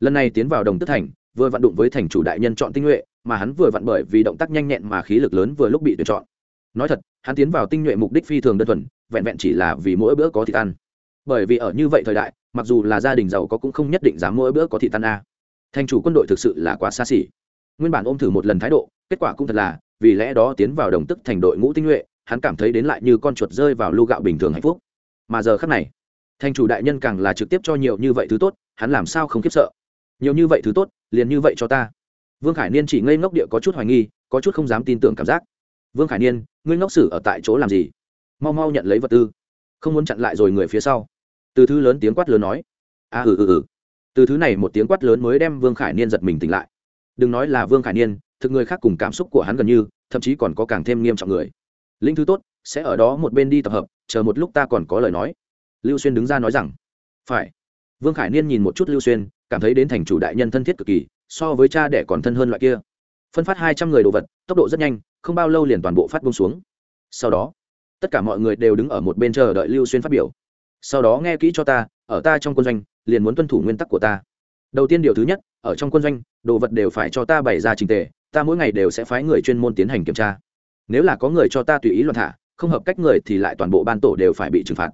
lần này tiến vào đồng tức thành, vừa vặn đụng với thành chủ đại nhân chọn tinh nhuệ, mà hắn vừa vặn bởi vì động tác nhanh nhẹn mà khí lực lớn vừa lúc bị tuyển chọn. Nói thật, hắn tiến vào tinh nhuệ mục đích phi thường đơn thuần, vẹn vẹn chỉ là vì mỗi bữa có thịt ăn. Bởi vì ở như vậy thời đại, mặc dù là gia đình giàu có cũng không nhất định dám mỗi bữa có thịt ăn a. Thành chủ quân đội thực sự là quá xa xỉ. Nguyên bản ôm thử một lần thái độ, kết quả cũng thật là, vì lẽ đó tiến vào đồng tức thành đội ngũ tinh nhuệ, hắn cảm thấy đến lại như con chuột rơi vào lu gạo bình thường hạnh phúc. Mà giờ khắc này, thành chủ đại nhân càng là trực tiếp cho nhiều như vậy thứ tốt, hắn làm sao không khiếp sợ? Nhiều như vậy thứ tốt liền như vậy cho ta. Vương khải niên chỉ ngây ngốc địa có chút hoài nghi có chút không dám tin tưởng cảm giác. Vương khải niên ngươi ngốc sử ở tại chỗ làm gì? Mau mau nhận lấy vật tư. Không muốn chặn lại rồi người phía sau. Từ thứ lớn tiếng quát lớn nói. A à, ừ ừ ừ. Từ thứ này một tiếng quát lớn mới đem vương khải niên giật mình tỉnh lại. Đừng nói là vương khải niên thực người khác cùng cảm xúc của hắn gần như thậm chí còn có càng thêm nghiêm trọng người. Linh thứ tốt sẽ ở đó một bên đi tập hợp chờ một lúc ta còn có lời nói. Lưu xuyên đứng ra nói rằng. Phải. Vương khải niên nhìn một chút lưu xuyên cảm thấy đến thành chủ đại nhân thân thiết cực kỳ, so với cha đẻ còn thân hơn loại kia. Phân phát hai trăm người đồ vật, tốc độ rất nhanh, không bao lâu liền toàn bộ phát bông xuống. Sau đó, tất cả mọi người đều đứng ở một bên chờ đợi lưu xuyên phát biểu. Sau đó nghe kỹ cho ta, ở ta trong quân doanh, liền muốn tuân thủ nguyên tắc của ta. Đầu tiên điều thứ nhất, ở trong quân doanh, đồ vật đều phải cho ta bày ra trình tề, ta mỗi ngày đều sẽ phái người chuyên môn tiến hành kiểm tra. Nếu là có người cho ta tùy ý loạn thả, không hợp cách người thì lại toàn bộ ban tổ đều phải bị trừng phạt.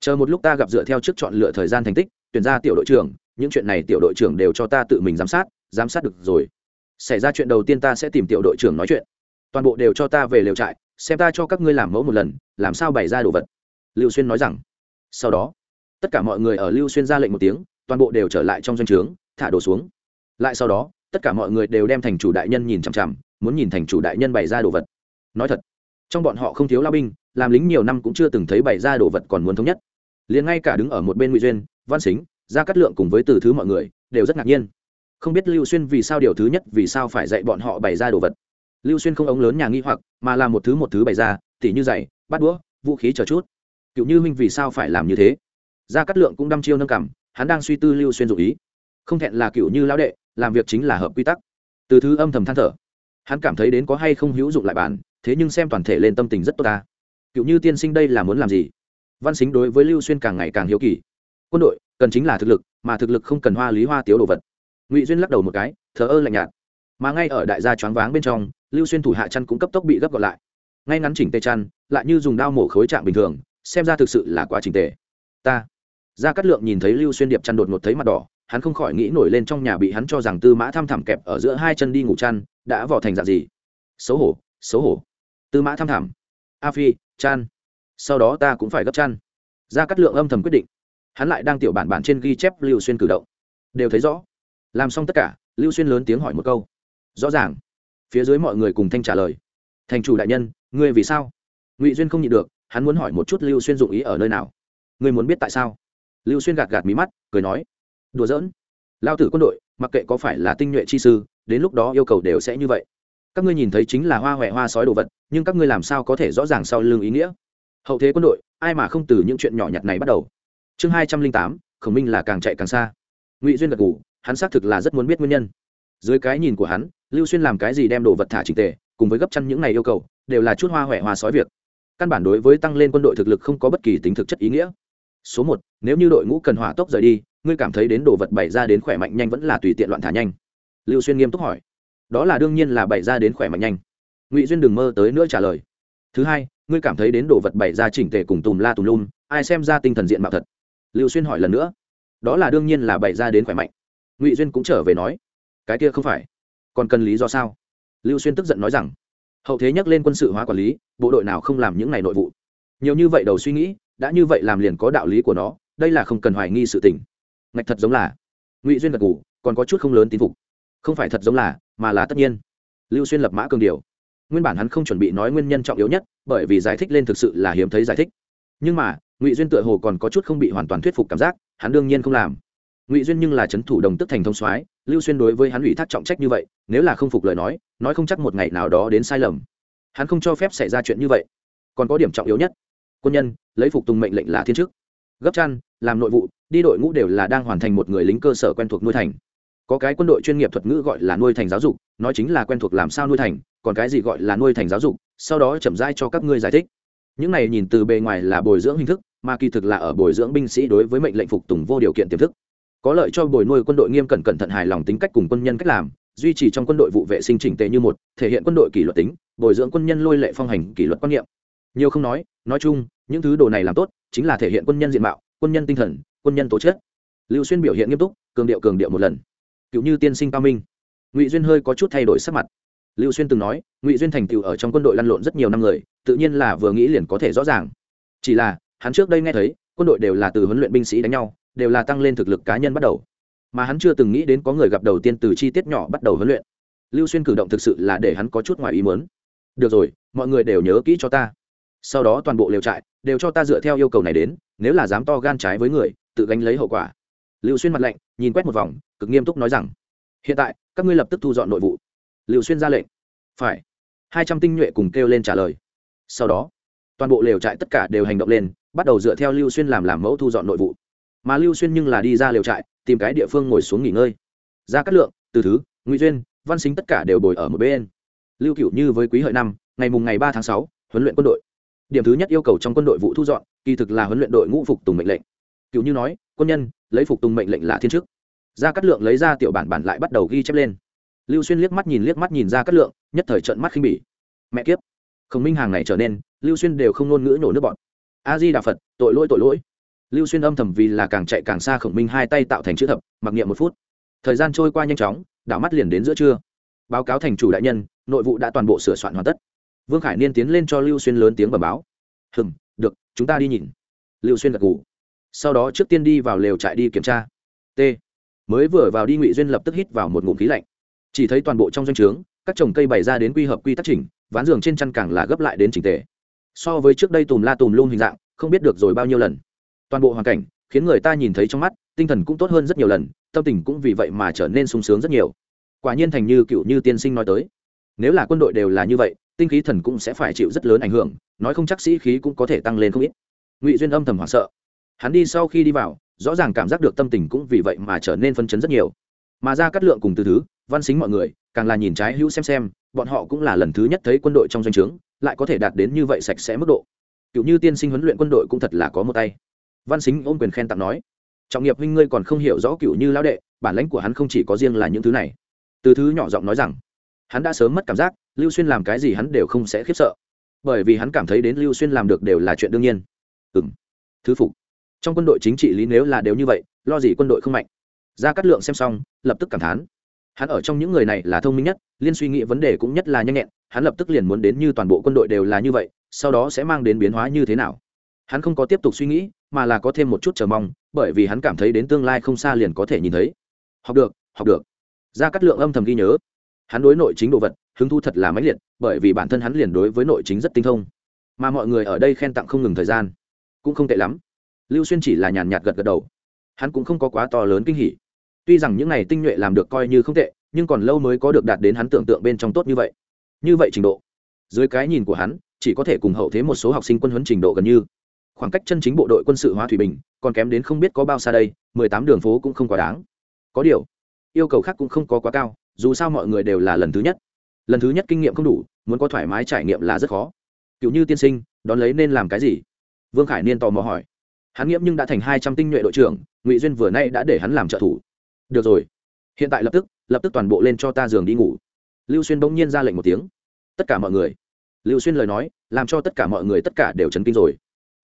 Chờ một lúc ta gặp dựa theo trước chọn lựa thời gian thành tích, tuyển ra tiểu đội trưởng những chuyện này tiểu đội trưởng đều cho ta tự mình giám sát giám sát được rồi. Xảy ra chuyện đầu tiên ta sẽ tìm tiểu đội trưởng nói chuyện. Toàn bộ đều cho ta về lều trại, xem ta cho các ngươi làm mẫu một lần, làm sao bày ra đồ vật. Lưu xuyên nói rằng. Sau đó, tất cả mọi người ở lưu xuyên ra lệnh một tiếng, toàn bộ đều trở lại trong doanh trướng, thả đồ xuống. Lại sau đó, tất cả mọi người đều đem thành chủ đại nhân nhìn chằm chằm, muốn nhìn thành chủ đại nhân bày ra đồ vật. Nói thật, trong bọn họ không thiếu lao binh, làm lính nhiều năm cũng chưa từng thấy bày ra đồ vật còn muốn thống nhất. Liền ngay cả đứng ở một bên ngụy duyên, văn xính ra cắt lượng cùng với từ thứ mọi người, đều rất ngạc nhiên. Không biết lưu xuyên vì sao điều thứ nhất, vì sao phải dạy bọn họ bày ra đồ vật. Lưu xuyên không ống lớn nhà nghi hoặc, mà là một thứ một thứ bày ra, tỉ như giày, bát đũa, vũ khí chờ chút. Cựu như huynh vì sao phải làm như thế? Gia cát lượng cũng đăm chiêu nâng cảm, hắn đang suy tư lưu xuyên dụ ý. Không thẹn là cựu như lão đệ, làm việc chính là hợp quy tắc. Từ thứ âm thầm than thở. Hắn cảm thấy đến có hay không hữu dụng lại bản, thế nhưng xem toàn thể lên tâm tình rất tốt ta. Cựu như tiên sinh đây là muốn làm gì? Văn xính đối với lưu xuyên càng ngày càng hiếu kỳ. Quân đội cần chính là thực lực, mà thực lực không cần hoa lý hoa tiếu đồ vật. Ngụy duyên lắc đầu một cái, thờ ơ lạnh nhạt. Mà ngay ở đại gia choáng váng bên trong, lưu xuyên thủ hạ chăn cũng cấp tốc bị gấp gọn lại. Ngay ngắn chỉnh tê chăn, lại như dùng đao mổ khối trạng bình thường, xem ra thực sự là quá trình tề. Ta. Gia cát lượng nhìn thấy lưu xuyên điệp chăn đột ngột thấy mặt đỏ, hắn không khỏi nghĩ nổi lên trong nhà bị hắn cho rằng tư mã thăm thẳm kẹp ở giữa hai chân đi ngủ chăn, đã vỏ thành dạng gì? Xấu hổ xấu hổ. Tư mã thăm thẳm a phi, chăn. Sau đó ta cũng phải gấp chăn. Gia cát lượng âm thầm quyết định hắn lại đang tiểu bản bản trên ghi chép lưu xuyên cử động. Đều thấy rõ. Làm xong tất cả, lưu xuyên lớn tiếng hỏi một câu. Rõ ràng. Phía dưới mọi người cùng thanh trả lời. Thành chủ đại nhân, ngươi vì sao? Ngụy duyên không nhịn được, hắn muốn hỏi một chút lưu xuyên dụng ý ở nơi nào. Ngươi muốn biết tại sao? Lưu xuyên gạt gạt mí mắt, cười nói. Đùa giỡn. Lao tử quân đội, mặc kệ có phải là tinh nhuệ chi sư, đến lúc đó yêu cầu đều sẽ như vậy. Các ngươi nhìn thấy chính là hoa huệ hoa sói đồ vật, nhưng các ngươi làm sao có thể rõ ràng sau lưng ý nghĩa? Hậu thế quân đội, ai mà không từ những chuyện nhỏ nhặt này bắt đầu? Chương hai trăm linh tám, khổng minh là càng chạy càng xa. Ngụy duyên gật ngủ hắn xác thực là rất muốn biết nguyên nhân. Dưới cái nhìn của hắn, lưu xuyên làm cái gì đem đồ vật thả trình tề, cùng với gấp chăn những này yêu cầu, đều là chút hoa huệ hoa sói việc. Căn bản đối với tăng lên quân đội thực lực không có bất kỳ tính thực chất ý nghĩa. Số một, nếu như đội ngũ cần hỏa tốc rời đi, ngươi cảm thấy đến đồ vật bày ra đến khỏe mạnh nhanh vẫn là tùy tiện loạn thả nhanh? Lưu xuyên nghiêm túc hỏi. Đó là đương nhiên là bày ra đến khỏe mạnh nhanh. Ngụy duyên đừng mơ tới nữa trả lời. Thứ hai, ngươi cảm thấy đến đồ vật bày ra chỉnh tề cùng tùm la tùm lum, ai xem ra tinh thần diện mạo thật? Lưu xuyên hỏi lần nữa. Đó là đương nhiên là bày ra đến khỏe mạnh. Ngụy duyên cũng trở về nói, cái kia không phải. Còn cần lý do sao? Lưu xuyên tức giận nói rằng, hậu thế nhắc lên quân sự hóa quản lý, bộ đội nào không làm những này nội vụ? Nhiều như vậy đầu suy nghĩ, đã như vậy làm liền có đạo lý của nó, đây là không cần hoài nghi sự tình. Ngạch thật giống là. Ngụy duyên gật ngủ còn có chút không lớn tín phục. Không phải thật giống là, mà là tất nhiên. Lưu xuyên lập mã cường điều nguyên bản hắn không chuẩn bị nói nguyên nhân trọng yếu nhất, bởi vì giải thích lên thực sự là hiếm thấy giải thích. Nhưng mà ngụy duyên tựa hồ còn có chút không bị hoàn toàn thuyết phục cảm giác, hắn đương nhiên không làm. Ngụy duyên nhưng là c h ấ n thủ đồng tức thành thông soái, lưu xuyên đối với hắn ủy thác trọng trách như vậy, nếu là không phục lời nói nói không chắc một ngày nào đó đến sai lầm. Hắn không cho phép xảy ra chuyện như vậy. Còn có điểm trọng yếu nhất, quân nhân, lấy phục tùng mệnh lệnh là thiên chức. Gấp chăn, làm nội vụ, đi đội ngũ đều là đang hoàn thành một người lính cơ sở quen thuộc nuôi thành. Có cái quân đội chuyên nghiệp thuật ngữ gọi là nuôi thành giáo dục, nói chính là quen thuộc làm sao nuôi thành, còn cái gì gọi là nuôi thành giáo dục, sau đó chậm dai cho các ngươi giải thích. Những này nhìn từ bề ngoài là bồi dưỡng hình thức mà kỳ thực là ở bồi dưỡng binh sĩ đối với mệnh lệnh phục tùng vô điều kiện tiềm thức. Có lợi cho bồi nuôi quân đội nghiêm cẩn cẩn thận hài lòng tính cách cùng quân nhân cách làm, duy trì trong quân đội vụ vệ sinh chỉnh tề như một, thể hiện quân đội kỷ luật tính, bồi dưỡng quân nhân lôi lệ phong hành kỷ luật quan niệm. Nhiều không nói nói chung, những thứ đồ này làm tốt, chính là thể hiện quân nhân diện mạo, quân nhân tinh thần, quân nhân tố chất. Lưu xuyên biểu hiện nghiêm túc, cường điệu cường điệu một lần. Cựu như tiên sinh cao minh. Ngụy duyên hơi có chút thay đổi sắc mặt. Lưu xuyên từng nói, ngụy duyên thành tựu ở trong quân đội lăn lộn rất nhiều năm người, tự nhiên là vừa nghĩ liền có thể rõ ràng. Chỉ là hắn trước đây nghe thấy, quân đội đều là từ huấn luyện binh sĩ đánh nhau, đều là tăng lên thực lực cá nhân bắt đầu. Mà hắn chưa từng nghĩ đến có người gặp đầu tiên từ chi tiết nhỏ bắt đầu huấn luyện. Lưu xuyên cử động thực sự là để hắn có chút ngoài ý mớn được rồi, mọi người đều nhớ kỹ cho ta. Sau đó toàn bộ lều trại đều cho ta dựa theo yêu cầu này đến, nếu là dám to gan trái với người, tự gánh lấy hậu quả. Lưu xuyên mặt lạnh, nhìn quét một vòng, cực nghiêm túc nói rằng, hiện tại, các ngươi lập tức thu dọn nội vụ. Lưu xuyên ra lệnh. Phải. Hai trăm tinh nhuệ cùng kêu lên trả lời. Sau đó, toàn bộ lều trại tất cả đều hành động lên bắt đầu dựa theo lưu xuyên làm làm mẫu thu dọn nội vụ. Mà lưu xuyên nhưng là đi ra lều trại, tìm cái địa phương ngồi xuống nghỉ ngơi. Ra cát lượng, từ thứ, ngụy duyên, văn xính tất cả đều bồi ở một bên. Lưu cựu như với quý hợi năm, ngày mùng ngày ba tháng sáu, huấn luyện quân đội. Điểm thứ nhất yêu cầu trong quân đội vụ thu dọn, kỳ thực là huấn luyện đội ngũ phục tùng mệnh lệnh. Cựu như nói, quân nhân, lấy phục tùng mệnh lệnh là thiên chức. Ra cát lượng lấy ra tiểu bản bản lại bắt đầu ghi chép lên. Lưu xuyên liếc mắt nhìn, liếc mắt nhìn ra cát lượng, nhất thời trận mắt khinh bỉ. Mẹ kiếp! Khổng minh hàng này trở nên, lưu xuyên đều không ngôn ngữ nhổ nước bọn a di đà phật, tội lỗi tội lỗi. Lưu xuyên âm thầm vì là càng chạy càng xa khổng minh hai tay tạo thành chữ thập, mặc niệm một phút. Thời gian trôi qua nhanh chóng, đảo mắt liền đến giữa trưa. Báo cáo thành chủ đại nhân, nội vụ đã toàn bộ sửa soạn hoàn tất. Vương khải niên tiến lên cho lưu xuyên lớn tiếng bẩm báo. Hừng được, chúng ta đi nhìn. Lưu xuyên gật ngủ sau đó trước tiên đi vào lều trại đi kiểm tra. T. Mới vừa vào đi ngụy duyên lập tức hít vào một ngụm khí lạnh. Chỉ thấy toàn bộ trong doanh trướng, các trồng cây bày ra đến quy hợp quy tắc chỉnh, ván giường trên chăn càng là gấp lại đến trình tề so với trước đây tùm la tùm luôn hình dạng, không biết được rồi bao nhiêu lần. Toàn bộ hoàn cảnh khiến người ta nhìn thấy trong mắt, tinh thần cũng tốt hơn rất nhiều lần, tâm tình cũng vì vậy mà trở nên sung sướng rất nhiều. Quả nhiên thành như cựu như tiên sinh nói tới. Nếu là quân đội đều là như vậy, tinh khí thần cũng sẽ phải chịu rất lớn ảnh hưởng, nói không chắc sĩ khí cũng có thể tăng lên không ít. Ngụy duyên âm thầm hoảng sợ. Hắn đi sau khi đi vào, rõ ràng cảm giác được tâm tình cũng vì vậy mà trở nên phân chấn rất nhiều. Mà ra cắt lượng cùng từ thứ, văn xính mọi người, càng là nhìn trái hữu xem xem, bọn họ cũng là lần thứ nhất thấy quân đội trong doanh trướng lại có thể đạt đến như vậy sạch sẽ mức độ. Cựu như tiên sinh huấn luyện quân đội cũng thật là có một tay. Văn xính ôm quyền khen tặng nói, trọng nghiệp huynh ngươi còn không hiểu rõ cựu như lão đệ, bản lãnh của hắn không chỉ có riêng là những thứ này. Từ thứ nhỏ giọng nói rằng, hắn đã sớm mất cảm giác, lưu xuyên làm cái gì hắn đều không sẽ khiếp sợ. Bởi vì hắn cảm thấy đến lưu xuyên làm được đều là chuyện đương nhiên. Ừ m thứ phục. Trong quân đội chính trị lý nếu là đều như vậy, lo gì quân đội không mạnh? Ra cắt lượng xem xong, lập tức cảm thán, hắn ở trong những người này là thông minh nhất, liên suy nghĩ vấn đề cũng nhất là nhanh nhẹn hắn lập tức liền muốn đến như toàn bộ quân đội đều là như vậy, sau đó sẽ mang đến biến hóa như thế nào? Hắn không có tiếp tục suy nghĩ, mà là có thêm một chút chờ mong, bởi vì hắn cảm thấy đến tương lai không xa liền có thể nhìn thấy. Học được học được. Ra cắt lượng âm thầm ghi nhớ. Hắn đối nội chính đồ vật, hứng thu thật là mãnh liệt, bởi vì bản thân hắn liền đối với nội chính rất tinh thông. Mà mọi người ở đây khen tặng không ngừng thời gian, cũng không tệ lắm. Lưu xuyên chỉ là nhàn nhạt gật gật đầu. Hắn cũng không có quá to lớn kinh hỉ. Tuy rằng những n à y tinh nhuệ làm được coi như không tệ, nhưng còn lâu mới có được đạt đến hắn tưởng tượng bên trong tốt như vậy như vậy trình độ, dưới cái nhìn của hắn, chỉ có thể cùng hậu thế một số học sinh quân huấn trình độ gần như. Khoảng cách chân chính bộ đội quân sự hóa thủy bình, còn kém đến không biết có bao xa đây, mười tám đường phố cũng không quá đáng. Có điều, yêu cầu khác cũng không có quá cao, dù sao mọi người đều là lần thứ nhất. Lần thứ nhất kinh nghiệm không đủ, muốn có thoải mái trải nghiệm là rất khó. Cựu như tiên sinh, đón lấy nên làm cái gì? Vương khải niên tò mò hỏi. Hắn nghiễm nhưng đã thành hai trăm tinh nhuệ đội trưởng, ngụy duyên vừa nay đã để hắn làm trợ thủ. Được rồi. Hiện tại lập tức lập tức toàn bộ lên cho ta giường đi ngủ lưu xuyên bỗng nhiên ra lệnh một tiếng. Tất cả mọi người. Lưu xuyên lời nói, làm cho tất cả mọi người tất cả đều chấn kinh rồi.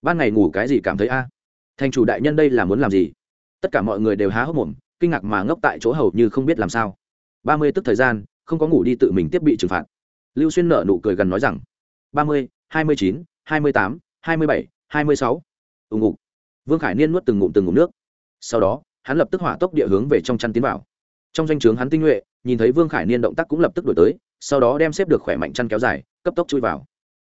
Ban ngày ngủ cái gì cảm thấy a? Thành chủ đại nhân đây là muốn làm gì? Tất cả mọi người đều há hốc mồm, kinh ngạc mà ngốc tại chỗ hầu như không biết làm sao. Ba mươi tức thời gian, không có ngủ đi tự mình tiếp bị trừng phạt. Lưu xuyên nở nụ cười gần nói rằng, ba mươi, hai mươi chín, hai mươi tám, hai mươi bảy, hai mươi sáu. Ủng ngục. Vương khải niên nuốt từng ngụm từng ngụm nước. Sau đó, hắn lập tức hỏa tốc địa hướng về trong chăn tiến vào trong danh o chướng hắn tinh nhuệ, nhìn thấy vương khải niên động tác cũng lập tức đổi tới, sau đó đem xếp được khỏe mạnh chăn kéo dài, cấp tốc chui vào.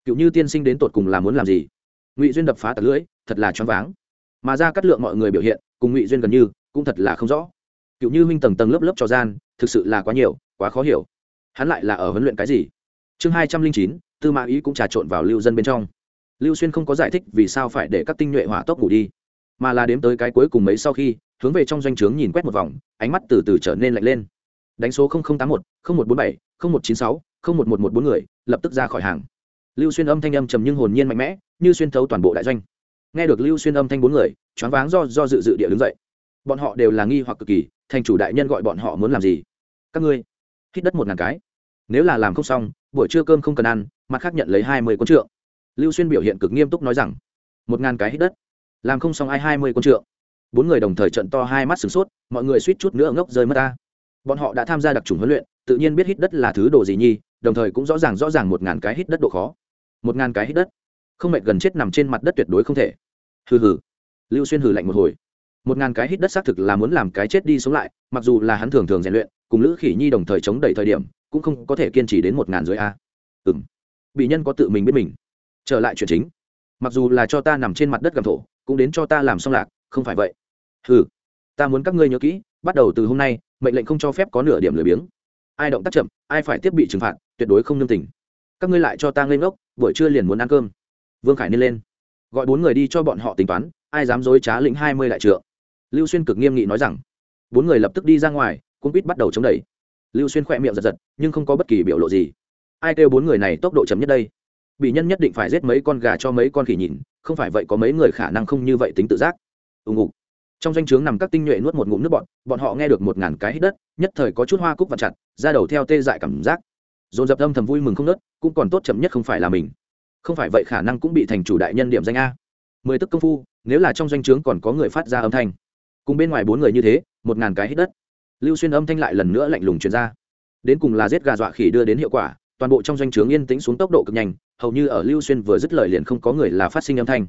Cựu như tiên sinh đến tột cùng là muốn làm gì? Ngụy duyên đập phá tật lưỡi, thật là choáng váng. Mà ra cắt lượng mọi người biểu hiện, cùng ngụy duyên gần như, cũng thật là không rõ. Cựu như huynh tầng tầng lớp lớp trò gian, thực sự là quá nhiều, quá khó hiểu. Hắn lại là ở huấn luyện cái gì? Chương hai trăm linh chín, tư mã ý cũng trà trộn vào lưu dân bên trong. Lưu xuyên không có giải thích vì sao phải để các tinh nhuệ hỏa tốc ngủ đi, mà là đếm tới cái cuối cùng mấy sau khi hướng về trong doanh trướng nhìn quét một vòng, ánh mắt từ từ trở nên lạnh lên. Đánh số tám mươi một một bốn bảy một chín sáu một một một bốn người, lập tức ra khỏi hàng. Lưu xuyên âm thanh âm trầm nhưng hồn nhiên mạnh mẽ, như xuyên thấu toàn bộ đại doanh. Nghe được lưu xuyên âm thanh bốn người, choáng váng do do dự dự địa đứng dậy. Bọn họ đều là nghi hoặc cực kỳ, thành chủ đại nhân gọi bọn họ muốn làm gì? Các ngươi, hít đất một ngàn cái. Nếu là làm không xong, buổi trưa cơm không cần ăn, mặt khác nhận lấy hai mươi quân trượng. Lưu xuyên biểu hiện cực nghiêm túc nói rằng, một ngàn cái hít đất. Làm không xong ai hai mươi quân trượng bốn người đồng thời trận to hai mắt sửng sốt, mọi người suýt chút nữa ngốc rơi mất ta. Bọn họ đã tham gia đặc trùng huấn luyện, tự nhiên biết hít đất là thứ đồ gì nhi đồng thời cũng rõ ràng rõ ràng một ngàn cái hít đất độ khó. Một ngàn cái hít đất? Không mệt gần chết nằm trên mặt đất tuyệt đối không thể. Hừ hừ. Lưu xuyên hừ lạnh một hồi. Một ngàn cái hít đất xác thực là muốn làm cái chết đi sống lại, mặc dù là hắn thường thường rèn luyện, cùng lữ khỉ nhi đồng thời chống đẩy thời điểm, cũng không có thể kiên trì đến một ngàn dưới a. Ừ m bị nhân có tự mình biết mình. Trở lại chuyện chính. Mặc dù là cho ta nằm trên mặt đất gầm thổ, cũng đến cho ta làm xong lạc, không phải vậy ừ ta muốn các ngươi nhớ kỹ, bắt đầu từ hôm nay, mệnh lệnh không cho phép có nửa điểm lười biếng. Ai động tác chậm, ai phải tiếp bị trừng phạt, tuyệt đối không nương tình. Các ngươi lại cho ta ngây ngốc, buổi trưa liền muốn ăn cơm. Vương khải nên lên. Gọi bốn người đi cho bọn họ tính toán, ai dám dối trá lĩnh hai mươi đại trượng. Lưu xuyên cực nghiêm nghị nói rằng. Bốn người lập tức đi ra ngoài cung quýt bắt đầu chống đẩy. Lưu xuyên khỏe miệng giật giật, nhưng không có bất kỳ biểu lộ gì. Ai kêu bốn người này tốc độ chấm nhất đây? Bị nhân nhất định phải giết mấy con gà cho mấy con khỉ nhìn không phải vậy có mấy người khả năng không như vậy tính tự giác. Ùng ục trong danh o chướng nằm các tinh nhuệ nuốt một ngụm nước bọn bọn họ nghe được một ngàn cái hít đất, nhất thời có chút hoa cúc và chặt, ra đầu theo tê dại cảm giác. Dồn dập âm thầm vui mừng không nớt, cũng còn tốt chậm nhất không phải là mình. Không phải vậy khả năng cũng bị thành chủ đại nhân điểm danh a. Mười tức công phu, nếu là trong danh o chướng còn có người phát ra âm thanh. Cùng bên ngoài bốn người như thế, một ngàn cái hít đất. Lưu xuyên âm thanh lại lần nữa lạnh lùng truyền ra. Đến cùng là giết gà dọa khỉ đưa đến hiệu quả, toàn bộ trong doanh trướng yên tĩnh xuống tốc độ cực nhanh, hầu như ở lưu xuyên vừa dứt lời liền không có người là phát sinh âm thanh.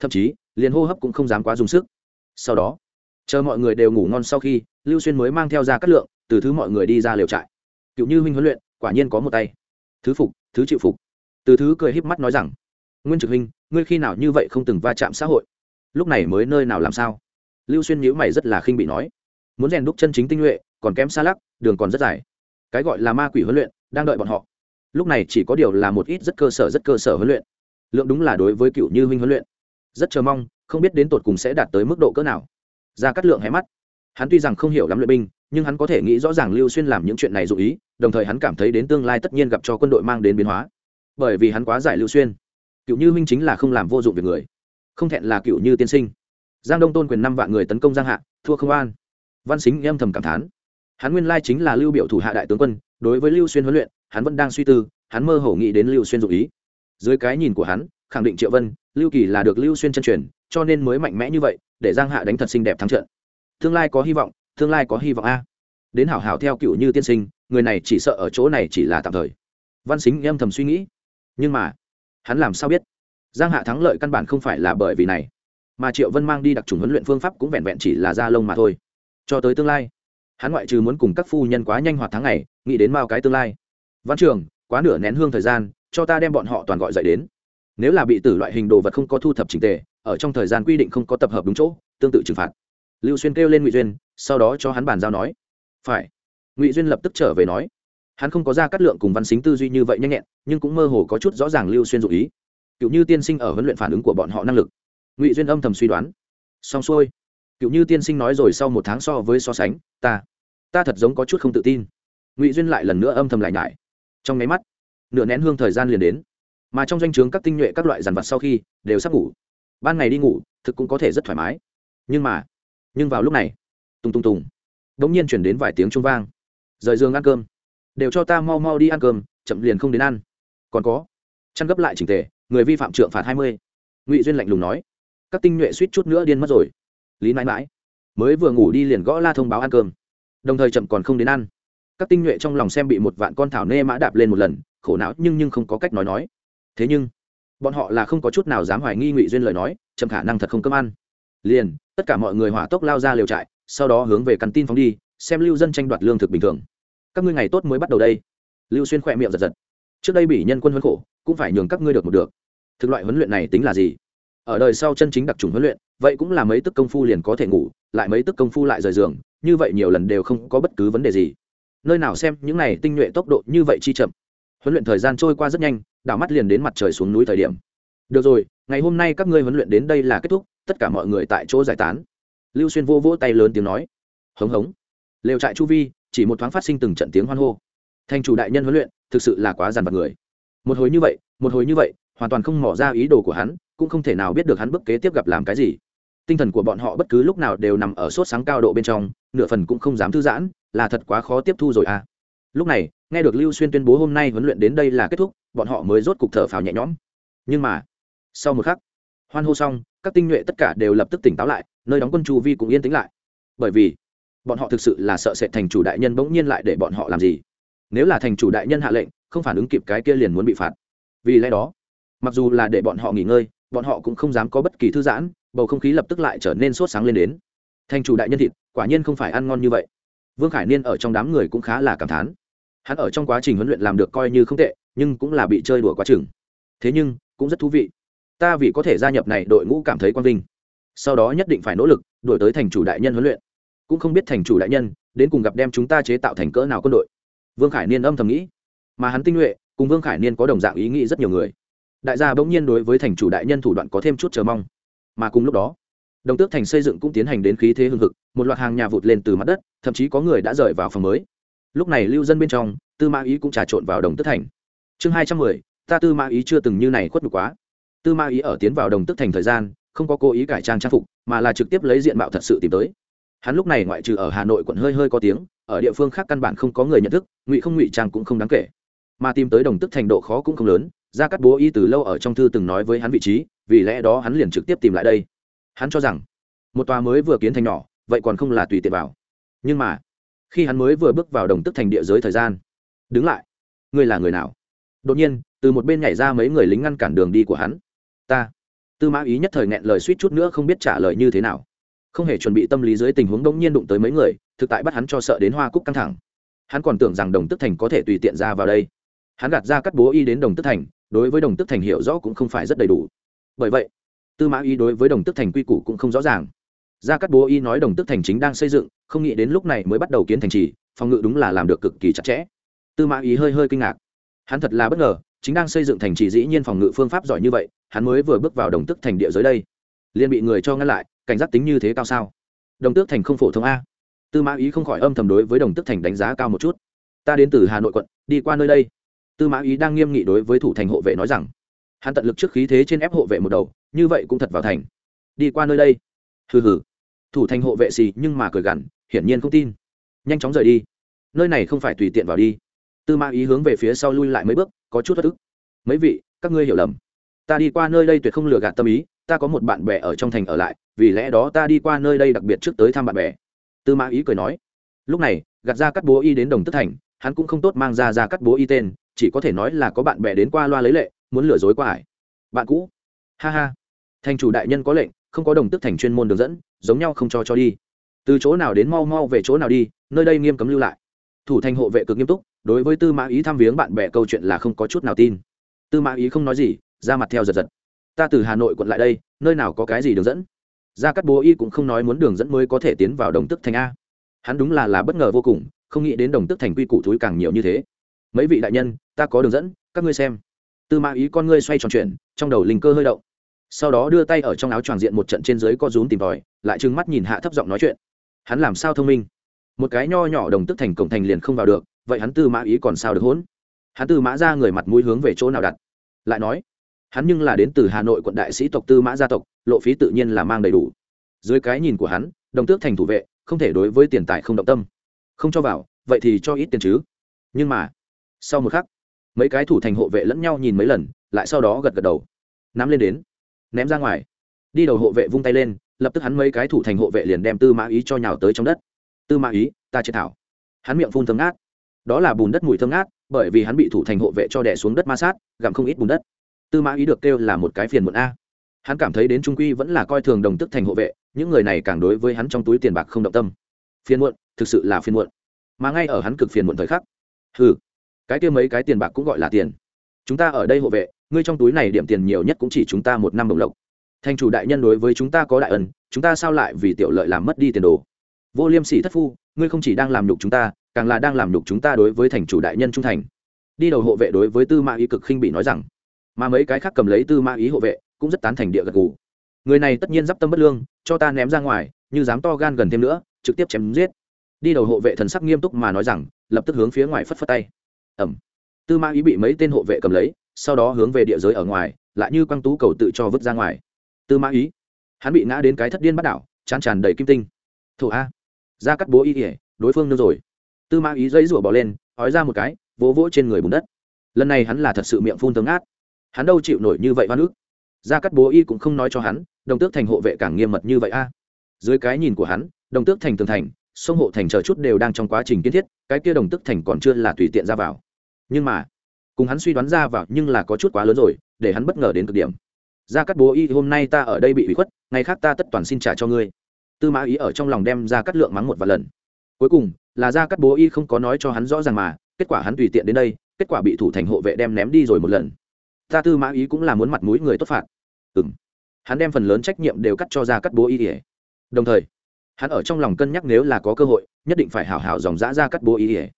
Thậm chí, liền hô hấp cũng không dám quá dùng sức sau đó, chờ mọi người đều ngủ ngon sau khi, lưu xuyên mới mang theo ra cát lượng, từ thứ mọi người đi ra liều trại. Cựu như huynh huấn luyện, quả nhiên có một tay. Thứ phục, thứ chịu phục. Từ thứ cười híp mắt nói rằng, nguyên trực huynh, ngươi khi nào như vậy không từng va chạm xã hội? Lúc này mới nơi nào làm sao? Lưu xuyên nhíu mày rất là khinh bị nói, muốn rèn đúc chân chính tinh nhuệ, còn kém xa lắc, đường còn rất dài. Cái gọi là ma quỷ huấn luyện, đang đợi bọn họ. Lúc này chỉ có điều là một ít rất cơ sở, rất cơ sở huấn luyện. Lượng đúng là đối với cựu như huynh huấn luyện. Rất chờ mong không biết đến tột cùng sẽ đạt tới mức độ cỡ nào. Ra cắt lượng hé mắt. Hắn tuy rằng không hiểu lắm luyện binh, nhưng hắn có thể nghĩ rõ ràng lưu xuyên làm những chuyện này dụ ý, đồng thời hắn cảm thấy đến tương lai tất nhiên gặp cho quân đội mang đến biến hóa. Bởi vì hắn quá giải lưu xuyên. Cựu như huynh chính là không làm vô dụng việc người. Không thẹn là cựu như tiên sinh. Giang đông tôn quyền năm vạn người tấn công giang hạ, thua không an. Văn xính em thầm cảm thán. Hắn nguyên lai chính là lưu biểu thủ hạ đại tướng quân, đối với lưu xuyên huấn luyện, hắn vẫn đang suy tư, hắn mơ hồ nghĩ đến lưu xuyên dụ ý. Dưới cái nhìn của hắn, khẳng định triệu vân lưu kỳ là được lưu xuyên chân truyền, cho nên mới mạnh mẽ như vậy, để giang hạ đánh thật xinh đẹp thắng trận. Tương lai có hy vọng, tương lai có hy vọng a. Đến hảo hảo theo cựu như tiên sinh, người này chỉ sợ ở chỗ này chỉ là tạm thời. Văn xính em thầm suy nghĩ. Nhưng mà, hắn làm sao biết? Giang hạ thắng lợi căn bản không phải là bởi vì này. Mà triệu vân mang đi đặc trùng huấn luyện phương pháp cũng vẹn vẹn chỉ là da lông mà thôi. Cho tới tương lai, hắn ngoại trừ muốn cùng các phu nhân quá nhanh hoạt tháng ngày, nghĩ đến bao cái tương lai. Văn trường, quá nửa nén hương thời gian, cho ta đem bọn họ toàn gọi dậy đến nếu là bị tử loại hình đồ vật không có thu thập trình tề, ở trong thời gian quy định không có tập hợp đúng chỗ, tương tự trừng phạt. Lưu xuyên kêu lên ngụy duyên, sau đó cho hắn bàn giao nói, phải. Ngụy duyên lập tức trở về nói, hắn không có ra cắt lượng cùng văn xính tư duy như vậy nhanh nhẹn, nhưng cũng mơ hồ có chút rõ ràng lưu xuyên dụ ý. Cựu như tiên sinh ở huấn luyện phản ứng của bọn họ năng lực. Ngụy duyên âm thầm suy đoán. Xong xuôi. Cựu như tiên sinh nói rồi sau một tháng so với so sánh, ta ta thật giống có chút không tự tin. Ngụy duyên lại lần nữa âm thầm lại nhải. Trong nháy mắt, nửa nén hương thời gian liền đến mà trong doanh trướng các tinh nhuệ các loại dàn vật sau khi đều sắp ngủ. Ban ngày đi ngủ, thực cũng có thể rất thoải mái. Nhưng mà, nhưng vào lúc này, tùng tùng tùng đ ỗ n g nhiên chuyển đến vài tiếng trung vang. Rời giường ăn cơm. Đều cho ta mau mau đi ăn cơm, chậm liền không đến ăn. Còn có, chăn gấp lại trình tề, người vi phạm trượng phạt hai mươi. Ngụy duyên lạnh lùng nói. Các tinh nhuệ suýt chút nữa điên mất rồi. Lý mãi mãi, mới vừa ngủ đi liền gõ la thông báo ăn cơm. Đồng thời chậm còn không đến ăn. Các tinh nhuệ trong lòng xem bị một vạn con thảo nê mã đạp lên một lần, khổ não nhưng nhưng không có cách nói nói thế nhưng, bọn họ là không có chút nào dám hoài nghi ngụy duyên lời nói, chậm khả năng thật không cơm ăn. Liền, tất cả mọi người hỏa tốc lao ra liều trại, sau đó hướng về căn tin phóng đi, xem lưu dân tranh đoạt lương thực bình thường. Các ngươi ngày tốt mới bắt đầu đây. Lưu xuyên khỏe miệng giật giật. Trước đây bị nhân quân huấn khổ, cũng phải nhường các ngươi được một được. Thực loại huấn luyện này tính là gì? Ở đời sau chân chính đặc trùng huấn luyện, vậy cũng là mấy tức công phu liền có thể ngủ, lại mấy tức công phu lại rời giường, như vậy nhiều lần đều không có bất cứ vấn đề gì. Nơi nào xem những này tinh nhuệ tốc độ như vậy chi chậm. Huấn luyện thời gian trôi qua rất nhanh đảo mắt liền đến mặt trời xuống núi thời điểm. Được rồi, ngày hôm nay các ngươi huấn luyện đến đây là kết thúc, tất cả mọi người tại chỗ giải tán. Lưu xuyên vô vỗ tay lớn tiếng nói. Hống hống. Lều trại chu vi, chỉ một thoáng phát sinh từng trận tiếng hoan hô. Thành chủ đại nhân huấn luyện, thực sự là quá dằn vặt người. Một hồi như vậy, một hồi như vậy, hoàn toàn không mỏ ra ý đồ của hắn, cũng không thể nào biết được hắn bước kế tiếp gặp làm cái gì. Tinh thần của bọn họ bất cứ lúc nào đều nằm ở sốt sáng cao độ bên trong, nửa phần cũng không dám thư giãn, là thật quá khó tiếp thu rồi à. Lúc này nghe được lưu xuyên tuyên bố hôm nay huấn luyện đến đây là kết thúc, bọn họ mới rốt cục thở phào nhẹ nhõm. Nhưng mà, sau một khắc, hoan hô xong, các tinh nhuệ tất cả đều lập tức tỉnh táo lại, nơi đóng quân chu vi cũng yên tĩnh lại. Bởi vì, bọn họ thực sự là sợ sệt thành chủ đại nhân bỗng nhiên lại để bọn họ làm gì. Nếu là thành chủ đại nhân hạ lệnh, không phản ứng kịp cái kia liền muốn bị phạt. Vì lẽ đó, mặc dù là để bọn họ nghỉ ngơi, bọn họ cũng không dám có bất kỳ thư giãn, bầu không khí lập tức lại trở nên sốt sáng lên đến. Thành chủ đại nhân thịt, quả nhiên không phải ăn ngon như vậy. Vương khải niên ở trong đám người cũng khá là cảm thán hắn ở trong quá trình huấn luyện làm được coi như không tệ, nhưng cũng là bị chơi đùa quá chừng. Thế nhưng, cũng rất thú vị. Ta vì có thể gia nhập này đội ngũ cảm thấy quang vinh. Sau đó nhất định phải nỗ lực đổi tới thành chủ đại nhân huấn luyện. Cũng không biết thành chủ đại nhân, đến cùng gặp đem chúng ta chế tạo thành cỡ nào quân đội. Vương khải niên âm thầm nghĩ. Mà hắn tinh nhuệ, cùng vương khải niên có đồng dạng ý nghĩ rất nhiều người. Đại gia bỗng nhiên đối với thành chủ đại nhân thủ đoạn có thêm chút chờ mong. Mà cùng lúc đó, đồng tước thành xây dựng cũng tiến hành đến khí thế hưng thực một loạt hàng nhà vụt lên từ mặt đất, thậm chí có người đã rời vào phòng mới lúc này lưu dân bên trong, tư mã ý cũng trà trộn vào đồng tức thành. Chương hai trăm mười, ta tư mã ý chưa từng như này khuất nhục quá. Tư mã ý ở tiến vào đồng tức thành thời gian, không có cố ý cải trang trang phục, mà là trực tiếp lấy diện mạo thật sự tìm tới. Hắn lúc này ngoại trừ ở hà nội quận hơi hơi có tiếng, ở địa phương khác căn bản không có người nhận thức, ngụy không ngụy trang cũng không đáng kể. Mà tìm tới đồng tức thành độ khó cũng không lớn gia cắt bố y từ lâu ở trong thư từng nói với hắn vị trí, vì lẽ đó hắn liền trực tiếp tìm lại đây. Hắn cho rằng, một tòa mới vừa kiến thành nhỏ, vậy còn không là tùy tiện vào. Nhưng mà khi hắn mới vừa bước vào đồng tức thành địa giới thời gian. Đứng lại. Ngươi là người nào? Đột nhiên, từ một bên nhảy ra mấy người lính ngăn cản đường đi của hắn. Ta. Tư mã ý nhất thời nghẹn lời suýt chút nữa không biết trả lời như thế nào. Không hề chuẩn bị tâm lý dưới tình huống đông nhiên đụng tới mấy người, thực tại bắt hắn cho sợ đến hoa cúc căng thẳng. Hắn còn tưởng rằng đồng tức thành có thể tùy tiện ra vào đây. Hắn gạt ra cắt bố y đến đồng tức thành, đối với đồng tức thành hiểu rõ cũng không phải rất đầy đủ. Bởi vậy, tư mã Ý đối với đồng tức thành quy củ cũng không rõ ràng gia Cát bố y nói đồng tức thành chính đang xây dựng, không nghĩ đến lúc này mới bắt đầu kiến thành trì, phòng ngự đúng là làm được cực kỳ chặt chẽ. Tư mã ý hơi hơi kinh ngạc. Hắn thật là bất ngờ, chính đang xây dựng thành trì dĩ nhiên phòng ngự phương pháp giỏi như vậy, hắn mới vừa bước vào đồng tức thành địa giới đây. Liền bị người cho ngăn lại, cảnh giác tính như thế cao sao? Đồng tước thành không phổ thông a. Tư mã ý không khỏi âm thầm đối với đồng tước thành đánh giá cao một chút. Ta đến từ hà nội quận, đi qua nơi đây. Tư mã ý đang nghiêm nghị đối với thủ thành hộ vệ nói rằng, hắn tận lực trước khí thế trên ép hộ vệ một đầu, như vậy cũng thật vào thành. Đi qua nơi đây. Hừ hừ thủ thành hộ vệ xì nhưng mà cười gằn, hiển nhiên không tin. Nhanh chóng rời đi. Nơi này không phải tùy tiện vào đi. Tư mã ý hướng về phía sau lui lại mấy bước, có chút thất ức. Mấy vị, các ngươi hiểu lầm. Ta đi qua nơi đây tuyệt không lừa gạt tâm ý, ta có một bạn bè ở trong thành ở lại, vì lẽ đó ta đi qua nơi đây đặc biệt trước tới thăm bạn bè. Tư mã ý cười nói. Lúc này, gạt ra cắt bố y đến đồng tức thành, hắn cũng không tốt mang ra ra cắt bố y tên, chỉ có thể nói là có bạn bè đến qua loa lấy lệ, muốn lừa dối qua hải bạn cũ. Ha ha. Thành chủ đại nhân có lệnh, không có đồng tức thành chuyên môn đường dẫn giống nhau không cho cho đi. Từ chỗ nào đến mau mau về chỗ nào đi, nơi đây nghiêm cấm lưu lại. Thủ thành hộ vệ cực nghiêm túc, đối với tư mã ý thăm viếng bạn bè câu chuyện là không có chút nào tin. Tư mã ý không nói gì, ra mặt theo giật giật. Ta từ hà nội quận lại đây, nơi nào có cái gì đường dẫn? Ra cắt bố y cũng không nói muốn đường dẫn mới có thể tiến vào đồng tức thành a. Hắn đúng là là bất ngờ vô cùng, không nghĩ đến đồng tức thành quy củ thúi càng nhiều như thế. Mấy vị đại nhân, ta có đường dẫn, các ngươi xem. Tư mã ý con ngươi xoay tròn chuyện trong đầu linh cơ hơi động sau đó đưa tay ở trong áo choàng diện một trận trên dưới co rúm tìm tòi, lại trừng mắt nhìn hạ thấp giọng nói chuyện. Hắn làm sao thông minh? Một cái nho nhỏ đồng tức thành cổng thành liền không vào được, vậy hắn tư mã ý còn sao được hỗn? Hắn tư mã ra người mặt mũi hướng về chỗ nào đặt? Lại nói, hắn nhưng là đến từ hà nội quận đại sĩ tộc tư mã gia tộc, lộ phí tự nhiên là mang đầy đủ. Dưới cái nhìn của hắn, đồng tước thành thủ vệ, không thể đối với tiền tài không động tâm. Không cho vào, vậy thì cho ít tiền chứ. Nhưng mà, sau một khắc, mấy cái thủ thành hộ vệ lẫn nhau nhìn mấy lần, lại sau đó gật gật đầu. Nắm lên đến ném ra ngoài. Đi đầu hộ vệ vung tay lên, lập tức hắn mấy cái thủ thành hộ vệ liền đem tư mã ý cho nhào tới trong đất. Tư mã ý, ta chế thảo. Hắn miệng phun thơm ngát. Đó là bùn đất mùi thơm ngát, bởi vì hắn bị thủ thành hộ vệ cho đẻ xuống đất ma sát, gặm không ít bùn đất. Tư mã ý được kêu là một cái phiền muộn a. Hắn cảm thấy đến trung quy vẫn là coi thường đồng tức thành hộ vệ, những người này càng đối với hắn trong túi tiền bạc không động tâm. Phiền muộn, thực sự là phiền muộn. Mà ngay ở hắn cực phiền muộn thời khắc ừ cái kia mấy cái tiền bạc cũng gọi là tiền chúng ta ở đây hộ vệ, ngươi trong túi này điểm tiền nhiều nhất cũng chỉ chúng ta một năm đồng lộc. Thành chủ đại nhân đối với chúng ta có đại ân, chúng ta sao lại vì tiểu lợi làm mất đi tiền đồ? Vô liêm sỉ thất phu, ngươi không chỉ đang làm nhục chúng ta, càng là đang làm nhục chúng ta đối với thành chủ đại nhân trung thành. Đi đầu hộ vệ đối với tư mã ý cực khinh bị nói rằng, mà mấy cái khác cầm lấy tư mã ý hộ vệ, cũng rất tán thành địa gật gù. Người này tất nhiên d i p tâm bất lương, cho ta ném ra ngoài, như dám to gan gần thêm nữa, trực tiếp chém giết. Đi đầu hộ vệ thần sắc nghiêm túc mà nói rằng, lập tức hướng phía ngoài phất phất tay. Ẩm tư mã ý bị mấy tên hộ vệ cầm lấy, sau đó hướng về địa giới ở ngoài, lại như quăng tú cầu tự cho vứt ra ngoài. Tư mã ý, hắn bị ngã đến cái thất điên bắt đảo, chán tràn đầy kim tinh. Thổ a, ra cắt bố y ỉa đối phương nương rồi. Tư mã ý dãy rủa bỏ lên ói ra một cái, vỗ vỗ trên người bùn đất. Lần này hắn là thật sự miệng phun tướng át hắn đâu chịu nổi như vậy hoa nước ra cắt bố y cũng không nói cho hắn, đồng tước thành hộ vệ càng nghiêm mật như vậy a. Dưới cái nhìn của hắn, đồng tước thành tường thành, sông hộ thành chờ chút đều đang trong quá trình kiến thiết, cái kia đồng tước thành còn chưa là tùy tiện ra vào nhưng mà, cùng hắn suy đoán ra vào nhưng là có chút quá lớn rồi, để hắn bất ngờ đến cực điểm. Ra cắt bố y, hôm nay ta ở đây bị bị khuất, ngày khác ta tất toàn xin trả cho ngươi. Tư mã ý ở trong lòng đem ra cắt lượng mắng một vài lần. Cuối cùng, là ra cắt bố y không có nói cho hắn rõ ràng mà, kết quả hắn tùy tiện đến đây, kết quả bị thủ thành hộ vệ đem ném đi rồi một lần. Ta tư mã ý cũng là muốn mặt mũi người tốt phạt. Ừng hắn đem phần lớn trách nhiệm đều cắt cho ra cắt bố y ỉa đồng thời, hắn ở trong lòng cân nhắc nếu là có cơ hội, nhất định phải hảo hảo dòng dã ra cắt bố y ỉa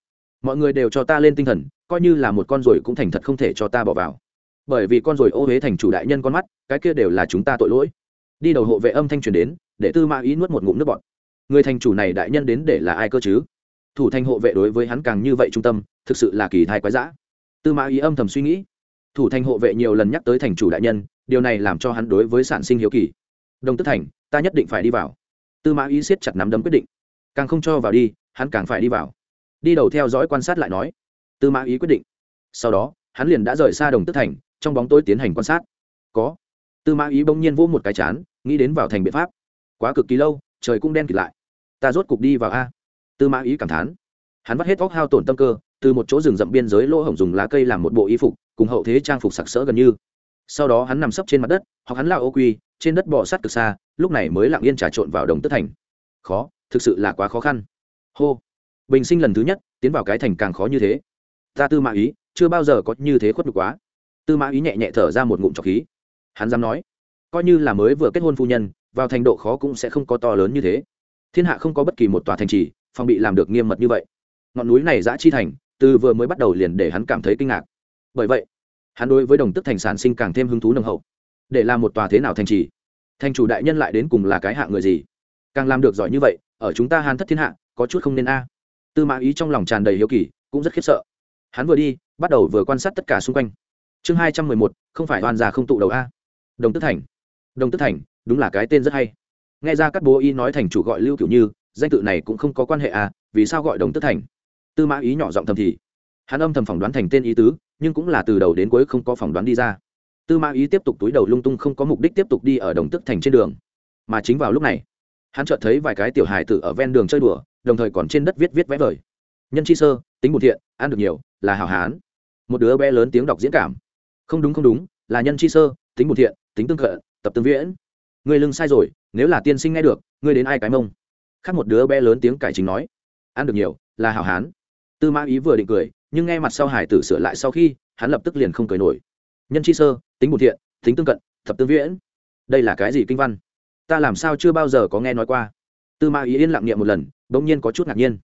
mọi người đều cho ta lên tinh thần, coi như là một con rồi cũng thành thật không thể cho ta bỏ vào. Bởi vì con rồi ô huế thành chủ đại nhân con mắt, cái kia đều là chúng ta tội lỗi. Đi đầu hộ vệ âm thanh truyền đến, để tư mã ý nuốt một ngụm nước bọt. Người thành chủ này đại nhân đến để là ai cơ chứ? Thủ thành hộ vệ đối với hắn càng như vậy trung tâm, thực sự là kỳ thai quái dã. Tư mã ý âm thầm suy nghĩ. Thủ thành hộ vệ nhiều lần nhắc tới thành chủ đại nhân, điều này làm cho hắn đối với sản sinh hiếu kỳ. Đồng tức thành, ta nhất định phải đi vào. Tư mã ý siết chặt nắm đấm quyết định. Càng không cho vào đi, hắn càng phải đi vào đi đầu theo dõi quan sát lại nói. Tư mã ý quyết định. Sau đó, hắn liền đã rời xa đồng tức thành, trong bóng tối tiến hành quan sát. Có. Tư mã ý bỗng nhiên vỗ một cái chán, nghĩ đến vào thành biện pháp. Quá cực kỳ lâu, trời cũng đen kịt lại. Ta rốt cục đi vào a. Tư mã ý cảm thán. Hắn vắt hết vóc hao tổn tâm cơ, từ một chỗ rừng rậm biên giới lỗ hổng dùng lá cây làm một bộ y phục, cùng hậu thế trang phục sặc sỡ gần như. Sau đó hắn nằm sấp trên mặt đất, hoặc hắn lao ô quy, trên đất bò sát cực xa, lúc này mới lặng yên trà trộn vào đồng tất thành. Khó, thực sự là quá khó khăn. Hô bình sinh lần thứ nhất, tiến vào cái thành càng khó như thế. Ta tư mã ý, chưa bao giờ có như thế khuất được quá. Tư mã ý nhẹ nhẹ thở ra một ngụm trọc khí. Hắn dám nói, coi như là mới vừa kết hôn phu nhân, vào thành độ khó cũng sẽ không có to lớn như thế. Thiên hạ không có bất kỳ một tòa thành trì, phòng bị làm được nghiêm mật như vậy. Ngọn núi này giã chi thành, từ vừa mới bắt đầu liền để hắn cảm thấy kinh ngạc. Bởi vậy, hắn đối với đồng tức thành sản sinh càng thêm hứng thú nồng hậu. Để làm một tòa thế nào thành trì? Thành chủ đại nhân lại đến cùng là cái hạ người gì? Càng làm được giỏi như vậy, ở chúng ta hàn thất thiên hạ, có chút không nên a tư mã ý trong lòng tràn đầy hiếu kỳ, cũng rất khiếp sợ. Hắn vừa đi, bắt đầu vừa quan sát tất cả xung quanh. Chương hai trăm mười một, không phải oan già không tụ đầu a. Đồng tức thành. Đồng tức thành, đúng là cái tên rất hay. Nghe ra các bố y nói thành chủ gọi lưu kiểu như, danh tự này cũng không có quan hệ à vì sao gọi đồng tức thành? Tư mã ý nhỏ giọng thầm thì. Hắn âm thầm phỏng đoán thành tên ý tứ, nhưng cũng là từ đầu đến cuối không có phỏng đoán đi ra. Tư mã ý tiếp tục túi đầu lung tung không có mục đích tiếp tục đi ở đồng tức thành trên đường. Mà chính vào lúc này, hắn chợt thấy vài cái tiểu hài tử ở ven đường chơi đùa đồng thời còn trên đất viết viết vẽ vời. Nhân chi sơ, tính bùn thiện, ăn được nhiều, là hảo hán. Một đứa bé lớn tiếng đọc diễn cảm. Không đúng không đúng, là nhân chi sơ, tính bùn thiện, tính tương cận tập tương viễn. Người lưng sai rồi, nếu là tiên sinh nghe được, ngươi đến ai cái mông? Khác một đứa bé lớn tiếng cải chính nói. Ăn được nhiều, là hảo hán. Tư mã ý vừa định cười, nhưng nghe mặt sau hải tử sửa lại sau khi, hắn lập tức liền không cười nổi. Nhân chi sơ, tính bùn thiện, tính tương cận thập tương viễn. Đây là cái gì kinh văn? Ta làm sao chưa bao giờ có nghe nói qua. Tư mã ý yên lặng niệm một lần bỗng nhiên có chút ngạc nhiên.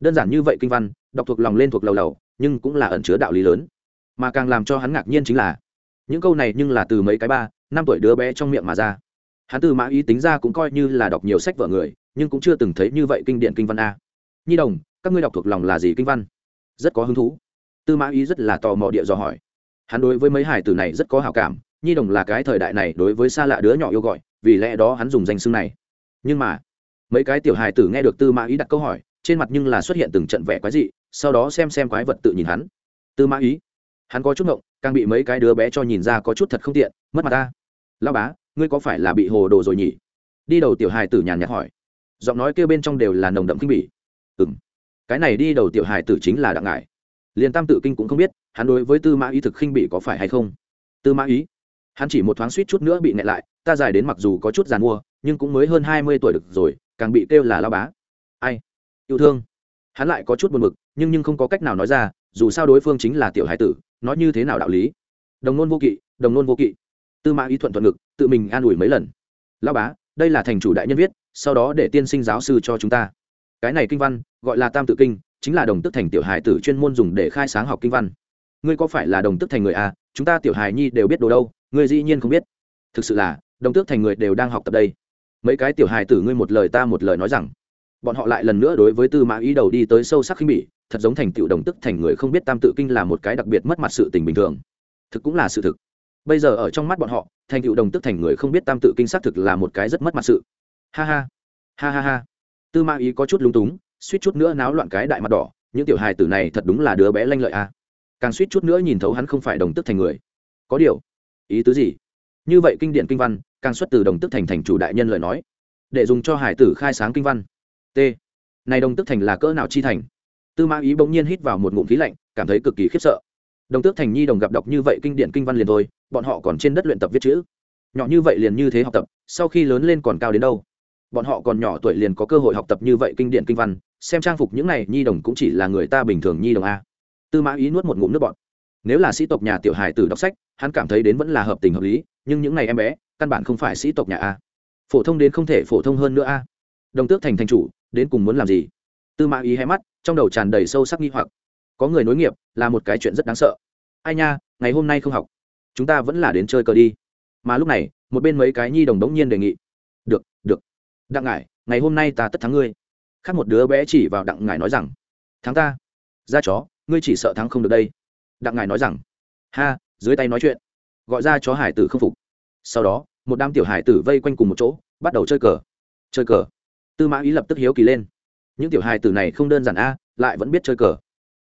Đơn giản như vậy kinh văn, đọc thuộc lòng lên thuộc lầu lầu, nhưng cũng là ẩn chứa đạo lý lớn. Mà càng làm cho hắn ngạc nhiên chính là, những câu này nhưng là từ mấy cái ba, năm tuổi đứa bé trong miệng mà ra. Hắn từ mã ý tính ra cũng coi như là đọc nhiều sách vở người, nhưng cũng chưa từng thấy như vậy kinh điển kinh văn a. Nhi đồng, các ngươi đọc thuộc lòng là gì kinh văn? Rất có hứng thú. Tư mã ý rất là tò mò địa dò hỏi. Hắn đối với mấy hải tử này rất có hào cảm, nhi đồng là cái thời đại này đối với xa lạ đứa nhỏ yêu gọi, vì lẽ đó hắn dùng danh xưng này. Nhưng mà mấy cái tiểu hài tử nghe được tư mã ý đặt câu hỏi, trên mặt nhưng là xuất hiện từng trận vẻ quái dị, sau đó xem xem quái vật tự nhìn hắn. Tư mã ý, hắn có chút ngộng, càng bị mấy cái đứa bé cho nhìn ra có chút thật không tiện, mất mặt ta. Lao bá, ngươi có phải là bị hồ đồ rồi nhỉ? Đi đầu tiểu hài tử nhàn nhạt hỏi. Giọng nói kêu bên trong đều là nồng đậm kinh bỉ. Ừ m cái này đi đầu tiểu hài tử chính là đặng ngải. Liền tam tự kinh cũng không biết, hắn đối với tư mã ý thực khinh bỉ có phải hay không? Tư mã ý, hắn chỉ một thoáng suýt chút nữa bị nẹ lại, ta dài đến mặc dù có chút g i à n mua nhưng cũng mới hơn hai mươi tuổi được rồi càng bị kêu là lao bá. Ai? Yêu thương. Hắn lại có chút buồn b ự c nhưng nhưng không có cách nào nói ra, dù sao đối phương chính là tiểu hải tử, nói như thế nào đạo lý? Đồng nôn vô kỵ, đồng nôn vô kỵ. Tư mã ý thuận thuận ngực, tự mình an ủi mấy lần. Lao bá, đây là thành chủ đại nhân viết, sau đó để tiên sinh giáo sư cho chúng ta. Cái này kinh văn, gọi là tam tự kinh, chính là đồng tức thành tiểu hài tử chuyên môn dùng để khai sáng học kinh văn. Ngươi có phải là đồng tức thành người à? Chúng ta tiểu hài nhi đều biết đồ đâu, ngươi dĩ nhiên không biết. Thực sự là, đồng tước thành người đều đang học tập đây mấy cái tiểu hài tử ngươi một lời ta một lời nói rằng. Bọn họ lại lần nữa đối với tư mã ý đầu đi tới sâu sắc khinh bỉ, thật giống thành tựu đồng tức thành người không biết tam tự kinh là một cái đặc biệt mất mặt sự tình bình thường. Thực cũng là sự thực. Bây giờ ở trong mắt bọn họ, thành tựu đồng tức thành người không biết tam tự kinh xác thực là một cái rất mất mặt sự. Ha ha. Ha ha ha. Tư mã ý có chút lúng túng, suýt chút nữa náo loạn cái đại mặt đỏ, những tiểu hài tử này thật đúng là đứa bé lanh lợi a. Càng suýt chút nữa nhìn thấu hắn không phải đồng tức thành người. Có điều, ý tứ gì? Như vậy kinh điển kinh văn, càng xuất từ đồng tức thành thành chủ đại nhân lời nói. Để dùng cho hải tử khai sáng kinh văn. T. Này đồng tức thành là cỡ nào chi thành? Tư mã ý bỗng nhiên hít vào một ngụm khí lạnh, cảm thấy cực kỳ khiếp sợ. Đồng tước thành nhi đồng gặp đọc như vậy kinh điển kinh văn liền thôi, bọn họ còn trên đất luyện tập viết chữ. Nhỏ như vậy liền như thế học tập, sau khi lớn lên còn cao đến đâu? Bọn họ còn nhỏ tuổi liền có cơ hội học tập như vậy kinh điển kinh văn, xem trang phục những này, nhi đồng cũng chỉ là người ta bình thường nhi đồng a. Tư mã ý nuốt một ngụm nước bọn nếu là sĩ tộc nhà tiểu hài tử đọc sách hắn cảm thấy đến vẫn là hợp tình hợp lý, nhưng những ngày em bé, căn bản không phải sĩ tộc nhà a. Phổ thông đến không thể phổ thông hơn nữa a. Đồng tước thành thành chủ, đến cùng muốn làm gì? Tư mã ý hay mắt, trong đầu tràn đầy sâu sắc nghi hoặc. Có người nối nghiệp, là một cái chuyện rất đáng sợ. Ai nha, ngày hôm nay không học. Chúng ta vẫn là đến chơi cờ đi. Mà lúc này, một bên mấy cái nhi đồng đống nhiên đề nghị. Được được. Đặng ngải, ngày hôm nay ta tất thắng ngươi. Khác một đứa bé chỉ vào đặng ngải nói rằng. Thắng ta. Ra chó, ngươi chỉ sợ thắng không được đây. Đặng ngải nói rằng. Ha dưới tay nói chuyện. Gọi ra chó hải tử không phục. Sau đó, một đám tiểu hải tử vây quanh cùng một chỗ, bắt đầu chơi cờ. Chơi cờ. Tư mã ý lập tức hiếu kỳ lên. Những tiểu hải tử này không đơn giản a, lại vẫn biết chơi cờ.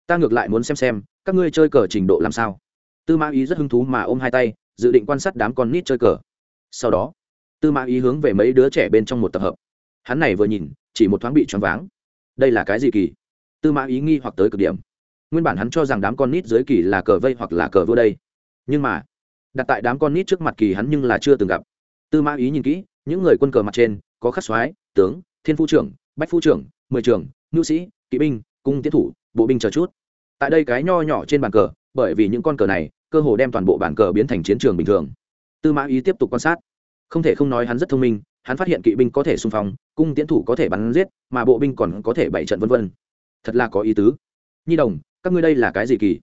Ta ngược lại muốn xem xem, các ngươi chơi cờ trình độ làm sao. Tư mã ý rất hứng thú mà ôm hai tay, dự định quan sát đám con nít chơi cờ. Sau đó, tư mã ý hướng về mấy đứa trẻ bên trong một tập hợp. Hắn này vừa nhìn, chỉ một thoáng bị choáng váng. Đây là cái gì kỳ? Tư mã ý nghi hoặc tới cực điểm. Nguyên bản hắn cho rằng đám con nít dưới kỳ là cờ vây hoặc là cờ vua đây nhưng mà, đặt tại đám con nít trước mặt kỳ hắn nhưng là chưa từng gặp. Tư mã ý nhìn kỹ, những người quân cờ mặt trên, có khắc soái, tướng, thiên phu trưởng, bách phu trưởng, mười trưởng, ngưu sĩ, kỵ binh, cung tiến thủ, bộ binh chờ chút. Tại đây cái nho nhỏ trên bàn cờ, bởi vì những con cờ này, cơ hồ đem toàn bộ bàn cờ biến thành chiến trường bình thường. Tư mã ý tiếp tục quan sát. Không thể không nói hắn rất thông minh, hắn phát hiện kỵ binh có thể xung phong, cung tiến thủ có thể bắn giết, mà bộ binh còn có thể bảy trận vân vân. Thật là có ý tứ. Nhi đồng, các ngươi đây là cái gì kỳ?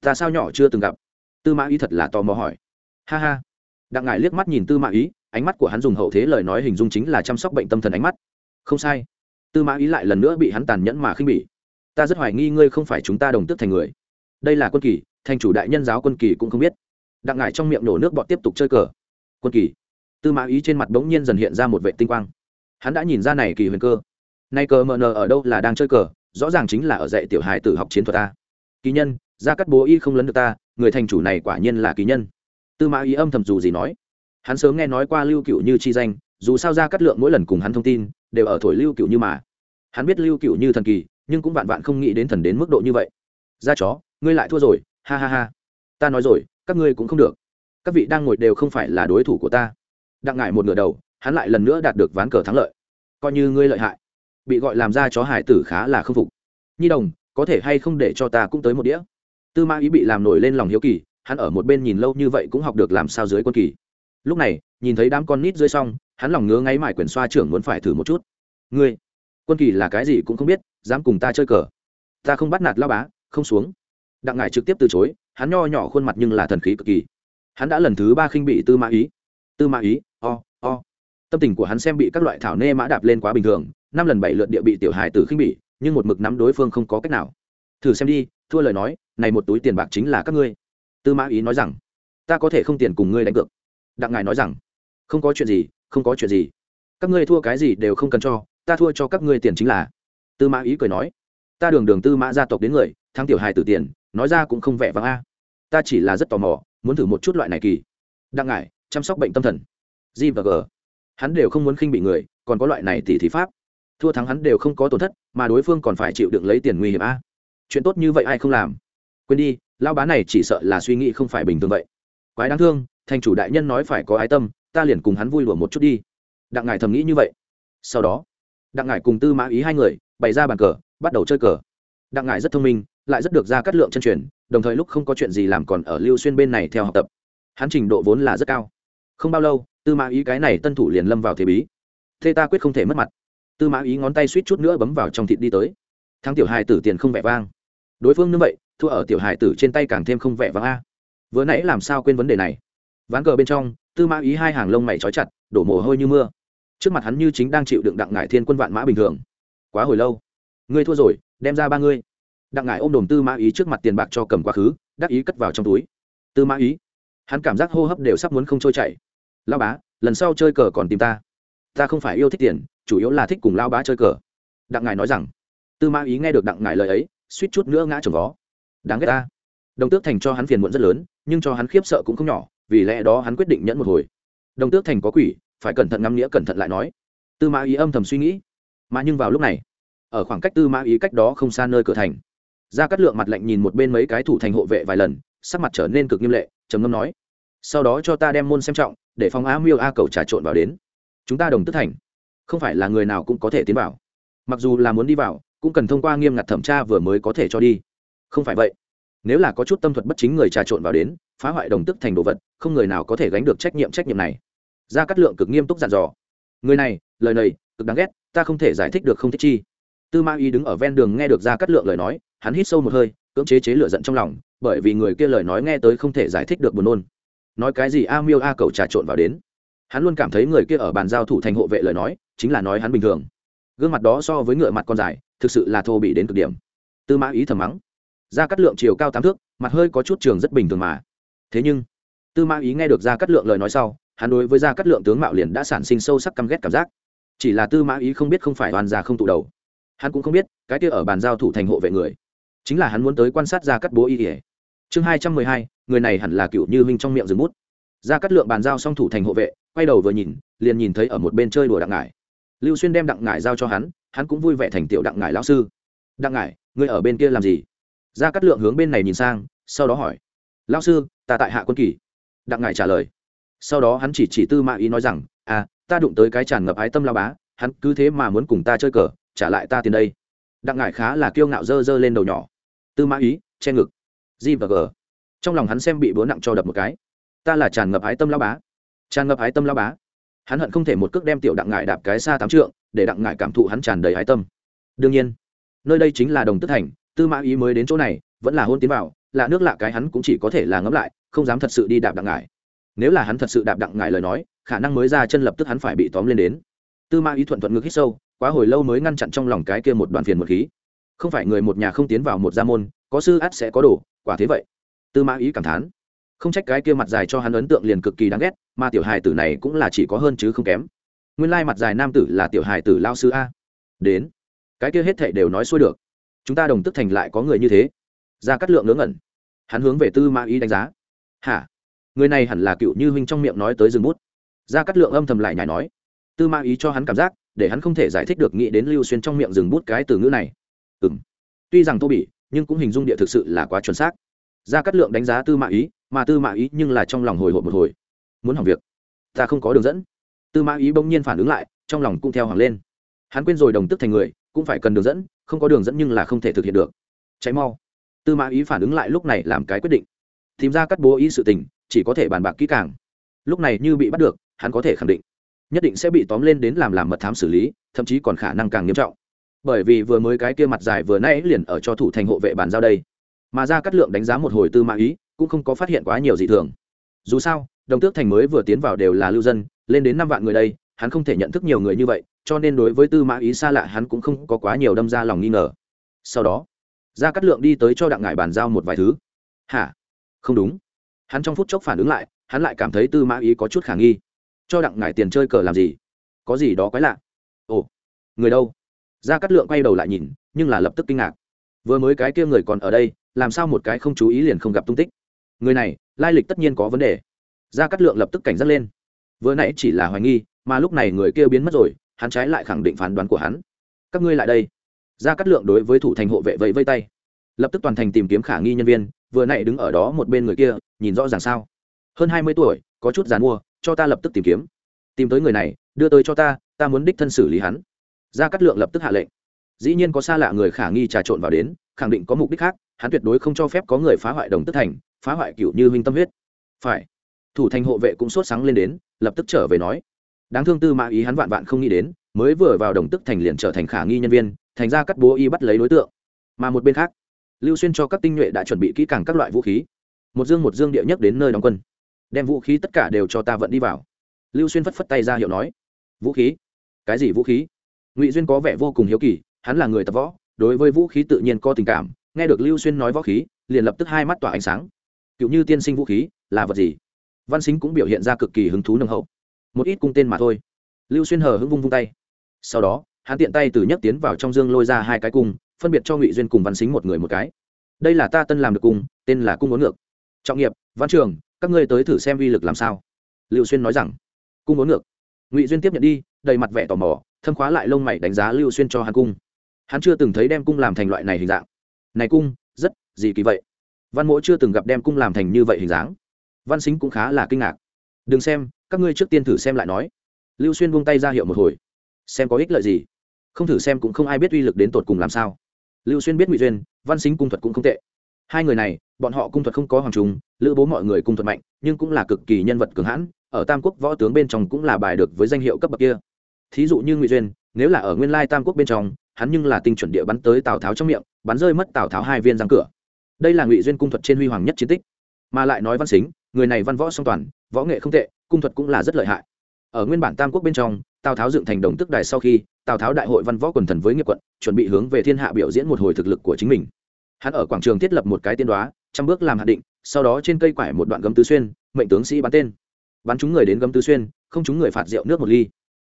Ta sao nhỏ chưa từng gặp? Tư mã ý thật là tò mò hỏi. Ha ha. Đặng ngại liếc mắt nhìn tư mã ý, ánh mắt của hắn dùng hậu thế lời nói hình dung chính là chăm sóc bệnh tâm thần ánh mắt. Không sai. Tư mã ý lại lần nữa bị hắn tàn nhẫn mà khinh bỉ. Ta rất hoài nghi ngươi không phải chúng ta đồng tước thành người. Đây là quân kỳ, thành chủ đại nhân giáo quân kỳ cũng không biết. Đặng ngải trong miệng nổ nước bọt tiếp tục chơi cờ. Quân kỳ. Tư mã ý trên mặt bỗng nhiên dần hiện ra một vệ tinh quang. Hắn đã nhìn ra này kỳ huyền cơ. Nay cờ mờ nờ ở đâu là đang chơi cờ, rõ ràng chính là ở dạy tiểu hài tử học chiến thuật ta. Kỳ nhân ra cắt bố y không lấn được ta người thành chủ này quả nhiên là kỳ nhân. Tư mã ý âm thầm dù gì nói. Hắn sớm nghe nói qua lưu cựu như chi danh, dù sao ra cắt lượng mỗi lần cùng hắn thông tin, đều ở thổi lưu cựu như mà. Hắn biết lưu cựu như thần kỳ, nhưng cũng vạn vạn không nghĩ đến thần đến mức độ như vậy. Ra chó, ngươi lại thua rồi, ha ha ha. Ta nói rồi, các ngươi cũng không được. Các vị đang ngồi đều không phải là đối thủ của ta. Đặng ngại một nửa đầu, hắn lại lần nữa đạt được ván cờ thắng lợi. Coi như ngươi lợi hại, bị gọi làm ra chó hải tử khá là k phục. Nhi đồng, có thể hay không để cho ta cũng tới một đĩa? Tư mã ý bị làm nổi lên lòng hiếu kỳ hắn ở một bên nhìn lâu như vậy cũng học được làm sao dưới quân kỳ. Lúc này nhìn thấy đám con nít dưới xong hắn lòng ngứa ngáy mải quyển xoa trưởng muốn phải thử một chút. Ngươi quân kỳ là cái gì cũng không biết dám cùng ta chơi cờ. Ta không bắt nạt lao bá không xuống. Đặng ngải trực tiếp từ chối hắn nho nhỏ khuôn mặt nhưng là thần khí cực kỳ. Hắn đã lần thứ ba khinh bị tư mã ý. Tư mã ý o、oh, o、oh. tâm tình của hắn xem bị các loại thảo nê mã đạp lên quá bình thường năm lần bảy lượt địa bị tiểu hài tử khinh bị, nhưng một mực nắm đối phương không có cách nào thử xem đi, thua lời nói, này một túi tiền bạc chính là các ngươi. Tư mã ý nói rằng, ta có thể không tiền cùng ngươi đánh cược. Đặng ngài nói rằng, không có chuyện gì, không có chuyện gì. Các ngươi thua cái gì đều không cần cho, ta thua cho các ngươi tiền chính là. Tư mã ý cười nói, ta đường đường tư mã gia tộc đến người, thắng tiểu hài tử tiền, nói ra cũng không vẻ vang a. Ta chỉ là rất tò mò, muốn thử một chút loại này kỳ. Đặng ngại chăm sóc bệnh tâm thần. G và g. Hắn đều không muốn khinh bị người, còn có loại này tỷ thí pháp. Thua thắng hắn đều không có tổn thất, mà đối phương còn phải chịu đựng lấy tiền nguy hiểm a chuyện tốt như vậy ai không làm? Quên đi lao bá này chỉ sợ là suy nghĩ không phải bình thường vậy. Quái đáng thương, thành chủ đại nhân nói phải có ái tâm, ta liền cùng hắn vui lùa một chút đi. Đặng ngài thầm nghĩ như vậy. Sau đó, đặng ngài cùng tư mã ý hai người bày ra bàn cờ, bắt đầu chơi cờ. Đặng ngài rất thông minh, lại rất được ra cắt lượng chân truyền, đồng thời lúc không có chuyện gì làm còn ở lưu xuyên bên này theo học tập. Hắn trình độ vốn là rất cao. Không bao lâu, tư mã ý cái này tân thủ liền lâm vào thế bí. Thế ta quyết không thể mất mặt. Tư mã ý ngón tay suýt chút nữa bấm vào trong thịt đi tới. Thắng tiểu hài tử tiền không vẻ vang đối phương như vậy, thua ở tiểu Hải tử trên tay càng thêm không vẻ vang a. Vừa nãy làm sao quên vấn đề này? Ván cờ bên trong, tư mã ý hai hàng lông mày trói chặt, đổ mồ hôi như mưa. Trước mặt hắn như chính đang chịu đựng đặng ngải thiên quân vạn mã bình thường. Quá hồi lâu? Ngươi thua rồi, đem ra ba ngươi. Đặng ngải ôm đồm tư mã ý trước mặt tiền bạc cho cầm quá khứ, đắc ý cất vào trong túi. Tư mã ý, hắn cảm giác hô hấp đều sắp muốn không trôi chảy. Lao bá, lần sau chơi cờ còn tìm ta. Ta không phải yêu thích tiền, chủ yếu là thích cùng lao bá chơi cờ. Đặng ngài nói rằng. Tư mã ý nghe được đặng ngài lời ấy suýt chút nữa ngã chồng vó. Đáng ghét ta. Đồng tước thành cho hắn phiền muộn rất lớn, nhưng cho hắn khiếp sợ cũng không nhỏ, vì lẽ đó hắn quyết định nhẫn một hồi. Đồng tước thành có quỷ, phải cẩn thận ngắm nghĩa cẩn thận lại nói. Tư mã ý âm thầm suy nghĩ. Mà nhưng vào lúc này, ở khoảng cách tư mã ý cách đó không xa nơi cửa thành ra cắt lượng mặt lạnh nhìn một bên mấy cái thủ thành hộ vệ vài lần, sắc mặt trở nên cực nghiêm lệ, trầm ngâm nói, sau đó cho ta đem môn xem trọng, để phòng á miêu a cầu trà trộn vào đến. Chúng ta đồng tức thành, không phải là người nào cũng có thể tiến vào. Mặc dù là muốn đi vào cũng cần thông qua nghiêm ngặt thẩm tra vừa mới có thể cho đi. Không phải vậy, nếu là có chút tâm thuật bất chính người trà trộn vào đến, phá hoại đồng tức thành đồ vật, không người nào có thể gánh được trách nhiệm trách nhiệm này. Ra cắt lượng cực nghiêm túc dặn dò. Người này, lời này, cực đáng ghét, ta không thể giải thích được không thích chi. Tư ma y đứng ở ven đường nghe được ra cắt lượng lời nói, hắn hít sâu một hơi, cưỡng chế chế lửa giận trong lòng, bởi vì người kia lời nói nghe tới không thể giải thích được buồn nôn. Nói cái gì a miêu a cầu trà trộn vào đến. Hắn luôn cảm thấy người kia ở bàn giao thủ thành hộ vệ lời nói, chính là nói hắn bình thường gương mặt đó so với ngựa mặt con dài, thực sự là thô bị đến cực điểm. Tư mã ý thầm mắng ra cắt lượng chiều cao tám thước, mặt hơi có chút trường rất bình thường mà. Thế nhưng, tư mã ý nghe được ra cắt lượng lời nói sau, hắn đối với ra cắt lượng tướng mạo liền đã sản sinh sâu sắc căm ghét cảm giác. Chỉ là tư mã ý không biết không phải toàn gia không tụ đầu. Hắn cũng không biết, cái kia ở bàn giao thủ thành hộ vệ người, chính là hắn muốn tới quan sát ra cắt bố y ỉa chương hai trăm mười hai, người này hẳn là cựu như huynh trong miệng rừng mút ra cắt lượng bàn giao xong thủ thành hộ vệ, quay đầu vừa nhìn, liền nhìn thấy ở một bên chơi đùa đặng ngải lưu xuyên đem đặng ngải giao cho hắn hắn cũng vui vẻ thành tiểu đặng ngải lão sư. Đặng ngải, ngươi ở bên kia làm gì? Ra cắt lượng hướng bên này nhìn sang, sau đó hỏi. Lão sư, ta tại hạ quân kỳ. Đặng ngải trả lời. Sau đó hắn chỉ chỉ tư mã ý nói rằng à ta đụng tới cái tràn ngập ái tâm lao bá, hắn cứ thế mà muốn cùng ta chơi cờ, trả lại ta tiền đây. Đặng ngải khá là kiêu ngạo dơ dơ lên đầu nhỏ. Tư mã ý, che ngực. G và g. Trong lòng hắn xem bị búa nặng cho đập một cái. Ta là tràn ngập ái tâm lao bá. Tràn ngập ái tâm lao bá? Hắn hận không thể một cước đem tiểu đặng ngải đạp cái xa tám trượng, để đặng ngải cảm thụ hắn tràn đầy hái tâm. Đương nhiên, nơi đây chính là đồng tức thành, tư mã ý mới đến chỗ này, vẫn là hôn tiến vào, lạ nước lạ cái hắn cũng chỉ có thể là ngẫm lại, không dám thật sự đi đạp đặng ngải. Nếu là hắn thật sự đạp đặng ngải lời nói, khả năng mới ra chân lập tức hắn phải bị tóm lên đến. Tư mã ý thuận thuận ngực hít sâu, quá hồi lâu mới ngăn chặn trong lòng cái kia một đoàn phiền một khí. Không phải người một nhà không tiến vào một gia môn, có sư át sẽ có đồ, quả thế vậy. Tư mã ý cảm thán không trách cái kia mặt dài cho hắn ấn tượng liền cực kỳ đáng ghét, mà tiểu hài tử này cũng là chỉ có hơn chứ không kém. Nguyên lai mặt dài nam tử là tiểu hài tử lao sư a. Đến. Cái kia hết thệ đều nói xuôi được. Chúng ta đồng tức thành lại có người như thế. Ra cắt lượng ngớ ngẩn. Hắn hướng về tư mã ý đánh giá. Hả? Người này hẳn là cựu như huynh trong miệng nói tới rừng bút. Ra cắt lượng âm thầm lại nhảy nói. Tư mã ý cho hắn cảm giác, để hắn không thể giải thích được nghĩ đến lưu xuyên trong miệng rừng bút cái từ ngữ này. Ừ m tuy rằng tô bỉ, nhưng cũng hình dung địa thực sự là quá chuẩn xác. Ra cắt lượng đánh giá tư mã ý mà tư mã ý nhưng là trong lòng hồi hộp một hồi. Muốn hỏng việc, ta không có đường dẫn. Tư mã ý bỗng nhiên phản ứng lại, trong lòng cũng theo hoàng lên. Hắn quên rồi đồng tức thành người, cũng phải cần đường dẫn, không có đường dẫn nhưng là không thể thực hiện được. Cháy mau. Tư mã ý phản ứng lại lúc này làm cái quyết định. Tìm ra cắt bố ý sự tình, chỉ có thể bàn bạc kỹ càng. Lúc này như bị bắt được, hắn có thể khẳng định, nhất định sẽ bị tóm lên đến làm làm mật thám xử lý, thậm chí còn khả năng càng nghiêm trọng. Bởi vì vừa mới cái kia mặt dài vừa nãy liền ở cho thủ thành hộ vệ bàn giao đây. Mà ra cắt lượng đánh giá một hồi tư mã ý cũng không có phát hiện quá nhiều gì thường. Dù sao, đồng tước thành mới vừa tiến vào đều là lưu dân, lên đến năm vạn người đây, hắn không thể nhận thức nhiều người như vậy, cho nên đối với tư mã ý xa lạ hắn cũng không có quá nhiều đâm ra lòng nghi ngờ. Sau đó, gia cát lượng đi tới cho đặng ngải bàn giao một vài thứ. Hả? Không đúng. Hắn trong phút chốc phản ứng lại, hắn lại cảm thấy tư mã ý có chút khả nghi. Cho đặng ngải tiền chơi cờ làm gì? Có gì đó quái lạ? Ồ, người đâu? Gia cát lượng quay đầu lại nhìn, nhưng là lập tức kinh ngạc. Vừa mới cái kia người còn ở đây, làm sao một cái không chú ý liền không gặp tung tích? Người này, lai lịch tất nhiên có vấn đề. Gia Cát lượng lập tức cảnh giác lên. Vừa nãy chỉ là hoài nghi, mà lúc này người kia biến mất rồi, hắn trái lại khẳng định phán đoán của hắn. Các ngươi lại đây. Gia Cát lượng đối với thủ thành hộ vệ vẫy vây tay. Lập tức toàn thành tìm kiếm khả nghi nhân viên, vừa nãy đứng ở đó một bên người kia, nhìn rõ ràng sao. Hơn hai mươi tuổi, có chút dàn mua cho ta lập tức tìm kiếm. Tìm tới người này, đưa tới cho ta ta muốn đích thân xử lý hắn. Gia Cát lượng lập tức hạ lệnh. Dĩ nhiên có xa lạ người khả nghi trà trộn vào đến, khẳng định có mục đích khác, hắn tuyệt đối không cho phép có người phá hoại đồng tức thành phá hoại cựu như huynh tâm huyết. Phải. Thủ thành hộ vệ cũng sốt sáng lên đến, lập tức trở về nói. Đáng thương tư mã ý hắn vạn vạn không nghĩ đến, mới vừa vào đồng tức thành liền trở thành khả nghi nhân viên, thành ra cắt bố y bắt lấy đối tượng. Mà một bên khác, lưu xuyên cho các tinh nhuệ đã chuẩn bị kỹ càng các loại vũ khí. Một dương một dương địa nhất đến nơi đóng quân. Đem vũ khí tất cả đều cho ta vận đi vào. Lưu xuyên phất phất tay ra hiệu nói. Vũ khí? Cái gì vũ khí? Ngụy duyên có vẻ vô cùng hiếu kỳ, hắn là người tập võ, đối với vũ khí tự nhiên có tình cảm. Nghe được lưu xuyên nói võ khí, liền lập tức hai mắt tỏa ánh sáng cựu như tiên sinh vũ khí, là vật gì? Văn xính cũng biểu hiện ra cực kỳ hứng thú nồng hậu. Một ít cung tên mà thôi. Lưu xuyên hờ hững vung vung tay. Sau đó, hắn tiện tay từ nhấc tiến vào trong dương lôi ra hai cái cung, phân biệt cho ngụy duyên cùng văn xính một người một cái. Đây là ta tân làm được cung, tên là cung ốn ngược. Trọng nghiệp, văn trường, các ngươi tới thử xem vi lực làm sao. Lưu xuyên nói rằng, cung ốn ngược. Ngụy duyên tiếp nhận đi, đầy mặt vẻ tò mò, thâm khóa lại lông mày đánh giá lưu xuyên cho hắn cung. Hắn chưa từng thấy đem cung làm thành loại này hình dạng. Này cung, rất gì kỳ vậy? Văn mỗi chưa từng gặp đem cung làm thành như vậy hình dáng. Văn xính cũng khá là kinh ngạc. Đừng xem, các ngươi trước tiên thử xem lại nói. Lưu xuyên buông tay ra hiệu một hồi. Xem có ích lợi gì. Không thử xem cũng không ai biết uy lực đến tột cùng làm sao. Lưu xuyên biết ngụy duyên, văn xính cung thuật cũng không tệ. Hai người này, bọn họ cung thuật không có hoàng trùng lữ bố mọi người cung thuật mạnh, nhưng cũng là cực kỳ nhân vật cường hãn, ở tam quốc võ tướng bên trong cũng là bài được với danh hiệu cấp bậc kia. Thí dụ như ngụy duyên, nếu là ở nguyên lai tam quốc bên trong, hắn nhưng là tinh chuẩn địa bắn tới tào tháo trong miệng, bắn rơi mất tào tháo hai viên răng cửa đây là ngụy duyên cung thuật trên huy hoàng nhất chiến tích. Mà lại nói văn xính, người này văn võ song toàn, võ nghệ không tệ, cung thuật cũng là rất lợi hại. Ở nguyên bản tam quốc bên trong, tào tháo dựng thành đồng tức đài sau khi, tào tháo đại hội văn võ quần thần với nghiệp quận, chuẩn bị hướng về thiên hạ biểu diễn một hồi thực lực của chính mình. Hắn ở quảng trường thiết lập một cái tiên đoá, trăm bước làm hạ định, sau đó trên cây quải một đoạn gấm tứ xuyên, mệnh tướng sĩ bắn tên. Bắn chúng người đến gấm tứ xuyên, không chúng người phạt rượu nước một ly.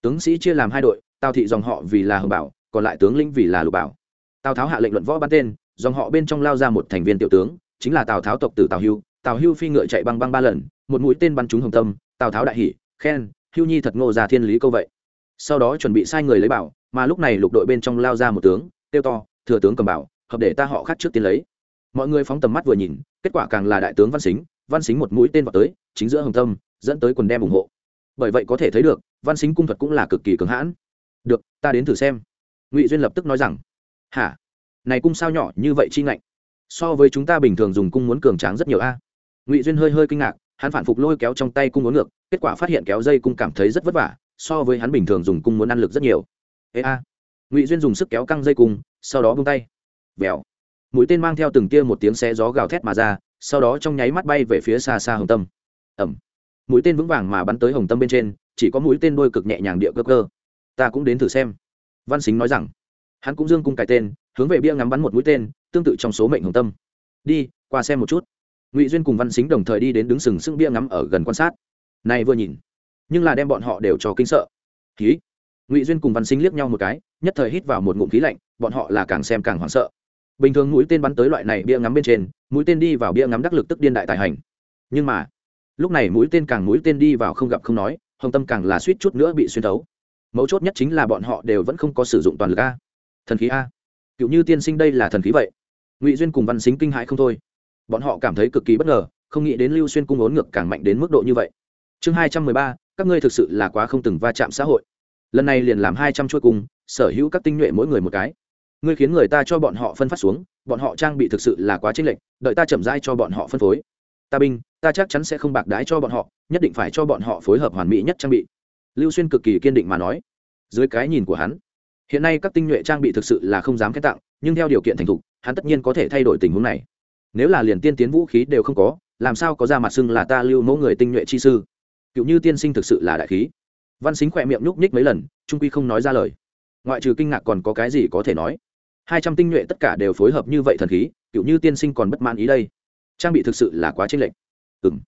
Tướng sĩ chia làm hai đội, tào thị dòng họ vì là hồng bảo, còn lại tướng lĩnh vì là lục bảo. Tào tháo hạ lệnh luận võ bắn tên dòng họ bên trong lao ra một thành viên tiểu tướng, chính là tào tháo tộc tử tào hưu. Tào hưu phi ngựa chạy băng băng ba lần, một mũi tên bắn trúng hồng tâm, tào tháo đại hỉ, khen, hưu nhi thật ngô ra thiên lý câu vậy. Sau đó chuẩn bị sai người lấy bảo, mà lúc này lục đội bên trong lao ra một tướng tiêu to, thừa tướng cầm bảo, hợp để ta họ khắc trước tiên lấy. Mọi người phóng tầm mắt vừa nhìn, kết quả càng là đại tướng văn xính văn xính một mũi tên vào tới, chính giữa hồng tâm, dẫn tới quần đem ủng hộ. Bởi vậy có thể thấy được, văn xính cung thuật cũng là cực kỳ cứng hãn. Được, ta đến thử xem. Ngụy duyên lập tức nói rằng, hả? Này cung sao nhỏ như vậy chi ngạnh. So với chúng ta bình thường dùng cung muốn cường tráng rất nhiều a. Ngụy duyên hơi hơi kinh ngạc, hắn phản phục lôi kéo trong tay cung muốn ngược, kết quả phát hiện kéo dây cung cảm thấy rất vất vả, so với hắn bình thường dùng cung muốn ăn lực rất nhiều. Ê a. Ngụy duyên dùng sức kéo căng dây cung, sau đó bung tay. Vèo mũi tên mang theo từng tia một tiếng xe gió gào thét mà ra, sau đó trong nháy mắt bay về phía xa xa hồng tâm. Ẩm. Mũi tên vững vàng mà bắn tới hồng tâm bên trên, chỉ có mũi tên đôi cực nhẹ nhàng địa cơ cơ. Ta cũng đến thử xem. Văn xính nói rằng. Hắn cũng dương cung cái tên hướng về bia ngắm bắn một mũi tên, tương tự trong số mệnh hồng tâm. Đi, qua xem một chút. Ngụy duyên cùng văn xính đồng thời đi đến đứng sừng sững bia ngắm ở gần quan sát. Này vừa nhìn, nhưng là đem bọn họ đều cho kinh sợ. Khí ngụy duyên cùng văn xính liếc nhau một cái, nhất thời hít vào một ngụm khí lạnh, bọn họ là càng xem càng hoảng sợ. Bình thường mũi tên bắn tới loại này bia ngắm bên trên, mũi tên đi vào bia ngắm đắc lực tức điên đại tài hành. Nhưng mà, lúc này mũi tên càng mũi tên đi vào không gặp không nói, hồng tâm càng là suýt chút nữa bị xuyên thấu. Mấu chốt nhất chính là bọn họ đều vẫn không có sử dụng toàn lực a. Thần khí a cựu như tiên sinh đây là thần khí vậy. Ngụy duyên cùng văn xính kinh hãi không thôi. Bọn họ cảm thấy cực kỳ bất ngờ, không nghĩ đến lưu xuyên cung ốn ngược càng mạnh đến mức độ như vậy. Chương hai trăm mười ba, các ngươi thực sự là quá không từng va chạm xã hội. Lần này liền làm hai trăm chuỗi cung sở hữu các tinh nhuệ mỗi người một cái. Ngươi khiến người ta cho bọn họ phân phát xuống, bọn họ trang bị thực sự là quá chênh lệch, đợi ta chậm rãi cho bọn họ phân phối. Ta binh, ta chắc chắn sẽ không bạc đái cho bọn họ, nhất định phải cho bọn họ phối hợp hoàn mỹ nhất trang bị. Lưu xuyên cực kỳ kiên định mà nói. Dưới cái nhìn của hắn hiện nay các tinh nhuệ trang bị thực sự là không dám khen tặng, nhưng theo điều kiện thành thục, hắn tất nhiên có thể thay đổi tình huống này. Nếu là liền tiên tiến vũ khí đều không có, làm sao có ra mặt xưng là ta lưu mẫu người tinh nhuệ chi sư? Cựu như tiên sinh thực sự là đại khí. Văn xính khỏe miệng nhúc nhích mấy lần, trung quy không nói ra lời. Ngoại trừ kinh ngạc còn có cái gì có thể nói? Hai trăm tinh nhuệ tất cả đều phối hợp như vậy thần khí, cựu như tiên sinh còn bất mãn ý đây. Trang bị thực sự là quá chênh lệch. Ừ m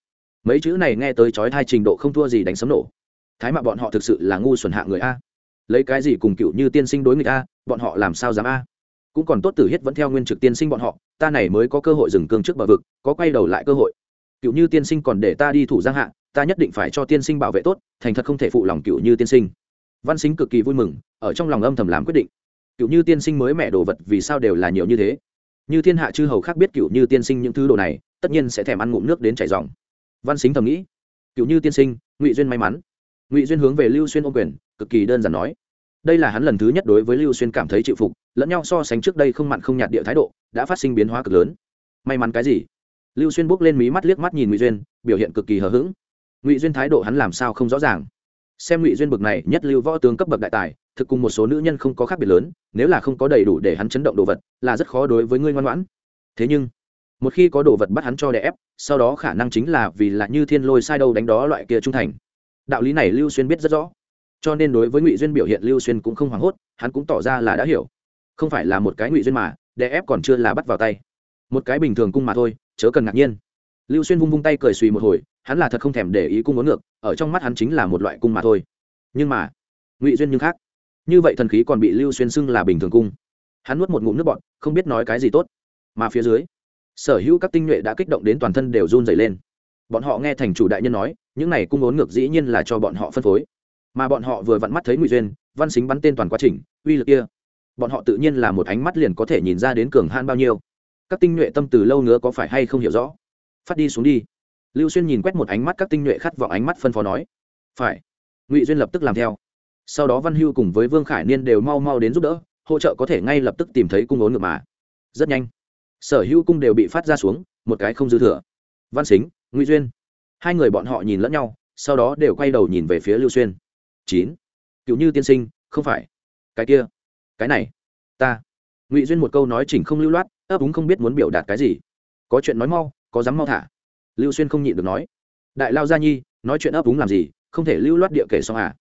mấy chữ này nghe tới trói hai trình độ không thua gì đánh sấm nổ. Thái mạ bọn họ thực sự là ngu xuẩn hạ người a lấy cái gì cùng cựu như tiên sinh đối nghịch a, bọn họ làm sao dám a? Cũng còn tốt tử hiết vẫn theo nguyên trực tiên sinh bọn họ, ta này mới có cơ hội dừng cương trước bờ vực, có quay đầu lại cơ hội. Cựu như tiên sinh còn để ta đi thủ giang hạ, ta nhất định phải cho tiên sinh bảo vệ tốt, thành thật không thể phụ lòng cựu như tiên sinh. Văn sinh cực kỳ vui mừng, ở trong lòng âm thầm làm quyết định. Cựu như tiên sinh mới mẹ đồ vật vì sao đều là nhiều như thế? Như thiên hạ chư hầu khác biết cựu như tiên sinh những thứ đồ này, tất nhiên sẽ thèm ăn ngụm nước đến chảy dòng. Văn xính thầm nghĩ. Cựu như tiên sinh, ngụy duyên may mắn. Ngụy duyên hướng về lưu xuyên ô quyền cực kỳ đơn giản nói. Đây là hắn lần thứ nhất đối với lưu xuyên cảm thấy chịu phục, lẫn nhau so sánh trước đây không mặn không nhạt địa thái độ, đã phát sinh biến hóa cực lớn. May mắn cái gì? Lưu xuyên bước lên mí mắt liếc mắt nhìn ngụy duyên, biểu hiện cực kỳ hờ hững. Ngụy duyên thái độ hắn làm sao không rõ ràng? Xem ngụy duyên bực này, nhất lưu võ tướng cấp bậc đại tài, thực cùng một số nữ nhân không có khác biệt lớn, nếu là không có đầy đủ để hắn chấn động đồ vật, là rất khó đối với ngươi ngoan ngoãn. Thế nhưng, một khi có đồ vật bắt hắn cho đè ép, sau đó khả năng chính là vì là như thiên lôi sai đâu đánh đó loại kia trung thành. Đạo lý này lưu xuyên biết rất rõ cho nên đối với ngụy duyên biểu hiện lưu xuyên cũng không hoảng hốt hắn cũng tỏ ra là đã hiểu. Không phải là một cái ngụy duyên mà đè ép còn chưa là bắt vào tay. Một cái bình thường cung mà thôi chớ cần ngạc nhiên. Lưu xuyên vung vung tay cười suy một hồi hắn là thật không thèm để ý cung muốn ngược ở trong mắt hắn chính là một loại cung mà thôi. Nhưng mà ngụy duyên nhưng khác. Như vậy thần khí còn bị lưu xuyên xưng là bình thường cung. Hắn nuốt một ngụm nước bọt, không biết nói cái gì tốt. Mà phía dưới sở hữu các tinh nhuệ đã kích động đến toàn thân đều run dày lên. Bọn họ nghe thành chủ đại nhân nói những này cung ốn ngược dĩ nhiên là cho bọn họ phân phối mà bọn họ vừa vặn mắt thấy ngụy duyên văn xính bắn tên toàn quá trình uy lực kia bọn họ tự nhiên là một ánh mắt liền có thể nhìn ra đến cường han bao nhiêu các tinh nhuệ tâm từ lâu nữa có phải hay không hiểu rõ phát đi xuống đi lưu xuyên nhìn quét một ánh mắt các tinh nhuệ khát vọng ánh mắt phân phó nói phải ngụy duyên lập tức làm theo sau đó văn hưu cùng với vương khải niên đều mau mau đến giúp đỡ hỗ trợ có thể ngay lập tức tìm thấy cung ốn ngược mà rất nhanh sở hữu cung đều bị phát ra xuống một cái không dư thừa văn xính ngụy duyên hai người bọn họ nhìn lẫn nhau sau đó đều quay đầu nhìn về phía lưu xuyên chín. Cựu như tiên sinh, không phải. Cái kia, cái này, ta. Ngụy duyên một câu nói chỉnh không lưu loát, ấp úng không biết muốn biểu đạt cái gì. Có chuyện nói mau, có dám mau thả. Lưu xuyên không nhịn được nói. Đại lao gia nhi, nói chuyện ấp úng làm gì, không thể lưu loát địa kể xong à?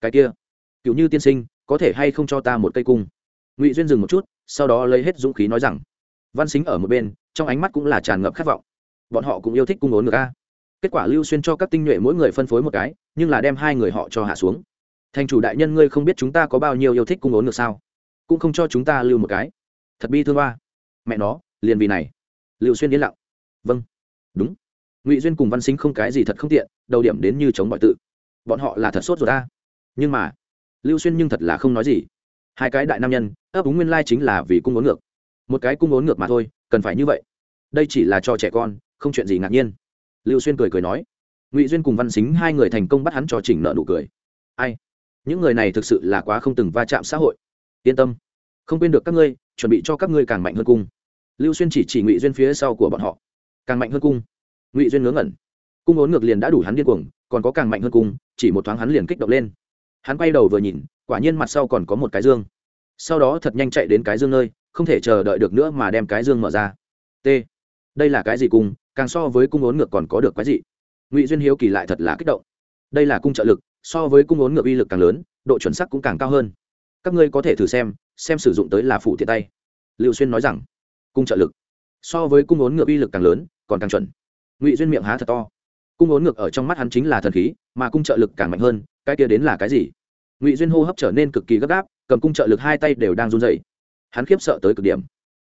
Cái kia, cựu như tiên sinh, có thể hay không cho ta một cây cung? Ngụy duyên dừng một chút, sau đó lấy hết dũng khí nói rằng, văn xính ở một bên, trong ánh mắt cũng là tràn ngập khát vọng. Bọn họ cũng yêu thích cung ốn ngược a. Kết quả lưu xuyên cho các tinh nhuệ mỗi người phân phối một cái, nhưng là đem hai người họ cho hạ xuống thành chủ đại nhân ngươi không biết chúng ta có bao nhiêu yêu thích cung ốn được sao? Cũng không cho chúng ta lưu một cái. Thật bi thương ba mẹ nó, liền vì này. Lưu xuyên yên lặng. Vâng. Đúng. Ngụy duyên cùng văn sinh không cái gì thật không tiện, đầu điểm đến như chống bọi tự. Bọn họ là thật sốt rồi ta. Nhưng mà, lưu xuyên nhưng thật là không nói gì. Hai cái đại nam nhân, ấp úng nguyên lai chính là vì cung ốn ngược. Một cái cung ốn ngược mà thôi, cần phải như vậy. Đây chỉ là cho trẻ con, không chuyện gì ngạc nhiên. Lưu xuyên cười cười nói. Ngụy duyên cùng văn xính hai người thành công bắt hắn cho chỉnh nợ nụ cười. Ai? Những người này thực sự là quá không từng va chạm xã hội. Yên tâm, không quên được các ngươi, chuẩn bị cho các ngươi càng mạnh hơn cung. Lưu xuyên chỉ chỉ ngụy duyên phía sau của bọn họ. Càng mạnh hơn cung. Ngụy duyên ngớ ngẩn. Cung ốn ngược liền đã đủ hắn điên cuồng, còn có càng mạnh hơn cung, chỉ một thoáng hắn liền kích động lên. Hắn quay đầu vừa nhìn, quả nhiên mặt sau còn có một cái dương. Sau đó thật nhanh chạy đến cái dương nơi, không thể chờ đợi được nữa mà đem cái dương mở ra. T. Đây là cái gì cung? Càng so với cung ốn ngược còn có được cái gì ngụy duyên hiếu kỳ lại thật là kích động. Đây là cung trợ lực so với cung ốn ngược uy lực càng lớn, độ chuẩn sắc cũng càng cao hơn. Các ngươi có thể thử xem xem sử dụng tới là phụ thiện tay. Lưu xuyên nói rằng, cung trợ lực. So với cung ốn ngược uy lực càng lớn, còn càng chuẩn. Ngụy duyên miệng há thật to. Cung ốn ngược ở trong mắt hắn chính là thần khí, mà cung trợ lực càng mạnh hơn, cái kia đến là cái gì? Ngụy duyên hô hấp trở nên cực kỳ gấp gáp, cầm cung trợ lực hai tay đều đang run dày hắn khiếp sợ tới cực điểm.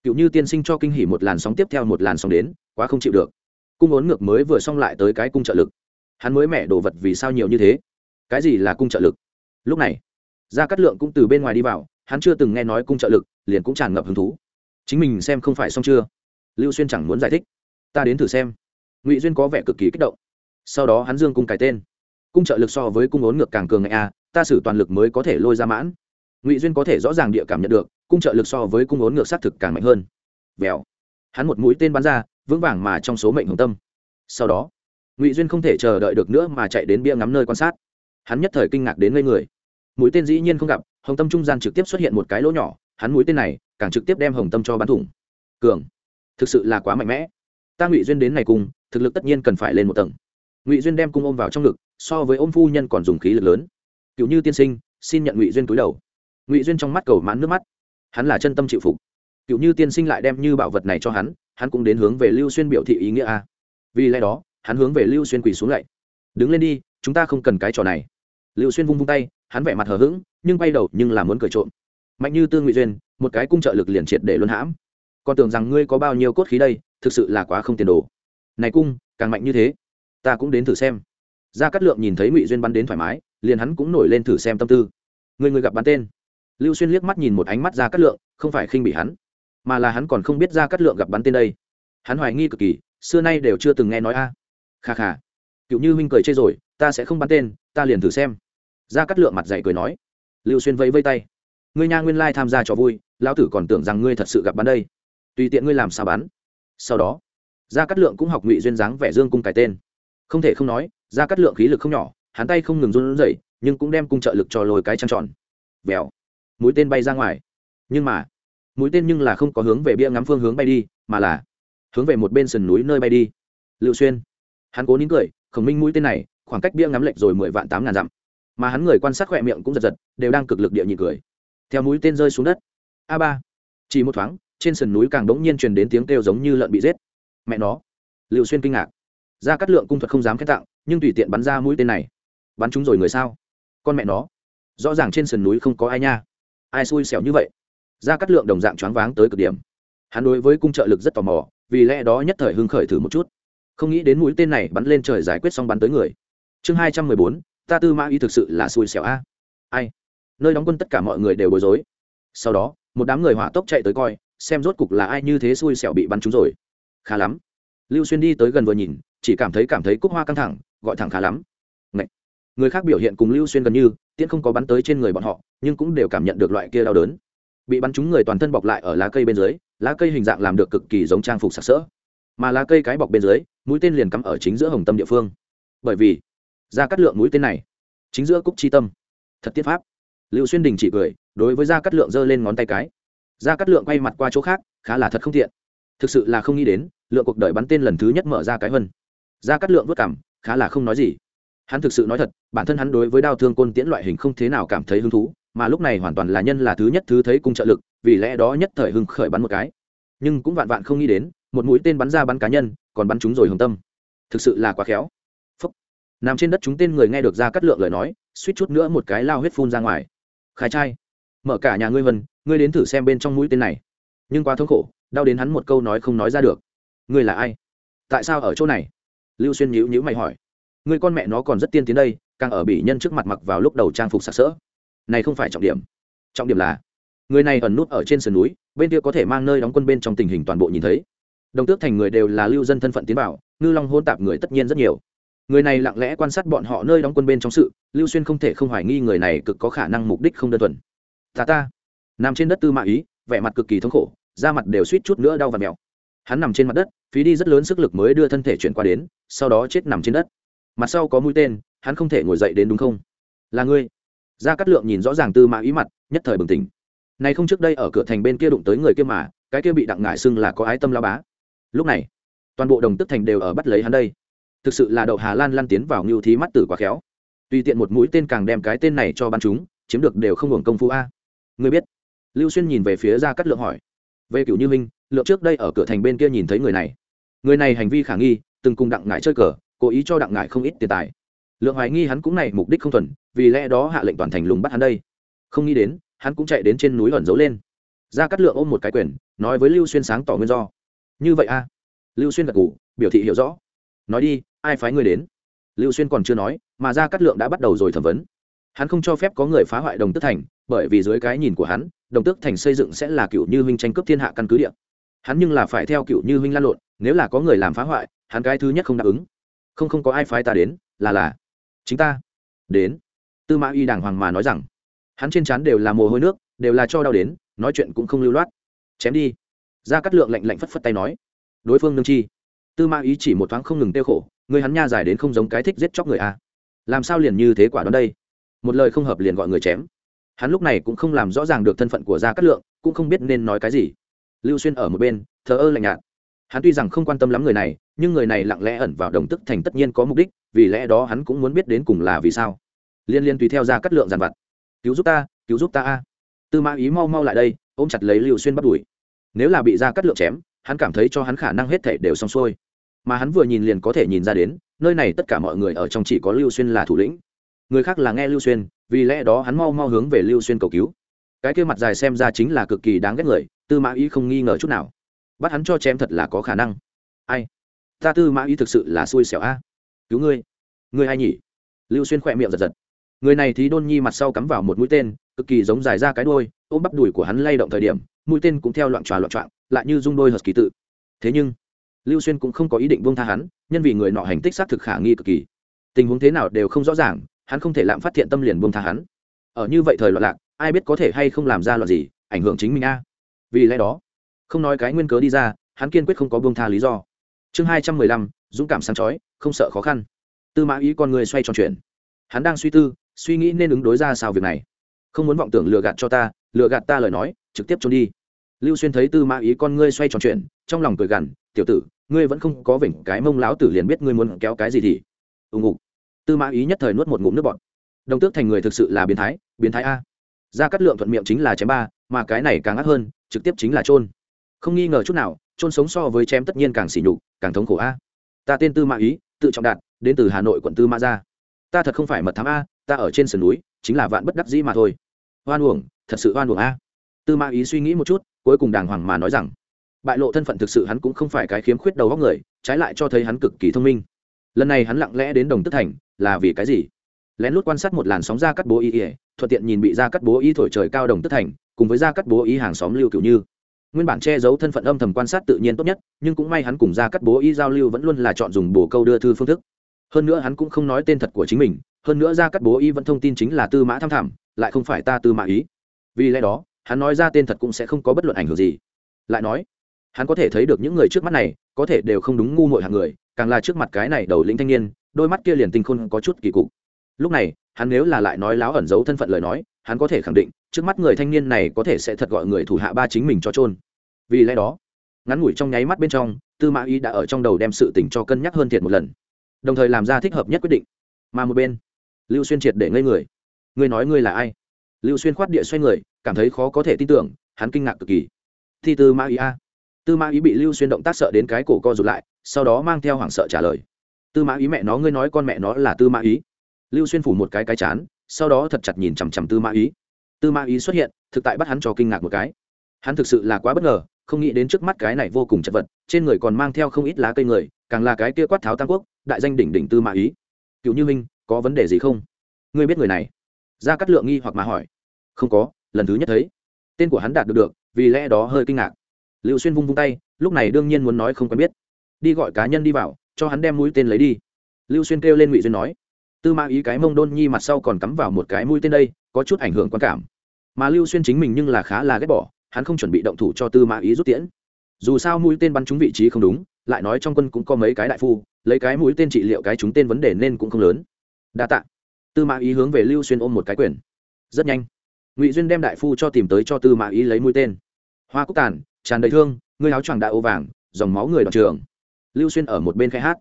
Cựu như tiên sinh cho kinh hỉ một làn sóng tiếp theo một làn sóng đến, quá không chịu được. Cung ốn ngược mới vừa xong lại tới cái cung trợ lực. Hắn mới mẹ đồ vật vì sao nhiều như thế? Cái gì là cung trợ lực? Lúc này, gia cát lượng cũng từ bên ngoài đi vào, hắn chưa từng nghe nói cung trợ lực, liền cũng tràn ngập hứng thú. Chính mình xem không phải xong chưa? Lưu xuyên chẳng muốn giải thích. Ta đến thử xem. Ngụy duyên có vẻ cực kỳ kích động. Sau đó hắn dương cung cái tên. Cung trợ lực so với cung ốn ngược càng cường ngại a, ta xử toàn lực mới có thể lôi ra mãn. Ngụy duyên có thể rõ ràng địa cảm nhận được, cung trợ lực so với cung ốn ngược xác thực càng mạnh hơn. Vèo. Hắn một mũi tên bắn ra, vững vàng mà trong số mệnh hồng tâm. Sau đó, ngụy duyên không thể chờ đợi được nữa mà chạy đến bia ngắm nơi quan sát hắn nhất thời kinh ngạc đến ngây người. Mũi tên dĩ nhiên không gặp, hồng tâm trung gian trực tiếp xuất hiện một cái lỗ nhỏ, hắn mũi tên này càng trực tiếp đem hồng tâm cho bắn thủng. Cường, thực sự là quá mạnh mẽ. Ta ngụy duyên đến này cùng, thực lực tất nhiên cần phải lên một tầng. Ngụy duyên đem cung ôm vào trong ngực, so với ôm phu nhân còn dùng khí lực lớn. Cựu như tiên sinh, xin nhận ngụy duyên túi đầu. Ngụy duyên trong mắt cầu mãn nước mắt. Hắn là chân tâm chịu phục. Cựu như tiên sinh lại đem như bảo vật này cho hắn hắn cũng đến hướng về lưu xuyên biểu thị ý nghĩa a. Vì lẽ đó, hắn hướng về lưu xuyên quỳ xuống lạy đứng lên đi chúng ta không cần cái trò này. Lưu xuyên vung vung tay, hắn vẻ mặt hờ hững, nhưng bay đầu nhưng là muốn cười trộm. Mạnh như tương ngụy duyên, một cái cung trợ lực liền triệt để luân hãm. Còn tưởng rằng ngươi có bao nhiêu cốt khí đây, thực sự là quá không tiền đồ. Này cung, càng mạnh như thế, ta cũng đến thử xem. Gia cát lượng nhìn thấy ngụy duyên bắn đến thoải mái, liền hắn cũng nổi lên thử xem tâm tư. Người người gặp bắn tên. Lưu xuyên liếc mắt nhìn một ánh mắt gia cát lượng, không phải khinh bị hắn, mà là hắn còn không biết gia cát lượng gặp bắn tên đây. Hắn hoài nghi cực kỳ, xưa nay đều chưa từng nghe nói a. À. kha kha, cựu như huynh cười chê rồi ta sẽ không bắn tên, ta liền thử xem. Gia cát lượng mặt dạy cười nói. Lưu xuyên vẫy vây tay. Ngươi nha nguyên lai tham gia cho vui, lão tử còn tưởng rằng ngươi thật sự gặp bắn đây. Tùy tiện ngươi làm sao bắn. Sau đó, gia cát lượng cũng học ngụy duyên dáng vẻ dương cung cái tên. Không thể không nói, gia cát lượng khí lực không nhỏ, hắn tay không ngừng run rẩy, nhưng cũng đem cung trợ lực cho lôi cái trăng tròn. Vèo. Mũi tên bay ra ngoài. Nhưng mà, mũi tên nhưng là không có hướng về bia ngắm phương hướng bay đi, mà là hướng về một bên sườn núi nơi bay đi. Lưu xuyên. Hắn cố nín cười, khổng minh mũi tên này khoảng cách bia ngắm lệch rồi mười vạn tám ngàn dặm. Mà hắn người quan sát khỏe miệng cũng giật giật, đều đang cực lực địa nhị cười. Theo mũi tên rơi xuống đất. A ba. Chỉ một thoáng, trên sườn núi càng đống nhiên truyền đến tiếng kêu giống như lợn bị giết. Mẹ nó. Liệu xuyên kinh ngạc. Ra cắt lượng cung thuật không dám khen tặng, nhưng tùy tiện bắn ra mũi tên này. Bắn chúng rồi người sao? Con mẹ nó. Rõ ràng trên sườn núi không có ai nha. Ai xui xẻo như vậy? Ra cắt lượng đồng dạng choáng váng tới cực điểm. Hắn đối với cung trợ lực rất tò mò, vì lẽ đó nhất thời hưng khởi thử một chút. Không nghĩ đến mũi tên này bắn lên trời giải quyết xong bắn tới người chương hai trăm mười bốn, ta tư mã ý thực sự là xui xẻo a. Ai? Nơi đóng quân tất cả mọi người đều bối rối. Sau đó, một đám người hỏa tốc chạy tới coi, xem rốt cục là ai như thế xui xẻo bị bắn trúng rồi. Khá lắm. Lưu xuyên đi tới gần vừa nhìn, chỉ cảm thấy cảm thấy cúc hoa căng thẳng, gọi thẳng khá lắm. Ngậy. người khác biểu hiện cùng lưu xuyên gần như, tiễn không có bắn tới trên người bọn họ, nhưng cũng đều cảm nhận được loại kia đau đớn. Bị bắn trúng người toàn thân bọc lại ở lá cây bên dưới, lá cây hình dạng làm được cực kỳ giống trang phục sặc sỡ. Mà lá cây cái bọc bên dưới, mũi tên liền cắm ở chính giữa hồng tâm địa phương. Bởi vì ra cắt lượng mũi tên này. Chính giữa cúc chi tâm. Thật tiết pháp. Liệu xuyên đình chỉ cười, đối với gia cắt lượng giơ lên ngón tay cái. Gia cắt lượng quay mặt qua chỗ khác, khá là thật không thiện thực sự là không nghĩ đến, lượng cuộc đời bắn tên lần thứ nhất mở ra cái vân. Gia cắt lượng vất cảm khá là không nói gì. Hắn thực sự nói thật, bản thân hắn đối với đao thương côn tiễn loại hình không thế nào cảm thấy hứng thú, mà lúc này hoàn toàn là nhân là thứ nhất thứ thấy cung trợ lực, vì lẽ đó nhất thời hưng khởi bắn một cái. Nhưng cũng vạn vạn không nghĩ đến, một mũi tên bắn ra bắn cá nhân, còn bắn chúng rồi hồng tâm. Thực sự là quá khéo nằm trên đất chúng tên người nghe được ra cắt lượng lời nói, suýt chút nữa một cái lao huyết phun ra ngoài. Khai trai, mở cả nhà ngươi vân, ngươi đến thử xem bên trong mũi tên này. Nhưng quá thống khổ, đau đến hắn một câu nói không nói ra được. Ngươi là ai? Tại sao ở chỗ này? Lưu xuyên nhíu nhíu mày hỏi. Ngươi con mẹ nó còn rất tiên tiến đây, càng ở bị nhân trước mặt mặc vào lúc đầu trang phục sặc sỡ. Này không phải trọng điểm. Trọng điểm là, người này ẩn nút ở trên sườn núi, bên kia có thể mang nơi đóng quân bên trong tình hình toàn bộ nhìn thấy. Đồng tước thành người đều là lưu dân thân phận tiến bảo ngư long hôn tạp người tất nhiên rất nhiều người này lặng lẽ quan sát bọn họ nơi đóng quân bên trong sự, lưu xuyên không thể không hoài nghi người này cực có khả năng mục đích không đơn thuần. Ta ta. Nằm trên đất tư mã ý, vẻ mặt cực kỳ thống khổ, da mặt đều suýt chút nữa đau và mèo. Hắn nằm trên mặt đất, phí đi rất lớn sức lực mới đưa thân thể chuyển qua đến, sau đó chết nằm trên đất. Mặt sau có mũi tên, hắn không thể ngồi dậy đến đúng không? Là ngươi. Gia cát lượng nhìn rõ ràng tư mã ý mặt, nhất thời bừng tỉnh. Này không trước đây ở cửa thành bên kia đụng tới người kia mà, cái kia bị đặng ngại xưng là có ái tâm lao bá. Lúc này, toàn bộ đồng tức thành đều ở bắt lấy hắn đây thực sự là đậu hà lan lăn tiến vào ngưu thí mắt tử quá khéo. Tùy tiện một mũi tên càng đem cái tên này cho bắn chúng, chiếm được đều không hưởng công phu a. Người biết? Lưu xuyên nhìn về phía ra cắt lượng hỏi. Về cựu như minh, lượng trước đây ở cửa thành bên kia nhìn thấy người này. Người này hành vi khả nghi, từng cùng đặng ngại chơi cờ, cố ý cho đặng ngại không ít tiền tài. Lượng hoài nghi hắn cũng này mục đích không thuần, vì lẽ đó hạ lệnh toàn thành lùng bắt hắn đây. Không nghĩ đến, hắn cũng chạy đến trên núi ẩn giấu lên. Ra cắt lượng ôm một cái quyền, nói với lưu xuyên sáng tỏ nguyên do. Như vậy a? Lưu xuyên gật ngủ biểu thị hiểu rõ. Nói đi ai phái ngươi đến? Lưu xuyên còn chưa nói, mà ra Cát lượng đã bắt đầu rồi thẩm vấn. Hắn không cho phép có người phá hoại đồng tước thành, bởi vì dưới cái nhìn của hắn, đồng tước thành xây dựng sẽ là cựu như huynh tranh cướp thiên hạ căn cứ địa. Hắn nhưng là phải theo cựu như huynh lan lộn, nếu là có người làm phá hoại, hắn cái thứ nhất không đáp ứng. Không không có ai phái ta đến, là là, chính ta đến. Tư mã y đàng hoàng mà nói rằng, hắn trên trán đều là mồ hôi nước, đều là cho đau đến, nói chuyện cũng không lưu loát. Chém đi. Ra cắt lượng lạnh lạnh phất phất tay nói, đối phương nương chi. Tư mã ý chỉ một thoáng không ngừng tiêu khổ người hắn nha dài đến không giống cái thích giết chóc người a. Làm sao liền như thế quả đón đây? Một lời không hợp liền gọi người chém. Hắn lúc này cũng không làm rõ ràng được thân phận của gia cát lượng, cũng không biết nên nói cái gì. Lưu xuyên ở một bên, thờ ơ lạnh nhạt. Hắn tuy rằng không quan tâm lắm người này, nhưng người này lặng lẽ ẩn vào đồng tức thành tất nhiên có mục đích, vì lẽ đó hắn cũng muốn biết đến cùng là vì sao. Liên liên tùy theo gia cát lượng giàn vặt. Cứu giúp ta, cứu giúp ta a. Tư mã ý mau mau lại đây, ôm chặt lấy lưu xuyên bắt đuổi. Nếu là bị gia cát lượng chém, hắn cảm thấy cho hắn khả năng hết thể đều xong xuôi mà hắn vừa nhìn liền có thể nhìn ra đến, nơi này tất cả mọi người ở trong chỉ có lưu xuyên là thủ lĩnh. Người khác là nghe lưu xuyên, vì lẽ đó hắn mau mau hướng về lưu xuyên cầu cứu. Cái kia mặt dài xem ra chính là cực kỳ đáng ghét người, tư mã ý không nghi ngờ chút nào. Bắt hắn cho chém thật là có khả năng. Ai? Ta tư mã ý thực sự là xui xẻo a. Cứu ngươi. Ngươi hay nhỉ? Lưu xuyên khỏe miệng giật giật. Người này thì đôn nhi mặt sau cắm vào một mũi tên, cực kỳ giống dài ra cái đôi ôm bắp đùi của hắn lay động thời điểm, mũi tên cũng theo loạn tròa loạn trọn, lại như rung đôi hợp kỳ tự. Thế nhưng lưu xuyên cũng không có ý định buông tha hắn, nhân vì người nọ hành tích xác thực khả nghi cực kỳ. Tình huống thế nào đều không rõ ràng, hắn không thể lạm phát thiện tâm liền buông tha hắn. Ở như vậy thời loạn lạc, ai biết có thể hay không làm ra loạn gì, ảnh hưởng chính mình a. Vì lẽ đó, không nói cái nguyên cớ đi ra, hắn kiên quyết không có buông tha lý do. Chương hai trăm mười lăm, dũng cảm sáng chói, không sợ khó khăn. Tư mã ý con người xoay tròn chuyện. Hắn đang suy tư, suy nghĩ nên ứng đối ra sao việc này. Không muốn vọng tưởng lừa gạt cho ta, lừa gạt ta lời nói, trực tiếp trốn đi lưu xuyên thấy tư mã ý con ngươi xoay tròn chuyện, trong lòng cười gằn, tiểu tử, ngươi vẫn không có vểnh cái mông láo tử liền biết ngươi muốn kéo cái gì thì. Ùng ục tư mã ý nhất thời nuốt một ngụm nước bọt. Đồng tước thành người thực sự là biến thái biến thái a. Ra cắt lượng thuận miệng chính là chém ba, mà cái này càng ác hơn, trực tiếp chính là trôn không nghi ngờ chút nào trôn sống so với chém tất nhiên càng xỉ nhục, càng thống khổ a. Ta tên tư mã ý, tự trọng đạt, đến từ hà nội, quận tư mã gia. Ta thật không phải mật thám a, ta ở trên sườn núi, chính là vạn bất đắc dĩ mà thôi. Hoan uổng, thật sự hoan uổng a. Tư mã ý suy nghĩ một chút cuối cùng đàng hoàng mà nói rằng, bại lộ thân phận thực sự hắn cũng không phải cái khiếm khuyết đầu góc người, trái lại cho thấy hắn cực kỳ thông minh. Lần này hắn lặng lẽ đến đồng tức thành, là vì cái gì? Lén lút quan sát một làn sóng ra cắt bố y ỉa thuận tiện nhìn bị ra cắt bố y thổi trời cao đồng tức thành, cùng với ra cắt bố y hàng xóm lưu cựu như. Nguyên bản che giấu thân phận âm thầm quan sát tự nhiên tốt nhất, nhưng cũng may hắn cùng ra cắt bố y giao lưu vẫn luôn là chọn dùng bồ câu đưa thư phương thức. Hơn nữa hắn cũng không nói tên thật của chính mình, hơn nữa ra cắt bố y vẫn thông tin chính là tư mã tham thảm, lại không phải ta tư mã ý. Vì lẽ đó hắn nói ra tên thật cũng sẽ không có bất luận ảnh hưởng gì. Lại nói, hắn có thể thấy được những người trước mắt này, có thể đều không đúng ngu muội hàng người, càng là trước mặt cái này đầu lĩnh thanh niên, đôi mắt kia liền tinh khôn có chút kỳ cục. Lúc này, hắn nếu là lại nói láo ẩn giấu thân phận lời nói, hắn có thể khẳng định, trước mắt người thanh niên này có thể sẽ thật gọi người thủ hạ ba chính mình cho trôn vì lẽ đó, ngắn ngủi trong nháy mắt bên trong, tư mã ý đã ở trong đầu đem sự tình cho cân nhắc hơn thiệt một lần. Đồng thời làm ra thích hợp nhất quyết định. Mà một bên, lưu xuyên triệt để ngây người. Ngươi nói ngươi là ai? Lưu xuyên khoát địa xoay người cảm thấy khó có thể tin tưởng, hắn kinh ngạc cực kỳ. Thi tư mã ý a. Tư mã ý bị lưu xuyên động tác sợ đến cái cổ co rụt lại, sau đó mang theo hoảng sợ trả lời. Tư mã ý mẹ nó, ngươi nói con mẹ nó là tư mã ý. Lưu xuyên phủ một cái cái chán, sau đó thật chặt nhìn chằm chằm tư mã ý. Tư mã ý xuất hiện, thực tại bắt hắn cho kinh ngạc một cái. Hắn thực sự là quá bất ngờ, không nghĩ đến trước mắt cái này vô cùng chật vật, trên người còn mang theo không ít lá cây người, càng là cái kia quát tháo tam quốc, đại danh đỉnh đỉnh tư mã ý. Cựu như minh, có vấn đề gì không? Ngươi biết người này? Ra cắt lượng nghi hoặc mà hỏi. Không có lần thứ nhất thấy. Tên của hắn đạt được được, vì lẽ đó hơi kinh ngạc. Lưu xuyên vung vung tay, lúc này đương nhiên muốn nói không quen biết. Đi gọi cá nhân đi vào, cho hắn đem mũi tên lấy đi. Lưu xuyên kêu lên ngụy duyên nói, tư mã ý cái mông đôn nhi mặt sau còn cắm vào một cái mũi tên đây, có chút ảnh hưởng quan cảm. Mà lưu xuyên chính mình nhưng là khá là ghét bỏ, hắn không chuẩn bị động thủ cho tư mã ý rút tiễn. Dù sao mũi tên bắn trúng vị trí không đúng, lại nói trong quân cũng có mấy cái đại phu, lấy cái mũi tên trị liệu cái chúng tên vấn đề nên cũng không lớn. Đa tạ. Tư mã ý hướng về lưu xuyên ôm một cái quyền. Rất nhanh ngụy duyên đem đại phu cho tìm tới cho tư mã ý lấy mũi tên. Hoa cúc tàn, tràn đầy thương, ngươi áo choàng đại ô vàng, dòng máu người đoạn trường. Lưu xuyên ở một bên khai hát.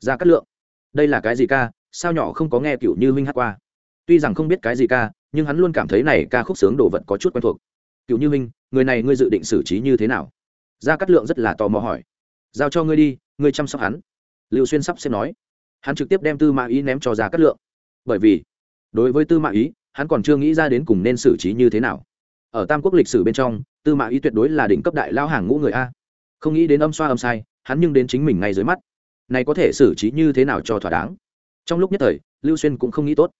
Ra cắt lượng. Đây là cái gì ca? Sao nhỏ không có nghe cựu như minh hát qua? Tuy rằng không biết cái gì ca, nhưng hắn luôn cảm thấy này ca khúc sướng đồ vật có chút quen thuộc. Cựu như minh người này ngươi dự định xử trí như thế nào? Gia cát lượng rất là tò mò hỏi. Giao cho ngươi đi, ngươi chăm sóc hắn. Lưu xuyên sắp xếp nói. Hắn trực tiếp đem tư mã ý ném cho gia cát lượng. Bởi vì, đối với tư mã ý hắn còn chưa nghĩ ra đến cùng nên xử trí như thế nào. Ở tam quốc lịch sử bên trong, tư mã ý tuyệt đối là đỉnh cấp đại lao hàng ngũ người a. Không nghĩ đến âm xoa âm sai, hắn nhưng đến chính mình ngay dưới mắt. Này có thể xử trí như thế nào cho thỏa đáng? Trong lúc nhất thời, lưu xuyên cũng không nghĩ tốt.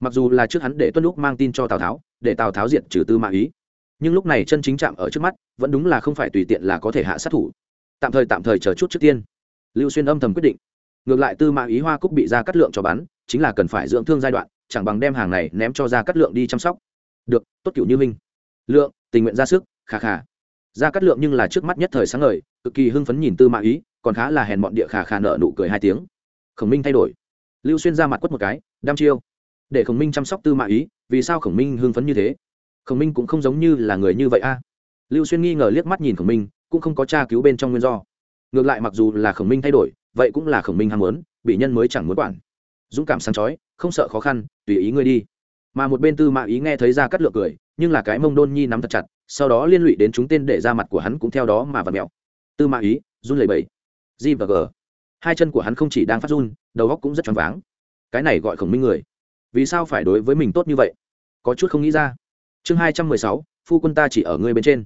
Mặc dù là trước hắn để tuân lúc mang tin cho tào tháo, để tào tháo diện trừ tư mã ý. Nhưng lúc này chân chính chạm ở trước mắt, vẫn đúng là không phải tùy tiện là có thể hạ sát thủ. Tạm thời tạm thời chờ chút trước tiên. Lưu xuyên âm thầm quyết định. Ngược lại tư mã ý hoa cúc bị ra cắt lượng cho bắn, chính là cần phải dưỡng thương giai đoạn chẳng bằng đem hàng này ném cho ra cắt lượng đi chăm sóc. Được, tốt cựu như minh lượng, tình nguyện ra sức, khà khà. Ra cắt lượng nhưng là trước mắt nhất thời sáng ngời, cực kỳ hưng phấn nhìn tư mã ý, còn khá là hèn bọn địa khà khà nợ nụ cười hai tiếng. Khổng minh thay đổi. Lưu xuyên ra mặt quất một cái đam chiêu. Để khổng minh chăm sóc tư mã ý, vì sao khổng minh hưng phấn như thế? Khổng minh cũng không giống như là người như vậy a. Lưu xuyên nghi ngờ liếc mắt nhìn khổng minh, cũng không có tra cứu bên trong nguyên do. Ngược lại mặc dù là khổng minh thay đổi, vậy cũng là khổng minh ham muốn, bị nhân mới chẳng muốn quản. Dũng cảm sáng chói không sợ khó khăn, tùy ý ngươi đi. Mà một bên tư mã ý nghe thấy ra cắt lượng cười, nhưng là cái mông đôn nhi nắm thật chặt, sau đó liên lụy đến chúng tên để ra mặt của hắn cũng theo đó mà vặt mèo. tư mã ý, run lẩy bẩy. G và g. Hai chân của hắn không chỉ đang phát run, đầu góc cũng rất choáng váng. Cái này gọi khổng minh người. Vì sao phải đối với mình tốt như vậy? Có chút không nghĩ ra. Chương hai trăm mười sáu, phu quân ta chỉ ở ngươi bên trên.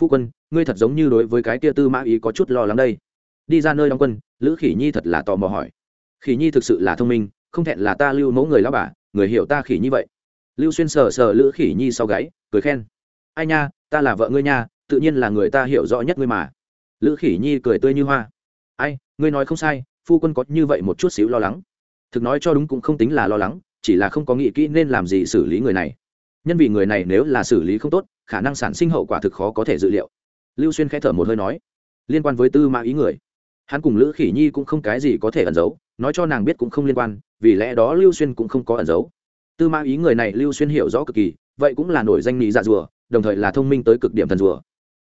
Phu quân, ngươi thật giống như đối với cái tia tư mã ý có chút lo lắng đây. Đi ra nơi đóng quân, lữ khỉ nhi thật là tò mò hỏi. Khỉ nhi thực sự là thông minh không thẹn là ta lưu mẫu người lao bà, người hiểu ta khỉ như vậy. Lưu xuyên sờ sờ lữ khỉ nhi sau gáy, cười khen. Ai nha, ta là vợ ngươi nha, tự nhiên là người ta hiểu rõ nhất ngươi mà. Lữ khỉ nhi cười tươi như hoa. Ai, ngươi nói không sai, phu quân có như vậy một chút xíu lo lắng. Thực nói cho đúng cũng không tính là lo lắng, chỉ là không có nghĩ kỹ nên làm gì xử lý người này. Nhân vì người này nếu là xử lý không tốt, khả năng sản sinh hậu quả thực khó có thể dự liệu. Lưu xuyên k h ẽ thở một hơi nói, liên quan với tư mã ý người. Hắn cùng lữ khỉ nhi cũng không cái gì có thể ẩn giấu nói cho nàng biết cũng không liên quan, vì lẽ đó lưu xuyên cũng không có ẩn giấu. Tư mã ý người này lưu xuyên hiểu rõ cực kỳ, vậy cũng là nổi danh nghị dạ rùa, đồng thời là thông minh tới cực điểm thần rùa.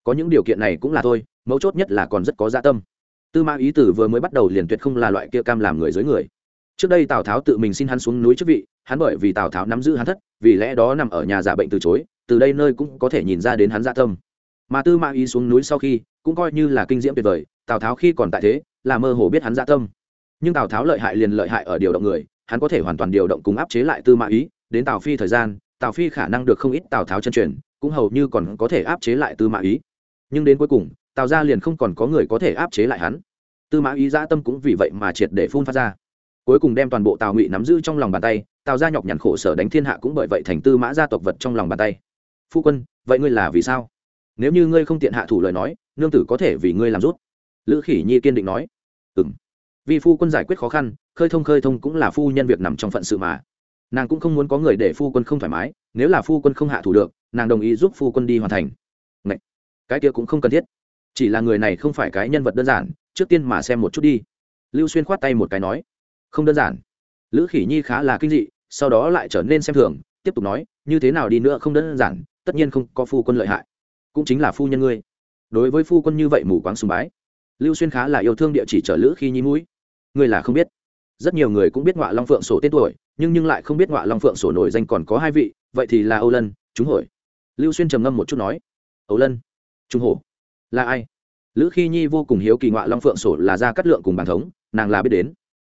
Có những điều kiện này cũng là thôi, mấu chốt nhất là còn rất có dạ tâm. Tư mã ý tử vừa mới bắt đầu liền tuyệt không là loại kia cam làm người dưới người. Trước đây tào tháo tự mình xin hắn xuống núi chức vị, hắn bởi vì tào tháo nắm giữ hắn thất, vì lẽ đó nằm ở nhà giả bệnh từ chối, từ đây nơi cũng có thể nhìn ra đến hắn dạ tâm. Mà tư mã ý xuống núi sau khi, cũng coi như là kinh diễm tuyệt vời, tào tháo khi còn tại thế, là mơ hồ biết hắn dạ tâm nhưng tào tháo lợi hại liền lợi hại ở điều động người hắn có thể hoàn toàn điều động cùng áp chế lại tư mã ý đến tào phi thời gian tào phi khả năng được không ít tào tháo chân truyền cũng hầu như còn có thể áp chế lại tư mã ý nhưng đến cuối cùng tào ra liền không còn có người có thể áp chế lại hắn tư mã ý dã tâm cũng vì vậy mà triệt để phun phát ra cuối cùng đem toàn bộ tào ngụy nắm giữ trong lòng bàn tay tào ra nhọc nhằn khổ sở đánh thiên hạ cũng bởi vậy thành tư mã gia tộc vật trong lòng bàn tay phu quân vậy ngươi là vì sao nếu như ngươi không tiện hạ thủ lời nói nương tử có thể vì ngươi làm rút lữ khỉ nhi kiên định nói ừng vì phu quân giải quyết khó khăn, khơi thông khơi thông cũng là phu nhân việc nằm trong phận sự mà. Nàng cũng không muốn có người để phu quân không thoải mái, nếu là phu quân không hạ thủ được, nàng đồng ý giúp phu quân đi hoàn thành. Ngậy! cái kia cũng không cần thiết. Chỉ là người này không phải cái nhân vật đơn giản, trước tiên mà xem một chút đi. Lưu xuyên khoát tay một cái nói. Không đơn giản. Lữ khỉ nhi khá là kinh dị, sau đó lại trở nên xem thường, tiếp tục nói, như thế nào đi nữa không đơn giản, tất nhiên không có phu quân lợi hại. Cũng chính là phu nhân ngươi. Đối với phu quân như vậy mù quáng sùng bái. Lưu xuyên khá là yêu thương địa chỉ trở lữ khi nhi mũi ngươi là không biết. Rất nhiều người cũng biết ngọa long phượng sổ tên tuổi, nhưng nhưng lại không biết ngọa long phượng sổ nổi danh còn có hai vị, vậy thì là âu lân chúng hồi lưu xuyên trầm ngâm một chút nói, âu lân trung hổ, là ai? Lữ khi nhi vô cùng hiếu kỳ ngọa long phượng sổ là ra cắt lượng cùng bàn thống, nàng là biết đến.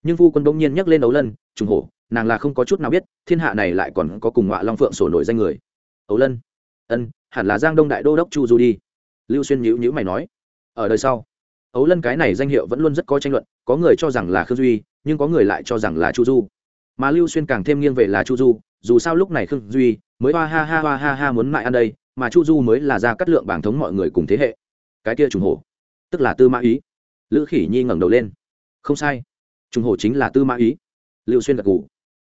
Nhưng vu quân bỗng nhiên nhắc lên ấu lân trung hổ, nàng là không có chút nào biết, thiên hạ này lại còn có cùng ngọa long phượng sổ nổi danh người. Ấu lân, ân, hẳn là giang đông đại đô đốc chu du đi. Lưu xuyên nhữ nhữ mày nói, ở đời sau ấu lân cái này danh hiệu vẫn luôn rất có tranh luận có người cho rằng là khương duy nhưng có người lại cho rằng là chu du. Mà lưu xuyên càng thêm nghiêng về là chu du dù sao lúc này khương duy mới hoa ha ha hoa ha ha muốn mại ăn đây mà chu du mới là ra cắt lượng bảng thống mọi người cùng thế hệ. Cái kia trùng hổ tức là tư mã ý. Lữ khỉ nhi ngẩng đầu lên. Không sai trùng hổ chính là tư mã ý. Lưu xuyên gật gù,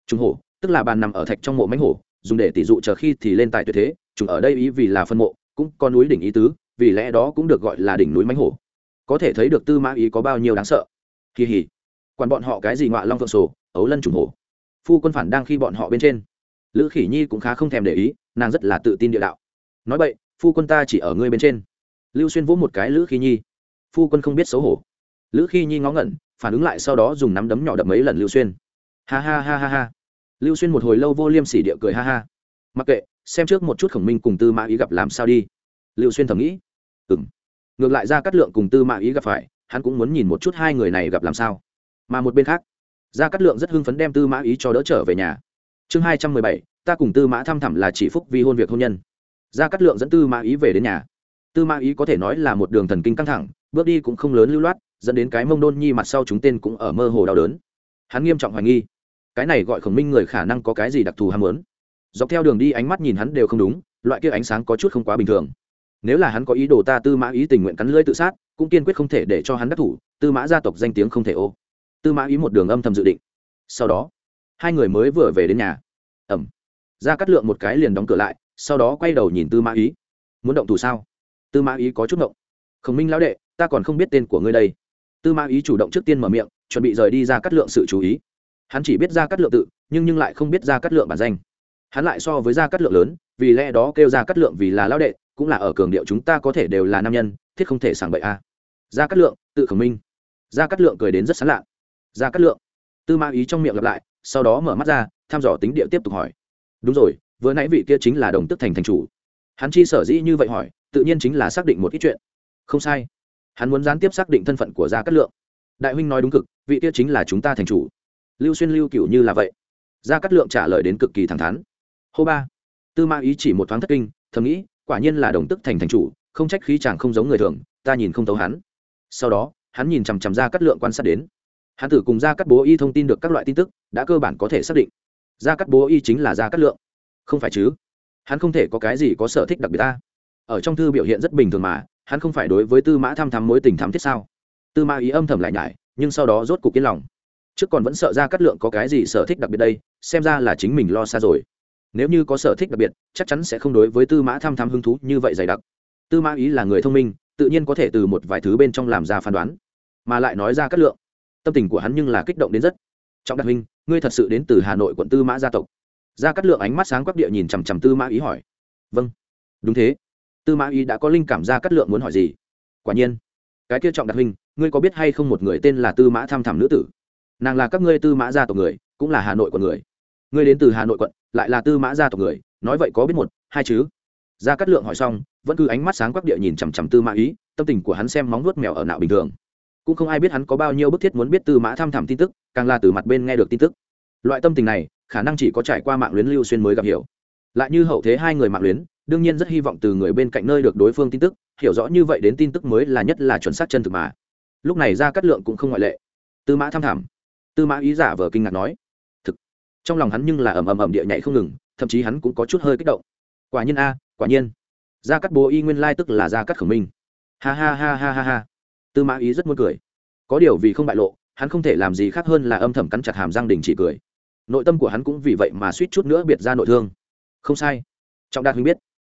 trùng hổ tức là bàn nằm ở thạch trong mộ mánh hổ dùng để tỷ dụ chờ khi thì lên tài tuyệt thế trùng ở đây ý vì là phân mộ cũng có núi đỉnh ý tứ vì lẽ đó cũng được gọi là đỉnh núi mánh hổ có thể thấy được tư mã ý có bao nhiêu đáng sợ. Kỳ hỉ. Quản bọn họ cái gì ngoạ long phượng sổ, ấu lân trùng hổ. Phu quân phản đang khi bọn họ bên trên. Lữ khỉ nhi cũng khá không thèm để ý, nàng rất là tự tin địa đạo. Nói vậy phu quân ta chỉ ở ngươi bên trên. Lưu xuyên vỗ một cái lữ khỉ nhi. Phu quân không biết xấu hổ. Lữ khỉ nhi ngó ngẩn, phản ứng lại sau đó dùng nắm đấm nhỏ đập mấy lần lưu xuyên. Ha ha ha ha ha. Lưu xuyên một hồi lâu vô liêm sỉ địa cười ha ha. Mặc kệ, xem trước một chút khổng minh cùng tư mã ý gặp làm sao đi. Lưu xuyên thầm nghĩ. Ừng ngược lại ra cát lượng cùng tư mã ý gặp phải, hắn cũng muốn nhìn một chút hai người này gặp làm sao. Mà một bên khác, gia cát lượng rất hưng phấn đem tư mã ý cho đỡ trở về nhà. Chương hai trăm mười bảy, ta cùng tư mã thăm thẳm là chỉ phúc vì hôn việc hôn nhân. Gia cát lượng dẫn tư mã ý về đến nhà. Tư mã ý có thể nói là một đường thần kinh căng thẳng, bước đi cũng không lớn lưu loát, dẫn đến cái mông đôn nhi mặt sau chúng tên cũng ở mơ hồ đau đớn. Hắn nghiêm trọng hoài nghi, cái này gọi khổng minh người khả năng có cái gì đặc thù ham muốn. Dọc theo đường đi ánh mắt nhìn hắn đều không đúng, loại kia ánh sáng có chút không quá bình thường nếu là hắn có ý đồ ta tư mã ý tình nguyện cắn lưỡi tự sát, cũng kiên quyết không thể để cho hắn đắc thủ, tư mã gia tộc danh tiếng không thể ô. Tư mã ý một đường âm thầm dự định. Sau đó, hai người mới vừa về đến nhà. Ẩm. Ra cắt lượng một cái liền đóng cửa lại, sau đó quay đầu nhìn tư mã ý. Muốn động thủ sao? Tư mã ý có chút động khổng minh lão đệ, ta còn không biết tên của ngươi đây. Tư mã ý chủ động trước tiên mở miệng, chuẩn bị rời đi ra cắt lượng sự chú ý. Hắn chỉ biết ra cắt lượng tự, nhưng nhưng lại không biết ra cắt lượng bản danh. Hắn lại so với ra cắt lượng lớn, vì lẽ đó kêu ra cắt lượng vì là lão đệ cũng là ở cường điệu chúng ta có thể đều là nam nhân, thiết không thể sảng bậy a. À. cát lượng, tự khẳng minh gia cát lượng cười đến rất sán lạ gia cát lượng. Tư ma ý trong miệng lặp lại, sau đó mở mắt ra, thăm dò tính địa tiếp tục hỏi. Đúng rồi, vừa nãy vị kia chính là đồng tức thành thành chủ. Hắn chi sở dĩ như vậy hỏi, tự nhiên chính là xác định một ít chuyện. Không sai. Hắn muốn gián tiếp xác định thân phận của gia cát lượng. Đại huynh nói đúng cực, vị kia chính là chúng ta thành chủ. Lưu xuyên lưu cựu như là vậy. Gia cát lượng trả lời đến cực kỳ thẳng thắn. Hô ba. Tư ma ý chỉ một thoáng thất kinh, thầm nghĩ quả nhiên là đồng tức thành thành chủ, không trách khí chàng không giống người thường, ta nhìn không thấu hắn. Sau đó, hắn nhìn chằm chằm ra cắt lượng quan sát đến. Hắn tử cùng ra cắt bố y thông tin được các loại tin tức, đã cơ bản có thể xác định. Ra cắt bố y chính là ra cắt lượng. Không phải chứ? Hắn không thể có cái gì có sở thích đặc biệt ta. Ở trong thư biểu hiện rất bình thường mà, hắn không phải đối với tư mã tham thắm mối tình thắm thiết sao? Tư mã ý âm thầm lại nhải, nhưng sau đó rốt cuộc yên lòng. Trước còn vẫn sợ ra cắt lượng có cái gì sở thích đặc biệt đây, xem ra là chính mình lo xa rồi nếu như có sở thích đặc biệt, chắc chắn sẽ không đối với tư mã Tham Tham hứng thú như vậy dày đặc. Tư mã ý là người thông minh, tự nhiên có thể từ một vài thứ bên trong làm ra phán đoán, mà lại nói ra Cát lượng. Tâm tình của hắn nhưng là kích động đến rất. Trọng đặc huynh, ngươi thật sự đến từ hà nội quận tư mã gia tộc. Gia cát lượng ánh mắt sáng quắc địa nhìn chằm chằm tư mã ý hỏi. Vâng. Đúng thế. Tư mã ý đã có linh cảm gia cát lượng muốn hỏi gì? Quả nhiên. Cái kia trọng đặc huynh, ngươi có biết hay không một người tên là tư mã tham thảm nữ tử? Nàng là các ngươi tư mã gia tộc người, cũng là hà nội quận người. Ngươi đến từ hà nội quận lại là tư mã gia tộc người, nói vậy có biết một, hai chứ? Gia cát lượng hỏi xong, vẫn cứ ánh mắt sáng quắc địa nhìn chằm chằm tư mã ý, tâm tình của hắn xem móng nuốt mèo ở nạo bình thường. Cũng không ai biết hắn có bao nhiêu bức thiết muốn biết tư mã tham thẳm tin tức, càng là từ mặt bên nghe được tin tức. Loại tâm tình này, khả năng chỉ có trải qua mạng luyến lưu xuyên mới gặp hiểu. Lại như hậu thế hai người mạng luyến, đương nhiên rất hy vọng từ người bên cạnh nơi được đối phương tin tức, hiểu rõ như vậy đến tin tức mới là nhất là chuẩn xác chân thực mà. Lúc này ra cát lượng cũng không ngoại lệ. Tư mã tham thẳm. Tư mã ý giả vờ kinh ngạc nói trong lòng hắn nhưng là ầm ầm ầm địa nhảy không ngừng, thậm chí hắn cũng có chút hơi kích động. Quả nhiên a, quả nhiên. Gia cắt bố y nguyên lai tức là gia cắt khổng minh. Ha ha ha ha ha ha. Tư mã ý rất muốn cười. Có điều vì không bại lộ, hắn không thể làm gì khác hơn là âm thầm cắn chặt hàm răng đình chỉ cười. Nội tâm của hắn cũng vì vậy mà suýt chút nữa biệt ra nội thương. Không sai. Trọng đạt huynh biết.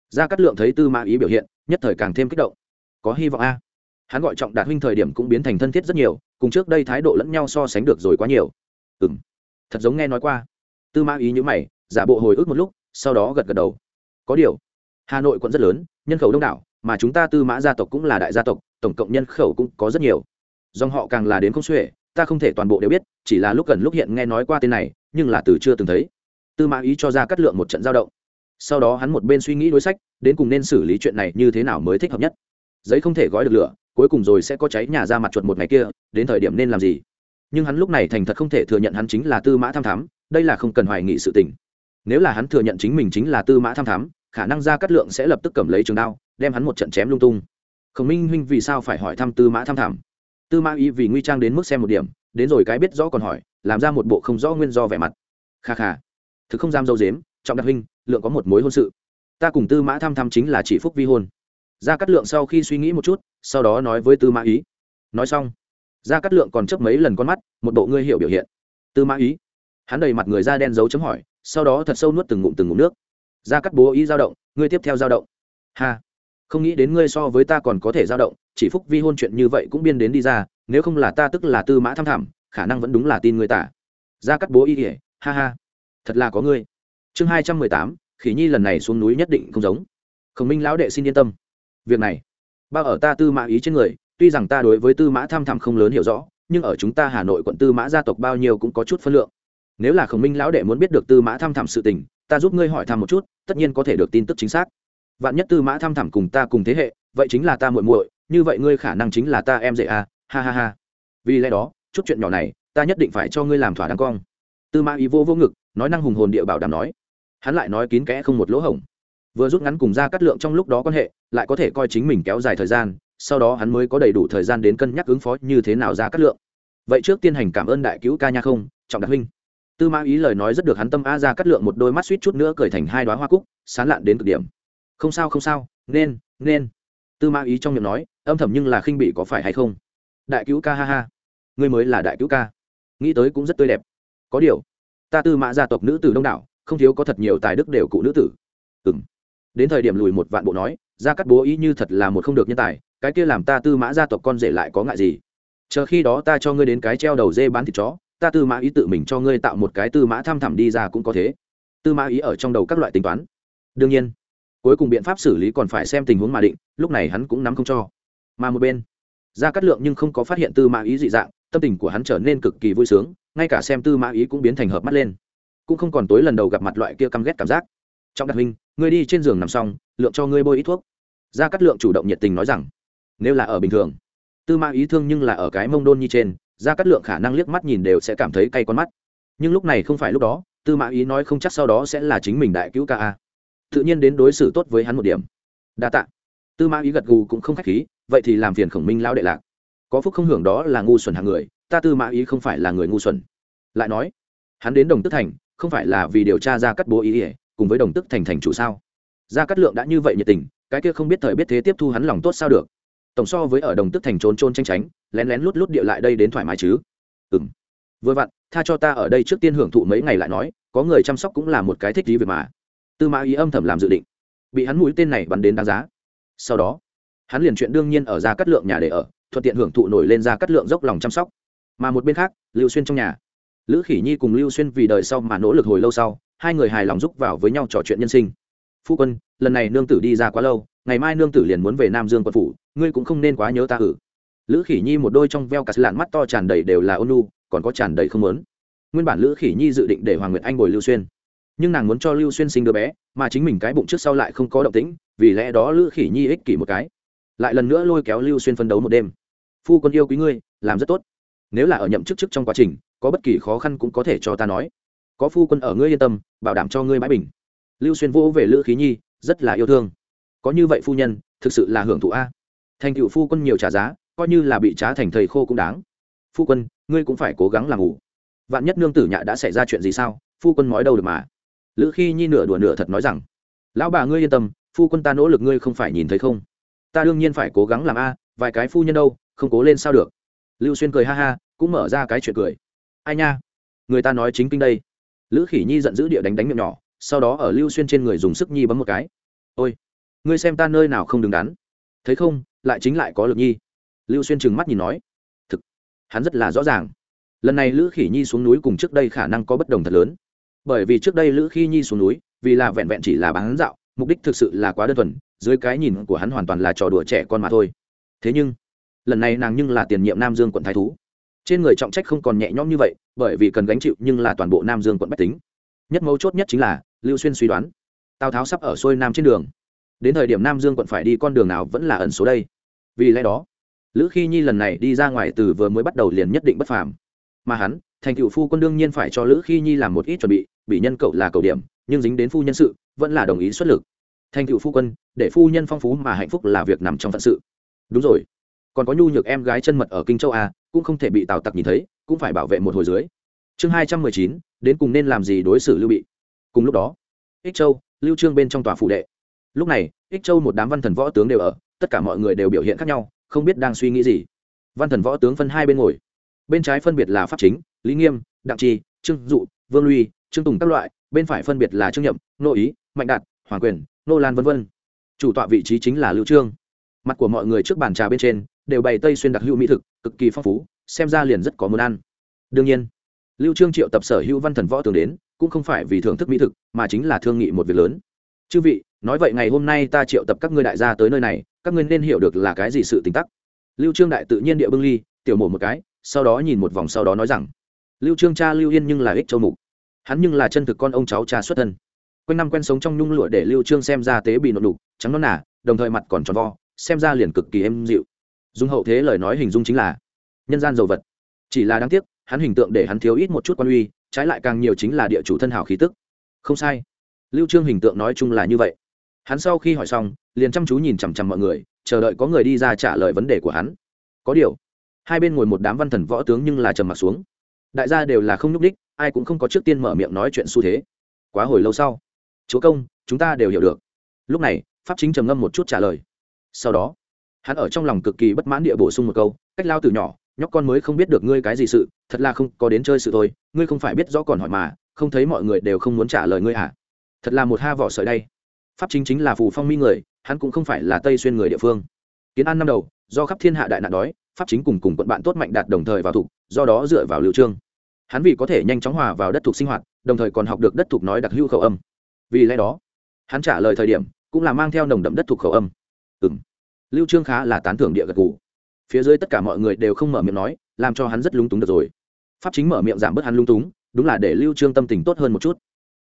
Gia cát lượng thấy tư mã ý biểu hiện, nhất thời càng thêm kích động. Có hy vọng a. Hắn gọi trọng đạt huynh thời điểm cũng biến thành thân thiết rất nhiều, cùng trước đây thái độ lẫn nhau so sánh được rồi quá nhiều. Ừ m thật giống nghe nói qua tư mã ý nhữ mày, giả bộ hồi ức một lúc, sau đó gật gật đầu. Có điều, hà nội quận rất lớn, nhân khẩu đông đảo, mà chúng ta tư mã gia tộc cũng là đại gia tộc, tổng cộng nhân khẩu cũng có rất nhiều. Dòng họ càng là đến không xuể, ta không thể toàn bộ đều biết, chỉ là lúc gần lúc hiện nghe nói qua tên này, nhưng là từ chưa từng thấy. Tư mã ý cho ra cắt lượng một trận giao động. Sau đó hắn một bên suy nghĩ đối sách, đến cùng nên xử lý chuyện này như thế nào mới thích hợp nhất. Giấy không thể gói được lửa, cuối cùng rồi sẽ có cháy nhà ra mặt chuột một ngày kia, đến thời điểm nên làm gì? Nhưng hắn lúc này thành thật không thể thừa nhận hắn chính là tư mã tham thám đây là không cần hoài nghị sự tình. Nếu là hắn thừa nhận chính mình chính là tư mã tham thám, khả năng ra Cát lượng sẽ lập tức cầm lấy trường đao, đem hắn một trận chém lung tung. Khổng minh huynh vì sao phải hỏi thăm tư mã tham thảm? Tư mã ý vì nguy trang đến mức xem một điểm, đến rồi cái biết rõ còn hỏi, làm ra một bộ không rõ nguyên do vẻ mặt. Kha kha, thực không dám dâu dếm, trọng đặc huynh, lượng có một mối hôn sự. Ta cùng tư mã tham Tham chính là chỉ phúc vi hôn. Gia cát lượng sau khi suy nghĩ một chút, sau đó nói với tư mã ý. Nói xong, gia cát lượng còn chấp mấy lần con mắt, một bộ ngươi hiểu biểu hiện. Tư mã ý hắn đầy mặt người da đen dấu chấm hỏi, sau đó thật sâu nuốt từng ngụm từng ngụm nước. Gia cát bố ý dao động, ngươi tiếp theo dao động. Ha, không nghĩ đến ngươi so với ta còn có thể dao động, chỉ phúc vi hôn chuyện như vậy cũng biên đến đi ra, nếu không là ta tức là tư mã tham thảm, khả năng vẫn đúng là tin người tả. Gia cát bố ý ỉa ha ha, thật là có ngươi. Chương hai trăm mười tám, khỉ nhi lần này xuống núi nhất định không giống. Khổng minh lão đệ xin yên tâm. Việc này, bao ở ta tư mã ý trên người, tuy rằng ta đối với tư mã tham thẳm không lớn hiểu rõ, nhưng ở chúng ta hà nội quận tư mã gia tộc bao nhiêu cũng có chút phân lượng nếu là khổng minh lão đệ muốn biết được tư mã tham thẳm sự tình, ta giúp ngươi hỏi thăm một chút, tất nhiên có thể được tin tức chính xác. Vạn nhất tư mã tham thẳm cùng ta cùng thế hệ, vậy chính là ta muội muội, như vậy ngươi khả năng chính là ta em dễ à ha ha ha. Vì lẽ đó, chút chuyện nhỏ này, ta nhất định phải cho ngươi làm thỏa đáng cong. Tư mã ý vô vô ngực, nói năng hùng hồn địa bảo đảm nói. Hắn lại nói kín kẽ không một lỗ hổng. Vừa rút ngắn cùng ra cắt lượng trong lúc đó quan hệ, lại có thể coi chính mình kéo dài thời gian, sau đó hắn mới có đầy đủ thời gian đến cân nhắc ứng phó như thế nào ra cắt lượng. Vậy trước tiên hành cảm ơn đại cứu ca nha không, trọng đặc huynh tư mã ý lời nói rất được hắn tâm a ra cắt lượng một đôi mắt suýt chút nữa cởi thành hai đoá hoa cúc, sán lạn đến cực điểm. Không sao không sao, nên nên. Tư mã ý trong miệng nói, âm thầm nhưng là khinh bị có phải hay không? Đại cứu ca ha ha. Ngươi mới là đại cứu ca. Nghĩ tới cũng rất tươi đẹp. Có điều, ta tư mã gia tộc nữ tử đông đảo, không thiếu có thật nhiều tài đức đều cụ nữ tử. Ừ m đến thời điểm lùi một vạn bộ nói, gia cắt bố ý như thật là một không được nhân tài, cái kia làm ta tư mã gia tộc con rể lại có ngại gì? Chờ khi đó ta cho ngươi đến cái treo đầu dê bán thịt chó ta tư mã ý tự mình cho ngươi tạo một cái tư mã tham thẳm đi ra cũng có thế. Tư mã ý ở trong đầu các loại tính toán. Đương nhiên, cuối cùng biện pháp xử lý còn phải xem tình huống mà định, lúc này hắn cũng nắm không cho. Mà một bên ra cắt lượng nhưng không có phát hiện tư mã ý dị dạng, tâm tình của hắn trở nên cực kỳ vui sướng, ngay cả xem tư mã ý cũng biến thành hợp mắt lên. Cũng không còn tối lần đầu gặp mặt loại kia căm ghét cảm giác. Trong đặc huynh, ngươi đi trên giường nằm xong, lượng cho ngươi bôi ít thuốc. Gia cát lượng chủ động nhiệt tình nói rằng, nếu là ở bình thường, tư mã ý thương nhưng là ở cái mông đôn như trên gia cát lượng khả năng liếc mắt nhìn đều sẽ cảm thấy cay con mắt. Nhưng lúc này không phải lúc đó, tư mã ý nói không chắc sau đó sẽ là chính mình đại cứu ca a. Tự nhiên đến đối xử tốt với hắn một điểm. Đa tạ. Tư mã ý gật gù cũng không khách khí, vậy thì làm phiền khổng minh lao đệ lạc. Có phúc không hưởng đó là ngu xuẩn hàng người, ta tư mã ý không phải là người ngu xuẩn. Lại nói, hắn đến đồng tức thành, không phải là vì điều tra ra cắt bố ý ỉa cùng với đồng tức thành thành chủ sao? Gia cát lượng đã như vậy nhiệt tình, cái kia không biết thời biết thế tiếp thu hắn lòng tốt sao được. Tổng so với ở đồng tức thành trốn trôn tranh tránh lén lén lút lút địa lại đây đến thoải mái chứ? Ừ m vừa vặn, tha cho ta ở đây trước tiên hưởng thụ mấy ngày lại nói, có người chăm sóc cũng là một cái thích lý việc mà. Tư mã ý âm thầm làm dự định. Bị hắn mũi tên này bắn đến đáng giá. Sau đó, hắn liền chuyện đương nhiên ở ra cắt lượng nhà để ở, thuận tiện hưởng thụ nổi lên ra cắt lượng dốc lòng chăm sóc. Mà một bên khác, lưu xuyên trong nhà. Lữ khỉ nhi cùng lưu xuyên vì đời sau mà nỗ lực hồi lâu sau, hai người hài lòng giúp vào với nhau trò chuyện nhân sinh. Phu quân, lần này nương tử đi ra quá lâu, ngày mai nương tử liền muốn về nam dương quân phủ, ngươi cũng không nên quá nhớ ta ử lữ khỉ nhi một đôi trong veo cà lạn mắt to tràn đầy đều là ôn nu còn có tràn đầy không lớn nguyên bản lữ khỉ nhi dự định để hoàng nguyệt anh bồi lưu xuyên. Nhưng nàng muốn cho lưu xuyên sinh đứa bé, mà chính mình cái bụng trước sau lại không có động tĩnh, vì lẽ đó lữ khỉ nhi ích kỷ một cái. Lại lần nữa lôi kéo lưu xuyên phân đấu một đêm. Phu quân yêu quý ngươi, làm rất tốt. Nếu là ở nhậm chức chức trong quá trình, có bất kỳ khó khăn cũng có thể cho ta nói. Có phu quân ở ngươi yên tâm, bảo đảm cho ngươi bãi bình. Lưu xuyên vô về lữ khí nhi, rất là yêu thương. Có như vậy phu nhân, thực sự là hưởng thụ a. Thành cựu phu quân, nhiều trả giá coi như là bị trá thành thầy khô cũng đáng. Phu quân, ngươi cũng phải cố gắng làm ngủ. Vạn nhất nương tử nhạ đã xảy ra chuyện gì sao? Phu quân nói đâu được mà? Lữ khi nhi nửa đùa nửa thật nói rằng, lão bà ngươi yên tâm, phu quân ta nỗ lực ngươi không phải nhìn thấy không? Ta đương nhiên phải cố gắng làm a, vài cái phu nhân đâu, không cố lên sao được? Lưu xuyên cười ha ha, cũng mở ra cái chuyện cười. Ai nha, người ta nói chính kinh đây. Lữ khỉ nhi giận dữ địa đánh đánh miệng nhỏ, sau đó ở lưu xuyên trên người dùng sức nhi bấm một cái. Ôi, ngươi xem ta nơi nào không đứng đắn? Thấy không, lại chính lại có lực nhi lưu xuyên trừng mắt nhìn nói, thực, hắn rất là rõ ràng. Lần này lữ khỉ nhi xuống núi cùng trước đây khả năng có bất đồng thật lớn. Bởi vì trước đây lữ khi nhi xuống núi, vì là vẹn vẹn chỉ là bán dạo, mục đích thực sự là quá đơn thuần, dưới cái nhìn của hắn hoàn toàn là trò đùa trẻ con mà thôi. Thế nhưng, lần này nàng nhưng là tiền nhiệm nam dương quận thái thú. Trên người trọng trách không còn nhẹ nhõm như vậy, bởi vì cần gánh chịu nhưng là toàn bộ nam dương quận bách tính. Nhất mấu chốt nhất chính là, lưu xuyên suy đoán, tào tháo sắp ở xuôi nam trên đường. Đến thời điểm nam dương quận phải đi con đường nào vẫn là ẩn số đây. Vì lẽ đó lữ khi nhi lần này đi ra ngoài từ vừa mới bắt đầu liền nhất định bất phàm. Mà hắn, thành cựu phu quân đương nhiên phải cho lữ khi nhi làm một ít chuẩn bị bị nhân cậu là cầu điểm, nhưng dính đến phu nhân sự, vẫn là đồng ý xuất lực. Thành cựu phu quân, để phu nhân phong phú mà hạnh phúc là việc nằm trong phận sự. Đúng rồi. Còn có nhu nhược em gái chân mật ở kinh châu a, cũng không thể bị tào tặc nhìn thấy, cũng phải bảo vệ một hồi dưới. Chương hai trăm mười chín, đến cùng nên làm gì đối xử lưu bị. Cùng lúc đó, ích châu, lưu trương bên trong tòa phủ đệ. Lúc này, ích châu một đám văn thần võ tướng đều ở, tất cả mọi người đều biểu hiện khác nhau không biết đang suy nghĩ gì. Văn thần võ tướng phân hai bên ngồi. Bên trái phân biệt là pháp chính, lý nghiêm, đặng trì, trương dụ, vương luy, trương tùng các loại, bên phải phân biệt là trương nhậm, nô ý, mạnh đạt, hoàng quyền, nô lan v v chủ tọa vị trí chính là lưu trương. Mặt của mọi người trước bàn trà bên trên đều bày tây xuyên đặc hữu mỹ thực, cực kỳ phong phú, xem ra liền rất có muốn ăn. Đương nhiên, lưu trương triệu tập sở hữu văn thần võ tướng đến, cũng không phải vì thưởng thức mỹ thực, mà chính là thương nghị một việc lớn chư vị, nói vậy ngày hôm nay ta triệu tập các ngươi đại gia tới nơi này, các ngươi nên hiểu được là cái gì sự tình tắc. Lưu trương đại tự nhiên địa bưng ly, tiểu mổ một cái, sau đó nhìn một vòng sau đó nói rằng, lưu trương cha lưu yên nhưng là ích châu mục. Hắn nhưng là chân thực con ông cháu cha xuất thân. Quanh năm quen sống trong nhung lụa để lưu trương xem ra tế bị nộn đục, trắng non nả đồng thời mặt còn tròn vo, xem ra liền cực kỳ êm dịu. Dùng hậu thế lời nói hình dung chính là nhân gian dầu vật. Chỉ là đáng tiếc, hắn hình tượng để hắn thiếu ít một chút quan uy, trái lại càng nhiều chính là địa chủ thân hảo khí tức. Không sai lưu trương hình tượng nói chung là như vậy. Hắn sau khi hỏi xong, liền chăm chú nhìn chằm chằm mọi người, chờ đợi có người đi ra trả lời vấn đề của hắn. Có điều, hai bên ngồi một đám văn thần võ tướng nhưng là trầm mặt xuống. Đại gia đều là không nhúc đích ai cũng không có trước tiên mở miệng nói chuyện xu thế. Quá hồi lâu sau, chúa công, chúng ta đều hiểu được. Lúc này, pháp chính trầm ngâm một chút trả lời. Sau đó, hắn ở trong lòng cực kỳ bất mãn địa bổ sung một câu, cách lao từ nhỏ, nhóc con mới không biết được ngươi cái gì sự, thật là không có đến chơi sự thôi, ngươi không phải biết rõ còn hỏi mà, không thấy mọi người đều không muốn trả lời ngươi à? Thật là một ha vỏ sợi đây pháp chính chính là phù phong mi người, hắn cũng không phải là tây xuyên người địa phương. Kiến an năm đầu, do khắp thiên hạ đại nạn đói, pháp chính cùng cùng quận bạn tốt mạnh đạt đồng thời vào thục, do đó dựa vào lưu trương. Hắn vì có thể nhanh chóng hòa vào đất thục sinh hoạt, đồng thời còn học được đất thục nói đặc hữu khẩu âm. Vì lẽ đó, hắn trả lời thời điểm, cũng là mang theo nồng đậm đất thục khẩu âm. Ừ m lưu trương khá là tán thưởng địa gật gù. Phía dưới tất cả mọi người đều không mở miệng nói, làm cho hắn rất lung túng được rồi. Pháp chính mở miệng giảm bớt hắn lung túng, đúng là để lưu trương tâm tình tốt hơn một chút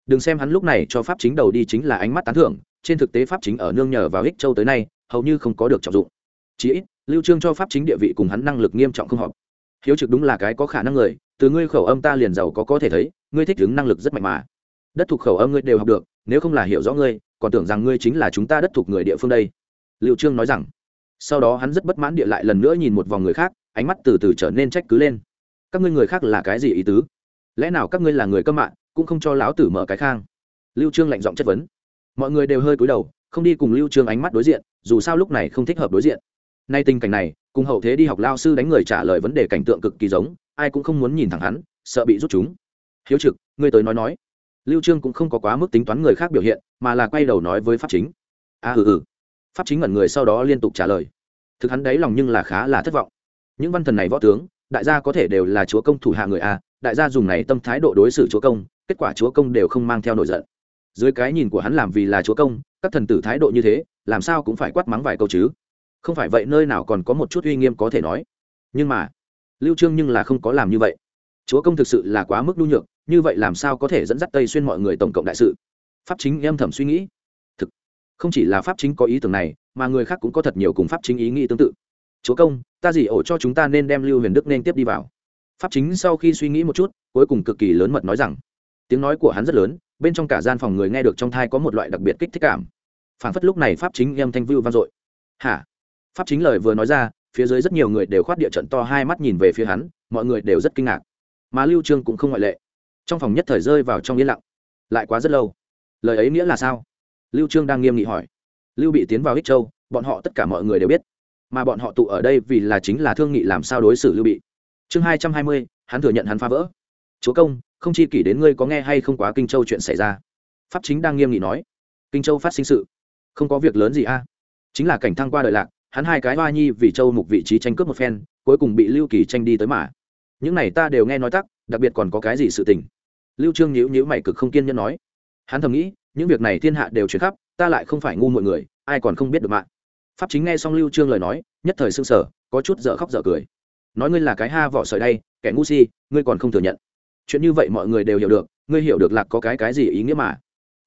đừng xem hắn lúc này cho pháp chính đầu đi chính là ánh mắt tán thưởng, trên thực tế pháp chính ở nương nhờ vào ích châu tới nay, hầu như không có được trọng dụng. Chí ít, lưu trương cho pháp chính địa vị cùng hắn năng lực nghiêm trọng không hợp. Hiếu trực đúng là cái có khả năng người, từ ngươi khẩu âm ta liền giàu có có thể thấy, ngươi thích ứng năng lực rất mạnh mà. Đất thuộc khẩu âm ngươi đều học được, nếu không là hiểu rõ ngươi, còn tưởng rằng ngươi chính là chúng ta đất thuộc người địa phương đây. Lưu trương nói rằng. Sau đó hắn rất bất mãn địa lại lần nữa nhìn một vòng người khác, ánh mắt từ từ trở nên trách cứ lên. Các ngươi người khác là cái gì ý tứ? Lẽ nào các ngươi là người câm mạng cũng không cho lão tử mở cái khang. Lưu trương lạnh giọng chất vấn. Mọi người đều hơi cúi đầu không đi cùng lưu trương ánh mắt đối diện dù sao lúc này không thích hợp đối diện. Nay tình cảnh này cùng hậu thế đi học lao sư đánh người trả lời vấn đề cảnh tượng cực kỳ giống ai cũng không muốn nhìn thẳng hắn sợ bị rút chúng. Hiếu trực ngươi tới nói nói. Lưu trương cũng không có quá mức tính toán người khác biểu hiện mà là quay đầu nói với pháp chính. A à, ừ ừ. Pháp chính ngẩn người sau đó liên tục trả lời. Thực hắn đấy lòng nhưng là khá là thất vọng. Những văn thần này võ tướng đại gia có thể đều là chúa công thủ hạ người a đại gia dùng này tâm thái độ đối xử chúa công kết quả chúa công đều không mang theo nổi giận. Dưới cái nhìn của hắn làm vì là chúa công, các thần tử thái độ như thế, làm sao cũng phải quát mắng vài câu chứ? Không phải vậy nơi nào còn có một chút uy nghiêm có thể nói. Nhưng mà, lưu trương nhưng là không có làm như vậy. Chúa công thực sự là quá mức nhu nhược, như vậy làm sao có thể dẫn dắt tây xuyên mọi người tổng cộng đại sự? Pháp chính em thầm suy nghĩ. Thực, không chỉ là pháp chính có ý tưởng này, mà người khác cũng có thật nhiều cùng pháp chính ý nghĩ tương tự. Chúa công, ta gì ổ cho chúng ta nên đem lưu huyền đức nên tiếp đi vào. Pháp chính sau khi suy nghĩ một chút, cuối cùng cực kỳ lớn mật nói rằng tiếng nói của hắn rất lớn, bên trong cả gian phòng người nghe được trong thai có một loại đặc biệt kích thích cảm. Phản phất lúc này pháp chính em thanh vưu vang dội. Hả? Pháp chính lời vừa nói ra, phía dưới rất nhiều người đều khoát địa trận to hai mắt nhìn về phía hắn, mọi người đều rất kinh ngạc. Mà lưu trương cũng không ngoại lệ. Trong phòng nhất thời rơi vào trong yên lặng. Lại quá rất lâu. Lời ấy nghĩa là sao? Lưu trương đang nghiêm nghị hỏi. Lưu bị tiến vào ích châu, bọn họ tất cả mọi người đều biết. Mà bọn họ tụ ở đây vì là chính là thương nghị làm sao đối xử lưu bị. Chương hai trăm hai mươi, hắn thừa nhận hắn phá vỡ. Chúa công không chi kỷ đến ngươi có nghe hay không quá kinh châu chuyện xảy ra. Pháp chính đang nghiêm nghị nói. Kinh châu phát sinh sự. Không có việc lớn gì a. Chính là cảnh thăng qua đời lạc, hắn hai cái hoa nhi vì châu mục vị trí tranh cướp một phen, cuối cùng bị lưu kỳ tranh đi tới mà. Những này ta đều nghe nói tắc, đặc biệt còn có cái gì sự tình? Lưu trương nhíu nhíu mày cực không kiên nhẫn nói. Hắn thầm nghĩ, những việc này thiên hạ đều chuyển khắp, ta lại không phải ngu mọi người, ai còn không biết được mạng. Pháp chính nghe xong lưu trương lời nói, nhất thời sưng sở có chút dở khóc dở cười. Nói ngươi là cái ha vỏ sợi đây, kẻ ngu si, ngươi còn không thừa nhận chuyện như vậy mọi người đều hiểu được, ngươi hiểu được là có cái cái gì ý nghĩa mà.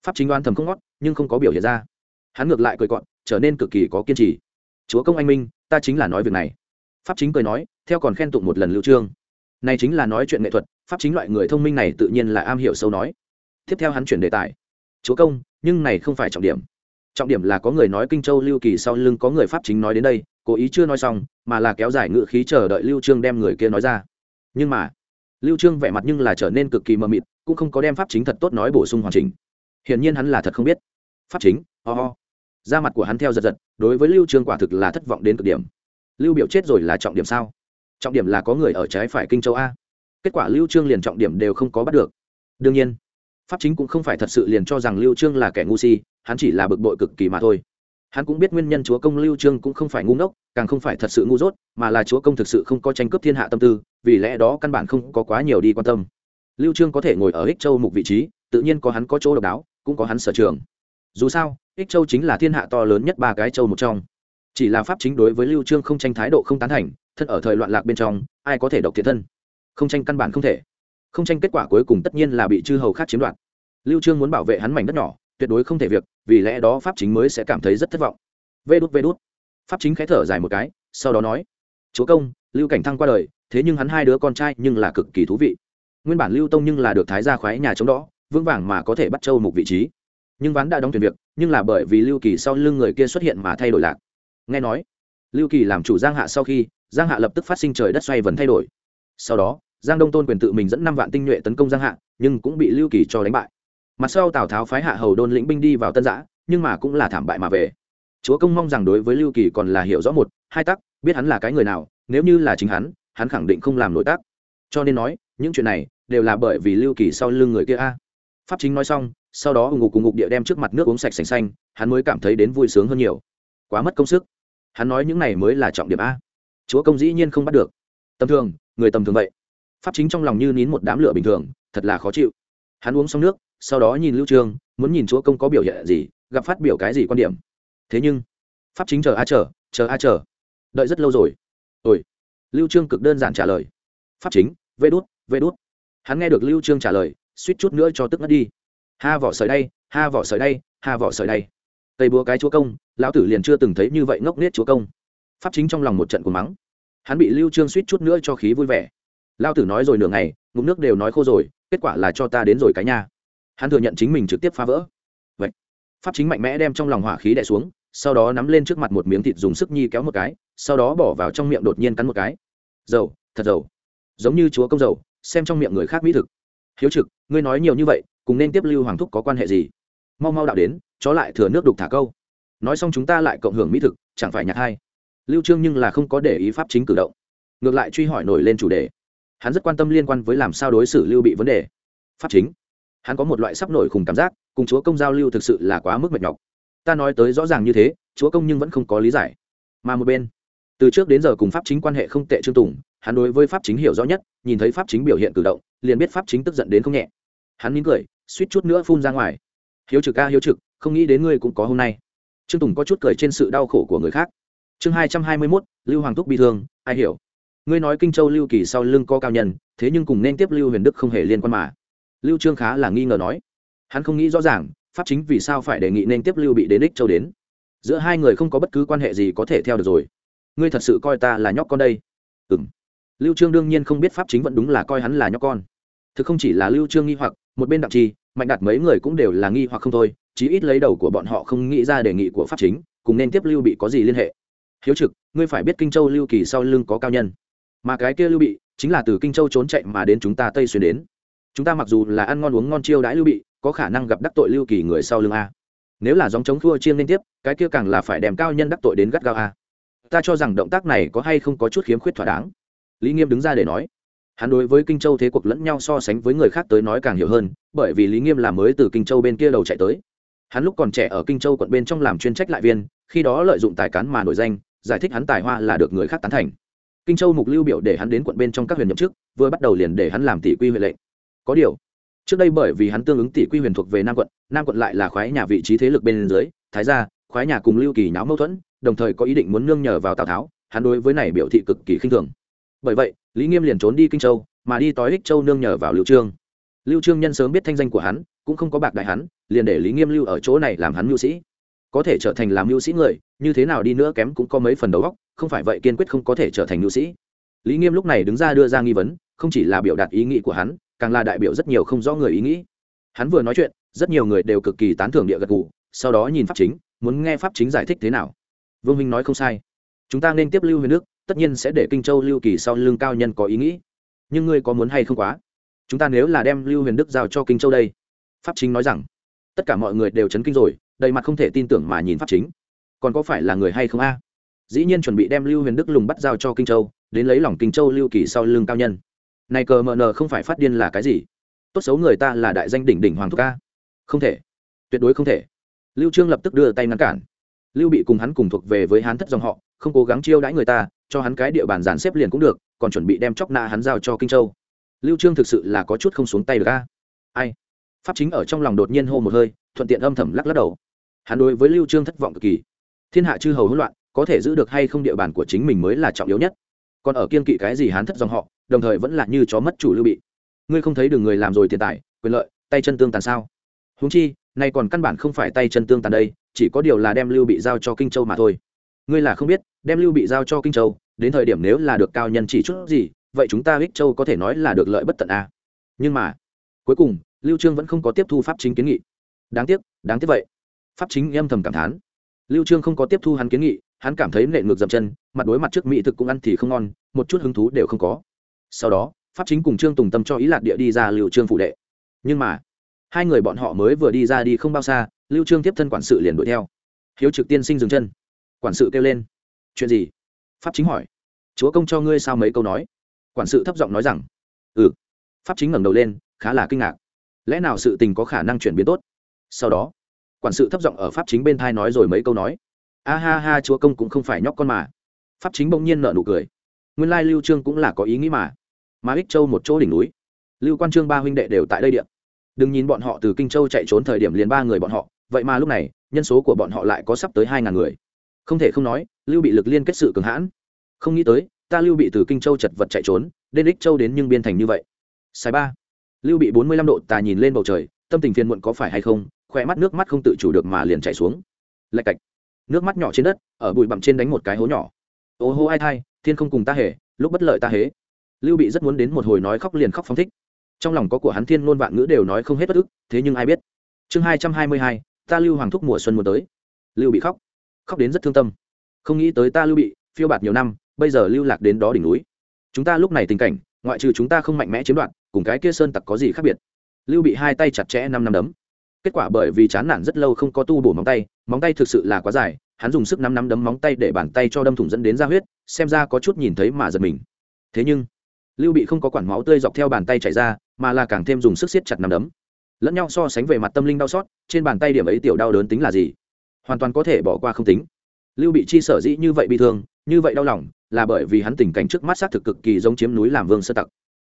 Pháp chính đoan thầm không ngót, nhưng không có biểu hiện ra. Hắn ngược lại cười cọn trở nên cực kỳ có kiên trì. Chúa công anh minh, ta chính là nói việc này. Pháp chính cười nói, theo còn khen tụng một lần lưu trương. Này chính là nói chuyện nghệ thuật, pháp chính loại người thông minh này tự nhiên là am hiểu sâu nói. Tiếp theo hắn chuyển đề tài. Chúa công, nhưng này không phải trọng điểm. Trọng điểm là có người nói kinh châu lưu kỳ sau lưng có người pháp chính nói đến đây, cố ý chưa nói xong, mà là kéo dài ngự khí chờ đợi lưu trương đem người kia nói ra. Nhưng mà lưu trương vẻ mặt nhưng là trở nên cực kỳ mờ mịt, cũng không có đem pháp chính thật tốt nói bổ sung hoàn chỉnh. Hiển nhiên hắn là thật không biết. Pháp chính, ho ho. Da mặt của hắn theo giật giật, đối với lưu trương quả thực là thất vọng đến cực điểm. Lưu biểu chết rồi là trọng điểm sao? Trọng điểm là có người ở trái phải kinh châu a. Kết quả lưu trương liền trọng điểm đều không có bắt được. Đương nhiên, pháp chính cũng không phải thật sự liền cho rằng lưu trương là kẻ ngu si, hắn chỉ là bực bội cực kỳ mà thôi hắn cũng biết nguyên nhân chúa công lưu trương cũng không phải ngu ngốc, càng không phải thật sự ngu dốt, mà là chúa công thực sự không có tranh cướp thiên hạ tâm tư, vì lẽ đó căn bản không có quá nhiều đi quan tâm. Lưu trương có thể ngồi ở ích châu mục vị trí, tự nhiên có hắn có chỗ độc đáo, cũng có hắn sở trường. Dù sao, ích châu chính là thiên hạ to lớn nhất ba cái châu một trong. Chỉ là pháp chính đối với lưu trương không tranh thái độ không tán thành, thân ở thời loạn lạc bên trong, ai có thể độc thiện thân? Không tranh căn bản không thể. Không tranh kết quả cuối cùng tất nhiên là bị chư hầu khác chiếm đoạt. Lưu trương muốn bảo vệ hắn mảnh đất nhỏ tuyệt đối không thể việc, vì lẽ đó pháp chính mới sẽ cảm thấy rất thất vọng. Vê đút vê đút. Pháp chính khẽ thở dài một cái, sau đó nói, chúa công, lưu cảnh thăng qua đời, thế nhưng hắn hai đứa con trai nhưng là cực kỳ thú vị. Nguyên bản lưu tông nhưng là được thái gia khoái nhà chống đó vững vàng mà có thể bắt châu một vị trí. Nhưng ván đã đóng tuyển việc, nhưng là bởi vì lưu kỳ sau lưng người kia xuất hiện mà thay đổi lạc. Nghe nói, lưu kỳ làm chủ giang hạ sau khi, giang hạ lập tức phát sinh trời đất xoay vần thay đổi. Sau đó, giang đông tôn quyền tự mình dẫn năm vạn tinh nhuệ tấn công giang hạ, nhưng cũng bị lưu kỳ cho đánh bại mặt sau tào tháo phái hạ hầu đôn lĩnh binh đi vào tân giã, nhưng mà cũng là thảm bại mà về. Chúa công mong rằng đối với lưu kỳ còn là hiểu rõ một, hai tắc, biết hắn là cái người nào, nếu như là chính hắn hắn khẳng định không làm nội tác cho nên nói, những chuyện này đều là bởi vì lưu kỳ sau lưng người kia a. Pháp chính nói xong, sau đó ủng ngục cùng ngục địa đem trước mặt nước uống sạch sành xanh, hắn mới cảm thấy đến vui sướng hơn nhiều. Quá mất công sức. Hắn nói những này mới là trọng điểm a. Chúa công dĩ nhiên không bắt được. Tầm thường, người tầm thường vậy. Pháp chính trong lòng như nín một đám lửa bình thường, thật là khó chịu hắn uống xong nước, sau đó nhìn lưu trương, muốn nhìn chúa công có biểu hiện gì, gặp phát biểu cái gì quan điểm. Thế nhưng, pháp chính chờ a chờ chờ a chờ. Đợi rất lâu rồi. Ôi. Lưu trương cực đơn giản trả lời. Pháp chính, vê đút vê đút. Hắn nghe được lưu trương trả lời, suýt chút nữa cho tức ngất đi. Ha vỏ sợi đây, ha vỏ sợi đây, ha vỏ sợi đây. Tây búa cái chúa công, lão tử liền chưa từng thấy như vậy ngốc nghếch chúa công. Pháp chính trong lòng một trận của mắng. Hắn bị lưu trương suýt chút nữa cho khí vui vẻ. Lao tử nói rồi nửa ngày, ngụm nước đều nói khô rồi, kết quả là cho ta đến rồi cái nhà hắn thừa nhận chính mình trực tiếp phá vỡ. Vậy, pháp chính mạnh mẽ đem trong lòng hỏa khí đè xuống, sau đó nắm lên trước mặt một miếng thịt dùng sức nhi kéo một cái, sau đó bỏ vào trong miệng đột nhiên cắn một cái. Dầu, thật dầu. Giống như chúa công dầu, xem trong miệng người khác mỹ thực. Hiếu trực, ngươi nói nhiều như vậy, cùng nên tiếp lưu hoàng thúc có quan hệ gì? Mau mau đạo đến, chó lại thừa nước đục thả câu. Nói xong chúng ta lại cộng hưởng mỹ thực, chẳng phải nhạc hai. Lưu trương nhưng là không có để ý pháp chính cử động. Ngược lại truy hỏi nổi lên chủ đề hắn rất quan tâm liên quan với làm sao đối xử lưu bị vấn đề. Pháp chính. Hắn có một loại sắp nổi khủng cảm giác, cùng chúa công giao lưu thực sự là quá mức mệt nhọc. Ta nói tới rõ ràng như thế, chúa công nhưng vẫn không có lý giải. Mà một bên, từ trước đến giờ cùng pháp chính quan hệ không tệ trương tùng, hắn đối với pháp chính hiểu rõ nhất, nhìn thấy pháp chính biểu hiện cử động, liền biết pháp chính tức giận đến không nhẹ. Hắn nín cười, suýt chút nữa phun ra ngoài. Hiếu trực ca, hiếu trực, không nghĩ đến ngươi cũng có hôm nay. Trương tùng có chút cười trên sự đau khổ của người khác. Chương hai trăm hai mươi mốt, lưu hoàng thúc bị thương, ai hiểu? Ngươi nói kinh châu lưu kỳ sau lưng có cao nhân, thế nhưng cùng nên tiếp lưu huyền đức không hề liên quan mà. Lưu trương khá là nghi ngờ nói. Hắn không nghĩ rõ ràng, pháp chính vì sao phải đề nghị nên tiếp lưu bị đến ích châu đến. Giữa hai người không có bất cứ quan hệ gì có thể theo được rồi. Ngươi thật sự coi ta là nhóc con đây? Ừm. Lưu trương đương nhiên không biết pháp chính vẫn đúng là coi hắn là nhóc con. Thực không chỉ là lưu trương nghi hoặc, một bên đặng trì, mạnh đạt mấy người cũng đều là nghi hoặc không thôi, chí ít lấy đầu của bọn họ không nghĩ ra đề nghị của pháp chính, cùng nên tiếp lưu bị có gì liên hệ. Hiếu trực, ngươi phải biết kinh châu lưu kỳ sau lưng có cao nhân mà cái kia lưu bị chính là từ kinh châu trốn chạy mà đến chúng ta tây xuyên đến. Chúng ta mặc dù là ăn ngon uống ngon chiêu đãi lưu bị, có khả năng gặp đắc tội lưu kỳ người sau lưng a. Nếu là dòng chống thua chiên liên tiếp, cái kia càng là phải đem cao nhân đắc tội đến gắt gao a. Ta cho rằng động tác này có hay không có chút khiếm khuyết thỏa đáng. Lý nghiêm đứng ra để nói. Hắn đối với kinh châu thế cuộc lẫn nhau so sánh với người khác tới nói càng hiểu hơn, bởi vì lý nghiêm là mới từ kinh châu bên kia đầu chạy tới. Hắn lúc còn trẻ ở kinh châu quận bên trong làm chuyên trách lại viên, khi đó lợi dụng tài cán mà nổi danh, giải thích hắn tài hoa là được người khác tán thành kinh châu mục lưu biểu để hắn đến quận bên trong các huyền nhậm chức, vừa bắt đầu liền để hắn làm tỷ quy huyện lệnh. Có điều, trước đây bởi vì hắn tương ứng tỷ quy huyền thuộc về nam quận nam quận lại là khoái nhà vị trí thế lực bên dưới, thái gia, khoái nhà cùng lưu kỳ nháo mâu thuẫn, đồng thời có ý định muốn nương nhờ vào tào tháo, hắn đối với này biểu thị cực kỳ khinh thường. Bởi vậy, lý nghiêm liền trốn đi kinh châu, mà đi tối ích châu nương nhờ vào lưu trương. Lưu trương nhân sớm biết thanh danh của hắn, cũng không có bạc đại hắn, liền để lý nghiêm lưu ở chỗ này làm hắn mưu sĩ có thể trở thành làm mưu sĩ người, như thế nào đi nữa kém cũng có mấy phần đầu góc không phải vậy kiên quyết không có thể trở thành mưu sĩ. Lý nghiêm lúc này đứng ra đưa ra nghi vấn, không chỉ là biểu đạt ý nghĩ của hắn, càng là đại biểu rất nhiều không rõ người ý nghĩ. Hắn vừa nói chuyện, rất nhiều người đều cực kỳ tán thưởng địa gật gù, sau đó nhìn pháp chính, muốn nghe pháp chính giải thích thế nào. Vương minh nói không sai. Chúng ta nên tiếp lưu huyền nước tất nhiên sẽ để kinh châu lưu kỳ sau lương cao nhân có ý nghĩ. Nhưng ngươi có muốn hay không quá? Chúng ta nếu là đem lưu huyền đức giao cho kinh châu đây. Pháp chính nói rằng, tất cả mọi người đều chấn kinh rồi đầy mặt không thể tin tưởng mà nhìn pháp chính. Còn có phải là người hay không a? Dĩ nhiên chuẩn bị đem lưu huyền đức lùng bắt giao cho kinh châu, đến lấy lòng kinh châu lưu kỳ sau lưng cao nhân. Này cờ mờ nờ không phải phát điên là cái gì? Tốt xấu người ta là đại danh đỉnh đỉnh hoàng thúc ca không thể. Tuyệt đối không thể. Lưu trương lập tức đưa tay ngăn cản. Lưu bị cùng hắn cùng thuộc về với hắn thất dòng họ, không cố gắng chiêu đãi người ta, cho hắn cái địa bàn dàn xếp liền cũng được, còn chuẩn bị đem chóc nạ hắn giao cho kinh châu. Lưu trương thực sự là có chút không xuống tay được a. Ai? Pháp chính ở trong lòng đột nhiên hô một hơi, thuận tiện âm thầm lắc lắc đầu hắn đối với lưu trương thất vọng cực kỳ. Thiên hạ chư hầu hỗn loạn, có thể giữ được hay không địa bàn của chính mình mới là trọng yếu nhất. Còn ở kiên kỵ cái gì hắn thất dòng họ, đồng thời vẫn là như chó mất chủ lưu bị. Ngươi không thấy được người làm rồi tiền tài, quyền lợi, tay chân tương tàn sao? Huống chi, nay còn căn bản không phải tay chân tương tàn đây, chỉ có điều là đem lưu bị giao cho kinh châu mà thôi. Ngươi là không biết, đem lưu bị giao cho kinh châu, đến thời điểm nếu là được cao nhân chỉ chút gì, vậy chúng ta ích châu có thể nói là được lợi bất tận a. Nhưng mà, cuối cùng, lưu trương vẫn không có tiếp thu pháp chính kiến nghị. Đáng tiếc đáng tiếc vậy pháp chính âm thầm cảm thán. Lưu trương không có tiếp thu hắn kiến nghị, hắn cảm thấy nệ ngược dậm chân, mặt đối mặt trước mỹ thực cũng ăn thì không ngon, một chút hứng thú đều không có. Sau đó, pháp chính cùng trương tùng tâm cho ý lạc địa đi ra lưu trương phụ đệ. Nhưng mà, hai người bọn họ mới vừa đi ra đi không bao xa, lưu trương tiếp thân quản sự liền đuổi theo. Hiếu trực tiên sinh dừng chân. Quản sự kêu lên. Chuyện gì? Pháp chính hỏi. Chúa công cho ngươi sao mấy câu nói? Quản sự thấp giọng nói rằng. Ừ. Pháp chính ngẩng đầu lên, khá là kinh ngạc. Lẽ nào sự tình có khả năng chuyển biến tốt? Sau đó quản sự thấp giọng ở pháp chính bên thai nói rồi mấy câu nói. A ha ha, chúa công cũng không phải nhóc con mà. Pháp chính bỗng nhiên nợ nụ cười. Nguyên lai lưu trương cũng là có ý nghĩ mà. Mà ích châu một chỗ đỉnh núi. Lưu quan trương ba huynh đệ đều tại đây điện đừng nhìn bọn họ từ kinh châu chạy trốn thời điểm liền ba người bọn họ. Vậy mà lúc này, nhân số của bọn họ lại có sắp tới hai ngàn người. Không thể không nói, lưu bị lực liên kết sự cường hãn. Không nghĩ tới, ta lưu bị từ kinh châu chật vật chạy trốn, đến ích châu đến nhưng biên thành như vậy. Sai ba. Lưu bị bốn mươi lăm độ tà nhìn lên bầu trời, tâm tình phiền muộn có phải hay không khỏe mắt nước mắt không tự chủ được mà liền chảy xuống. Lạch cạch. Nước mắt nhỏ trên đất, ở bụi bặm trên đánh một cái hố nhỏ. Ô hô ai thai, thiên không cùng ta hề, lúc bất lợi ta hế. Lưu bị rất muốn đến một hồi nói khóc liền khóc phong thích. Trong lòng có của hắn thiên ngôn vạn ngữ đều nói không hết bất ức, thế nhưng ai biết. Chương hai trăm hai mươi hai, ta lưu hoàng thúc mùa xuân mùa tới. Lưu bị khóc. Khóc đến rất thương tâm. Không nghĩ tới ta lưu bị, phiêu bạt nhiều năm, bây giờ lưu lạc đến đó đỉnh núi. Chúng ta lúc này tình cảnh, ngoại trừ chúng ta không mạnh mẽ chiếm đoạt, cùng cái kia sơn tặc có gì khác biệt? Lưu bị hai tay chặt chẽ năm năm đấm kết quả bởi vì chán nản rất lâu không có tu bổ móng tay móng tay thực sự là quá dài, hắn dùng sức năm năm đấm móng tay để bàn tay cho đâm thủng dẫn đến ra huyết, xem ra có chút nhìn thấy mà giật mình. Thế nhưng, lưu bị không có quản máu tươi dọc theo bàn tay chảy ra, mà là càng thêm dùng sức siết chặt năm đấm. Lẫn nhau so sánh về mặt tâm linh đau xót, trên bàn tay điểm ấy tiểu đau đớn tính là gì? Hoàn toàn có thể bỏ qua không tính. Lưu bị chi sở dĩ như vậy bị thương, như vậy đau lòng, là bởi vì hắn tình cảnh trước mắt xác thực cực kỳ giống chiếm núi làm vương sơ tặc.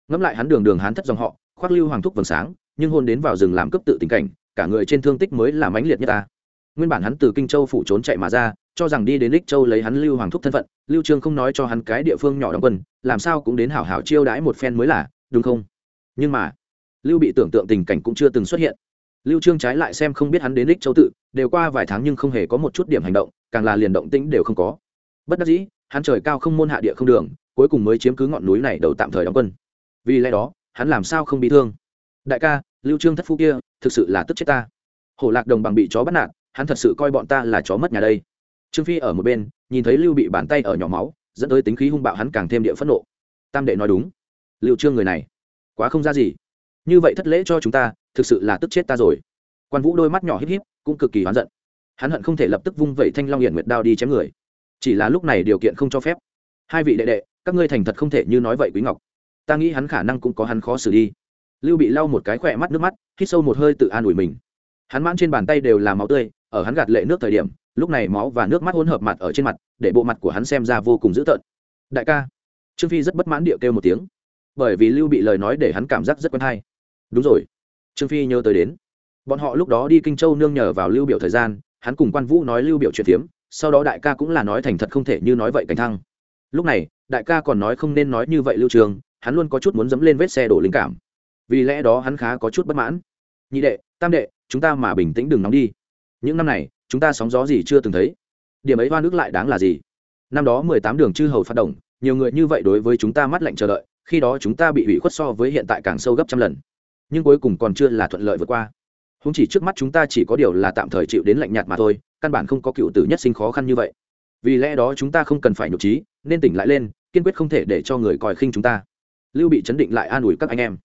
Ngẫm lại hắn đường đường hắn thất dòng họ, khoác lưu hoàng thúc vầng sáng, nhưng hôn đến vào rừng làm cấp tự tình cảnh cả người trên thương tích mới là mãnh liệt nhất ta. Nguyên bản hắn từ kinh châu phủ trốn chạy mà ra, cho rằng đi đến lích châu lấy hắn lưu hoàng thúc thân phận, lưu trương không nói cho hắn cái địa phương nhỏ đóng quân, làm sao cũng đến hảo hảo chiêu đãi một phen mới là, đúng không? Nhưng mà, lưu bị tưởng tượng tình cảnh cũng chưa từng xuất hiện. Lưu trương trái lại xem không biết hắn đến lích châu tự, đều qua vài tháng nhưng không hề có một chút điểm hành động, càng là liền động tĩnh đều không có. Bất đắc dĩ, hắn trời cao không môn hạ địa không đường, cuối cùng mới chiếm cứ ngọn núi này đầu tạm thời đóng quân. Vì lẽ đó, hắn làm sao không bị thương? Đại ca, lưu trương thất phu kia thực sự là tức chết ta. Hổ lạc đồng bằng bị chó bắt nạt, hắn thật sự coi bọn ta là chó mất nhà đây. Trương phi ở một bên, nhìn thấy lưu bị bàn tay ở nhỏ máu, dẫn tới tính khí hung bạo hắn càng thêm địa phẫn nộ. Tam đệ nói đúng. Lưu trương người này, quá không ra gì. Như vậy thất lễ cho chúng ta, thực sự là tức chết ta rồi. Quan vũ đôi mắt nhỏ híp híp, cũng cực kỳ oán giận. Hắn hận không thể lập tức vung vẩy thanh long hiển nguyệt đao đi chém người. Chỉ là lúc này điều kiện không cho phép. Hai vị đệ đệ, các ngươi thành thật không thể như nói vậy quý ngọc. Ta nghĩ hắn khả năng cũng có hắn khó xử đi lưu bị lau một cái khỏe mắt nước mắt, hít sâu một hơi tự an ủi mình. Hắn mãn trên bàn tay đều là máu tươi, ở hắn gạt lệ nước thời điểm, lúc này máu và nước mắt hỗn hợp mặt ở trên mặt, để bộ mặt của hắn xem ra vô cùng dữ tợn. Đại ca. Trương phi rất bất mãn điệu kêu một tiếng. Bởi vì lưu bị lời nói để hắn cảm giác rất quen hay. Đúng rồi. Trương phi nhớ tới đến. Bọn họ lúc đó đi kinh châu nương nhờ vào lưu biểu thời gian, hắn cùng quan vũ nói lưu biểu chuyện tiếm sau đó đại ca cũng là nói thành thật không thể như nói vậy cảnh thăng. Lúc này, đại ca còn nói không nên nói như vậy lưu trường, hắn luôn có chút muốn dẫm lên vết xe đổ linh cảm vì lẽ đó hắn khá có chút bất mãn. Nhị đệ, tam đệ, chúng ta mà bình tĩnh đừng nóng đi. Những năm này, chúng ta sóng gió gì chưa từng thấy. Điểm ấy hoa nước lại đáng là gì? Năm đó mười tám đường chư hầu phát động, nhiều người như vậy đối với chúng ta mắt lạnh chờ đợi, khi đó chúng ta bị hủy khuất so với hiện tại càng sâu gấp trăm lần. Nhưng cuối cùng còn chưa là thuận lợi vượt qua. Không chỉ trước mắt chúng ta chỉ có điều là tạm thời chịu đến lạnh nhạt mà thôi, căn bản không có cựu tử nhất sinh khó khăn như vậy. Vì lẽ đó chúng ta không cần phải nhục trí, nên tỉnh lại lên, kiên quyết không thể để cho người coi khinh chúng ta. Lưu bị chấn định lại an ủi các anh em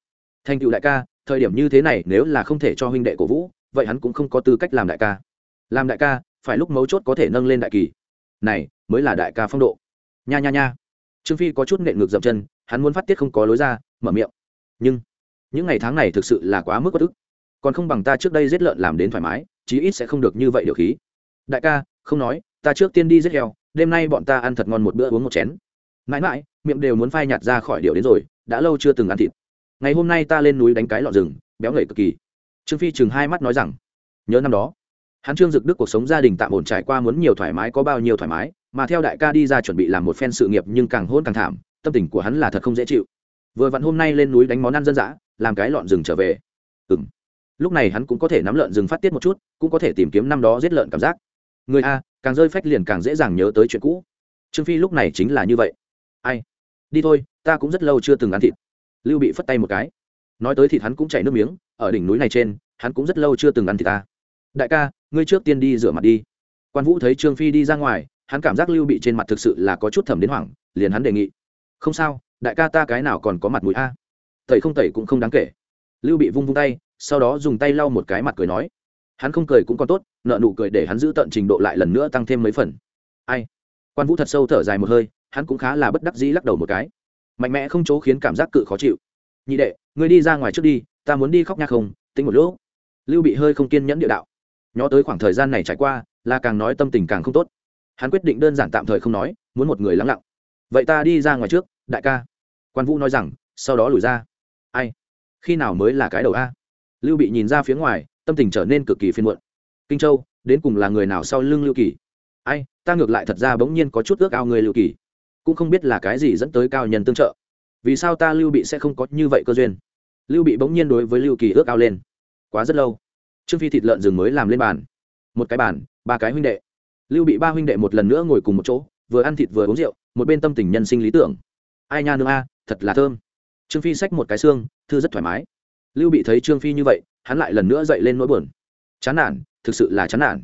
thành cựu đại ca, thời điểm như thế này nếu là không thể cho huynh đệ cổ vũ, vậy hắn cũng không có tư cách làm đại ca. Làm đại ca, phải lúc mấu chốt có thể nâng lên đại kỳ. Này, mới là đại ca phong độ. Nha nha nha. Trương phi có chút nện ngược dậm chân, hắn muốn phát tiết không có lối ra, mở miệng. Nhưng, những ngày tháng này thực sự là quá mức bất ức. Còn không bằng ta trước đây giết lợn làm đến thoải mái, chí ít sẽ không được như vậy điều khí. Đại ca, không nói, ta trước tiên đi giết heo, đêm nay bọn ta ăn thật ngon một bữa uống một chén. Mãi mãi, miệng đều muốn phai nhạt ra khỏi điều đến rồi, đã lâu chưa từng ăn thịt ngày hôm nay ta lên núi đánh cái lọ rừng, béo ngậy cực kỳ. Trương phi chừng hai mắt nói rằng, nhớ năm đó, hắn trương dực đức cuộc sống gia đình tạm ổn trải qua muốn nhiều thoải mái có bao nhiêu thoải mái, mà theo đại ca đi ra chuẩn bị làm một phen sự nghiệp nhưng càng hôn càng thảm, tâm tình của hắn là thật không dễ chịu. Vừa vặn hôm nay lên núi đánh món ăn dân dã, làm cái lọn rừng trở về. Ừ m lúc này hắn cũng có thể nắm lợn rừng phát tiết một chút, cũng có thể tìm kiếm năm đó giết lợn cảm giác. Người a, càng rơi phách liền càng dễ dàng nhớ tới chuyện cũ. Trương phi lúc này chính là như vậy. Ai? Đi thôi, ta cũng rất lâu chưa từng ăn thịt lưu bị phất tay một cái. Nói tới thịt hắn cũng chảy nước miếng, ở đỉnh núi này trên, hắn cũng rất lâu chưa từng ăn thịt ta. Đại ca, ngươi trước tiên đi rửa mặt đi. Quan vũ thấy trương phi đi ra ngoài, hắn cảm giác lưu bị trên mặt thực sự là có chút thẩm đến hoảng, liền hắn đề nghị. Không sao, đại ca ta cái nào còn có mặt mũi a? Tẩy không tẩy cũng không đáng kể. Lưu bị vung vung tay, sau đó dùng tay lau một cái mặt cười nói. Hắn không cười cũng còn tốt, nợ nụ cười để hắn giữ tận trình độ lại lần nữa tăng thêm mấy phần. Ai? Quan vũ thật sâu thở dài một hơi, hắn cũng khá là bất đắc dĩ lắc đầu một cái mạnh mẽ không chỗ khiến cảm giác cự khó chịu. Nhị đệ, ngươi đi ra ngoài trước đi, ta muốn đi khóc nha không, tính một lúc. Lưu bị hơi không kiên nhẫn địa đạo. Nhó tới khoảng thời gian này trải qua, là càng nói tâm tình càng không tốt. Hắn quyết định đơn giản tạm thời không nói, muốn một người lắng lặng. Vậy ta đi ra ngoài trước, đại ca. Quan vũ nói rằng, sau đó lùi ra. Ai? Khi nào mới là cái đầu a? Lưu bị nhìn ra phía ngoài, tâm tình trở nên cực kỳ phiên muộn. Kinh châu, đến cùng là người nào sau lưng lưu kỳ? Ai, ta ngược lại thật ra bỗng nhiên có chút ước ao người lưu kỳ cũng không biết là cái gì dẫn tới cao nhân tương trợ. Vì sao ta lưu bị sẽ không có như vậy cơ duyên? Lưu bị bỗng nhiên đối với lưu kỳ ước ao lên. Quá rất lâu, trương phi thịt lợn rừng mới làm lên bàn. Một cái bàn, ba cái huynh đệ. Lưu bị ba huynh đệ một lần nữa ngồi cùng một chỗ, vừa ăn thịt vừa uống rượu, một bên tâm tình nhân sinh lý tưởng. Ai nha nương a, thật là thơm. Trương phi xách một cái xương, thư rất thoải mái. Lưu bị thấy trương phi như vậy, hắn lại lần nữa dậy lên nỗi buồn. Chán nản, thực sự là chán nản.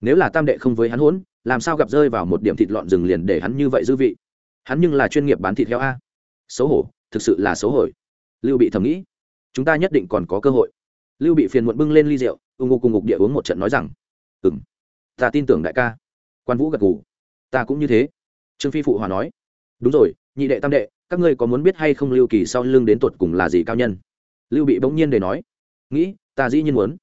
Nếu là tam đệ không với hắn hỗn, làm sao gặp rơi vào một điểm thịt lọn rừng liền để hắn như vậy dư vị? Hắn nhưng là chuyên nghiệp bán thịt heo a. Xấu hổ, thực sự là xấu hổ. Lưu bị thầm nghĩ, chúng ta nhất định còn có cơ hội. Lưu bị phiền muộn bưng lên ly rượu ưng ngục cùng ngục địa uống một trận nói rằng ừ m ta tin tưởng đại ca. Quan vũ gật g ủ ta cũng như thế. Trương phi phụ hòa nói, đúng rồi, nhị đệ tam đệ, các ngươi có muốn biết hay không lưu kỳ sau lưng đến tột cùng là gì cao nhân? Lưu bị bỗng nhiên để nói, nghĩ, ta dĩ nhiên muốn.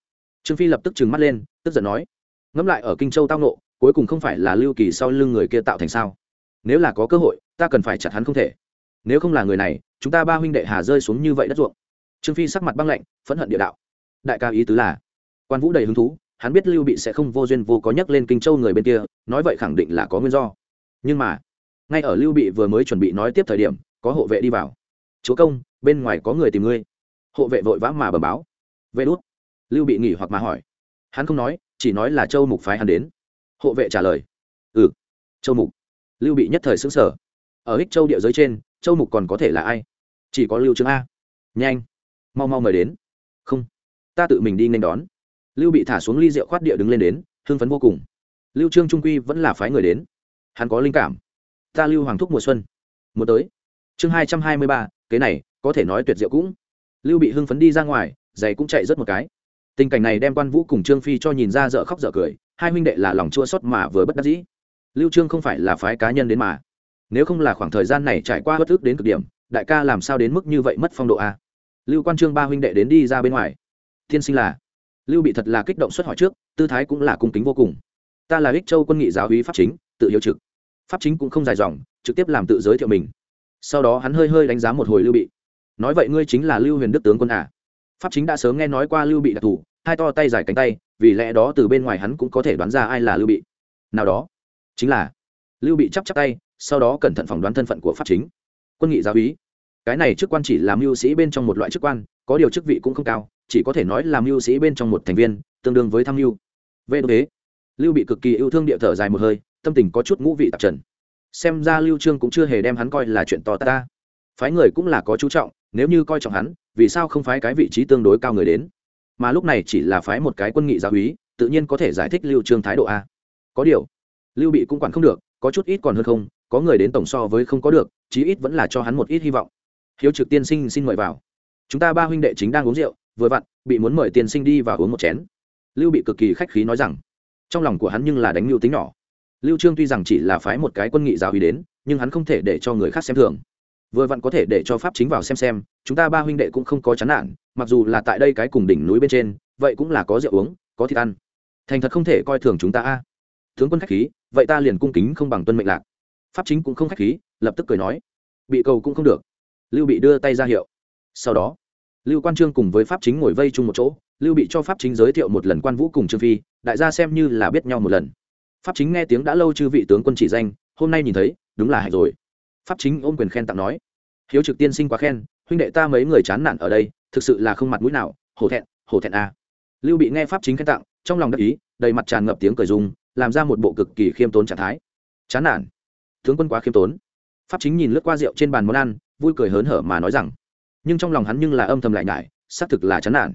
Trương phi lập tức trừng mắt lên, tức giận nói, ngẫm lại ở kinh châu tao nộ cuối cùng không phải là lưu kỳ sau lưng người kia tạo thành sao? Nếu là có cơ hội ta cần phải chặt hắn không thể. Nếu không là người này, chúng ta ba huynh đệ hà rơi xuống như vậy đất ruộng. Trương phi sắc mặt băng lạnh, phẫn hận địa đạo. Đại ca ý tứ là, quan vũ đầy hứng thú, hắn biết lưu bị sẽ không vô duyên vô có nhắc lên kinh châu người bên kia, nói vậy khẳng định là có nguyên do. Nhưng mà, ngay ở lưu bị vừa mới chuẩn bị nói tiếp thời điểm, có hộ vệ đi vào. Chúa công, bên ngoài có người tìm ngươi. Hộ vệ vội vã mà bẩm báo. Vệ đốt lưu bị nghỉ hoặc mà hỏi. Hắn không nói, chỉ nói là châu mục phái hắn đến. Hộ vệ trả lời. Ừ. Châu mục. Lưu bị nhất thời xứng sở ở ích châu địa giới trên, châu mục còn có thể là ai? Chỉ có lưu trương a. Nhanh. Mau mau mời đến. Không. Ta tự mình đi nên đón. Lưu bị thả xuống ly rượu khoát địa đứng lên đến, hưng phấn vô cùng. Lưu trương trung quy vẫn là phái người đến. Hắn có linh cảm. Ta lưu hoàng thúc mùa xuân. Muốn tới. Chương hai trăm hai mươi ba, cái này, có thể nói tuyệt diệu cũng. Lưu bị hưng phấn đi ra ngoài, giày cũng chạy rất một cái. Tình cảnh này đem quan vũ cùng trương phi cho nhìn ra dở khóc dở cười, hai huynh đệ là lòng chua xót mà vừa bất đắc dĩ. Lưu trương không phải là phái cá nhân đến mà nếu không là khoảng thời gian này trải qua bất ức đến cực điểm, đại ca làm sao đến mức như vậy mất phong độ a? Lưu quan trương ba huynh đệ đến đi ra bên ngoài. Thiên sinh là? Lưu bị thật là kích động xuất hỏi trước, tư thái cũng là cung kính vô cùng. Ta là ích châu quân nghị giáo úy pháp chính, tự hiệu trực. Pháp chính cũng không dài dòng, trực tiếp làm tự giới thiệu mình. Sau đó hắn hơi hơi đánh giá một hồi lưu bị. Nói vậy ngươi chính là lưu huyền đức tướng quân à? Pháp chính đã sớm nghe nói qua lưu bị đặc thù hai to tay dài cánh tay, vì lẽ đó từ bên ngoài hắn cũng có thể đoán ra ai là lưu bị. Nào đó, chính là lưu bị chắp chắp tay sau đó cẩn thận phỏng đoán thân phận của pháp chính. Quân nghị giáo úy. Cái này chức quan chỉ làm mưu sĩ bên trong một loại chức quan, có điều chức vị cũng không cao, chỉ có thể nói là mưu sĩ bên trong một thành viên, tương đương với tham mưu. Về thế lưu bị cực kỳ yêu thương địa thở dài một hơi, tâm tình có chút ngũ vị tạp trần. Xem ra lưu trương cũng chưa hề đem hắn coi là chuyện to ta. Phái người cũng là có chú trọng, nếu như coi trọng hắn, vì sao không phái cái vị trí tương đối cao người đến? Mà lúc này chỉ là phái một cái quân nghị giáo úy, tự nhiên có thể giải thích lưu trương thái độ a. Có điều, lưu bị cũng quản không được, có chút ít còn hơn không có người đến tổng so với không có được, chí ít vẫn là cho hắn một ít hy vọng. Hiếu trực tiên sinh, xin mời vào. Chúng ta ba huynh đệ chính đang uống rượu, vừa vặn, bị muốn mời tiên sinh đi và uống một chén. Lưu bị cực kỳ khách khí nói rằng, trong lòng của hắn nhưng là đánh mưu tính nhỏ. Lưu trương tuy rằng chỉ là phái một cái quân nghị giáo uy đến, nhưng hắn không thể để cho người khác xem thường. Vừa vặn có thể để cho pháp chính vào xem xem, chúng ta ba huynh đệ cũng không có chán nản, mặc dù là tại đây cái cùng đỉnh núi bên trên, vậy cũng là có rượu uống, có thịt ăn. Thành thật không thể coi thường chúng ta a. Tướng quân khách khí, vậy ta liền cung kính không bằng tuân mệnh lạc pháp chính cũng không khách khí, lập tức cười nói, bị cầu cũng không được. Lưu bị đưa tay ra hiệu. Sau đó, lưu quan trương cùng với pháp chính ngồi vây chung một chỗ, lưu bị cho pháp chính giới thiệu một lần quan vũ cùng trương phi, đại gia xem như là biết nhau một lần. Pháp chính nghe tiếng đã lâu chư vị tướng quân chỉ danh, hôm nay nhìn thấy, đúng là hạnh rồi. Pháp chính ôm quyền khen tặng nói, hiếu trực tiên sinh quá khen, huynh đệ ta mấy người chán nản ở đây, thực sự là không mặt mũi nào, hổ thẹn hổ thẹn a à. lưu bị nghe pháp chính khen tặng, trong lòng đắc ý, đầy mặt tràn ngập tiếng cười dung làm ra một bộ cực kỳ khiêm tốn trạng thái. Chán nản tướng quân quá khiêm tốn. Pháp chính nhìn lướt qua rượu trên bàn món ăn, vui cười hớn hở mà nói rằng, nhưng trong lòng hắn nhưng là âm thầm lại nhải, xác thực là chán nản.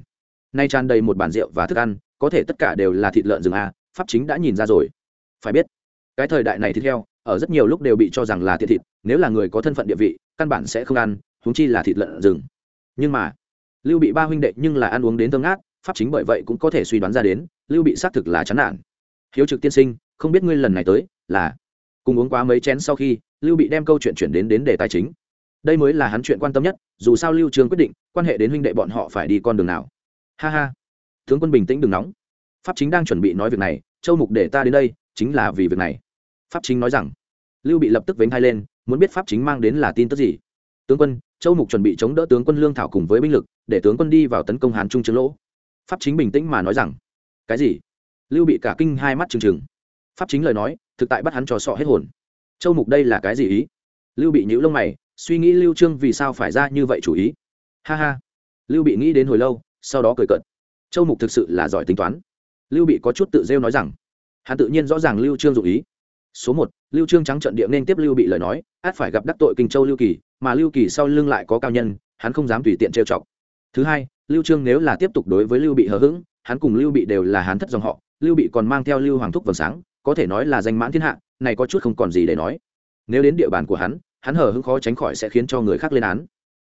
Nay tràn đầy một bàn rượu và thức ăn, có thể tất cả đều là thịt lợn rừng a, pháp chính đã nhìn ra rồi. Phải biết, cái thời đại này thịt heo, ở rất nhiều lúc đều bị cho rằng là thịt thịt, nếu là người có thân phận địa vị, căn bản sẽ không ăn húng chi là thịt lợn rừng. Nhưng mà, lưu bị ba huynh đệ nhưng là ăn uống đến thơm ngát, pháp chính bởi vậy cũng có thể suy đoán ra đến, lưu bị xác thực là chán nản. Hiếu trực tiên sinh, không biết ngươi lần này tới là cùng uống quá mấy chén sau khi, lưu bị đem câu chuyện chuyển đến đến đề tài chính. Đây mới là hắn chuyện quan tâm nhất, dù sao lưu trường quyết định, quan hệ đến huynh đệ bọn họ phải đi con đường nào. Ha ha. Tướng quân bình tĩnh đừng nóng. Pháp chính đang chuẩn bị nói việc này, châu mục để ta đến đây, chính là vì việc này. Pháp chính nói rằng, lưu bị lập tức vánh hai lên, muốn biết pháp chính mang đến là tin tức gì. Tướng quân, châu mục chuẩn bị chống đỡ tướng quân lương thảo cùng với binh lực, để tướng quân đi vào tấn công hàn trung trương lỗ. Pháp chính bình tĩnh mà nói rằng, cái gì? Lưu bị cả kinh hai mắt trừng trừng pháp chính lời nói, thực tại bắt hắn trò sọ hết hồn. Châu mục đây là cái gì ý? Lưu bị nhữ lông mày, suy nghĩ lưu trương vì sao phải ra như vậy chủ ý. Ha ha. Lưu bị nghĩ đến hồi lâu, sau đó cười cợt. Châu mục thực sự là giỏi tính toán. Lưu bị có chút tự rêu nói rằng, hắn tự nhiên rõ ràng lưu trương dụ ý. Số một, lưu trương trắng trận địa nên tiếp lưu bị lời nói, át phải gặp đắc tội kinh châu lưu kỳ, mà lưu kỳ sau lưng lại có cao nhân, hắn không dám tùy tiện trêu chọc. Thứ hai, lưu trương nếu là tiếp tục đối với lưu bị hờ hững, hắn cùng lưu bị đều là hán thất dòng họ, lưu bị còn mang theo lưu hoàng thúc vầng sáng có thể nói là danh mãn thiên hạ, này có chút không còn gì để nói. Nếu đến địa bàn của hắn hắn hờ hững khó tránh khỏi sẽ khiến cho người khác lên án.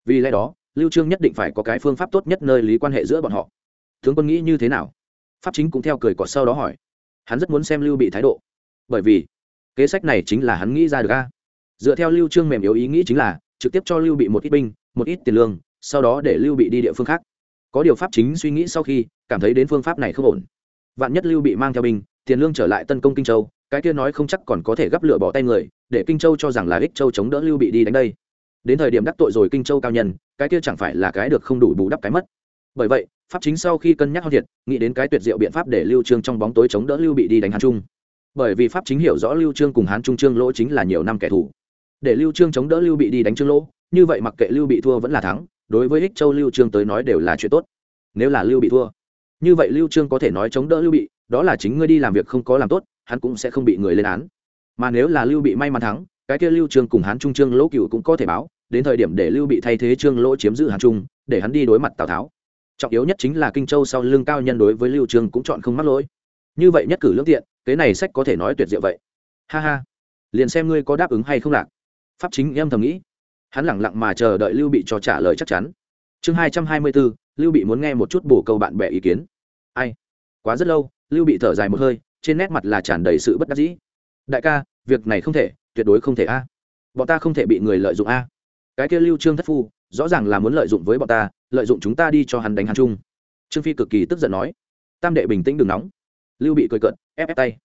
Vì lẽ đó, lưu trương nhất định phải có cái phương pháp tốt nhất nơi lý quan hệ giữa bọn họ. Tướng quân nghĩ như thế nào? Pháp chính cũng theo cười cọt sau đó hỏi. Hắn rất muốn xem lưu bị thái độ. Bởi vì, kế sách này chính là hắn nghĩ ra được a. Dựa theo lưu trương mềm yếu ý nghĩ chính là, trực tiếp cho lưu bị một ít binh, một ít tiền lương, sau đó để lưu bị đi địa phương khác. Có điều pháp chính suy nghĩ sau khi, cảm thấy đến phương pháp này không ổn. Vạn nhất lưu bị mang theo binh tiền lương trở lại tân công kinh châu, cái kia nói không chắc còn có thể gấp lửa bỏ tay người, để kinh châu cho rằng là ích châu chống đỡ lưu bị đi đánh đây. Đến thời điểm đắc tội rồi kinh châu cao nhân, cái kia chẳng phải là cái được không đủ bù đắp cái mất. Bởi vậy, pháp chính sau khi cân nhắc hoa thiệt nghĩ đến cái tuyệt diệu biện pháp để lưu trương trong bóng tối chống đỡ lưu bị đi đánh hán trung. Bởi vì pháp chính hiểu rõ lưu trương cùng hán trung trương lỗ chính là nhiều năm kẻ thù. Để lưu trương chống đỡ lưu bị đi đánh trương lỗ, như vậy mặc kệ lưu bị thua vẫn là thắng, đối với ích châu lưu trương tới nói đều là chuyện tốt. Nếu là lưu bị thua, như vậy lưu trương có thể nói chống đỡ lưu bị đó là chính ngươi đi làm việc không có làm tốt, hắn cũng sẽ không bị người lên án. Mà nếu là lưu bị may mắn thắng, cái kia lưu trương cùng hắn trung trương lỗ cựu cũng có thể báo, đến thời điểm để lưu bị thay thế trương lỗ chiếm giữ hán trung, để hắn đi đối mặt tào tháo. Trọng yếu nhất chính là kinh châu sau lưng cao nhân đối với lưu trương cũng chọn không mắc lỗi. Như vậy nhất cử lương tiện, cái này sách có thể nói tuyệt diệu vậy. Ha ha. Liền xem ngươi có đáp ứng hay không lạc. Pháp chính em thầm nghĩ. Hắn lẳng lặng mà chờ đợi lưu bị cho trả lời chắc chắn. Chương hai trăm hai mươi bốn, lưu bị muốn nghe một chút bổ câu bạn bè ý kiến. Ai? Quá rất lâu lưu bị thở dài một hơi, trên nét mặt là tràn đầy sự bất đắc dĩ. Đại ca, việc này không thể, tuyệt đối không thể a. Bọn ta không thể bị người lợi dụng a. Cái kia lưu trương thất phu, rõ ràng là muốn lợi dụng với bọn ta, lợi dụng chúng ta đi cho hắn đánh hắn chung. Trương phi cực kỳ tức giận nói. Tam đệ bình tĩnh đừng nóng. Lưu bị cười cợt, ép ép tay.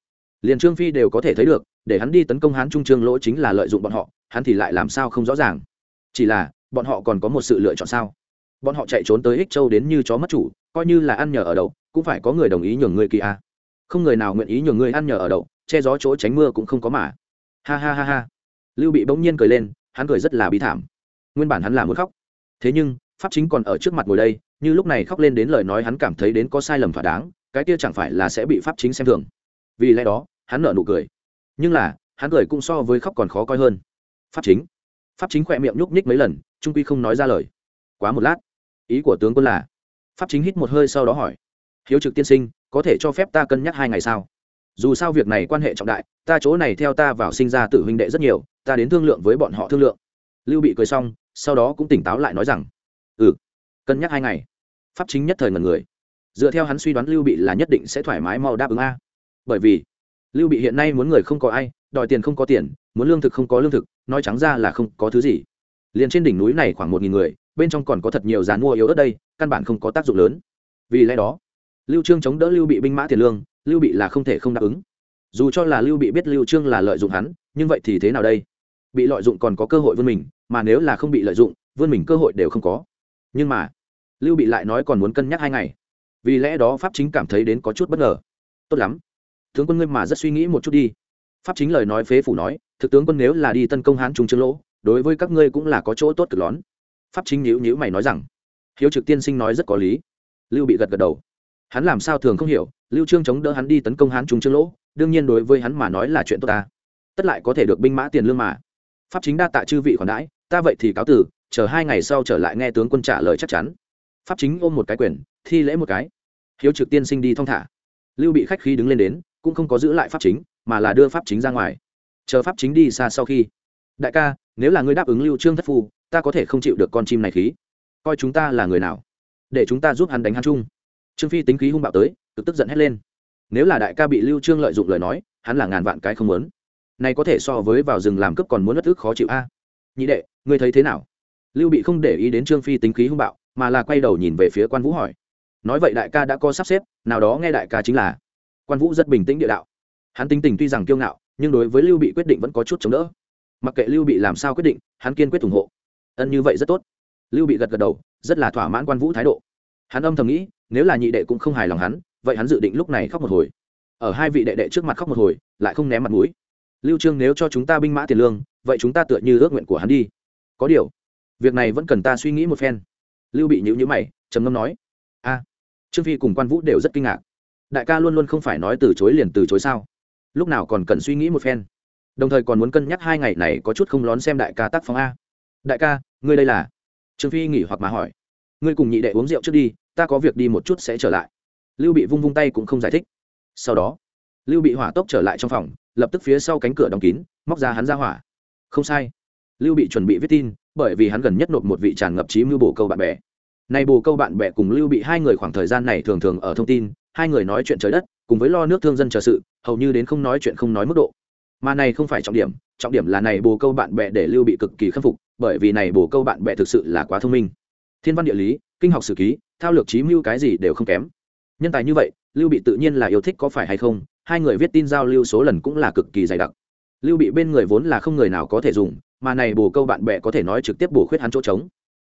Liền trương phi đều có thể thấy được, để hắn đi tấn công hắn trung trương lỗ chính là lợi dụng bọn họ, hắn thì lại làm sao không rõ ràng. Chỉ là, bọn họ còn có một sự lựa chọn sao? Bọn họ chạy trốn tới ích châu đến như chó mất chủ, coi như là ăn nhờ ở đậu, cũng phải có người đồng ý nhường người kỳ a à. không người nào nguyện ý nhường người ăn nhờ ở đậu, che gió chỗ tránh mưa cũng không có mà. Ha ha ha ha. Lưu bị bỗng nhiên cười lên, hắn cười rất là bi thảm. Nguyên bản hắn là muốn khóc. Thế nhưng, pháp chính còn ở trước mặt ngồi đây, như lúc này khóc lên đến lời nói hắn cảm thấy đến có sai lầm thỏa đáng, cái kia chẳng phải là sẽ bị pháp chính xem thường. Vì lẽ đó, hắn nở nụ cười. Nhưng là, hắn cười cũng so với khóc còn khó coi hơn. Pháp chính. Pháp chính khỏe miệng nhúc nhích mấy lần, trung quy không nói ra lời. Quá một lát ý của tướng quân là, pháp chính hít một hơi sau đó hỏi, hiếu trực tiên sinh, có thể cho phép ta cân nhắc hai ngày sao? Dù sao việc này quan hệ trọng đại, ta chỗ này theo ta vào sinh ra tự huynh đệ rất nhiều, ta đến thương lượng với bọn họ thương lượng. Lưu bị cười xong, sau đó cũng tỉnh táo lại nói rằng ừ cân nhắc hai ngày. Pháp chính nhất thời ngần người. Dựa theo hắn suy đoán lưu bị là nhất định sẽ thoải mái mau đáp ứng a. Bởi vì, lưu bị hiện nay muốn người không có ai, đòi tiền không có tiền, muốn lương thực không có lương thực, nói trắng ra là không có thứ gì. Liền trên đỉnh núi này khoảng một nghìn người bên trong còn có thật nhiều dàn mua yếu ớt đây, căn bản không có tác dụng lớn. Vì lẽ đó, lưu trương chống đỡ lưu bị binh mã tiền lương, lưu bị là không thể không đáp ứng. Dù cho là lưu bị biết lưu trương là lợi dụng hắn, nhưng vậy thì thế nào đây? Bị lợi dụng còn có cơ hội vươn mình, mà nếu là không bị lợi dụng, vươn mình cơ hội đều không có. Nhưng mà, lưu bị lại nói còn muốn cân nhắc hai ngày. Vì lẽ đó pháp chính cảm thấy đến có chút bất ngờ. Tốt lắm. Tướng quân ngươi mà rất suy nghĩ một chút đi. Pháp chính lời nói phế phủ nói, thực tướng quân nếu là đi tấn công hán trung trương lỗ, đối với các ngươi cũng là có chỗ tốt cực lón pháp chính nhữ nhữ mày nói rằng, hiếu trực tiên sinh nói rất có lý. Lưu bị gật gật đầu. Hắn làm sao thường không hiểu, lưu trương chống đỡ hắn đi tấn công hán trung trương lỗ, đương nhiên đối với hắn mà nói là chuyện tốt ta. Tất lại có thể được binh mã tiền lương mà. Pháp chính đa tạ chư vị khoản đãi, ta vậy thì cáo tử chờ hai ngày sau trở lại nghe tướng quân trả lời chắc chắn. Pháp chính ôm một cái quyền, thi lễ một cái. Hiếu trực tiên sinh đi thong thả. Lưu bị khách khí đứng lên đến, cũng không có giữ lại pháp chính, mà là đưa pháp chính ra ngoài. Chờ pháp chính đi xa sau khi. Đại ca, nếu là ngươi đáp ứng lưu trương thất phu ta có thể không chịu được con chim này khí. Coi chúng ta là người nào? Để chúng ta giúp hắn đánh hắn chung. Trương phi tính khí hung bạo tới, cực tức giận hét lên. Nếu là đại ca bị lưu trương lợi dụng lời nói, hắn là ngàn vạn cái không muốn. Này có thể so với vào rừng làm cướp còn muốn bất thức khó chịu a. Nhị đệ, ngươi thấy thế nào? Lưu bị không để ý đến trương phi tính khí hung bạo, mà là quay đầu nhìn về phía quan vũ hỏi. Nói vậy đại ca đã có sắp xếp, nào đó nghe đại ca chính là. Quan vũ rất bình tĩnh địa đạo. Hắn tính tình tuy rằng kiêu ngạo, nhưng đối với lưu bị quyết định vẫn có chút chống đỡ. Mặc kệ lưu bị làm sao quyết định, hắn kiên quyết ủng hộ ân như vậy rất tốt. Lưu bị gật gật đầu, rất là thỏa mãn quan vũ thái độ. Hắn âm thầm nghĩ, nếu là nhị đệ cũng không hài lòng hắn, vậy hắn dự định lúc này khóc một hồi. Ở hai vị đệ đệ trước mặt khóc một hồi, lại không ném mặt mũi. Lưu trương nếu cho chúng ta binh mã tiền lương, vậy chúng ta tựa như ước nguyện của hắn đi. Có điều, việc này vẫn cần ta suy nghĩ một phen. Lưu bị nhíu nhíu mày, trầm ngâm nói, a. Trương phi cùng quan vũ đều rất kinh ngạc. Đại ca luôn luôn không phải nói từ chối liền từ chối sao? Lúc nào còn cần suy nghĩ một phen? Đồng thời còn muốn cân nhắc hai ngày này có chút không lón xem đại ca tác phong a. Đại ca ngươi đây là? Trương phi nghỉ hoặc mà hỏi. Ngươi cùng nhị đệ uống rượu trước đi, ta có việc đi một chút sẽ trở lại. Lưu bị vung vung tay cũng không giải thích. Sau đó, lưu bị hỏa tốc trở lại trong phòng, lập tức phía sau cánh cửa đóng kín, móc ra hắn ra hỏa. Không sai. Lưu bị chuẩn bị viết tin, bởi vì hắn gần nhất nộp một vị tràn ngập trí mưu bổ câu bạn bè. Nay bồ câu bạn bè cùng lưu bị hai người khoảng thời gian này thường thường ở thông tin, hai người nói chuyện trời đất, cùng với lo nước thương dân chờ sự, hầu như đến không nói chuyện không nói mức độ mà này không phải trọng điểm trọng điểm là này bồ câu bạn bè để lưu bị cực kỳ khâm phục, bởi vì này bồ câu bạn bè thực sự là quá thông minh. Thiên văn địa lý, kinh học sử ký, thao lược trí mưu cái gì đều không kém. Nhân tài như vậy, lưu bị tự nhiên là yêu thích có phải hay không, hai người viết tin giao lưu số lần cũng là cực kỳ dày đặc. Lưu bị bên người vốn là không người nào có thể dùng, mà này bồ câu bạn bè có thể nói trực tiếp bổ khuyết hắn chỗ trống.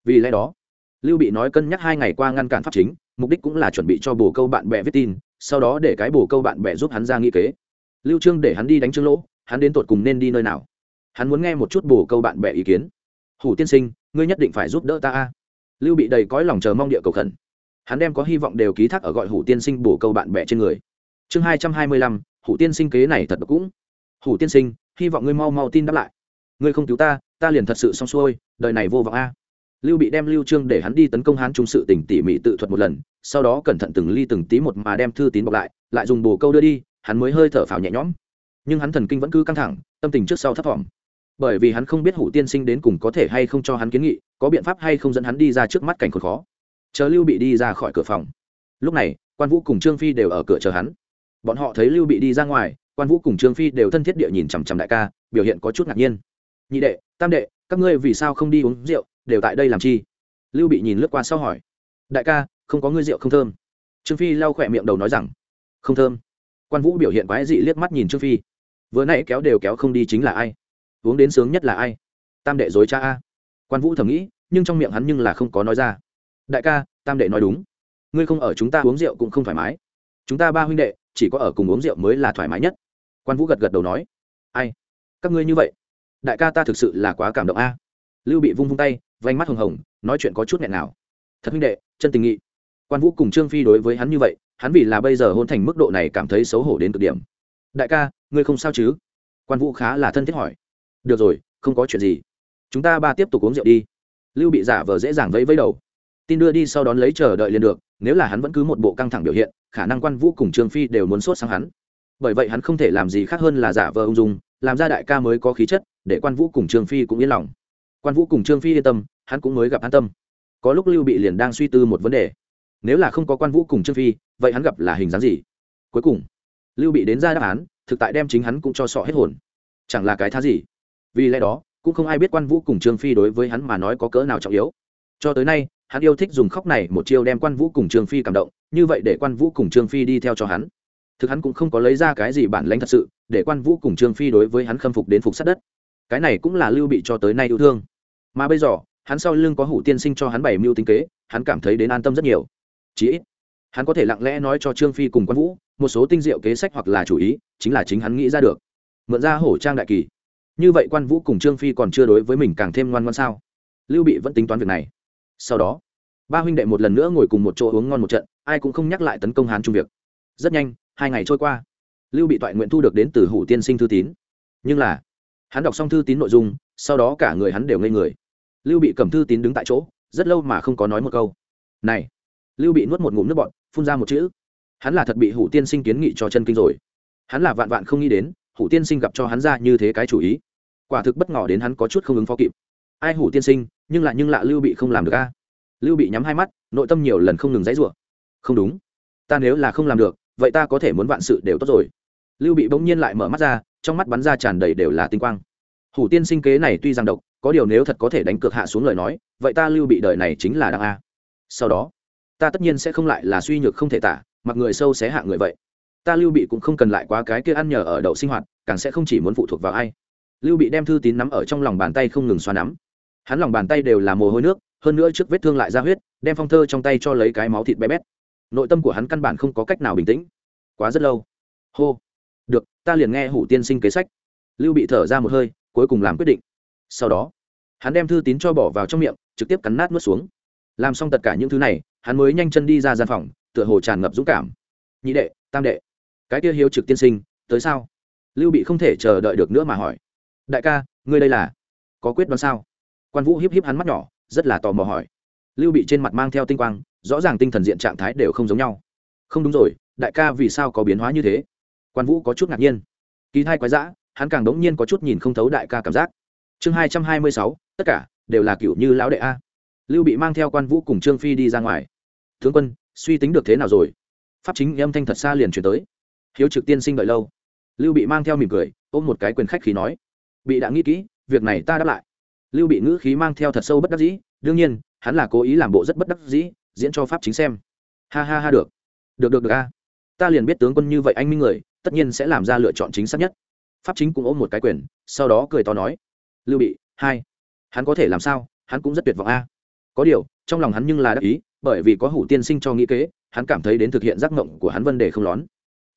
Vì lẽ đó, lưu bị nói cân nhắc hai ngày qua ngăn cản pháp chính, mục đích cũng là chuẩn bị cho bồ câu bạn bè viết tin, sau đó để cái bồ câu bạn bè giúp hắn ra nghi kế. Lưu trương để hắn đi đánh trương lỗ hắn đến tột cùng nên đi nơi nào? Hắn muốn nghe một chút bù câu bạn bè ý kiến. Hủ tiên sinh, ngươi nhất định phải giúp đỡ ta a. Lưu bị đầy cõi lòng chờ mong địa cầu khẩn. Hắn đem có hy vọng đều ký thác ở gọi hủ tiên sinh bù câu bạn bè trên người. Chương hai trăm hai mươi lăm, hủ tiên sinh kế này thật cũng. Hủ tiên sinh, hy vọng ngươi mau mau tin đáp lại. Ngươi không cứu ta ta liền thật sự xong xuôi, đời này vô vọng a. Lưu bị đem lưu trương để hắn đi tấn công hán trung sự tỉnh tỉ mỉ tự thuật một lần, sau đó cẩn thận từng ly từng tí một mà đem thư tín bọc lại lại dùng bồ câu đưa đi, hắn mới hơi thở phào nhẹ nhõm nhưng hắn thần kinh vẫn cứ căng thẳng, tâm tình trước sau thấp thỏm. Bởi vì hắn không biết hủ tiên sinh đến cùng có thể hay không cho hắn kiến nghị, có biện pháp hay không dẫn hắn đi ra trước mắt cảnh khốn khó. Chờ lưu bị đi ra khỏi cửa phòng. Lúc này, quan vũ cùng trương phi đều ở cửa chờ hắn. Bọn họ thấy lưu bị đi ra ngoài, quan vũ cùng trương phi đều thân thiết địa nhìn chằm chằm đại ca, biểu hiện có chút ngạc nhiên. Nhị đệ, tam đệ, các ngươi vì sao không đi uống rượu, đều tại đây làm chi? Lưu bị nhìn lướt qua sau hỏi. Đại ca, không có ngươi rượu không thơm. Trương phi lau khỏe miệng đầu nói rằng. Không thơm. Quan vũ biểu hiện quái dị liếc mắt nhìn trương phi vừa nãy kéo đều kéo không đi chính là ai? Uống đến sướng nhất là ai? Tam đệ dối cha a. Quan vũ thầm nghĩ, nhưng trong miệng hắn nhưng là không có nói ra. Đại ca, tam đệ nói đúng. Ngươi không ở chúng ta uống rượu cũng không thoải mái. Chúng ta ba huynh đệ, chỉ có ở cùng uống rượu mới là thoải mái nhất. Quan vũ gật gật đầu nói. Ai? Các ngươi như vậy? Đại ca ta thực sự là quá cảm động a. Lưu bị vung vung tay vánh mắt hồng hồng, nói chuyện có chút nghẹn nào thật huynh đệ, chân tình nghị. Quan vũ cùng trương phi đối với hắn như vậy, hắn vì là bây giờ hôn thành mức độ này cảm thấy xấu hổ đến cực điểm. Đại ca ngươi không sao chứ? Quan vũ khá là thân thiết hỏi. Được rồi, không có chuyện gì. Chúng ta ba tiếp tục uống rượu đi. Lưu bị giả vờ dễ dàng vẫy vẫy đầu. Tin đưa đi sau đón lấy chờ đợi liền được, nếu là hắn vẫn cứ một bộ căng thẳng biểu hiện, khả năng quan vũ cùng trương phi đều muốn sốt sang hắn. Bởi vậy hắn không thể làm gì khác hơn là giả vờ ung dung, làm ra đại ca mới có khí chất, để quan vũ cùng trương phi cũng yên lòng. Quan vũ cùng trương phi yên tâm, hắn cũng mới gặp an tâm. Có lúc lưu bị liền đang suy tư một vấn đề. Nếu là không có quan vũ cùng trương phi, vậy hắn gặp là hình dáng gì? Cuối cùng, lưu bị đến ra đáp án thực tại đem chính hắn cũng cho sọ hết hồn. Chẳng là cái thá gì. Vì lẽ đó, cũng không ai biết quan vũ cùng trương phi đối với hắn mà nói có cỡ nào trọng yếu. Cho tới nay, hắn yêu thích dùng khóc này một chiêu đem quan vũ cùng trương phi cảm động, như vậy để quan vũ cùng trương phi đi theo cho hắn. Thực hắn cũng không có lấy ra cái gì bản lãnh thật sự, để quan vũ cùng trương phi đối với hắn khâm phục đến phục sát đất. Cái này cũng là lưu bị cho tới nay yêu thương. Mà bây giờ, hắn sau lưng có hủ tiên sinh cho hắn bảy mưu tính kế, hắn cảm thấy đến an tâm rất nhiều. Chí ít, hắn có thể lặng lẽ nói cho trương phi cùng quan vũ một số tinh diệu kế sách hoặc là chủ ý, chính là chính hắn nghĩ ra được. Mượn ra hổ trang đại kỳ. Như vậy quan vũ cùng trương phi còn chưa đối với mình càng thêm ngoan ngoan sao? Lưu bị vẫn tính toán việc này. Sau đó, ba huynh đệ một lần nữa ngồi cùng một chỗ uống ngon một trận, ai cũng không nhắc lại tấn công hán trung việc. Rất nhanh, hai ngày trôi qua. Lưu bị toại nguyện thu được đến từ hủ tiên sinh thư tín. Nhưng là, hắn đọc xong thư tín nội dung, sau đó cả người hắn đều ngây người. Lưu bị cầm thư tín đứng tại chỗ, rất lâu mà không có nói một câu. Này! Lưu bị nuốt một ngụm nước bọn phun ra một chữ hắn là thật bị hủ tiên sinh kiến nghị cho chân kinh rồi. Hắn là vạn vạn không nghĩ đến, hủ tiên sinh gặp cho hắn ra như thế cái chủ ý. Quả thực bất ngỏ đến hắn có chút không ứng phó kịp. Ai hủ tiên sinh, nhưng lại nhưng lạ lưu bị không làm được a? Lưu bị nhắm hai mắt, nội tâm nhiều lần không ngừng dãy rủa. Không đúng. Ta nếu là không làm được, vậy ta có thể muốn vạn sự đều tốt rồi. Lưu bị bỗng nhiên lại mở mắt ra, trong mắt bắn ra tràn đầy đều là tinh quang. Hủ tiên sinh kế này tuy rằng độc, có điều nếu thật có thể đánh cược hạ xuống lời nói, vậy ta lưu bị đời này chính là đặng a. Sau đó, ta tất nhiên sẽ không lại là suy nhược không thể tả mặc người sâu xé hạ người vậy. Ta lưu bị cũng không cần lại quá cái kia ăn nhờ ở đậu sinh hoạt, càng sẽ không chỉ muốn phụ thuộc vào ai. Lưu bị đem thư tín nắm ở trong lòng bàn tay không ngừng xoa nắm. Hắn lòng bàn tay đều là mồ hôi nước, hơn nữa trước vết thương lại ra huyết, đem phong thơ trong tay cho lấy cái máu thịt bé bét. Nội tâm của hắn căn bản không có cách nào bình tĩnh. Quá rất lâu. Hô. Được, ta liền nghe hủ tiên sinh kế sách. Lưu bị thở ra một hơi, cuối cùng làm quyết định. Sau đó, hắn đem thư tín cho bỏ vào trong miệng, trực tiếp cắn nát nuốt xuống. Làm xong tất cả những thứ này, hắn mới nhanh chân đi ra gian phòng tựa hồ tràn ngập dũng cảm. Nhị đệ, tam đệ, cái kia hiếu trực tiên sinh, tới sao? Lưu bị không thể chờ đợi được nữa mà hỏi. Đại ca, ngươi đây là, có quyết đoán sao? Quan vũ hiếp hiếp hắn mắt nhỏ, rất là tò mò hỏi. Lưu bị trên mặt mang theo tinh quang, rõ ràng tinh thần diện trạng thái đều không giống nhau. Không đúng rồi, đại ca vì sao có biến hóa như thế? Quan vũ có chút ngạc nhiên. Kỳ thai quái dã, hắn càng đống nhiên có chút nhìn không thấu đại ca cảm giác. Chương hai trăm hai mươi sáu, tất cả đều là kiểu như lão đệ a. Lưu bị mang theo quan vũ cùng trương phi đi ra ngoài. Tướng quân suy tính được thế nào rồi? Pháp chính âm thanh thật xa liền chuyển tới. Hiếu trực tiên sinh đợi lâu. Lưu bị mang theo mỉm cười, ôm một cái quyền khách khí nói. Bị đã nghĩ kỹ, việc này ta đáp lại. Lưu bị ngữ khí mang theo thật sâu bất đắc dĩ, đương nhiên, hắn là cố ý làm bộ rất bất đắc dĩ, diễn cho pháp chính xem. Ha ha ha được. Được được được a. Ta liền biết tướng quân như vậy anh minh người, tất nhiên sẽ làm ra lựa chọn chính xác nhất. Pháp chính cũng ôm một cái quyền, sau đó cười to nói. Lưu bị, hai. Hắn có thể làm sao? Hắn cũng rất tuyệt vọng a có điều, trong lòng hắn nhưng là đắc ý, bởi vì có hủ tiên sinh cho nghĩ kế, hắn cảm thấy đến thực hiện giác mộng của hắn vấn đề không lón.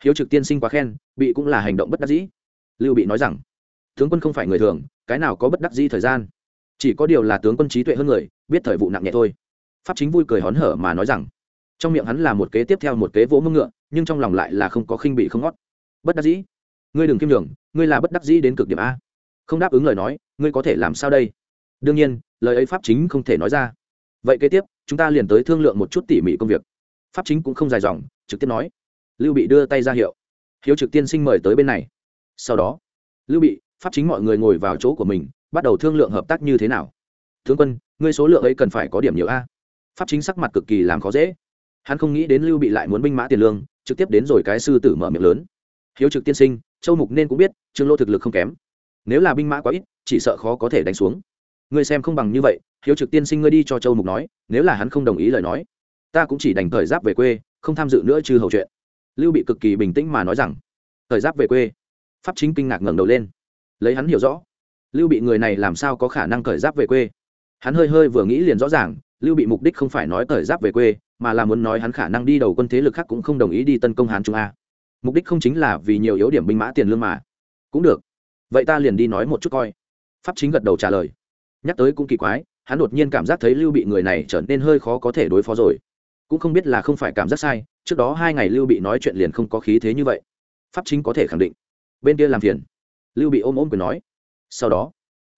Hiếu trực tiên sinh quá khen, bị cũng là hành động bất đắc dĩ. Lưu bị nói rằng, tướng quân không phải người thường, cái nào có bất đắc dĩ thời gian? Chỉ có điều là tướng quân trí tuệ hơn người, biết thời vụ nặng nhẹ thôi. Pháp chính vui cười hón hở mà nói rằng, trong miệng hắn là một kế tiếp theo một kế vỗ mưng ngựa, nhưng trong lòng lại là không có khinh bị không ngót. Bất đắc dĩ? Ngươi đừng kiêm đường ngươi là bất đắc dĩ đến cực điểm a. Không đáp ứng lời nói, ngươi có thể làm sao đây? Đương nhiên, lời ấy pháp chính không thể nói ra vậy kế tiếp, chúng ta liền tới thương lượng một chút tỉ mỉ công việc. Pháp chính cũng không dài dòng, trực tiếp nói. Lưu bị đưa tay ra hiệu. Hiếu trực tiên sinh mời tới bên này. Sau đó, lưu bị, pháp chính mọi người ngồi vào chỗ của mình, bắt đầu thương lượng hợp tác như thế nào. Tướng quân, ngươi số lượng ấy cần phải có điểm nhiều a? Pháp chính sắc mặt cực kỳ làm khó dễ. Hắn không nghĩ đến lưu bị lại muốn binh mã tiền lương, trực tiếp đến rồi cái sư tử mở miệng lớn. Hiếu trực tiên sinh, châu mục nên cũng biết, trương lô thực lực không kém. Nếu là binh mã quá ít, chỉ sợ khó có thể đánh xuống. Ngươi xem không bằng như vậy hiếu trực tiên sinh ngươi đi cho châu mục nói, nếu là hắn không đồng ý lời nói, ta cũng chỉ đành thời giáp về quê, không tham dự nữa trừ hầu chuyện. Lưu bị cực kỳ bình tĩnh mà nói rằng, thời giáp về quê. Pháp chính kinh ngạc ngẩng đầu lên. Lấy hắn hiểu rõ, lưu bị người này làm sao có khả năng thời giáp về quê? Hắn hơi hơi vừa nghĩ liền rõ ràng, lưu bị mục đích không phải nói thời giáp về quê, mà là muốn nói hắn khả năng đi đầu quân thế lực khác cũng không đồng ý đi tấn công hán trung a. Mục đích không chính là vì nhiều yếu điểm binh mã tiền lương mà. Cũng được. Vậy ta liền đi nói một chút coi. Pháp chính gật đầu trả lời. Nhắc tới cũng kỳ quái hắn đột nhiên cảm giác thấy lưu bị người này trở nên hơi khó có thể đối phó rồi. Cũng không biết là không phải cảm giác sai, trước đó hai ngày lưu bị nói chuyện liền không có khí thế như vậy. Pháp chính có thể khẳng định. Bên kia làm phiền. Lưu bị ôm ôm quyền nói. Sau đó,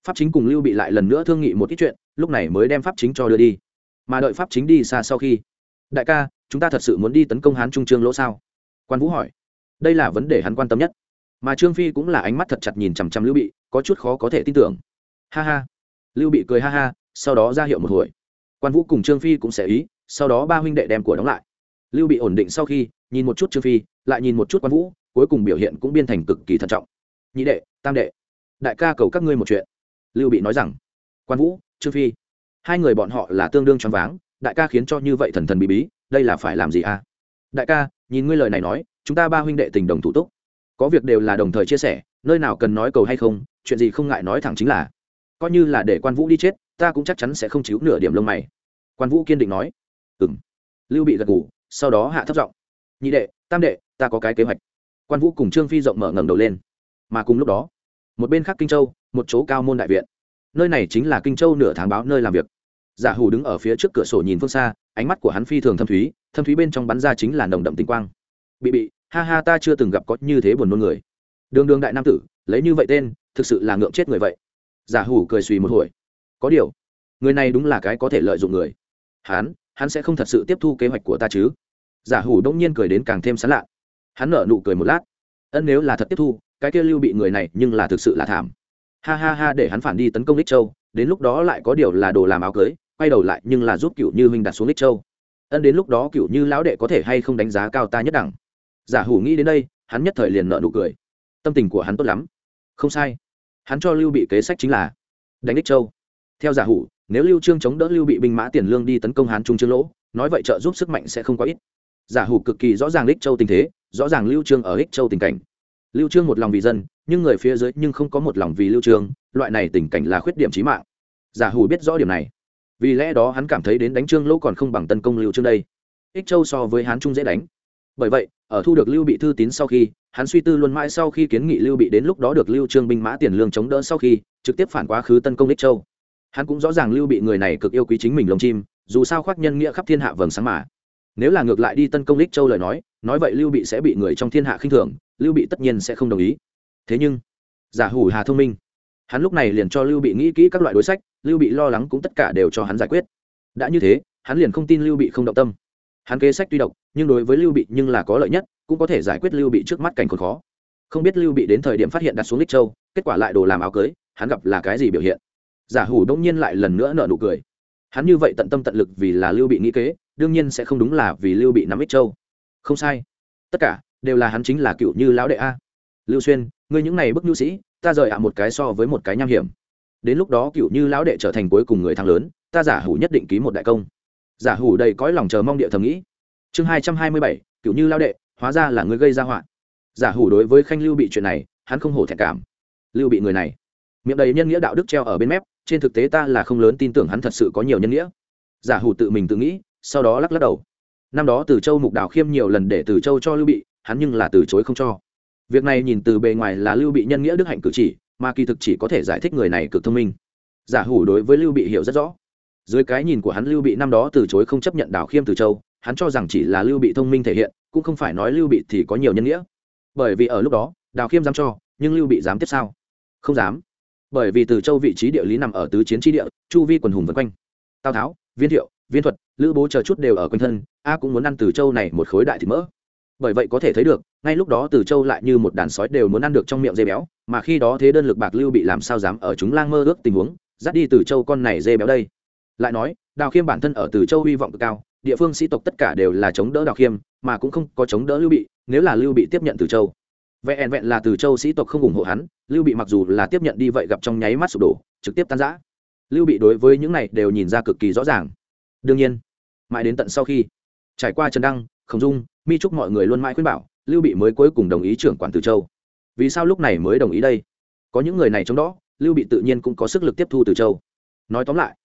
pháp chính cùng lưu bị lại lần nữa thương nghị một ít chuyện, lúc này mới đem pháp chính cho đưa đi. Mà đợi pháp chính đi xa sau khi, đại ca, chúng ta thật sự muốn đi tấn công hán trung trương lỗ sao? Quan vũ hỏi. Đây là vấn đề hắn quan tâm nhất. Mà trương phi cũng là ánh mắt thật chặt nhìn chằm chằm lưu bị, có chút khó có thể tin tưởng. Ha ha. Lưu bị cười ha ha sau đó ra hiệu một hồi. Quan vũ cùng trương phi cũng sẽ ý, sau đó ba huynh đệ đem của đóng lại. Lưu bị ổn định sau khi, nhìn một chút trương phi, lại nhìn một chút quan vũ, cuối cùng biểu hiện cũng biên thành cực kỳ thận trọng. Nhị đệ, tam đệ, đại ca cầu các ngươi một chuyện. Lưu bị nói rằng. Quan vũ, trương phi, hai người bọn họ là tương đương choáng váng, đại ca khiến cho như vậy thần thần bí bí, đây là phải làm gì à? Đại ca, nhìn ngươi lời này nói, chúng ta ba huynh đệ tình đồng thủ túc. Có việc đều là đồng thời chia sẻ, nơi nào cần nói cầu hay không, chuyện gì không ngại nói thẳng chính là. Coi như là để quan vũ đi chết ta cũng chắc chắn sẽ không chịu nửa điểm lông mày. Quan vũ kiên định nói. Ừ m lưu bị gật ngủ sau đó hạ thấp giọng. Nhị đệ, tam đệ, ta có cái kế hoạch. Quan vũ cùng trương phi rộng mở ngẩng đầu lên. Mà cùng lúc đó, một bên khác kinh châu, một chỗ cao môn đại viện. Nơi này chính là kinh châu nửa tháng báo nơi làm việc. Giả hù đứng ở phía trước cửa sổ nhìn phương xa, ánh mắt của hắn phi thường thâm thúy thâm thúy bên trong bắn ra chính là nồng đậm tinh quang. Bị bị, ha ha ta chưa từng gặp có như thế buồn nôn người. Đường đường đại nam tử, lấy như vậy tên, thực sự là ngượng chết người vậy. Giả hủ cười suy một hồi có điều, người này đúng là cái có thể lợi dụng người. Hắn hắn sẽ không thật sự tiếp thu kế hoạch của ta chứ? Giả hủ đông nhiên cười đến càng thêm sán lạ. Hắn nở nụ cười một lát. Ân, nếu là thật tiếp thu, cái kia lưu bị người này nhưng là thực sự là thảm. Ha ha ha, để hắn phản đi tấn công đích châu, đến lúc đó lại có điều là đồ làm áo cưới, quay đầu lại nhưng là giúp cựu như huynh đặt xuống đích châu. Ân, đến lúc đó cựu như lão đệ có thể hay không đánh giá cao ta nhất đẳng? Giả hủ nghĩ đến đây, hắn nhất thời liền nợ nụ cười. Tâm tình của hắn tốt lắm. Không sai. Hắn cho lưu bị kế sách chính là đánh đích châu theo giả hủ, nếu lưu trương chống đỡ lưu bị binh mã tiền lương đi tấn công hán trung trương lỗ, nói vậy trợ giúp sức mạnh sẽ không quá ít. Giả hủ cực kỳ rõ ràng ích châu tình thế, rõ ràng lưu trương ở ích châu tình cảnh. Lưu trương một lòng vì dân, nhưng người phía dưới nhưng không có một lòng vì lưu trương, loại này tình cảnh là khuyết điểm chí mạng. Giả hủ biết rõ điểm này. Vì lẽ đó hắn cảm thấy đến đánh trương lỗ còn không bằng tấn công lưu trương đây. Ích châu so với hán trung dễ đánh. Bởi vậy, ở thu được lưu bị thư tín sau khi, hắn suy tư luôn mãi sau khi kiến nghị lưu bị đến lúc đó được lưu trương binh mã tiền lương chống đỡ sau khi, trực tiếp phản quá khứ tấn công ích châu hắn cũng rõ ràng lưu bị người này cực yêu quý chính mình lồng chim, dù sao khoác nhân nghĩa khắp thiên hạ vầng sáng mà. Nếu là ngược lại đi tấn công lích châu lời nói nói vậy lưu bị sẽ bị người trong thiên hạ khinh thường, lưu bị tất nhiên sẽ không đồng ý. Thế nhưng, giả hủ hà thông minh. Hắn lúc này liền cho lưu bị nghĩ kỹ các loại đối sách, lưu bị lo lắng cũng tất cả đều cho hắn giải quyết. Đã như thế, hắn liền không tin lưu bị không động tâm. Hắn kế sách tuy độc, nhưng đối với lưu bị nhưng là có lợi nhất, cũng có thể giải quyết lưu bị trước mắt cảnh còn khó. Không biết lưu bị đến thời điểm phát hiện đặt xuống lích châu, kết quả lại đồ làm áo cưới, hắn gặp là cái gì biểu hiện? Giả hủ đông nhiên lại lần nữa nợ nụ cười. Hắn như vậy tận tâm tận lực vì là lưu bị nghĩ kế, đương nhiên sẽ không đúng là vì lưu bị nắm ích châu. Không sai. Tất cả đều là hắn chính là cựu như lão đệ a. Lưu xuyên, ngươi những này bức nhu sĩ, ta rời ạ một cái so với một cái nham hiểm. Đến lúc đó cựu như lão đệ trở thành cuối cùng người thắng lớn, ta giả hủ nhất định ký một đại công. Giả hủ đầy cõi lòng chờ mong địa thầm nghĩ. Chương hai trăm hai mươi bảy, cựu như lão đệ, hóa ra là người gây ra họa. Giả hủ đối với khanh lưu bị chuyện này, hắn không hổ thẹn cảm. Lưu bị người này miệng đầy nhân nghĩa đạo đức treo ở bên mép, trên thực tế ta là không lớn tin tưởng hắn thật sự có nhiều nhân nghĩa. Giả hủ tự mình tự nghĩ, sau đó lắc lắc đầu. Năm đó từ châu mục đào khiêm nhiều lần để từ châu cho lưu bị, hắn nhưng là từ chối không cho. Việc này nhìn từ bề ngoài là lưu bị nhân nghĩa đức hạnh cử chỉ, mà kỳ thực chỉ có thể giải thích người này cực thông minh. Giả hủ đối với lưu bị hiểu rất rõ. Dưới cái nhìn của hắn lưu bị năm đó từ chối không chấp nhận đào khiêm từ châu, hắn cho rằng chỉ là lưu bị thông minh thể hiện, cũng không phải nói lưu bị thì có nhiều nhân nghĩa. Bởi vì ở lúc đó đào khiêm dám cho, nhưng lưu bị dám tiếp sao? Không dám bởi vì từ châu vị trí địa lý nằm ở tứ chiến tri địa, chu vi quần hùng vân quanh. Tào tháo, viên thiệu, viên thuật, lữ bố chờ chút đều ở quanh thân, a cũng muốn ăn từ châu này một khối đại thịt mỡ. Bởi vậy có thể thấy được, ngay lúc đó từ châu lại như một đàn sói đều muốn ăn được trong miệng dê béo, mà khi đó thế đơn lực bạc lưu bị làm sao dám ở chúng lang mơ ước tình huống, dắt đi từ châu con này dê béo đây. Lại nói, đào khiêm bản thân ở từ châu hy vọng cực cao, địa phương sĩ tộc tất cả đều là chống đỡ đào khiêm, mà cũng không có chống đỡ lưu bị, nếu là lưu bị tiếp nhận từ châu vẹn vẹn là từ châu sĩ tộc không ủng hộ hắn, lưu bị mặc dù là tiếp nhận đi vậy gặp trong nháy mắt sụp đổ, trực tiếp tan giã lưu bị đối với những này đều nhìn ra cực kỳ rõ ràng. Đương nhiên, mãi đến tận sau khi trải qua trần đăng, khổng dung, mi trúc mọi người luôn mãi khuyên bảo, lưu bị mới cuối cùng đồng ý trưởng quản từ châu. Vì sao lúc này mới đồng ý đây? Có những người này trong đó, lưu bị tự nhiên cũng có sức lực tiếp thu từ châu. Nói tóm lại,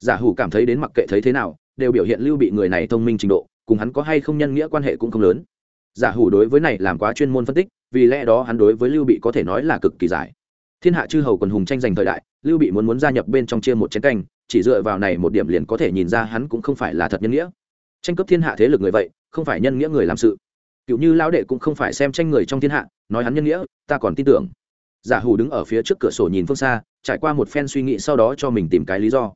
giả hủ cảm thấy đến mặc kệ thấy thế nào, đều biểu hiện lưu bị người này thông minh trình độ, cùng hắn có hay không nhân nghĩa quan hệ cũng không lớn giả hủ đối với này làm quá chuyên môn phân tích, vì lẽ đó hắn đối với lưu bị có thể nói là cực kỳ giải. Thiên hạ chư hầu quần hùng tranh giành thời đại, lưu bị muốn muốn gia nhập bên trong chia một chiến canh, chỉ dựa vào này một điểm liền có thể nhìn ra hắn cũng không phải là thật nhân nghĩa. Tranh cấp thiên hạ thế lực người vậy, không phải nhân nghĩa người làm sự. Cựu như lão đệ cũng không phải xem tranh người trong thiên hạ, nói hắn nhân nghĩa, ta còn tin tưởng. Giả hủ đứng ở phía trước cửa sổ nhìn phương xa, trải qua một phen suy nghĩ sau đó cho mình tìm cái lý do.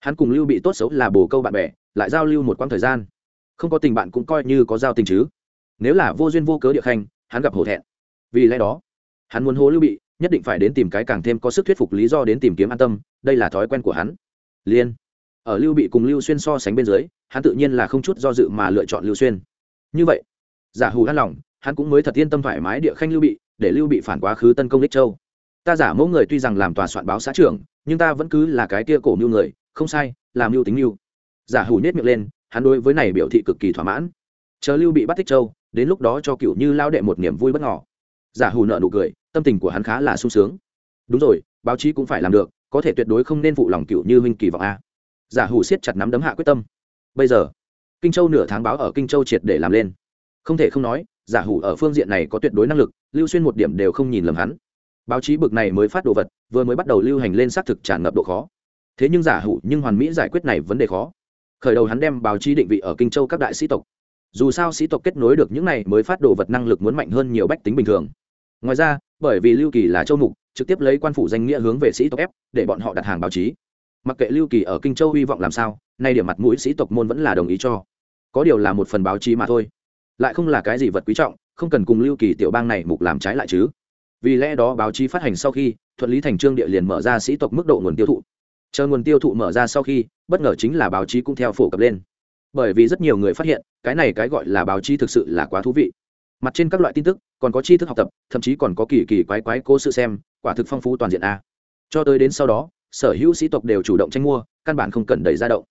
Hắn cùng lưu bị tốt xấu là bồ câu bạn bè, lại giao lưu một quãng thời gian. Không có tình bạn cũng coi như có giao tình chứ nếu là vô duyên vô cớ địa khanh, hắn gặp hổ thẹn. Vì lẽ đó, hắn muốn hố lưu bị, nhất định phải đến tìm cái càng thêm có sức thuyết phục lý do đến tìm kiếm an tâm, đây là thói quen của hắn. Liên, ở lưu bị cùng lưu xuyên so sánh bên dưới, hắn tự nhiên là không chút do dự mà lựa chọn lưu xuyên. Như vậy, giả hù an lòng, hắn cũng mới thật yên tâm thoải mái địa khanh lưu bị, để lưu bị phản quá khứ tấn công đích châu. Ta giả mẫu người tuy rằng làm tòa soạn báo xã trưởng, nhưng ta vẫn cứ là cái kia cổ mưu người, không sai, làm mưu tính mưu. Giả hủ nhét miệng lên, hắn đối với này biểu thị cực kỳ thỏa mãn. Chờ lưu bị bắt thích châu đến lúc đó cho cựu như lao đệ một niềm vui bất ngỏ giả hủ nợ nụ cười, tâm tình của hắn khá là sung sướng. Đúng rồi, báo chí cũng phải làm được, có thể tuyệt đối không nên phụ lòng cựu như huynh kỳ vọng a. Giả hủ siết chặt nắm đấm hạ quyết tâm. Bây giờ, kinh châu nửa tháng báo ở kinh châu triệt để làm lên. Không thể không nói, giả hủ ở phương diện này có tuyệt đối năng lực, lưu xuyên một điểm đều không nhìn lầm hắn. Báo chí bực này mới phát đồ vật, vừa mới bắt đầu lưu hành lên xác thực tràn ngập độ khó. Thế nhưng giả hủ nhưng hoàn mỹ giải quyết này vấn đề khó. Khởi đầu hắn đem báo chí định vị ở kinh châu các đại sĩ tộc dù sao sĩ tộc kết nối được những này mới phát đồ vật năng lực muốn mạnh hơn nhiều bách tính bình thường. Ngoài ra, bởi vì lưu kỳ là châu mục, trực tiếp lấy quan phủ danh nghĩa hướng về sĩ tộc ép, để bọn họ đặt hàng báo chí. Mặc kệ lưu kỳ ở kinh châu hy vọng làm sao, nay điểm mặt mũi sĩ tộc môn vẫn là đồng ý cho. Có điều là một phần báo chí mà thôi. Lại không là cái gì vật quý trọng, không cần cùng lưu kỳ tiểu bang này mục làm trái lại chứ. Vì lẽ đó báo chí phát hành sau khi, thuận lý thành trương địa liền mở ra sĩ tộc mức độ nguồn tiêu thụ. Chờ nguồn tiêu thụ mở ra sau khi, bất ngờ chính là báo chí cũng theo phổ cập lên bởi vì rất nhiều người phát hiện, cái này cái gọi là báo chí thực sự là quá thú vị. Mặt trên các loại tin tức, còn có tri thức học tập, thậm chí còn có kỳ kỳ quái quái cố sự xem, quả thực phong phú toàn diện a. Cho tới đến sau đó, sở hữu sĩ tộc đều chủ động tranh mua, căn bản không cần đẩy ra động.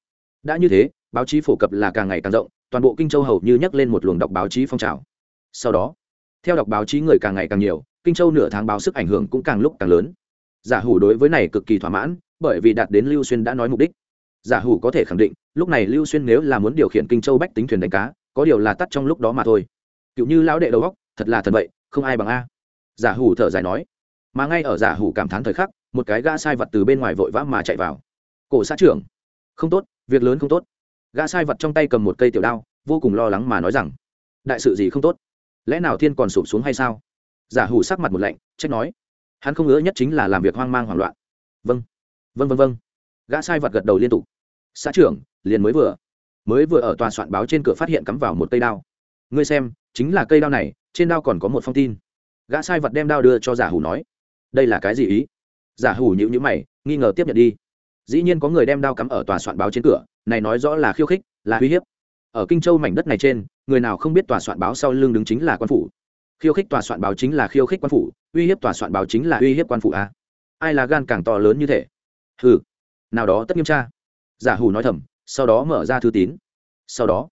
Đã như thế, báo chí phổ cập là càng ngày càng rộng, toàn bộ kinh châu hầu như nhắc lên một luồng đọc báo chí phong trào. Sau đó, theo đọc báo chí người càng ngày càng nhiều, kinh châu nửa tháng báo sức ảnh hưởng cũng càng lúc càng lớn. Giả hủ đối với này cực kỳ thỏa mãn, bởi vì đạt đến lưu xuyên đã nói mục đích giả hủ có thể khẳng định, lúc này lưu xuyên nếu là muốn điều khiển kinh châu bách tính thuyền đánh cá, có điều là tắt trong lúc đó mà thôi. Cựu như lão đệ đầu góc thật là thần vậy, không ai bằng a. Giả hủ thở dài nói. Mà ngay ở giả hủ cảm thán thời khắc, một cái gã sai vật từ bên ngoài vội vã mà chạy vào. Cổ xã trưởng. Không tốt, việc lớn không tốt. Gã sai vật trong tay cầm một cây tiểu đao, vô cùng lo lắng mà nói rằng, đại sự gì không tốt? Lẽ nào thiên còn sụp xuống hay sao? Giả hủ sắc mặt một lạnh, trách nói. Hắn không ngỡ nhất chính là làm việc hoang mang hoảng loạn. Vâng vâng vâng vâng gã sai vật gật đầu liên tục. Xã trưởng, liền mới vừa. Mới vừa ở tòa soạn báo trên cửa phát hiện cắm vào một cây đao. Ngươi xem, chính là cây đao này, trên đao còn có một phong tin. Gã sai vật đem đao đưa cho giả hủ nói. Đây là cái gì ý? Giả hủ nhịu nhữ mày, nghi ngờ tiếp nhận đi. Dĩ nhiên có người đem đao cắm ở tòa soạn báo trên cửa, này nói rõ là khiêu khích, là uy hiếp. Ở kinh châu mảnh đất này trên, người nào không biết tòa soạn báo sau lưng đứng chính là quan phủ. Khiêu khích tòa soạn báo chính là khiêu khích quan phủ, uy hiếp tòa soạn báo chính là uy hiếp quan phủ a. Ai là gan càng to lớn như thế? Hừ nào đó tất nghiêm tra. Giả hủ nói thầm, sau đó mở ra thư tín. Sau đó,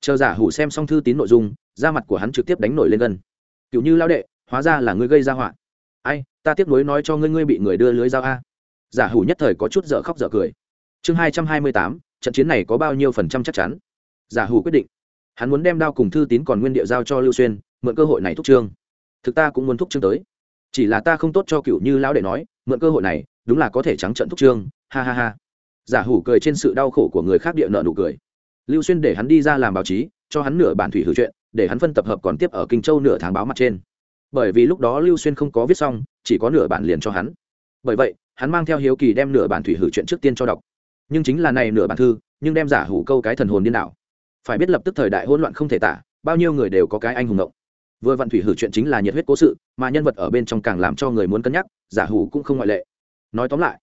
chờ giả hủ xem xong thư tín nội dung, da mặt của hắn trực tiếp đánh nổi lên gân cựu như lao đệ, hóa ra là ngươi gây ra họa. Ai, ta tiếp nối nói cho ngươi ngươi bị người đưa lưới dao a. Giả hủ nhất thời có chút dở khóc dở cười. Chương hai trăm hai mươi tám, trận chiến này có bao nhiêu phần trăm chắc chắn? Giả hủ quyết định. Hắn muốn đem đao cùng thư tín còn nguyên địa giao cho lưu xuyên, mượn cơ hội này thúc trương. Thực ta cũng muốn thúc trương tới. Chỉ là ta không tốt cho cựu như lão đệ nói, mượn cơ hội này, đúng là có thể trắng trận thúc trương ha ha ha. Giả hủ cười trên sự đau khổ của người khác địa nợ nụ cười. Lưu xuyên để hắn đi ra làm báo chí, cho hắn nửa bản thủy hữu chuyện, để hắn phân tập hợp còn tiếp ở kinh châu nửa tháng báo mặt trên. Bởi vì lúc đó lưu xuyên không có viết xong, chỉ có nửa bản liền cho hắn. Bởi vậy, hắn mang theo hiếu kỳ đem nửa bản thủy hử chuyện trước tiên cho đọc. Nhưng chính là này nửa bản thư, nhưng đem giả hủ câu cái thần hồn điên đảo. Phải biết lập tức thời đại hỗn loạn không thể tả, bao nhiêu người đều có cái anh hùng ngộng. Vừa vạn thủy hử chuyện chính là nhiệt huyết cố sự, mà nhân vật ở bên trong càng làm cho người muốn cân nhắc, giả hủ cũng không ngoại lệ. Nói tóm lại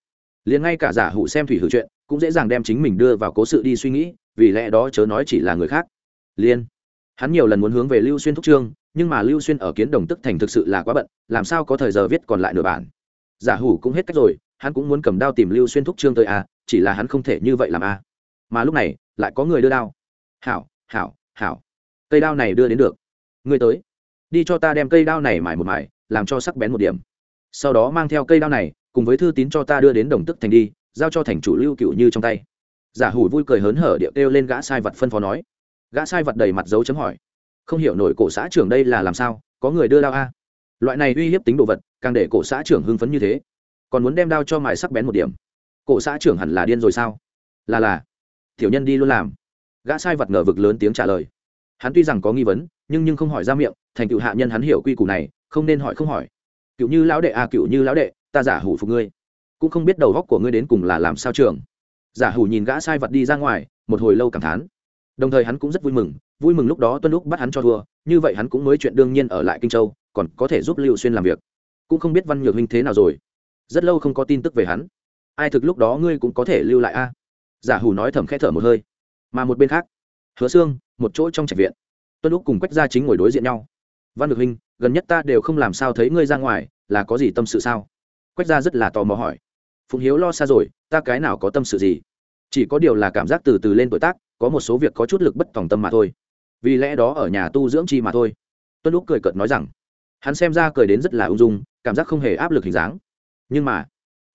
liền ngay cả giả hủ xem thủy hử chuyện, cũng dễ dàng đem chính mình đưa vào cố sự đi suy nghĩ, vì lẽ đó chớ nói chỉ là người khác. Liên, hắn nhiều lần muốn hướng về lưu xuyên thúc trương, nhưng mà lưu xuyên ở kiến đồng tức thành thực sự là quá bận, làm sao có thời giờ viết còn lại nửa bản. Giả hủ cũng hết cách rồi, hắn cũng muốn cầm đao tìm lưu xuyên thúc trương tới a chỉ là hắn không thể như vậy làm a mà lúc này, lại có người đưa đao. Hảo hảo hảo. Cây đao này đưa đến được. Người tới. Đi cho ta đem cây đao này mài một mài, làm cho sắc bén một điểm. Sau đó mang theo cây đao này cùng với thư tín cho ta đưa đến đồng tức thành đi giao cho thành chủ lưu cựu như trong tay. Giả hủ vui cười hớn hở điệu kêu lên gã sai vật phân phó nói. Gã sai vật đầy mặt dấu chấm hỏi. Không hiểu nổi cổ xã trưởng đây là làm sao có người đưa đao a? Loại này uy hiếp tính đồ vật càng để cổ xã trưởng hưng phấn như thế. Còn muốn đem đao cho mài sắc bén một điểm. Cổ xã trưởng hẳn là điên rồi sao? Là là. Tiểu nhân đi luôn làm. Gã sai vật ngờ vực lớn tiếng trả lời. Hắn tuy rằng có nghi vấn nhưng nhưng không hỏi ra miệng thành cựu hạ nhân hắn hiểu quy củ này không nên hỏi không hỏi. Cựu như lão đệ a à, cựu như lão đệ ta giả hủ phục ngươi. Cũng không biết đầu góc của ngươi đến cùng là làm sao trường. Giả hủ nhìn gã sai vật đi ra ngoài, một hồi lâu cảm thán. Đồng thời hắn cũng rất vui mừng vui mừng lúc đó tuân lúc bắt hắn cho thua, như vậy hắn cũng mới chuyện đương nhiên ở lại kinh châu, còn có thể giúp lưu xuyên làm việc. Cũng không biết văn nhược huynh thế nào rồi. Rất lâu không có tin tức về hắn. Ai thực lúc đó ngươi cũng có thể lưu lại a? Giả hủ nói thầm khẽ thở một hơi. Mà một bên khác, hứa xương một chỗ trong trạch viện. Tuân lúc cùng quách gia chính ngồi đối diện nhau. Văn nhược huynh, gần nhất ta đều không làm sao thấy ngươi ra ngoài, là có gì tâm sự sao? Quách gia rất là tò mò hỏi. Phụng hiếu lo xa rồi, ta cái nào có tâm sự gì? Chỉ có điều là cảm giác từ từ lên tuổi tác, có một số việc có chút lực bất tòng tâm mà thôi. Vì lẽ đó ở nhà tu dưỡng chi mà thôi. Tuân lúc cười cợt nói rằng, hắn xem ra cười đến rất là ung dung, cảm giác không hề áp lực hình dáng. Nhưng mà,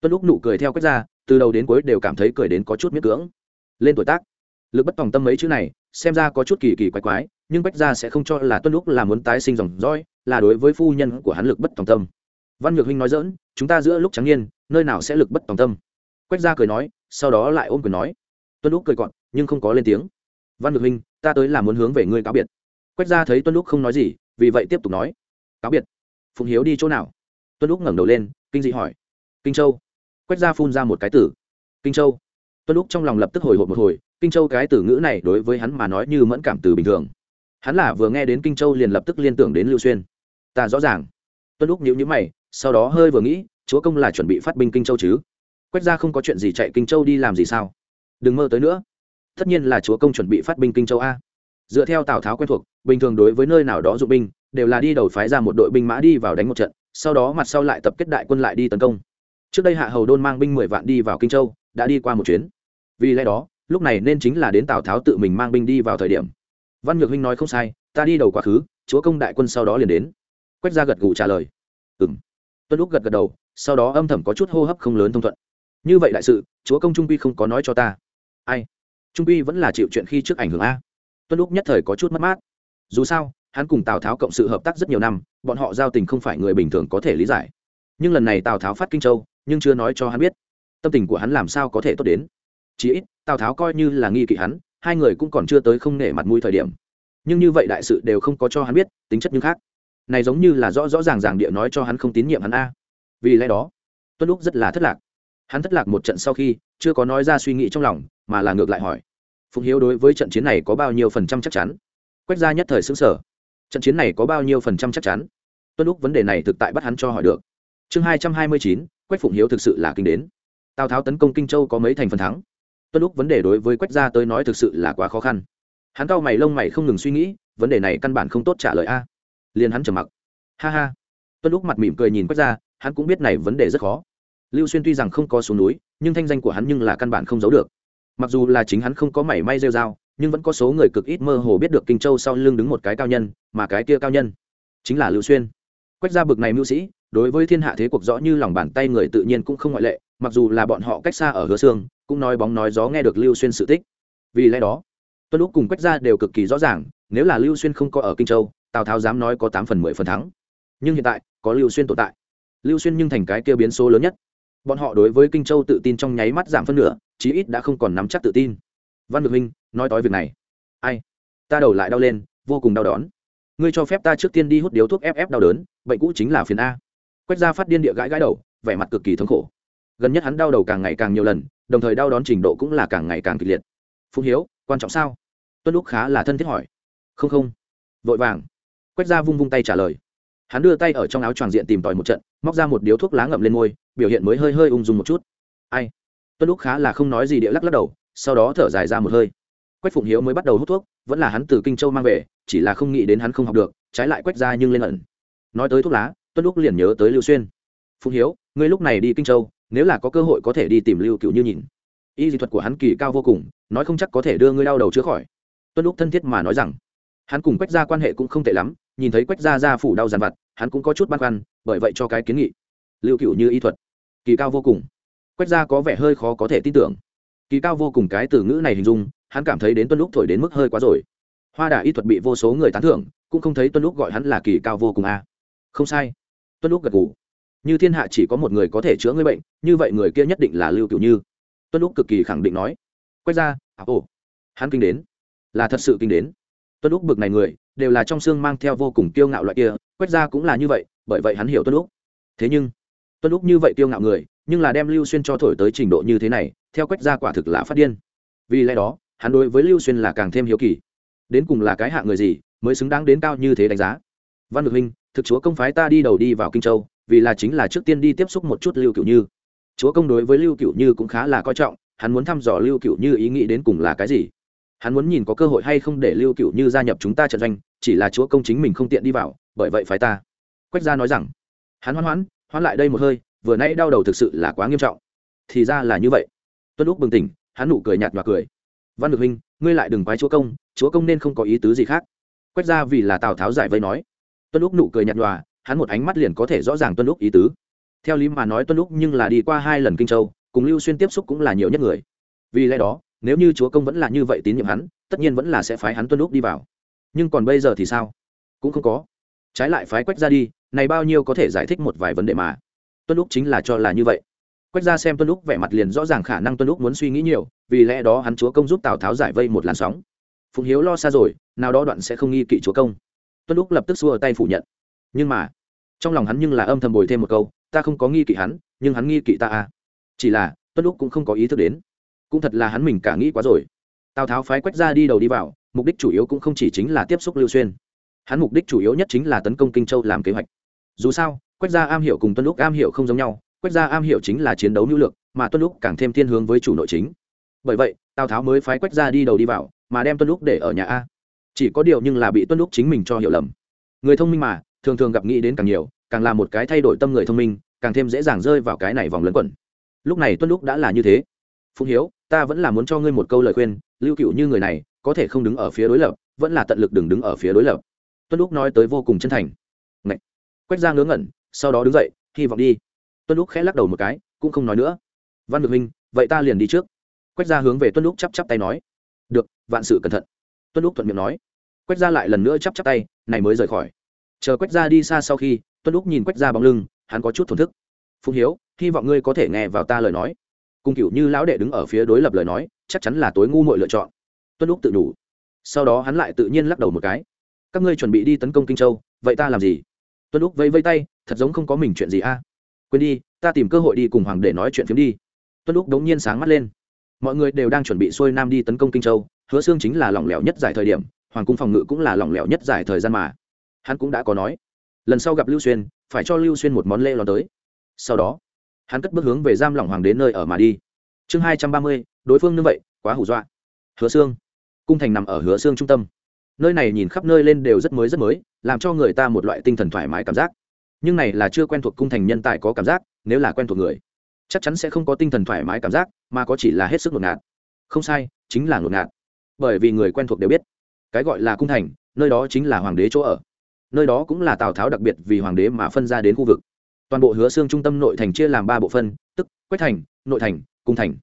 tuân lúc nụ cười theo quách gia, từ đầu đến cuối đều cảm thấy cười đến có chút miết cưỡng. Lên tuổi tác, lực bất tòng tâm mấy chữ này, xem ra có chút kỳ kỳ quái quái, nhưng bách gia sẽ không cho là tuân lúc là muốn tái sinh dòng dõi, là đối với phu nhân của hắn lực bất tòng tâm văn nhược huynh nói dỡn chúng ta giữa lúc trắng niên, nơi nào sẽ lực bất tòng tâm? Quách gia cười nói, sau đó lại ôm cười nói. Tuân lúc cười gọn nhưng không có lên tiếng. Văn nhược huynh, ta tới là muốn hướng về ngươi cáo biệt. Quách gia thấy tuân lúc không nói gì, vì vậy tiếp tục nói. Cáo biệt. Phụng hiếu đi chỗ nào? Tuân lúc ngẩng đầu lên, kinh dị hỏi. Kinh châu. Quách gia phun ra một cái tử. Kinh châu. Tuân lúc trong lòng lập tức hồi hộp một hồi, kinh châu cái từ ngữ này đối với hắn mà nói như mẫn cảm từ bình thường. Hắn là vừa nghe đến kinh châu liền lập tức liên tưởng đến lưu xuyên. Ta rõ ràng tuân lúc nhíu nhíu mày, sau đó hơi vừa nghĩ, chúa công là chuẩn bị phát binh kinh châu chứ? Quách ra không có chuyện gì chạy kinh châu đi làm gì sao? Đừng mơ tới nữa. Tất nhiên là chúa công chuẩn bị phát binh kinh châu a. Dựa theo tào tháo quen thuộc, bình thường đối với nơi nào đó dụng binh, đều là đi đầu phái ra một đội binh mã đi vào đánh một trận, sau đó mặt sau lại tập kết đại quân lại đi tấn công. Trước đây hạ hầu đôn mang binh mười vạn đi vào kinh châu, đã đi qua một chuyến. Vì lẽ đó, lúc này nên chính là đến tào tháo tự mình mang binh đi vào thời điểm. Văn nhược huynh nói không sai, ta đi đầu quá khứ, chúa công đại quân sau đó liền đến quách ra gật gù trả lời. Ừ m tuân lúc gật gật đầu, sau đó âm thầm có chút hô hấp không lớn thông thuận. Như vậy đại sự, chúa công trung quy không có nói cho ta. Ai? Trung quy vẫn là chịu chuyện khi trước ảnh hưởng a. Tuân lúc nhất thời có chút mất mát. Dù sao, hắn cùng tào tháo cộng sự hợp tác rất nhiều năm, bọn họ giao tình không phải người bình thường có thể lý giải. Nhưng lần này tào tháo phát kinh châu, nhưng chưa nói cho hắn biết. Tâm tình của hắn làm sao có thể tốt đến? Chí ít, tào tháo coi như là nghi kỵ hắn, hai người cũng còn chưa tới không nể mặt mũi thời điểm. Nhưng như vậy đại sự đều không có cho hắn biết, tính chất như khác này giống như là rõ rõ ràng ràng địa nói cho hắn không tín nhiệm hắn a. Vì lẽ đó, tuân lúc rất là thất lạc. Hắn thất lạc một trận sau khi, chưa có nói ra suy nghĩ trong lòng, mà là ngược lại hỏi phụng hiếu đối với trận chiến này có bao nhiêu phần trăm chắc chắn? Quách ra nhất thời xứng sở trận chiến này có bao nhiêu phần trăm chắc chắn? Tuân lúc vấn đề này thực tại bắt hắn cho hỏi được. Chương hai trăm hai mươi chín, quách phụng hiếu thực sự là kinh đến. Tào tháo tấn công kinh châu có mấy thành phần thắng? Tuân lúc vấn đề đối với quách gia tới nói thực sự là quá khó khăn. Hắn cau mày lông mày không ngừng suy nghĩ, vấn đề này căn bản không tốt trả lời a liền hắn trầm mặc. Ha ha. Tuân lúc mặt mỉm cười nhìn quách gia hắn cũng biết này vấn đề rất khó. Lưu xuyên tuy rằng không có xuống núi, nhưng thanh danh của hắn nhưng là căn bản không giấu được. Mặc dù là chính hắn không có mảy may rêu dao nhưng vẫn có số người cực ít mơ hồ biết được kinh châu sau lưng đứng một cái cao nhân, mà cái kia cao nhân chính là lưu xuyên. Quách gia bực này mưu sĩ, đối với thiên hạ thế cuộc rõ như lòng bàn tay người tự nhiên cũng không ngoại lệ, mặc dù là bọn họ cách xa ở hứa xương cũng nói bóng nói gió nghe được lưu xuyên sự tích. Vì lẽ đó, tuân lúc cùng quách gia đều cực kỳ rõ ràng, nếu là lưu xuyên không có ở kinh châu tào tháo dám nói có tám phần mười phần thắng. Nhưng hiện tại, có lưu xuyên tồn tại. Lưu xuyên nhưng thành cái kia biến số lớn nhất. Bọn họ đối với kinh châu tự tin trong nháy mắt giảm phân nửa, chí ít đã không còn nắm chắc tự tin. Văn được huynh nói tói việc này. Ai? Ta đầu lại đau lên, vô cùng đau đón ngươi cho phép ta trước tiên đi hút điếu thuốc ff đau đớn, bệnh cũ chính là phiền a. Quách gia phát điên địa gãi gãi đầu, vẻ mặt cực kỳ thống khổ. Gần nhất hắn đau đầu càng ngày càng nhiều lần, đồng thời đau đón trình độ cũng là càng ngày càng kịch liệt. Phụng hiếu, quan trọng sao? Tuân lúc khá là thân thiết hỏi. Không không. Vội vàng quách gia vung vung tay trả lời. Hắn đưa tay ở trong áo choàng diện tìm tòi một trận, móc ra một điếu thuốc lá ngậm lên môi, biểu hiện mới hơi hơi ung dung một chút. Ai? Tuân lúc khá là không nói gì địa lắc lắc đầu, sau đó thở dài ra một hơi. Quách phụng hiếu mới bắt đầu hút thuốc, vẫn là hắn từ kinh châu mang về, chỉ là không nghĩ đến hắn không học được, trái lại quách ra nhưng lên ẩn. Nói tới thuốc lá, tuân lúc liền nhớ tới lưu xuyên. Phụng hiếu, ngươi lúc này đi kinh châu, nếu là có cơ hội có thể đi tìm lưu cựu như nhìn. Y dị thuật của hắn kỳ cao vô cùng, nói không chắc có thể đưa ngươi đau đầu chữa khỏi. Tuân lúc thân thiết mà nói rằng hắn cùng quách gia quan hệ cũng không tệ lắm nhìn thấy quách gia gia phủ đau dàn vặt hắn cũng có chút băn khoăn bởi vậy cho cái kiến nghị. Lưu cựu như y thuật. Kỳ cao vô cùng. Quách gia có vẻ hơi khó có thể tin tưởng. Kỳ cao vô cùng cái từ ngữ này hình dung hắn cảm thấy đến tuân lúc thổi đến mức hơi quá rồi. Hoa đà y thuật bị vô số người tán thưởng cũng không thấy tuân lúc gọi hắn là kỳ cao vô cùng a. À. không sai. Tuân lúc gật g ủ như thiên hạ chỉ có một người có thể chữa người bệnh như vậy người kia nhất định là lưu cựu như. Tuân lúc cực kỳ khẳng định nói. Quách ra à, ồ. Hắn kinh đến. Là thật sự kinh đến tuân lúc bực này người, đều là trong xương mang theo vô cùng kiêu ngạo loại kia, quét ra cũng là như vậy, bởi vậy hắn hiểu tuân lúc thế nhưng tuân lúc như vậy kiêu ngạo người, nhưng là đem lưu xuyên cho thổi tới trình độ như thế này, theo quách gia quả thực là phát điên. Vì lẽ đó, hắn đối với lưu xuyên là càng thêm hiếu kỳ. Đến cùng là cái hạ người gì, mới xứng đáng đến cao như thế đánh giá? Văn ngược huynh, thực chúa công phái ta đi đầu đi vào kinh châu, vì là chính là trước tiên đi tiếp xúc một chút lưu cựu như. Chúa công đối với lưu cựu như cũng khá là coi trọng, hắn muốn thăm dò lưu cựu như ý nghĩ đến cùng là cái gì? Hắn muốn nhìn có cơ hội hay không để lưu cựu như gia nhập chúng ta trận doanh, chỉ là chúa công chính mình không tiện đi vào, bởi vậy phái ta. Quách gia nói rằng, hắn hoan hoãn hoan lại đây một hơi, vừa nãy đau đầu thực sự là quá nghiêm trọng. Thì ra là như vậy. Tuân lúc bừng tỉnh, hắn nụ cười nhạt và cười. Văn được huynh, ngươi lại đừng quái chúa công chúa công nên không có ý tứ gì khác. Quách ra vì là tào tháo giải vây nói. Tuân lúc nụ cười nhạt nhòa, hắn một ánh mắt liền có thể rõ ràng tuân lúc ý tứ. Theo lý mà nói tuân lúc nhưng là đi qua hai lần kinh châu, cùng lưu xuyên tiếp xúc cũng là nhiều nhất người. Vì lẽ đó nếu như chúa công vẫn là như vậy tín nhiệm hắn, tất nhiên vẫn là sẽ phái hắn tuân lúc đi vào. Nhưng còn bây giờ thì sao? Cũng không có. Trái lại phái quách ra đi, này bao nhiêu có thể giải thích một vài vấn đề mà. Tuân lúc chính là cho là như vậy. Quách ra xem tuân lúc vẻ mặt liền rõ ràng khả năng tuân lúc muốn suy nghĩ nhiều, vì lẽ đó hắn chúa công giúp tào tháo giải vây một làn sóng. Phụng hiếu lo xa rồi, nào đó đoạn sẽ không nghi kỵ chúa công. Tuân lúc lập tức xua tay phủ nhận. Nhưng mà, trong lòng hắn nhưng là âm thầm bồi thêm một câu, ta không có nghi kỵ hắn, nhưng hắn nghi kỵ ta à. Chỉ là, tuân lúc cũng không có ý thức đến cũng thật là hắn mình cả nghĩ quá rồi. Tào tháo phái quách ra đi đầu đi vào, mục đích chủ yếu cũng không chỉ chính là tiếp xúc lưu xuyên. Hắn mục đích chủ yếu nhất chính là tấn công kinh châu làm kế hoạch. Dù sao, quách gia am hiểu cùng tuân lúc am hiểu không giống nhau, quách gia am hiểu chính là chiến đấu nữ lược mà tuân lúc càng thêm thiên hướng với chủ nội chính. Bởi vậy, tào tháo mới phái quách gia đi đầu đi vào, mà đem tuân lúc để ở nhà a. Chỉ có điều nhưng là bị tuân lúc chính mình cho hiểu lầm. Người thông minh mà, thường thường gặp nghĩ đến càng nhiều, càng là một cái thay đổi tâm người thông minh, càng thêm dễ dàng rơi vào cái này vòng lấn quẩn. Lúc này tuân lúc đã là như thế phụng hiếu, ta vẫn là muốn cho ngươi một câu lời khuyên, lưu cựu như người này, có thể không đứng ở phía đối lập, vẫn là tận lực đừng đứng ở phía đối lập. Tuân lúc nói tới vô cùng chân thành. Ngậy. quách ra ngớ ngẩn, sau đó đứng dậy, hy vọng đi. Tuân lúc khẽ lắc đầu một cái, cũng không nói nữa. Văn được minh, vậy ta liền đi trước. Quách ra hướng về tuân lúc chắp chắp tay nói. Được, vạn sự cẩn thận. Tuân lúc thuận miệng nói. Quách ra lại lần nữa chắp chắp tay, này mới rời khỏi. Chờ quách ra đi xa sau khi, tuân lúc nhìn quách ra bóng lưng, hắn có chút thổn thức. Phụng hiếu, hy vọng ngươi có thể nghe vào ta lời nói cung cựu như lão đệ đứng ở phía đối lập lời nói, chắc chắn là tối ngu muội lựa chọn. Tuân lúc tự đủ sau đó hắn lại tự nhiên lắc đầu một cái. Các ngươi chuẩn bị đi tấn công kinh châu, vậy ta làm gì? Tuân lúc vây vây tay, thật giống không có mình chuyện gì a. Quên đi, ta tìm cơ hội đi cùng hoàng để nói chuyện phiếm đi. Tuân lúc đống nhiên sáng mắt lên. Mọi người đều đang chuẩn bị xuôi nam đi tấn công kinh châu, hứa xương chính là lỏng lẻo nhất giải thời điểm, hoàng cung phòng ngự cũng là lỏng lẻo nhất giải thời gian mà. Hắn cũng đã có nói, lần sau gặp lưu xuyên, phải cho lưu xuyên một món lễ lón tới. Sau đó hắn cất bước hướng về giam lỏng hoàng đến nơi ở mà đi. Chương hai trăm ba mươi, đối phương như vậy, quá hủ dọa. Hứa xương cung thành nằm ở hứa xương trung tâm. Nơi này nhìn khắp nơi lên đều rất mới rất mới, làm cho người ta một loại tinh thần thoải mái cảm giác. Nhưng này là chưa quen thuộc cung thành nhân tài có cảm giác, nếu là quen thuộc người, chắc chắn sẽ không có tinh thần thoải mái cảm giác, mà có chỉ là hết sức ngột ngạt. Không sai, chính là ngột ngạt. Bởi vì người quen thuộc đều biết, cái gọi là cung thành, nơi đó chính là hoàng đế chỗ ở. Nơi đó cũng là tào tháo đặc biệt vì hoàng đế mà phân ra đến khu vực toàn bộ hứa xương trung tâm nội thành chia làm ba bộ phân, tức quách thành, nội thành, cung thành.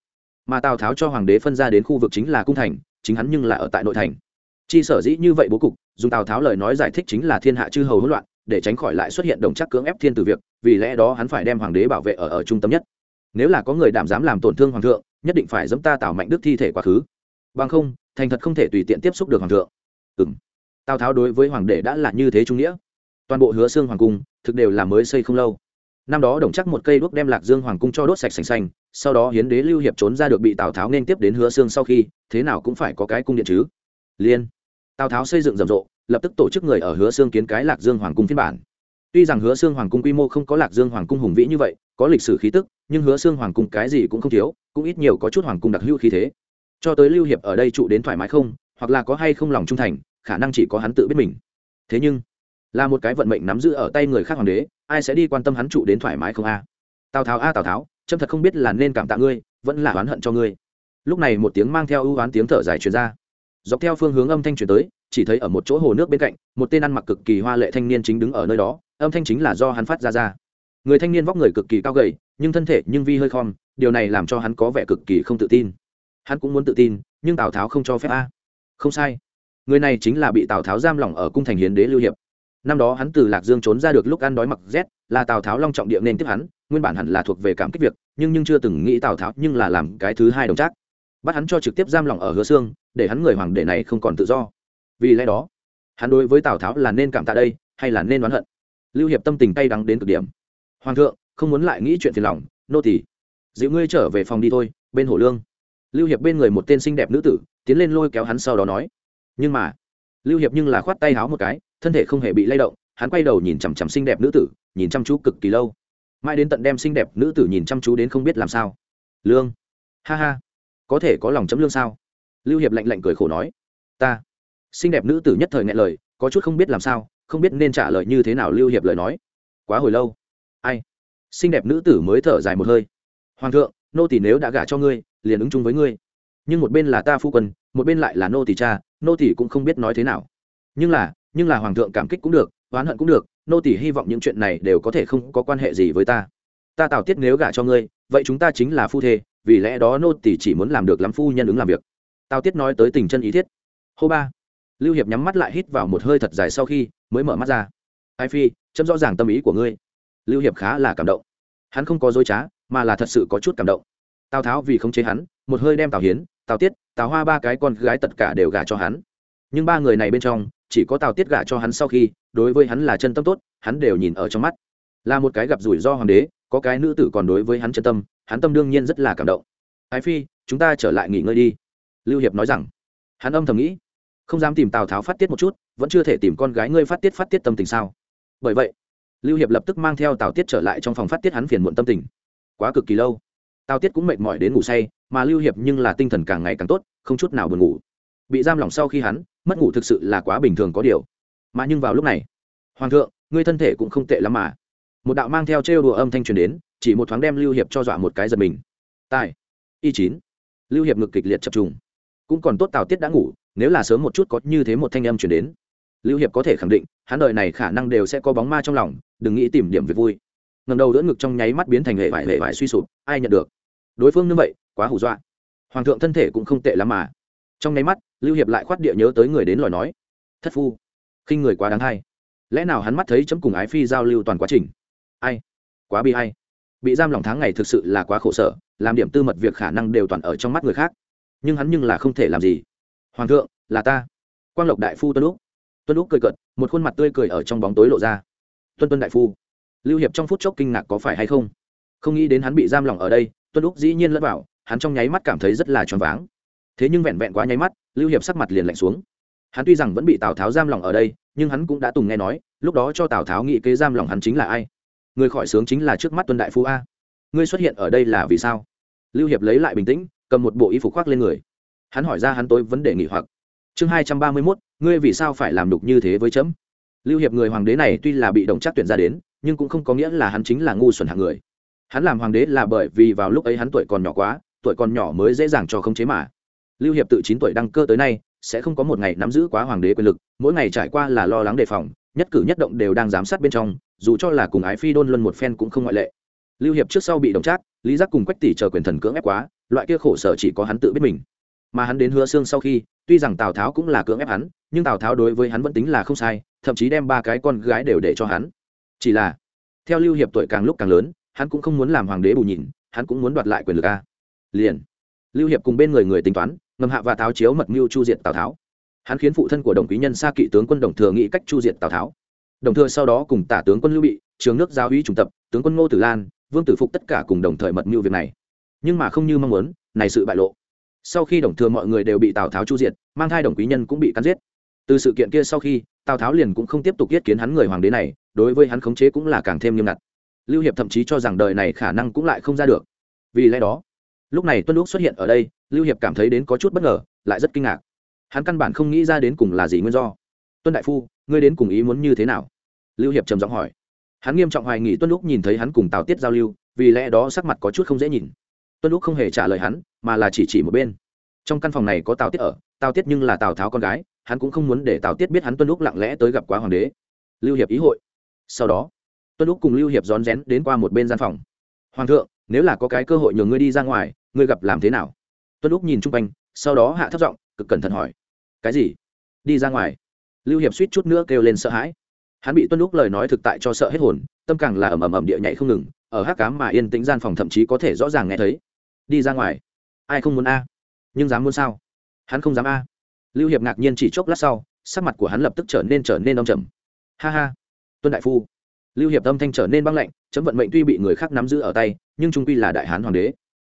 Mà tào tháo cho hoàng đế phân ra đến khu vực chính là cung thành, chính hắn nhưng là ở tại nội thành. Chi sở dĩ như vậy bố cục, dùng tào tháo lời nói giải thích chính là thiên hạ chư hầu hỗn loạn, để tránh khỏi lại xuất hiện đồng chắc cưỡng ép thiên từ việc, vì lẽ đó hắn phải đem hoàng đế bảo vệ ở ở trung tâm nhất. Nếu là có người đảm dám làm tổn thương hoàng thượng, nhất định phải dẫm ta tào mạnh đức thi thể quá khứ. Bằng không, thành thật không thể tùy tiện tiếp xúc được hoàng thượng. Ừ m tào tháo đối với hoàng đế đã là như thế trung nghĩa. Toàn bộ hứa xương hoàng cung, thực đều là mới xây không lâu năm đó đồng chắc một cây đuốc đem lạc dương hoàng cung cho đốt sạch sành xanh sau đó hiến đế lưu hiệp trốn ra được bị tào tháo nên tiếp đến hứa xương sau khi, thế nào cũng phải có cái cung điện chứ. Liên. Tào tháo xây dựng rầm rộ, lập tức tổ chức người ở hứa xương kiến cái lạc dương hoàng cung phiên bản. Tuy rằng hứa xương hoàng cung quy mô không có lạc dương hoàng cung hùng vĩ như vậy, có lịch sử khí tức, nhưng hứa xương hoàng cung cái gì cũng không thiếu, cũng ít nhiều có chút hoàng cung đặc hữu khí thế. Cho tới lưu hiệp ở đây trụ đến thoải mái không, hoặc là có hay không lòng trung thành, khả năng chỉ có hắn tự biết mình. Thế nhưng là một cái vận mệnh nắm giữ ở tay người khác hoàng đế, ai sẽ đi quan tâm hắn trụ đến thoải mái không a? Tào tháo a, tào tháo trâm thật không biết là nên cảm tạ ngươi, vẫn là oán hận cho ngươi. Lúc này một tiếng mang theo ưu oán tiếng thở dài truyền ra. Dọc theo phương hướng âm thanh truyền tới, chỉ thấy ở một chỗ hồ nước bên cạnh, một tên ăn mặc cực kỳ hoa lệ thanh niên chính đứng ở nơi đó, âm thanh chính là do hắn phát ra ra. Người thanh niên vóc người cực kỳ cao gầy, nhưng thân thể nhưng vi hơi khom, điều này làm cho hắn có vẻ cực kỳ không tự tin. Hắn cũng muốn tự tin, nhưng tào tháo không cho phép a. Không sai. Người này chính là bị tào tháo giam lỏng ở cung thành hiến đế lưu hiệp năm đó hắn từ lạc dương trốn ra được lúc ăn đói mặc rét, là tào tháo long trọng địa nên tiếp hắn, nguyên bản hẳn là thuộc về cảm kích việc, nhưng nhưng chưa từng nghĩ tào tháo nhưng là làm cái thứ hai đồng trác. Bắt hắn cho trực tiếp giam lỏng ở hứa xương để hắn người hoàng đệ này không còn tự do. Vì lẽ đó, hắn đối với tào tháo là nên cảm tạ đây, hay là nên đoán hận? Lưu hiệp tâm tình tay đắng đến cực điểm. Hoàng thượng, không muốn lại nghĩ chuyện phiền lòng, nô tỳ. Dịu ngươi trở về phòng đi thôi, bên hồ lương. Lưu hiệp bên người một tên xinh đẹp nữ tử, tiến lên lôi kéo hắn sau đó nói. Nhưng mà lưu hiệp nhưng là khoát tay háo một cái, thân thể không hề bị lay động, hắn quay đầu nhìn chằm chằm xinh đẹp nữ tử, nhìn chăm chú cực kỳ lâu. Mãi đến tận đem xinh đẹp nữ tử nhìn chăm chú đến không biết làm sao. Lương. Ha ha. Có thể có lòng chấm lương sao? Lưu hiệp lạnh lạnh cười khổ nói. Ta. Xinh đẹp nữ tử nhất thời ngại lời, có chút không biết làm sao, không biết nên trả lời như thế nào lưu hiệp lời nói. Quá hồi lâu. Ai? Xinh đẹp nữ tử mới thở dài một hơi. Hoàng thượng, nô tỷ nếu đã gả cho ngươi, liền ứng chung với ngươi. Nhưng một bên là ta phu quân một bên lại là nô tỷ cha, nô tỷ cũng không biết nói thế nào. Nhưng là nhưng là hoàng thượng cảm kích cũng được, oán hận cũng được, nô tỷ hy vọng những chuyện này đều có thể không có quan hệ gì với ta. Ta tào tiết nếu gả cho ngươi, vậy chúng ta chính là phu thê, vì lẽ đó nô tỷ chỉ muốn làm được lắm phu nhân ứng làm việc. Tào tiết nói tới tình chân ý thiết. Hô ba. Lưu hiệp nhắm mắt lại hít vào một hơi thật dài sau khi mới mở mắt ra. Ai phi, chấm rõ ràng tâm ý của ngươi. Lưu hiệp khá là cảm động. Hắn không có dối trá, mà là thật sự có chút cảm động. Tào tháo vì không chế hắn, một hơi đem tào hiến tào tiết, tào hoa ba cái con gái tất cả đều gả cho hắn. Nhưng ba người này bên trong, chỉ có tào tiết gả cho hắn sau khi, đối với hắn là chân tâm tốt, hắn đều nhìn ở trong mắt. Là một cái gặp rủi ro hoàng đế, có cái nữ tử còn đối với hắn chân tâm, hắn tâm đương nhiên rất là cảm động. Ái phi, chúng ta trở lại nghỉ ngơi đi. Lưu hiệp nói rằng. Hắn âm thầm nghĩ. Không dám tìm tào tháo phát tiết một chút, vẫn chưa thể tìm con gái ngươi phát tiết phát tiết tâm tình sao? Bởi vậy, lưu hiệp lập tức mang theo tào tiết trở lại trong phòng phát tiết hắn phiền muộn tâm tình. Quá cực kỳ lâu tào tiết cũng mệt mỏi đến ngủ say, mà lưu hiệp nhưng là tinh thần càng ngày càng tốt, không chút nào buồn ngủ. Bị giam lỏng sau khi hắn, mất ngủ thực sự là quá bình thường có điều. Mà nhưng vào lúc này, hoàng thượng, ngươi thân thể cũng không tệ lắm mà. Một đạo mang theo trêu đùa âm thanh truyền đến, chỉ một thoáng đem lưu hiệp cho dọa một cái giật mình. Tài, y chín. Lưu hiệp ngực kịch liệt chập trùng. Cũng còn tốt tào tiết đã ngủ, nếu là sớm một chút có như thế một thanh âm truyền đến. Lưu hiệp có thể khẳng định, hắn đời này khả năng đều sẽ có bóng ma trong lòng, đừng nghĩ tìm điểm về vui ngầm đầu đỡ ngực trong nháy mắt biến thành hệ vải hệ vải suy sụp, ai nhận được? Đối phương như vậy, quá hù dọa. Hoàng thượng thân thể cũng không tệ lắm mà. Trong nháy mắt, lưu hiệp lại khoát địa nhớ tới người đến lời nói. Thất phu, khinh người quá đáng hay lẽ nào hắn mắt thấy chấm cùng ái phi giao lưu toàn quá trình? Ai? Quá bi hay bị giam lòng tháng ngày thực sự là quá khổ sở, làm điểm tư mật việc khả năng đều toàn ở trong mắt người khác. Nhưng hắn nhưng là không thể làm gì. Hoàng thượng, là ta. Quang lộc đại phu tuân úc. Tuân úc cười cợt, một khuôn mặt tươi cười ở trong bóng tối lộ ra. Tuân tuân đại phu lưu hiệp trong phút chốc kinh ngạc có phải hay không? Không nghĩ đến hắn bị giam lỏng ở đây, tuân úc dĩ nhiên lẫn vào, hắn trong nháy mắt cảm thấy rất là choáng váng. Thế nhưng vẹn vẹn quá nháy mắt, lưu hiệp sắc mặt liền lạnh xuống. Hắn tuy rằng vẫn bị tào tháo giam lỏng ở đây, nhưng hắn cũng đã từng nghe nói, lúc đó cho tào tháo nghĩ kế giam lỏng hắn chính là ai? Người khỏi sướng chính là trước mắt tuân đại phu a. Ngươi xuất hiện ở đây là vì sao? Lưu hiệp lấy lại bình tĩnh, cầm một bộ y phục khoác lên người. Hắn hỏi ra hắn tối vấn đề nghỉ hoặc. Chương hai trăm ba mươi mốt, ngươi vì sao phải làm đục như thế với chấm? Lưu hiệp người hoàng đế này tuy là bị động chắc tuyển ra đến nhưng cũng không có nghĩa là hắn chính là ngu xuẩn hạng người. Hắn làm hoàng đế là bởi vì vào lúc ấy hắn tuổi còn nhỏ quá, tuổi còn nhỏ mới dễ dàng cho không chế mà. Lưu hiệp tự chín tuổi đăng cơ tới nay, sẽ không có một ngày nắm giữ quá hoàng đế quyền lực, mỗi ngày trải qua là lo lắng đề phòng, nhất cử nhất động đều đang giám sát bên trong, dù cho là cùng ái phi đôn luân một phen cũng không ngoại lệ. Lưu hiệp trước sau bị động trác, lý giác cùng quách tỷ chờ quyền thần cưỡng ép quá, loại kia khổ sở chỉ có hắn tự biết mình. Mà hắn đến hứa xương sau khi, tuy rằng tào tháo cũng là cưỡng ép hắn, nhưng tào tháo đối với hắn vẫn tính là không sai, thậm chí đem ba cái con gái đều để cho hắn chỉ là, theo lưu hiệp tuổi càng lúc càng lớn, hắn cũng không muốn làm hoàng đế bù nhìn hắn cũng muốn đoạt lại quyền lực a. Liền, lưu hiệp cùng bên người người tính toán, ngầm hạ và tháo chiếu mật mưu chu diệt tào tháo. Hắn khiến phụ thân của đồng quý nhân xa kỵ tướng quân đồng thừa nghĩ cách chu diệt tào tháo. Đồng thừa sau đó cùng tả tướng quân lưu bị, trường nước giáo uy trung tập, tướng quân ngô tử lan, vương tử phục tất cả cùng đồng thời mật mưu việc này. Nhưng mà không như mong muốn, này sự bại lộ. Sau khi đồng thừa mọi người đều bị tào tháo chu diệt, mang thai đồng quý nhân cũng bị cắn giết. Từ sự kiện kia sau khi, tào tháo liền cũng không tiếp tục yết kiến hắn người hoàng đế này đối với hắn khống chế cũng là càng thêm nghiêm ngặt. Lưu hiệp thậm chí cho rằng đời này khả năng cũng lại không ra được. Vì lẽ đó, lúc này tuân lúc xuất hiện ở đây, lưu hiệp cảm thấy đến có chút bất ngờ, lại rất kinh ngạc. Hắn căn bản không nghĩ ra đến cùng là gì nguyên do. Tuân đại phu, ngươi đến cùng ý muốn như thế nào? Lưu hiệp trầm giọng hỏi. Hắn nghiêm trọng hoài nghi tuân lúc nhìn thấy hắn cùng tào tiết giao lưu, vì lẽ đó sắc mặt có chút không dễ nhìn. Tuân lúc không hề trả lời hắn, mà là chỉ chỉ một bên. Trong căn phòng này có tào tiết ở, tào tiết nhưng là tào tháo con gái, hắn cũng không muốn để tào tiết biết hắn tuân lúc lặng lẽ tới gặp quá hoàng đế. Lưu hiệp ý hội sau đó, tuân lúc cùng lưu hiệp rón rén đến qua một bên gian phòng. Hoàng thượng, nếu là có cái cơ hội nhường ngươi đi ra ngoài, ngươi gặp làm thế nào? Tuân lúc nhìn chung quanh, sau đó hạ thấp giọng, cực cẩn thận hỏi. Cái gì? Đi ra ngoài? Lưu hiệp suýt chút nữa kêu lên sợ hãi. Hắn bị tuân lúc lời nói thực tại cho sợ hết hồn, tâm càng là ầm ầm ầm địa nhảy không ngừng, ở hát cám mà yên tĩnh gian phòng thậm chí có thể rõ ràng nghe thấy. Đi ra ngoài? Ai không muốn a? Nhưng dám muốn sao? Hắn không dám a. Lưu hiệp ngạc nhiên chỉ chốc lát sau, sắc mặt của hắn lập tức trở nên trở nên đông trầm. Ha ha tuân đại phu. Lưu hiệp âm thanh trở nên băng lạnh, chấm vận mệnh tuy bị người khác nắm giữ ở tay, nhưng trung quy là đại hán hoàng đế.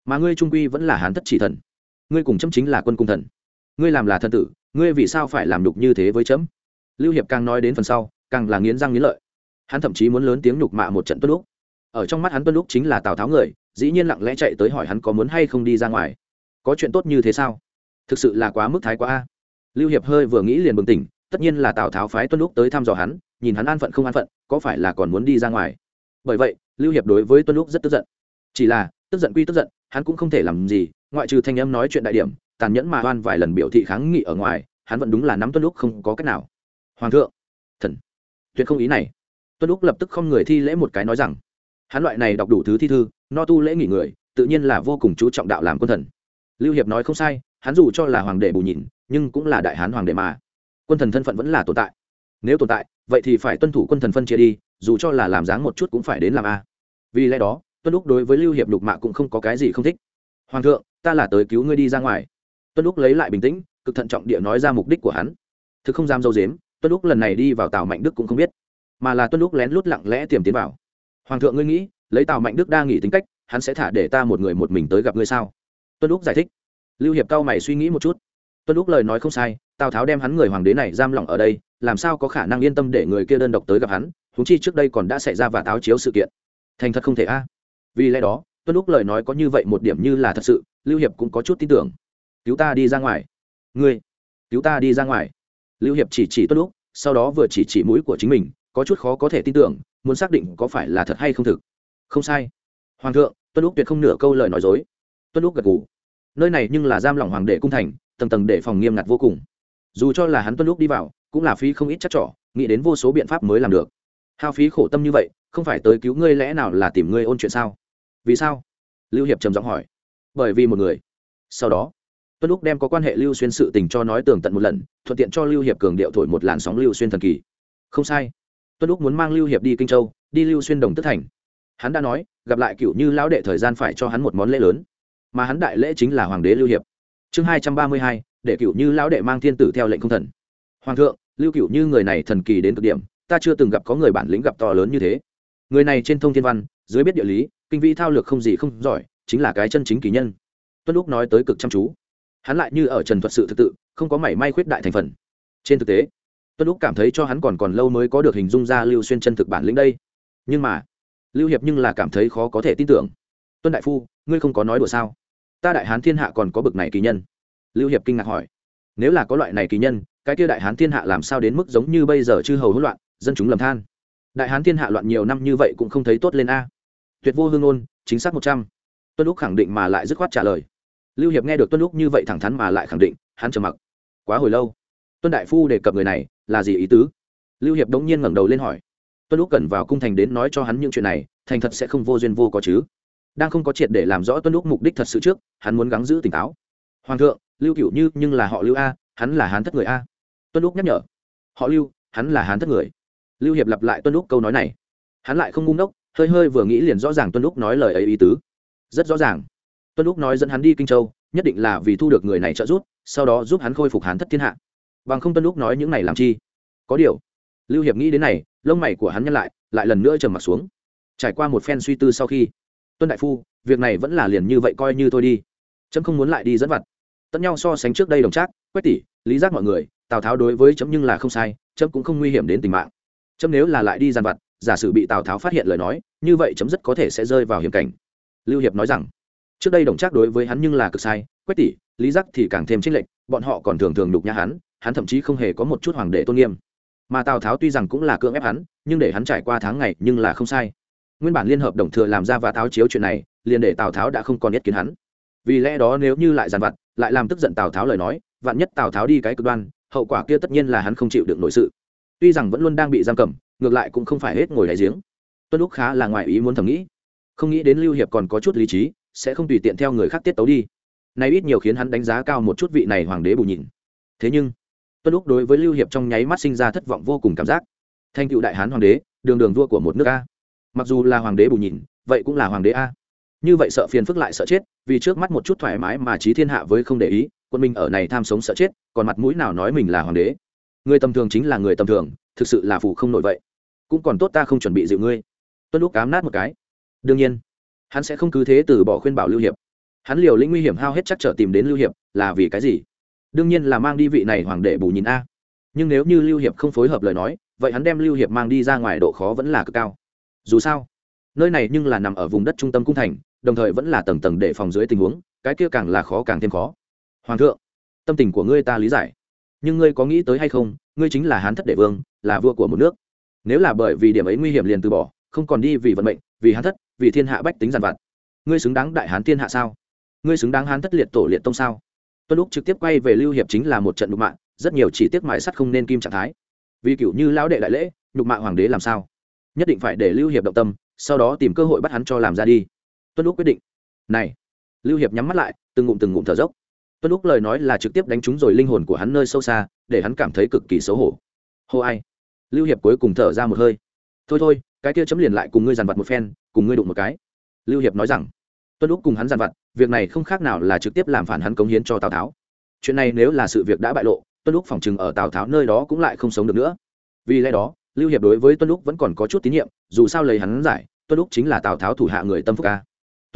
Mà ngươi trung quy vẫn là hán thất chỉ thần. Ngươi cùng chấm chính là quân cung thần. Ngươi làm là thần tử, ngươi vì sao phải làm nhục như thế với chấm? Lưu hiệp càng nói đến phần sau, càng là nghiến răng nghiến lợi. Hắn thậm chí muốn lớn tiếng nhục mạ một trận tuân lúc ở trong mắt hắn tuân lúc chính là tào tháo người, dĩ nhiên lặng lẽ chạy tới hỏi hắn có muốn hay không đi ra ngoài. Có chuyện tốt như thế sao? Thực sự là quá mức thái quá a. Lưu hiệp hơi vừa nghĩ liền bừng tỉnh, tất nhiên là tào tháo phái tuân lúc tới thăm dò hắn nhìn hắn an phận không an phận, có phải là còn muốn đi ra ngoài? Bởi vậy, lưu hiệp đối với tuân lúc rất tức giận. Chỉ là, tức giận quy tức giận, hắn cũng không thể làm gì, ngoại trừ thanh âm nói chuyện đại điểm, tàn nhẫn mà oan vài lần biểu thị kháng nghị ở ngoài, hắn vẫn đúng là nắm tuân lúc không có cách nào. Hoàng thượng, thần, tuyệt không ý này. Tuân lúc lập tức không người thi lễ một cái nói rằng, hắn loại này đọc đủ thứ thi thư, no tu lễ nghỉ người, tự nhiên là vô cùng chú trọng đạo làm quân thần. Lưu hiệp nói không sai, hắn dù cho là hoàng đệ bù nhìn, nhưng cũng là đại hán hoàng đệ mà. Quân thần thân phận vẫn là tồn tại nếu tồn tại, vậy thì phải tuân thủ quân thần phân chia đi, dù cho là làm dáng một chút cũng phải đến làm a. Vì lẽ đó, tuân lúc đối với lưu hiệp lục mạ cũng không có cái gì không thích. Hoàng thượng, ta là tới cứu ngươi đi ra ngoài. Tuân lúc lấy lại bình tĩnh, cực thận trọng địa nói ra mục đích của hắn. Thực không dám dâu dếm, tuân lúc lần này đi vào tào mạnh đức cũng không biết, mà là tuân lúc lén lút lặng lẽ tiềm tiến vào. Hoàng thượng, ngươi nghĩ, lấy tào mạnh đức đa nghỉ tính cách, hắn sẽ thả để ta một người một mình tới gặp ngươi sao? Tuân lúc giải thích. Lưu hiệp cao mày suy nghĩ một chút. Tuân lúc lời nói không sai, tào tháo đem hắn người hoàng đế này giam lỏng ở đây làm sao có khả năng yên tâm để người kia đơn độc tới gặp hắn húng chi trước đây còn đã xảy ra và táo chiếu sự kiện. Thành thật không thể a. À. Vì lẽ đó, tuân lúc lời nói có như vậy một điểm như là thật sự, lưu hiệp cũng có chút tin tưởng. Cứu ta đi ra ngoài. Ngươi, cứu ta đi ra ngoài. Lưu hiệp chỉ chỉ tuân lúc sau đó vừa chỉ chỉ mũi của chính mình, có chút khó có thể tin tưởng, muốn xác định có phải là thật hay không thực. Không sai. Hoàng thượng, tuân lúc tuyệt không nửa câu lời nói dối. Tuân lúc gật gù. Nơi này nhưng là giam lỏng hoàng đệ cung thành, tầng tầng để phòng nghiêm ngặt vô cùng dù cho là hắn tuân lúc đi vào, cũng là phí không ít chắc trỏ nghĩ đến vô số biện pháp mới làm được. Hao phí khổ tâm như vậy, không phải tới cứu ngươi lẽ nào là tìm ngươi ôn chuyện sao? Vì sao? Lưu hiệp trầm giọng hỏi. Bởi vì một người. Sau đó, tuân lúc đem có quan hệ lưu xuyên sự tình cho nói tường tận một lần, thuận tiện cho lưu hiệp cường điệu thổi một làn sóng lưu xuyên thần kỳ. Không sai. Tuân lúc muốn mang lưu hiệp đi kinh châu, đi lưu xuyên đồng tức thành. Hắn đã nói, gặp lại cựu như lão đệ thời gian phải cho hắn một món lễ lớn. Mà hắn đại lễ chính là hoàng đế lưu hiệp. Chương hai trăm ba mươi hai để cựu như lão đệ mang thiên tử theo lệnh không thần. Hoàng thượng, lưu cựu như người này thần kỳ đến cực điểm, ta chưa từng gặp có người bản lĩnh gặp to lớn như thế. Người này trên thông thiên văn, dưới biết địa lý, kinh vĩ thao lược không gì không giỏi, chính là cái chân chính kỳ nhân. Tuân lúc nói tới cực chăm chú. Hắn lại như ở trần thuật sự thực tự, không có mảy may khuyết đại thành phần. Trên thực tế, tuân lúc cảm thấy cho hắn còn còn lâu mới có được hình dung ra lưu xuyên chân thực bản lĩnh đây. Nhưng mà, lưu hiệp nhưng là cảm thấy khó có thể tin tưởng. Tuân đại phu, ngươi không có nói đùa sao? Ta đại hán thiên hạ còn có bực này kỳ nhân lưu hiệp kinh ngạc hỏi. Nếu là có loại này kỳ nhân, cái kia đại hán thiên hạ làm sao đến mức giống như bây giờ chư hầu hỗn loạn, dân chúng lầm than? Đại hán thiên hạ loạn nhiều năm như vậy cũng không thấy tốt lên a. Tuyệt vô hương ôn chính xác một trăm. Tuân lúc khẳng định mà lại dứt khoát trả lời. Lưu hiệp nghe được tuân lúc như vậy thẳng thắn mà lại khẳng định, hắn trầm mặc. Quá hồi lâu, tuân đại phu đề cập người này, là gì ý tứ? Lưu hiệp đống nhiên ngẩng đầu lên hỏi. Tuân lúc cần vào cung thành đến nói cho hắn những chuyện này, thành thật sẽ không vô duyên vô có chứ. Đang không có triệt để làm rõ tuân lúc mục đích thật sự trước, hắn muốn gắng giữ tỉnh táo. Hoàng thượng lưu cựu như, nhưng là họ lưu a, hắn là hán thất người a. Tuân lúc nhắc nhở, họ lưu, hắn là hán thất người. Lưu hiệp lặp lại tuân lúc câu nói này. Hắn lại không ngung đốc hơi hơi vừa nghĩ liền rõ ràng tuân lúc nói lời ấy ý tứ. Rất rõ ràng. Tuân lúc nói dẫn hắn đi kinh châu, nhất định là vì thu được người này trợ giúp, sau đó giúp hắn khôi phục hán thất thiên hạ. Bằng không tuân lúc nói những này làm chi? Có điều, lưu hiệp nghĩ đến này, lông mày của hắn nhăn lại lại lần nữa trầm mặt xuống. Trải qua một phen suy tư sau khi, tuân đại phu, việc này vẫn là liền như vậy coi như thôi đi. Chấm không muốn lại đi dẫn vặt tẫn nhau so sánh trước đây đồng trác, quách tỷ, lý giác mọi người, tào tháo đối với chấm nhưng là không sai, chấm cũng không nguy hiểm đến tính mạng. Chấm nếu là lại đi gian vặt, giả sử bị tào tháo phát hiện lời nói, như vậy chấm rất có thể sẽ rơi vào hiểm cảnh. Lưu hiệp nói rằng, trước đây đồng trác đối với hắn nhưng là cực sai, quách tỷ, lý giác thì càng thêm trích lệnh bọn họ còn thường thường đục nhã hắn hắn thậm chí không hề có một chút hoàng đệ tôn nghiêm. Mà tào tháo tuy rằng cũng là cưỡng ép hắn, nhưng để hắn trải qua tháng ngày nhưng là không sai. Nguyên bản liên hợp đồng thừa làm ra và tháo chiếu chuyện này, liền để tào tháo đã không còn nhất kiến hắn. Vì lẽ đó nếu như lại giàn vặt lại làm tức giận tào tháo lời nói, vạn nhất tào tháo đi cái cực đoan, hậu quả kia tất nhiên là hắn không chịu được nội sự. Tuy rằng vẫn luôn đang bị giam cầm, ngược lại cũng không phải hết ngồi đại giếng. Tuân lúc khá là ngoài ý muốn thầm nghĩ. Không nghĩ đến lưu hiệp còn có chút lý trí, sẽ không tùy tiện theo người khác tiết tấu đi. Nay ít nhiều khiến hắn đánh giá cao một chút vị này hoàng đế bù nhìn thế nhưng, tuân lúc đối với lưu hiệp trong nháy mắt sinh ra thất vọng vô cùng cảm giác. Thanh cựu đại hán hoàng đế, đường đường vua của một nước a. Mặc dù là hoàng đế bù nhìn vậy cũng là hoàng đế a như vậy sợ phiền phức lại sợ chết, vì trước mắt một chút thoải mái mà trí thiên hạ với không để ý, quân minh ở này tham sống sợ chết, còn mặt mũi nào nói mình là hoàng đế? Người tầm thường chính là người tầm thường, thực sự là phụ không nổi vậy. Cũng còn tốt ta không chuẩn bị dịu ngươi. Tuân lúc cám nát một cái. Đương nhiên, hắn sẽ không cứ thế từ bỏ khuyên bảo lưu hiệp. Hắn liều lĩnh nguy hiểm hao hết chắc trở tìm đến lưu hiệp, là vì cái gì? Đương nhiên là mang đi vị này hoàng đệ bù nhìn a. Nhưng nếu như lưu hiệp không phối hợp lời nói, vậy hắn đem lưu hiệp mang đi ra ngoài độ khó vẫn là cực cao. Dù sao, nơi này nhưng là nằm ở vùng đất trung tâm cung thành đồng thời vẫn là tầng tầng để phòng dưới tình huống, cái kia càng là khó càng thêm khó. Hoàng thượng, tâm tình của ngươi ta lý giải. Nhưng ngươi có nghĩ tới hay không, ngươi chính là hán thất đệ vương, là vua của một nước. Nếu là bởi vì điểm ấy nguy hiểm liền từ bỏ, không còn đi vì vận mệnh, vì hán thất, vì thiên hạ bách tính giàn vặt. Ngươi xứng đáng đại hán thiên hạ sao? Ngươi xứng đáng hán thất liệt tổ liệt tông sao? Tuân lúc trực tiếp quay về lưu hiệp chính là một trận đục mạng rất nhiều chỉ tiết mại sắt không nên kim trạng thái. Vì cựu như lão đệ đại lễ, nhục mạ hoàng đế làm sao? Nhất định phải để lưu hiệp động tâm, sau đó tìm cơ hội bắt hắn cho làm ra đi tuân lúc quyết định. Này, lưu hiệp nhắm mắt lại, từng ngụm từng ngụm thở dốc. Tuân lúc lời nói là trực tiếp đánh trúng rồi linh hồn của hắn nơi sâu xa, để hắn cảm thấy cực kỳ xấu hổ. Hô ai? Lưu hiệp cuối cùng thở ra một hơi. Thôi thôi, cái kia chấm liền lại cùng ngươi dàn vặt một phen, cùng ngươi đụng một cái. Lưu hiệp nói rằng. Tuân lúc cùng hắn dàn vặt, việc này không khác nào là trực tiếp làm phản hắn cống hiến cho tào tháo. Chuyện này nếu là sự việc đã bại lộ, tuân lúc phòng chừng ở tào tháo nơi đó cũng lại không sống được nữa. Vì lẽ đó, lưu hiệp đối với tuân lúc vẫn còn có chút tín nhiệm, dù sao lấy hắn giải, tuân lúc chính là tào tháo thủ hạ người tâm phúc ca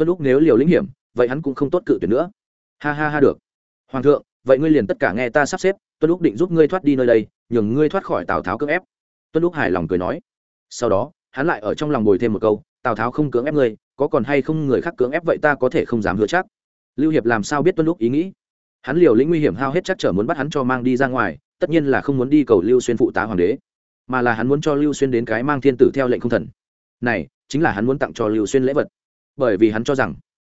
tuân lúc nếu liều lĩnh hiểm, vậy hắn cũng không tốt cự tuyệt nữa. Ha ha ha được. Hoàng thượng, vậy ngươi liền tất cả nghe ta sắp xếp, tuân lúc định giúp ngươi thoát đi nơi đây, nhường ngươi thoát khỏi tào tháo cưỡng ép. Tuân lúc hài lòng cười nói. Sau đó, hắn lại ở trong lòng bồi thêm một câu, tào tháo không cưỡng ép ngươi, có còn hay không người khác cưỡng ép vậy ta có thể không dám hứa chắc. Lưu hiệp làm sao biết tuân lúc ý nghĩ? Hắn liều lĩnh nguy hiểm hao hết chắc trở muốn bắt hắn cho mang đi ra ngoài, tất nhiên là không muốn đi cầu lưu xuyên phụ tá hoàng đế, mà là hắn muốn cho lưu xuyên đến cái mang thiên tử theo lệnh không thần. Này, chính là hắn muốn tặng cho lưu xuyên lễ vật bởi vì hắn cho rằng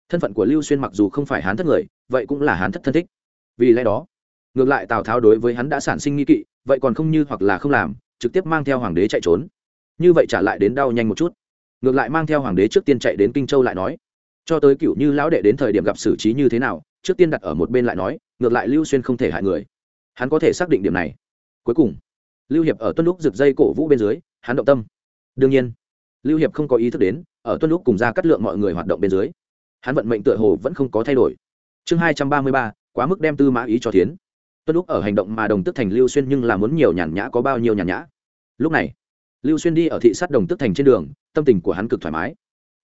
thân phận của lưu xuyên mặc dù không phải hắn thất người, vậy cũng là hắn thất thân thích. Vì lẽ đó, ngược lại tào tháo đối với hắn đã sản sinh nghi kỵ, vậy còn không như hoặc là không làm, trực tiếp mang theo hoàng đế chạy trốn. Như vậy trả lại đến đau nhanh một chút. Ngược lại mang theo hoàng đế trước tiên chạy đến kinh châu lại nói, cho tới cựu như lão đệ đến thời điểm gặp xử trí như thế nào, trước tiên đặt ở một bên lại nói, ngược lại lưu xuyên không thể hại người. Hắn có thể xác định điểm này. Cuối cùng, lưu hiệp ở tuân lúc rực dây cổ vũ bên dưới, hắn động tâm. Đương nhiên, lưu hiệp không có ý thức đến ở tuân lúc cùng ra cắt lượng mọi người hoạt động bên dưới. Hắn vận mệnh tựa hồ vẫn không có thay đổi. Chương hai trăm ba mươi ba, quá mức đem tư mã ý cho tiến tuân lúc ở hành động mà đồng tức thành lưu xuyên nhưng là muốn nhiều nhàn nhã có bao nhiêu nhàn nhã. Lúc này, lưu xuyên đi ở thị sát đồng tức thành trên đường, tâm tình của hắn cực thoải mái.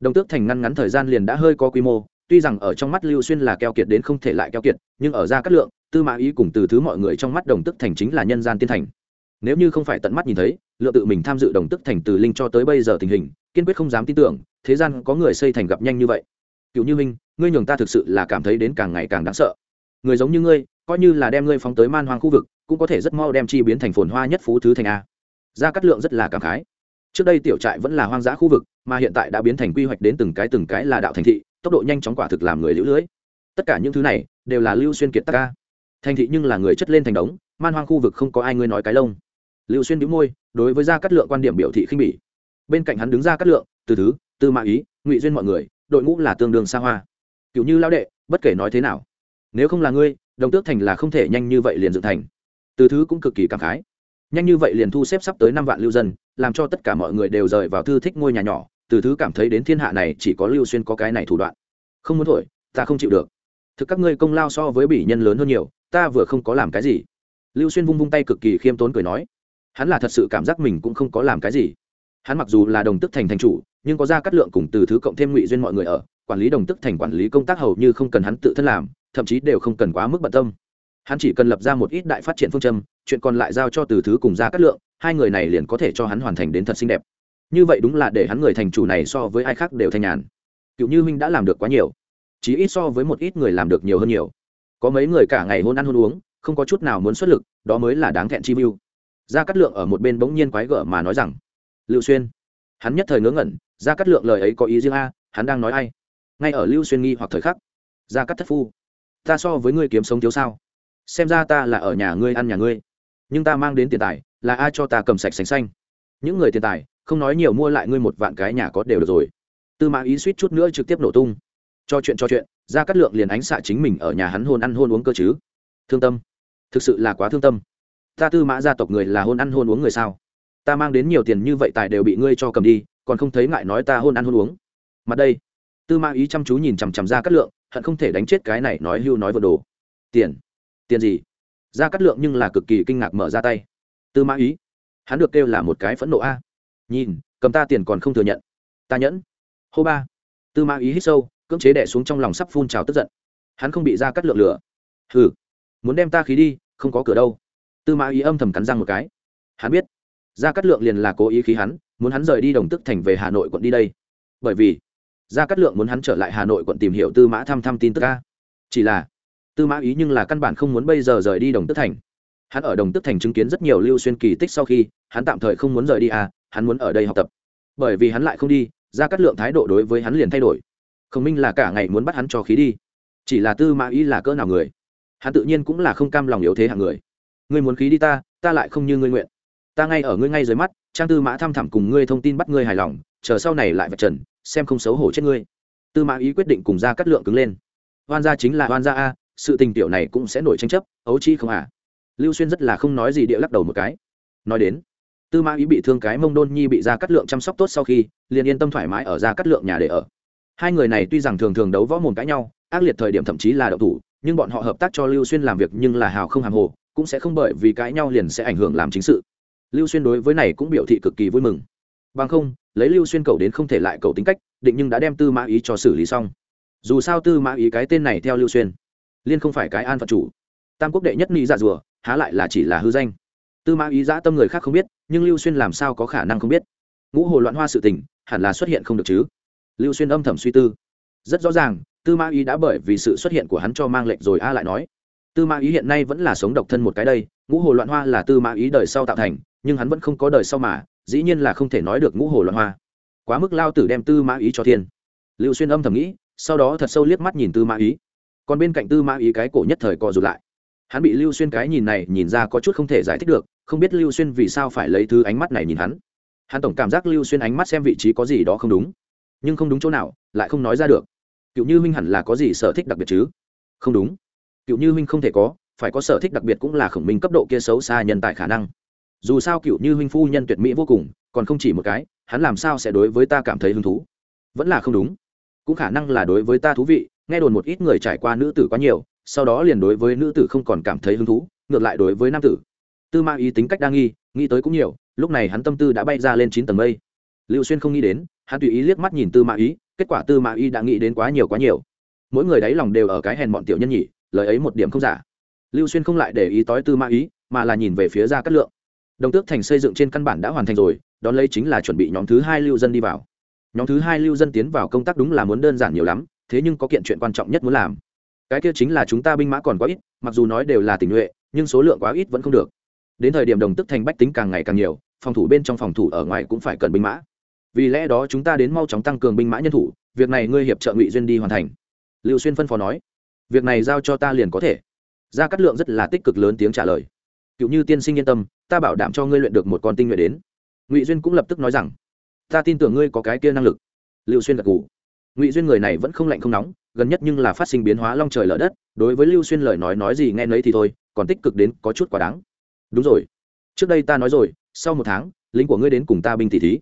Đồng tước thành ngăn ngắn thời gian liền đã hơi có quy mô, tuy rằng ở trong mắt lưu xuyên là keo kiệt đến không thể lại keo kiệt, nhưng ở ra cát lượng, tư mã ý cùng từ thứ mọi người trong mắt đồng tức thành chính là nhân gian tiên thành. Nếu như không phải tận mắt nhìn thấy lựa tự mình tham dự đồng tức thành từ linh cho tới bây giờ tình hình kiên quyết không dám tin tưởng, thế gian có người xây thành gặp nhanh như vậy. Cựu như minh, ngươi nhường ta thực sự là cảm thấy đến càng ngày càng đáng sợ. Người giống như ngươi, coi như là đem ngươi phóng tới man hoang khu vực, cũng có thể rất mau đem chi biến thành phồn hoa nhất phú thứ thành a. Gia cát lượng rất là cảm khái. Trước đây tiểu trại vẫn là hoang dã khu vực, mà hiện tại đã biến thành quy hoạch đến từng cái từng cái là đạo thành thị, tốc độ nhanh chóng quả thực làm người lũ lưới. Tất cả những thứ này, đều là lưu xuyên kiệt tắc ca thành thị nhưng là người chất lên thành đống, man hoang khu vực không có ai ngươi nói cái lông. Lưu xuyên đĩu môi, đối với gia cát lượng quan điểm biểu thị khinh bỉ bên cạnh hắn đứng ra cát lượng, từ thứ tư mã ý, ngụy duyên mọi người, đội ngũ là tương đương xa hoa. Cựu như lão đệ, bất kể nói thế nào, nếu không là ngươi, đồng tước thành là không thể nhanh như vậy liền dựng thành. Từ thứ cũng cực kỳ cảm khái. Nhanh như vậy liền thu xếp sắp tới năm vạn lưu dân, làm cho tất cả mọi người đều rời vào thư thích ngôi nhà nhỏ, từ thứ cảm thấy đến thiên hạ này chỉ có lưu xuyên có cái này thủ đoạn. Không muốn thổi, ta không chịu được. Thực các ngươi công lao so với bỉ nhân lớn hơn nhiều, ta vừa không có làm cái gì. Lưu xuyên vung vung tay cực kỳ khiêm tốn cười nói, hắn là thật sự cảm giác mình cũng không có làm cái gì hắn mặc dù là đồng tức thành thành chủ, nhưng có ra cắt lượng cùng từ thứ cộng thêm ngụy duyên mọi người ở, quản lý đồng tức thành quản lý công tác hầu như không cần hắn tự thân làm, thậm chí đều không cần quá mức bận tâm. Hắn chỉ cần lập ra một ít đại phát triển phương châm, chuyện còn lại giao cho từ thứ cùng ra cắt lượng, hai người này liền có thể cho hắn hoàn thành đến thật xinh đẹp. Như vậy đúng là để hắn người thành chủ này so với ai khác đều thanh nhàn. Cựu như huynh đã làm được quá nhiều chỉ ít so với một ít người làm được nhiều hơn nhiều. Có mấy người cả ngày hôn ăn hôn uống, không có chút nào muốn xuất lực, đó mới là đáng thẹn chi mưu. Gia cát lượng ở một bên bỗng nhiên quái gở mà nói rằng lưu xuyên. Hắn nhất thời ngớ ngẩn, gia cát lượng lời ấy có ý riêng a, hắn đang nói ai? Ngay ở lưu xuyên nghi hoặc thời khắc, gia cát thất phu. Ta so với ngươi kiếm sống thiếu sao? Xem ra ta là ở nhà ngươi ăn nhà ngươi. Nhưng ta mang đến tiền tài, là ai cho ta cầm sạch sành xanh? Những người tiền tài, không nói nhiều mua lại ngươi một vạn cái nhà có đều được rồi. Tư mã ý suýt chút nữa trực tiếp nổ tung. Cho chuyện cho chuyện ra cắt lượng liền ánh xạ chính mình ở nhà hắn hôn ăn hôn uống cơ chứ. Thương tâm. Thực sự là quá thương tâm. Ta tư mã gia tộc người là hôn ăn hôn uống người sao? Ta mang đến nhiều tiền như vậy tài đều bị ngươi cho cầm đi, còn không thấy ngại nói ta hôn ăn hôn uống. Mặt đây, tư mã ý chăm chú nhìn chằm chằm ra cắt lượng, hận không thể đánh chết cái này nói hưu nói vợ đồ. Tiền? Tiền gì? Ra cắt lượng nhưng là cực kỳ kinh ngạc mở ra tay. Tư mã ý, hắn được kêu là một cái phẫn nộ a. Nhìn, cầm ta tiền còn không thừa nhận. Ta nhẫn. Hô ba. Tư mã ý hít sâu, cưỡng chế đẻ xuống trong lòng sắp phun trào tức giận. Hắn không bị ra cắt lượng lửa hừ. Muốn đem ta khí đi, không có cửa đâu. Tư mã ý âm thầm cắn răng một cái. Hắn biết. Gia Cát lượng liền là cố ý khí hắn, muốn hắn rời đi đồng tức thành về hà nội quận đi đây. Bởi vì, Gia Cát lượng muốn hắn trở lại hà nội quận tìm hiểu tư mã thăm thăm tin tức ca chỉ là, tư mã ý nhưng là căn bản không muốn bây giờ rời đi đồng tức thành. Hắn ở đồng tức thành chứng kiến rất nhiều lưu xuyên kỳ tích sau khi, hắn tạm thời không muốn rời đi à hắn muốn ở đây học tập. Bởi vì hắn lại không đi, Gia Cát lượng thái độ đối với hắn liền thay đổi. Khổng minh là cả ngày muốn bắt hắn cho khí đi. Chỉ là tư mã ý là cỡ nào người. Hắn tự nhiên cũng là không cam lòng yếu thế hạng người. Ngươi muốn khí đi ta ta lại không như ngươi nguyện ta ngay ở ngươi ngay dưới mắt, trang tư mã thăm thẳm cùng ngươi thông tin bắt ngươi hài lòng, chờ sau này lại vạch trần, xem không xấu hổ chết ngươi. Tư mã ý quyết định cùng ra cắt lượng cứng lên. Oan gia chính là oan gia a, sự tình tiểu này cũng sẽ nổi tranh chấp, ấu chi không à? Lưu xuyên rất là không nói gì địa lắc đầu một cái. Nói đến, tư mã ý bị thương cái mông đôn nhi bị ra cắt lượng chăm sóc tốt sau khi, liền yên tâm thoải mái ở ra cắt lượng nhà để ở. Hai người này tuy rằng thường thường đấu võ mồm cãi nhau, ác liệt thời điểm thậm chí là đậu thủ, nhưng bọn họ hợp tác cho lưu xuyên làm việc nhưng là hào không hàm hồ, cũng sẽ không bởi vì cãi nhau liền sẽ ảnh hưởng làm chính sự lưu xuyên đối với này cũng biểu thị cực kỳ vui mừng. Bằng không, lấy lưu xuyên cầu đến không thể lại cầu tính cách, định nhưng đã đem tư mã ý cho xử lý xong. Dù sao tư mã ý cái tên này theo lưu xuyên, liên không phải cái an phận chủ. Tam quốc đệ nhất nị dạ rùa, há lại là chỉ là hư danh. Tư mã ý giã tâm người khác không biết, nhưng lưu xuyên làm sao có khả năng không biết? Ngũ hồ loạn hoa sự tình, hẳn là xuất hiện không được chứ? Lưu xuyên âm thầm suy tư. Rất rõ ràng, tư mã ý đã bởi vì sự xuất hiện của hắn cho mang lệnh rồi a lại nói. Tư mã ý hiện nay vẫn là sống độc thân một cái đây, ngũ hồ loạn hoa là tư mã ý đời sau tạo thành nhưng hắn vẫn không có đời sau mà, dĩ nhiên là không thể nói được ngũ hồ loạn hoa. Quá mức lao tử đem tư mã ý cho thiên. Lưu xuyên âm thầm nghĩ, sau đó thật sâu liếc mắt nhìn tư mã ý. Còn bên cạnh tư mã ý cái cổ nhất thời co rụt lại. Hắn bị lưu xuyên cái nhìn này nhìn ra có chút không thể giải thích được, không biết lưu xuyên vì sao phải lấy thứ ánh mắt này nhìn hắn. Hắn tổng cảm giác lưu xuyên ánh mắt xem vị trí có gì đó không đúng. Nhưng không đúng chỗ nào, lại không nói ra được. Cựu như huynh hẳn là có gì sở thích đặc biệt chứ? Không đúng. Cựu như huynh không thể có, phải có sở thích đặc biệt cũng là khổng minh cấp độ kia xấu xa nhân tài khả năng dù sao cựu như huynh phu nhân tuyệt mỹ vô cùng, còn không chỉ một cái, hắn làm sao sẽ đối với ta cảm thấy hứng thú? Vẫn là không đúng. Cũng khả năng là đối với ta thú vị, nghe đồn một ít người trải qua nữ tử quá nhiều, sau đó liền đối với nữ tử không còn cảm thấy hứng thú, ngược lại đối với nam tử. Tư ma ý tính cách đa nghi, nghĩ tới cũng nhiều, lúc này hắn tâm tư đã bay ra lên chín tầng mây. Lưu xuyên không nghĩ đến, hắn tùy ý liếc mắt nhìn tư ma ý, kết quả tư ma ý đã nghĩ đến quá nhiều quá nhiều. Mỗi người đáy lòng đều ở cái hèn bọn tiểu nhân nhỉ, lời ấy một điểm không giả. Lưu xuyên không lại để ý tói tư ma ý, mà là nhìn về phía ra cát lượng đồng tước thành xây dựng trên căn bản đã hoàn thành rồi đón lấy chính là chuẩn bị nhóm thứ hai lưu dân đi vào. Nhóm thứ hai lưu dân tiến vào công tác đúng là muốn đơn giản nhiều lắm thế nhưng có kiện chuyện quan trọng nhất muốn làm. Cái kia chính là chúng ta binh mã còn quá ít mặc dù nói đều là tình nguyện, nhưng số lượng quá ít vẫn không được. Đến thời điểm đồng tức thành bách tính càng ngày càng nhiều phòng thủ bên trong phòng thủ ở ngoài cũng phải cần binh mã. Vì lẽ đó chúng ta đến mau chóng tăng cường binh mã nhân thủ việc này ngươi hiệp trợ ngụy duyên đi hoàn thành. Lưu xuyên phân phó nói. Việc này giao cho ta liền có thể. Gia cát lượng rất là tích cực lớn tiếng trả lời cựu như tiên sinh yên tâm, ta bảo đảm cho ngươi luyện được một con tinh nhuệ đến. Ngụy duyên cũng lập tức nói rằng, ta tin tưởng ngươi có cái kia năng lực. Lưu xuyên gật g ủ ngụy duyên người này vẫn không lạnh không nóng, gần nhất nhưng là phát sinh biến hóa long trời lở đất, đối với lưu xuyên lời nói nói gì nghe nấy thì thôi, còn tích cực đến có chút quá đáng. Đúng rồi. Trước đây ta nói rồi, sau một tháng, lính của ngươi đến cùng ta binh tỷ thí.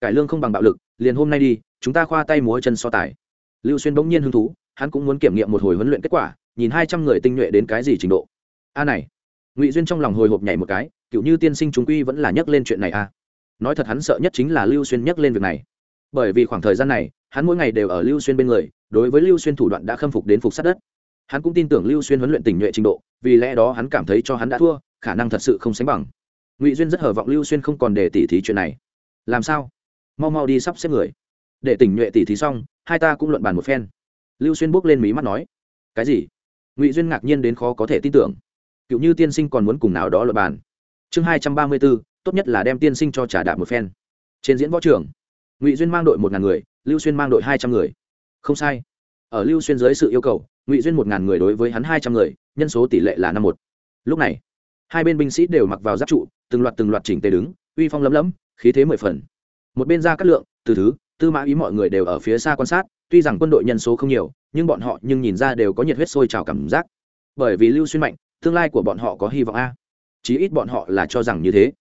Cải lương không bằng bạo lực, liền hôm nay đi, chúng ta khoa tay múa chân so tài. Lưu xuyên bỗng nhiên hứng thú, hắn cũng muốn kiểm nghiệm một hồi huấn luyện kết quả, nhìn hai trăm người tinh nhuệ đến cái gì trình độ. A này ngụy duyên trong lòng hồi hộp nhảy một cái cựu như tiên sinh chúng quy vẫn là nhắc lên chuyện này à. nói thật hắn sợ nhất chính là lưu xuyên nhắc lên việc này. bởi vì khoảng thời gian này, hắn mỗi ngày đều ở lưu xuyên bên người, đối với lưu xuyên thủ đoạn đã khâm phục đến phục sát đất. hắn cũng tin tưởng lưu xuyên huấn luyện tình nhuệ trình độ, vì lẽ đó hắn cảm thấy cho hắn đã thua, khả năng thật sự không sánh bằng. ngụy duyên rất hờ vọng lưu xuyên không còn để tỉ thí chuyện này. làm sao? mau mau đi sắp xếp người. để tỉnh nhuệ tỉ thí xong, hai ta cũng luận bàn một phen. lưu xuyên bước lên mí mắt nói, cái gì? ngụy duyên ngạc nhiên đến khó có thể tin tưởng cựu như tiên sinh còn muốn cùng nào đó luận bàn. Chương hai trăm ba mươi bốn, tốt nhất là đem tiên sinh cho trả đạp một phen. Trên diễn võ trường, ngụy duyên mang đội một ngàn người, lưu xuyên mang đội hai trăm người. Không sai. Ở lưu xuyên dưới sự yêu cầu, ngụy duyên một ngàn người đối với hắn hai trăm người, nhân số tỷ lệ là năm một. Lúc này, hai bên binh sĩ đều mặc vào giáp trụ, từng loạt từng loạt chỉnh tề đứng, uy phong lấm lấm, khí thế mười phần. Một bên ra cát lượng, từ thứ, tư mã ý mọi người đều ở phía xa quan sát, tuy rằng quân đội nhân số không nhiều, nhưng bọn họ nhưng nhìn ra đều có nhiệt huyết sôi trào cảm giác. Bởi vì lưu xuyên mạnh tương lai của bọn họ có hy vọng a. Chí ít bọn họ là cho rằng như thế.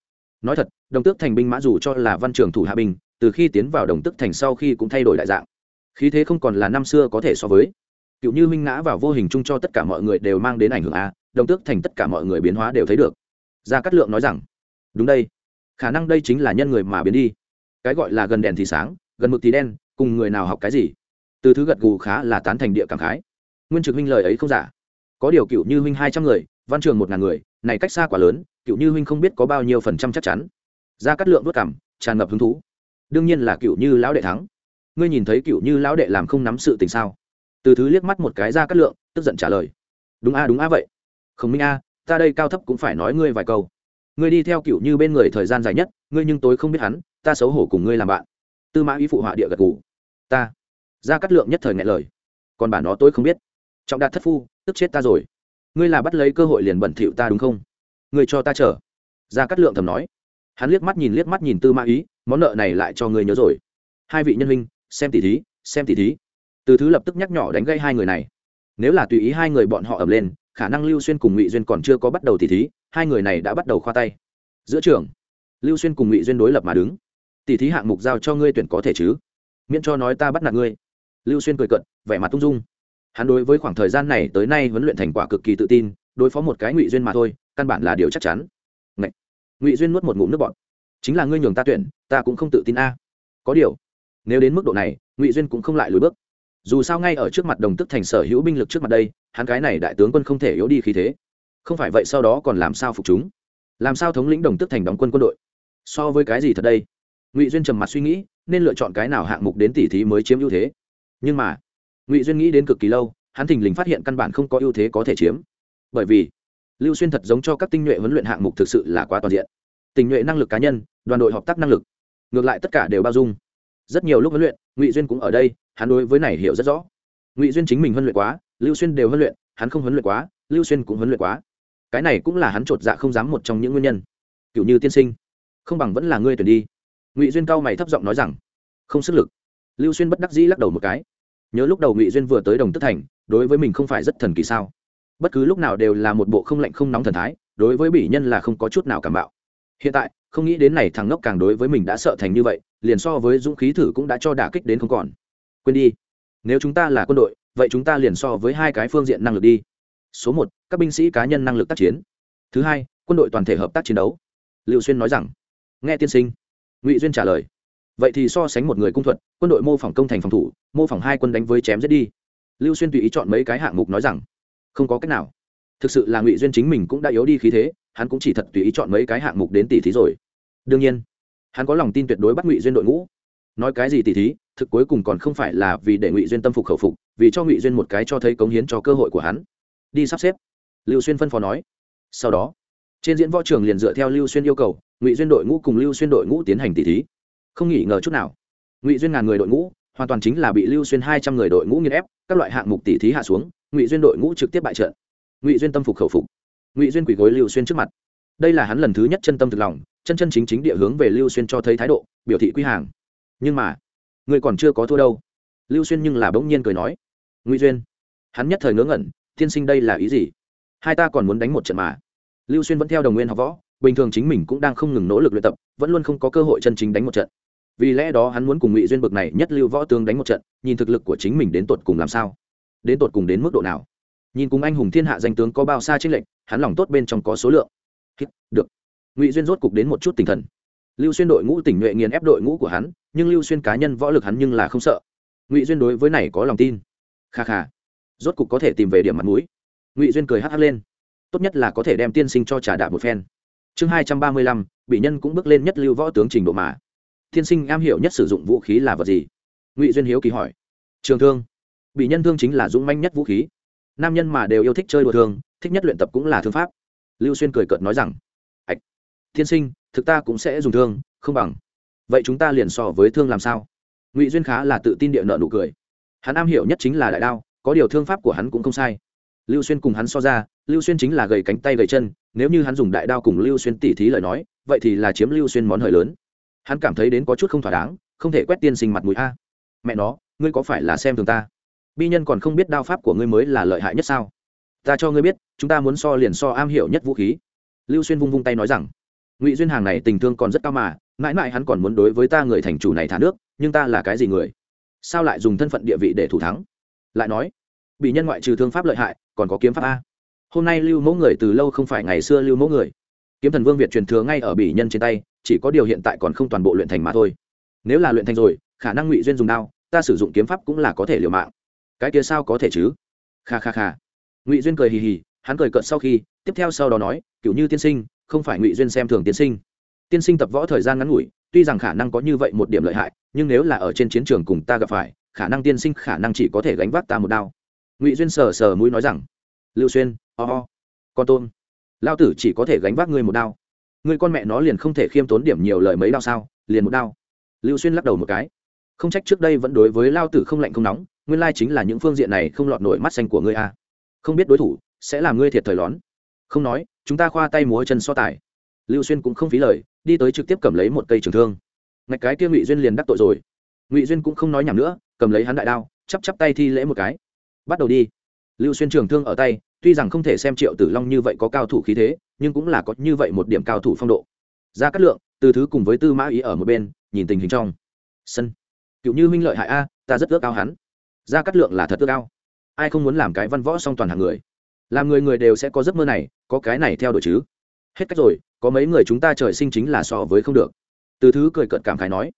Nói thật, đồng tước thành binh mã dù cho là văn trường thủ hạ binh, từ khi tiến vào đồng tước thành sau khi cũng thay đổi đại dạng. Khí thế không còn là năm xưa có thể so với. Cựu như minh ngã vào vô hình chung cho tất cả mọi người đều mang đến ảnh hưởng a, đồng tước thành tất cả mọi người biến hóa đều thấy được. Gia cát lượng nói rằng, đúng đây, khả năng đây chính là nhân người mà biến đi. Cái gọi là gần đèn thì sáng, gần mực thì đen, cùng người nào học cái gì? Từ thứ gật gù khá là tán thành địa cảm khái. Nguyên trực Minh lời ấy không giả có điều cựu như huynh hai trăm người, văn trường một ngàn người, này cách xa quá lớn, cựu như huynh không biết có bao nhiêu phần trăm chắc chắn. Ra cắt lượng vất cảm, tràn ngập hứng thú. Đương nhiên là cựu như lão đệ thắng. Ngươi nhìn thấy cựu như lão đệ làm không nắm sự tình sao? Từ thứ liếc mắt một cái ra cắt lượng, tức giận trả lời. Đúng a đúng a vậy. Không minh a, ta đây cao thấp cũng phải nói ngươi vài câu. Ngươi đi theo cựu như bên người thời gian dài nhất, ngươi nhưng tối không biết hắn, ta xấu hổ cùng ngươi làm bạn. Tư mã ý phụ họa địa gật gù. Ta. Ra cắt lượng nhất thời ngại lời. Còn bà nó tôi không biết trọng đạt thất phu, tức chết ta rồi. Ngươi là bắt lấy cơ hội liền bẩn thỉu ta đúng không? Ngươi cho ta chờ. Ra cắt lượng thầm nói. Hắn liếc mắt nhìn, liếc mắt nhìn tư mã ý, món nợ này lại cho ngươi nhớ rồi. Hai vị nhân huynh, xem tỉ thí, xem tỉ thí. Từ thứ lập tức nhắc nhỏ đánh gây hai người này. Nếu là tùy ý hai người bọn họ ẩm lên, khả năng lưu xuyên cùng ngụy duyên còn chưa có bắt đầu tỉ thí, hai người này đã bắt đầu khoa tay. Giữa trường, lưu xuyên cùng ngụy duyên đối lập mà đứng. Tỉ thí hạng mục giao cho ngươi tuyển có thể chứ? Miễn cho nói ta bắt nạt ngươi. Lưu xuyên cười cận vẻ mặt tung dung hắn đối với khoảng thời gian này tới nay huấn luyện thành quả cực kỳ tự tin, đối phó một cái ngụy duyên mà thôi, căn bản là điều chắc chắn. Ngậy! ngụy duyên nuốt một ngụm nước bọt. Chính là ngươi nhường ta tuyển, ta cũng không tự tin a. À. Có điều, nếu đến mức độ này, ngụy duyên cũng không lại lùi bước. Dù sao ngay ở trước mặt đồng tức thành sở hữu binh lực trước mặt đây, hắn cái này đại tướng quân không thể yếu đi khí thế. Không phải vậy sau đó còn làm sao phục chúng? Làm sao thống lĩnh đồng tức thành đóng quân quân đội? So với cái gì thật đây? Ngụy duyên trầm mặt suy nghĩ, nên lựa chọn cái nào hạng mục đến tỉ thí mới chiếm ưu thế? Nhưng mà ngụy duyên nghĩ đến cực kỳ lâu hắn thình lình phát hiện căn bản không có ưu thế có thể chiếm bởi vì lưu xuyên thật giống cho các tinh nhuệ huấn luyện hạng mục thực sự là quá toàn diện tình nhuệ năng lực cá nhân đoàn đội hợp tác năng lực ngược lại tất cả đều bao dung rất nhiều lúc huấn luyện ngụy duyên cũng ở đây hắn đối với này hiểu rất rõ ngụy duyên chính mình huấn luyện quá lưu xuyên đều huấn luyện hắn không huấn luyện quá lưu xuyên cũng huấn luyện quá cái này cũng là hắn chột dạ không dám một trong những nguyên nhân cựu như tiên sinh không bằng vẫn là ngươi tuyển đi ngụy duyên cao mày thấp giọng nói rằng không sức lực lưu xuyên bất đắc dĩ lắc đầu một cái nhớ lúc đầu ngụy duyên vừa tới đồng tức thành đối với mình không phải rất thần kỳ sao bất cứ lúc nào đều là một bộ không lạnh không nóng thần thái đối với bỉ nhân là không có chút nào cảm bạo hiện tại không nghĩ đến này thằng ngốc càng đối với mình đã sợ thành như vậy liền so với dũng khí thử cũng đã cho đả kích đến không còn quên đi nếu chúng ta là quân đội vậy chúng ta liền so với hai cái phương diện năng lực đi số một các binh sĩ cá nhân năng lực tác chiến thứ hai quân đội toàn thể hợp tác chiến đấu liệu xuyên nói rằng nghe tiên sinh ngụy duyên trả lời vậy thì so sánh một người cung thuật, quân đội mô phỏng công thành phòng thủ, mô phỏng hai quân đánh với chém giết đi. Lưu xuyên tùy ý chọn mấy cái hạng mục nói rằng, không có cách nào. Thực sự là ngụy duyên chính mình cũng đã yếu đi khí thế, hắn cũng chỉ thật tùy ý chọn mấy cái hạng mục đến tỷ thí rồi. Đương nhiên, hắn có lòng tin tuyệt đối bắt ngụy duyên đội ngũ. Nói cái gì tỷ thí, thực cuối cùng còn không phải là vì để ngụy duyên tâm phục khẩu phục, vì cho ngụy duyên một cái cho thấy cống hiến cho cơ hội của hắn. Đi sắp xếp. Lưu xuyên phân phó nói. Sau đó, trên diễn võ trường liền dựa theo lưu xuyên yêu cầu, ngụy duyên đội ngũ cùng lưu xuyên đội ngũ tiến hành tỷ thí không nghỉ ngờ chút nào. Ngụy duyên ngàn người đội ngũ, hoàn toàn chính là bị lưu xuyên hai trăm người đội ngũ nghiên ép, các loại hạng mục tỷ thí hạ xuống, ngụy duyên đội ngũ trực tiếp bại trận. Ngụy duyên tâm phục khẩu phục. Ngụy duyên quỷ gối lưu xuyên trước mặt. Đây là hắn lần thứ nhất chân tâm thực lòng, chân chân chính chính địa hướng về lưu xuyên cho thấy thái độ, biểu thị quy hàng. Nhưng mà, người còn chưa có thua đâu. Lưu xuyên nhưng là bỗng nhiên cười nói, ngụy duyên, hắn nhất thời ngớ ngẩn, tiên sinh đây là ý gì? Hai ta còn muốn đánh một trận mà. Lưu xuyên vẫn theo đồng nguyên học võ, bình thường chính mình cũng đang không ngừng nỗ lực luyện tập, vẫn luôn không có cơ hội chân chính đánh một trận vì lẽ đó hắn muốn cùng ngụy duyên bực này nhất lưu võ tướng đánh một trận, nhìn thực lực của chính mình đến tột cùng làm sao, đến tột cùng đến mức độ nào. Nhìn cùng anh hùng thiên hạ danh tướng có bao xa trên lệnh hắn lòng tốt bên trong có số lượng. Được. Ngụy duyên rốt cục đến một chút tinh thần. Lưu xuyên đội ngũ tỉnh nhuệ nghiền ép đội ngũ của hắn, nhưng lưu xuyên cá nhân võ lực hắn nhưng là không sợ. Ngụy duyên đối với này có lòng tin. Kha kha. Rốt cục có thể tìm về điểm mặt mũi. Ngụy duyên cười hắc hắc lên. Tốt nhất là có thể đem tiên sinh cho trả đạp một phen. Chương hai trăm ba mươi lăm, bị nhân cũng bước lên nhất lưu võ tướng trình độ mà tiên sinh am hiểu nhất sử dụng vũ khí là vật gì? Ngụy duyên hiếu kỳ hỏi. Trường thương. Bị nhân thương chính là dũng manh nhất vũ khí. Nam nhân mà đều yêu thích chơi đùa thương, thích nhất luyện tập cũng là thương pháp. Lưu xuyên cười cợt nói rằng ạch tiên sinh, thực ta cũng sẽ dùng thương, không bằng. Vậy chúng ta liền so với thương làm sao? Ngụy duyên khá là tự tin địa nợ nụ cười. Hắn am hiểu nhất chính là đại đao, có điều thương pháp của hắn cũng không sai. Lưu xuyên cùng hắn so ra, lưu xuyên chính là gầy cánh tay gầy chân, nếu như hắn dùng đại đao cùng lưu xuyên tỉ thí lời nói, vậy thì là chiếm lưu xuyên món hời lớn hắn cảm thấy đến có chút không thỏa đáng, không thể quét tiên sinh mặt mũi. A, mẹ nó, ngươi có phải là xem thường ta? Bi nhân còn không biết đao pháp của ngươi mới là lợi hại nhất sao? Ta cho ngươi biết, chúng ta muốn so liền so am hiểu nhất vũ khí. Lưu xuyên vung vung tay nói rằng, ngụy duyên hàng này tình thương còn rất cao mà, mãi mãi hắn còn muốn đối với ta người thành chủ này thả nước, nhưng ta là cái gì người? Sao lại dùng thân phận địa vị để thủ thắng? Lại nói bị nhân ngoại trừ thương pháp lợi hại, còn có kiếm pháp a. Hôm nay lưu mẫu người từ lâu không phải ngày xưa lưu mẫu người. Kiếm thần vương việt truyền thừa ngay ở bỉ nhân trên tay chỉ có điều hiện tại còn không toàn bộ luyện thành mà thôi. Nếu là luyện thành rồi, khả năng ngụy duyên dùng đao, ta sử dụng kiếm pháp cũng là có thể liều mạng. Cái kia sao có thể chứ? Kha kha kha. Ngụy duyên cười hì hì, hắn cười cợt sau khi, tiếp theo sau đó nói kiểu như tiên sinh, không phải ngụy duyên xem thường tiên sinh. Tiên sinh tập võ thời gian ngắn ngủi, tuy rằng khả năng có như vậy một điểm lợi hại, nhưng nếu là ở trên chiến trường cùng ta gặp phải, khả năng tiên sinh khả năng chỉ có thể gánh vác ta một đao. Ngụy duyên sờ sờ mũi nói rằng, lưu xuyên, ho、oh、ho、oh. con tôn lao tử chỉ có thể gánh vác ngươi một đao người con mẹ nó liền không thể khiêm tốn điểm nhiều lời mấy đau sao? Liền một đau, lưu xuyên lắc đầu một cái. Không trách trước đây vẫn đối với lao tử không lạnh không nóng nguyên lai chính là những phương diện này không lọt nổi mắt xanh của ngươi a à. không biết đối thủ sẽ làm ngươi thiệt thời lón. Không nói chúng ta khoa tay múa chân so tài. Lưu xuyên cũng không phí lời đi tới trực tiếp cầm lấy một cây trường thương. Ngạch cái kia ngụy duyên liền đắc tội rồi. Ngụy duyên cũng không nói nhảm nữa cầm lấy hắn đại đao chắp chắp tay thi lễ một cái. Bắt đầu đi. Lưu xuyên trường thương ở tay tuy rằng không thể xem triệu tử long như vậy có cao thủ khí thế, nhưng cũng là có như vậy một điểm cao thủ phong độ. Ra cát lượng, từ thứ cùng với tư mã ý ở một bên, nhìn tình hình trong. Sân. Cựu như minh lợi hại a, ta rất ước ao hắn. Ra cát lượng là thật ước ao. Ai không muốn làm cái văn võ song toàn hàng người? Làm người người đều sẽ có giấc mơ này, có cái này theo đuổi chứ? Hết cách rồi, có mấy người chúng ta trời sinh chính là so với không được. Từ thứ cười cợt cảm khái nói.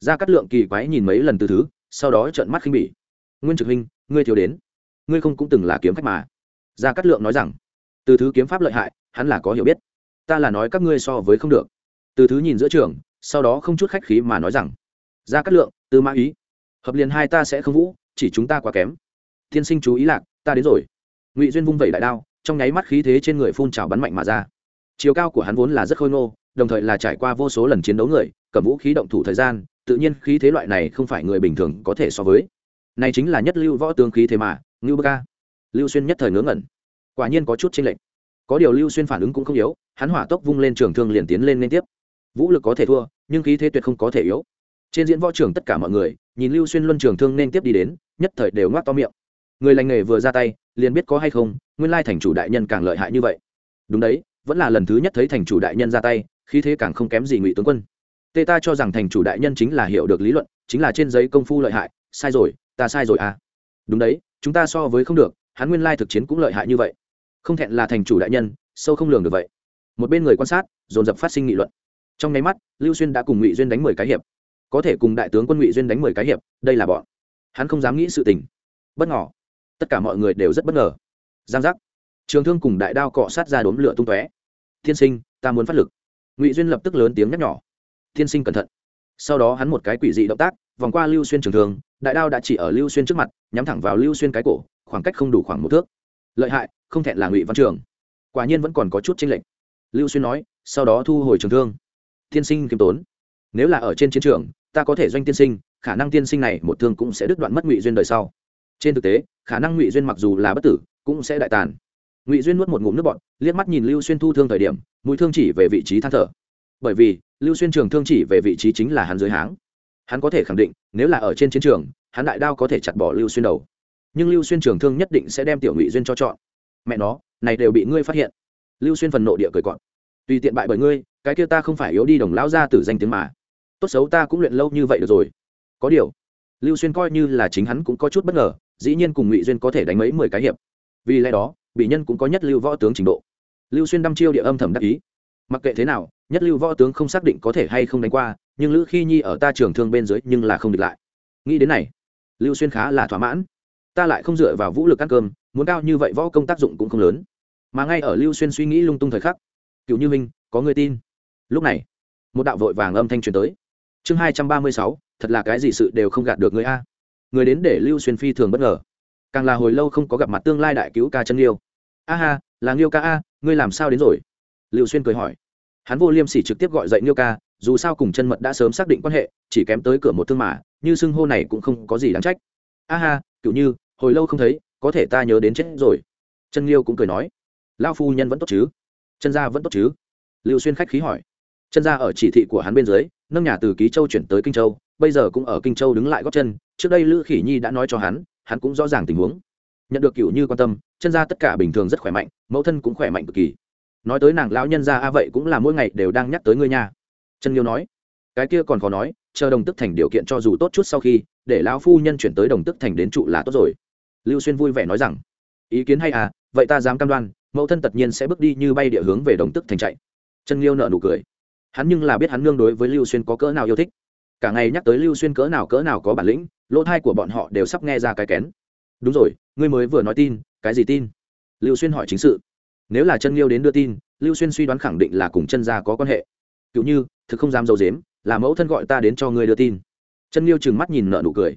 Ra cát lượng kỳ quái nhìn mấy lần từ thứ, sau đó trợn mắt khinh bỉ. Nguyên trực huynh, ngươi thiếu đến. Ngươi không cũng từng là kiếm khách mà. Gia cát lượng nói rằng, từ thứ kiếm pháp lợi hại, hắn là có hiểu biết. Ta là nói các ngươi so với không được. Từ thứ nhìn giữa trường, sau đó không chút khách khí mà nói rằng, Gia cát lượng, từ mã ý. Hợp liền hai ta sẽ không vũ, chỉ chúng ta quá kém. Tiên sinh chú ý lạc, ta đến rồi. Ngụy duyên vung vẩy đại đao, trong nháy mắt khí thế trên người phun trào bắn mạnh mà ra. Chiều cao của hắn vốn là rất khôi ngô, đồng thời là trải qua vô số lần chiến đấu người, cầm vũ khí động thủ thời gian, tự nhiên khí thế loại này không phải người bình thường có thể so với. Này chính là nhất lưu võ tướng khí thế mà, ngưu bơ ca lưu xuyên nhất thời ngớ ngẩn. Quả nhiên có chút chênh lệch. Có điều lưu xuyên phản ứng cũng không yếu, hắn hỏa tốc vung lên trường thương liền tiến lên liên tiếp. Vũ lực có thể thua, nhưng khí thế tuyệt không có thể yếu. Trên diễn võ trường tất cả mọi người, nhìn lưu xuyên luân trường thương nên tiếp đi đến, nhất thời đều ngoác to miệng. Người lành nghề vừa ra tay, liền biết có hay không, nguyên lai thành chủ đại nhân càng lợi hại như vậy. Đúng đấy, vẫn là lần thứ nhất thấy thành chủ đại nhân ra tay, khí thế càng không kém gì ngụy tướng quân. Tê ta cho rằng thành chủ đại nhân chính là hiểu được lý luận, chính là trên giấy công phu lợi hại, sai rồi, ta sai rồi à. Đúng đấy, chúng ta so với không được hắn nguyên lai thực chiến cũng lợi hại như vậy. Không thẹn là thành chủ đại nhân sâu không lường được vậy. Một bên người quan sát dồn dập phát sinh nghị luận. Trong nháy mắt lưu xuyên đã cùng ngụy duyên đánh mười cái hiệp. Có thể cùng đại tướng quân ngụy duyên đánh mười cái hiệp đây là bọn. Hắn không dám nghĩ sự tình. Bất ngờ, tất cả mọi người đều rất bất ngờ. Giang giác. Trường thương cùng đại đao cọ sát ra đốm lửa tung tóe. Tiên sinh ta muốn phát lực. Ngụy duyên lập tức lớn tiếng nhắc nhỏ tiên sinh cẩn thận. Sau đó hắn một cái quỷ dị động tác vòng qua lưu xuyên trường thương đại đao đã chỉ ở lưu xuyên trước mặt nhắm thẳng vào lưu xuyên cái cổ khoảng cách không đủ khoảng một thước. Lợi hại, không thẹn là ngụy văn trường. Quả nhiên vẫn còn có chút tranh lệch. Lưu xuyên nói, sau đó thu hồi trường thương. Tiên sinh kiêm tốn. Nếu là ở trên chiến trường, ta có thể doanh tiên sinh, khả năng tiên sinh này một thương cũng sẽ đứt đoạn mất ngụy duyên đời sau. Trên thực tế, khả năng ngụy duyên mặc dù là bất tử, cũng sẽ đại tàn. Ngụy duyên nuốt một ngụm nước bọt, liếc mắt nhìn lưu xuyên thu thương thời điểm, mũi thương chỉ về vị trí than thở. Bởi vì, lưu xuyên trường thương chỉ về vị trí chính là hắn dưới háng. Hắn có thể khẳng định, nếu là ở trên chiến trường, hắn đại đao có thể chặt bỏ lưu xuyên đầu nhưng lưu xuyên trường thương nhất định sẽ đem tiểu ngụy duyên cho chọn. Mẹ nó, này đều bị ngươi phát hiện. Lưu xuyên phần nộ địa cười cọn tùy tiện bại bởi ngươi, cái kia ta không phải yếu đi đồng lão ra từ danh tiếng mà. Tốt xấu ta cũng luyện lâu như vậy được rồi. Có điều, lưu xuyên coi như là chính hắn cũng có chút bất ngờ, dĩ nhiên cùng ngụy duyên có thể đánh mấy mười cái hiệp. Vì lẽ đó, bị nhân cũng có nhất lưu võ tướng trình độ. Lưu xuyên đăm chiêu địa âm thầm đắc ý. Mặc kệ thế nào, nhất lưu võ tướng không xác định có thể hay không đánh qua, nhưng lữ khi nhi ở ta trường thương bên dưới nhưng là không địch lại. Nghĩ đến này, lưu xuyên khá là thỏa mãn ta lại không dựa vào vũ lực ăn cơm, muốn cao như vậy võ công tác dụng cũng không lớn. Mà ngay ở lưu xuyên suy nghĩ lung tung thời khắc, cựu như minh, có người tin. Lúc này, một đạo vội vàng âm thanh truyền tới. Chương hai trăm ba mươi sáu, thật là cái gì sự đều không gạt được người a? Người đến để lưu xuyên phi thường bất ngờ. Càng là hồi lâu không có gặp mặt tương lai đại cứu ca chân liêu. A ha, là liêu ca a, ngươi làm sao đến rồi? Lưu xuyên cười hỏi. Hắn vô liêm sỉ trực tiếp gọi dậy liêu ca, dù sao cùng chân mật đã sớm xác định quan hệ, chỉ kém tới cửa một thương mà, như xưng hô này cũng không có gì đáng trách. A ha, cựu như hồi lâu không thấy, có thể ta nhớ đến chết rồi. Chân liêu cũng cười nói lao phu nhân vẫn tốt chứ? Chân gia vẫn tốt chứ? Lưu xuyên khách khí hỏi. Chân gia ở chỉ thị của hắn bên dưới, nâng nhà từ ký châu chuyển tới kinh châu, bây giờ cũng ở kinh châu đứng lại gót chân. Trước đây lữ khỉ nhi đã nói cho hắn hắn cũng rõ ràng tình huống. Nhận được cựu như quan tâm chân gia tất cả bình thường rất khỏe mạnh, mẫu thân cũng khỏe mạnh cực kỳ. Nói tới nàng lão nhân gia, a, vậy cũng là mỗi ngày đều đang nhắc tới ngươi nha. Chân liêu nói, cái kia còn khó nói, chờ đồng tức thành điều kiện cho dù tốt chút sau khi, để lão phu nhân chuyển tới đồng tức thành đến trụ là tốt rồi lưu xuyên vui vẻ nói rằng, ý kiến hay à vậy ta dám cam đoan, mẫu thân tất nhiên sẽ bước đi như bay địa hướng về đồng tức thành chạy. Chân liêu nợ nụ cười. Hắn nhưng là biết hắn nương đối với lưu xuyên có cỡ nào yêu thích. Cả ngày nhắc tới lưu xuyên cỡ nào cỡ nào có bản lĩnh, lỗ thai của bọn họ đều sắp nghe ra cái kén. Đúng rồi, ngươi mới vừa nói tin, cái gì tin? Lưu xuyên hỏi chính sự. Nếu là chân liêu đến đưa tin, lưu xuyên suy đoán khẳng định là cùng chân gia có quan hệ. Cựu như, thực không dám d i ấ u dếm là mẫu thân gọi ta đến cho ngươi đưa tin. Chân liêu trừng mắt nhìn nợ nụ cười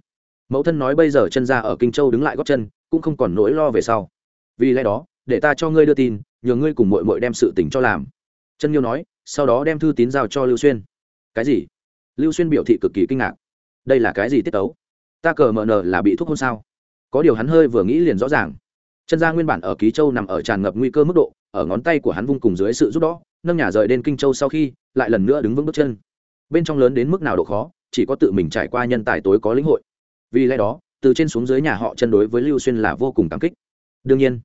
mẫu thân nói bây giờ chân gia ở kinh châu đứng lại góp chân, cũng không còn nỗi lo về sau. Vì lẽ đó, để ta cho ngươi đưa tin, nhờ ngươi cùng mội mội đem sự tỉnh cho làm. Chân nhiêu nói, sau đó đem thư tín giao cho lưu xuyên. Cái gì? Lưu xuyên biểu thị cực kỳ kinh ngạc. Đây là cái gì tiết tấu? Ta cờ mờ nờ là bị thuốc hôn sao? Có điều hắn hơi vừa nghĩ liền rõ ràng. Chân gia nguyên bản ở ký châu nằm ở tràn ngập nguy cơ mức độ, ở ngón tay của hắn vung cùng dưới sự giúp đó nâng nhà rời đến kinh châu sau khi, lại lần nữa đứng vững bước chân. Bên trong lớn đến mức nào độ khó, chỉ có tự mình trải qua nhân tài tối có lĩnh hội vì lẽ đó từ trên xuống dưới nhà họ chân đối với lưu xuyên là vô cùng cảm kích đương nhiên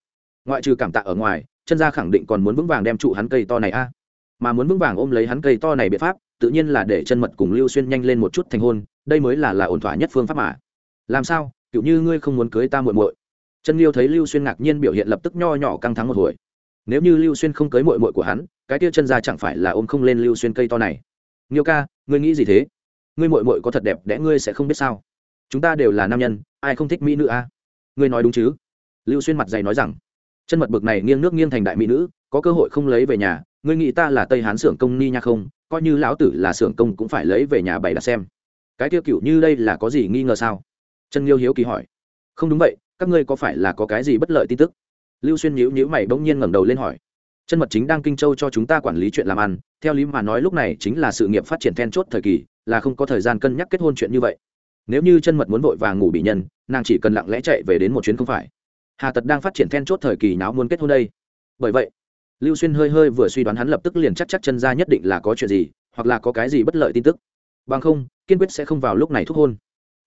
ngoại trừ cảm tạ ở ngoài chân gia khẳng định còn muốn vững vàng đem trụ hắn cây to này a à. mà muốn vững vàng ôm lấy hắn cây to này biện pháp tự nhiên là để chân mật cùng lưu xuyên nhanh lên một chút thành hôn đây mới là là ổn thỏa nhất phương pháp mà làm sao kiểu như ngươi không muốn cưới ta muội muội chân liêu thấy lưu xuyên ngạc nhiên biểu hiện lập tức nho nhỏ căng thẳng một hồi nếu như lưu xuyên không cưới muội muội của hắn cái tia chân ra chẳng phải là ôm không lên lưu xuyên cây to này nghiêu ca ngươi nghĩ gì thế ngươi muội muội có thật đẹp đẽ ngươi sẽ không biết sao chúng ta đều là nam nhân, ai không thích mỹ nữ a? Ngươi nói đúng chứ? Lưu xuyên mặt dày nói rằng. Chân mật bực này nghiêng nước nghiêng thành đại mỹ nữ, có cơ hội không lấy về nhà, ngươi nghĩ ta là tây hán xưởng công ni nha không? Coi như lão tử là xưởng công cũng phải lấy về nhà bày đặt xem. Cái tiêu cựu như đây là có gì nghi ngờ sao? Chân liêu hiếu kỳ hỏi. Không đúng vậy, các ngươi có phải là có cái gì bất lợi tin tức? Lưu xuyên nhíu nhíu mày bỗng nhiên ngẩng đầu lên hỏi. Chân mật chính đang kinh châu cho chúng ta quản lý chuyện làm ăn, theo lý mà nói lúc này chính là sự nghiệp phát triển then chốt thời kỳ, là không có thời gian cân nhắc kết hôn chuyện như vậy nếu như chân mật muốn vội vàng ngủ bị nhân, nàng chỉ cần lặng lẽ chạy về đến một chuyến không phải. Hà tật đang phát triển then chốt thời kỳ náo muốn kết hôn đây. Bởi vậy, lưu xuyên hơi hơi vừa suy đoán hắn lập tức liền chắc chắc chân ra nhất định là có chuyện gì, hoặc là có cái gì bất lợi tin tức. Bằng không, kiên quyết sẽ không vào lúc này thúc hôn.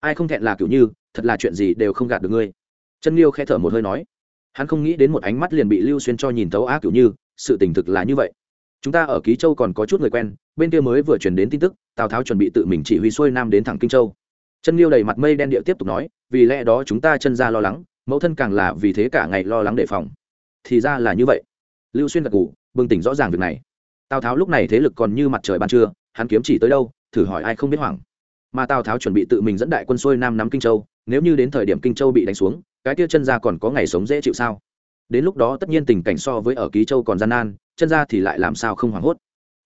Ai không thẹn là kiểu như, thật là chuyện gì đều không gạt được ngươi. Chân liêu khẽ thở một hơi nói. Hắn không nghĩ đến một ánh mắt liền bị lưu xuyên cho nhìn thấu á kiểu như, sự tình thực là như vậy. Chúng ta ở ký châu còn có chút người quen, bên kia mới vừa truyền đến tin tức, tào tháo chuẩn bị tự mình chỉ huy xuôi nam đến thẳng kinh châu chân liêu đầy mặt mây đen địa tiếp tục nói, vì lẽ đó chúng ta chân ra lo lắng, mẫu thân càng là vì thế cả ngày lo lắng đề phòng. Thì ra là như vậy. Lưu xuyên gật ngủ bừng tỉnh rõ ràng việc này. Tào tháo lúc này thế lực còn như mặt trời ban trưa, hắn kiếm chỉ tới đâu, thử hỏi ai không biết hoảng. Mà tào tháo chuẩn bị tự mình dẫn đại quân xuôi nam nắm kinh châu, nếu như đến thời điểm kinh châu bị đánh xuống, cái tia chân ra còn có ngày sống dễ chịu sao? Đến lúc đó tất nhiên tình cảnh so với ở ký châu còn gian nan, chân ra thì lại làm sao không hoảng hốt?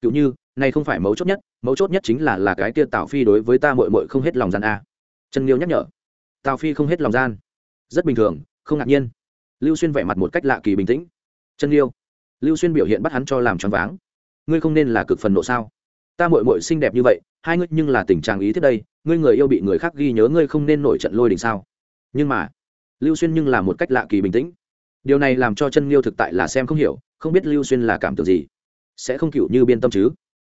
Cựu như này không phải mấu chốt nhất, mấu chốt nhất chính là là cái tia tào phi đối với ta mội mội không hết lòng gian a chân liêu nhắc nhở. Tào phi không hết lòng gian. Rất bình thường, không ngạc nhiên. Lưu xuyên vẻ mặt một cách lạ kỳ bình tĩnh. Chân liêu lưu xuyên biểu hiện bắt hắn cho làm choáng váng. Ngươi không nên là cực phần nộ sao? Ta mội mội xinh đẹp như vậy, hai ngươi nhưng là tình trạng ý thiết đây, ngươi người yêu bị người khác ghi nhớ ngươi không nên nổi trận lôi đình sao? Nhưng mà, lưu xuyên nhưng là một cách lạ kỳ bình tĩnh. Điều này làm cho chân liêu thực tại là xem không hiểu, không biết lưu xuyên là cảm tưởng gì. Sẽ không cựu như biên tâm chứ?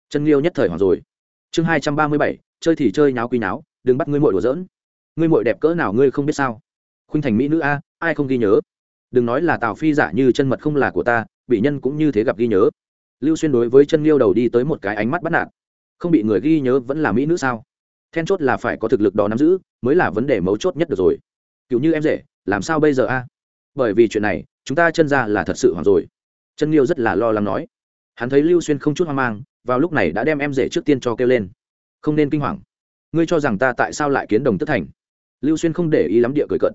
Chân liêu nhất thời hoặc rồi. Chương hai trăm ba mươi bảy, chơi thì chơi nháo quy nháo đừng bắt ngươi mội đùa giỡn. Ngươi mội đẹp cỡ nào ngươi không biết sao? Khuynh thành mỹ nữ a, ai không ghi nhớ? Đừng nói là tào phi giả như chân mật không là của ta, bị nhân cũng như thế gặp ghi nhớ. Lưu xuyên đối với chân liêu đầu đi tới một cái ánh mắt bắt nạt. Không bị người ghi nhớ vẫn là mỹ nữ sao? Then chốt là phải có thực lực đó nắm giữ, mới là vấn đề mấu chốt nhất được rồi. Cựu như em rể, làm sao bây giờ a? Bởi vì chuyện này, chúng ta chân ra là thật sự hoảng rồi. Chân liêu rất là lo lắng nói. Hắn thấy lưu xuyên không chút hoang mang, vào lúc này đã đem em rể trước tiên cho kêu lên. Không nên kinh hoàng ngươi cho rằng ta tại sao lại kiến đồng tức thành? Lưu xuyên không để ý lắm địa cười cận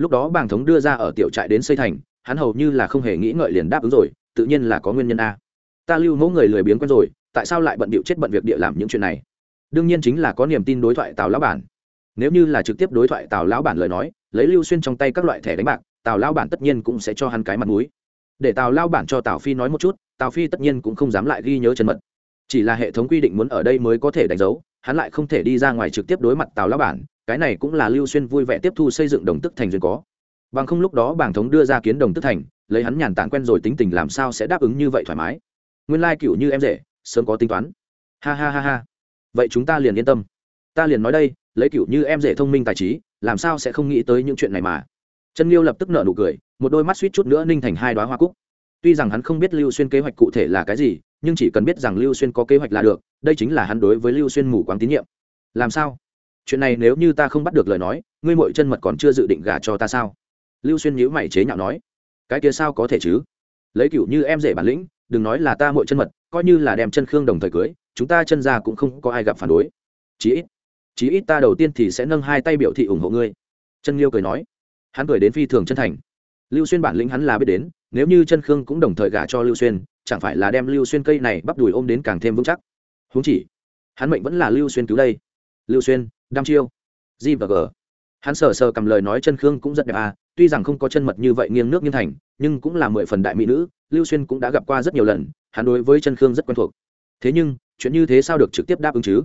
lúc đó bàng thống đưa ra ở tiểu trại đến xây thành, hắn hầu như là không hề nghĩ ngợi liền đáp ứng rồi, tự nhiên là có nguyên nhân a. Ta lưu mẫu người lười biếng quen rồi, tại sao lại bận bịu chết bận việc địa làm những chuyện này? Đương nhiên chính là có niềm tin đối thoại tào lão bản. Nếu như là trực tiếp đối thoại tào lão bản lời nói, lấy lưu xuyên trong tay các loại thẻ đánh bạc, tào lão bản tất nhiên cũng sẽ cho hắn cái mặt mũi. Để tào lão bản cho tào phi nói một chút, tào phi tất nhiên cũng không dám lại ghi nhớ chân mật. Chỉ là hệ thống quy định muốn ở đây mới có thể đánh dấu hắn lại không thể đi ra ngoài trực tiếp đối mặt tào lão bản, cái này cũng là lưu xuyên vui vẻ tiếp thu xây dựng đồng tức thành duyên có. Bằng không lúc đó bảng thống đưa ra kiến đồng tức thành, lấy hắn nhàn tản quen rồi tính tình làm sao sẽ đáp ứng như vậy thoải mái. Nguyên lai cựu như em rể, sớm có tính toán. Ha ha ha ha. Vậy chúng ta liền yên tâm. Ta liền nói đây, lấy cựu như em rể thông minh tài trí, làm sao sẽ không nghĩ tới những chuyện này mà. Chân liêu lập tức nợ nụ cười, một đôi mắt suýt chút nữa ninh thành hai đoá hoa cúc. Tuy rằng hắn không biết lưu xuyên kế hoạch cụ thể là cái gì, nhưng chỉ cần biết rằng lưu xuyên có kế hoạch là được đây chính là hắn đối với lưu xuyên mù quáng tín nhiệm. Làm sao? Chuyện này nếu như ta không bắt được lời nói, ngươi mội chân mật còn chưa dự định gả cho ta sao? Lưu xuyên nhữ mày chế nhạo nói. Cái kia sao có thể chứ? Lấy cựu như em rể bản lĩnh, đừng nói là ta mội chân mật, coi như là đem chân khương đồng thời cưới, chúng ta chân ra cũng không có ai gặp phản đối. Chí ít chí ít ta đầu tiên thì sẽ nâng hai tay biểu thị ủng hộ ngươi. Chân liêu cười nói. Hắn cười đến phi thường chân thành. Lưu xuyên bản lĩnh hắn là biết đến, nếu như chân khương cũng đồng thời gả cho lưu xuyên, chẳng phải là đem lưu xuyên cây này bắp đùi ôm đến càng thêm vững chắc? Huống chỉ, hắn mệnh vẫn là lưu xuyên cứu đây. Lưu xuyên, đam chiêu, g và g. Hắn sờ sờ cầm lời nói chân khương cũng rất đẹp à tuy rằng không có chân mật như vậy nghiêng nước nghiêng thành, nhưng cũng là mười phần đại mỹ nữ, lưu xuyên cũng đã gặp qua rất nhiều lần, hắn đối với chân khương rất quen thuộc. Thế nhưng, chuyện như thế sao được trực tiếp đáp ứng chứ?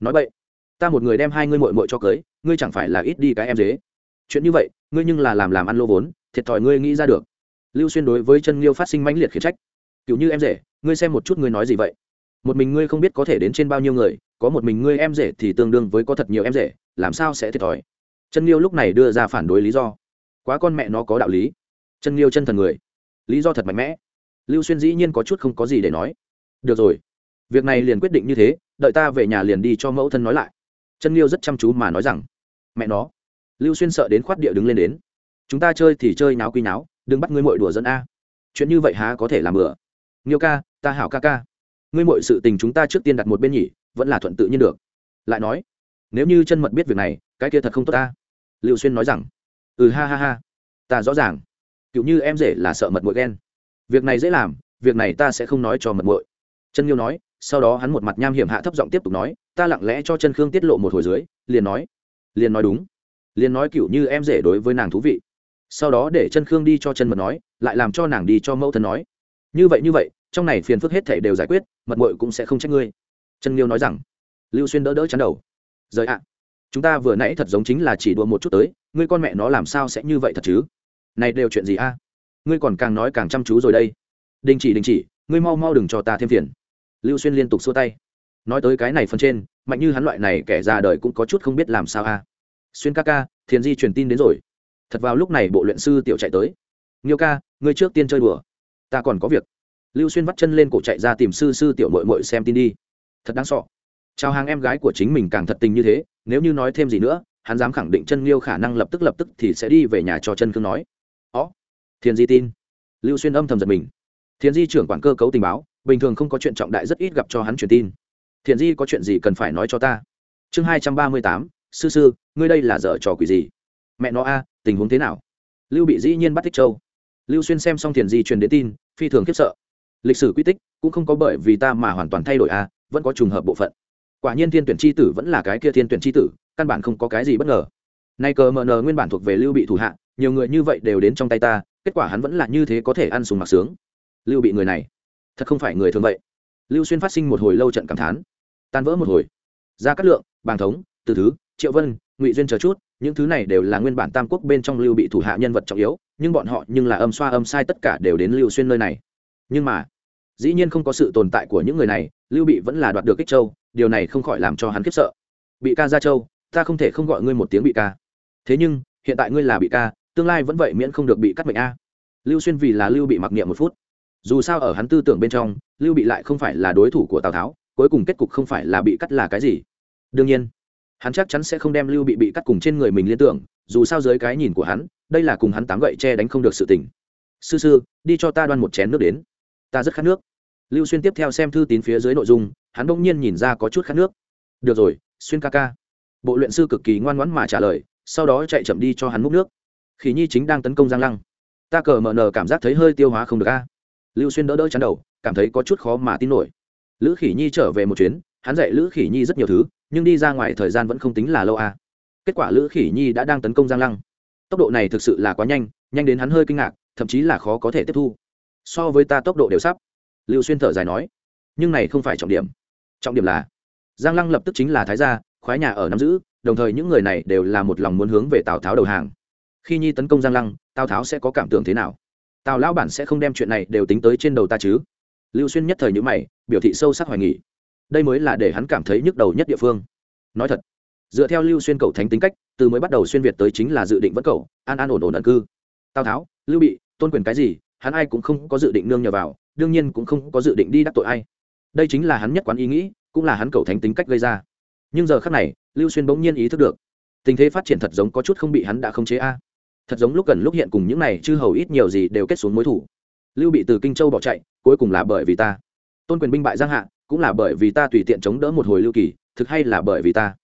Nói vậy, ta một người đem hai ngươi mội mội cho cưới, ngươi chẳng phải là ít đi cái em dế. Chuyện như vậy, ngươi nhưng là làm làm ăn lô vốn, thiệt thòi ngươi nghĩ ra được. Lưu xuyên đối với chân liêu phát sinh mãnh liệt khiển trách. Cựu như em rể ngươi xem một chút ngươi nói gì vậy? Một mình ngươi không biết có thể đến trên bao nhiêu người, có một mình ngươi em rể thì tương đương với có thật nhiều em rể, làm sao sẽ thiệt thòi? Chân liêu lúc này đưa ra phản đối lý do. Quá con mẹ nó có đạo lý. Chân liêu chân thần người. Lý do thật mạnh mẽ. Lưu xuyên dĩ nhiên có chút không có gì để nói. Được rồi. Việc này liền quyết định như thế, đợi ta về nhà liền đi cho mẫu thân nói lại. Chân liêu rất chăm chú mà nói rằng, mẹ nó. Lưu xuyên sợ đến khoát địa đứng lên đến. Chúng ta chơi thì chơi náo quy náo đừng bắt ngươi mội đùa dân a. Chuyện như vậy há có thể làm bừa. Nghiêu ca, ta hảo ca ca ngươi mọi sự tình chúng ta trước tiên đặt một bên nhỉ, vẫn là thuận tự nhiên được. Lại nói, nếu như chân mật biết việc này, cái kia thật không tốt ta. Liệu xuyên nói rằng ừ ha ha ha, ta rõ ràng. Cựu như em rể là sợ mật mội ghen. Việc này dễ làm, việc này ta sẽ không nói cho mật mội chân nghiêu nói, sau đó hắn một mặt nham hiểm hạ thấp giọng tiếp tục nói, ta lặng lẽ cho chân khương tiết lộ một hồi dưới, liền nói liền nói đúng. Liền nói cựu như em rể đối với nàng thú vị. Sau đó để chân khương đi cho chân mật nói, lại làm cho nàng đi cho mẫu thân nói. Như vậy như vậy trong này phiền phức hết thể đều giải quyết, mật mội cũng sẽ không trách ngươi. Trần liêu nói rằng. Lưu xuyên đỡ đỡ chắn đầu. Rời ạ, chúng ta vừa nãy thật giống chính là chỉ đùa một chút tới, ngươi con mẹ nó làm sao sẽ như vậy thật chứ? Này đều chuyện gì a? Ngươi còn càng nói càng chăm chú rồi đây. Đình chỉ đình chỉ, ngươi mau mau đừng cho ta thêm phiền. Lưu xuyên liên tục xua tay. Nói tới cái này phần trên, mạnh như hắn loại này kẻ ra đời cũng có chút không biết làm sao a. Xuyên ca ca, thiền di truyền tin đến rồi. Thật vào lúc này bộ luyện sư tiểu chạy tới. Nghiêu ca, ngươi trước tiên chơi đùa. Ta còn có việc lưu xuyên vắt chân lên cổ chạy ra tìm sư sư tiểu mội mội xem tin đi. Thật đáng sọ chào hàng em gái của chính mình càng thật tình như thế, nếu như nói thêm gì nữa, hắn dám khẳng định chân liêu khả năng lập tức lập tức thì sẽ đi về nhà cho chân cương nói. Ó, thiền di tin. Lưu xuyên âm thầm giật mình. Thiền di trưởng quản cơ cấu tình báo, bình thường không có chuyện trọng đại rất ít gặp cho hắn truyền tin. Thiền di có chuyện gì cần phải nói cho ta? Chương hai trăm ba mươi tám, sư sư, ngươi đây là dở trò quỷ gì? Mẹ nó a, tình huống thế nào? Lưu bị dĩ nhiên bắt thích châu. Lưu xuyên xem xong thiền di truyền đến tin, phi thường khiếp sợ lịch sử quy tích cũng không có bởi vì ta mà hoàn toàn thay đổi a vẫn có trùng hợp bộ phận. Quả nhiên thiên tuyển tri tử vẫn là cái kia thiên tuyển tri tử, căn bản không có cái gì bất ngờ. Nay cờ mờ nờ nguyên bản thuộc về lưu bị thủ hạ, nhiều người như vậy đều đến trong tay ta, kết quả hắn vẫn là như thế có thể ăn sùng mặc sướng. Lưu bị người này, thật không phải người thường vậy. Lưu xuyên phát sinh một hồi lâu trận cảm thán. Tan vỡ một hồi. Ra cát lượng, bàng thống, từ thứ, triệu vân, ngụy duyên chờ chút, những thứ này đều là nguyên bản tam quốc bên trong lưu bị thủ hạ nhân vật trọng yếu, nhưng bọn họ nhưng là âm xoa âm sai tất cả đều đến lưu xuyên nơi này. Nhưng mà dĩ nhiên không có sự tồn tại của những người này, lưu bị vẫn là đoạt được kích châu, điều này không khỏi làm cho hắn khiếp sợ. Bị ca gia châu, ta không thể không gọi ngươi một tiếng bị ca. Thế nhưng, hiện tại ngươi là bị ca, tương lai vẫn vậy miễn không được bị cắt mệnh a. Lưu xuyên vì là lưu bị mặc niệm một phút. Dù sao ở hắn tư tưởng bên trong, lưu bị lại không phải là đối thủ của tào tháo, cuối cùng kết cục không phải là bị cắt là cái gì. Đương nhiên, hắn chắc chắn sẽ không đem lưu bị bị cắt cùng trên người mình liên tưởng, dù sao dưới cái nhìn của hắn, đây là cùng hắn tám gậy che đánh không được sự tình. Sư sư, đi cho ta đoan một chén nước đến ta rất khát nước. Lưu xuyên tiếp theo xem thư tín phía dưới nội dung, hắn bỗng nhiên nhìn ra có chút khát nước. Được rồi, xuyên ca ca. Bộ luyện sư cực kỳ ngoan ngoãn mà trả lời, sau đó chạy chậm đi cho hắn múc nước. Khỉ nhi chính đang tấn công giang lăng. Ta cờ mờ nờ cảm giác thấy hơi tiêu hóa không được a. Lưu xuyên đỡ đỡ chắn đầu, cảm thấy có chút khó mà tin nổi. Lữ khỉ nhi trở về một chuyến, hắn dạy lữ khỉ nhi rất nhiều thứ, nhưng đi ra ngoài thời gian vẫn không tính là lâu a. Kết quả lữ khỉ nhi đã đang tấn công giang lăng. Tốc độ này thực sự là quá nhanh nhanh đến hắn hơi kinh ngạc, thậm chí là khó có thể tiếp thu so với ta tốc độ đều sắp. Lưu xuyên thở dài nói, nhưng này không phải trọng điểm. Trọng điểm là, giang lăng lập tức chính là thái gia, khoái nhà ở nắm giữ, đồng thời những người này đều là một lòng muốn hướng về tào tháo đầu hàng. Khi nhi tấn công giang lăng, tào tháo sẽ có cảm tưởng thế nào? Tào lão bản sẽ không đem chuyện này đều tính tới trên đầu ta chứ? Lưu xuyên nhất thời nhữ mày, biểu thị sâu sắc hoài nghỉ đây mới là để hắn cảm thấy nhức đầu nhất địa phương. Nói thật, dựa theo lưu xuyên cầu thánh tính cách, từ mới bắt đầu xuyên việt tới chính là dự định vẫn cầu, an an ổn ổn ẩn cư. Tào tháo, lưu bị, tôn quyền cái gì hắn ai cũng không có dự định nương nhờ vào, đương nhiên cũng không có dự định đi đắc tội ai. Đây chính là hắn nhất quán ý nghĩ, cũng là hắn cầu thánh tính cách gây ra. Nhưng giờ khác này, lưu xuyên bỗng nhiên ý thức được, tình thế phát triển thật giống có chút không bị hắn đã không chế a. Thật giống lúc gần lúc hiện cùng những này chư hầu ít nhiều gì đều kết xuống mối thủ. Lưu bị từ kinh châu bỏ chạy, cuối cùng là bởi vì ta. Tôn quyền binh bại giang hạ, cũng là bởi vì ta tùy tiện chống đỡ một hồi lưu kỳ, thực hay là bởi vì ta.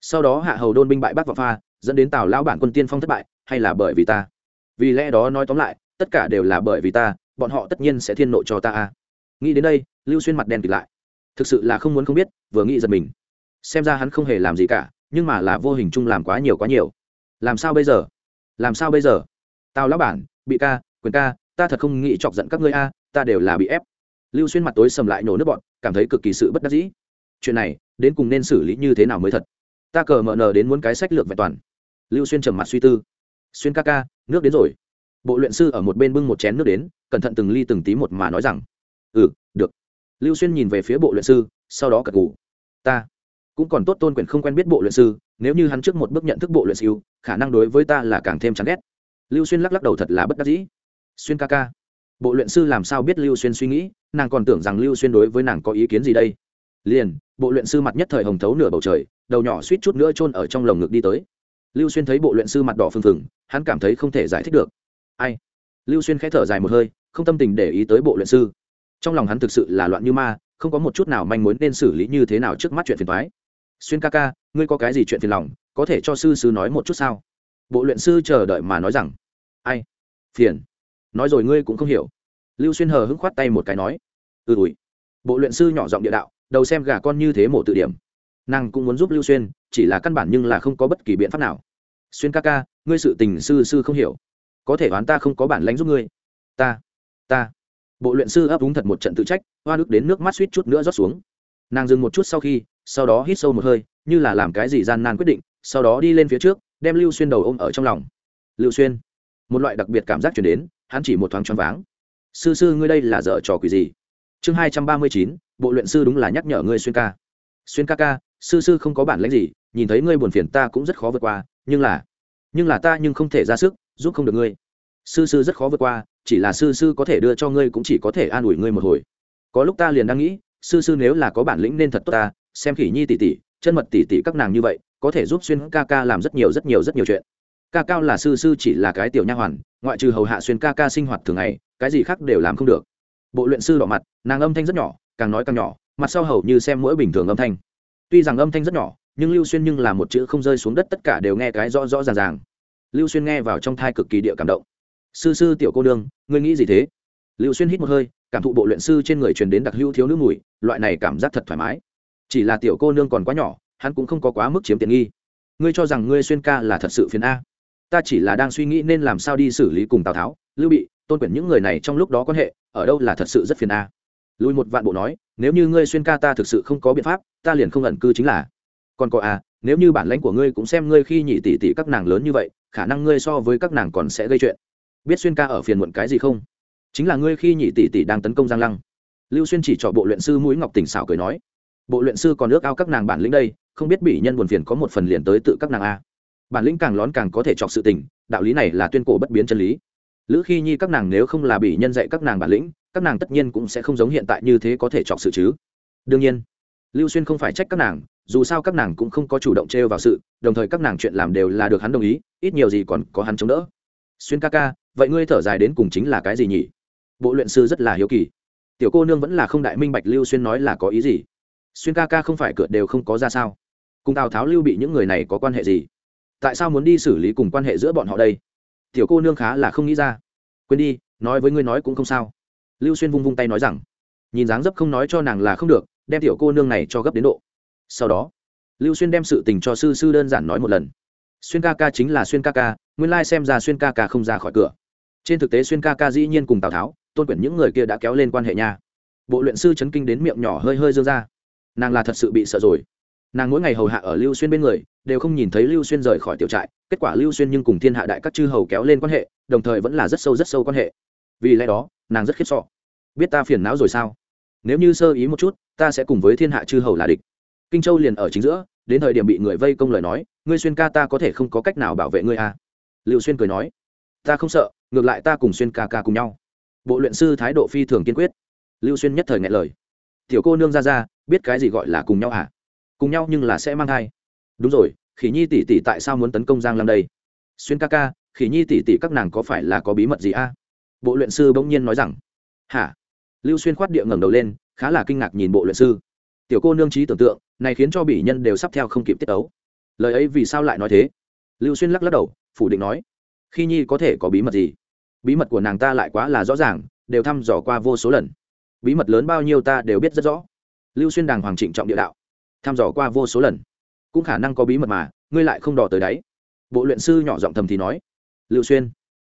Sau đó hạ hầu đôn binh bại bắc vào pha, dẫn đến tào lão bản quân tiên phong thất bại, hay là bởi vì ta. Vì lẽ đó nói tóm lại tất cả đều là bởi vì ta, bọn họ tất nhiên sẽ thiên nộ cho ta a. Nghĩ đến đây, lưu xuyên mặt đen kịt lại. Thực sự là không muốn không biết, vừa nghĩ giật mình. Xem ra hắn không hề làm gì cả, nhưng mà là vô hình chung làm quá nhiều quá nhiều. Làm sao bây giờ? Làm sao bây giờ? Tao lão bản, bị ca, quyền ca, ta thật không nghĩ chọc giận các ngươi a, ta đều là bị ép. Lưu xuyên mặt tối sầm lại nổ nước bọn, cảm thấy cực kỳ sự bất đắc dĩ. Chuyện này, đến cùng nên xử lý như thế nào mới thật? Ta cờ mờ nờ đến muốn cái sách lược vẹn toàn. Lưu xuyên trầm mặt suy tư. Xuyên ca ca, nước đến rồi bộ luyện sư ở một bên bưng một chén nước đến, cẩn thận từng ly từng tí một mà nói rằng ừ được. Lưu xuyên nhìn về phía bộ luyện sư, sau đó cật ngủ ta cũng còn tốt tôn quyền không quen biết bộ luyện sư, nếu như hắn trước một bước nhận thức bộ luyện sư, khả năng đối với ta là càng thêm chán ghét. Lưu xuyên lắc lắc đầu thật là bất đắc dĩ. Xuyên ca ca, bộ luyện sư làm sao biết lưu xuyên suy nghĩ? Nàng còn tưởng rằng lưu xuyên đối với nàng có ý kiến gì đây? Liền, bộ luyện sư mặt nhất thời hồng thấu nửa bầu trời, đầu nhỏ suýt chút nữa chôn ở trong lồng ngực đi tới. Lưu xuyên thấy bộ luyện sư mặt đỏ phừng phừng, hắn cảm thấy không thể giải thích được ai? Lưu xuyên khẽ thở dài một hơi, không tâm tình để ý tới bộ luyện sư. Trong lòng hắn thực sự là loạn như ma, không có một chút nào manh muốn nên xử lý như thế nào trước mắt chuyện phiền thoái xuyên ca ca, ngươi có cái gì chuyện phiền lòng, có thể cho sư sư nói một chút sao? Bộ luyện sư chờ đợi mà nói rằng, ai? Phiền. Nói rồi ngươi cũng không hiểu. Lưu xuyên hờ hững khoát tay một cái nói ừ ủi. Bộ luyện sư nhỏ giọng địa đạo, đầu xem gà con như thế mổ tự điểm. Nàng cũng muốn giúp lưu xuyên, chỉ là căn bản nhưng là không có bất kỳ biện pháp nào. Xuyên ca ca, ngươi sự tình sư sư không hiểu có thể oán ta không có bản lãnh giúp ngươi. Ta ta. Bộ luyện sư ấp úng thật một trận tự trách, hoa nước đến nước mắt suýt chút nữa rót xuống. Nàng dừng một chút sau khi, sau đó hít sâu một hơi, như là làm cái gì gian nan quyết định, sau đó đi lên phía trước, đem lưu xuyên đầu ôm ở trong lòng. Lưu xuyên, một loại đặc biệt cảm giác chuyển đến, hắn chỉ một thoáng choáng váng. Sư sư ngươi đây là dở trò quỷ gì? Chương hai trăm ba mươi chín, bộ luyện sư đúng là nhắc nhở ngươi xuyên ca. Xuyên ca ca, sư sư không có bản lãnh gì, nhìn thấy ngươi buồn phiền ta cũng rất khó vượt qua, nhưng là nhưng là ta nhưng không thể ra sức giúp không được ngươi. Sư sư rất khó vượt qua, chỉ là sư sư có thể đưa cho ngươi cũng chỉ có thể an ủi ngươi một hồi. Có lúc ta liền đang nghĩ, sư sư nếu là có bản lĩnh nên thật tốt ta, xem khỉ nhi tỉ tỉ chân mật tỉ tỉ các nàng như vậy, có thể giúp xuyên ca ca làm rất nhiều rất nhiều rất nhiều chuyện. Ca cao là sư sư chỉ là cái tiểu nha hoàn, ngoại trừ hầu hạ xuyên ca ca sinh hoạt thường ngày, cái gì khác đều làm không được. Bộ luyện sư đỏ mặt, nàng âm thanh rất nhỏ, càng nói càng nhỏ, mặt sau hầu như xem mỗi bình thường âm thanh. Tuy rằng âm thanh rất nhỏ, nhưng lưu xuyên nhưng là một chữ không rơi xuống đất, tất cả đều nghe cái rõ rõ ràng ràng lưu xuyên nghe vào trong thai cực kỳ địa cảm động. Sư sư tiểu cô đương ngươi nghĩ gì thế? Lưu xuyên hít một hơi, cảm thụ bộ luyện sư trên người truyền đến đặc hữu thiếu nước mùi, loại này cảm giác thật thoải mái. Chỉ là tiểu cô nương còn quá nhỏ, hắn cũng không có quá mức chiếm tiện nghi. Ngươi cho rằng ngươi xuyên ca là thật sự phiền a? Ta chỉ là đang suy nghĩ nên làm sao đi xử lý cùng tào tháo, lưu bị, tôn quyển những người này trong lúc đó quan hệ, ở đâu là thật sự rất phiền a? Lùi một vạn bộ nói, nếu như ngươi xuyên ca ta thực sự không có biện pháp, ta liền không ẩn cư chính là. Còn có à nếu như bản lãnh của ngươi cũng xem ngươi khi nhị tỷ tỷ các nàng lớn như vậy, khả năng ngươi so với các nàng còn sẽ gây chuyện. Biết xuyên ca ở phiền muộn cái gì không? Chính là ngươi khi nhị tỷ tỷ đang tấn công giang lăng. Lưu xuyên chỉ cho bộ luyện sư mũi ngọc tỉnh xảo cười nói, bộ luyện sư còn ước ao các nàng bản lĩnh đây, không biết bị nhân buồn phiền có một phần liền tới tự các nàng a. Bản lĩnh càng lón càng có thể chọc sự tình, đạo lý này là tuyên cổ bất biến chân lý. Lữ khi nhi các nàng nếu không là bị nhân dạy các nàng bản lĩnh, các nàng tất nhiên cũng sẽ không giống hiện tại như thế có thể chọc sự chứ. Đương nhiên lưu xuyên không phải trách các nàng, dù sao các nàng cũng không có chủ động trêu vào sự, đồng thời các nàng chuyện làm đều là được hắn đồng ý, ít nhiều gì còn có hắn chống đỡ. Xuyên ca ca, vậy ngươi thở dài đến cùng chính là cái gì nhỉ? Bộ luyện sư rất là hiếu kỳ. Tiểu cô nương vẫn là không đại minh bạch lưu xuyên nói là có ý gì. Xuyên ca ca không phải cửa đều không có ra sao. Cùng tào tháo lưu bị những người này có quan hệ gì? Tại sao muốn đi xử lý cùng quan hệ giữa bọn họ đây? Tiểu cô nương khá là không nghĩ ra. Quên đi, nói với ngươi nói cũng không sao. Lưu xuyên vung vung tay nói rằng, nhìn dáng dấp không nói cho nàng là không được đem tiểu cô nương này cho gấp đến độ. Sau đó, lưu xuyên đem sự tình cho sư sư đơn giản nói một lần. Xuyên ca ca chính là xuyên ca ca, nguyên lai xem ra xuyên ca ca không ra khỏi cửa. Trên thực tế xuyên ca ca dĩ nhiên cùng tào tháo, tôn quyển những người kia đã kéo lên quan hệ nha. Bộ luyện sư chấn kinh đến miệng nhỏ hơi hơi dương ra. Nàng là thật sự bị sợ rồi. Nàng mỗi ngày hầu hạ ở lưu xuyên bên người, đều không nhìn thấy lưu xuyên rời khỏi tiểu trại, kết quả lưu xuyên nhưng cùng thiên hạ đại các chư hầu kéo lên quan hệ, đồng thời vẫn là rất sâu rất sâu quan hệ. Vì lẽ đó, nàng rất khiếp sọ biết ta phiền não rồi sao? Nếu như sơ ý một chút ta sẽ cùng với thiên hạ chư hầu là địch. Kinh châu liền ở chính giữa, đến thời điểm bị người vây công lời nói, ngươi xuyên ca ta có thể không có cách nào bảo vệ ngươi à? Lưu xuyên cười nói, ta không sợ, ngược lại ta cùng xuyên ca ca cùng nhau. Bộ luyện sư thái độ phi thường kiên quyết. Lưu xuyên nhất thời ngại lời. Tiểu cô nương ra ra, biết cái gì gọi là cùng nhau à? Cùng nhau nhưng là sẽ mang thai. Đúng rồi, khỉ nhi tỷ tỷ tại sao muốn tấn công giang lam đây? Xuyên ca ca, khỉ nhi tỷ tỷ các nàng có phải là có bí mật gì a à? bộ luyện sư bỗng nhiên nói rằng, hả? Lưu xuyên khoát địa ngẩng đầu lên khá là kinh ngạc nhìn bộ luyện sư. Tiểu cô nương trí tưởng tượng, này khiến cho bỉ nhân đều sắp theo không kịp tiết ấu lời ấy vì sao lại nói thế? Lưu xuyên lắc lắc đầu, phủ định nói, khi nhi có thể có bí mật gì? Bí mật của nàng ta lại quá là rõ ràng, đều thăm dò qua vô số lần. Bí mật lớn bao nhiêu ta đều biết rất rõ. Lưu xuyên đàng hoàng trịnh trọng địa đạo, thăm dò qua vô số lần, cũng khả năng có bí mật mà, ngươi lại không đò tới đáy bộ luyện sư nhỏ giọng thầm thì nói, lưu xuyên,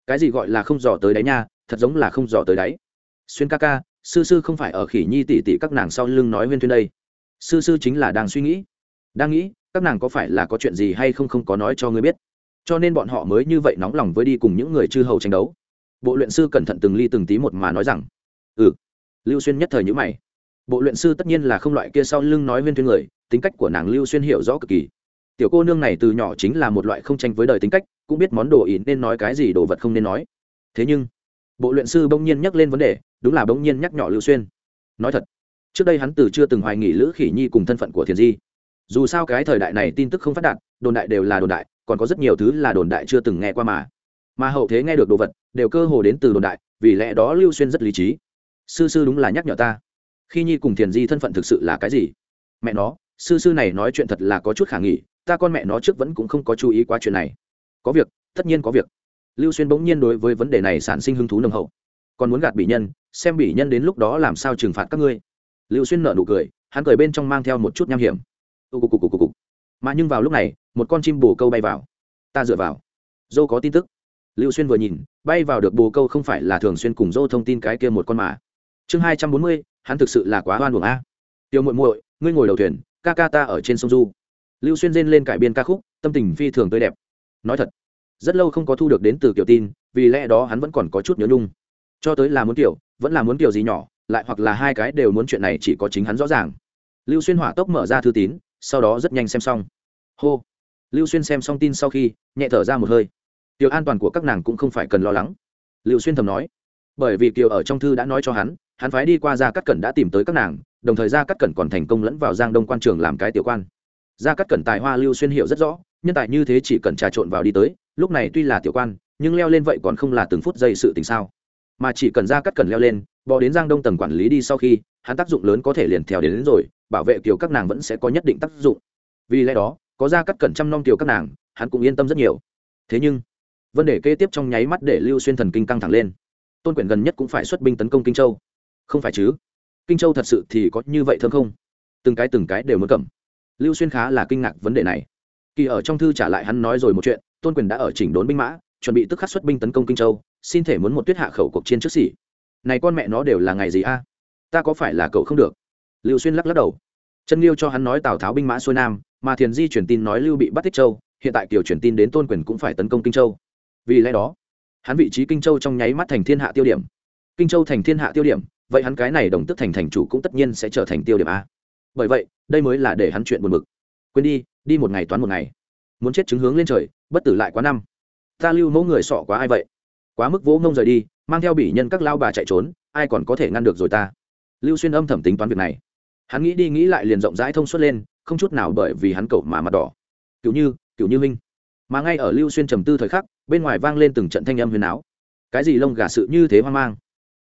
cái gì gọi là không dò tới đáy nha, thật giống là không dò tới đáy xuyên ca ca sư sư không phải ở khỉ nhi tỷ tỷ các nàng sau lưng nói huyên thuyên đây. Sư sư chính là đang suy nghĩ. Đang nghĩ, các nàng có phải là có chuyện gì hay không không có nói cho ngươi biết. Cho nên bọn họ mới như vậy nóng lòng với đi cùng những người chư hầu tranh đấu. Bộ luyện sư cẩn thận từng ly từng tí một mà nói rằng ừ. Lưu xuyên nhất thời nhữ mày. Bộ luyện sư tất nhiên là không loại kia sau lưng nói huyên thuyên người, tính cách của nàng lưu xuyên hiểu rõ cực kỳ. Tiểu cô nương này từ nhỏ chính là một loại không tranh với đời tính cách, cũng biết món đồ ý nên nói cái gì, đồ vật không nên nói. Thế nhưng, bộ luyện sư bỗng nhiên nhắc lên vấn đề đúng là bỗng nhiên nhắc nhỏ lưu xuyên. Nói thật, trước đây hắn từ chưa từng hoài nghỉ lữ khỉ nhi cùng thân phận của thiền di. Dù sao cái thời đại này tin tức không phát đạt, đồn đại đều là đồn đại, còn có rất nhiều thứ là đồn đại chưa từng nghe qua mà. Mà hậu thế nghe được đồ vật, đều cơ hồ đến từ đồn đại, vì lẽ đó lưu xuyên rất lý trí. Sư sư đúng là nhắc nhở ta. Khi nhi cùng thiền di thân phận thực sự là cái gì? Mẹ nó, sư sư này nói chuyện thật là có chút khả nghỉ ta con mẹ nó trước vẫn cũng không có chú ý qua chuyện này. Có việc, tất nhiên có việc. Lưu xuyên bỗng nhiên đối với vấn đề này sản sinh hứng thú nồng hậu. Còn muốn gạt bị nhân xem bị nhân đến lúc đó làm sao trừng phạt các ngươi. Lưu xuyên nợ nụ cười, hắn cười bên trong mang theo một chút nham hiểm. Ù cục cục cục cục mà nhưng vào lúc này, một con chim bồ câu bay vào. Ta dựa vào. Dô có tin tức. Lưu xuyên vừa nhìn, bay vào được bồ câu không phải là thường xuyên cùng dô thông tin cái kia một con mà. Chương hai trăm bốn mươi, hắn thực sự là quá oan buồng a. Tiêu muội muội, ngươi ngồi đầu thuyền, ca ca ta ở trên sông du. Lưu xuyên rên lên cải biên ca khúc, tâm tình phi thường tươi đẹp. Nói thật, rất lâu không có thu được đến từ kiểu tin, vì lẽ đó hắn vẫn còn có chút nhớ nhung. Cho tới là muốn kiểu vẫn là muốn kiểu gì nhỏ, lại hoặc là hai cái đều muốn chuyện này chỉ có chính hắn rõ ràng. Lưu xuyên hỏa tốc mở ra thư tín, sau đó rất nhanh xem xong. Hô. Lưu xuyên xem xong tin sau khi, nhẹ thở ra một hơi. Tiểu an toàn của các nàng cũng không phải cần lo lắng. Lưu xuyên thầm nói. Bởi vì kiều ở trong thư đã nói cho hắn hắn phái đi qua gia cắt cẩn đã tìm tới các nàng, đồng thời gia cắt cẩn còn thành công lẫn vào giang đông quan trường làm cái tiểu quan. Gia cắt cẩn tài hoa lưu xuyên hiểu rất rõ, nhân tài như thế chỉ cần trà trộn vào đi tới, lúc này tuy là tiểu quan, nhưng leo lên vậy còn không là từng phút giây sự tình sao? Mà chỉ cần ra cắt cần leo lên bò đến giang đông tầng quản lý đi sau khi hắn tác dụng lớn có thể liền theo đến, đến rồi bảo vệ kiều các nàng vẫn sẽ có nhất định tác dụng. Vì lẽ đó có ra cắt cẩn chăm nom kiều các nàng hắn cũng yên tâm rất nhiều. Thế nhưng vấn đề kế tiếp trong nháy mắt để lưu xuyên thần kinh căng thẳng lên. Tôn quyển gần nhất cũng phải xuất binh tấn công kinh châu. Không phải chứ? Kinh châu thật sự thì có như vậy thơm không? Từng cái từng cái đều muốn cầm. Lưu xuyên khá là kinh ngạc vấn đề này. Kỳ ở trong thư trả lại hắn nói rồi một chuyện tôn quyền đã ở chỉnh đốn binh mã chuẩn bị tức khắc xuất binh tấn công kinh châu xin thể muốn một tuyết hạ khẩu cuộc chiến trước xỉ. Này con mẹ nó đều là ngày gì a? Ta có phải là cậu không được? Lưu xuyên lắc lắc đầu. Chân liêu cho hắn nói tào tháo binh mã xuôi nam, mà thiền di truyền tin nói lưu bị bắt tích châu, hiện tại kiều truyền tin đến tôn quyền cũng phải tấn công kinh châu. Vì lẽ đó, hắn vị trí kinh châu trong nháy mắt thành thiên hạ tiêu điểm. Kinh châu thành thiên hạ tiêu điểm, vậy hắn cái này đồng tức thành thành chủ cũng tất nhiên sẽ trở thành tiêu điểm a. Bởi vậy, đây mới là để hắn chuyện buồn bực. Quên đi đi một ngày toán một ngày. Muốn chết chứng hướng lên trời, bất tử lại quá năm. Ta lưu mẫu người sọ quá ai vậy? Quá mức vỗ ngông rời đi, mang theo bỉ nhân các lao bà chạy trốn, ai còn có thể ngăn được rồi ta? Lưu xuyên âm thầm tính toán việc này. Hắn nghĩ đi nghĩ lại liền rộng rãi thông suốt lên, không chút nào bởi vì hắn cậu mà mặt đỏ. Cựu như cựu như minh. Mà ngay ở lưu xuyên trầm tư thời khắc, bên ngoài vang lên từng trận thanh âm huyền áo. Cái gì lông gà sự như thế hoang mang?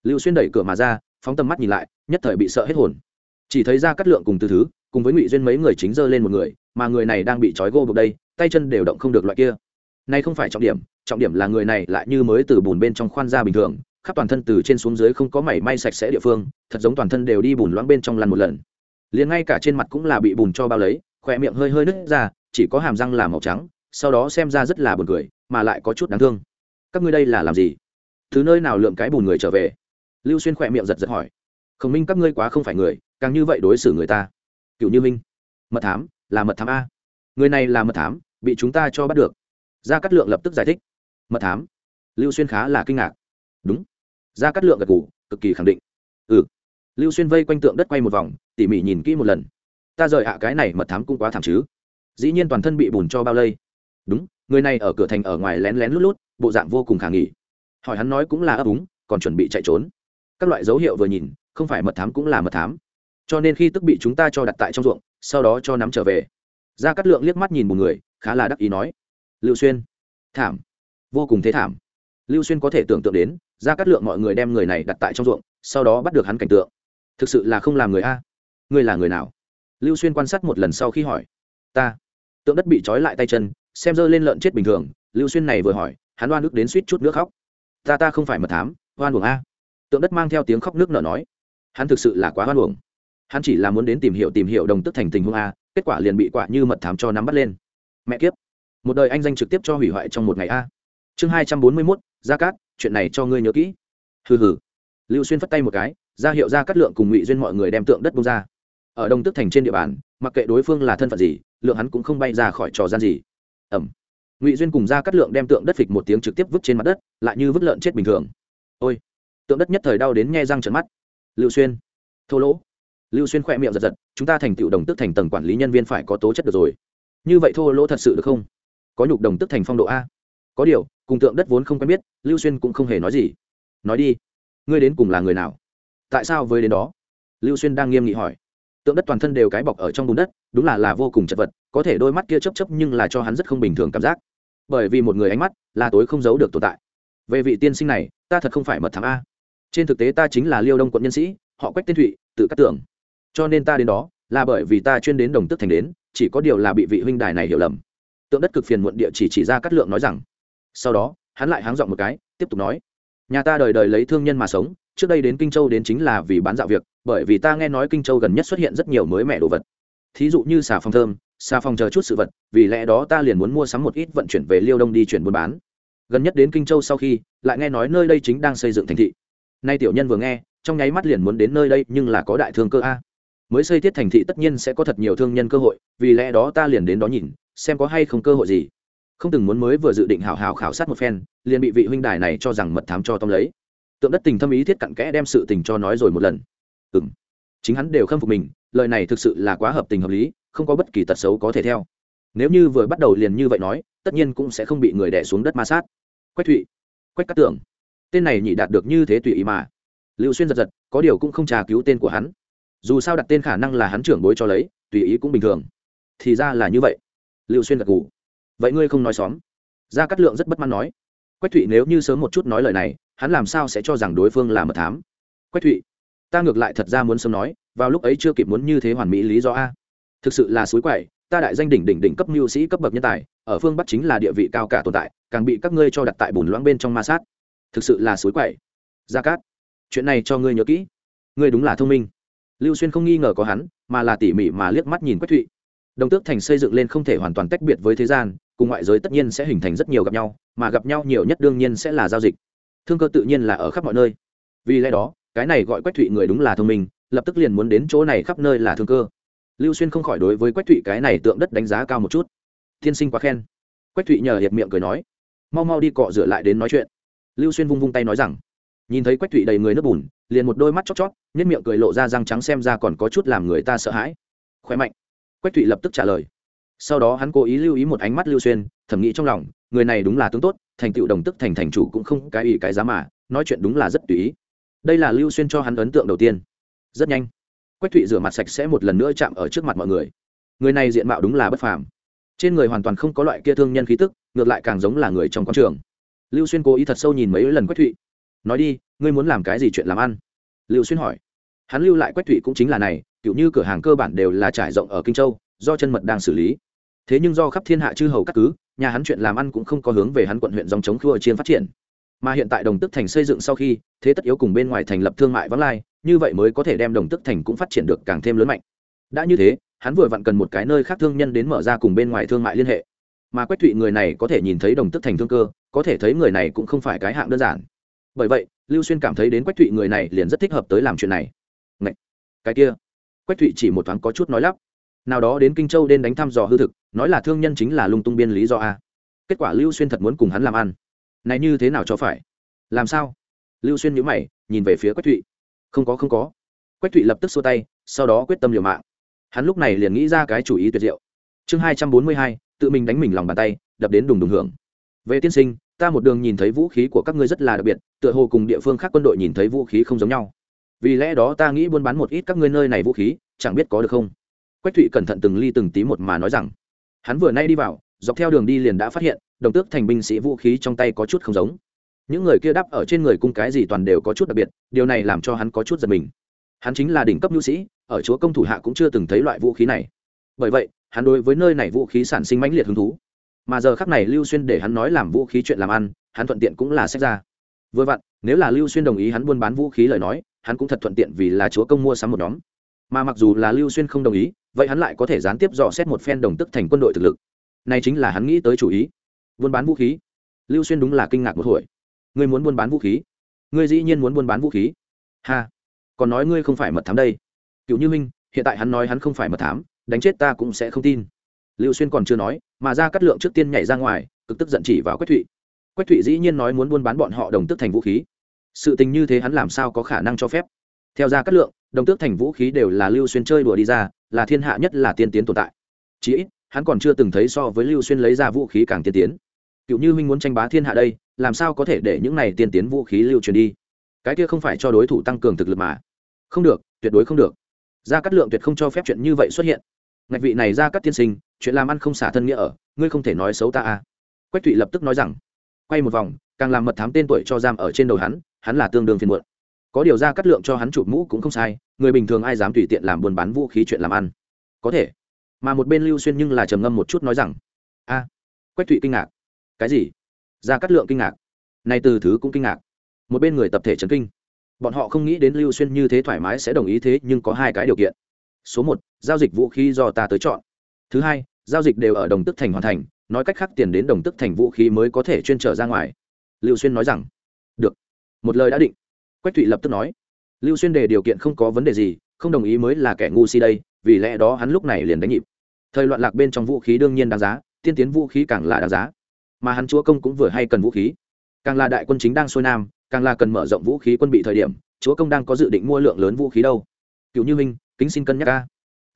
Lưu xuyên đẩy cửa mà ra, phóng tầm mắt nhìn lại, nhất thời bị sợ hết hồn. Chỉ thấy ra cắt lượng cùng từ thứ, cùng với ngụy duyên mấy người chính giơ lên một người, mà người này đang bị trói gô buộc đây, tay chân đều động không được loại kia. Nay không phải trọng điểm trọng điểm là người này lại như mới từ bùn bên trong khoan ra bình thường, khắp toàn thân từ trên xuống dưới không có mảy may sạch sẽ địa phương, thật giống toàn thân đều đi bùn loãng bên trong lăn một lần. Liền ngay cả trên mặt cũng là bị bùn cho bao lấy khỏe miệng hơi hơi nứt ra, chỉ có hàm răng là màu trắng, sau đó xem ra rất là buồn cười, mà lại có chút đáng thương. Các ngươi đây là làm gì? Thứ nơi nào lượm cái bùn người trở về? Lưu xuyên khỏe miệng giật giật hỏi. Khổng minh các ngươi quá không phải người, càng như vậy đối xử người ta. Cựu như minh. Mật thám, là mật thám a. Người này là mật thám, bị chúng ta cho bắt được. Gia cát lượng lập tức giải thích mật thám. Lưu xuyên khá là kinh ngạc. Đúng. Gia cát lượng gật g ủ cực kỳ khẳng định. Ừ. Lưu xuyên vây quanh tượng đất quay một vòng, tỉ mỉ nhìn kỹ một lần. Ta rời hạ cái này mật thám cũng quá thảm chứ. Dĩ nhiên toàn thân bị bùn cho bao lây. Đúng, người này ở cửa thành ở ngoài lén lén lút lút, bộ dạng vô cùng khả nghỉ hỏi hắn nói cũng là ấp úng, còn chuẩn bị chạy trốn. Các loại dấu hiệu vừa nhìn, không phải mật thám cũng là mật thám. Cho nên khi tức bị chúng ta cho đặt tại trong ruộng, sau đó cho nắm trở về. Gia cát lượng liếc mắt nhìn một người, khá là đắc ý nói. Lưu xuyên. Thảm vô cùng thế thảm. Lưu xuyên có thể tưởng tượng đến ra cắt lượng mọi người đem người này đặt tại trong ruộng, sau đó bắt được hắn cảnh tượng. Thực sự là không làm người a. Ngươi là người nào? Lưu xuyên quan sát một lần sau khi hỏi. Ta. Tượng đất bị trói lại tay chân, xem dơ lên lợn chết bình thường, lưu xuyên này vừa hỏi, hắn oan ức đến suýt chút nước khóc. Ta ta không phải mật thám, oan uổng a. Tượng đất mang theo tiếng khóc nước nở nói. Hắn thực sự là quá oan uổng. Hắn chỉ là muốn đến tìm hiểu tìm hiểu đồng tức thành tình huống a, kết quả liền bị quả như mật thám cho nắm bắt lên. Mẹ kiếp. Một đời anh danh trực tiếp cho hủy hoại trong một ngày a chương hai trăm bốn mươi mốt, gia cát, chuyện này cho ngươi nhớ kỹ. Hừ hừ. Lưu xuyên phất tay một cái, ra hiệu ra cắt lượng cùng ngụy duyên mọi người đem tượng đất bông ra. Ở đông tức thành trên địa bàn, mặc kệ đối phương là thân phận gì, lượng hắn cũng không bay ra khỏi trò gian gì. Ẩm. Ngụy duyên cùng ra cắt lượng đem tượng đất phịch một tiếng trực tiếp vứt trên mặt đất, lại như vứt lợn chết bình thường. Ôi. Tượng đất nhất thời đau đến nghe răng trận mắt. Lưu xuyên. Thô lỗ. Lưu xuyên khỏe miệng giật giật, chúng ta thành tựu đồng tức thành tầng quản lý nhân viên phải có tố chất được rồi. Như vậy thô lỗ thật sự được không? Có nhục đồng tức thành phong độ a có điều, cùng tượng đất vốn không quen biết, lưu xuyên cũng không hề nói gì. Nói đi, ngươi đến cùng là người nào? Tại sao với đến đó? Lưu xuyên đang nghiêm nghị hỏi. Tượng đất toàn thân đều cái bọc ở trong bùn đất, đúng là là vô cùng chật vật, có thể đôi mắt kia chấp chấp nhưng là cho hắn rất không bình thường cảm giác. Bởi vì một người ánh mắt, là tối không giấu được tồn tại. Về vị tiên sinh này, ta thật không phải mật thám a. Trên thực tế ta chính là liêu đông quận nhân sĩ, họ quách tên thụy, tự cắt tưởng cho nên ta đến đó, là bởi vì ta chuyên đến đồng tức thành đến, chỉ có điều là bị vị huynh đài này hiểu lầm. Tượng đất cực phiền muộn địa chỉ chỉ ra cắt lượng nói rằng sau đó, hắn lại háng dọn một cái, tiếp tục nói, nhà ta đời đời lấy thương nhân mà sống, trước đây đến kinh châu đến chính là vì bán dạo việc, bởi vì ta nghe nói kinh châu gần nhất xuất hiện rất nhiều mới mẻ đồ vật. Thí dụ như xà phòng thơm, xà phòng chờ chút sự vật, vì lẽ đó ta liền muốn mua sắm một ít vận chuyển về liêu đông đi chuyển buôn bán. Gần nhất đến kinh châu sau khi, lại nghe nói nơi đây chính đang xây dựng thành thị. Nay tiểu nhân vừa nghe, trong nháy mắt liền muốn đến nơi đây, nhưng là có đại thương cơ a. Mới xây thiết thành thị tất nhiên sẽ có thật nhiều thương nhân cơ hội, vì lẽ đó ta liền đến đó nhìn, xem có hay không cơ hội gì không từng muốn mới vừa dự định hào hào khảo sát một phen, liền bị vị huynh đài này cho rằng mật thám cho tông lấy. Tượng đất tình thâm ý thiết cặn kẽ đem sự tình cho nói rồi một lần. Ừ m chính hắn đều khâm phục mình, lời này thực sự là quá hợp tình hợp lý, không có bất kỳ tật xấu có thể theo. Nếu như vừa bắt đầu liền như vậy nói, tất nhiên cũng sẽ không bị người đẻ xuống đất ma sát. Quách thụy, quách Cát tưởng tên này nhị đạt được như thế tùy ý mà. Lưu xuyên giật giật, có điều cũng không trà cứu tên của hắn. Dù sao đặt tên khả năng là hắn trưởng bối cho lấy, tùy ý cũng bình thường. Thì ra là như vậy. Lưu xuyên gật g ủ vậy ngươi không nói xóm? Gia cát lượng rất bất mãn nói. Quách thụy nếu như sớm một chút nói lời này, hắn làm sao sẽ cho rằng đối phương là mật thám? Quách thụy, ta ngược lại thật ra muốn sớm nói, vào lúc ấy chưa kịp muốn như thế hoàn mỹ lý do a. Thực sự là suối quậy, ta đại danh đỉnh đỉnh đỉnh cấp mưu sĩ cấp bậc nhân tài, ở phương bắc chính là địa vị cao cả tồn tại, càng bị các ngươi cho đặt tại bùn loãng bên trong ma sát. Thực sự là suối quậy. Gia cát, chuyện này cho ngươi nhớ kỹ. Ngươi đúng là thông minh. Lưu xuyên không nghi ngờ có hắn, mà là tỉ mỉ mà liếc mắt nhìn quách thụy. Đồng tước thành xây dựng lên không thể hoàn toàn tách biệt với thế gian cùng ngoại giới tất nhiên sẽ hình thành rất nhiều gặp nhau, mà gặp nhau nhiều nhất đương nhiên sẽ là giao dịch. Thương cơ tự nhiên là ở khắp mọi nơi. Vì lẽ đó, cái này gọi quách thụy người đúng là thông minh, lập tức liền muốn đến chỗ này khắp nơi là thương cơ. Lưu xuyên không khỏi đối với quách thụy cái này tượng đất đánh giá cao một chút. Tiên sinh quá khen. Quách thụy nhờ hiệp miệng cười nói. Mau mau đi cọ rửa lại đến nói chuyện. Lưu xuyên vung vung tay nói rằng. Nhìn thấy quách thụy đầy người nước bùn, liền một đôi mắt chót chót nhất miệng cười lộ ra răng trắng xem ra còn có chút làm người ta sợ hãi. Khỏe mạnh. Quách thụy lập tức trả lời sau đó hắn cố ý lưu ý một ánh mắt lưu xuyên, thẩm nghĩ trong lòng, người này đúng là tướng tốt, thành tựu đồng tức thành thành chủ cũng không cái ý cái giá mà, nói chuyện đúng là rất tùy ý. Đây là lưu xuyên cho hắn ấn tượng đầu tiên. Rất nhanh, quách thụy rửa mặt sạch sẽ một lần nữa chạm ở trước mặt mọi người. Người này diện mạo đúng là bất phàm. Trên người hoàn toàn không có loại kia thương nhân khí tức, ngược lại càng giống là người trong quan trường. Lưu xuyên cố ý thật sâu nhìn mấy lần quách thụy. Nói đi, ngươi muốn làm cái gì chuyện làm ăn? Lưu xuyên hỏi. Hắn lưu lại quách thụy cũng chính là này, kiểu như cửa hàng cơ bản đều là trải rộng ở kinh châu, do chân mật đang xử lý thế nhưng do khắp thiên hạ chư hầu các cứ, nhà hắn chuyện làm ăn cũng không có hướng về hắn quận huyện dòng chống khua chiên phát triển. Mà hiện tại đồng tức thành xây dựng sau khi, thế tất yếu cùng bên ngoài thành lập thương mại vắng lai, như vậy mới có thể đem đồng tức thành cũng phát triển được càng thêm lớn mạnh. Đã như thế, hắn vừa vặn cần một cái nơi khác thương nhân đến mở ra cùng bên ngoài thương mại liên hệ. Mà quách thụy người này có thể nhìn thấy đồng tức thành thương cơ, có thể thấy người này cũng không phải cái hạng đơn giản. Bởi vậy, lưu xuyên cảm thấy đến quách thụy người này liền rất thích hợp tới làm chuyện này. Ngậy! cái kia. Quách thụy chỉ một thoáng có chút nói lắp nào đó đến kinh châu đến đánh thăm dò hư thực, nói là thương nhân chính là lung tung biên lý do a. Kết quả lưu xuyên thật muốn cùng hắn làm ăn. Này như thế nào cho phải? Làm sao? Lưu xuyên nhữ mày, nhìn về phía quách thụy. Không có không có. Quách thụy lập tức xua tay, sau đó quyết tâm liều mạng. Hắn lúc này liền nghĩ ra cái chủ ý tuyệt diệu. Chương hai trăm bốn mươi hai, tự mình đánh mình lòng bàn tay, đập đến đùng đùng hưởng. Về tiên sinh, ta một đường nhìn thấy vũ khí của các ngươi rất là đặc biệt, tựa hồ cùng địa phương khác quân đội nhìn thấy vũ khí không giống nhau. Vì lẽ đó ta nghĩ buôn bán một ít các ngươi nơi này vũ khí, chẳng biết có được không? Quách thụy cẩn thận từng ly từng tí một mà nói rằng, hắn vừa nay đi vào, dọc theo đường đi liền đã phát hiện, đồng tước thành binh sĩ vũ khí trong tay có chút không giống. Những người kia đắp ở trên người cung cái gì toàn đều có chút đặc biệt, điều này làm cho hắn có chút giật mình. Hắn chính là đỉnh cấp nhu sĩ, ở chúa công thủ hạ cũng chưa từng thấy loại vũ khí này. Bởi vậy, hắn đối với nơi này vũ khí sản sinh mãnh liệt hứng thú. Mà giờ khắc này lưu xuyên để hắn nói làm vũ khí chuyện làm ăn, hắn thuận tiện cũng là xét ra. Vừa vặn, nếu là lưu xuyên đồng ý hắn buôn bán vũ khí lời nói, hắn cũng thật thuận tiện vì là chúa công mua sắm một nhóm mà mặc dù là lưu xuyên không đồng ý, vậy hắn lại có thể gián tiếp dò xét một phen đồng tức thành quân đội thực lực. Này chính là hắn nghĩ tới chủ ý. Buôn bán vũ khí. Lưu xuyên đúng là kinh ngạc một hồi. Ngươi muốn buôn bán vũ khí? Ngươi dĩ nhiên muốn buôn bán vũ khí. Ha. Còn nói ngươi không phải mật thám đây. Cựu như minh, hiện tại hắn nói hắn không phải mật thám, đánh chết ta cũng sẽ không tin. Lưu xuyên còn chưa nói, mà ra cắt lượng trước tiên nhảy ra ngoài, cực tức giận chỉ vào quách thụy. Quách thụy dĩ nhiên nói muốn buôn bán bọn họ đồng tức thành vũ khí. Sự tình như thế hắn làm sao có khả năng cho phép? Theo ra cắt lượng đồng tước thành vũ khí đều là lưu xuyên chơi đùa đi ra, là thiên hạ nhất là tiên tiến tồn tại. Chí ít, hắn còn chưa từng thấy so với lưu xuyên lấy ra vũ khí càng tiên tiến. Cựu như minh muốn tranh bá thiên hạ đây, làm sao có thể để những này tiên tiến vũ khí lưu truyền đi? Cái kia không phải cho đối thủ tăng cường thực lực mà. Không được, tuyệt đối không được. Gia cát lượng tuyệt không cho phép chuyện như vậy xuất hiện. Ngạch vị này gia cát tiên sinh, chuyện làm ăn không xả thân nghĩa ở, ngươi không thể nói xấu ta à? Quách thụy lập tức nói rằng, quay một vòng, càng làm mật thám tên tuổi cho giam ở trên đầu hắn hắn là tương đương phiền muộn có điều ra cắt lượng cho hắn chụp mũ cũng không sai, người bình thường ai dám tùy tiện làm buôn bán vũ khí chuyện làm ăn? Có thể. Mà một bên lưu xuyên nhưng là trầm ngâm một chút nói rằng, a. Quách thụy kinh ngạc. Cái gì? Ra cắt lượng kinh ngạc. Nay từ thứ cũng kinh ngạc. Một bên người tập thể trấn kinh. Bọn họ không nghĩ đến lưu xuyên như thế thoải mái sẽ đồng ý thế, nhưng có hai cái điều kiện. Số một, giao dịch vũ khí do ta tới chọn. Thứ hai, giao dịch đều ở đồng tức thành hoàn thành, nói cách khác tiền đến đồng tức thành vũ khí mới có thể chuyên trở ra ngoài. Lưu xuyên nói rằng, được. Một lời đã định quách thụy lập tức nói, lưu xuyên đề điều kiện không có vấn đề gì, không đồng ý mới là kẻ ngu si đây, vì lẽ đó hắn lúc này liền đánh nhịp. Thời loạn lạc bên trong vũ khí đương nhiên đáng giá, tiên tiến vũ khí càng là đáng giá. Mà hắn chúa công cũng vừa hay cần vũ khí. Càng là đại quân chính đang xuôi nam, càng là cần mở rộng vũ khí quân bị thời điểm, chúa công đang có dự định mua lượng lớn vũ khí đâu. Cựu như minh, kính xin cân nhắc ca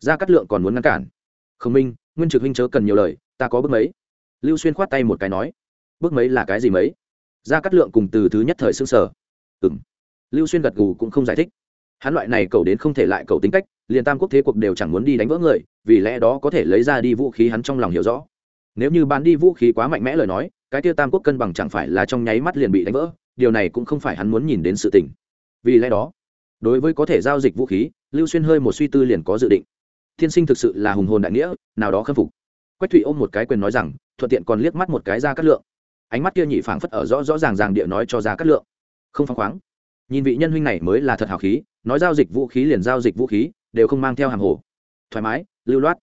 ra cắt lượng còn muốn ngăn cản. Khổng minh, nguyên trực huynh chớ cần nhiều lời, ta có bước mấy. Lưu xuyên khoát tay một cái nói, bước mấy là cái gì mấy? Ra cắt lượng cùng từ thứ nhất thời xương sở ừng lưu xuyên gật gù cũng không giải thích. Hắn loại này cầu đến không thể lại cầu tính cách, liền tam quốc thế cuộc đều chẳng muốn đi đánh vỡ người, vì lẽ đó có thể lấy ra đi vũ khí hắn trong lòng hiểu rõ. Nếu như bán đi vũ khí quá mạnh mẽ lời nói, cái tiêu tam quốc cân bằng chẳng phải là trong nháy mắt liền bị đánh vỡ, điều này cũng không phải hắn muốn nhìn đến sự tình. Vì lẽ đó, đối với có thể giao dịch vũ khí, lưu xuyên hơi một suy tư liền có dự định. Thiên sinh thực sự là hùng hồn đại nghĩa, nào đó khâm phục. Quách thụy ôm một cái quyền nói rằng, thuận tiện còn liếc mắt một cái ra cắt lượng. Ánh mắt kia nhị phảng phất ở rõ rõ ràng ràng địa nói cho ra cắt lượng. Không phăng khoáng nhìn vị nhân huynh này mới là thật hào khí, nói giao dịch vũ khí liền giao dịch vũ khí, đều không mang theo hàng hồ. Thoải mái, lưu loát.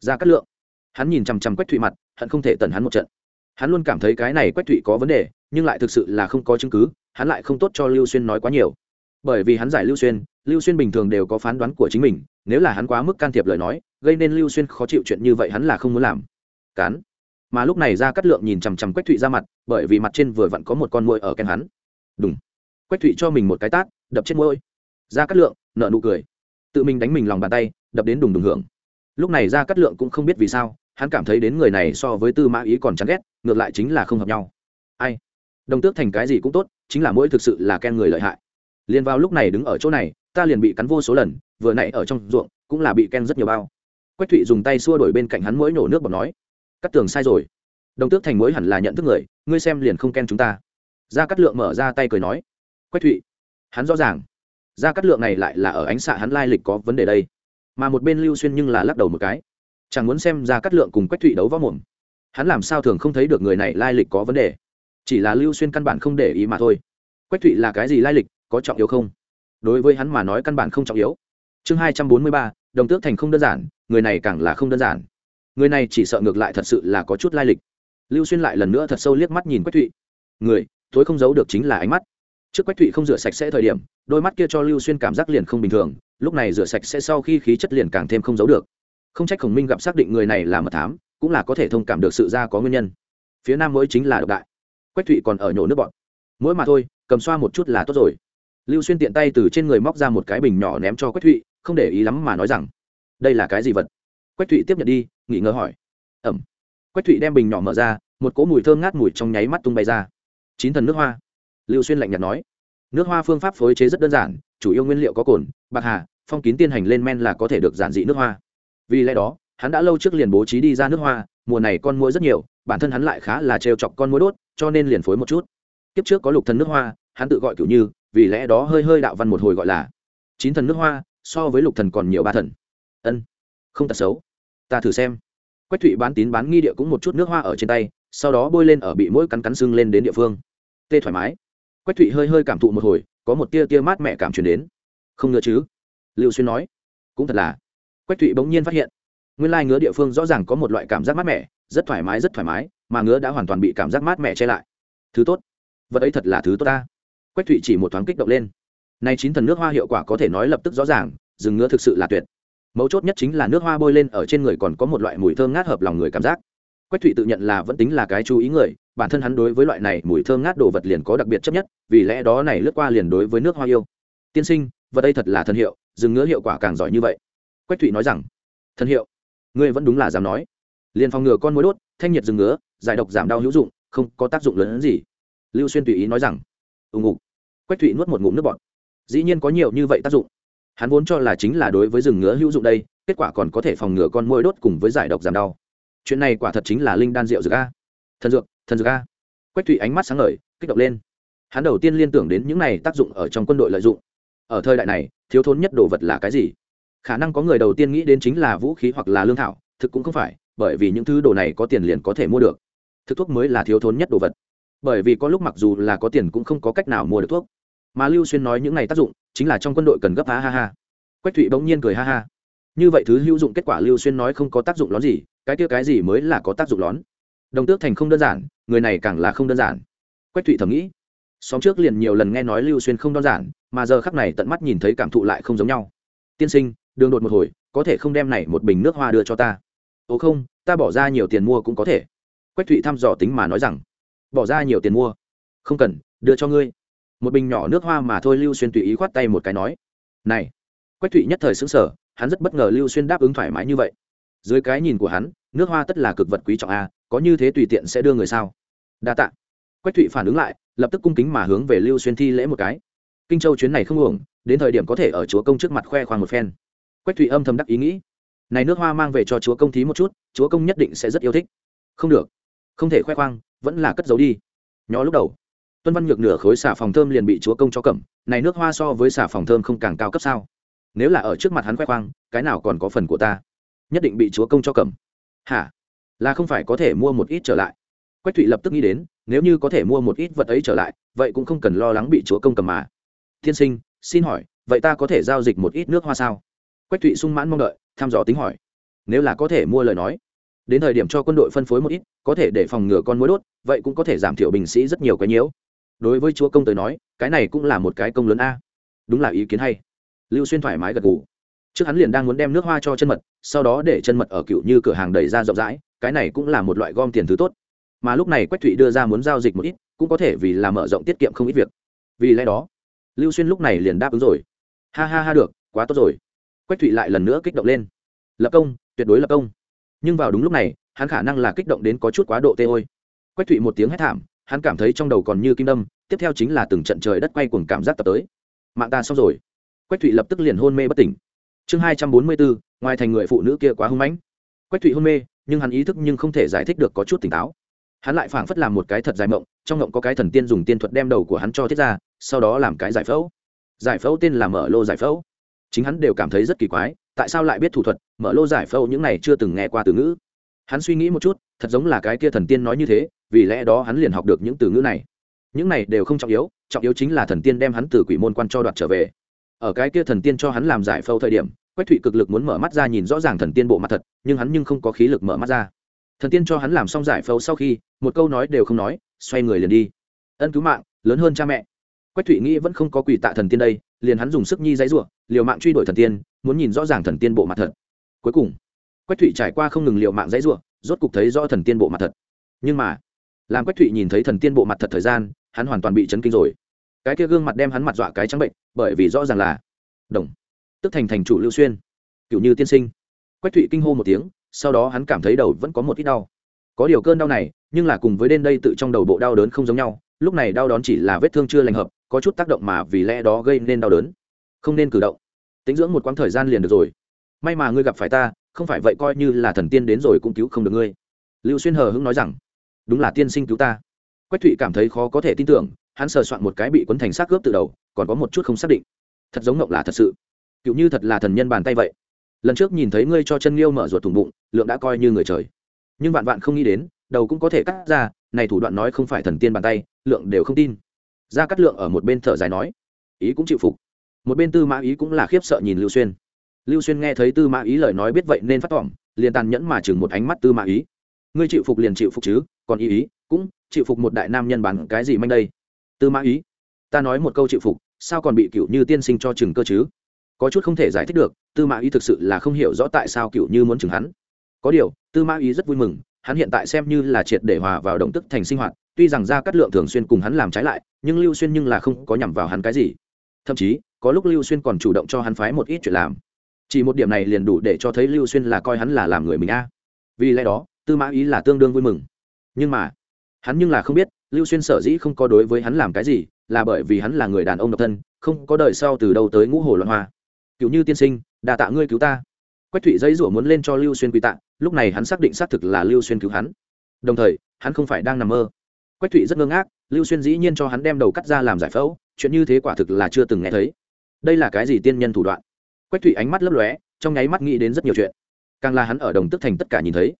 Ra cắt lượng. Hắn nhìn chằm chằm quách thụy mặt, hận không thể tần hắn một trận. Hắn luôn cảm thấy cái này quách thụy có vấn đề, nhưng lại thực sự là không có chứng cứ, hắn lại không tốt cho lưu xuyên nói quá nhiều. Bởi vì hắn giải lưu xuyên lưu xuyên bình thường đều có phán đoán của chính mình, nếu là hắn quá mức can thiệp lời nói, gây nên lưu xuyên khó chịu chuyện như vậy hắn là không muốn làm. Cán. Mà lúc này ra cắt lượng nhìn chằm chằm quách thụy ra mặt, bởi vì mặt trên vừa vặn có một con môi ở ken hắn. Đúng quách thụy cho mình một cái tát, đập chết môi ra cắt lượng nợ nụ cười. Tự mình đánh mình lòng bàn tay, đập đến đùng đùng hưởng. Lúc này ra cắt lượng cũng không biết vì sao, hắn cảm thấy đến người này so với tư mã ý còn chán ghét, ngược lại chính là không hợp nhau. Ai? Đồng tước thành cái gì cũng tốt, chính là mỗi thực sự là ken người lợi hại. Liền vào lúc này đứng ở chỗ này, ta liền bị cắn vô số lần, vừa nãy ở trong ruộng, cũng là bị ken rất nhiều bao. Quách thụy dùng tay xua đổi bên cạnh hắn mỗi nổ nước bọt nói cắt tường sai rồi. Đồng tước thành mỗi hẳn là nhận thức người, ngươi xem liền không ken chúng ta. Gia cát lượng mở ra tay cười nói quách thụy, hắn rõ ràng gia cát lượng này lại là ở ánh xạ hắn lai lịch có vấn đề đây. Mà một bên lưu xuyên nhưng là lắc đầu một cái. Chẳng muốn xem gia cát lượng cùng quách thụy đấu võ mồm. Hắn làm sao thường không thấy được người này lai lịch có vấn đề. Chỉ là lưu xuyên căn bản không để ý mà thôi. Quách thụy là cái gì lai lịch, có trọng yếu không? Đối với hắn mà nói căn bản không trọng yếu. Chương hai trăm bốn mươi ba, đồng tước thành không đơn giản, người này càng là không đơn giản. Người này chỉ sợ ngược lại thật sự là có chút lai lịch. Lưu xuyên lại lần nữa thật sâu liếc mắt nhìn quách thụy. Người, tối không giấu được chính là ánh mắt trước quách thụy không rửa sạch sẽ thời điểm, đôi mắt kia cho lưu xuyên cảm giác liền không bình thường, lúc này rửa sạch sẽ sau khi khí chất liền càng thêm không giấu được. Không trách khổng minh gặp xác định người này là mật thám, cũng là có thể thông cảm được sự ra có nguyên nhân. Phía nam mới chính là độc đại. Quách thụy còn ở nhổ nước bọn. Mỗi mà thôi, cầm xoa một chút là tốt rồi. Lưu xuyên tiện tay từ trên người móc ra một cái bình nhỏ ném cho quách thụy, không để ý lắm mà nói rằng, đây là cái gì vật? Quách thụy tiếp nhận đi, nghỉ ngờ hỏi. Ẩm. Quách thụy đem bình nhỏ mở ra, một cỗ mùi thơm ngát mùi trong nháy mắt tung bay ra. Chín thần nước hoa lưu xuyên lạnh nhạt nói, nước hoa phương pháp phối chế rất đơn giản, chủ yếu nguyên liệu có cồn, bạc hà, phong kín tiên hành lên men là có thể được giản dị nước hoa. Vì lẽ đó, hắn đã lâu trước liền bố trí đi ra nước hoa, mùa này con muỗi rất nhiều, bản thân hắn lại khá là trêu chọc con muỗi đốt, cho nên liền phối một chút. Kiếp trước có lục thần nước hoa, hắn tự gọi kiểu như, vì lẽ đó hơi hơi đạo văn một hồi gọi là chín thần nước hoa, so với lục thần còn nhiều ba thần. Ân, không tật xấu. Ta thử xem. Quách thụy bán tín bán nghi địa cũng một chút nước hoa ở trên tay, sau đó bôi lên ở bị mỗi cắn cắn sưng lên đến địa phương. Tê thoải mái quách thụy hơi hơi cảm thụ một hồi, có một tia tia mát mẻ cảm truyền đến. Không ngờ chứ? Lưu xuyên nói. Cũng thật là. Quách thụy bỗng nhiên phát hiện. Nguyên lai ngứa địa phương rõ ràng có một loại cảm giác mát mẻ, rất thoải mái, rất thoải mái, mà ngứa đã hoàn toàn bị cảm giác mát mẻ che lại. Thứ tốt. Vật ấy thật là thứ tốt ta. Quách thụy chỉ một thoáng kích động lên. Nay chín thần nước hoa hiệu quả có thể nói lập tức rõ ràng, rừng ngứa thực sự là tuyệt. Mấu chốt nhất chính là nước hoa bôi lên ở trên người còn có một loại mùi thơm ngát hợp lòng người cảm giác quách thụy tự nhận là vẫn tính là cái chú ý người, bản thân hắn đối với loại này mùi thơm ngát đồ vật liền có đặc biệt chấp nhất, vì lẽ đó này lướt qua liền đối với nước hoa yêu. Tiên sinh, vật đây thật là thân hiệu rừng ngứa hiệu quả càng giỏi như vậy. Quách thụy nói rằng, thân hiệu? Ngươi vẫn đúng là dám nói. Liền phòng ngừa con mối đốt, thanh nhiệt rừng ngứa, giải độc giảm đau hữu dụng, không có tác dụng lớn hơn gì. Lưu xuyên tùy ý nói rằng, ù ngục. Quách thụy nuốt một ngụm nước bọt. Dĩ nhiên có nhiều như vậy tác dụng. Hắn vốn cho là chính là đối với rừng ngứa hữu dụng đây, kết quả còn có thể phòng ngừa con mối đốt cùng với giải độc giảm đau chuyện này quả thật chính là linh đan rượu dược a. Thần dược thần dược a. Quách thụy ánh mắt sáng ngời, kích động lên. Hắn đầu tiên liên tưởng đến những này tác dụng ở trong quân đội lợi dụng. Ở thời đại này, thiếu thốn nhất đồ vật là cái gì? Khả năng có người đầu tiên nghĩ đến chính là vũ khí hoặc là lương thảo, thực cũng không phải, bởi vì những thứ đồ này có tiền liền có thể mua được. Thực thuốc mới là thiếu thốn nhất đồ vật. Bởi vì có lúc mặc dù là có tiền cũng không có cách nào mua được thuốc. Mà lưu xuyên nói những này tác dụng, chính là trong quân đội cần gấp, ha ha ha. Quách thụy bỗng nhiên cười, ha ha. Như vậy thứ hữu dụng kết quả lưu xuyên nói không có tác dụng lón gì cái kia cái gì mới là có tác dụng lón? Đồng tước thành không đơn giản, người này càng là không đơn giản. Quách thụy thầm nghĩ. Xóm trước liền nhiều lần nghe nói lưu xuyên không đơn giản, mà giờ khắc này tận mắt nhìn thấy cảm thụ lại không giống nhau. Tiên sinh, đường đột một hồi, có thể không đem này một bình nước hoa đưa cho ta? Ồ không, ta bỏ ra nhiều tiền mua cũng có thể. Quách thụy thăm dò tính mà nói rằng. Bỏ ra nhiều tiền mua? Không cần, đưa cho ngươi. Một bình nhỏ nước hoa mà thôi lưu xuyên tùy ý khoát tay một cái nói. Này. Quách thụy nhất thời xứng sở hắn rất bất ngờ lưu xuyên đáp ứng thoải mái như vậy dưới cái nhìn của hắn, nước hoa tất là cực vật quý trọng a, có như thế tùy tiện sẽ đưa người sao? Đa t ạ quách thụy phản ứng lại, lập tức cung kính mà hướng về lưu xuyên thi lễ một cái. Kinh châu chuyến này không uổng, đến thời điểm có thể ở chúa công trước mặt khoe khoang một phen. Quách thụy âm thầm đắc ý nghĩ. Này nước hoa mang về cho chúa công thí một chút, chúa công nhất định sẽ rất yêu thích. Không được. Không thể khoe khoang, vẫn là cất giấu đi. Nhỏ lúc đầu, tuân văn nhược nửa khối xả phòng thơm liền bị chúa công cho cẩm này nước hoa so với xả phòng thơm không càng cao cấp sao? Nếu là ở trước mặt hắn khoe khoang, cái nào còn có phần của ta? Nhất định bị chúa công cho cẩm hả? Là không phải có thể mua một ít trở lại. Quách thụy lập tức nghĩ đến, nếu như có thể mua một ít vật ấy trở lại, vậy cũng không cần lo lắng bị chúa công cầm mà. Tiên sinh, xin hỏi, vậy ta có thể giao dịch một ít nước hoa sao? Quách thụy sung mãn mong đợi, thăm dò tính hỏi. Nếu là có thể mua lời nói, đến thời điểm cho quân đội phân phối một ít, có thể để phòng ngừa con mối đốt, vậy cũng có thể giảm thiểu bình sĩ rất nhiều cái nhiễu. Đối với chúa công tới nói, cái này cũng là một cái công lớn a. Đúng là ý kiến hay. Lưu xuyên thoải mái gật gù trước hắn liền đang muốn đem nước hoa cho chân mật, sau đó để chân mật ở cựu như cửa hàng đẩy ra rộng rãi, cái này cũng là một loại gom tiền thứ tốt. Mà lúc này quách thụy đưa ra muốn giao dịch một ít, cũng có thể vì là mở rộng tiết kiệm không ít việc. Vì lẽ đó, lưu xuyên lúc này liền đáp ứng rồi. Ha ha ha được, quá tốt rồi. Quách thụy lại lần nữa kích động lên. Lập công, tuyệt đối lập công. Nhưng vào đúng lúc này, hắn khả năng là kích động đến có chút quá độ tê ôi. Quách thụy một tiếng hét thảm, hắn cảm thấy trong đầu còn như kim đâm, tiếp theo chính là từng trận trời đất quay cuồng cảm giác tập tới. Mạng ta xong rồi. Quách thụy lập tức liền hôn mê bất tỉnh chương hai trăm bốn mươi bốn, ngoài thành người phụ nữ kia quá hưng mãnh. Quách thụy hôn mê, nhưng hắn ý thức nhưng không thể giải thích được có chút tỉnh táo. Hắn lại phảng phất làm một cái thật dài mộng, trong mộng có cái thần tiên dùng tiên thuật đem đầu của hắn cho thiết ra, sau đó làm cái giải phẫu. Giải phẫu tên là mở lô giải phẫu. Chính hắn đều cảm thấy rất kỳ quái, tại sao lại biết thủ thuật, mở lô giải phẫu những này chưa từng nghe qua từ ngữ. Hắn suy nghĩ một chút, thật giống là cái kia thần tiên nói như thế, vì lẽ đó hắn liền học được những từ ngữ này. Những này đều không trọng yếu trọng yếu chính là thần tiên đem hắn từ quỷ môn quan cho đoạt trở về ở cái kia thần tiên cho hắn làm giải phẫu thời điểm, quách thụy cực lực muốn mở mắt ra nhìn rõ ràng thần tiên bộ mặt thật, nhưng hắn nhưng không có khí lực mở mắt ra. Thần tiên cho hắn làm xong giải phẫu sau khi, một câu nói đều không nói, xoay người liền đi. Ân cứu mạng, lớn hơn cha mẹ. Quách thụy nghĩ vẫn không có quỷ tạ thần tiên đây, liền hắn dùng sức nhi dãy ruộng liều mạng truy đuổi thần tiên, muốn nhìn rõ ràng thần tiên bộ mặt thật. Cuối cùng, quách thụy trải qua không ngừng liều mạng dãy ruộng rốt cục thấy rõ thần tiên bộ mặt thật. Nhưng mà, làm quách thụy nhìn thấy thần tiên bộ mặt thật thời gian, hắn hoàn toàn bị chấn kinh rồi cái kia gương mặt đem hắn mặt dọa cái trắng bệnh, bởi vì rõ ràng là, đồng, tức thành thành chủ lưu xuyên cựu như tiên sinh. Quách thụy kinh hô một tiếng, sau đó hắn cảm thấy đầu vẫn có một ít đau. Có điều cơn đau này, nhưng là cùng với đen đây tự trong đầu bộ đau đớn không giống nhau, lúc này đau đón chỉ là vết thương chưa lành hợp, có chút tác động mà vì lẽ đó gây nên đau đớn. Không nên cử động. Tính dưỡng một quãng thời gian liền được rồi. May mà ngươi gặp phải ta, không phải vậy coi như là thần tiên đến rồi cũng cứu không được ngươi. Lưu xuyên hờ hững nói rằng, đúng là tiên sinh cứu ta. Quách thụy cảm thấy khó có thể tin tưởng hắn sờ soạn một cái bị quấn thành xác cướp từ đầu, còn có một chút không xác định. Thật giống ngộng là thật sự. Cựu như thật là thần nhân bàn tay vậy. Lần trước nhìn thấy ngươi cho chân liêu mở ruột thủng bụng, lượng đã coi như người trời. Nhưng vạn vạn không nghĩ đến, đầu cũng có thể cắt ra, này thủ đoạn nói không phải thần tiên bàn tay, lượng đều không tin. Ra cắt lượng ở một bên thở dài nói, ý cũng chịu phục. Một bên tư mã ý cũng là khiếp sợ nhìn lưu xuyên. Lưu xuyên nghe thấy tư mã ý lời nói biết vậy nên phát tỏm, liền tàn nhẫn mà chừng một ánh mắt tư mã ý. Ngươi chịu phục liền chịu phục chứ, còn ý ý, cũng chịu phục một đại nam nhân bằng cái gì manh đây? Tư mã ý, ta nói một câu chịu phục, sao còn bị cựu như tiên sinh cho chừng cơ chứ? Có chút không thể giải thích được, tư mã ý thực sự là không hiểu rõ tại sao cựu như muốn chừng hắn. Có điều, tư mã ý rất vui mừng, hắn hiện tại xem như là triệt để hòa vào động tức thành sinh hoạt, tuy rằng ra cát lượng thường xuyên cùng hắn làm trái lại, nhưng lưu xuyên nhưng là không có nhằm vào hắn cái gì. Thậm chí, có lúc lưu xuyên còn chủ động cho hắn phái một ít chuyện làm. Chỉ một điểm này liền đủ để cho thấy lưu xuyên là coi hắn là làm người mình a. Vì lẽ đó, tư mã ý là tương đương vui mừng. Nhưng mà, hắn nhưng là không biết lưu xuyên sở dĩ không có đối với hắn làm cái gì, là bởi vì hắn là người đàn ông độc thân, không có đời sau từ đâu tới ngũ hồ loạn hoa. Cựu như tiên sinh đà tạ ngươi cứu ta. Quách thụy dãy rủa muốn lên cho lưu xuyên quy tạ, lúc này hắn xác định xác thực là lưu xuyên cứu hắn. Đồng thời, hắn không phải đang nằm mơ. Quách thụy rất ngơ ngác, lưu xuyên dĩ nhiên cho hắn đem đầu cắt ra làm giải phẫu, chuyện như thế quả thực là chưa từng nghe thấy. Đây là cái gì tiên nhân thủ đoạn? Quách thụy ánh mắt lấp lóe, trong nháy mắt nghĩ đến rất nhiều chuyện. Càng là hắn ở đồng tức thành tất cả nhìn thấy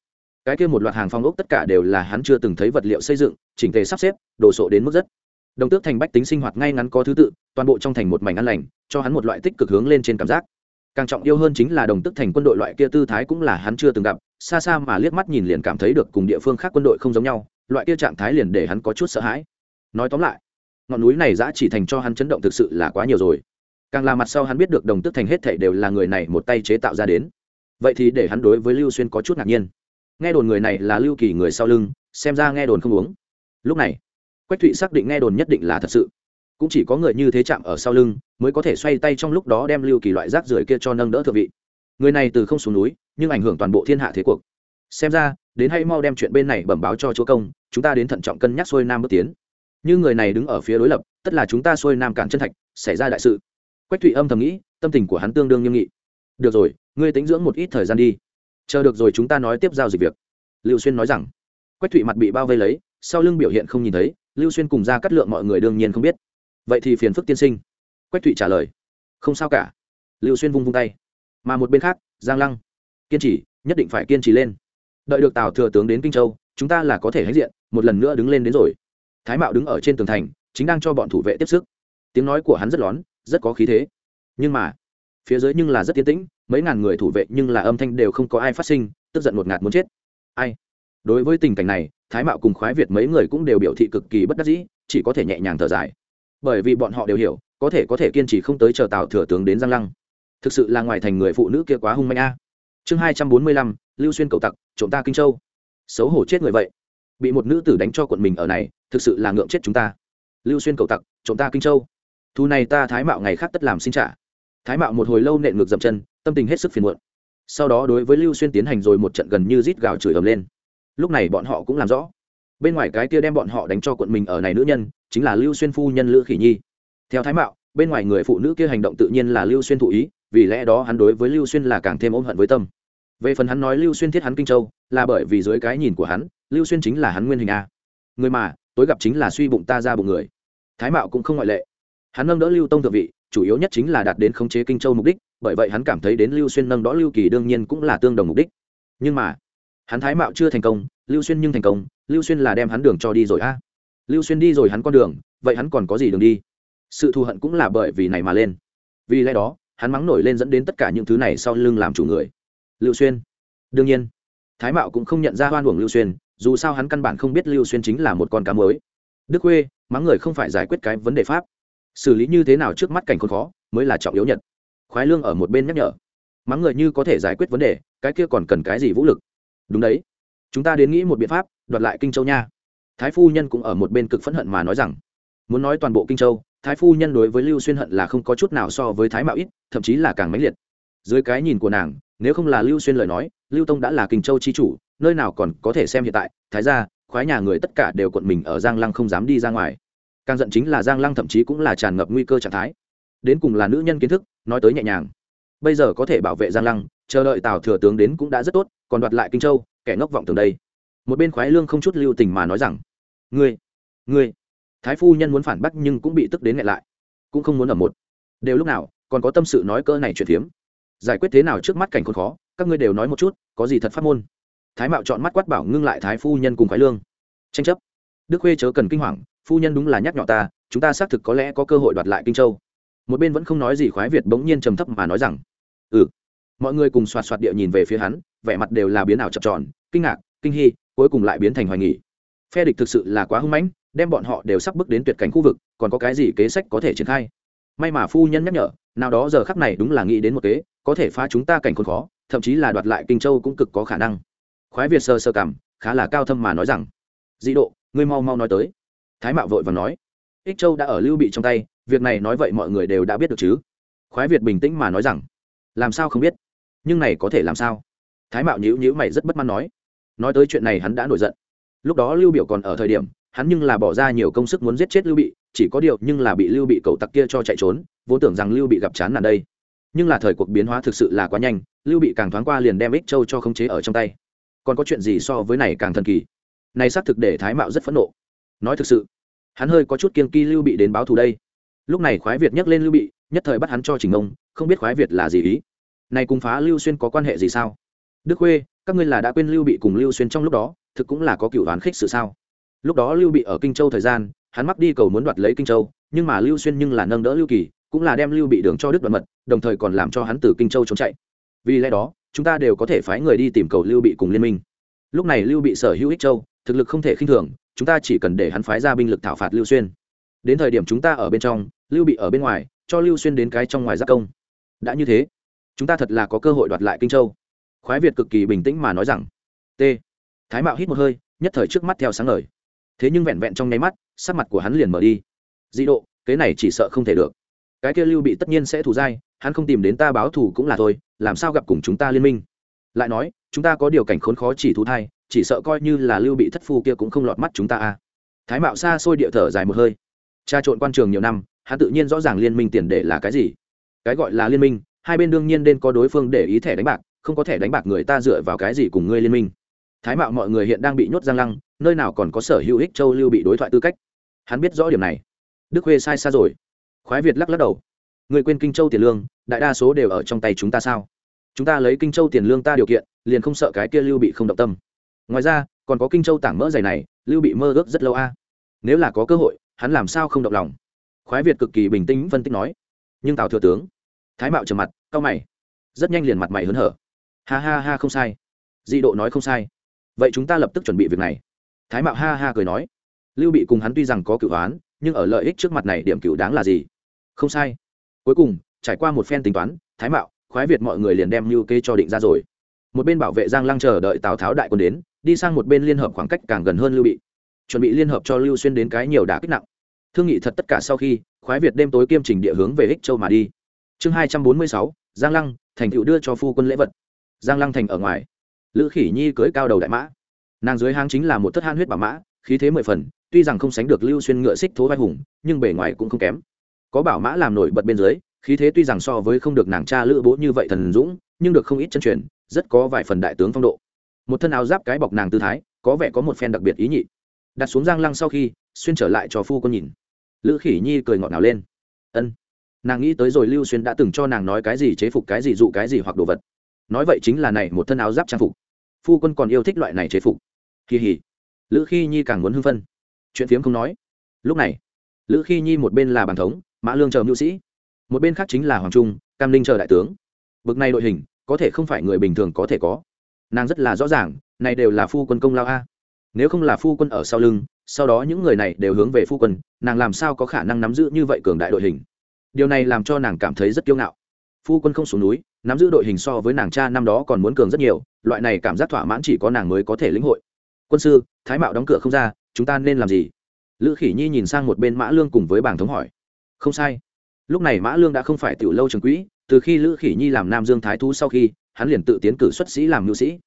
cái kia một loạt hàng phong ốc tất cả đều là hắn chưa từng thấy vật liệu xây dựng, chỉnh tề sắp xếp, đồ sộ đến mức rất. Đồng tước thành bách tính sinh hoạt ngay ngắn có thứ tự, toàn bộ trong thành một mảnh ăn lành, cho hắn một loại tích cực hướng lên trên cảm giác. Càng trọng yêu hơn chính là đồng tước thành quân đội loại kia tư thái cũng là hắn chưa từng gặp, xa xa mà liếc mắt nhìn liền cảm thấy được cùng địa phương khác quân đội không giống nhau, loại kia trạng thái liền để hắn có chút sợ hãi. Nói tóm lại, ngọn núi này đã chỉ thành cho hắn chấn động thực sự là quá nhiều rồi. Càng là mặt sau hắn biết được đồng tước thành hết thảy đều là người này một tay chế tạo ra đến. Vậy thì để hắn đối với lưu xuyên có chút ngạc nhiên nghe đồn người này là lưu kỳ người sau lưng, xem ra nghe đồn không uống. Lúc này, quách thụy xác định nghe đồn nhất định là thật sự. Cũng chỉ có người như thế chạm ở sau lưng mới có thể xoay tay trong lúc đó đem lưu kỳ loại rác rưởi kia cho nâng đỡ thượng vị. Người này từ không xuống núi, nhưng ảnh hưởng toàn bộ thiên hạ thế cuộc. Xem ra, đến hay mau đem chuyện bên này bẩm báo cho chúa công, chúng ta đến thận trọng cân nhắc xuôi nam bước tiến. Như người này đứng ở phía đối lập, tất là chúng ta xuôi nam cản chân thạch, xảy ra đại sự. Quách thụy âm thầm nghĩ, tâm tình của hắn tương đương nghiêm nghị. Được rồi, ngươi tính dưỡng một ít thời gian đi chờ được rồi chúng ta nói tiếp giao dịch việc. Lưu xuyên nói rằng. Quách thụy mặt bị bao vây lấy, sau lưng biểu hiện không nhìn thấy, lưu xuyên cùng ra cắt lượng mọi người đương nhiên không biết. Vậy thì phiền phức tiên sinh. Quách thụy trả lời. Không sao cả. Lưu xuyên vung vung tay. Mà một bên khác, giang lăng. Kiên trì, nhất định phải kiên trì lên. Đợi được tào thừa tướng đến kinh châu, chúng ta là có thể hãnh diện, một lần nữa đứng lên đến rồi. Thái mạo đứng ở trên tường thành, chính đang cho bọn thủ vệ tiếp sức. Tiếng nói của hắn rất lón, rất có khí thế. Nhưng mà phía dưới nhưng là rất tiến tĩnh, mấy ngàn người thủ vệ nhưng là âm thanh đều không có ai phát sinh, tức giận một ngạt muốn chết. Ai? Đối với tình cảnh này, thái mạo cùng khoái việt mấy người cũng đều biểu thị cực kỳ bất đắc dĩ, chỉ có thể nhẹ nhàng thở dài. Bởi vì bọn họ đều hiểu, có thể có thể kiên trì không tới chờ tào thừa tướng đến giang lăng. Thực sự là ngoài thành người phụ nữ kia quá hung manh a. Chương hai trăm bốn mươi lăm, lưu xuyên cầu tặc, trộm ta kinh châu. Xấu hổ chết người vậy. Bị một nữ tử đánh cho quận mình ở này, thực sự là ngượng chết chúng ta. Lưu xuyên cầu tặc, trộm ta kinh châu. Thu này ta thái mạo ngày khác tất làm xin trả thái mạo một hồi lâu nện ngược dậm chân, tâm tình hết sức phiền muộn. Sau đó đối với lưu xuyên tiến hành rồi một trận gần như rít gào chửi ầm lên. Lúc này bọn họ cũng làm rõ. Bên ngoài cái kia đem bọn họ đánh cho quận mình ở này nữ nhân, chính là lưu xuyên phu nhân lữ khỉ nhi. Theo thái mạo, bên ngoài người phụ nữ kia hành động tự nhiên là lưu xuyên thụ ý, vì lẽ đó hắn đối với lưu xuyên là càng thêm ôm hận với tâm. Về phần hắn nói lưu xuyên thiết hắn kinh châu, là bởi vì dưới cái nhìn của hắn, lưu xuyên chính là hắn nguyên hình a. Người mà, tối gặp chính là suy bụng ta ra bụng người. Thái mạo cũng không ngoại lệ hắn nâng đỡ lưu tông thượng vị, chủ yếu nhất chính là đạt đến khống chế kinh châu mục đích, bởi vậy hắn cảm thấy đến lưu xuyên nâng đỡ lưu kỳ đương nhiên cũng là tương đồng mục đích. Nhưng mà, hắn thái mạo chưa thành công, lưu xuyên nhưng thành công, lưu xuyên là đem hắn đường cho đi rồi a. Lưu xuyên đi rồi hắn con đường, vậy hắn còn có gì đường đi? Sự thù hận cũng là bởi vì này mà lên. Vì lẽ đó, hắn mắng nổi lên dẫn đến tất cả những thứ này sau lưng làm chủ người. Lưu xuyên, đương nhiên, thái mạo cũng không nhận ra hoan uổng lưu xuyên, dù sao hắn căn bản không biết lưu xuyên chính là một con cá mới. Đức khuê, mắng người không phải giải quyết cái vấn đề pháp xử lý như thế nào trước mắt cảnh khốn khó mới là trọng yếu nhất. Khoái lương ở một bên nhắc nhở. Mắng người như có thể giải quyết vấn đề, cái kia còn cần cái gì vũ lực? Đúng đấy. Chúng ta đến nghĩ một biện pháp, đoạt lại kinh châu nha. Thái phu nhân cũng ở một bên cực phẫn hận mà nói rằng, muốn nói toàn bộ kinh châu, thái phu nhân đối với lưu xuyên hận là không có chút nào so với thái mạo ít, thậm chí là càng mãnh liệt. Dưới cái nhìn của nàng, nếu không là lưu xuyên lời nói, lưu tông đã là kinh châu chi chủ, nơi nào còn có thể xem hiện tại. Thái ra khoái nhà người tất cả đều cuộn mình ở giang lăng không dám đi ra ngoài càng giận chính là giang lăng thậm chí cũng là tràn ngập nguy cơ trạng thái. Đến cùng là nữ nhân kiến thức, nói tới nhẹ nhàng. Bây giờ có thể bảo vệ giang lăng, chờ đợi tào thừa tướng đến cũng đã rất tốt, còn đoạt lại kinh châu, kẻ ngốc vọng tường đây. Một bên khoái lương không chút lưu tình mà nói rằng, ngươi ngươi, thái phu nhân muốn phản bác nhưng cũng bị tức đến ngại lại, cũng không muốn ở một. Đều lúc nào, còn có tâm sự nói cỡ này chuyện phiếm giải quyết thế nào trước mắt cảnh khốn khó, các ngươi đều nói một chút, có gì thật phát môn? Thái mạo chọn mắt quát bảo ngưng lại thái phu nhân cùng khoái lương. Tranh chấp đức khuê chớ cần kinh hoàng, phu nhân đúng là nhắc nhỏ ta, chúng ta xác thực có lẽ có cơ hội đoạt lại kinh châu. Một bên vẫn không nói gì khoái việt bỗng nhiên trầm thấp mà nói rằng ừ. Mọi người cùng xoạt xoạt địa nhìn về phía hắn, vẻ mặt đều là biến ảo chập tròn, kinh ngạc, kinh hy cuối cùng lại biến thành hoài nghỉ phe địch thực sự là quá hưng mãnh, đem bọn họ đều sắp bước đến tuyệt cảnh khu vực, còn có cái gì kế sách có thể triển khai? May mà phu nhân nhắc nhở, nào đó giờ khắc này đúng là nghĩ đến một kế, có thể phá chúng ta cảnh khốn khó, thậm chí là đoạt lại kinh châu cũng cực có khả năng. Khoái việt sơ sơ cảm, khá là cao thâm mà nói rằng, dị độ ngươi mau mau nói tới. Thái mạo vội và nói, ích châu đã ở lưu bị trong tay, việc này nói vậy mọi người đều đã biết được chứ? Khoái việt bình tĩnh mà nói rằng, làm sao không biết? Nhưng này có thể làm sao? Thái mạo nhữ nhữ mày rất bất mãn nói nói tới chuyện này hắn đã nổi giận. Lúc đó lưu biểu còn ở thời điểm, hắn nhưng là bỏ ra nhiều công sức muốn giết chết lưu bị, chỉ có điều nhưng là bị lưu bị cầu tặc kia cho chạy trốn, vốn tưởng rằng lưu bị gặp chán nản đây. Nhưng là thời cuộc biến hóa thực sự là quá nhanh, lưu bị càng thoáng qua liền đem ích châu cho khống chế ở trong tay. Còn có chuyện gì so với này càng thần kỳ? Này xác thực để thái mạo rất phẫn nộ. Nói thực sự, hắn hơi có chút kiên kỳ lưu bị đến báo thù đây. Lúc này khoái việt nhắc lên lưu bị, nhất thời bắt hắn cho trình ông không biết khoái việt là gì ý. Này cùng phá lưu xuyên có quan hệ gì sao? Đức khuê, các ngươi là đã quên lưu bị cùng lưu xuyên trong lúc đó, thực cũng là có cựu đoán khích sự sao? Lúc đó lưu bị ở kinh châu thời gian, hắn mắc đi cầu muốn đoạt lấy kinh châu, nhưng mà lưu xuyên nhưng là nâng đỡ lưu kỳ, cũng là đem lưu bị đường cho đức đoạn mật, đồng thời còn làm cho hắn từ kinh châu trốn chạy. Vì lẽ đó, chúng ta đều có thể phái người đi tìm cầu lưu bị cùng liên minh. Lúc này lưu bị sở hữu ích châu thực lực không thể khinh thường, chúng ta chỉ cần để hắn phái ra binh lực thảo phạt lưu xuyên. Đến thời điểm chúng ta ở bên trong, lưu bị ở bên ngoài, cho lưu xuyên đến cái trong ngoài giác công. Đã như thế, chúng ta thật là có cơ hội đoạt lại kinh châu. Khoái việt cực kỳ bình tĩnh mà nói rằng, t. Thái mạo hít một hơi, nhất thời trước mắt theo sáng ngời. Thế nhưng vẹn vẹn trong nháy mắt, sắc mặt của hắn liền mở đi. Dị độ, cái này chỉ sợ không thể được. Cái kia lưu bị tất nhiên sẽ thù dai hắn không tìm đến ta báo thù cũng là thôi, làm sao gặp cùng chúng ta liên minh? Lại nói, chúng ta có điều cảnh khốn khó chỉ thú thai chỉ sợ coi như là lưu bị thất phu kia cũng không lọt mắt chúng ta a. Thái mạo xa xôi địa thở dài một hơi. Tra trộn quan trường nhiều năm, hắn tự nhiên rõ ràng liên minh tiền để là cái gì. Cái gọi là liên minh, hai bên đương nhiên nên có đối phương để ý thẻ đánh bạc, không có thẻ đánh bạc người ta dựa vào cái gì cùng ngươi liên minh. Thái mạo mọi người hiện đang bị nhốt giang lăng, nơi nào còn có sở hữu ích châu lưu bị đối thoại tư cách. Hắn biết rõ điểm này. Đức huê sai xa rồi. Khoái việt lắc lắc đầu. Người quên kinh châu tiền lương, đại đa số đều ở trong tay chúng ta sao? Chúng ta lấy kinh châu tiền lương ta điều kiện, liền không sợ cái kia lưu bị không động tâm ngoài ra, còn có kinh châu tảng mỡ dày này, lưu bị mơ ước rất lâu a. Nếu là có cơ hội, hắn làm sao không động lòng? Khoái việt cực kỳ bình tĩnh phân tích nói. Nhưng tào thừa tướng, thái mạo trầm mặt, cau mày. Rất nhanh liền mặt mày hớn hở. Ha ha ha, không sai. Di độ nói không sai. Vậy chúng ta lập tức chuẩn bị việc này. Thái mạo ha ha cười nói. Lưu bị cùng hắn tuy rằng có cựu hoán nhưng ở lợi ích trước mặt này điểm cựu đáng là gì? Không sai. Cuối cùng, trải qua một phen tính toán, thái mạo, khoái việt mọi người liền đem lưu kê cho định ra rồi một bên bảo vệ giang lăng chờ đợi tào tháo đại quân đến, đi sang một bên liên hợp khoảng cách càng gần hơn lưu bị, chuẩn bị liên hợp cho lưu xuyên đến cái nhiều đả kích nặng. Thương nghị thật tất cả sau khi, khoái việt đêm tối kiêm trình địa hướng về ích châu mà đi. Chương hai trăm bốn mươi sáu, giang lăng, thành tựu đưa cho phu quân lễ vật. Giang lăng thành ở ngoài. Lữ khỉ nhi cưới cao đầu đại mã. Nàng dưới hang chính là một thất han huyết bà mã, khí thế mười phần, tuy rằng không sánh được lưu xuyên ngựa xích thố vai hùng, nhưng bề ngoài cũng không kém. Có bảo mã làm nổi bật bên dưới, khí thế tuy rằng so với không được nàng cha lữ bố như vậy thần dũng, nhưng được không ít chân truyền rất có vài phần đại tướng phong độ. Một thân áo giáp cái bọc nàng tư thái, có vẻ có một phen đặc biệt ý nhị. Đặt xuống giang lăng sau khi, xuyên trở lại cho phu quân nhìn. Lữ khỉ nhi cười ngọt ngào lên. Ân. Nàng nghĩ tới rồi lưu xuyên đã từng cho nàng nói cái gì chế phục cái gì dụ cái gì hoặc đồ vật. Nói vậy chính là này, một thân áo giáp trang phục. Phu quân còn yêu thích loại này chế phục. Kỳ hỉ lữ khi nhi càng muốn hưng phân chuyện phiếm không nói. Lúc này, lữ khi nhi một bên là bàn thống, mã lương chờ mưu sĩ. Một bên khác chính là hoàng trung, cam linh chờ đại tướng. Bực này đội hình có thể không phải người bình thường có thể có. Nàng rất là rõ ràng, này đều là phu quân công lao a. Nếu không là phu quân ở sau lưng, sau đó những người này đều hướng về phu quân, nàng làm sao có khả năng nắm giữ như vậy cường đại đội hình? Điều này làm cho nàng cảm thấy rất kiêu ngạo. Phu quân không xuống núi, nắm giữ đội hình so với nàng cha năm đó còn muốn cường rất nhiều, loại này cảm giác thỏa mãn chỉ có nàng mới có thể lĩnh hội. Quân sư, thái mạo đóng cửa không ra, chúng ta nên làm gì? Lữ khỉ nhi nhìn sang một bên mã lương cùng với bảng thống hỏi. Không sai. Lúc này mã lương đã không phải tiểu lâu trường quỹ từ khi lữ khỉ nhi làm nam dương thái thú sau khi, hắn liền tự tiến cử xuất sĩ làm nữ sĩ.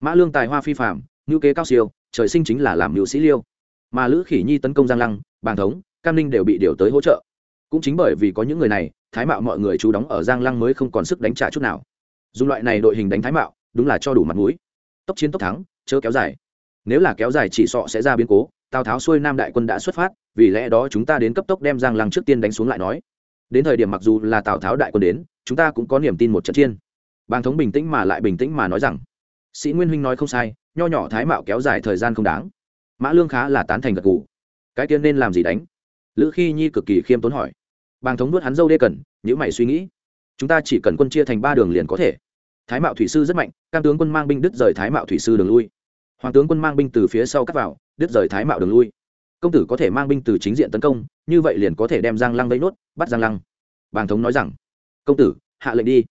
Mã lương tài hoa phi phạm ngữ kế cao siêu, trời sinh chính là làm nữ sĩ liêu. Mà lữ khỉ nhi tấn công giang lăng, bàng thống, cam ninh đều bị điều tới hỗ trợ. Cũng chính bởi vì có những người này, thái mạo mọi người chú đóng ở giang lăng mới không còn sức đánh trả chút nào. Dùng loại này đội hình đánh thái mạo, đúng là cho đủ mặt mũi. Tốc chiến tốc thắng, chớ kéo dài. Nếu là kéo dài chỉ sọ sẽ ra biến cố, tào tháo xuôi nam đại quân đã xuất phát, vì lẽ đó chúng ta đến cấp tốc đem giang lăng trước tiên đánh xuống lại nói đến thời điểm mặc dù là tào tháo đại quân đến, chúng ta cũng có niềm tin một trận chiên bàng thống bình tĩnh mà lại bình tĩnh mà nói rằng, sĩ nguyên huynh nói không sai, nho nhỏ thái mạo kéo dài thời gian không đáng. Mã lương khá là tán thành gật gù. Cái tiên nên làm gì đánh? Lữ khi nhi cực kỳ khiêm tốn hỏi. Bàng thống nuốt hắn dâu đê cần nhữ mày suy nghĩ. Chúng ta chỉ cần quân chia thành ba đường liền có thể. Thái mạo thủy sư rất mạnh, cam tướng quân mang binh đứt rời thái mạo thủy sư đường lui. Hoàng tướng quân mang binh từ phía sau cắt vào, đứt rời thái mạo đường lui công tử có thể mang binh từ chính diện tấn công, như vậy liền có thể đem giang lăng vây nốt, bắt giang lăng. Bàng thống nói rằng, công tử, hạ lệnh đi.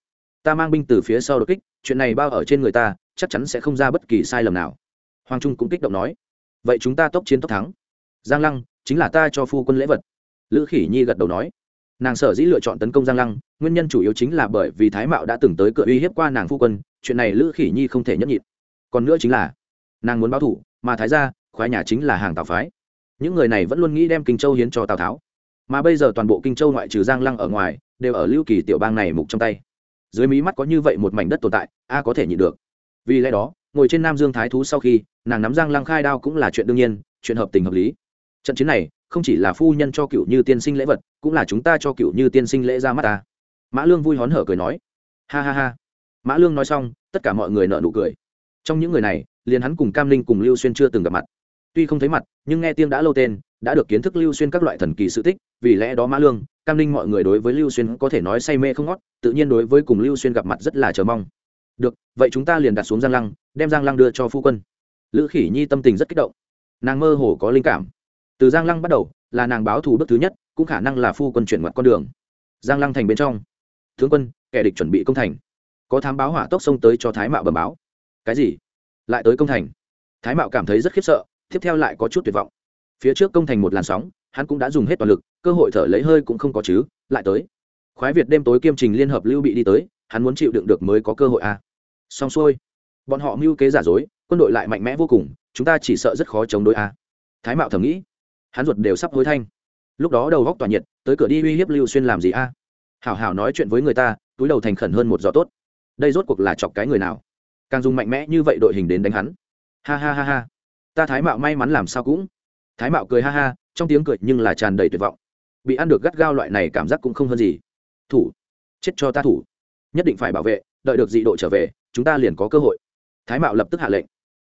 Ta mang binh từ phía sau đột kích, chuyện này bao ở trên người ta, chắc chắn sẽ không ra bất kỳ sai lầm nào. Hoàng trung cũng kích động nói, vậy chúng ta tốc chiến tốc thắng. Giang lăng chính là ta cho phu quân lễ vật. Lữ khỉ nhi gật đầu nói, nàng sở dĩ lựa chọn tấn công giang lăng, nguyên nhân chủ yếu chính là bởi vì thái mạo đã từng tới cửa uy hiếp qua nàng phu quân, chuyện này lữ khỉ nhi không thể nhấp nhịn. Còn nữa chính là, nàng muốn báo thủ, mà thái ra khoái nhà chính là hàng tào phái những người này vẫn luôn nghĩ đem kinh châu hiến cho tào tháo. Mà bây giờ toàn bộ kinh châu ngoại trừ giang lăng ở ngoài, đều ở lưu kỳ tiểu bang này mục trong tay. Dưới mí mắt có như vậy một mảnh đất tồn tại, a có thể nhịn được. Vì lẽ đó, ngồi trên nam dương thái thú sau khi, nàng nắm giang lăng khai đao cũng là chuyện đương nhiên, chuyện hợp tình hợp lý. Trận chiến này, không chỉ là phu nhân cho cựu như tiên sinh lễ vật, cũng là chúng ta cho cựu như tiên sinh lễ ra mắt ta. Mã lương vui hón hở cười nói. Ha ha ha. Mã lương nói xong, tất cả mọi người nợ nụ cười. Trong những người này, liền hắn cùng cam linh cùng lưu xuyên chưa từng gặp mặt tuy không thấy mặt, nhưng nghe tiếng đã lâu tên, đã được kiến thức lưu xuyên các loại thần kỳ sự tích, vì lẽ đó mã lương, cam linh mọi người đối với lưu xuyên có thể nói say mê không ngót, tự nhiên đối với cùng lưu xuyên gặp mặt rất là chờ mong. Được, vậy chúng ta liền đặt xuống giang lăng, đem giang lăng đưa cho phu quân. Lữ khỉ nhi tâm tình rất kích động. Nàng mơ hồ có linh cảm. Từ giang lăng bắt đầu, là nàng báo thù bước thứ nhất, cũng khả năng là phu quân chuyển ngoặt con đường. Giang lăng thành bên trong. Tướng quân, kẻ địch chuẩn bị công thành. Có thám báo hỏa tốc xông tới cho thái mạo bẩm báo. Cái gì? Lại tới công thành. Thái mạo cảm thấy rất khiếp sợ tiếp theo lại có chút tuyệt vọng. Phía trước công thành một làn sóng, hắn cũng đã dùng hết toàn lực, cơ hội thở lấy hơi cũng không có chứ, lại tới. Khoái việt đêm tối kiêm trình liên hợp lưu bị đi tới, hắn muốn chịu đựng được mới có cơ hội à. xong xuôi, bọn họ mưu kế giả dối, quân đội lại mạnh mẽ vô cùng, chúng ta chỉ sợ rất khó chống đối à. thái mạo thầm nghĩ, hắn ruột đều sắp hối thanh. Lúc đó đầu góc tỏa nhiệt, tới cửa đi uy hiếp lưu xuyên làm gì a? Hảo hảo nói chuyện với người ta, túi đầu thành khẩn hơn một giò tốt. Đây rốt cuộc là chọc cái người nào? Càng dùng mạnh mẽ như vậy đội hình đến đánh hắn. Ha ha ha ha ta thái mạo may mắn làm sao cũng. Thái mạo cười ha ha, trong tiếng cười nhưng là tràn đầy tuyệt vọng. Bị ăn được gắt gao loại này cảm giác cũng không hơn gì. Thủ, chết cho ta thủ. Nhất định phải bảo vệ, đợi được dị độ trở về, chúng ta liền có cơ hội. Thái mạo lập tức hạ lệnh.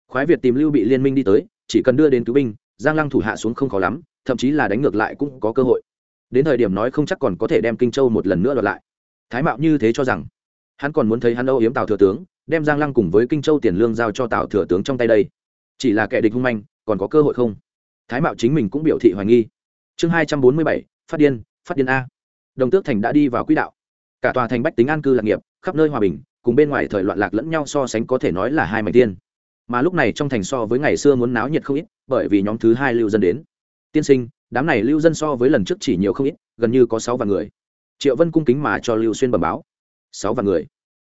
Khoái việt tìm lưu bị liên minh đi tới, chỉ cần đưa đến cứu binh, giang lăng thủ hạ xuống không khó lắm, thậm chí là đánh ngược lại cũng có cơ hội. Đến thời điểm nói không chắc còn có thể đem kinh châu một lần nữa đoạt lại. Thái mạo như thế cho rằng, hắn còn muốn thấy hắn âu yếm tào thừa tướng, đem giang lăng cùng với kinh châu tiền lương giao cho tào thừa tướng trong tay đây chỉ là kẻ địch hung manh, còn có cơ hội không? Thái mạo chính mình cũng biểu thị hoài nghi. Chương hai trăm bốn mươi bảy, phát điên phát điên a. Đồng tước thành đã đi vào quỹ đạo. Cả tòa thành bách tính an cư lạc nghiệp, khắp nơi hòa bình, cùng bên ngoài thời loạn lạc lẫn nhau so sánh có thể nói là hai mảnh tiên. Mà lúc này trong thành so với ngày xưa muốn náo nhiệt không ít, bởi vì nhóm thứ hai lưu dân đến. Tiên sinh, đám này lưu dân so với lần trước chỉ nhiều không ít, gần như có sáu vạn người. Triệu vân cung kính mà cho lưu xuyên bẩm báo. Sáu vạn người.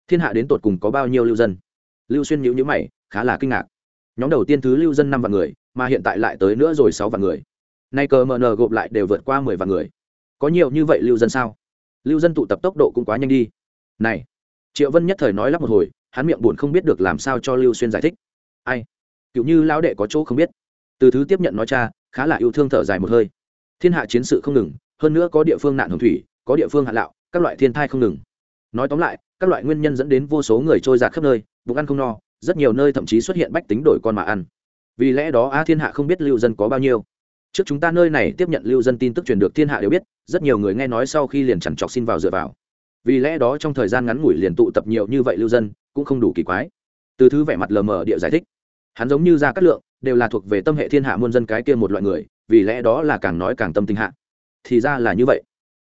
Thiên hạ đến tột cùng có bao nhiêu lưu dân? Lưu xuyên nhữ nhữ mày, khá là kinh ngạc nhóm đầu tiên thứ lưu dân năm vạn người, mà hiện tại lại tới nữa rồi sáu vạn người. Nay cờ mn gộp lại đều vượt qua mười vạn người. Có nhiều như vậy lưu dân sao? Lưu dân tụ tập tốc độ cũng quá nhanh đi. Này, triệu vân nhất thời nói lắp một hồi, hắn miệng buồn không biết được làm sao cho lưu xuyên giải thích. Ai? Cựu như lão đệ có chỗ không biết. Từ thứ tiếp nhận nói cha, khá là yêu thương thở dài một hơi. Thiên hạ chiến sự không ngừng, hơn nữa có địa phương nạn hồng thủy, có địa phương hạn lạo, các loại thiên thai không ngừng. Nói tóm lại, các loại nguyên nhân dẫn đến vô số người trôi giạt khắp nơi, bụng ăn không no rất nhiều nơi thậm chí xuất hiện bách tính đổi con mà ăn. Vì lẽ đó, a thiên hạ không biết lưu dân có bao nhiêu. Trước chúng ta nơi này tiếp nhận lưu dân tin tức truyền được thiên hạ đều biết, rất nhiều người nghe nói sau khi liền chẳng chọc xin vào dựa vào. Vì lẽ đó, trong thời gian ngắn ngủi liền tụ tập nhiều như vậy lưu dân, cũng không đủ kỳ quái. Từ thứ vẻ mặt lờ mờ địa giải thích, hắn giống như ra cát lượng, đều là thuộc về tâm hệ thiên hạ muôn dân cái kia một loại người, vì lẽ đó là càng nói càng tâm tinh hạ. Thì ra là như vậy.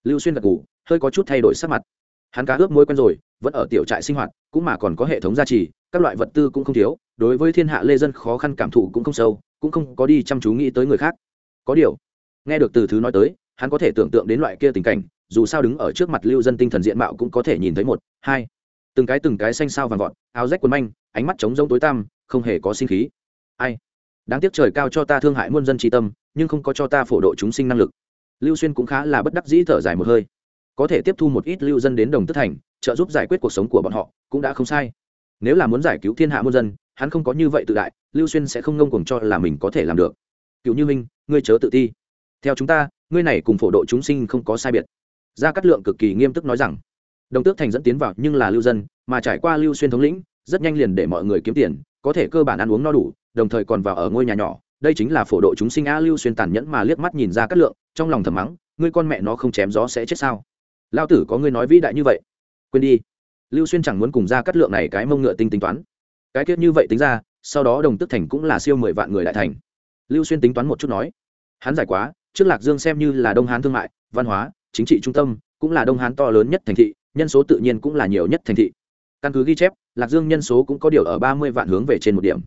Lưu xuyên gật ngủ hơi có chút thay đổi sắc mặt. Hắn cá ướp môi quen rồi vẫn ở tiểu trại sinh hoạt, cũng mà còn có hệ thống gia trì, các loại vật tư cũng không thiếu, đối với thiên hạ lê dân khó khăn cảm thụ cũng không sâu, cũng không có đi chăm chú nghĩ tới người khác. Có điều, nghe được từ thứ nói tới, hắn có thể tưởng tượng đến loại kia tình cảnh, dù sao đứng ở trước mặt lưu dân tinh thần diện mạo cũng có thể nhìn thấy một, hai. Từng cái từng cái xanh sao vàng vọt, áo rách quần manh, ánh mắt trống rông tối tăm, không hề có sinh khí. Ai? Đáng tiếc trời cao cho ta thương hại muôn dân tri tâm, nhưng không có cho ta phổ độ chúng sinh năng lực. Lưu xuyên cũng khá là bất đắc dĩ thở dài một hơi. Có thể tiếp thu một ít lưu dân đến đồng tất thành trợ giúp giải quyết cuộc sống của bọn họ, cũng đã không sai. Nếu là muốn giải cứu thiên hạ muôn dân, hắn không có như vậy tự đại, lưu xuyên sẽ không ngông cuồng cho là mình có thể làm được. Cựu như minh, ngươi chớ tự ti. Theo chúng ta, ngươi này cùng phổ độ chúng sinh không có sai biệt. Gia cát lượng cực kỳ nghiêm túc nói rằng, đồng tước thành dẫn tiến vào nhưng là lưu dân, mà trải qua lưu xuyên thống lĩnh, rất nhanh liền để mọi người kiếm tiền, có thể cơ bản ăn uống no đủ, đồng thời còn vào ở ngôi nhà nhỏ. Đây chính là phổ độ chúng sinh a lưu xuyên tàn nhẫn mà liếc mắt nhìn ra cát lượng, trong lòng thầm mắng, ngươi con mẹ nó không chém gió sẽ chết sao? Lao tử có ngươi nói vĩ đại như vậy quên đi. Lưu xuyên chẳng muốn cùng ra cắt lượng này cái mông ngựa tinh tính toán. Cái kết như vậy tính ra, sau đó đồng tức thành cũng là siêu mười vạn người đại thành. Lưu xuyên tính toán một chút nói, hắn giải quá, trước lạc dương xem như là đông hán thương mại, văn hóa, chính trị trung tâm, cũng là đông hán to lớn nhất thành thị, nhân số tự nhiên cũng là nhiều nhất thành thị. Căn cứ ghi chép, lạc dương nhân số cũng có điều ở ba mươi vạn hướng về trên một điểm.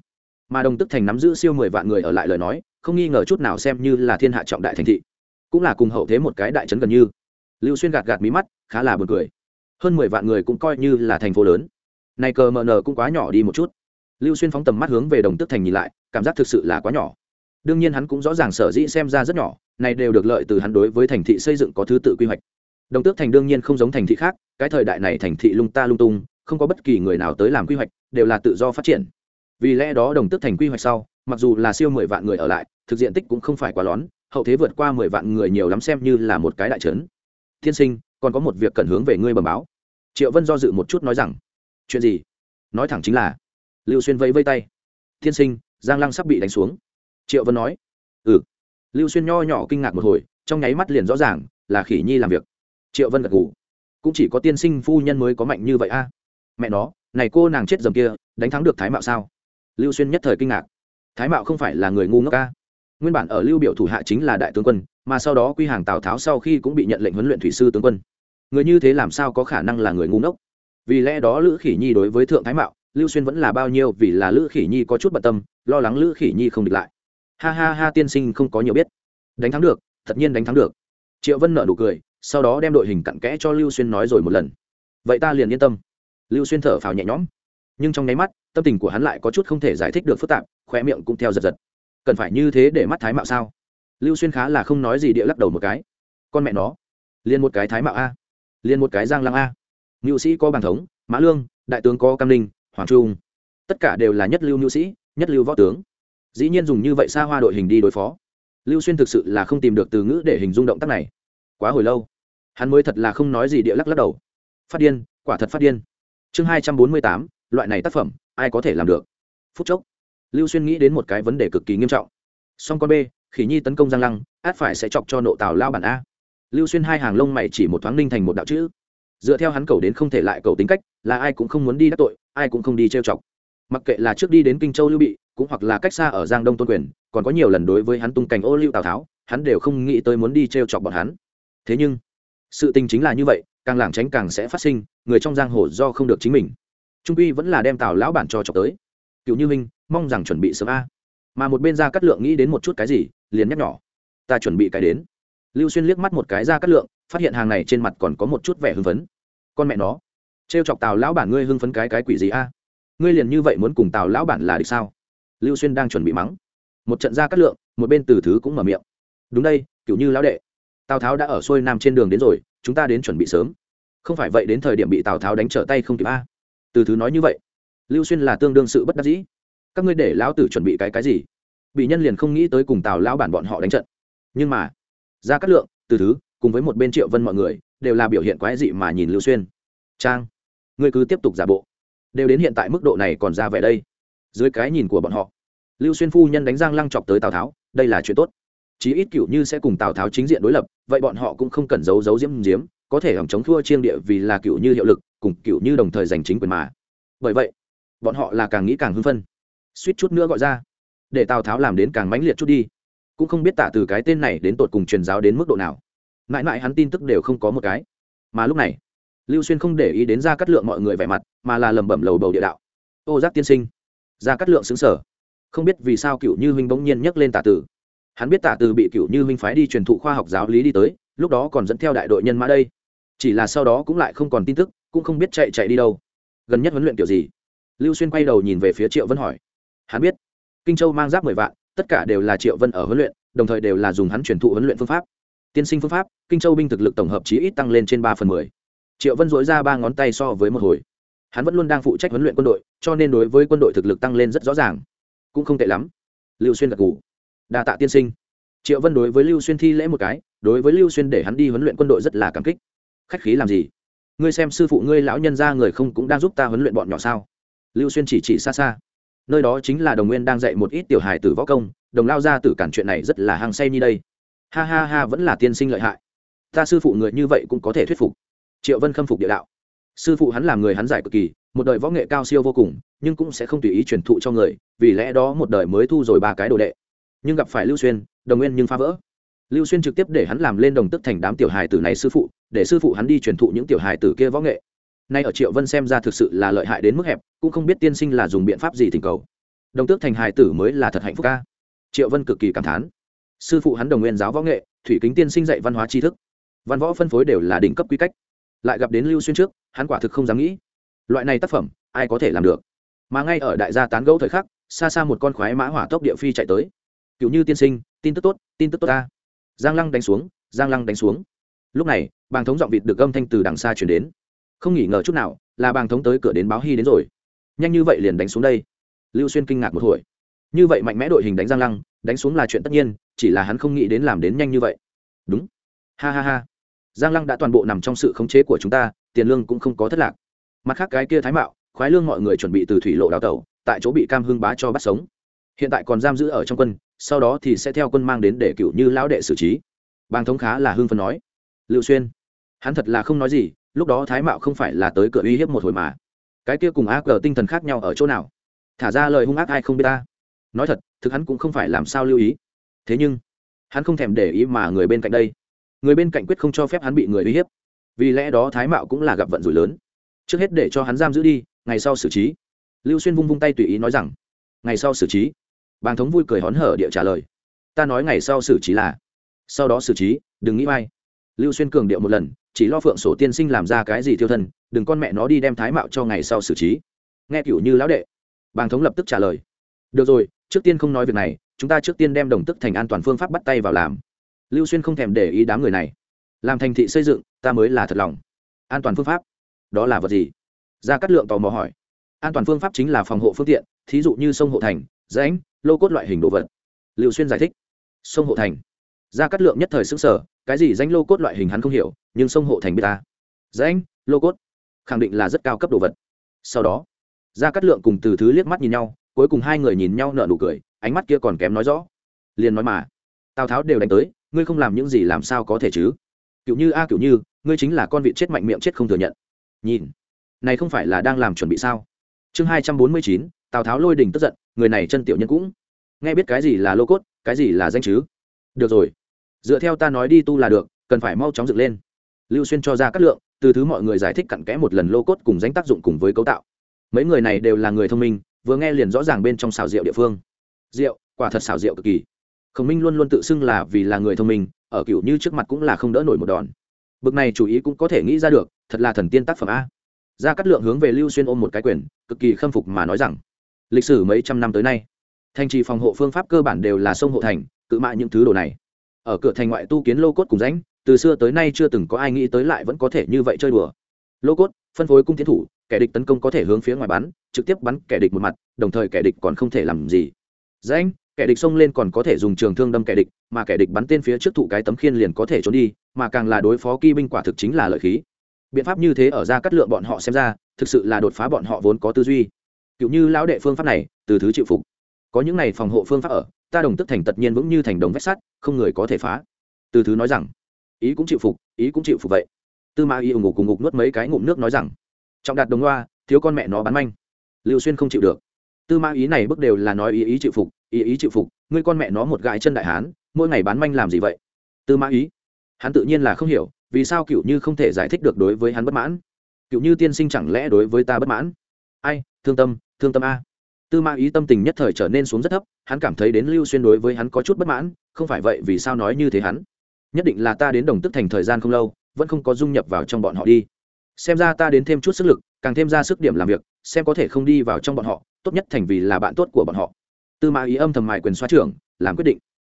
Mà đồng tức thành nắm giữ siêu mười vạn người ở lại lời nói, không nghi ngờ chút nào xem như là thiên hạ trọng đại thành thị. Cũng là cùng hậu thế một cái đại trấn gần như. Lưu xuyên gạt gạt mí mắt, khá là buồn cười hơn mười vạn người cũng coi như là thành phố lớn. Này cờ mờ nờ cũng quá nhỏ đi một chút. Lưu xuyên phóng tầm mắt hướng về đồng tức thành nhìn lại, cảm giác thực sự là quá nhỏ. Đương nhiên hắn cũng rõ ràng sở dĩ xem ra rất nhỏ, này đều được lợi từ hắn đối với thành thị xây dựng có thứ tự quy hoạch. Đồng tước thành đương nhiên không giống thành thị khác, cái thời đại này thành thị lung ta lung tung, không có bất kỳ người nào tới làm quy hoạch, đều là tự do phát triển. Vì lẽ đó đồng tước thành quy hoạch sau, mặc dù là siêu mười vạn người ở lại, thực diện tích cũng không phải quá lón hậu thế vượt qua mười vạn người nhiều lắm xem như là một cái đại trấn. Thiên sinh còn có một việc cần hướng về ngươi bẩm báo. Triệu vân do dự một chút nói rằng, chuyện gì? Nói thẳng chính là, lưu xuyên vẫy vây tay. Tiên sinh, giang lăng sắp bị đánh xuống. Triệu vân nói ừ. Lưu xuyên nho nhỏ kinh ngạc một hồi, trong nháy mắt liền rõ ràng là khỉ nhi làm việc. Triệu vân gật ngủ cũng chỉ có tiên sinh phu nhân mới có mạnh như vậy a. Mẹ nó, này cô nàng chết dầm kia, đánh thắng được thái mạo sao? Lưu xuyên nhất thời kinh ngạc, thái mạo không phải là người ngu ngốc ca nguyên bản ở lưu biểu thủ hạ chính là đại tướng quân, mà sau đó quy hàng tào tháo sau khi cũng bị nhận lệnh huấn luyện thủy sư tướng quân người như thế làm sao có khả năng là người ngu ngốc? Vì lẽ đó lữ khỉ nhi đối với thượng thái mạo, lưu xuyên vẫn là bao nhiêu vì là lữ khỉ nhi có chút bận tâm, lo lắng lữ khỉ nhi không địch lại. Ha ha ha, tiên sinh không có nhiều biết. Đánh thắng được tất nhiên đánh thắng được. Triệu vân nợ nụ cười, sau đó đem đội hình cặn kẽ cho lưu xuyên nói rồi một lần. Vậy ta liền yên tâm. Lưu xuyên thở phào nhẹ nhõm. Nhưng trong nháy mắt, tâm tình của hắn lại có chút không thể giải thích được phức tạp khoe miệng cũng theo giật giật. Cần phải như thế để mắt thái mạo sao? Lưu xuyên khá là không nói gì địa lắc đầu một cái. Con mẹ nó, liền một cái thái mạo a liền một cái giang lăng a. Ngưu sĩ có bàn thống, mã lương, đại tướng có cam ninh, hoàng trung. Tất cả đều là nhất lưu ngưu sĩ, nhất lưu võ tướng. Dĩ nhiên dùng như vậy xa hoa đội hình đi đối phó. Lưu xuyên thực sự là không tìm được từ ngữ để hình dung động tác này. Quá hồi lâu. Hắn mới thật là không nói gì địa lắc lắc đầu. Phát điên, quả thật phát điên. Chương hai trăm bốn mươi tám, loại này tác phẩm, ai có thể làm được? Phút chốc, lưu xuyên nghĩ đến một cái vấn đề cực kỳ nghiêm trọng. Song con b khỉ nhi tấn công giang lăng, át phải sẽ chọc cho nộ tào lao bản a lưu xuyên hai hàng lông mày chỉ một thoáng ninh thành một đạo chữ. Dựa theo hắn cầu đến không thể lại cầu tính cách, là ai cũng không muốn đi đắc tội, ai cũng không đi trêu chọc. Mặc kệ là trước đi đến kinh châu lưu bị, cũng hoặc là cách xa ở giang đông tôn quyền, còn có nhiều lần đối với hắn tung cảnh ô lưu tào tháo, hắn đều không nghĩ tới muốn đi trêu chọc bọn hắn. Thế nhưng, sự tình chính là như vậy, càng lảng tránh càng sẽ phát sinh, người trong giang hồ do không được chính mình. Trung uy vẫn là đem tào lão bản cho chọc tới. Cựu như minh, mong rằng chuẩn bị sớm a. Mà một bên ra cắt lượng nghĩ đến một chút cái gì, liền nhắc nhỏ ta chuẩn bị cái đến lưu xuyên liếc mắt một cái ra cắt lượng, phát hiện hàng này trên mặt còn có một chút vẻ hưng phấn. Con mẹ nó, trêu chọc tào lão bản ngươi hưng phấn cái cái quỷ gì a? Ngươi liền như vậy muốn cùng tào lão bản là được sao? Lưu xuyên đang chuẩn bị mắng. Một trận ra cắt lượng, một bên từ thứ cũng mở miệng. Đúng đây, kiểu như lão đệ. Tào tháo đã ở xuôi nam trên đường đến rồi, chúng ta đến chuẩn bị sớm. Không phải vậy đến thời điểm bị tào tháo đánh trở tay không kịp a. Từ thứ nói như vậy, lưu xuyên là tương đương sự bất đắc dĩ. Các ngươi để lão tử chuẩn bị cái cái gì? Bị nhân liền không nghĩ tới cùng tào lão bản bọn họ đánh trận. Nhưng mà ra cát lượng, từ thứ, cùng với một bên triệu vân mọi người, đều là biểu hiện quái dị mà nhìn lưu xuyên. Trang, ngươi cứ tiếp tục giả bộ. Đều đến hiện tại mức độ này còn ra vẻ đây. Dưới cái nhìn của bọn họ, lưu xuyên phu nhân đánh giang lăng chọc tới tào tháo, đây là chuyện tốt. Chí ít cựu như sẽ cùng tào tháo chính diện đối lập, vậy bọn họ cũng không cần giấu giấu diếm diếm có thể hỏng chống thua chiêng địa vì là cựu như hiệu lực, cùng cựu như đồng thời giành chính quyền mà. Bởi vậy, bọn họ là càng nghĩ càng hưng phân suýt chút nữa gọi ra, để tào tháo làm đến càng mãnh liệt chút đi cũng không biết tả từ cái tên này đến tột cùng truyền giáo đến mức độ nào. Mãi mãi hắn tin tức đều không có một cái. Mà lúc này, lưu xuyên không để ý đến ra cắt lượng mọi người vẻ mặt, mà là lẩm bẩm lầu bầu địa đạo. Ô giác tiên sinh. Ra cắt lượng xứng sở không biết vì sao cựu như huynh bỗng nhiên nhắc lên tả tử hắn biết tả từ bị cựu như huynh phái đi truyền thụ khoa học giáo lý đi tới, lúc đó còn dẫn theo đại đội nhân mã đây. Chỉ là sau đó cũng lại không còn tin tức, cũng không biết chạy chạy đi đâu. Gần nhất huấn luyện kiểu gì? Lưu xuyên quay đầu nhìn về phía triệu vân hỏi. Hắn biết, kinh châu mang giáp mười vạn tất cả đều là triệu vân ở huấn luyện, đồng thời đều là dùng hắn truyền thụ huấn luyện phương pháp. Tiên sinh phương pháp, kinh châu binh thực lực tổng hợp chí ít tăng lên trên ba phần mười. Triệu vân dối ra ba ngón tay so với một hồi. Hắn vẫn luôn đang phụ trách huấn luyện quân đội, cho nên đối với quân đội thực lực tăng lên rất rõ ràng. Cũng không tệ lắm. Lưu xuyên gật g ủ đa tạ tiên sinh. Triệu vân đối với lưu xuyên thi lễ một cái, đối với lưu xuyên để hắn đi huấn luyện quân đội rất là cảm kích. Khách khí làm gì? Ngươi xem sư phụ ngươi lão nhân ra người không cũng đang giúp ta huấn luyện bọn nhỏ sao? Lưu xuyên chỉ chỉ xa xa nơi đó chính là đồng nguyên đang dạy một ít tiểu hài tử võ công, đồng lao ra tử cản chuyện này rất là hăng say như đây. Ha ha ha, vẫn là tiên sinh lợi hại. Ta sư phụ người như vậy cũng có thể thuyết phục. Triệu vân khâm phục địa đạo. Sư phụ hắn làm người hắn giải cực kỳ, một đời võ nghệ cao siêu vô cùng, nhưng cũng sẽ không tùy ý truyền thụ cho người, vì lẽ đó một đời mới thu rồi ba cái đồ đệ. Nhưng gặp phải lưu xuyên, đồng nguyên nhưng phá vỡ. Lưu xuyên trực tiếp để hắn làm lên đồng tức thành đám tiểu hài tử này sư phụ, để sư phụ hắn đi truyền thụ những tiểu hài tử kia võ nghệ nay ở triệu vân xem ra thực sự là lợi hại đến mức hẹp, cũng không biết tiên sinh là dùng biện pháp gì thỉnh cầu. Đồng tước thành hài tử mới là thật hạnh phúc ca. Triệu vân cực kỳ cảm thán. Sư phụ hắn đồng nguyên giáo võ nghệ, thủy kính tiên sinh dạy văn hóa tri thức. Văn võ phân phối đều là đỉnh cấp quy cách. Lại gặp đến lưu xuyên trước, hắn quả thực không dám nghĩ. Loại này tác phẩm, ai có thể làm được? Mà ngay ở đại gia tán gẫu thời khắc, xa xa một con khoái mã hỏa tốc địa phi chạy tới. Cựu như tiên sinh, tin tức tốt, tin tức tốt ta. Giang lăng đánh xuống, giang lăng đánh xuống. Lúc này, bàng thống giọng vịt được âm thanh từ đằng xa chuyển đến không nghỉ ngờ chút nào, là bàng thống tới cửa đến báo hy đến rồi. Nhanh như vậy liền đánh xuống đây. Lưu xuyên kinh ngạc một hồi. Như vậy mạnh mẽ đội hình đánh giang lăng, đánh xuống là chuyện tất nhiên, chỉ là hắn không nghĩ đến làm đến nhanh như vậy. Đúng. Ha ha ha. Giang lăng đã toàn bộ nằm trong sự khống chế của chúng ta, tiền lương cũng không có thất lạc. Mặt khác cái kia thái mạo, khoái lương mọi người chuẩn bị từ thủy lộ đào tẩu, tại chỗ bị cam hưng bá cho bắt sống. Hiện tại còn giam giữ ở trong quân, sau đó thì sẽ theo quân mang đến để cựu như lão đệ xử trí. Bàng thống khá là hưng phân nói. Lưu xuyên, hắn thật là không nói gì lúc đó thái mạo không phải là tới cửa uy hiếp một hồi mà. Cái kia cùng ác cờ tinh thần khác nhau ở chỗ nào? Thả ra lời hung ác ai không biết ta? Nói thật, thực hắn cũng không phải làm sao lưu ý. Thế nhưng, hắn không thèm để ý mà người bên cạnh đây. Người bên cạnh quyết không cho phép hắn bị người uy hiếp. Vì lẽ đó thái mạo cũng là gặp vận rủi lớn. Trước hết để cho hắn giam giữ đi, ngày sau xử trí. Lưu xuyên vung vung tay tùy ý nói rằng, ngày sau xử trí. Bàng thống vui cười hón hở địa trả lời, ta nói ngày sau xử trí là, sau đó xử trí, đừng nghĩ mai lưu xuyên cường điệu một lần chỉ lo phượng sổ tiên sinh làm ra cái gì thiêu thân, đừng con mẹ nó đi đem thái mạo cho ngày sau xử trí. Nghe kiểu như lão đệ. Bàng thống lập tức trả lời. Được rồi, trước tiên không nói việc này, chúng ta trước tiên đem đồng tức thành an toàn phương pháp bắt tay vào làm. Lưu xuyên không thèm để ý đám người này. Làm thành thị xây dựng, ta mới là thật lòng. An toàn phương pháp? Đó là vật gì? Gia cát lượng tò mò hỏi. An toàn phương pháp chính là phòng hộ phương tiện, thí dụ như sông hộ thành, rãnh, lô cốt loại hình đồ vật. Lưu xuyên giải thích. Sông hộ thành gia cát lượng nhất thời xứng sở cái gì danh lô cốt loại hình hắn không hiểu nhưng sông hộ thành biết ta. Danh lô cốt khẳng định là rất cao cấp đồ vật. Sau đó gia cát lượng cùng từ thứ liếc mắt nhìn nhau cuối cùng hai người nhìn nhau nở nụ cười ánh mắt kia còn kém nói rõ. Liền nói mà tào tháo đều đánh tới ngươi không làm những gì làm sao có thể chứ? Kiểu như a à, kiểu như ngươi chính là con vịt chết mạnh miệng chết không thừa nhận. Nhìn này không phải là đang làm chuẩn bị sao? Chương hai trăm bốn mươi chín tào tháo lôi đình tức giận người này chân tiểu nhân cũng. Nghe biết cái gì là lô cốt cái gì là danh chứ? Được rồi dựa theo ta nói đi tu là được, cần phải mau chóng dựng lên. Lưu xuyên cho ra các lượng, từ thứ mọi người giải thích cặn kẽ một lần lô cốt cùng danh tác dụng cùng với cấu tạo. Mấy người này đều là người thông minh, vừa nghe liền rõ ràng bên trong xào rượu địa phương. Rượu, quả thật xào rượu cực kỳ. Khổng minh luôn luôn tự xưng là vì là người thông minh, ở cựu như trước mặt cũng là không đỡ nổi một đòn. Bực này chủ ý cũng có thể nghĩ ra được, thật là thần tiên tác phẩm a. Ra cắt lượng hướng về lưu xuyên ôm một cái quyền, cực kỳ khâm phục mà nói rằng, lịch sử mấy trăm năm tới nay thành trì phòng hộ phương pháp cơ bản đều là sông hộ thành, cự mại những thứ đồ này ở cửa thành ngoại tu kiến lô cốt cùng rãnh, từ xưa tới nay chưa từng có ai nghĩ tới lại vẫn có thể như vậy chơi đùa. Lô cốt, phân phối cung tiến thủ, kẻ địch tấn công có thể hướng phía ngoài bắn, trực tiếp bắn kẻ địch một mặt, đồng thời kẻ địch còn không thể làm gì. Rãnh, kẻ địch xông lên còn có thể dùng trường thương đâm kẻ địch, mà kẻ địch bắn tên phía trước thụ cái tấm khiên liền có thể trốn đi, mà càng là đối phó kỵ binh quả thực chính là lợi khí. Biện pháp như thế ở ra cắt lượng bọn họ xem ra, thực sự là đột phá bọn họ vốn có tư duy. Cựu như lão đệ phương pháp này, từ thứ chịu phục. Có những này phòng hộ phương pháp ở ta đồng tức thành tất nhiên vững như thành đồng vách sắt, không người có thể phá. Từ thứ nói rằng, ý cũng chịu phục, ý cũng chịu phục vậy. Tư ma y ủng ngủ cùng ngục nuốt mấy cái ngụm nước nói rằng, trọng đạt đồng loa, thiếu con mẹ nó bán manh. Lưu xuyên không chịu được. Tư ma ý này bước đều là nói ý ý chịu phục, ý ý chịu phục, ngươi con mẹ nó một gãi chân đại hán, mỗi ngày bán manh làm gì vậy? Tư ma ý hắn tự nhiên là không hiểu, vì sao cựu như không thể giải thích được đối với hắn bất mãn? Cựu như tiên sinh chẳng lẽ đối với ta bất mãn? Ai, thương tâm thương tâm a tư ma ý tâm tình nhất thời trở nên xuống rất thấp, hắn cảm thấy đến lưu xuyên đối với hắn có chút bất mãn, không phải vậy vì sao nói như thế hắn? Nhất định là ta đến đồng tức thành thời gian không lâu, vẫn không có dung nhập vào trong bọn họ đi. Xem ra ta đến thêm chút sức lực, càng thêm ra sức điểm làm việc, xem có thể không đi vào trong bọn họ, tốt nhất thành vì là bạn tốt của bọn họ. Tư mã ý âm thầm mại quyền xoa trưởng, làm quyết định.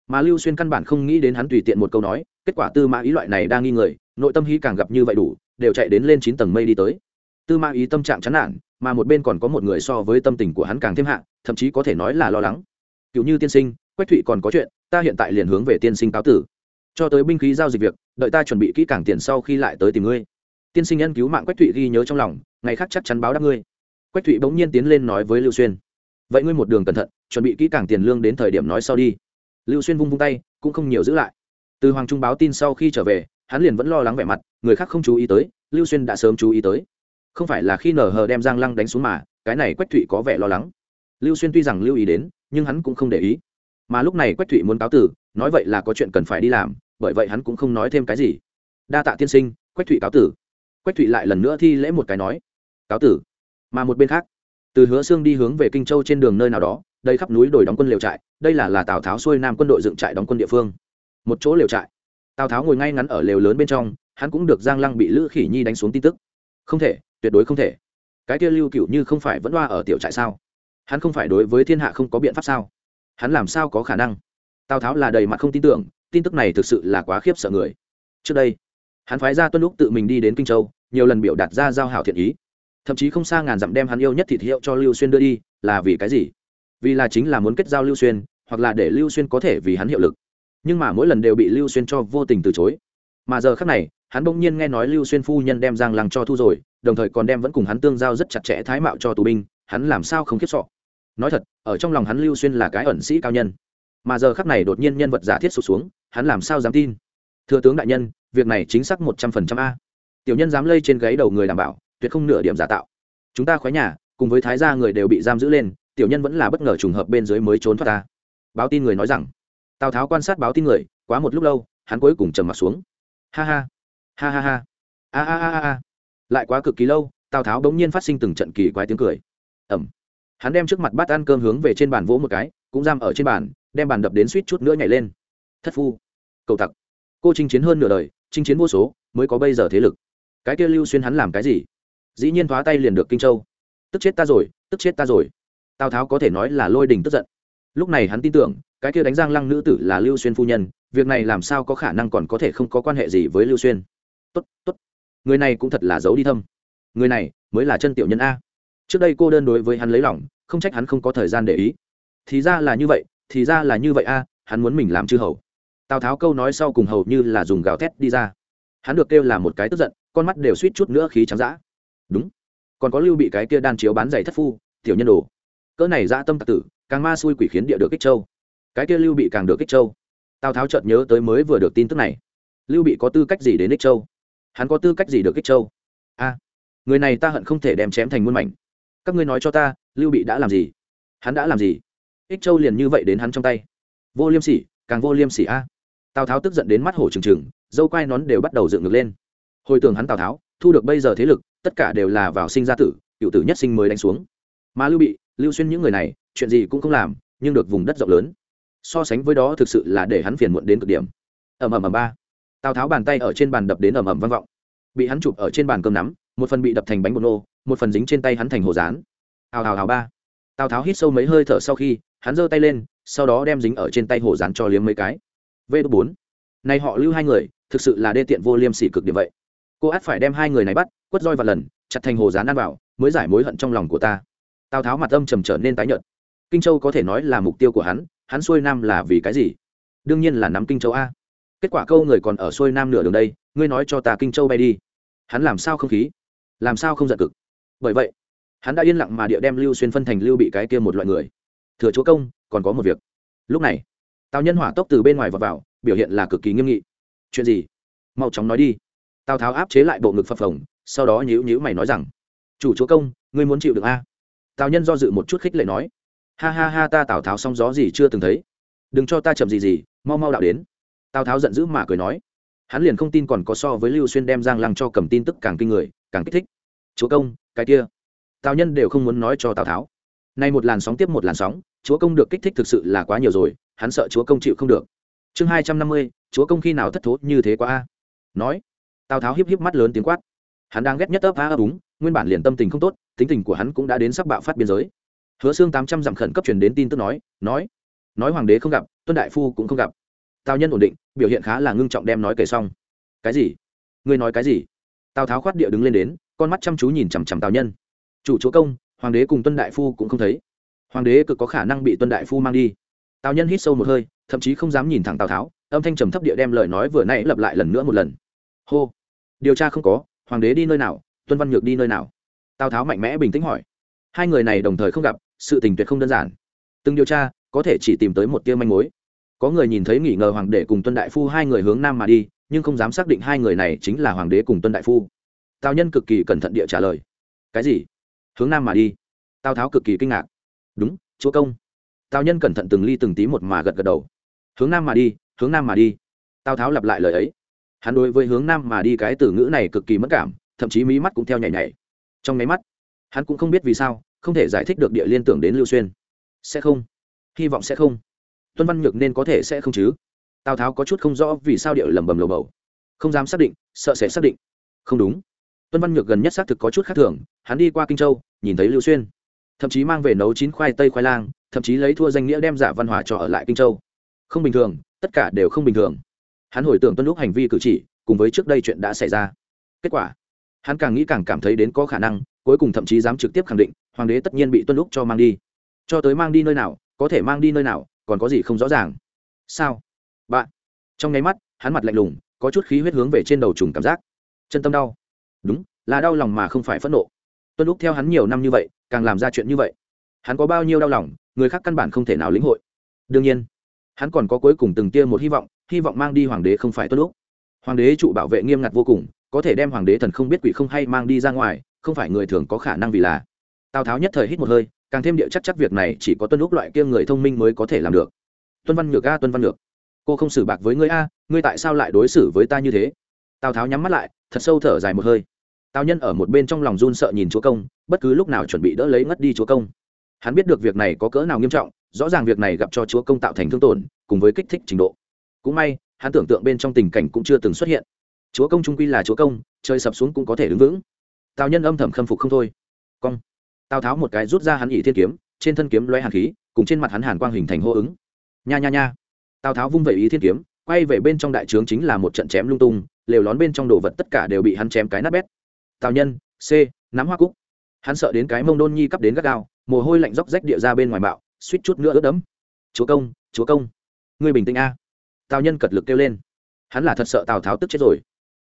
Mà lưu xuyên căn bản không nghĩ đến hắn tùy tiện một câu nói, kết quả tư mã ý loại này đang nghi ngờ nội tâm hí càng gặp như vậy đủ, đều chạy đến lên chín tầng mây đi tới. Tư mã ý tâm trạng chán nản mà một bên còn có một người so với tâm tình của hắn càng thêm hạ, thậm chí có thể nói là lo lắng. Cựu như tiên sinh, quách thụy còn có chuyện, ta hiện tại liền hướng về tiên sinh cáo tử. Cho tới binh khí giao dịch việc, đợi ta chuẩn bị kỹ càng tiền sau khi lại tới tìm ngươi. Tiên sinh nhân cứu mạng quách thụy ghi nhớ trong lòng, ngày khác chắc chắn báo đáp ngươi. Quách thụy bỗng nhiên tiến lên nói với lưu xuyên. Vậy ngươi một đường cẩn thận, chuẩn bị kỹ càng tiền lương đến thời điểm nói sau đi. Lưu xuyên vung vung tay, cũng không nhiều giữ lại. Từ hoàng trung báo tin sau khi trở về, hắn liền vẫn lo lắng vẻ mặt, người khác không chú ý tới, lưu xuyên đã sớm chú ý tới không phải là khi nở hờ đem giang lăng đánh xuống mà, cái này quách thụy có vẻ lo lắng. Lưu xuyên tuy rằng lưu ý đến, nhưng hắn cũng không để ý. Mà lúc này quách thụy muốn cáo tử, nói vậy là có chuyện cần phải đi làm, bởi vậy hắn cũng không nói thêm cái gì. Đa tạ tiên sinh, quách thụy cáo tử. Quách thụy lại lần nữa thi lễ một cái nói, cáo tử. Mà một bên khác, từ hứa xương đi hướng về kinh châu trên đường nơi nào đó, đây khắp núi đồi đóng quân liều trại, đây là là tào tháo xuôi nam quân đội dựng trại đóng quân địa phương. Một chỗ liều trại. Tào tháo ngồi ngay ngắn ở lều lớn bên trong, hắn cũng được giang lăng bị lữ khỉ nhi đánh xuống tin tức. Không thể tuyệt đối không thể. Cái kia lưu cựu như không phải vẫn loa ở tiểu trại sao? Hắn không phải đối với thiên hạ không có biện pháp sao? Hắn làm sao có khả năng? Tào tháo là đầy mặt không tin tưởng, tin tức này thực sự là quá khiếp sợ người. Trước đây, hắn phái ra tuân lúc tự mình đi đến kinh châu, nhiều lần biểu đạt ra giao hảo thiện ý. Thậm chí không xa ngàn dặm đem hắn yêu nhất thịt hiệu cho lưu xuyên đưa đi, là vì cái gì? Vì là chính là muốn kết giao lưu xuyên, hoặc là để lưu xuyên có thể vì hắn hiệu lực. Nhưng mà mỗi lần đều bị lưu xuyên cho vô tình từ chối. Mà giờ khác này, hắn bỗng nhiên nghe nói lưu xuyên phu nhân đem giang lăng cho thu rồi đồng thời còn đem vẫn cùng hắn tương giao rất chặt chẽ thái mạo cho tù binh, hắn làm sao không khiếp sọ nói thật, ở trong lòng hắn lưu xuyên là cái ẩn sĩ cao nhân. Mà giờ khắc này đột nhiên nhân vật giả thiết sụt xuống, hắn làm sao dám tin? Thưa tướng đại nhân, việc này chính xác một trăm phần trăm a. Tiểu nhân dám lây trên gáy đầu người đảm bảo, tuyệt không nửa điểm giả tạo. Chúng ta khoái nhà, cùng với thái gia người đều bị giam giữ lên, tiểu nhân vẫn là bất ngờ trùng hợp bên dưới mới trốn thoát ta. Báo tin người nói rằng, tào tháo quan sát báo tin người, quá một lúc lâu, hắn cuối cùng trầm m ặ t xuống. Ha ha. Ha ha ha. A a a a lại quá cực kỳ lâu, tào tháo bỗng nhiên phát sinh từng trận kỳ quái tiếng cười. Ẩm hắn đem trước mặt bát ăn cơm hướng về trên bàn vỗ một cái, cũng giam ở trên bàn, đem bàn đập đến suýt chút nữa nhảy lên. Thất phu. Cầu tặc. Cô chinh chiến hơn nửa đời, chinh chiến vô số, mới có bây giờ thế lực. Cái kia lưu xuyên hắn làm cái gì? Dĩ nhiên thoá tay liền được kinh châu. Tức chết ta rồi, tức chết ta rồi. Tào tháo có thể nói là lôi đình tức giận. Lúc này hắn tin tưởng, cái kia đánh giang lăng nữ tử là lưu xuyên phu nhân, việc này làm sao có khả năng còn có thể không có quan hệ gì với lưu xuyên. Tốt tốt người này cũng thật là giấu đi thâm. Người này mới là chân tiểu nhân a. Trước đây cô đơn đối với hắn lấy lòng, không trách hắn không có thời gian để ý. Thì ra là như vậy, thì ra là như vậy a, hắn muốn mình làm chư hầu. Tào tháo câu nói sau cùng hầu như là dùng gào thét đi ra. Hắn được kêu là một cái tức giận, con mắt đều suýt chút nữa khí trắng dã. Đúng. Còn có lưu bị cái kia đan chiếu bán giày thất phu, tiểu nhân đồ. Cỡ này dã tâm tạc tử, càng ma xui quỷ khiến địa được kích châu. Cái kia lưu bị càng được kích châu. Tào tháo chợt nhớ tới mới vừa được tin tức này. Lưu bị có tư cách gì đến kích châu? Hắn có tư cách gì được kích châu? A, người này ta hận không thể đem chém thành muôn mảnh. Các ngươi nói cho ta, lưu bị đã làm gì? Hắn đã làm gì? Ích châu liền như vậy đến hắn trong tay. Vô liêm sỉ, càng vô liêm sỉ a. Tào tháo tức giận đến mắt hổ trừng trừng, dâu quai nón đều bắt đầu dựng ngược lên. Hồi tưởng hắn tào tháo, thu được bây giờ thế lực, tất cả đều là vào sinh ra tử, cựu tử nhất sinh mới đánh xuống. Mà lưu bị, lưu xuyên những người này, chuyện gì cũng không làm, nhưng được vùng đất rộng lớn. So sánh với đó thực sự là để hắn phiền muộn đến cực điểm. Ầm ầm ầm ba tào tháo bàn tay ở trên bàn đập đến ầm ầm vang vọng. Bị hắn chụp ở trên bàn cơm nắm, một phần bị đập thành bánh bột nô, một phần dính trên tay hắn thành hồ rán. Hào hào hào ba. Tào tháo hít sâu mấy hơi thở sau khi, hắn giơ tay lên, sau đó đem dính ở trên tay hồ rán cho liếm mấy cái. V bốn. Này họ lưu hai người, thực sự là đê tiện vô liêm sỉ cực điểm vậy. Cô át phải đem hai người này bắt, quất roi và lần, chặt thành hồ rán ăn vào, mới giải mối hận trong lòng của ta. Tào tháo mặt âm trầm trở nên tái nhợt. Kinh châu có thể nói là mục tiêu của hắn hắn xuôi nam là vì cái gì? Đương nhiên là nắm kinh châu a kết quả câu người còn ở xuôi nam nửa đường đây ngươi nói cho ta kinh châu bay đi. Hắn làm sao không khí? Làm sao không giận cực? Bởi vậy hắn đã yên lặng mà địa đem lưu xuyên phân thành lưu bị cái kia một loại người. Thừa chúa công còn có một việc. Lúc này tào nhân hỏa tốc từ bên ngoài vào, vào biểu hiện là cực kỳ nghiêm nghị. Chuyện gì? Mau chóng nói đi. Tào tháo áp chế lại bộ ngực phập phồng sau đó nhíu nhíu mày nói rằng chủ chúa công ngươi muốn chịu được a? Tào nhân do dự một chút khích lệ nói ha ha ha ta tào tháo song gió gì chưa từng thấy. Đừng cho ta chậm gì gì mau mau đạo đến tào tháo giận dữ mà cười nói, hắn liền không tin còn có so với lưu xuyên đem giang lăng cho cầm tin tức càng kinh người, càng kích thích. Chúa công, cái kia. Tào nhân đều không muốn nói cho tào tháo. Nay một làn sóng tiếp một làn sóng, chúa công được kích thích thực sự là quá nhiều rồi, hắn sợ chúa công chịu không được. Chương hai trăm năm mươi, chúa công khi nào thất thố như thế quá a? Nói, tào tháo hiếp hiếp mắt lớn tiếng quát. Hắn đang ghét nhất ấp a ấp úng, nguyên bản liền tâm tình không tốt, tính tình của hắn cũng đã đến sắc bạo phát biên giới. Hứa xương tám trăm dặm khẩn cấp truyền đến tin tức nói nói nói hoàng đế không gặp, tuân đại phu cũng không gặp tào nhân ổn định, biểu hiện khá là ngưng trọng đem nói kể xong. Cái gì? Ngươi nói cái gì? Tào tháo khoát địa đứng lên đến, con mắt chăm chú nhìn chằm chằm tào nhân. Chủ chúa công, hoàng đế cùng tuân đại phu cũng không thấy. Hoàng đế cực có khả năng bị tuân đại phu mang đi. Tào nhân hít sâu một hơi, thậm chí không dám nhìn thẳng tào tháo, âm thanh trầm thấp địa đem lời nói vừa nãy lặp lại lần nữa một lần. Hô! Điều tra không có, hoàng đế đi nơi nào, tuân văn nhược đi nơi nào? Tào tháo mạnh mẽ bình tĩnh hỏi. Hai người này đồng thời không gặp, sự tình tuyệt không đơn giản. Từng điều tra, có thể chỉ tìm tới một tia manh mối có người nhìn thấy nghỉ ngờ hoàng đế cùng tuân đại phu hai người hướng nam mà đi, nhưng không dám xác định hai người này chính là hoàng đế cùng tuân đại phu. Tào nhân cực kỳ cẩn thận địa trả lời. Cái gì? Hướng nam mà đi. Tào tháo cực kỳ kinh ngạc. Đúng, chúa công. Tào nhân cẩn thận từng ly từng tí một mà gật gật đầu. Hướng nam mà đi, hướng nam mà đi. Tào tháo lặp lại lời ấy. Hắn đối với hướng nam mà đi cái từ ngữ này cực kỳ mất cảm, thậm chí mí mắt cũng theo nhảy nhảy. Trong máy mắt, hắn cũng không biết vì sao, không thể giải thích được địa liên tưởng đến lưu xuyên. Sẽ không. Hy vọng sẽ không tuân văn nhược nên có thể sẽ không chứ? Tào tháo có chút không rõ vì sao địa lầm bầm lầu bầu. Không dám xác định, sợ sẽ xác định. Không đúng. Tuân văn nhược gần nhất xác thực có chút khác thường, hắn đi qua kinh châu, nhìn thấy lưu xuyên. Thậm chí mang về nấu chín khoai tây khoai lang, thậm chí lấy thua danh nghĩa đem giả văn hóa trò ở lại kinh châu. Không bình thường, tất cả đều không bình thường. Hắn hồi tưởng tuân lúc hành vi cử chỉ, cùng với trước đây chuyện đã xảy ra. Kết quả, hắn càng nghĩ càng cảm thấy đến có khả năng, cuối cùng thậm chí dám trực tiếp khẳng định, hoàng đế tất nhiên bị tuân lúc cho mang đi. Cho tới mang đi nơi nào, có thể mang đi nơi nào còn có gì không rõ ràng? Sao? Bạn. Trong nháy mắt, hắn mặt lạnh lùng, có chút khí huyết hướng về trên đầu trùng cảm giác. Chân tâm đau. Đúng, là đau lòng mà không phải phẫn nộ. Tuân lúc theo hắn nhiều năm như vậy, càng làm ra chuyện như vậy. Hắn có bao nhiêu đau lòng, người khác căn bản không thể nào lĩnh hội. Đương nhiên, hắn còn có cuối cùng từng tia một hy vọng hy vọng mang đi hoàng đế không phải tuân lúc hoàng đế trụ bảo vệ nghiêm ngặt vô cùng, có thể đem hoàng đế thần không biết quỷ không hay mang đi ra ngoài, không phải người thường có khả năng vì là. Tào tháo nhất thời hít một hơi càng thêm địa chắc chắc việc này chỉ có tuân lúc loại kia người thông minh mới có thể làm được. Tuân văn nhược a, tuân văn nhược. Cô không xử bạc với ngươi a, ngươi tại sao lại đối xử với ta như thế? Tào tháo nhắm mắt lại, thật sâu thở dài một hơi. Tào nhân ở một bên trong lòng run sợ nhìn chúa công, bất cứ lúc nào chuẩn bị đỡ lấy ngất đi chúa công. Hắn biết được việc này có cỡ nào nghiêm trọng, rõ ràng việc này gặp cho chúa công tạo thành thương tổn, cùng với kích thích trình độ. Cũng may, hắn tưởng tượng bên trong tình cảnh cũng chưa từng xuất hiện. Chúa công trung quy là chúa công chơi sập xuống cũng có thể đứng vững. Tào nhân âm thầm khâm phục không thôi. Cong tào tháo một cái rút ra hắn ỷ thiên kiếm, trên thân kiếm loé hàn khí, cùng trên mặt hắn hàn quang hình thành hô ứng. Nha nha nha. Tào tháo vung vẩy ý thiên kiếm, quay về bên trong đại trướng chính là một trận chém lung tung, lều lón bên trong đồ vật tất cả đều bị hắn chém cái nát bét. Tào nhân, c, nắm hoa cúc. Hắn sợ đến cái mông đôn nhi cắp đến gắt gao, mồ hôi lạnh róc rách địa ra bên ngoài bạo, suýt chút nữa ướt đẫm. Chúa công chúa công. Ngươi bình tĩnh a. Tào nhân cật lực kêu lên. Hắn là thật sợ tào tháo tức chết rồi.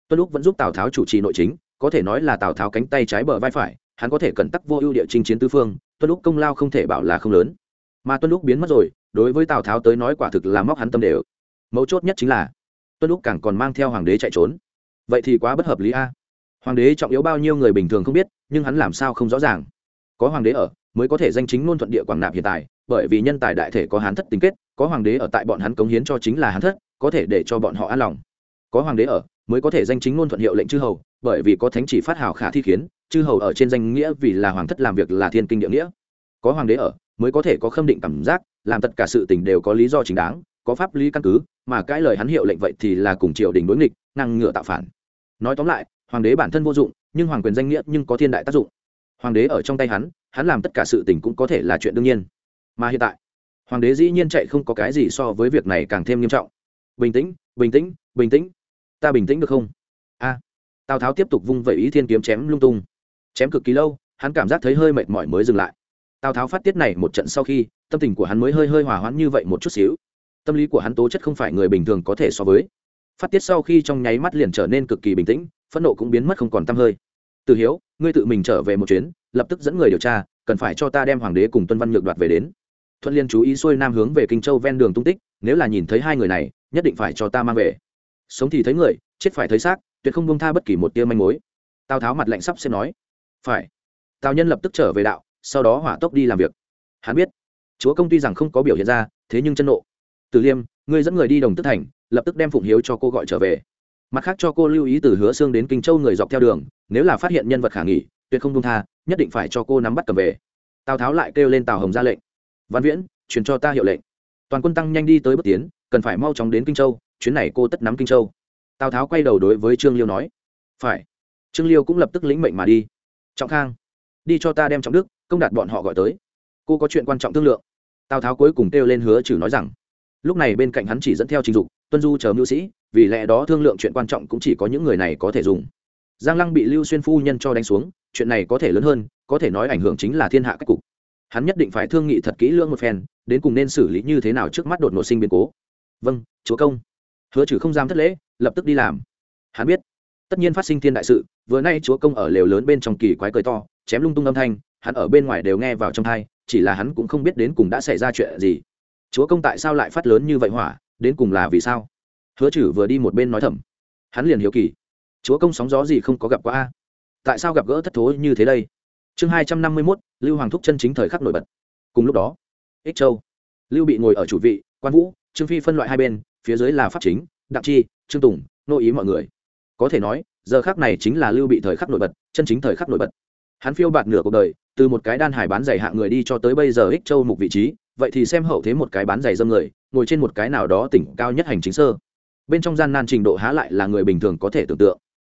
Tuân lúc vẫn giúp tào tháo chủ trì nội chính, có thể nói là tào tháo cánh tay trái bờ vai phải hắn có thể cẩn tắc vô ưu địa chinh chiến tư phương, tuân lúc công lao không thể bảo là không lớn. Mà tuân lúc biến mất rồi, đối với tào tháo tới nói quả thực là móc hắn tâm đều. Mấu chốt nhất chính là, tuân lúc càng còn mang theo hoàng đế chạy trốn. Vậy thì quá bất hợp lý a. Hoàng đế trọng yếu bao nhiêu người bình thường không biết, nhưng hắn làm sao không rõ ràng. Có hoàng đế ở, mới có thể danh chính ngôn thuận địa quảng nạp hiện tại, bởi vì nhân tài đại thể có hán thất tính kết, có hoàng đế ở tại bọn hắn cống hiến cho chính là hán thất, có thể để cho bọn họ an lòng. Có hoàng đế ở mới có thể danh chính ngôn thuận hiệu lệnh chư hầu, bởi vì có thánh chỉ phát hào khả thi khiến, chư hầu ở trên danh nghĩa vì là hoàng thất làm việc là thiên kinh địa nghĩa. Có hoàng đế ở, mới có thể có khâm định cảm giác, làm tất cả sự tình đều có lý do chính đáng, có pháp lý căn cứ, mà cái lời hắn hiệu lệnh vậy thì là cùng triều đình đối nghịch ngăn ngựa tạo phản. Nói tóm lại, hoàng đế bản thân vô dụng, nhưng hoàng quyền danh nghĩa nhưng có thiên đại tác dụng. Hoàng đế ở trong tay hắn hắn làm tất cả sự tình cũng có thể là chuyện đương nhiên. Mà hiện tại, hoàng đế dĩ nhiên chạy không có cái gì so với việc này càng thêm nghiêm trọng. Bình tĩnh bình tĩnh bình tĩnh ta bình tĩnh được không? A. Tào tháo tiếp tục vung vẩy ý thiên kiếm chém lung tung. Chém cực kỳ lâu, hắn cảm giác thấy hơi mệt mỏi mới dừng lại. Tào tháo phát tiết này một trận sau khi, tâm tình của hắn mới hơi hơi hòa hoãn như vậy một chút xíu. Tâm lý của hắn tố chất không phải người bình thường có thể so với. Phát tiết sau khi trong nháy mắt liền trở nên cực kỳ bình tĩnh, phẫn nộ cũng biến mất không còn t hơi. Từ hiếu, ngươi tự mình trở về một chuyến, lập tức dẫn người điều tra, cần phải cho ta đem hoàng đế cùng tuân văn nhược đoạt về đến. Thuận liên chú ý xuôi nam hướng về kinh châu ven đường tung tích, nếu là nhìn thấy hai người này, nhất định phải cho ta mang về sống thì thấy người, chết phải thấy xác, tuyệt không bông tha bất kỳ một tia manh mối. Tào tháo mặt lạnh sắp xem nói. Phải. Tào nhân lập tức trở về đạo, sau đó hỏa tốc đi làm việc. Hắn biết, chúa công tuy rằng không có biểu hiện ra, thế nhưng chân nộ. Từ liêm, ngươi dẫn người đi đồng tức thành, lập tức đem phụng hiếu cho cô gọi trở về. Mặt khác cho cô lưu ý từ hứa xương đến kinh châu người dọc theo đường, nếu là phát hiện nhân vật khả nghỉ tuyệt không công tha, nhất định phải cho cô nắm bắt cầm về. Tào tháo lại kêu lên tào hồng ra lệnh. Văn viễn, truyền cho ta hiệu lệnh. Toàn quân tăng nhanh đi tới bước tiến, cần phải mau chóng đến kinh châu chuyến này cô tất nắm kinh châu. Tào tháo quay đầu đối với trương liêu nói, phải. Trương liêu cũng lập tức lĩnh mệnh mà đi. Trọng khang, đi cho ta đem trọng đức, công đạt bọn họ gọi tới. Cô có chuyện quan trọng thương lượng. Tào tháo cuối cùng kêu lên hứa trừ nói rằng, lúc này bên cạnh hắn chỉ dẫn theo trình dục, tuân du chờ mưu sĩ, vì lẽ đó thương lượng chuyện quan trọng cũng chỉ có những người này có thể dùng. Giang lăng bị lưu xuyên phu nhân cho đánh xuống, chuyện này có thể lớn hơn, có thể nói ảnh hưởng chính là thiên hạ cách cục. Hắn nhất định phải thương nghị thật kỹ lưỡng một phen, đến cùng nên xử lý như thế nào trước mắt đột ngột sinh biến cố. Vâng chúa công hứa trừ không dám thất lễ, lập tức đi làm. Hắn biết, tất nhiên phát sinh thiên đại sự, vừa nay chúa công ở lều lớn bên trong kỳ quái cười to, chém lung tung âm thanh, hắn ở bên ngoài đều nghe vào trong thai chỉ là hắn cũng không biết đến cùng đã xảy ra chuyện gì. Chúa công tại sao lại phát lớn như vậy hỏa, đến cùng là vì sao? Hứa trừ vừa đi một bên nói thầm. Hắn liền hiếu kỳ. Chúa công sóng gió gì không có gặp qua a? Tại sao gặp gỡ thất thố như thế đây? Chương hai trăm năm mươi mốt, lưu hoàng thúc chân chính thời khắc nổi bật. Cùng lúc đó, ích châu. Lưu bị ngồi ở chủ vị, quan vũ, trương phi phân loại hai bên phía dưới là pháp chính, đặng chi, trương tùng nội ý mọi người. Có thể nói, giờ khắc này chính là lưu bị thời khắc nổi bật, chân chính thời khắc nổi bật. Hắn phiêu bạt nửa cuộc đời, từ một cái đan hải bán giày hạng người đi cho tới bây giờ ích châu mục vị trí, vậy thì xem hậu thế một cái bán giày dâm người, ngồi trên một cái nào đó tỉnh cao nhất hành chính sơ. Bên trong gian nan trình độ há lại là người bình thường có thể tưởng tượng.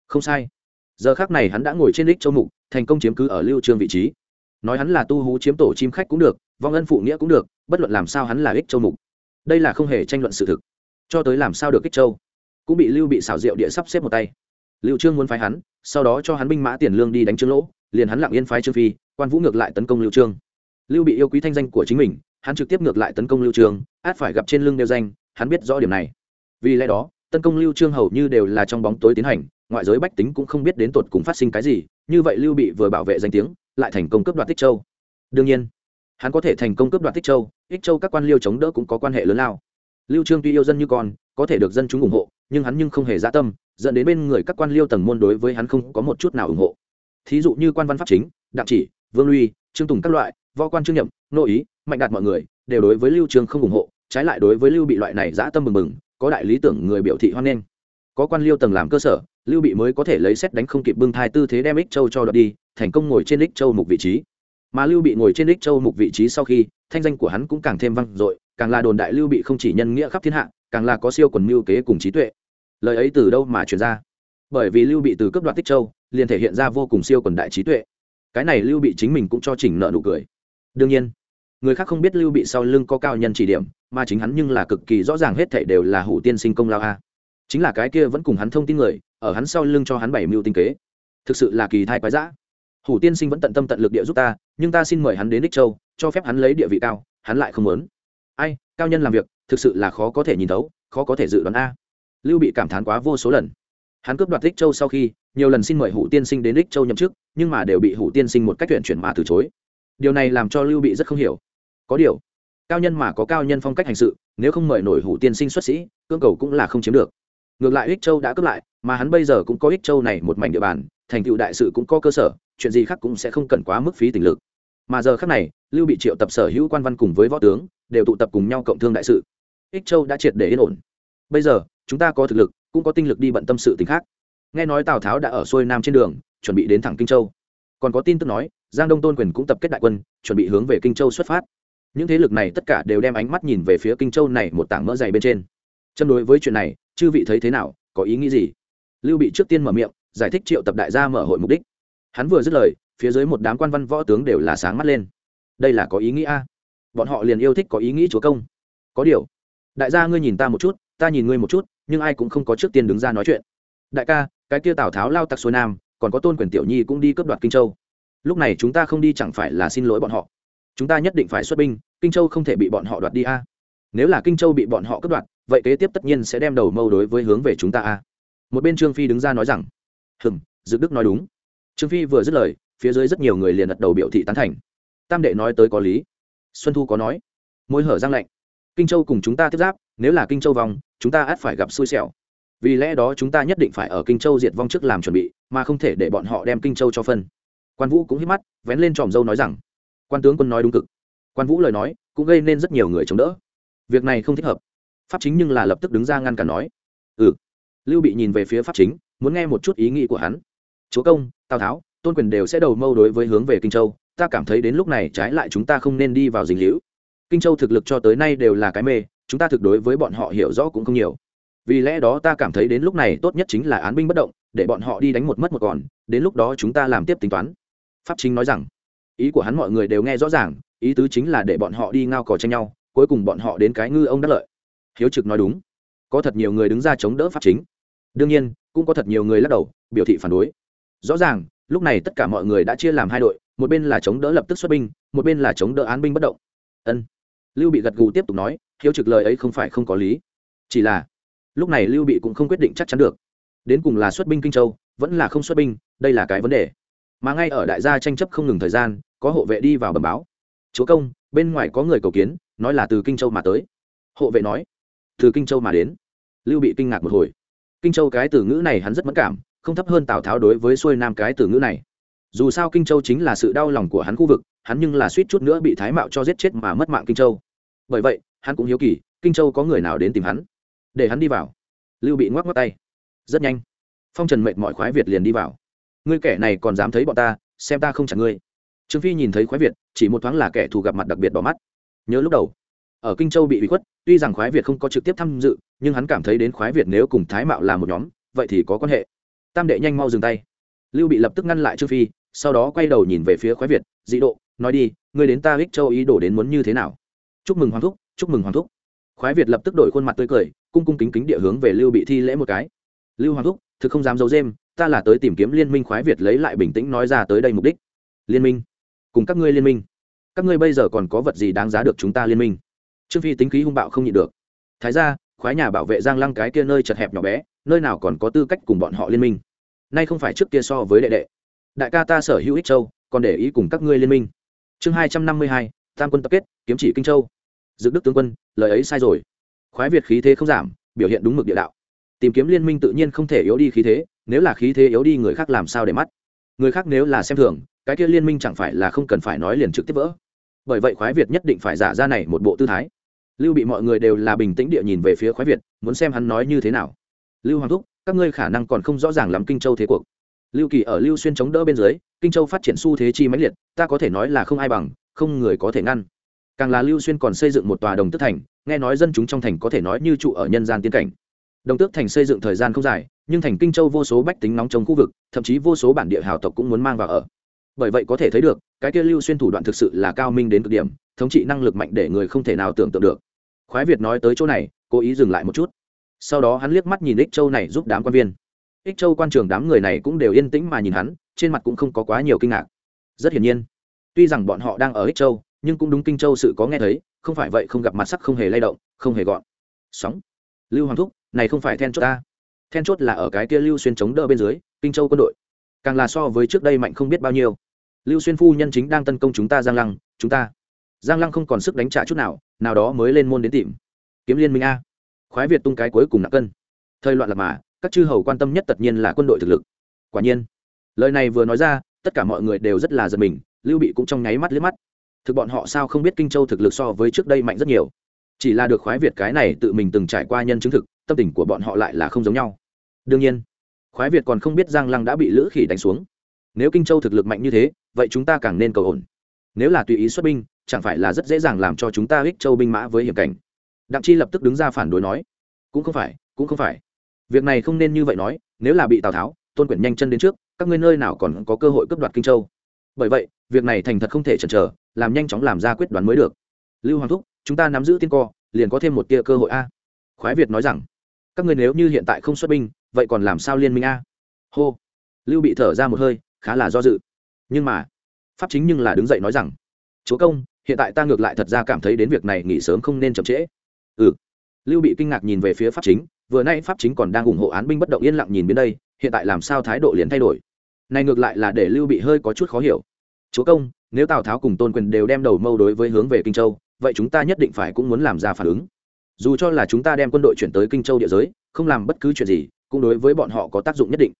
Không sai. Giờ khác này hắn đã ngồi trên ích châu mục, thành công chiếm cứ ở lưu trương vị trí. Nói hắn là tu hú chiếm tổ chim khách cũng được, vong ân phụ nghĩa cũng được, bất luận làm sao hắn là ích châu mục. Đây là không hề tranh luận sự thực cho tới làm sao được kích châu. Cũng bị lưu bị xảo diệu địa sắp xếp một tay. Lưu trương muốn phái hắn, sau đó cho hắn binh mã tiền lương đi đánh trương lỗ, liền hắn lặng yên phái trương phi, quan vũ ngược lại tấn công lưu trương. Lưu bị yêu quý thanh danh của chính mình, hắn trực tiếp ngược lại tấn công lưu trương, át phải gặp trên lưng đeo danh, hắn biết rõ điểm này. Vì lẽ đó, tấn công lưu trương hầu như đều là trong bóng tối tiến hành, ngoại giới bách tính cũng không biết đến tột cùng phát sinh cái gì, như vậy lưu bị vừa bảo vệ danh tiếng, lại thành công cướp đoạt tích châu. Đương nhiên, hắn có thể thành công cướp đoạt tích châu ích châu các quan liêu chống đỡ cũng có quan hệ lớn lao lưu trương tuy yêu dân như con, có thể được dân chúng ủng hộ, nhưng hắn nhưng không hề dạ tâm, dẫn đến bên người các quan liêu tầng môn đối với hắn không có một chút nào ủng hộ. Thí dụ như quan văn pháp chính, đặng chỉ, vương luy, trương tùng các loại, võ quan trương nhậm nội ý, mạnh đạt mọi người, đều đối với lưu trương không ủng hộ, trái lại đối với lưu bị loại này dã tâm mừng mừng có đại lý tưởng người biểu thị hoan nghênh. Có quan liêu tầng làm cơ sở, lưu bị mới có thể lấy xét đánh không kịp bưng thai tư thế đem ích châu cho đoạt đi, thành công ngồi trên ích châu mục vị trí. Mà lưu bị ngồi trên ích châu mục vị trí sau khi, thanh danh của hắn cũng càng thêm vang dội càng là đồn đại lưu bị không chỉ nhân nghĩa khắp thiên hạ, càng là có siêu quần mưu kế cùng trí tuệ. Lời ấy từ đâu mà truyền ra? Bởi vì lưu bị từ cấp đoạt tích châu, liền thể hiện ra vô cùng siêu quần đại trí tuệ. Cái này lưu bị chính mình cũng cho chỉnh nợ nụ cười. Đương nhiên, người khác không biết lưu bị sau lưng có cao nhân chỉ điểm, mà chính hắn nhưng là cực kỳ rõ ràng hết thảy đều là hủ tiên sinh công lao a. Chính là cái kia vẫn cùng hắn thông tin người, ở hắn sau lưng cho hắn bảy mưu tinh kế. Thực sự là kỳ thai quái dã. Hủ tiên sinh vẫn tận tâm tận lực địa giúp ta, nhưng ta xin mời hắn đến đích châu, cho phép hắn lấy địa vị cao, hắn lại không muốn ai, cao nhân làm việc, thực sự là khó có thể nhìn thấu, khó có thể dự đoán a. Lưu bị cảm thán quá vô số lần. Hắn cướp đoạt đích châu sau khi, nhiều lần xin mời hủ tiên sinh đến đích châu nhậm chức, nhưng mà đều bị hủ tiên sinh một cách tuyển chuyển mà từ chối. Điều này làm cho lưu bị rất không hiểu. Có điều, cao nhân mà có cao nhân phong cách hành sự, nếu không mời nổi hủ tiên sinh xuất sĩ cương cầu cũng là không chiếm được. Ngược lại ích châu đã cướp lại, mà hắn bây giờ cũng có ích châu này một mảnh địa bàn, thành tựu đại sự cũng có cơ sở, chuyện gì khác cũng sẽ không cần quá mức phí tình lực mà giờ khác này, lưu bị triệu tập sở hữu quan văn cùng với võ tướng, đều tụ tập cùng nhau cộng thương đại sự. Ích châu đã triệt để yên ổn. Bây giờ, chúng ta có thực lực, cũng có tinh lực đi bận tâm sự t khác. Nghe nói tào tháo đã ở xuôi nam trên đường, chuẩn bị đến thẳng kinh châu. Còn có tin tức nói, giang đông tôn quyền cũng tập kết đại quân, chuẩn bị hướng về kinh châu xuất phát. Những thế lực này tất cả đều đem ánh mắt nhìn về phía kinh châu này một tảng mỡ dày bên trên. Châm đối với chuyện này, chư vị thấy thế nào, có ý nghĩ gì? Lưu bị trước tiên mở miệng, giải thích triệu tập đại gia mở hội mục đích. Hắn vừa dứt lời phía dưới một đám quan văn võ tướng đều là sáng mắt lên. Đây là có ý nghĩa a? Bọn họ liền yêu thích có ý nghĩ chúa công. Có điều, đại gia ngươi nhìn ta một chút, ta nhìn ngươi một chút, nhưng ai cũng không có trước tiên đứng ra nói chuyện. Đại ca, cái kia tào tháo lao tặc xuôi nam, còn có tôn quyền tiểu nhi cũng đi cướp đoạt kinh châu. Lúc này chúng ta không đi chẳng phải là xin lỗi bọn họ. Chúng ta nhất định phải xuất binh, kinh châu không thể bị bọn họ đoạt đi a. Nếu là kinh châu bị bọn họ cướp đoạt, vậy kế tiếp tất nhiên sẽ đem đầu mâu đối với hướng về chúng ta a. Một bên trương phi đứng ra nói rằng hừng dự đức nói đúng. Trương phi vừa dứt lời phía dưới rất nhiều người liền đặt đầu biểu thị tán thành. Tam đệ nói tới có lý. Xuân thu có nói, môi hở răng lạnh. Kinh châu cùng chúng ta tiếp giáp, nếu là kinh châu vòng chúng ta ắt phải gặp xui xẻo. Vì lẽ đó chúng ta nhất định phải ở kinh châu diệt vong trước làm chuẩn bị, mà không thể để bọn họ đem kinh châu cho phân. Quan vũ cũng hít mắt, vén lên tròm dâu nói rằng, quan tướng quân nói đúng cực. Quan vũ lời nói cũng gây nên rất nhiều người chống đỡ. Việc này không thích hợp. Pháp chính nhưng là lập tức đứng ra ngăn cản nói ừ. Lưu bị nhìn về phía pháp chính, muốn nghe một chút ý nghĩ của hắn. Chúa công, tào tháo tôn quyền đều sẽ đầu mâu đối với hướng về kinh châu, ta cảm thấy đến lúc này trái lại chúng ta không nên đi vào dình hữu. Kinh châu thực lực cho tới nay đều là cái mê, chúng ta thực đối với bọn họ hiểu rõ cũng không nhiều. Vì lẽ đó ta cảm thấy đến lúc này tốt nhất chính là án binh bất động, để bọn họ đi đánh một mất một còn, đến lúc đó chúng ta làm tiếp tính toán. Pháp chính nói rằng. Ý của hắn mọi người đều nghe rõ ràng, ý tứ chính là để bọn họ đi ngao cò tranh nhau, cuối cùng bọn họ đến cái ngư ông đắc lợi. Hiếu trực nói đúng. Có thật nhiều người đứng ra chống đỡ pháp chính. Đương nhiên, cũng có thật nhiều người lắc đầu, biểu thị phản đối. Rõ ràng lúc này tất cả mọi người đã chia làm hai đội, một bên là chống đỡ lập tức xuất binh, một bên là chống đỡ án binh bất động. Ân. Lưu bị gật gù tiếp tục nói, hiếu trực lời ấy không phải không có lý. Chỉ là, lúc này lưu bị cũng không quyết định chắc chắn được. Đến cùng là xuất binh kinh châu, vẫn là không xuất binh, đây là cái vấn đề. Mà ngay ở đại gia tranh chấp không ngừng thời gian, có hộ vệ đi vào bẩm báo. Chúa công, bên ngoài có người cầu kiến, nói là từ kinh châu mà tới. Hộ vệ nói, từ kinh châu mà đến. Lưu bị kinh ngạc một hồi. Kinh châu cái từ ngữ này hắn rất mất cảm không thấp hơn tào tháo đối với xuôi nam cái từ ngữ này dù sao kinh châu chính là sự đau lòng của hắn khu vực hắn nhưng là suýt chút nữa bị thái mạo cho giết chết mà mất mạng kinh châu bởi vậy hắn cũng hiếu kỳ kinh châu có người nào đến tìm hắn để hắn đi vào lưu bị ngoắc ngoắc tay rất nhanh phong trần mệt mỏi khoái việt liền đi vào ngươi kẻ này còn dám thấy bọn ta xem ta không chặt ngươi trương phi nhìn thấy khoái việt chỉ một thoáng là kẻ thù gặp mặt đặc biệt bỏ mắt nhớ lúc đầu ở kinh châu bị bị khuất tuy rằng khoái việt không có trực tiếp tham dự nhưng hắn cảm thấy đến khoái việt nếu cùng thái mạo là một nhóm vậy thì có quan hệ tam đệ nhanh mau dừng tay. Lưu bị lập tức ngăn lại trương phi, sau đó quay đầu nhìn về phía khoái việt, dị độ, nói đi, ngươi đến ta ích châu ý đổ đến muốn như thế nào? Chúc mừng hoàng thúc, chúc mừng hoàng thúc. Khoái việt lập tức đổi khuôn mặt tươi cười, cung cung kính kính địa hướng về lưu bị thi lễ một cái. Lưu hoàng thúc, thực không dám giấu dêm ta là tới tìm kiếm liên minh khoái việt lấy lại bình tĩnh nói ra tới đây mục đích. Liên minh, cùng các ngươi liên minh. Các ngươi bây giờ còn có vật gì đáng giá được chúng ta liên minh? Trương phi tính khí hung bạo không nhịn được. Thái ra khoái nhà bảo vệ giang lăng cái kia nơi chật hẹp nhỏ bé nơi nào còn có tư cách cùng bọn họ liên minh? Nay không phải trước kia so với đệ đệ. Đại ca ta sở hữu ích châu, còn để ý cùng các ngươi liên minh. Chương hai trăm năm mươi hai, tam quân tập kết, kiếm chỉ kinh châu. Dự đức tướng quân, lời ấy sai rồi. Khoái việt khí thế không giảm, biểu hiện đúng mực địa đạo. Tìm kiếm liên minh tự nhiên không thể yếu đi khí thế, nếu là khí thế yếu đi người khác làm sao để mắt? Người khác nếu là xem thường, cái kia liên minh chẳng phải là không cần phải nói liền trực tiếp vỡ. Bởi vậy khoái việt nhất định phải giả ra này một bộ tư thái. Lưu bị mọi người đều là bình tĩnh địa nhìn về phía khoái việt, muốn xem hắn nói như thế nào lưu hoàng thúc, các ngươi khả năng còn không rõ ràng lắm kinh châu thế cuộc. Lưu kỳ ở lưu xuyên chống đỡ bên dưới, kinh châu phát triển xu thế chi mãnh liệt, ta có thể nói là không ai bằng, không người có thể ngăn. Càng là lưu xuyên còn xây dựng một tòa đồng tước thành, nghe nói dân chúng trong thành có thể nói như trụ ở nhân gian tiên cảnh. Đồng tước thành xây dựng thời gian không dài, nhưng thành kinh châu vô số bách tính nóng trong khu vực, thậm chí vô số bản địa hào tộc cũng muốn mang vào ở. Bởi vậy có thể thấy được, cái kia lưu xuyên thủ đoạn thực sự là cao minh đến cực điểm, thống trị năng lực mạnh để người không thể nào tưởng tượng được. Khoái việt nói tới chỗ này, cố ý dừng lại một chút sau đó hắn liếc mắt nhìn ích châu này giúp đám quan viên. Ích châu quan trường đám người này cũng đều yên tĩnh mà nhìn hắn, trên mặt cũng không có quá nhiều kinh ngạc. Rất hiển nhiên, tuy rằng bọn họ đang ở ích châu, nhưng cũng đúng kinh châu sự có nghe thấy, không phải vậy không gặp mặt sắc không hề lay động, không hề gọn. Sóng. Lưu hoàng thúc, này không phải then chốt ta. Then chốt là ở cái kia lưu xuyên chống đỡ bên dưới, kinh châu quân đội. Càng là so với trước đây mạnh không biết bao nhiêu. Lưu xuyên phu nhân chính đang tấn công chúng ta giang lăng, chúng ta. Giang lăng không còn sức đánh trả chút nào nào đó mới lên môn đến tìm. Kiếm liên minh a khoái việt tung cái cuối cùng nặng cân. Thời loạn lạc mà, các chư hầu quan tâm nhất tất nhiên là quân đội thực lực. Quả nhiên, lời này vừa nói ra, tất cả mọi người đều rất là giật mình, lưu bị cũng trong nháy mắt liếc mắt. Thực bọn họ sao không biết kinh châu thực lực so với trước đây mạnh rất nhiều. Chỉ là được khoái việt cái này tự mình từng trải qua nhân chứng thực, tâm tình của bọn họ lại là không giống nhau. Đương nhiên, khoái việt còn không biết giang lăng đã bị lữ khỉ đánh xuống. Nếu kinh châu thực lực mạnh như thế, vậy chúng ta càng nên cầu ổn nếu là tùy ý xuất binh, chẳng phải là rất dễ dàng làm cho chúng ta ích châu binh mã với hiểm cảnh đặng chi lập tức đứng ra phản đối nói, cũng không phải, cũng không phải. Việc này không nên như vậy nói, nếu là bị tào tháo, tôn quyển nhanh chân đến trước, các ngươi nơi nào còn có cơ hội cướp đoạt kinh châu? Bởi vậy, việc này thành thật không thể chần chờ, làm nhanh chóng làm ra quyết đoán mới được. Lưu hoàng thúc, chúng ta nắm giữ tiên co, liền có thêm một tia cơ hội a. Khoái việt nói rằng, các ngươi nếu như hiện tại không xuất binh, vậy còn làm sao liên minh a? Hô. Lưu bị thở ra một hơi, khá là do dự. Nhưng mà, pháp chính nhưng là đứng dậy nói rằng, chúa công, hiện tại ta ngược lại thật ra cảm thấy đến việc này nghỉ sớm không nên chậm trễ ừ. Lưu bị kinh ngạc nhìn về phía pháp chính, vừa nay pháp chính còn đang ủng hộ án binh bất động yên lặng nhìn bên đây, hiện tại làm sao thái độ liền thay đổi? Này ngược lại là để lưu bị hơi có chút khó hiểu. Chúa công, nếu tào tháo cùng tôn quyền đều đem đầu mâu đối với hướng về kinh châu, vậy chúng ta nhất định phải cũng muốn làm ra phản ứng. Dù cho là chúng ta đem quân đội chuyển tới kinh châu địa giới, không làm bất cứ chuyện gì, cũng đối với bọn họ có tác dụng nhất định.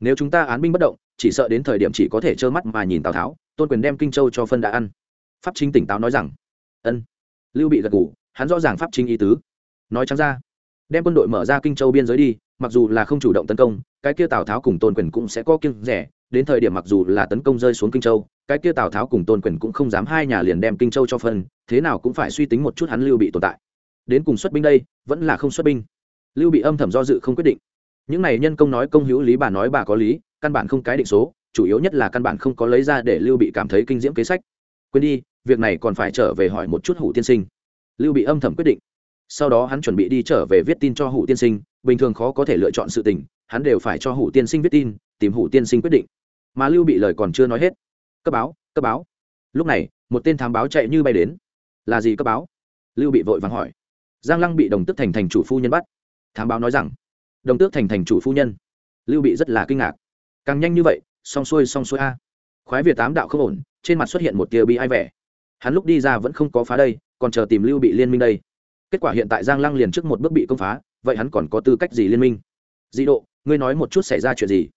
Nếu chúng ta án binh bất động, chỉ sợ đến thời điểm chỉ có thể trơ mắt mà nhìn tào tháo, tôn quyền đem kinh châu cho phân đã ăn. Pháp chính tỉnh táo nói rằng, ân. Lưu bị gật ngủ hắn rõ ràng pháp chính ý tứ. Nói trắng ra, đem quân đội mở ra kinh châu biên giới đi, mặc dù là không chủ động tấn công, cái kia tào tháo cùng tôn quyền cũng sẽ có kiêng rẻ. Đến thời điểm mặc dù là tấn công rơi xuống kinh châu, cái kia tào tháo cùng tôn quyền cũng không dám hai nhà liền đem kinh châu cho phân, thế nào cũng phải suy tính một chút hắn lưu bị tồn tại. Đến cùng xuất binh đây, vẫn là không xuất binh. Lưu bị âm thầm do dự không quyết định. Những này nhân công nói công hữu lý, bà nói bà có lý, căn bản không cái định số, chủ yếu nhất là căn bản không có lấy ra để lưu bị cảm thấy kinh diễm kế sách. Quên đi, việc này còn phải trở về hỏi một chút hủ tiên sinh lưu bị âm thầm quyết định. Sau đó hắn chuẩn bị đi trở về viết tin cho hủ tiên sinh, bình thường khó có thể lựa chọn sự tình, hắn đều phải cho hủ tiên sinh viết tin, tìm hủ tiên sinh quyết định. Mà lưu bị lời còn chưa nói hết. Cấp báo cấp báo. Lúc này, một tên thám báo chạy như bay đến. Là gì cấp báo? Lưu bị vội vàng hỏi. Giang lăng bị đồng tước thành thành chủ phu nhân bắt. Thám báo nói rằng, đồng tước thành thành chủ phu nhân. Lưu bị rất là kinh ngạc. Càng nhanh như vậy song xuôi song xuôi a. Khoái việt tám đạo không ổn, trên mặt xuất hiện một tia bị ai vẻ. Hắn lúc đi ra vẫn không có phá đây còn chờ tìm lưu bị liên minh đây. Kết quả hiện tại giang lăng liền trước một bước bị công phá, vậy hắn còn có tư cách gì liên minh? Di độ, ngươi nói một chút xảy ra chuyện gì?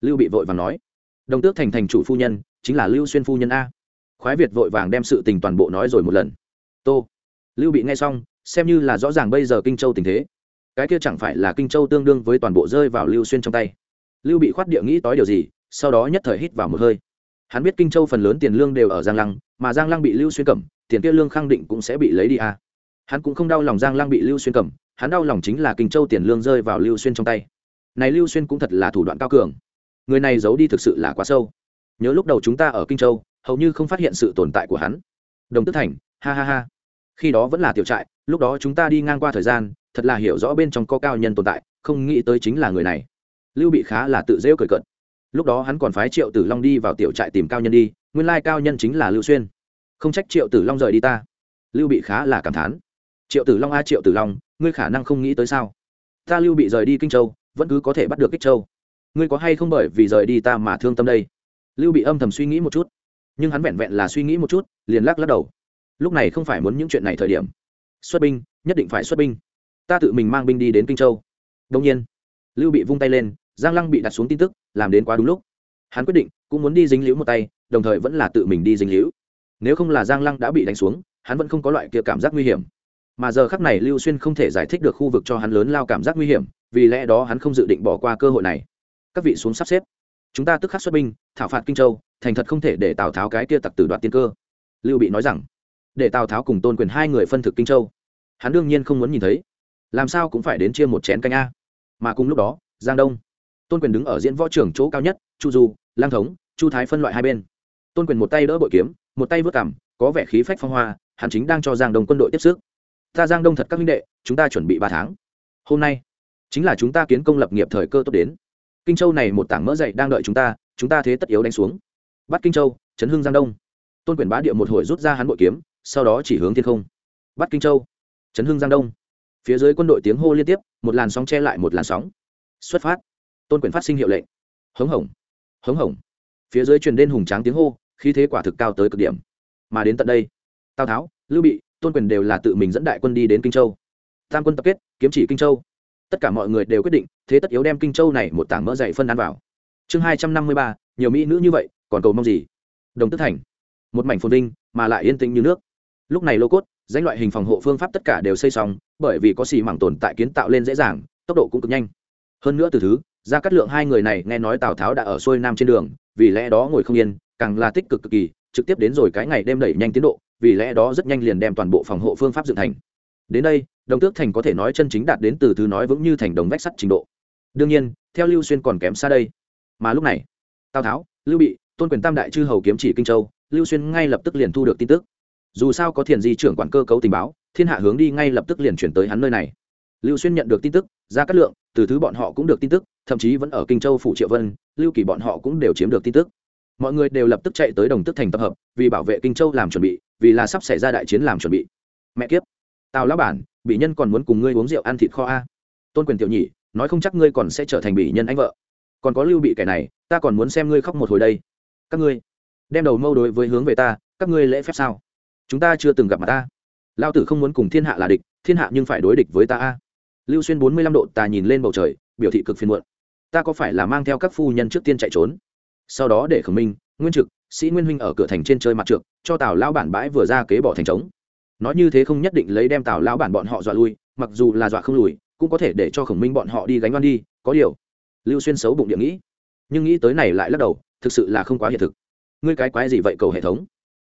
Lưu bị vội vàng nói. Đồng tước thành thành chủ phu nhân, chính là lưu xuyên phu nhân a. Khoái việt vội vàng đem sự tình toàn bộ nói rồi một lần. Tô. Lưu bị nghe xong, xem như là rõ ràng bây giờ kinh châu tình thế. Cái kia chẳng phải là kinh châu tương đương với toàn bộ rơi vào lưu xuyên trong tay. Lưu bị khoát địa nghĩ tối điều gì, sau đó nhất thời hít vào một hơi. Hắn biết kinh châu phần lớn tiền lương đều ở giang lăng, mà giang lăng bị lưu xuyên cẩm tiền kia lương khẳng định cũng sẽ bị lấy đi a hắn cũng không đau lòng giang Lang bị lưu xuyên cầm, hắn đau lòng chính là kinh châu tiền lương rơi vào lưu xuyên trong tay. Này lưu xuyên cũng thật là thủ đoạn cao cường. Người này giấu đi thực sự là quá sâu. Nhớ lúc đầu chúng ta ở kinh châu hầu như không phát hiện sự tồn tại của hắn. Đồng tức thành ha ha ha. Khi đó vẫn là tiểu trại lúc đó chúng ta đi ngang qua thời gian thật là hiểu rõ bên trong có cao nhân tồn tại không nghĩ tới chính là người này. Lưu bị khá là tự rêu cười cợt. Lúc đó hắn còn phái triệu tử long đi vào tiểu trại tìm cao nhân đi nguyên lai cao nhân chính là lưu xuyên không trách triệu tử long rời đi ta. Lưu bị khá là cảm thán. Triệu tử long a, triệu tử long, ngươi khả năng không nghĩ tới sao? Ta lưu bị rời đi kinh châu, vẫn cứ có thể bắt được kích châu. Ngươi có hay không bởi vì rời đi ta mà thương tâm đây? Lưu bị âm thầm suy nghĩ một chút. Nhưng hắn vẹn vẹn là suy nghĩ một chút, liền lắc lắc đầu. Lúc này không phải muốn những chuyện này thời điểm. Xuất binh, nhất định phải xuất binh. Ta tự mình mang binh đi đến kinh châu. Đông nhiên, lưu bị vung tay lên, giang lăng bị đặt xuống tin tức, làm đến quá đúng lúc. Hắn quyết định, cũng muốn đi dính liễu một tay, đồng thời vẫn là tự mình đi dính liễu nếu không là giang lăng đã bị đánh xuống, hắn vẫn không có loại kia cảm giác nguy hiểm. Mà giờ khắc này lưu xuyên không thể giải thích được khu vực cho hắn lớn lao cảm giác nguy hiểm, vì lẽ đó hắn không dự định bỏ qua cơ hội này. Các vị xuống sắp xếp. Chúng ta tức khắc xuất binh, thảo phạt kinh châu, thành thật không thể để tào tháo cái kia tặc tử đoạt tiên cơ. Lưu bị nói rằng, để tào tháo cùng tôn quyền hai người phân thực kinh châu. Hắn đương nhiên không muốn nhìn thấy. Làm sao cũng phải đến chia một chén canh a. Mà cùng lúc đó, giang đông, tôn quyền đứng ở diễn võ trưởng chỗ cao nhất, chu du, lang thống, chu thái phân loại hai bên. Tôn quyền một tay đỡ bội kiếm một tay vớt cằm có vẻ khí phách phong hoa, hắn chính đang cho giang đông quân đội tiếp sức. Ta giang đông thật các minh đệ, chúng ta chuẩn bị ba tháng. Hôm nay, chính là chúng ta kiến công lập nghiệp thời cơ tốt đến. Kinh châu này một tảng mỡ dậy đang đợi chúng ta chúng ta thế tất yếu đánh xuống. Bắt kinh châu, chấn hưng giang đông. Tôn quyền bá địa một hồi rút ra hắn bội kiếm, sau đó chỉ hướng thiên không. Bắt kinh châu, chấn hưng giang đông. Phía dưới quân đội tiếng hô liên tiếp, một làn sóng che lại một làn sóng. Xuất phát. Tôn quyền phát sinh hiệu lệnh. Hống hồng hống hồng phía dưới truyền đến hùng tráng tiếng hô khí thế quả thực cao tới cực điểm. Mà đến tận đây, tào tháo, lưu bị, tôn quyền đều là tự mình dẫn đại quân đi đến kinh châu. Tam quân tập kết, kiếm chỉ kinh châu. Tất cả mọi người đều quyết định, thế tất yếu đem kinh châu này một tảng mỡ dậy phân ăn vào. Chương hai trăm năm mươi ba, nhiều mỹ nữ như vậy, còn cầu mong gì? Đồng tức thành. Một mảnh phồn vinh, mà lại yên tĩnh như nước. Lúc này lô cốt, danh loại hình phòng hộ phương pháp tất cả đều xây xong, bởi vì có xì mảng tồn tại kiến tạo lên dễ dàng, tốc độ cũng cực nhanh. Hơn nữa từ thứ ra cắt lượng hai người này nghe nói tào tháo đã ở xuôi nam trên đường, vì lẽ đó ngồi không yên càng là tích cực cực kỳ, trực tiếp đến rồi cái ngày đêm đẩy nhanh tiến độ, vì lẽ đó rất nhanh liền đem toàn bộ phòng hộ phương pháp dựng thành. Đến đây, đồng tước thành có thể nói chân chính đạt đến từ thứ nói vững như thành đồng vách sắt trình độ. Đương nhiên, theo lưu xuyên còn kém xa đây. Mà lúc này, tào tháo, lưu bị, tôn quyền tam đại chư hầu kiếm chỉ kinh châu, lưu xuyên ngay lập tức liền thu được tin tức. Dù sao có thiền di trưởng quản cơ cấu tình báo, thiên hạ hướng đi ngay lập tức liền chuyển tới hắn nơi này. Lưu xuyên nhận được tin tức, ra cát lượng, từ thứ bọn họ cũng được tin tức, thậm chí vẫn ở kinh châu phủ triệu vân, lưu kỳ bọn họ cũng đều chiếm được tin tức mọi người đều lập tức chạy tới đồng tức thành tập hợp, vì bảo vệ kinh châu làm chuẩn bị, vì là sắp xảy ra đại chiến làm chuẩn bị. Mẹ kiếp! Tào lão bản, bị nhân còn muốn cùng ngươi uống rượu ăn thịt kho a? Tôn quyền tiểu nhị, nói không chắc ngươi còn sẽ trở thành bị nhân anh vợ. Còn có lưu bị kẻ này, ta còn muốn xem ngươi khóc một hồi đây. Các ngươi, đem đầu mâu đối với hướng về ta, các ngươi lễ phép sao? Chúng ta chưa từng gặp mặt ta. Lao tử không muốn cùng thiên hạ là địch, thiên hạ nhưng phải đối địch với ta a. Lưu xuyên bốn mươi lăm độ ta nhìn lên bầu trời, biểu thị cực phiền muộn. Ta có phải là mang theo các phu nhân trước tiên chạy trốn? Sau đó để khẩn minh, nguyên trực, sĩ nguyên huynh ở cửa thành trên chơi mặt trượt cho tào lao bản bãi vừa ra kế bỏ thành trống. Nói như thế không nhất định lấy đem tào lao bản bọn họ dọa lui, mặc dù là dọa không lùi, cũng có thể để cho khổng minh bọn họ đi gánh oan đi, có điều. Lưu xuyên xấu bụng địa nghĩ. Nhưng nghĩ tới này lại lắc đầu, thực sự là không quá hiện thực. Ngươi cái quái gì vậy cầu hệ thống?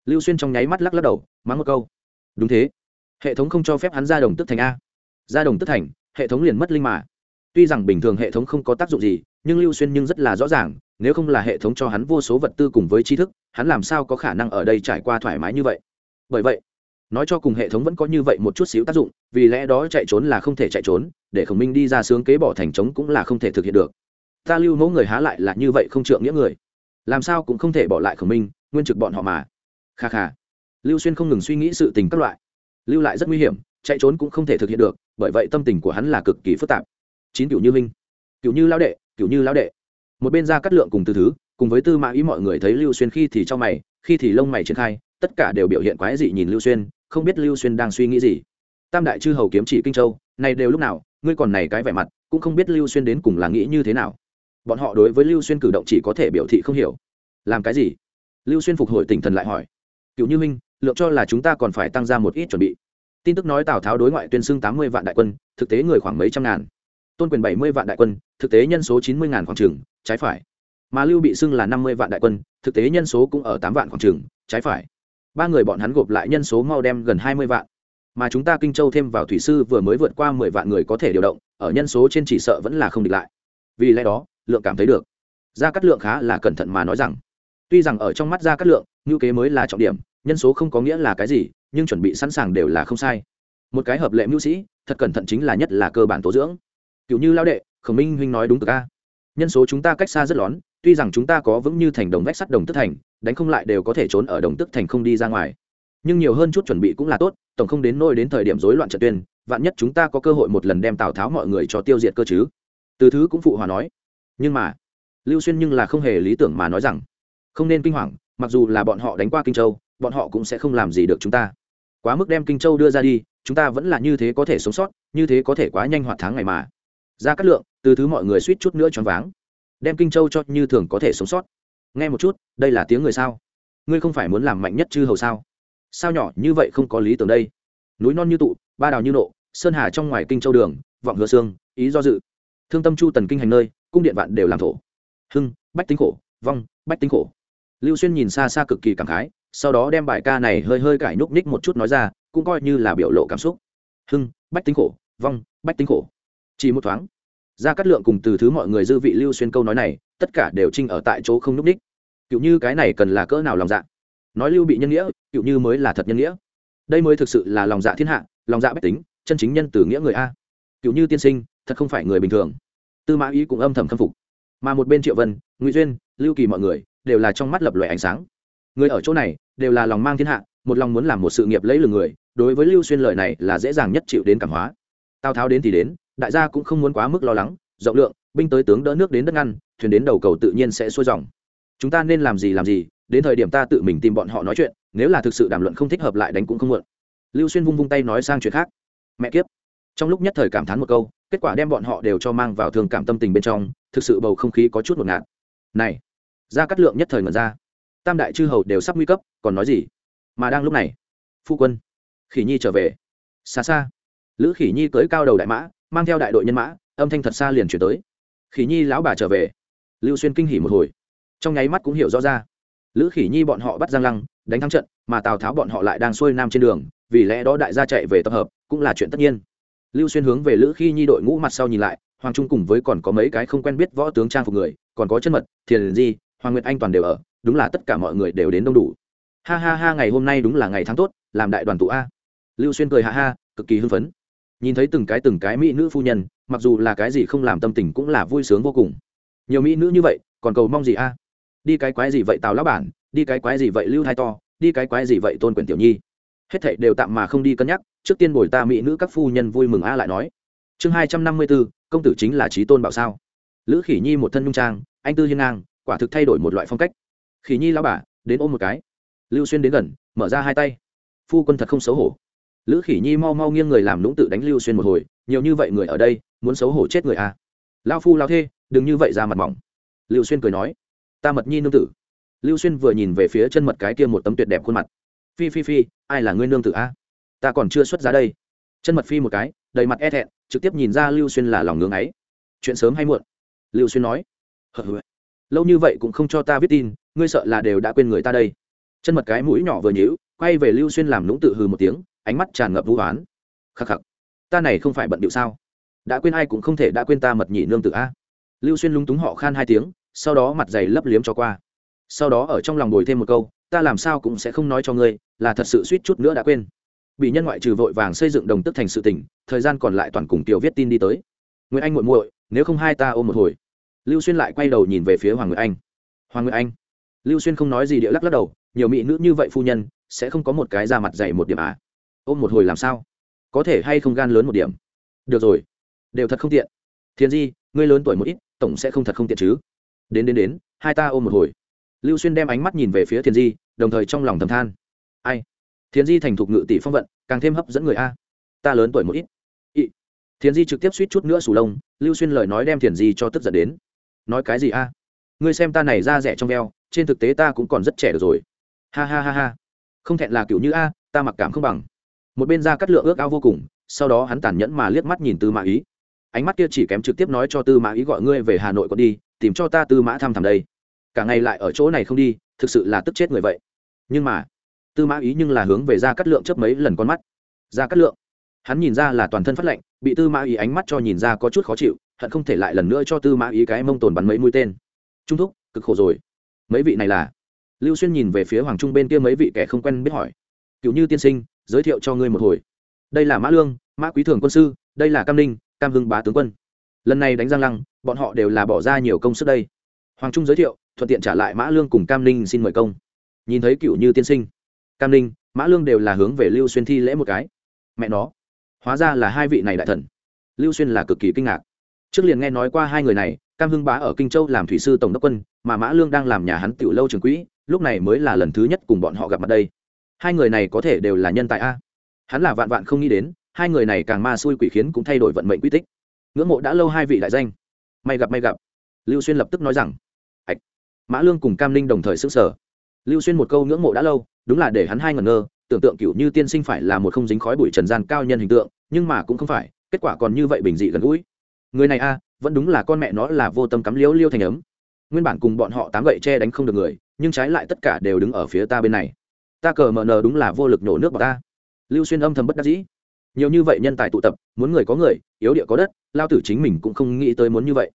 Lưu xuyên trong nháy mắt lắc lắc đầu, mắng một câu. Đúng thế. Hệ thống không cho phép hắn ra đồng tức thành a. Ra đồng tức thành, hệ thống liền mất linh mà. Tuy rằng bình thường hệ thống không có tác dụng gì, nhưng lưu xuyên nhưng rất là rõ ràng nếu không là hệ thống cho hắn vô số vật tư cùng với tri thức, hắn làm sao có khả năng ở đây trải qua thoải mái như vậy? Bởi vậy, nói cho cùng hệ thống vẫn có như vậy một chút xíu tác dụng, vì lẽ đó chạy trốn là không thể chạy trốn, để khổng minh đi ra sướng kế bỏ thành trống cũng là không thể thực hiện được. Ta lưu mẫu người há lại là như vậy không trượng nghĩa người. Làm sao cũng không thể bỏ lại khổng minh, nguyên trực bọn họ mà. Kha kha. Lưu xuyên không ngừng suy nghĩ sự tình các loại. Lưu lại rất nguy hiểm, chạy trốn cũng không thể thực hiện được, bởi vậy tâm tình của hắn là cực kỳ phức tạp. Chín cựu như minh. Cựu như lao đệ cựu như lao đệ một bên ra cắt lượng cùng từ thứ, cùng với tư mã ý mọi người thấy lưu xuyên khi thì trong mày, khi thì lông mày triển khai, tất cả đều biểu hiện quái dị nhìn lưu xuyên, không biết lưu xuyên đang suy nghĩ gì. Tam đại chư hầu kiếm chỉ kinh châu, này đều lúc nào, ngươi còn này cái vẻ mặt, cũng không biết lưu xuyên đến cùng là nghĩ như thế nào. Bọn họ đối với lưu xuyên cử động chỉ có thể biểu thị không hiểu. Làm cái gì? Lưu xuyên phục hồi tỉnh thần lại hỏi. Cựu như minh, lượng cho là chúng ta còn phải tăng ra một ít chuẩn bị. Tin tức nói tào tháo đối ngoại tuyên xưng tám mươi vạn đại quân, thực tế người khoảng mấy trăm ngàn tôn quyền bảy mươi vạn đại quân, thực tế nhân số chín mươi ngàn khoảng trường, trái phải. Mà lưu bị xưng là năm mươi vạn đại quân, thực tế nhân số cũng ở tám vạn khoảng trường, trái phải. Ba người bọn hắn gộp lại nhân số mau đem gần hai mươi vạn. Mà chúng ta kinh châu thêm vào thủy sư vừa mới vượt qua mười vạn người có thể điều động, ở nhân số trên chỉ sợ vẫn là không địch lại. Vì lẽ đó, lượng cảm thấy được. Gia cát lượng khá là cẩn thận mà nói rằng, tuy rằng ở trong mắt gia cát lượng, ngữ kế mới là trọng điểm, nhân số không có nghĩa là cái gì, nhưng chuẩn bị sẵn sàng đều là không sai. Một cái hợp lệ mưu sĩ, thật cẩn thận chính là nhất là cơ bản tố dưỡng cựu như lao đệ, khổng minh huynh nói đúng cực a. Nhân số chúng ta cách xa rất lón, tuy rằng chúng ta có vững như thành đồng vách sắt đồng tức thành, đánh không lại đều có thể trốn ở đồng tức thành không đi ra ngoài. Nhưng nhiều hơn chút chuẩn bị cũng là tốt, tổng không đến nôi đến thời điểm rối loạn trận tuyên, vạn nhất chúng ta có cơ hội một lần đem tào tháo mọi người cho tiêu diệt cơ chứ? Từ thứ cũng phụ hòa nói. Nhưng mà, lưu xuyên nhưng là không hề lý tưởng mà nói rằng, không nên kinh hoàng, mặc dù là bọn họ đánh qua kinh châu, bọn họ cũng sẽ không làm gì được chúng ta. Quá mức đem kinh châu đưa ra đi, chúng ta vẫn là như thế có thể sống sót, như thế có thể quá nhanh hoạt tháng ngày mà ra cát lượng, từ thứ mọi người suýt chút nữa choáng váng. Đem kinh châu cho như thường có thể sống sót. Nghe một chút, đây là tiếng người sao? Ngươi không phải muốn làm mạnh nhất chư hầu sao? Sao nhỏ như vậy không có lý tưởng đây? Núi non như tụ, ba đào như nộ, sơn hà trong ngoài kinh châu đường, vọng hứa xương, ý do dự. Thương tâm chu tần kinh hành nơi, cung điện vạn đều làm thổ. Hưng, bách tính khổ, vong, bách tính khổ. Lưu xuyên nhìn xa xa cực kỳ cảm khái, sau đó đem bài ca này hơi hơi cải nhúc ních một chút nói ra, cũng coi như là biểu lộ cảm xúc. Hưng, bách tính khổ, vong, bách tính khổ chỉ một thoáng ra cắt lượng cùng từ thứ mọi người dư vị lưu xuyên câu nói này, tất cả đều trinh ở tại chỗ không núp ních. Cựu như cái này cần là cỡ nào lòng dạ? Nói lưu bị nhân nghĩa cựu như mới là thật nhân nghĩa. Đây mới thực sự là lòng dạ thiên hạ, lòng dạ bách tính, chân chính nhân từ nghĩa người a. Cựu như tiên sinh, thật không phải người bình thường. Tư mã ý cũng âm thầm khâm phục. Mà một bên triệu vân, ngụy duyên, lưu kỳ mọi người, đều là trong mắt lập lòe ánh sáng. Người ở chỗ này, đều là lòng mang thiên hạ, một lòng muốn làm một sự nghiệp lấy lừng người, đối với lưu xuyên lời này là dễ dàng nhất chịu đến cảm hóa. Tào tháo đến thì đến đại gia cũng không muốn quá mức lo lắng, rộng lượng, binh tới tướng đỡ nước đến đất ngăn, thuyền đến đầu cầu tự nhiên sẽ xuôi dòng. Chúng ta nên làm gì làm gì, đến thời điểm ta tự mình tìm bọn họ nói chuyện, nếu là thực sự đàm luận không thích hợp lại đánh cũng không muộn. Lưu xuyên vung vung tay nói sang chuyện khác. Mẹ kiếp. Trong lúc nhất thời cảm thán một câu, kết quả đem bọn họ đều cho mang vào thường cảm tâm tình bên trong, thực sự bầu không khí có chút ngột ngạt. Này ra cắt lượng nhất thời ngẩn ra. Tam đại chư hầu đều sắp nguy cấp, còn nói gì? Mà đang lúc này, phu quân, khỉ nhi trở về. Xa xa, lữ khỉ nhi cưới cao đầu đại mã mang theo đại đội nhân mã, âm thanh thật xa liền chuyển tới. Khỉ nhi lão bà trở về. Lưu xuyên kinh hỉ một hồi. Trong nháy mắt cũng hiểu rõ ra. Lữ khỉ nhi bọn họ bắt giang lăng, đánh thắng trận, mà tào tháo bọn họ lại đang xuôi nam trên đường, vì lẽ đó đại gia chạy về tập hợp, cũng là chuyện tất nhiên. Lưu xuyên hướng về lữ khi nhi đội ngũ mặt sau nhìn lại, hoàng trung cùng với còn có mấy cái không quen biết võ tướng trang phục người, còn có chân mật, thiền di, hoàng nguyệt anh toàn đều ở, đúng là tất cả mọi người đều đến đông đủ. Ha ha ha, ngày hôm nay đúng là ngày tháng tốt, làm đại đoàn tụ a. Lưu xuyên cười ha ha, cực kỳ hưng phấn nhìn thấy từng cái từng cái mỹ nữ phu nhân, mặc dù là cái gì không làm tâm tình cũng là vui sướng vô cùng. Nhiều mỹ nữ như vậy, còn cầu mong gì a? Đi cái quái gì vậy tào lão bản, đi cái quái gì vậy lưu hai to, đi cái quái gì vậy tôn quyền tiểu nhi? Hết thảy đều tạm mà không đi cân nhắc, trước tiên bồi ta mỹ nữ các phu nhân vui mừng a lại nói. Chương hai trăm năm mươi bốn công tử chính là trí tôn bảo sao? Lữ khỉ nhi một thân nhung trang, anh tư hiên ngang, quả thực thay đổi một loại phong cách. Khỉ nhi lão bà, đến ôm một cái. Lưu xuyên đến gần, mở ra hai tay. Phu quân thật không xấu hổ lữ khỉ nhi mau mau nghiêng người làm lũng tự đánh lưu xuyên một hồi, nhiều như vậy người ở đây, muốn xấu hổ chết người à. lao phu lao thê, đừng như vậy ra mặt mỏng. Lưu xuyên cười nói, ta mật nhi nương tử. Lưu xuyên vừa nhìn về phía chân mật cái kia một tấm tuyệt đẹp khuôn mặt. Phi phi phi, ai là ngươi nương tử a? Ta còn chưa xuất ra đây. Chân mật phi một cái, đầy mặt e thẹn, trực tiếp nhìn ra lưu xuyên là lòng ngưng ấy. Chuyện sớm hay muộn? Lưu xuyên nói lâu như vậy cũng không cho ta viết tin, ngươi sợ là đều đã quên người ta đây. Chân mật cái mũi nhỏ vừa nhíu, quay về lưu xuyên làm lũng tự hừ một tiếng ánh mắt tràn ngập vũ hoán khắc khắc, ta này không phải bận điệu sao? Đã quên ai cũng không thể đã quên ta mật nhị nương tự a. Lưu xuyên lúng túng họ khan hai tiếng, sau đó mặt dày lấp liếm cho qua. Sau đó ở trong lòng bồi thêm một câu, ta làm sao cũng sẽ không nói cho ngươi, là thật sự suýt chút nữa đã quên. Bị nhân ngoại trừ vội vàng xây dựng đồng tức thành sự tỉnh thời gian còn lại toàn cùng tiểu viết tin đi tới. Nguyễn anh muội muội, nếu không hai ta ôm một hồi. Lưu xuyên lại quay đầu nhìn về phía hoàng nguyệt anh. Hoàng nguyệt anh, lưu xuyên không nói gì địa lắc lắc đầu, nhiều mỹ nữ như vậy phu nhân, sẽ không có một cái da mặt dày một điểm à ôm một hồi làm sao? Có thể hay không gan lớn một điểm? Được rồi. Đều thật không tiện. Thiên di, ngươi lớn tuổi một ít, tổng sẽ không thật không tiện chứ. Đến đến đến, hai ta ôm một hồi. Lưu xuyên đem ánh mắt nhìn về phía thiên di, đồng thời trong lòng thầm than. Ai? Thiên di thành thục ngự tỷ phong vận, càng thêm hấp dẫn người a. Ta lớn tuổi một ít. Ị. Thiên di trực tiếp suýt chút nữa sù lông, lưu xuyên lời nói đem Thiên di cho tức giận đến. Nói cái gì a? Ngươi xem ta này ra rẻ trong veo, trên thực tế ta cũng còn rất trẻ được rồi. Ha ha ha ha. Không thẹn là kiểu như a, ta mặc cảm không bằng một bên ra cắt lượng ước ao vô cùng, sau đó hắn tàn nhẫn mà liếc mắt nhìn tư mã ý. Ánh mắt kia chỉ kém trực tiếp nói cho tư mã ý gọi ngươi về hà nội còn đi, tìm cho ta tư mã thăm thẳm đây. Cả ngày lại ở chỗ này không đi, thực sự là tức chết người vậy. Nhưng mà, tư mã ý nhưng là hướng về ra cắt lượng chớp mấy lần con mắt. Ra cắt lượng. Hắn nhìn ra là toàn thân phát lệnh bị tư mã ý ánh mắt cho nhìn ra có chút khó chịu, hận không thể lại lần nữa cho tư mã ý cái mông tồn bắn mấy mũi tên. Trung thúc, cực khổ rồi. Mấy vị này là? Lưu xuyên nhìn về phía hoàng trung bên kia mấy vị kẻ không quen biết hỏi. Cựu như tiên sinh giới thiệu cho ngươi một hồi. Đây là mã lương, mã quý thường quân sư, đây là cam ninh, cam hưng bá tướng quân. Lần này đánh giang lăng, bọn họ đều là bỏ ra nhiều công sức đây. Hoàng trung giới thiệu, thuận tiện trả lại mã lương cùng cam ninh xin mời công. Nhìn thấy cựu như tiên sinh, cam ninh, mã lương đều là hướng về lưu xuyên thi lễ một cái. Mẹ nó, hóa ra là hai vị này đại thần. Lưu xuyên là cực kỳ kinh ngạc. Trước liền nghe nói qua hai người này, cam hưng bá ở kinh châu làm thủy sư tổng đốc quân, mà mã lương đang làm nhà hắn tiểu lâu trường quỹ, lúc này mới là lần thứ nhất cùng bọn họ gặp mặt đây hai người này có thể đều là nhân tài a. Hắn là vạn vạn không nghĩ đến, hai người này càng ma xui quỷ khiến cũng thay đổi vận mệnh quy tích. Ngưỡng mộ đã lâu hai vị đại danh. May gặp may gặp. Lưu xuyên lập tức nói rằng ạch mã lương cùng cam linh đồng thời s ứ sở lưu xuyên một câu ngưỡng mộ đã lâu, đúng là để hắn hai ngẩn ngơ, tưởng tượng cựu như tiên sinh phải là một không dính khói bụi trần gian cao nhân hình tượng, nhưng mà cũng không phải, kết quả còn như vậy bình dị gần gũi. Người này a, vẫn đúng là con mẹ nó là vô tâm cắm liếu liêu thành ấm. Nguyên bản cùng bọn họ tám gậy che đánh không được người, nhưng trái lại tất cả đều đứng ở phía ta bên này ta cờ mờ nờ đúng là vô lực nổ nước vào ta. Lưu xuyên âm thầm bất đắc dĩ. Nhiều như vậy nhân tài tụ tập, muốn người có người, yếu địa có đất, lao tử chính mình cũng không nghĩ tới muốn như vậy.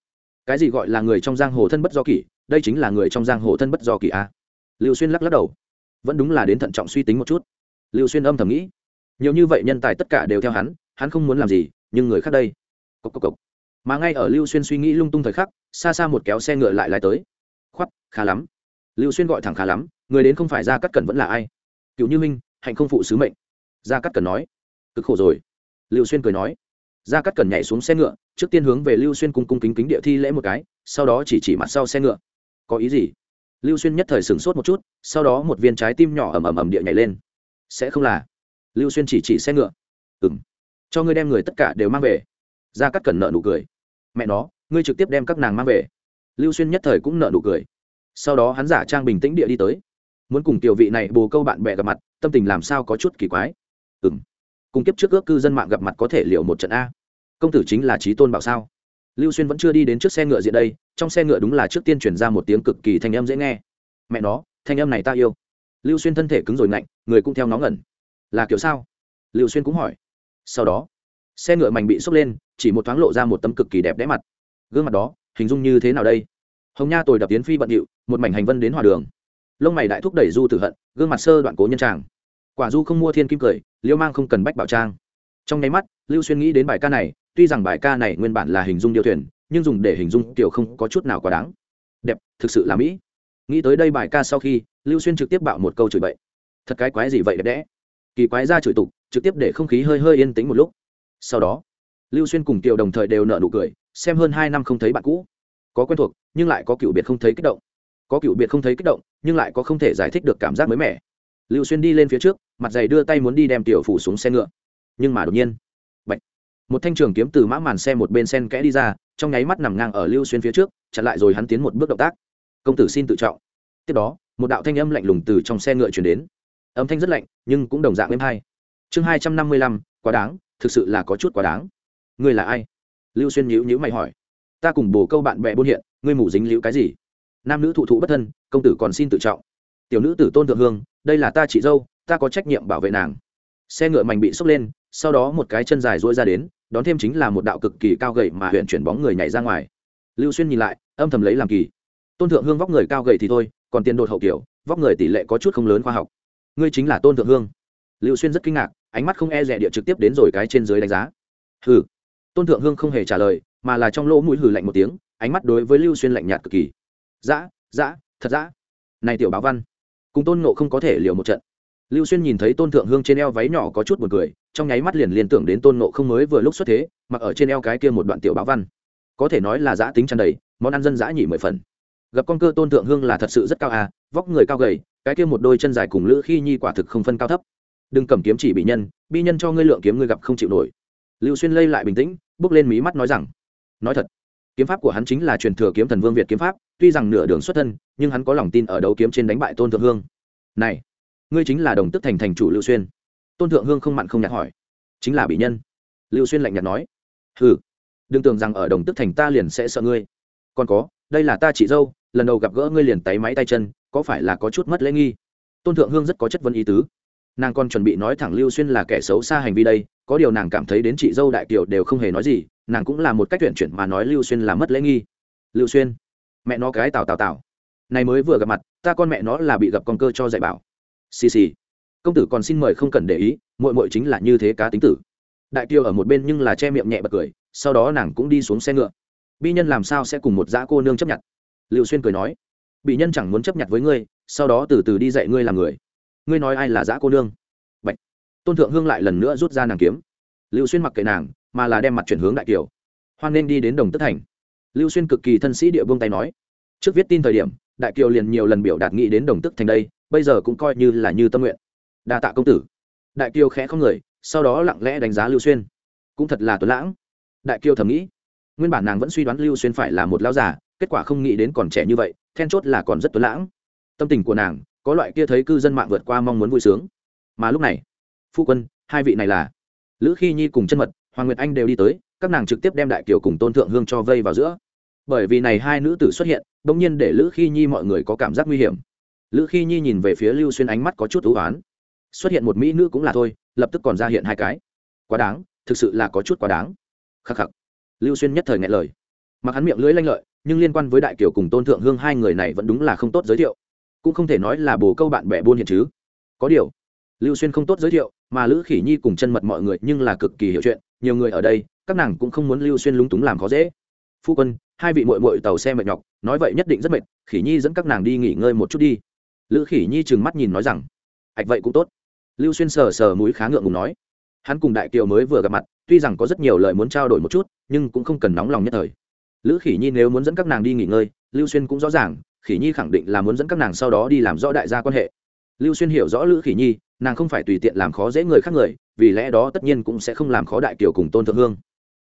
Cái gì gọi là người trong giang hồ thân bất do kỷ, đây chính là người trong giang hồ thân bất do kỷ a. Lưu xuyên lắc lắc đầu. Vẫn đúng là đến thận trọng suy tính một chút. Lưu xuyên âm thầm nghĩ. Nhiều như vậy nhân tài tất cả đều theo hắn hắn không muốn làm gì, nhưng người khác đây. Cốc cốc cốc. mà ngay ở lưu xuyên suy nghĩ lung tung thời khắc, xa xa một kéo xe ngựa lại lái tới. Khoắt khá lắm. Lưu xuyên gọi thẳng khá lắm, người đến không phải ra cắt cẩn vẫn là ai cựu như minh, hạnh không phụ sứ mệnh. Gia cắt cẩn nói. Cực khổ rồi. Lưu xuyên cười nói. Gia cắt cẩn nhảy xuống xe ngựa, trước tiên hướng về lưu xuyên cung cung kính kính địa thi lễ một cái, sau đó chỉ chỉ mặt sau xe ngựa. Có ý gì? Lưu xuyên nhất thời sửng sốt một chút, sau đó một viên trái tim nhỏ ầm ầm ầm địa nhảy lên. Sẽ không là. Lưu xuyên chỉ chỉ xe ngựa. Ừng cho ngươi đem người tất cả đều mang về. Gia cắt cẩn nợ nụ cười. Mẹ nó, ngươi trực tiếp đem các nàng mang về. Lưu xuyên nhất thời cũng nợ nụ cười. Sau đó hắn giả trang bình tĩnh địa đi tới muốn cùng tiểu vị này bồ câu bạn bè gặp mặt, tâm tình làm sao có chút kỳ quái. Ừ m cùng kiếp trước ước cư dân mạng gặp mặt có thể liệu một trận a. Công tử chính là trí tôn bảo sao? Lưu xuyên vẫn chưa đi đến trước xe ngựa diện đây, trong xe ngựa đúng là trước tiên chuyển ra một tiếng cực kỳ thanh âm dễ nghe. Mẹ nó, thanh âm này ta yêu. Lưu xuyên thân thể cứng rồi ngạnh, người cũng theo ngó ngẩn. Là kiểu sao? Lưu xuyên cũng hỏi. Sau đó, xe ngựa mảnh bị sốc lên, chỉ một thoáng lộ ra một tấm cực kỳ đẹp đẽ mặt. Gương mặt đó, hình dung như thế nào đây? Hồng nha tồi đập tiến phi bận điệu, một mảnh hành vân đến hòa đường lông mày đại thúc đẩy du tử hận, gương mặt sơ đoạn cố nhân tràng. Quả du không mua thiên kim cười, liêu mang không cần bách bảo trang. Trong nháy mắt, lưu xuyên nghĩ đến bài ca này, tuy rằng bài ca này nguyên bản là hình dung điêu thuyền, nhưng dùng để hình dung tiểu không có chút nào quá đáng. Đẹp, thực sự là mỹ. Nghĩ tới đây bài ca sau khi, lưu xuyên trực tiếp bạo một câu chửi bậy. Thật cái quái gì vậy đẹp đẽ? Kỳ quái ra chửi tục, trực tiếp để không khí hơi hơi yên tĩnh một lúc. Sau đó, lưu xuyên cùng kiều đồng thời đều nợ nụ cười, xem hơn hai năm không thấy bạn cũ. Có quen thuộc, nhưng lại có cựu biệt không thấy kích động có cựu biệt không thấy kích động, nhưng lại có không thể giải thích được cảm giác mới mẻ. Lưu xuyên đi lên phía trước, mặt giày đưa tay muốn đi đem tiểu phủ xuống xe ngựa. Nhưng mà đột nhiên, Bạch. một thanh trường kiếm từ mã màn xe một bên sen kẽ đi ra, trong nháy mắt nằm ngang ở lưu xuyên phía trước, chặn lại rồi hắn tiến một bước động tác. Công tử xin tự trọng. Tiếp đó, một đạo thanh âm lạnh lùng từ trong xe ngựa chuyển đến. Âm thanh rất lạnh, nhưng cũng đồng dạng êm hay. Chương hai trăm năm mươi lăm, quá đáng, thực sự là có chút quá đáng. Ngươi là ai? Lưu xuyên nhíu nhíu mày hỏi. Ta cùng bồ câu bạn bè buôn hiện, ngươi mủ dính liễu cái gì? Nam nữ thụ thụ bất thân, công tử còn xin tự trọng. Tiểu nữ tử tôn thượng hương, đây là ta chị dâu, ta có trách nhiệm bảo vệ nàng. Xe ngựa mảnh bị sốc lên, sau đó một cái chân dài dỗi ra đến, đón thêm chính là một đạo cực kỳ cao gậy mà huyện chuyển bóng người nhảy ra ngoài. Lưu xuyên nhìn lại, âm thầm lấy làm kỳ. Tôn thượng hương vóc người cao gậy thì thôi, còn tiền đột hậu kiểu, vóc người tỷ lệ có chút không lớn khoa học. Ngươi chính là tôn thượng hương. Lưu xuyên rất kinh ngạc, ánh mắt không e rẻ địa trực tiếp đến rồi cái trên dưới đánh giá. Hừ. Tôn thượng hương không hề trả lời, mà là trong lỗ mũi hừ lạnh một tiếng, ánh mắt đối với lưu xuyên lạnh nhạt cực kỳ dã dã, thật dã. Này tiểu báo văn. Cùng tôn nộ không có thể liều một trận. Lưu xuyên nhìn thấy tôn thượng hương trên eo váy nhỏ có chút buồn cười, trong nháy mắt liền liên tưởng đến tôn nộ không mới vừa lúc xuất thế, mặc ở trên eo cái kia một đoạn tiểu báo văn. Có thể nói là giã tính tràn đầy, món ăn dân giã nhỉ mười phần. Gặp con cơ tôn thượng hương là thật sự rất cao à vóc người cao gầy, cái kia một đôi chân dài cùng lữ khi nhi quả thực không phân cao thấp. Đừng cầm kiếm chỉ bị nhân, bi nhân cho ngươi lượng kiếm ngươi gặp không chịu nổi. Lưu xuyên lây lại bình tĩnh, bước lên mí mắt nói rằng, nói thật kiếm pháp của hắn chính là truyền thừa kiếm thần vương việt kiếm pháp, tuy rằng nửa đường xuất thân, nhưng hắn có lòng tin ở đấu kiếm trên đánh bại tôn thượng hương. Này, ngươi chính là đồng tức thành thành chủ lưu xuyên. Tôn thượng hương không mặn không nhạt hỏi. Chính là bị nhân. Lưu xuyên lạnh nhạt nói. Ừ đừng tưởng rằng ở đồng tức thành ta liền sẽ sợ ngươi. Còn có, đây là ta chị dâu, lần đầu gặp gỡ ngươi liền tay máy tay chân, có phải là có chút mất lễ nghi? Tôn thượng hương rất có chất vấn ý tứ. Nàng còn chuẩn bị nói thẳng lưu xuyên là kẻ xấu xa hành vi đây, có điều nàng cảm thấy đến chị dâu đại kiều đều không hề nói gì nàng cũng là một cách tuyển chuyển mà nói lưu xuyên là mất lễ nghi. Lưu xuyên, mẹ nó cái tào tào tào. Này mới vừa gặp mặt, ta con mẹ nó là bị gặp con cơ cho dạy bảo. Xì xì. Công tử còn xin mời không cần để ý mội mội chính là như thế cá tính tử. Đại kiều ở một bên nhưng là che miệng nhẹ bật cười, sau đó nàng cũng đi xuống xe ngựa. Bi nhân làm sao sẽ cùng một dã cô nương chấp nhận? Liệu xuyên cười nói, bị nhân chẳng muốn chấp nhận với ngươi, sau đó từ từ đi dạy ngươi làm người. Ngươi nói ai là dã cô nương? Bạch. tôn thượng hương lại lần nữa rút ra nàng kiếm. Lưu xuyên mặc kệ nàng mà là đem mặt chuyển hướng đại kiều. Hoan nên đi đến đồng tất thành. Lưu xuyên cực kỳ thân sĩ địa vương tay nói, trước viết tin thời điểm, đại kiều liền nhiều lần biểu đạt nghị đến đồng tức thành đây, bây giờ cũng coi như là như tâm nguyện. Đa tạ công tử. Đại kiều khẽ không người, sau đó lặng lẽ đánh giá lưu xuyên. Cũng thật là tuấn lãng. Đại kiều thầm nghĩ. Nguyên bản nàng vẫn suy đoán lưu xuyên phải là một lão già, kết quả không nghĩ đến còn trẻ như vậy, then chốt là còn rất tuấn lãng. Tâm tình của nàng, có loại kia thấy cư dân mạng vượt qua mong muốn vui sướng. Mà lúc này, phu quân, hai vị này là lữ khi nhi cùng chân mật hoàng nguyệt anh đều đi tới, các nàng trực tiếp đem đại kiều cùng tôn thượng hương cho vây vào giữa. Bởi vì này hai nữ tử xuất hiện đ ỗ n g nhiên để lữ khi nhi mọi người có cảm giác nguy hiểm. Lữ khi nhi nhìn về phía lưu xuyên ánh mắt có chút ưu oán. Xuất hiện một mỹ nữ cũng là thôi, lập tức còn ra hiện hai cái. Quá đáng, thực sự là có chút quá đáng. Khắc khắc. Lưu xuyên nhất thời ngại lời. Mặc hắn miệng lưỡi lanh lợi, nhưng liên quan với đại kiều cùng tôn thượng hương hai người này vẫn đúng là không tốt giới thiệu. Cũng không thể nói là bồ câu bạn bè buôn hiện chứ. Có điều, lưu xuyên không tốt giới thiệu, mà lữ khỉ nhi cùng chân mật mọi người nhưng là cực kỳ hiểu chuyện nhiều người ở đây, các nàng cũng không muốn lưu xuyên lúng túng làm khó dễ. Phu quân, hai vị mội mội tàu xe mệt nhọc, nói vậy nhất định rất mệt, khỉ nhi dẫn các nàng đi nghỉ ngơi một chút đi. Lữ khỉ nhi trừng mắt nhìn nói rằng, ạch, vậy cũng tốt. Lưu xuyên sờ sờ mũi khá ngượng ngùng nói. Hắn cùng đại kiều mới vừa gặp mặt, tuy rằng có rất nhiều lời muốn trao đổi một chút, nhưng cũng không cần nóng lòng nhất thời. Lữ khỉ nhi nếu muốn dẫn các nàng đi nghỉ ngơi, lưu xuyên cũng rõ ràng, khỉ nhi khẳng định là muốn dẫn các nàng sau đó đi làm rõ đại gia quan hệ. Lưu xuyên hiểu rõ lữ khỉ nhi, nàng không phải tùy tiện làm khó dễ người khác người vì lẽ đó tất nhiên cũng sẽ không làm khó đại kiều cùng tôn thượng hương.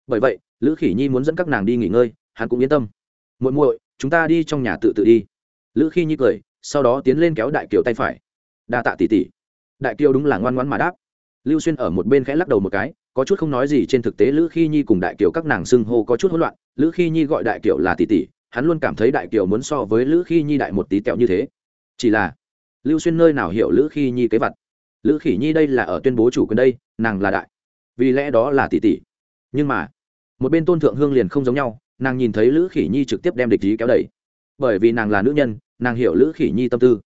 Bởi vậy, lữ khỉ nhi muốn dẫn các nàng đi nghỉ ngơi, hắn cũng yên tâm. Muội muội, chúng ta đi trong nhà tự tự đi. Lữ khi nhi cười, sau đó tiến lên kéo đại kiều tay phải. Đa tạ tỷ tỷ. Đại kiều đúng là ngoan ngoãn mà đáp. Lưu xuyên ở một bên khẽ lắc đầu một cái, có chút không nói gì trên thực tế lữ khi nhi cùng đại kiều các nàng xưng hô có chút hỗn loạn. Lữ khi nhi gọi đại kiều là tỷ tỷ, hắn luôn cảm thấy đại kiều muốn so với lữ khi nhi đại một tí tẹo như thế. Chỉ là, lưu xuyên nơi nào hiểu lữ khi nhi kế vật? Lữ khỉ nhi đây là ở tuyên bố chủ quyền đây, nàng là đại. Vì lẽ đó là tỷ tỷ. Nhưng mà, một bên tôn thượng hương liền không giống nhau, nàng nhìn thấy lữ khỉ nhi trực tiếp đem địch ý kéo đẩy. Bởi vì nàng là nữ nhân, nàng hiểu lữ khỉ nhi tâm tư.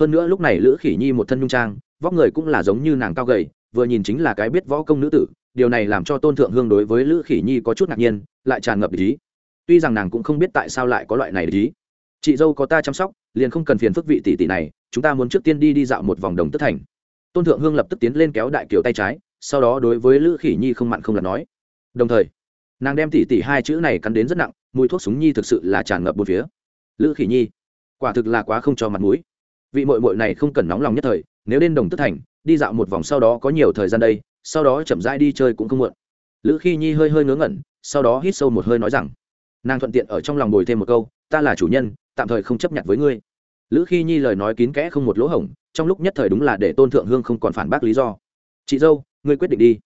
Hơn nữa lúc này lữ khỉ nhi một thân nhung trang, vóc người cũng là giống như nàng cao gầy, vừa nhìn chính là cái biết võ công nữ tử, điều này làm cho tôn thượng hương đối với lữ khỉ nhi có chút ngạc nhiên, lại tràn ngập ý. Tuy rằng nàng cũng không biết tại sao lại có loại này ý. Chị dâu có ta chăm sóc, liền không cần phiền phức vị tỷ tỷ này, chúng ta muốn trước tiên đi đi dạo một vòng đồng tất thành tôn thượng hương lập tức tiến lên kéo đại kiều tay trái, sau đó đối với lữ khỉ nhi không mặn không lặt nói. Đồng thời, nàng đem tỷ tỷ hai chữ này cắn đến rất nặng, mùi thuốc súng nhi thực sự là tràn ngập một phía. Lữ khỉ nhi, quả thực là quá không cho mặt mũi. Vị mội mội này không cần nóng lòng nhất thời, nếu đến đồng tất thành, đi dạo một vòng sau đó có nhiều thời gian đây, sau đó chậm rãi đi chơi cũng không muộn. Lữ khi nhi hơi hơi ngớ ngẩn, sau đó hít sâu một hơi nói rằng, nàng thuận tiện ở trong lòng bồi thêm một câu, ta là chủ nhân, tạm thời không chấp nhận với ngươi lữ khi nhi lời nói kín kẽ không một lỗ hổng, trong lúc nhất thời đúng là để tôn thượng hương không còn phản bác lý do. Chị dâu, ngươi quyết định đi.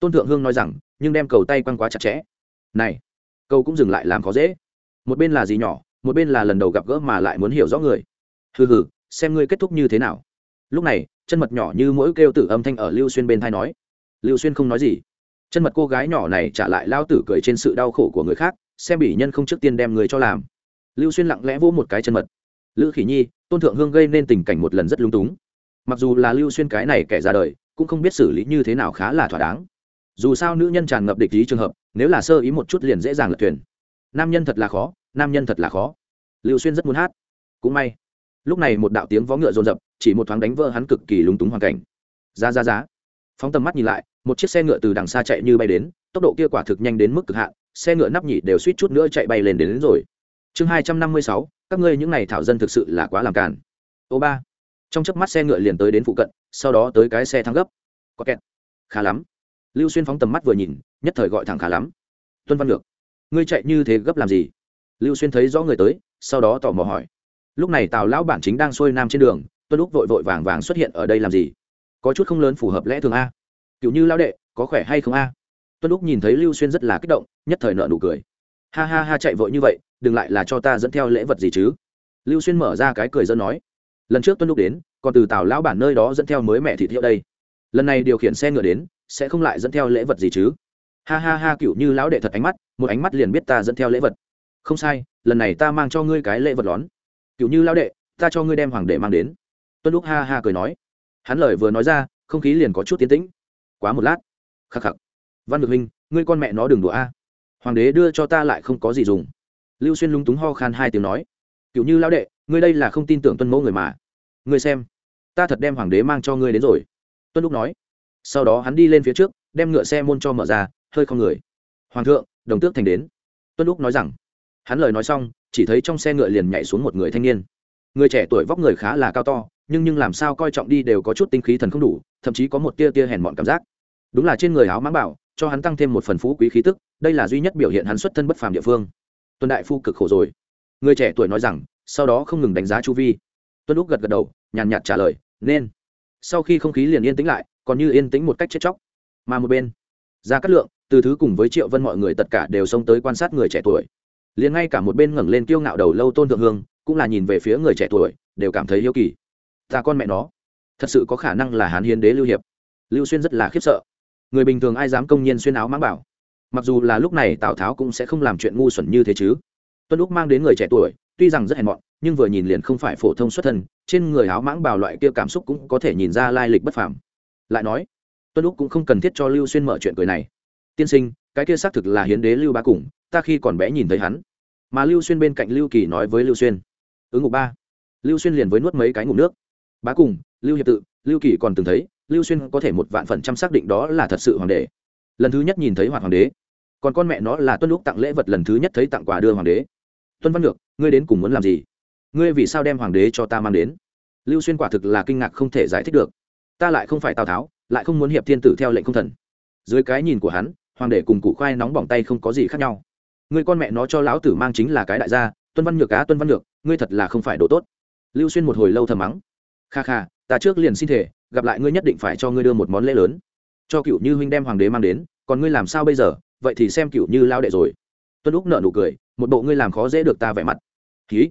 Tôn thượng hương nói rằng, nhưng đem cầu tay quăng quá chặt chẽ. Này câu cũng dừng lại làm khó dễ. Một bên là gì nhỏ, một bên là lần đầu gặp gỡ mà lại muốn hiểu rõ người. Hừ hừ, xem ngươi kết thúc như thế nào. Lúc này, chân mật nhỏ như mỗi kêu tử âm thanh ở lưu xuyên bên thai nói. Lưu xuyên không nói gì. Chân mật cô gái nhỏ này trả lại lao tử cười trên sự đau khổ của người khác, xem bỉ nhân không trước tiên đem người cho làm. Lưu xuyên lặng lẽ vỗ một cái chân mật lữ khỉ nhi tôn thượng hương gây nên tình cảnh một lần rất lung túng. Mặc dù là lưu xuyên cái này kẻ ra đời cũng không biết xử lý như thế nào khá là thỏa đáng. Dù sao nữ nhân tràn ngập địch ý trường hợp nếu là sơ ý một chút liền dễ dàng lật thuyền. Nam nhân thật là khó nam nhân thật là khó. Lưu xuyên rất muốn hát. Cũng may. Lúc này một đạo tiếng vó ngựa rồn rập chỉ một thoáng đánh vỡ hắn cực kỳ lúng túng hoàn cảnh. Ra ra ra, phóng tầm mắt nhìn lại một chiếc xe ngựa từ đằng xa chạy như bay đến tốc độ kia quả thực nhanh đến mức cực hạn xe ngựa nắp nhỉ đều suýt chút nữa chạy bay lên đến, đến rồi chương hai trăm năm mươi sáu, các ngươi những n à y thảo dân thực sự là quá làm càn. Ô ba. Trong chớp mắt xe ngựa liền tới đến phụ cận, sau đó tới cái xe thắng gấp. Có kẹt. Khá lắm. Lưu xuyên phóng tầm mắt vừa nhìn, nhất thời gọi thẳng khá lắm. Tuân văn được ngươi chạy như thế gấp làm gì? Lưu xuyên thấy rõ người tới, sau đó tò mò hỏi. Lúc này tào lão bản chính đang xuôi nam trên đường, tuân lúc vội vội vàng vàng xuất hiện ở đây làm gì? Có chút không lớn phù hợp lẽ thường a. Kiểu như lão đệ, có khỏe hay không a? Tuân lúc nhìn thấy lưu xuyên rất là kích động, nhất thời nợ nụ cười. Ha ha ha, chạy vội như vậy đừng lại là cho ta dẫn theo lễ vật gì chứ? Lưu xuyên mở ra cái cười dân nói, lần trước tuân lúc đến, còn từ tào lão bản nơi đó dẫn theo mới mẹ thịt hiệu đây. Lần này điều khiển xe ngựa đến, sẽ không lại dẫn theo lễ vật gì chứ? Ha ha ha cựu như lão đệ thật ánh mắt, một ánh mắt liền biết ta dẫn theo lễ vật. Không sai, lần này ta mang cho ngươi cái lễ vật lón. Cựu như lão đệ, ta cho ngươi đem hoàng đệ mang đến. Tuân lúc ha ha cười nói. Hắn lời vừa nói ra, không khí liền có chút tiến tĩnh. Quá một lát. Khắc khắc. Văn ngược huynh ngươi con mẹ nó đừng đùa a. Hoàng đế đưa cho ta lại không có gì dùng lưu xuyên lúng túng ho khan hai tiếng nói cựu như lão đệ, ngươi đây là không tin tưởng tuân mẫu người mà. Ngươi xem, ta thật đem hoàng đế mang cho ngươi đến rồi. Tuân lúc nói, sau đó hắn đi lên phía trước, đem ngựa xe môn cho mở ra, hơi không người. Hoàng thượng, đồng tước thành đến. Tuân lúc nói rằng, hắn lời nói xong, chỉ thấy trong xe ngựa liền nhảy xuống một người thanh niên. Người trẻ tuổi vóc người khá là cao to, nhưng nhưng làm sao coi trọng đi đều có chút tinh khí thần không đủ, thậm chí có một tia tia hèn mọn cảm giác. Đúng là trên người áo mãng bảo, cho hắn tăng thêm một phần phú quý khí tức, đây là duy nhất biểu hiện hắn xuất thân bất phàm địa phương. Tuần đại phu cực khổ rồi. Người trẻ tuổi nói rằng, sau đó không ngừng đánh giá chu vi. Tuân lúc gật gật đầu, nhàn nhạt trả lời, nên. Sau khi không khí liền yên tĩnh lại, còn như yên tĩnh một cách chết chóc. Mà một bên ra cát lượng, từ thứ cùng với triệu vân mọi người tất cả đều xông tới quan sát người trẻ tuổi. Liền ngay cả một bên ngẩng lên kiêu ngạo đầu lâu tôn thượng hương, cũng là nhìn về phía người trẻ tuổi, đều cảm thấy yêu kỳ. Ta con mẹ nó, thật sự có khả năng là hán hiến đế lưu hiệp. Lưu xuyên rất là khiếp sợ. Người bình thường ai dám công nhiên xuyên áo mãng bảo? Mặc dù là lúc này tào tháo cũng sẽ không làm chuyện ngu xuẩn như thế chứ. Tuân lúc mang đến người trẻ tuổi, tuy rằng rất hèn mọn, nhưng vừa nhìn liền không phải phổ thông xuất thân, trên người áo mãng bào loại kia cảm xúc cũng có thể nhìn ra lai lịch bất phàm. Lại nói, tuân lúc cũng không cần thiết cho lưu xuyên mở chuyện cười này. Tiên sinh, cái kia xác thực là hiến đế lưu ba cùng, ta khi còn bé nhìn thấy hắn. Mà lưu xuyên bên cạnh lưu kỳ nói với lưu xuyên, ứng ngục ba. Lưu xuyên liền với nuốt mấy cái ngục nước. Bá cùng, lưu hiệp tự, lưu kỳ còn từng thấy, lưu xuyên có thể một vạn phần trăm xác định đó là thật sự hoàng đế. Lần thứ nhất nhìn thấy hoàng đế còn con mẹ nó là tuân lúc tặng lễ vật lần thứ nhất thấy tặng quà đưa hoàng đế. Tuân văn ngược ngươi đến cùng muốn làm gì? Ngươi vì sao đem hoàng đế cho ta mang đến? Lưu xuyên quả thực là kinh ngạc không thể giải thích được. Ta lại không phải tào tháo, lại không muốn hiệp thiên tử theo lệnh không thần. Dưới cái nhìn của hắn, hoàng đế cùng cụ khoai nóng bỏng tay không có gì khác nhau. Người con mẹ nó cho lão tử mang chính là cái đại gia, tuân văn nhược cá tuân văn nhược, ngươi thật là không phải đồ tốt. Lưu xuyên một hồi lâu thầm mắng. Kha kha, ta trước liền xin thể, gặp lại ngươi nhất định phải cho ngươi đưa một món lễ lớn. Cho cựu như huynh đem hoàng đế mang đến, còn ngươi làm sao bây giờ? Vậy thì xem cựu như lao đệ rồi. Tuân úc nợ nụ cười, một bộ ngươi làm khó dễ được ta vẻ mặt. Ký.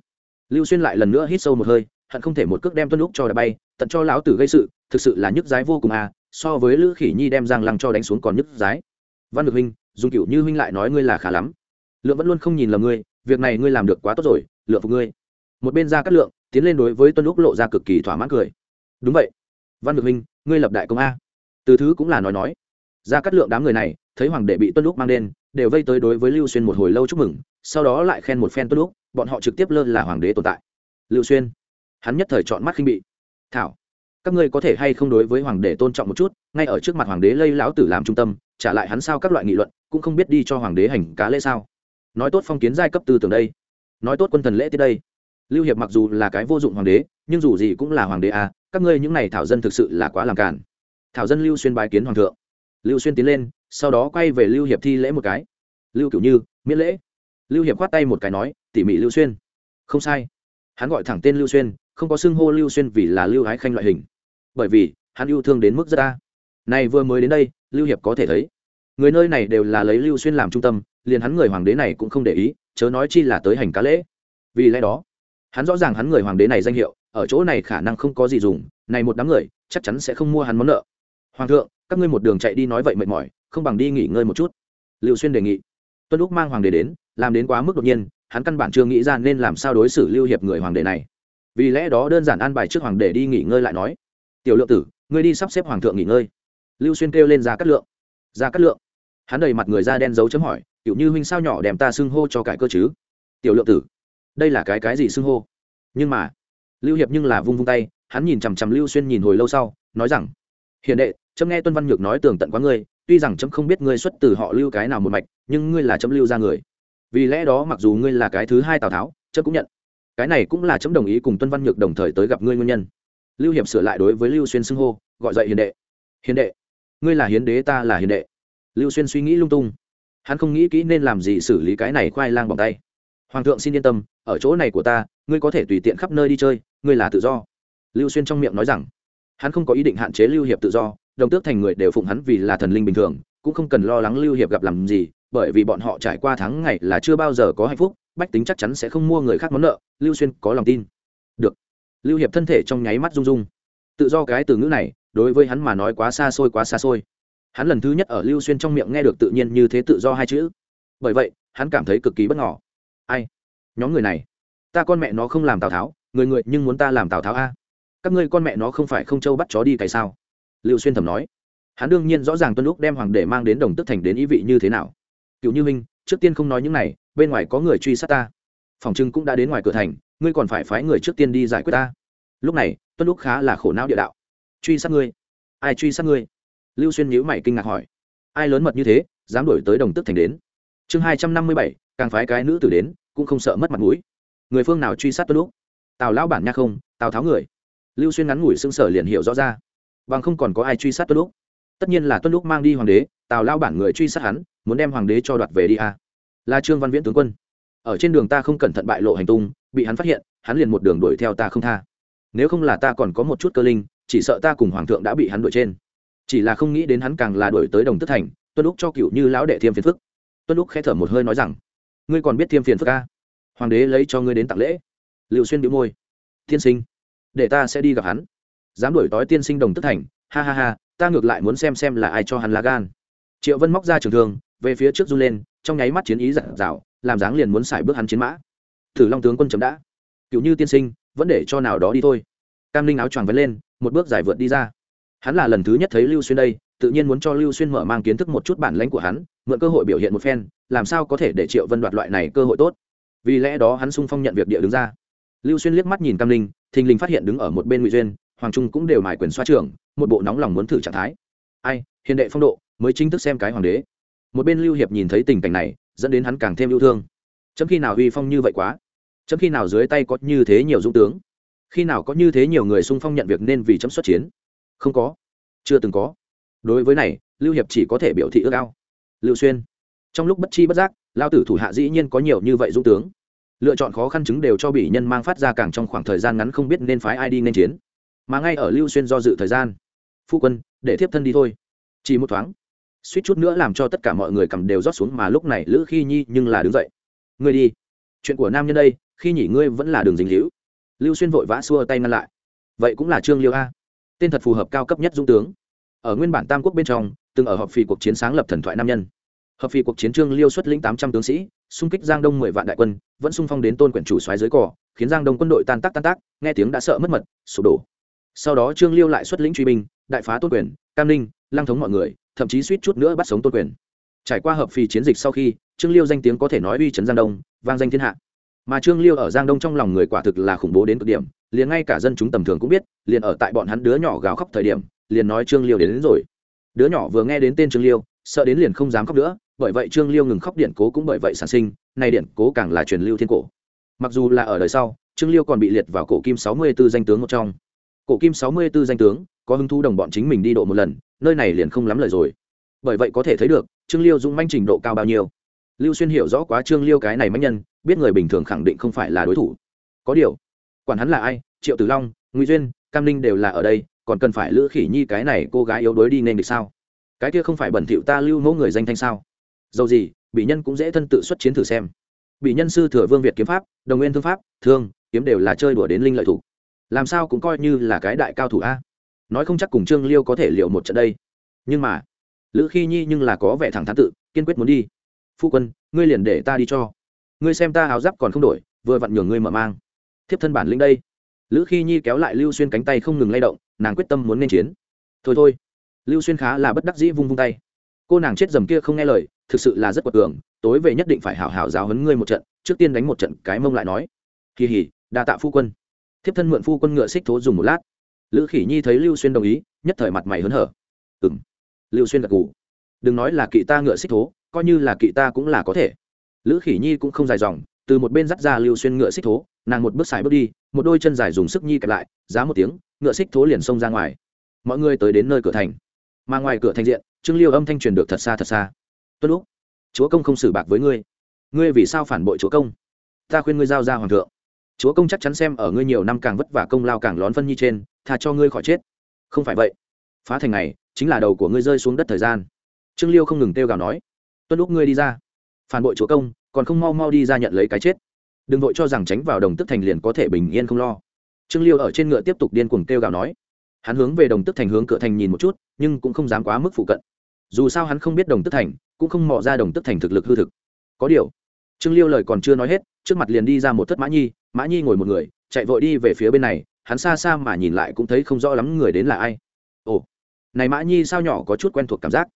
Lưu xuyên lại lần nữa hít sâu một hơi, hận không thể một cước đem tuân úc cho đã bay, tận cho lão tử gây sự, thực sự là nhức giái vô cùng à so với lữ khỉ nhi đem giang lăng cho đánh xuống còn nhức giái văn được huynh, dùng cựu như huynh lại nói ngươi là khá lắm. Lượng vẫn luôn không nhìn lầm ngươi, việc này ngươi làm được quá tốt rồi, lượng phục ngươi. Một bên ra cắt lượng tiến lên đối với tuân lúc lộ ra cực kỳ thỏa mãn cười. Đúng vậy. Văn được huynh, ngươi lập đại công a. Từ thứ cũng là nói nói ra cắt lượng đám người này, thấy hoàng đệ bị tuân lúc mang đến đều vây tới đối với lưu xuyên một hồi lâu chúc mừng, sau đó lại khen một phen tuân lúc bọn họ trực tiếp lơ là hoàng đế tồn tại. Lưu xuyên, hắn nhất thời chọn mắt khinh bị. Thảo, các ngươi có thể hay không đối với hoàng đế tôn trọng một chút, ngay ở trước mặt hoàng đế lây lão tử làm trung tâm, trả lại hắn sao các loại nghị luận, cũng không biết đi cho hoàng đế hành cá lễ sao? Nói tốt phong kiến giai cấp tư tưởng đây, nói tốt quân thần lễ tiết đây. Lưu hiệp mặc dù là cái vô dụng hoàng đế, nhưng dù gì cũng là hoàng đế à các ngươi những này thảo dân thực sự là quá làm cản thảo dân lưu xuyên bái kiến hoàng thượng lưu xuyên tiến lên, sau đó quay về lưu hiệp thi lễ một cái. Lưu cửu như, miễn lễ. Lưu hiệp khoát tay một cái nói, tỉ mỉ lưu xuyên. Không sai. Hắn gọi thẳng tên lưu xuyên, không có xưng hô lưu xuyên vì là lưu ái khanh loại hình. Bởi vì, hắn yêu thương đến mức rất đa này vừa mới đến đây, lưu hiệp có thể thấy, người nơi này đều là lấy lưu xuyên làm trung tâm, liền hắn người hoàng đế này cũng không để ý, chớ nói chi là tới hành cá lễ. Vì lẽ đó, hắn rõ ràng hắn người hoàng đế này danh hiệu, ở chỗ này khả năng không có gì dùng, này một đám người, chắc chắn sẽ không mua hắn món nợ hoàng thượng, các ngươi một đường chạy đi nói vậy mệt mỏi, không bằng đi nghỉ ngơi một chút. Lưu xuyên đề nghị. Tuân lúc mang hoàng đế đến, làm đến quá mức đột nhiên, hắn căn bản chưa nghĩ ra nên làm sao đối xử lưu hiệp người hoàng đế này. Vì lẽ đó đơn giản an bài trước hoàng đế đi nghỉ ngơi lại nói. Tiểu lượng tử, ngươi đi sắp xếp hoàng thượng nghỉ ngơi. Lưu xuyên kêu lên ra cắt lượng. Ra cắt lượng? Hắn đầy mặt người da đen dấu chấm hỏi kiểu như huynh sao nhỏ đem ta xưng hô cho cải cơ chứ? Tiểu lượng tử, đây là cái cái gì xưng hô? Nhưng mà lưu hiệp nhưng là vung vung tay, hắn nhìn chằm chằm lưu xuyên nhìn hồi lâu sau, nói rằng hiền đệ trâm nghe tuân văn nhược nói tường tận quá ngươi, tuy rằng trâm không biết ngươi xuất từ họ lưu cái nào một mạch, nhưng ngươi là trâm lưu ra người. Vì lẽ đó mặc dù ngươi là cái thứ hai tào tháo trâm cũng nhận. Cái này cũng là trâm đồng ý cùng tuân văn nhược đồng thời tới gặp ngươi nguyên nhân. Lưu hiệp sửa lại đối với lưu xuyên xưng hô, gọi dậy hiền đệ. Hiền đệ, ngươi là hiến đế, ta là hiền đệ. Lưu xuyên suy nghĩ lung tung. Hắn không nghĩ kỹ nên làm gì xử lý cái này khoai lang bằng tay. Hoàng thượng xin yên tâm, ở chỗ này của ta, ngươi có thể tùy tiện khắp nơi đi chơi, ngươi là tự do. Lưu xuyên trong miệng nói rằng hắn không có ý định hạn chế lưu hiệp tự do, đồng tước thành người đều phụng hắn vì là thần linh bình thường, cũng không cần lo lắng lưu hiệp gặp làm gì, bởi vì bọn họ trải qua tháng ngày là chưa bao giờ có hạnh phúc, bách tính chắc chắn sẽ không mua người khác món nợ, lưu xuyên có lòng tin. Được. Lưu hiệp thân thể trong nháy mắt rung rung. Tự do cái từ ngữ này, đối với hắn mà nói quá xa xôi, quá xa xôi. Hắn lần thứ nhất ở lưu xuyên trong miệng nghe được tự nhiên như thế tự do hai chữ. Bởi vậy, hắn cảm thấy cực kỳ bất ngỏ ai? Nhóm người này. Ta con mẹ nó không làm tào tháo, người người nhưng muốn ta làm tào tháo a các ngươi con mẹ nó không phải không châu bắt chó đi cày sao? Lưu xuyên thầm nói. Hắn đương nhiên rõ ràng tuân lúc đem hoàng để mang đến đồng tức thành đến ý vị như thế nào. Cựu như minh, trước tiên không nói những này, bên ngoài có người truy sát ta. Phòng trưng cũng đã đến ngoài cửa thành, ngươi còn phải phái người trước tiên đi giải quyết ta. Lúc này, tuân lúc khá là khổ não địa đạo. Truy sát ngươi? Ai truy sát ngươi? Lưu xuyên nhữ mày kinh ngạc hỏi. Ai lớn mật như thế, dám đổi tới đồng tức thành đến? Chương hai trăm năm mươi bảy, càng phái cái nữ tử đến, cũng không sợ mất mặt mũi. Người phương nào truy sát tuân lúc tào lão bản nha không, tào tháo người lưu xuyên ngắn ngủi xưng sở liền hiểu rõ ra. Bằng không còn có ai truy sát tuân lúc tất nhiên là tuân lúc mang đi hoàng đế, tào lao bản người truy sát hắn, muốn đem hoàng đế cho đoạt về đi a à. là trương văn viễn tướng quân. Ở trên đường ta không cẩn thận bại lộ hành tung, bị hắn phát hiện, hắn liền một đường đuổi theo ta không tha. Nếu không là ta còn có một chút cơ linh, chỉ sợ ta cùng hoàng thượng đã bị hắn đuổi trên. Chỉ là không nghĩ đến hắn càng là đuổi tới đồng tất thành tuân lúc cho cựu như lão đệ thiêm phiền phức. Tuân lúc khẽ thở một hơi nói rằng, ngươi còn biết thiêm phiền phức ca hoàng đế lấy cho ngươi đến tặng lễ. Liệu xuyên bị môi tiên sinh để ta sẽ đi gặp hắn. Dám đuổi tói tiên sinh đồng tức thành, ha ha ha, ta ngược lại muốn xem xem là ai cho hắn lá gan. Triệu vân móc ra trường thương, về phía trước run lên, trong nháy mắt chiến ý giặt rào làm dáng liền muốn xài bước hắn chiến mã. Thử long tướng quân chấm đã. Cựu như tiên sinh, vẫn để cho nào đó đi thôi. Cam linh áo choàng vấn lên, một bước giải vượt đi ra. Hắn là lần thứ nhất thấy lưu xuyên đây, tự nhiên muốn cho lưu xuyên mở mang kiến thức một chút bản lãnh của hắn, mượn cơ hội biểu hiện một phen, làm sao có thể để triệu vân đoạt loại này cơ hội tốt. Vì lẽ đó hắn sung phong nhận việc địa đứng ra. Lưu xuyên liếc mắt nhìn cam linh thình lình phát hiện đứng ở một bên ngụy duyên, hoàng trung cũng đều mải quyền xoa trưởng, một bộ nóng lòng muốn thử trạng thái. Ai, hiền đệ phong độ, mới chính thức xem cái hoàng đế. Một bên lưu hiệp nhìn thấy tình cảnh này, dẫn đến hắn càng thêm yêu thương. Chấm khi nào uy phong như vậy quá? Chấm khi nào dưới tay có như thế nhiều dũng tướng? Khi nào có như thế nhiều người sung phong nhận việc nên vì chấm xuất chiến? Không có. Chưa từng có. Đối với này, lưu hiệp chỉ có thể biểu thị ước ao. Lưu xuyên. Trong lúc bất chi bất giác lao tử thủ hạ dĩ nhiên có nhiều như vậy dũng tướng lựa chọn khó khăn chứng đều cho bị nhân mang phát ra càng trong khoảng thời gian ngắn không biết nên phái ai đi nên chiến. Mà ngay ở lưu xuyên do dự thời gian, phu quân, để thiếp thân đi thôi. Chỉ một thoáng, suýt chút nữa làm cho tất cả mọi người cầm đều rót xuống mà lúc này lữ khi nhi nhưng là đứng dậy. Ngươi đi. Chuyện của nam nhân đây, khi nhỉ ngươi vẫn là đường dính hữu lưu xuyên vội vã xua tay ngăn lại. Vậy cũng là trương liêu a. Tên thật phù hợp cao cấp nhất dung tướng. Ở nguyên bản tam quốc bên trong, từng ở họp phì cuộc chiến sáng lập thần thoại nam nhân. Hợp phì cuộc chiến trương liêu xuất lĩnh tám trăm tướng sĩ xung kích giang đông mười vạn đại quân vẫn xung phong đến tôn quyển chủ xoáy dưới cỏ khiến giang đông quân đội tan tác tan tác nghe tiếng đã sợ mất mật sụp đổ. Sau đó trương liêu lại xuất lĩnh truy binh đại phá tôn quyền cam ninh lăng thống mọi người thậm chí suýt chút nữa bắt sống tôn quyền. Trải qua hợp phì chiến dịch sau khi trương liêu danh tiếng có thể nói uy chấn giang đông vang danh thiên hạ. Mà trương liêu ở giang đông trong lòng người quả thực là khủng bố đến cực điểm liền ngay cả dân chúng tầm thường cũng biết liền ở tại bọn hắn đứa nhỏ gào khóc thời điểm liền nói trương liêu đến, đến rồi. Đứa nhỏ vừa nghe đến tên trương liêu sợ đến liền không dám khóc nữa, bởi vậy trương liêu ngừng khóc điện cố cũng bởi vậy sản sinh, nay điện cố càng là truyền lưu thiên cổ. Mặc dù là ở đời sau, trương liêu còn bị liệt vào cổ kim sáu mươi b ố danh tướng một trong. Cổ kim sáu mươi b ố danh tướng, có hứng thú đồng bọn chính mình đi độ một lần, nơi này liền không lắm lời rồi. Bởi vậy có thể thấy được, trương liêu dũng manh trình độ cao bao nhiêu. Lưu xuyên hiểu rõ quá trương liêu cái này manh nhân, biết người bình thường khẳng định không phải là đối thủ. Có điều, quản hắn là ai, triệu tử long, ngụy duyên, cam ninh đều là ở đây, còn cần phải lữ khỉ nhi cái này cô gái yếu đuối đi nên được sao? Cái kia không phải bẩn thỉu ta lưu mẫu người danh thanh sao? Dầu gì bị nhân cũng dễ thân tự xuất chiến thử xem. Bị nhân sư thừa vương việt kiếm pháp, đồng nguyên thương pháp, thương, kiếm đều là chơi đùa đến linh lợi thủ. Làm sao cũng coi như là cái đại cao thủ a. Nói không chắc cùng trương liêu có thể liệu một trận đây. Nhưng mà, lữ khi nhi nhưng là có vẻ thẳng thắn tự, kiên quyết muốn đi. Phu quân, ngươi liền để ta đi cho. Ngươi xem ta áo giáp còn không đổi, vừa vặn nhường ngươi mở mang. Thiếp thân bản lĩnh đây. Lữ khi nhi kéo lại lưu xuyên cánh tay không ngừng lay động, nàng quyết tâm muốn nên chiến. Thôi thôi lưu xuyên khá là bất đắc dĩ vung vung tay. Cô nàng chết dầm kia không nghe lời, thực sự là rất quật cường, tối về nhất định phải hảo hảo giáo hấn ngươi một trận, trước tiên đánh một trận, cái mông lại nói. Kỳ hỉ, đa tạ phu quân. Thiếp thân mượn phu quân ngựa xích thố dùng một lát. Lữ khỉ nhi thấy lưu xuyên đồng ý, nhất thời mặt mày hớn hở. Ừ m lưu xuyên gật g ủ đừng nói là kỵ ta ngựa xích thố, coi như là kỵ ta cũng là có thể. Lữ khỉ nhi cũng không dài dòng, từ một bên dắt ra lưu xuyên ngựa xích thố, nàng một bước xài bước đi, một đôi chân dài dùng sức nhi kẹp lại, giá một tiếng, ngựa xích thố liền xông ra ngoài. Mọi người tới đến nơi cửa thành mà ngoài cửa thành diện, trương liêu âm thanh truyền được thật xa thật xa. Tuân lúc chúa công không xử bạc với ngươi. Ngươi vì sao phản bội chúa công? Ta khuyên ngươi giao ra hoàng thượng. Chúa công chắc chắn xem ở ngươi nhiều năm càng vất vả công lao càng lón phân nhi trên thà cho ngươi khỏi chết. Không phải vậy. Phá thành này, chính là đầu của ngươi rơi xuống đất thời gian. Trương liêu không ngừng kêu gào nói, tuân lúc ngươi đi ra. Phản bội chúa công, còn không mau mau đi ra nhận lấy cái chết. Đừng vội cho rằng tránh vào đồng tức thành liền có thể bình yên không lo. Trương liêu ở trên ngựa tiếp tục điên cuồng kêu gào nói hắn hướng về đồng tức thành hướng cửa thành nhìn một chút, nhưng cũng không dám quá mức phụ cận. Dù sao hắn không biết đồng tức thành, cũng không mò ra đồng tức thành thực lực hư thực. Có điều, trương liêu lời còn chưa nói hết, trước mặt liền đi ra một thất mã nhi mã nhi ngồi một người, chạy vội đi về phía bên này, hắn xa xa mà nhìn lại cũng thấy không rõ lắm người đến là ai. Ồ, này mã nhi sao nhỏ có chút quen thuộc cảm giác.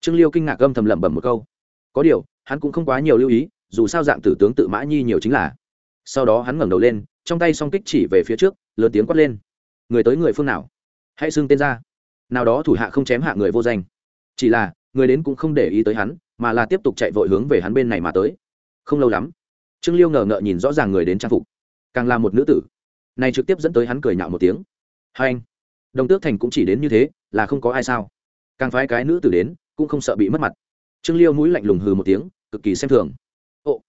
Trương liêu kinh ngạc gâm thầm lẩm bẩm một câu. Có điều, hắn cũng không quá nhiều lưu ý, dù sao dạng tử tướng tự mã nhi nhiều chính là. Sau đó hắn ngẩng đầu lên, trong tay song kích chỉ về phía trước, lớn tiếng quát lên. Người tới người phương nào? Hãy xưng tên ra. Nào đó thủ hạ không chém hạ người vô danh. Chỉ là, người đến cũng không để ý tới hắn, mà là tiếp tục chạy vội hướng về hắn bên này mà tới. Không lâu lắm, trương liêu ngờ ngợ nhìn rõ ràng người đến trang phục. Càng là một nữ tử. Này trực tiếp dẫn tới hắn cười nhạo một tiếng. Hai anh, đồng tước thành cũng chỉ đến như thế, là không có ai sao? Càng phái cái nữ tử đến, cũng không sợ bị mất mặt. Trương liêu mũi lạnh lùng hừ một tiếng, cực kỳ xem thường. Ộ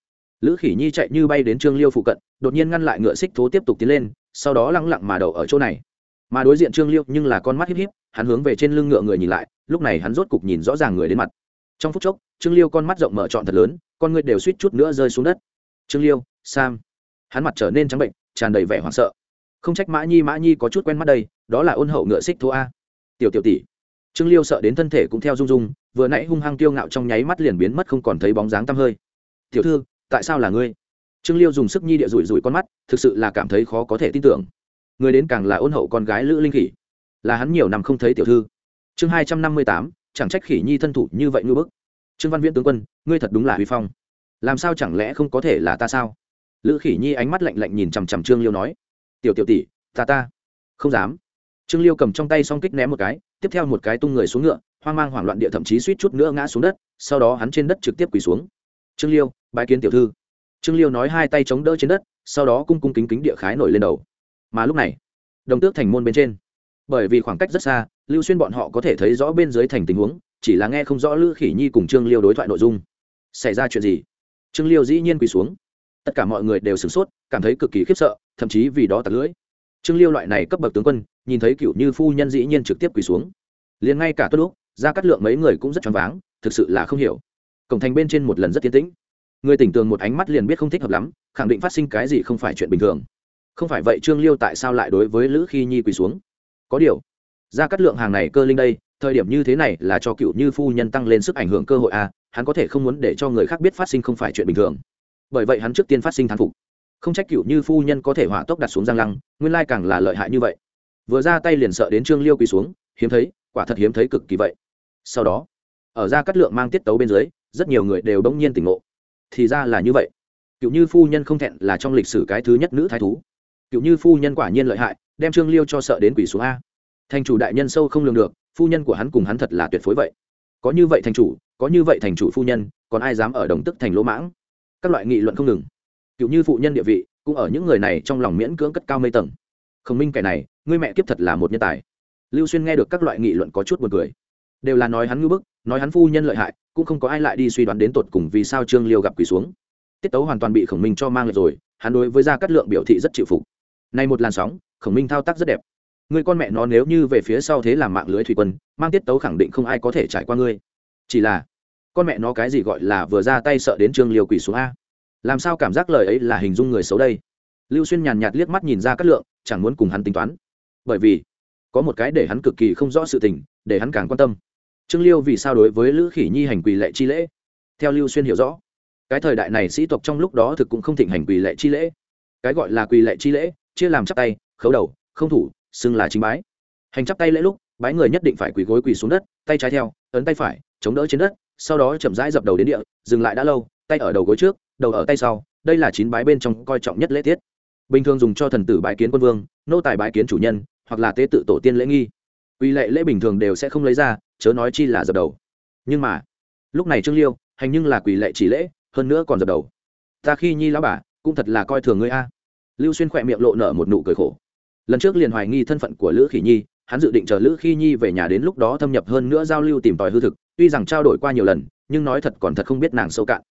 lữ khỉ nhi chạy như bay đến trương liêu phụ cận, đột nhiên ngăn lại ngựa xích thố tiếp tục tiến lên, sau đó lăng lặng mà đậu ở chỗ này mà đối diện trương liêu nhưng là con mắt híp híp, hắn hướng về trên lưng ngựa người nhìn lại, lúc này hắn rốt cục nhìn rõ ràng người đến mặt. Trong phút chốc, trương liêu con mắt rộng mở trọn thật lớn, con người đều suýt chút nữa rơi xuống đất. Trương liêu, sam. Hắn mặt trở nên trắng bệnh, tràn đầy vẻ hoảng sợ. Không trách mã nhi mã nhi có chút quen mắt đây, đó là ôn hậu ngựa xích thua a. Tiểu tiểu tỷ. Trương liêu sợ đến thân thể cũng theo rung rung, vừa nãy hung hăng tiêu ngạo trong nháy mắt liền biến mất không còn thấy bóng dáng tăm hơi. Tiểu thư, tại sao là ngươi? Trương liêu dùng sức nhi địa rủi rủi con mắt, thực sự là cảm thấy khó có thể tin tưởng người đến càng là ôn hậu con gái lữ linh khỉ. Là hắn nhiều năm không thấy tiểu thư. Chương hai trăm năm mươi tám, chẳng trách khỉ nhi thân thủ như vậy ngư bức. Trương văn viễn tướng quân, ngươi thật đúng là huy phong. Làm sao chẳng lẽ không có thể là ta sao? Lữ khỉ nhi ánh mắt lạnh lạnh nhìn chằm chằm trương liêu nói. Tiểu tiểu tỷ, ta ta. Không dám. Trương liêu cầm trong tay s o n g kích ném một cái, tiếp theo một cái tung người xuống ngựa, hoang mang hoảng loạn địa thậm chí suýt chút nữa ngã xuống đất, sau đó hắn trên đất trực tiếp quỳ xuống. Trương liêu bài kiến tiểu thư. Trương liêu nói hai tay chống đỡ trên đất, sau đó cung cung kính kính địa khái nổi lên đầu mà lúc này, đồng tước thành môn bên trên. Bởi vì khoảng cách rất xa, lưu xuyên bọn họ có thể thấy rõ bên dưới thành tình huống, chỉ là nghe không rõ lữ khỉ nhi cùng trương liêu đối thoại nội dung. Xảy ra chuyện gì? Trương liêu dĩ nhiên quỳ xuống. Tất cả mọi người đều sửng sốt, cảm thấy cực kỳ khiếp sợ, thậm chí vì đó tạt lưỡi. Trương liêu loại này cấp bậc tướng quân, nhìn thấy cựu như phu nhân dĩ nhiên trực tiếp quỳ xuống. Liền ngay cả tốt lúc ra cắt lượng mấy người cũng rất choáng váng, thực sự là không hiểu. Cổng thành bên trên một lần rất tiến tĩnh. Người tỉnh tường một ánh mắt liền biết không thích hợp lắm, khẳng định phát sinh cái gì không phải chuyện bình thường không phải vậy trương liêu tại sao lại đối với lữ khi nhi quỳ xuống? Có điều ra cắt lượng hàng này cơ linh đây, thời điểm như thế này là cho cựu như phu nhân tăng lên sức ảnh hưởng cơ hội à hắn có thể không muốn để cho người khác biết phát sinh không phải chuyện bình thường. Bởi vậy hắn trước tiên phát sinh thán phục. Không trách cựu như phu nhân có thể hỏa tốc đặt xuống giang lăng, nguyên lai càng là lợi hại như vậy. Vừa ra tay liền sợ đến trương liêu quỳ xuống, hiếm thấy, quả thật hiếm thấy cực kỳ vậy. Sau đó, ở ra cắt lượng mang tiết tấu bên dưới, rất nhiều người đều bỗng nhiên tỉnh ngộ. Thì ra là như vậy. Cựu như phu nhân không thẹn là trong lịch sử cái thứ nhất nữ thái thú cựu như phu nhân quả nhiên lợi hại, đem trương liêu cho sợ đến quỷ xuống a. Thành chủ đại nhân sâu không lường được, phu nhân của hắn cùng hắn thật là tuyệt phối vậy. Có như vậy thành chủ, có như vậy thành chủ phu nhân, còn ai dám ở đồng tức thành lỗ mãng? Các loại nghị luận không ngừng. Cựu như phụ nhân địa vị, cũng ở những người này trong lòng miễn cưỡng cất cao mây tầng. Khổng minh kẻ này, ngươi mẹ kiếp thật là một nhân tài. Lưu xuyên nghe được các loại nghị luận có chút buồn cười. Đều là nói hắn ngưỡng bức, nói hắn phu nhân lợi hại, cũng không có ai lại đi suy đoán đến tột cùng vì sao trương liêu gặp quỳ xuống. Tiết tấu hoàn toàn bị khổng minh cho mang lại rồi, hắn đối với gia cát lượng biểu thị rất chịu phục nay một làn sóng, khổng minh thao tác rất đẹp. Người con mẹ nó nếu như về phía sau thế làm mạng lưới thủy quân, mang tiết tấu khẳng định không ai có thể trải qua ngươi. Chỉ là, con mẹ nó cái gì gọi là vừa ra tay sợ đến trương liêu quỷ xuống a. Làm sao cảm giác lời ấy là hình dung người xấu đây? Lưu xuyên nhàn nhạt liếc mắt nhìn ra cát lượng, chẳng muốn cùng hắn tính toán. Bởi vì, có một cái để hắn cực kỳ không rõ sự tình, để hắn càng quan tâm. Trương liêu vì sao đối với lữ khỉ nhi hành quỳ lệ chi lễ? Theo lưu xuyên hiểu rõ, cái thời đại này sĩ tộc trong lúc đó thực cũng không thịnh hành quỳ lệ chi lễ. Cái gọi là quỳ lệ chi lễ chia làm chắp tay, khấu đầu, không thủ, xưng là chính bái. Hành chắp tay lễ lúc, bái người nhất định phải quỳ gối quỳ xuống đất, tay trái theo, ấn tay phải, chống đỡ trên đất, sau đó chậm rãi dập đầu đến địa, dừng lại đã lâu, tay ở đầu gối trước, đầu ở tay sau, đây là chín bái bên trong coi trọng nhất lễ tiết. Bình thường dùng cho thần tử bái kiến quân vương, nô tài bái kiến chủ nhân, hoặc là tế tự tổ tiên lễ nghi. Quy lệ lễ bình thường đều sẽ không lấy ra, chớ nói chi là dập đầu. Nhưng mà, lúc này trương liêu, hành nhưng là quỷ lệ chỉ lễ, hơn nữa còn dập đầu. Ta khi nhi lão bà, cũng thật là coi thường ngươi a lưu xuyên khỏe miệng lộ nở một nụ cười khổ. Lần trước liền hoài nghi thân phận của lữ khỉ nhi, hắn dự định chờ lữ khi nhi về nhà đến lúc đó thâm nhập hơn nữa giao lưu tìm tòi hư thực, tuy rằng trao đổi qua nhiều lần, nhưng nói thật còn thật không biết nàng sâu cạn.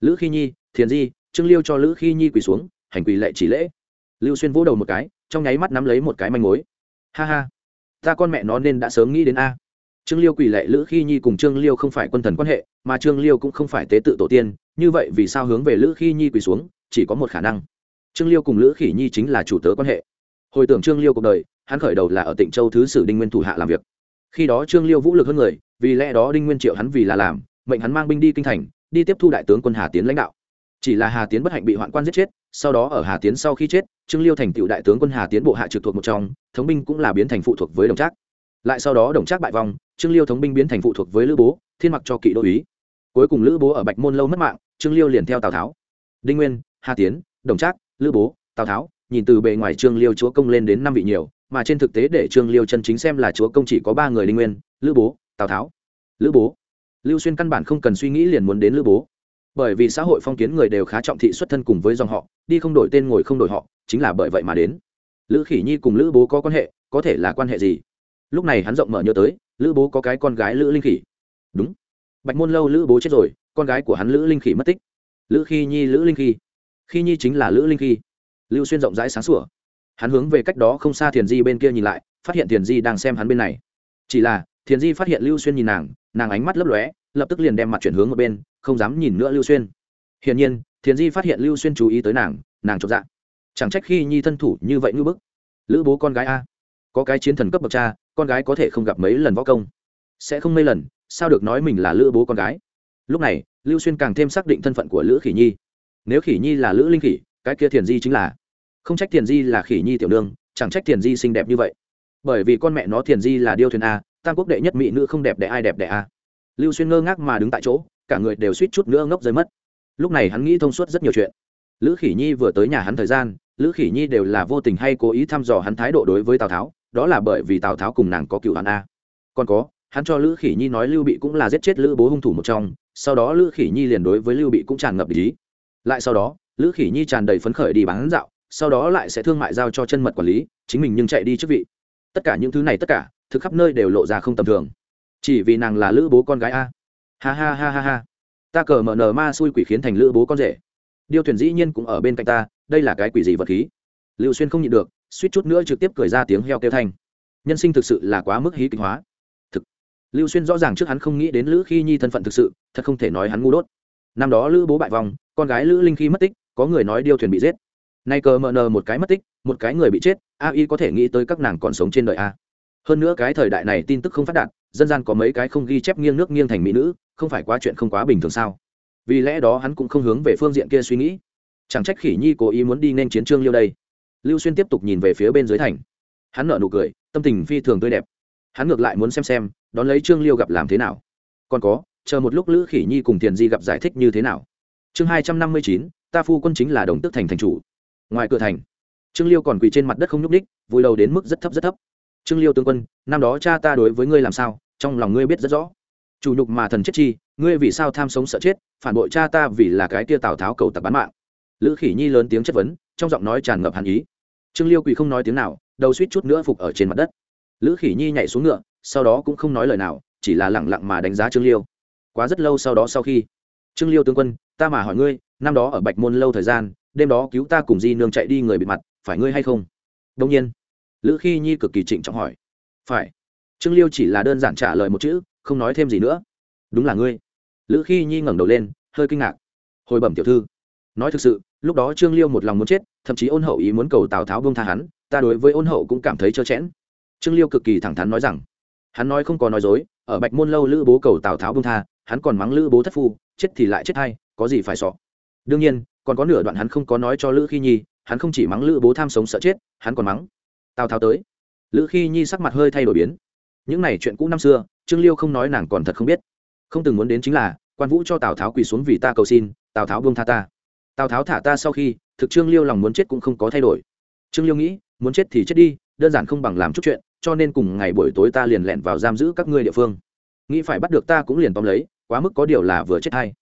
Lữ khi nhi, thiền di, trương liêu cho lữ khi nhi quỳ xuống, hành quỳ lệ chỉ lễ. Lưu xuyên vỗ đầu một cái, trong nháy mắt nắm lấy một cái manh mối. Ha ha, ta con mẹ nó nên đã sớm nghĩ đến a. Trương liêu quỳ lệ lữ khi nhi cùng trương liêu không phải quân thần quan hệ, mà trương liêu cũng không phải tế tự tổ tiên, như vậy vì sao hướng về lữ khi nhi quỳ xuống, chỉ có một khả năng trương liêu cùng lữ khỉ nhi chính là chủ tớ quan hệ. Hồi tưởng trương liêu cuộc đời, hắn khởi đầu là ở tỉnh châu thứ sử đinh nguyên thủ hạ làm việc. Khi đó trương liêu vũ lực hơn người, vì lẽ đó đinh nguyên triệu hắn vì là làm, mệnh hắn mang binh đi kinh thành, đi tiếp thu đại tướng quân hà tiến lãnh đạo. Chỉ là hà tiến bất hạnh bị hoạn quan giết chết, sau đó ở hà tiến sau khi chết, trương liêu thành tựu đại tướng quân hà tiến bộ hạ trực thuộc một trong, thống binh cũng là biến thành phụ thuộc với đồng trác. Lại sau đó đồng trác bại vong, trương liêu thống binh biến thành phụ thuộc với lữ bố, thiên mặc cho kỵ đô ý cuối cùng lữ bố ở bạch môn lâu mất mạng, trương liêu liền theo tào tháo. Đinh nguyên, hà tiến, đồng trác lữ bố, tào tháo, nhìn từ bề ngoài trương liêu chúa công lên đến năm vị nhiều, mà trên thực tế để trương liêu chân chính xem là chúa công chỉ có ba người linh nguyên, lữ bố, tào tháo. Lữ bố. Lưu xuyên căn bản không cần suy nghĩ liền muốn đến lữ bố. Bởi vì xã hội phong kiến người đều khá trọng thị xuất thân cùng với dòng họ, đi không đổi tên ngồi không đổi họ, chính là bởi vậy mà đến. Lữ khỉ nhi cùng lữ bố có quan hệ, có thể là quan hệ gì? Lúc này hắn rộng mở nhớ tới, lữ bố có cái con gái lữ linh khỉ. Đúng. Bạch môn lâu lữ bố chết rồi, con gái của hắn lữ linh khỉ mất tích. Lữ khi nhi, lữ linh khi khi nhi chính là lữ linh khi lưu xuyên rộng rãi sáng sủa hắn hướng về cách đó không xa thiền di bên kia nhìn lại phát hiện thiền di đang xem hắn bên này chỉ là thiền di phát hiện lưu xuyên nhìn nàng nàng ánh mắt lấp lóe lập tức liền đem mặt chuyển hướng ở bên không dám nhìn nữa lưu xuyên hiển nhiên thiền di phát hiện lưu xuyên chú ý tới nàng nàng chột dạ chẳng trách khi nhi thân thủ như vậy ngư bức lữ bố con gái a có cái chiến thần cấp bậc cha con gái có thể không gặp mấy lần võ công sẽ không mấy lần sao được nói mình là lữ bố con gái lúc này lưu xuyên càng thêm xác định thân phận của lữ khỉ nhi nếu khỉ nhi là lữ linh khỉ, cái kia thiền di chính là. Không trách thiền di là khỉ nhi tiểu nương, chẳng trách thiền di xinh đẹp như vậy. Bởi vì con mẹ nó thiền di là điêu thuyền a, tam quốc đệ nhất mỹ nữ không đẹp đẽ ai đẹp đẽ a. Lưu xuyên ngơ ngác mà đứng tại chỗ, cả người đều suýt chút nữa ngốc rơi mất. Lúc này hắn nghĩ thông suốt rất nhiều chuyện. Lữ khỉ nhi vừa tới nhà hắn thời gian, lữ khỉ nhi đều là vô tình hay cố ý thăm dò hắn thái độ đối với tào tháo, đó là bởi vì tào tháo cùng nàng có cựu hắn a. Còn có, hắn cho lữ khỉ nhi nói lưu bị cũng là giết chết lữ bố hung thủ một trong, sau đó lữ khỉ nhi liền đối với lưu bị cũng tràn ngập ý lại sau đó, lữ khỉ nhi tràn đầy phấn khởi đi bán dạo, sau đó lại sẽ thương mại giao cho chân mật quản lý, chính mình nhưng chạy đi trước vị. Tất cả những thứ này tất cả, thực khắp nơi đều lộ ra không tầm thường. Chỉ vì nàng là lữ bố con gái a. Ha ha ha ha ha. Ta cờ mở nờ ma xui quỷ khiến thành lữ bố con rể. Điêu thuyền dĩ nhiên cũng ở bên cạnh ta, đây là cái quỷ gì vật khí? Lưu xuyên không nhịn được, suýt chút nữa trực tiếp cười ra tiếng heo kêu thanh. Nhân sinh thực sự là quá mức hí kịch hóa. Thực, lưu xuyên rõ ràng trước hắn không nghĩ đến lữ khi nhi thân phận thực sự, thật không thể nói hắn ngu đốt năm đó lữ bố bại vòng con gái lữ linh khi mất tích, có người nói điêu thuyền bị giết. Nay cờ mờ nờ một cái mất tích, một cái người bị chết, a y có thể nghĩ tới các nàng còn sống trên đời a. Hơn nữa cái thời đại này tin tức không phát đạt, dân gian có mấy cái không ghi chép nghiêng nước nghiêng thành mỹ nữ, không phải quá chuyện không quá bình thường sao? Vì lẽ đó hắn cũng không hướng về phương diện kia suy nghĩ. Chẳng trách khỉ nhi cố ý muốn đi nên chiến trương liêu đây. Lưu xuyên tiếp tục nhìn về phía bên dưới thành. Hắn nở nụ cười, tâm tình phi thường tươi đẹp. Hắn ngược lại muốn xem xem, đón lấy trương liêu gặp làm thế nào. Còn có chờ một lúc lữ khỉ nhi cùng tiền di gặp giải thích như thế nào. Chương hai trăm năm mươi chín, ta phu quân chính là đồng tức thành thành chủ. Ngoài cửa thành, trương liêu còn quỳ trên mặt đất không nhúc ních vùi đầu đến mức rất thấp rất thấp. Trương liêu tướng quân, năm đó cha ta đối với ngươi làm sao, trong lòng ngươi biết rất rõ. Chủ nhục mà thần chết chi, ngươi vì sao tham sống sợ chết, phản bội cha ta vì là cái tia tào tháo cầu tặc bán mạng. Lữ khỉ nhi lớn tiếng chất vấn, trong giọng nói tràn ngập hàn ý. Trương liêu quỳ không nói tiếng nào, đầu suýt chút nữa phục ở trên mặt đất. Lữ khỉ nhi nhảy xuống ngựa, sau đó cũng không nói lời nào, chỉ là lẳng lặng mà đánh giá trương liêu quá rất lâu sau đó sau khi. Trương liêu tướng quân, ta mà hỏi ngươi, năm đó ở bạch môn lâu thời gian, đêm đó cứu ta cùng di nương chạy đi người bị mặt, phải ngươi hay không? Đông nhiên, lữ khi nhi cực kỳ trịnh trọng hỏi. Phải. Trương liêu chỉ là đơn giản trả lời một chữ, không nói thêm gì nữa. Đúng là ngươi. Lữ khi nhi ngẩng đầu lên, hơi kinh ngạc. Hồi bẩm tiểu thư. Nói thực sự, lúc đó trương liêu một lòng muốn chết, thậm chí ôn hậu ý muốn cầu tào tháo bông tha hắn, ta đối với ôn hậu cũng cảm thấy trơ chẽn. Trương liêu cực kỳ thẳng thắn nói rằng. Hắn nói không có nói dối, ở bạch môn lâu lữ bố cầu tào tháo bông tha hắn còn mắng lữ bố thất phu, chết thì lại chết hay, có gì phải sọ đương nhiên, còn có nửa đoạn hắn không có nói cho lữ khi nhi, hắn không chỉ mắng lữ bố tham sống sợ chết, hắn còn mắng. Tào tháo tới. Lữ khi nhi sắc mặt hơi thay đổi biến. Những này chuyện cũ năm xưa, trương liêu không nói nàng còn thật không biết. Không từng muốn đến chính là, quan vũ cho tào tháo quỳ xuống vì ta cầu xin, tào tháo buông tha ta. Tào tháo thả ta sau khi, thực trương liêu lòng muốn chết cũng không có thay đổi. Trương liêu nghĩ, muốn chết thì chết đi, đơn giản không bằng làm chút chuyện, cho nên cùng ngày buổi tối ta liền lẹn vào giam giữ các ngươi địa phương. Nghĩ phải bắt được ta cũng liền tóm lấy quá mức có điều là vừa chết hay.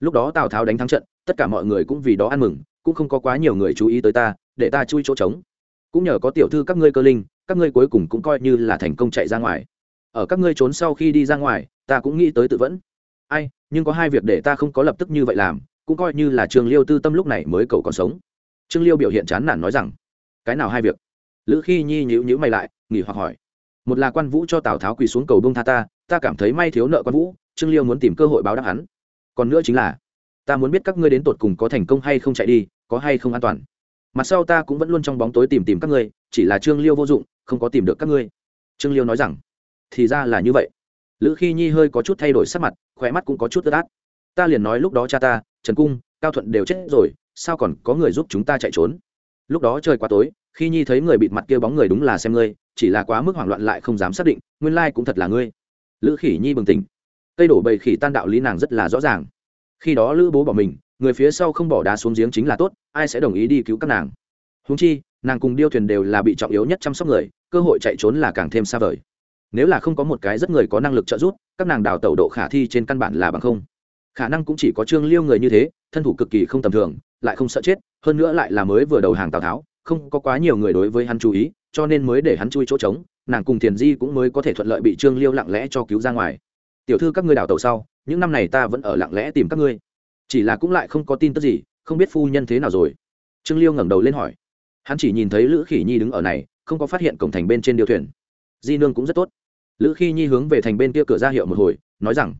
Lúc đó tào tháo đánh thắng trận, tất cả mọi người cũng vì đó ăn mừng, cũng không có quá nhiều người chú ý tới ta, để ta chui chỗ trống. Cũng nhờ có tiểu thư các ngươi cơ linh, các ngươi cuối cùng cũng coi như là thành công chạy ra ngoài. Ở các ngươi trốn sau khi đi ra ngoài, ta cũng nghĩ tới tự vẫn. Ai, nhưng có hai việc để ta không có lập tức như vậy làm, cũng coi như là trương liêu tư tâm lúc này mới cầu còn sống. Trương liêu biểu hiện chán nản nói rằng, cái nào hai việc? Lữ khi nhi nhữ nhữ mày lại, nghỉ hoặc hỏi, một là quan vũ cho tào tháo quỳ xuống cầu bông tha ta ta cảm thấy may thiếu nợ quan vũ trương liêu muốn tìm cơ hội báo đáp hắn. Còn nữa chính là, ta muốn biết các ngươi đến tột cùng có thành công hay không chạy đi, có hay không an toàn. Mặt sau ta cũng vẫn luôn trong bóng tối tìm tìm các ngươi, chỉ là trương liêu vô dụng, không có tìm được các ngươi. Trương liêu nói rằng, thì ra là như vậy. Lữ khi nhi hơi có chút thay đổi sắc mặt khỏe mắt cũng có chút ướt át ta liền nói lúc đó cha ta, trần cung, cao thuận đều chết rồi, sao còn có người giúp chúng ta chạy trốn? Lúc đó trời quá tối, khi nhi thấy người bịt mặt kia bóng người đúng là xem ngươi, chỉ là quá mức hoảng loạn lại không dám xác định, nguyên lai cũng thật là ngươi. Lữ khỉ nhi bừng tỉnh cây đổ bầy khỉ tan đạo lý nàng rất là rõ ràng. Khi đó lữ bố bỏ mình, người phía sau không bỏ đá xuống giếng chính là tốt, ai sẽ đồng ý đi cứu các nàng? Húng chi, nàng cùng điêu thuyền đều là bị trọng yếu nhất chăm sóc người, cơ hội chạy trốn là càng thêm xa vời. Nếu là không có một cái rất người có năng lực trợ giúp, các nàng đào tẩu độ khả thi trên căn bản là bằng không. Khả năng cũng chỉ có trương liêu người như thế, thân thủ cực kỳ không tầm thường, lại không sợ chết, hơn nữa lại là mới vừa đầu hàng tào tháo, không có quá nhiều người đối với hắn chú ý, cho nên mới để hắn chui chỗ trống, nàng cùng thiền di cũng mới có thể thuận lợi bị trương liêu lặng lẽ cho cứu ra ngoài tiểu thư các ngươi đào tẩu sau, những năm này ta vẫn ở lặng lẽ tìm các ngươi. Chỉ là cũng lại không có tin tức gì, không biết phu nhân thế nào rồi. Trương liêu ngẩng đầu lên hỏi. Hắn chỉ nhìn thấy lữ khỉ nhi đứng ở này, không có phát hiện cổng thành bên trên điêu thuyền. Di nương cũng rất tốt. Lữ khi nhi hướng về thành bên kia cửa ra hiệu một hồi, nói rằng,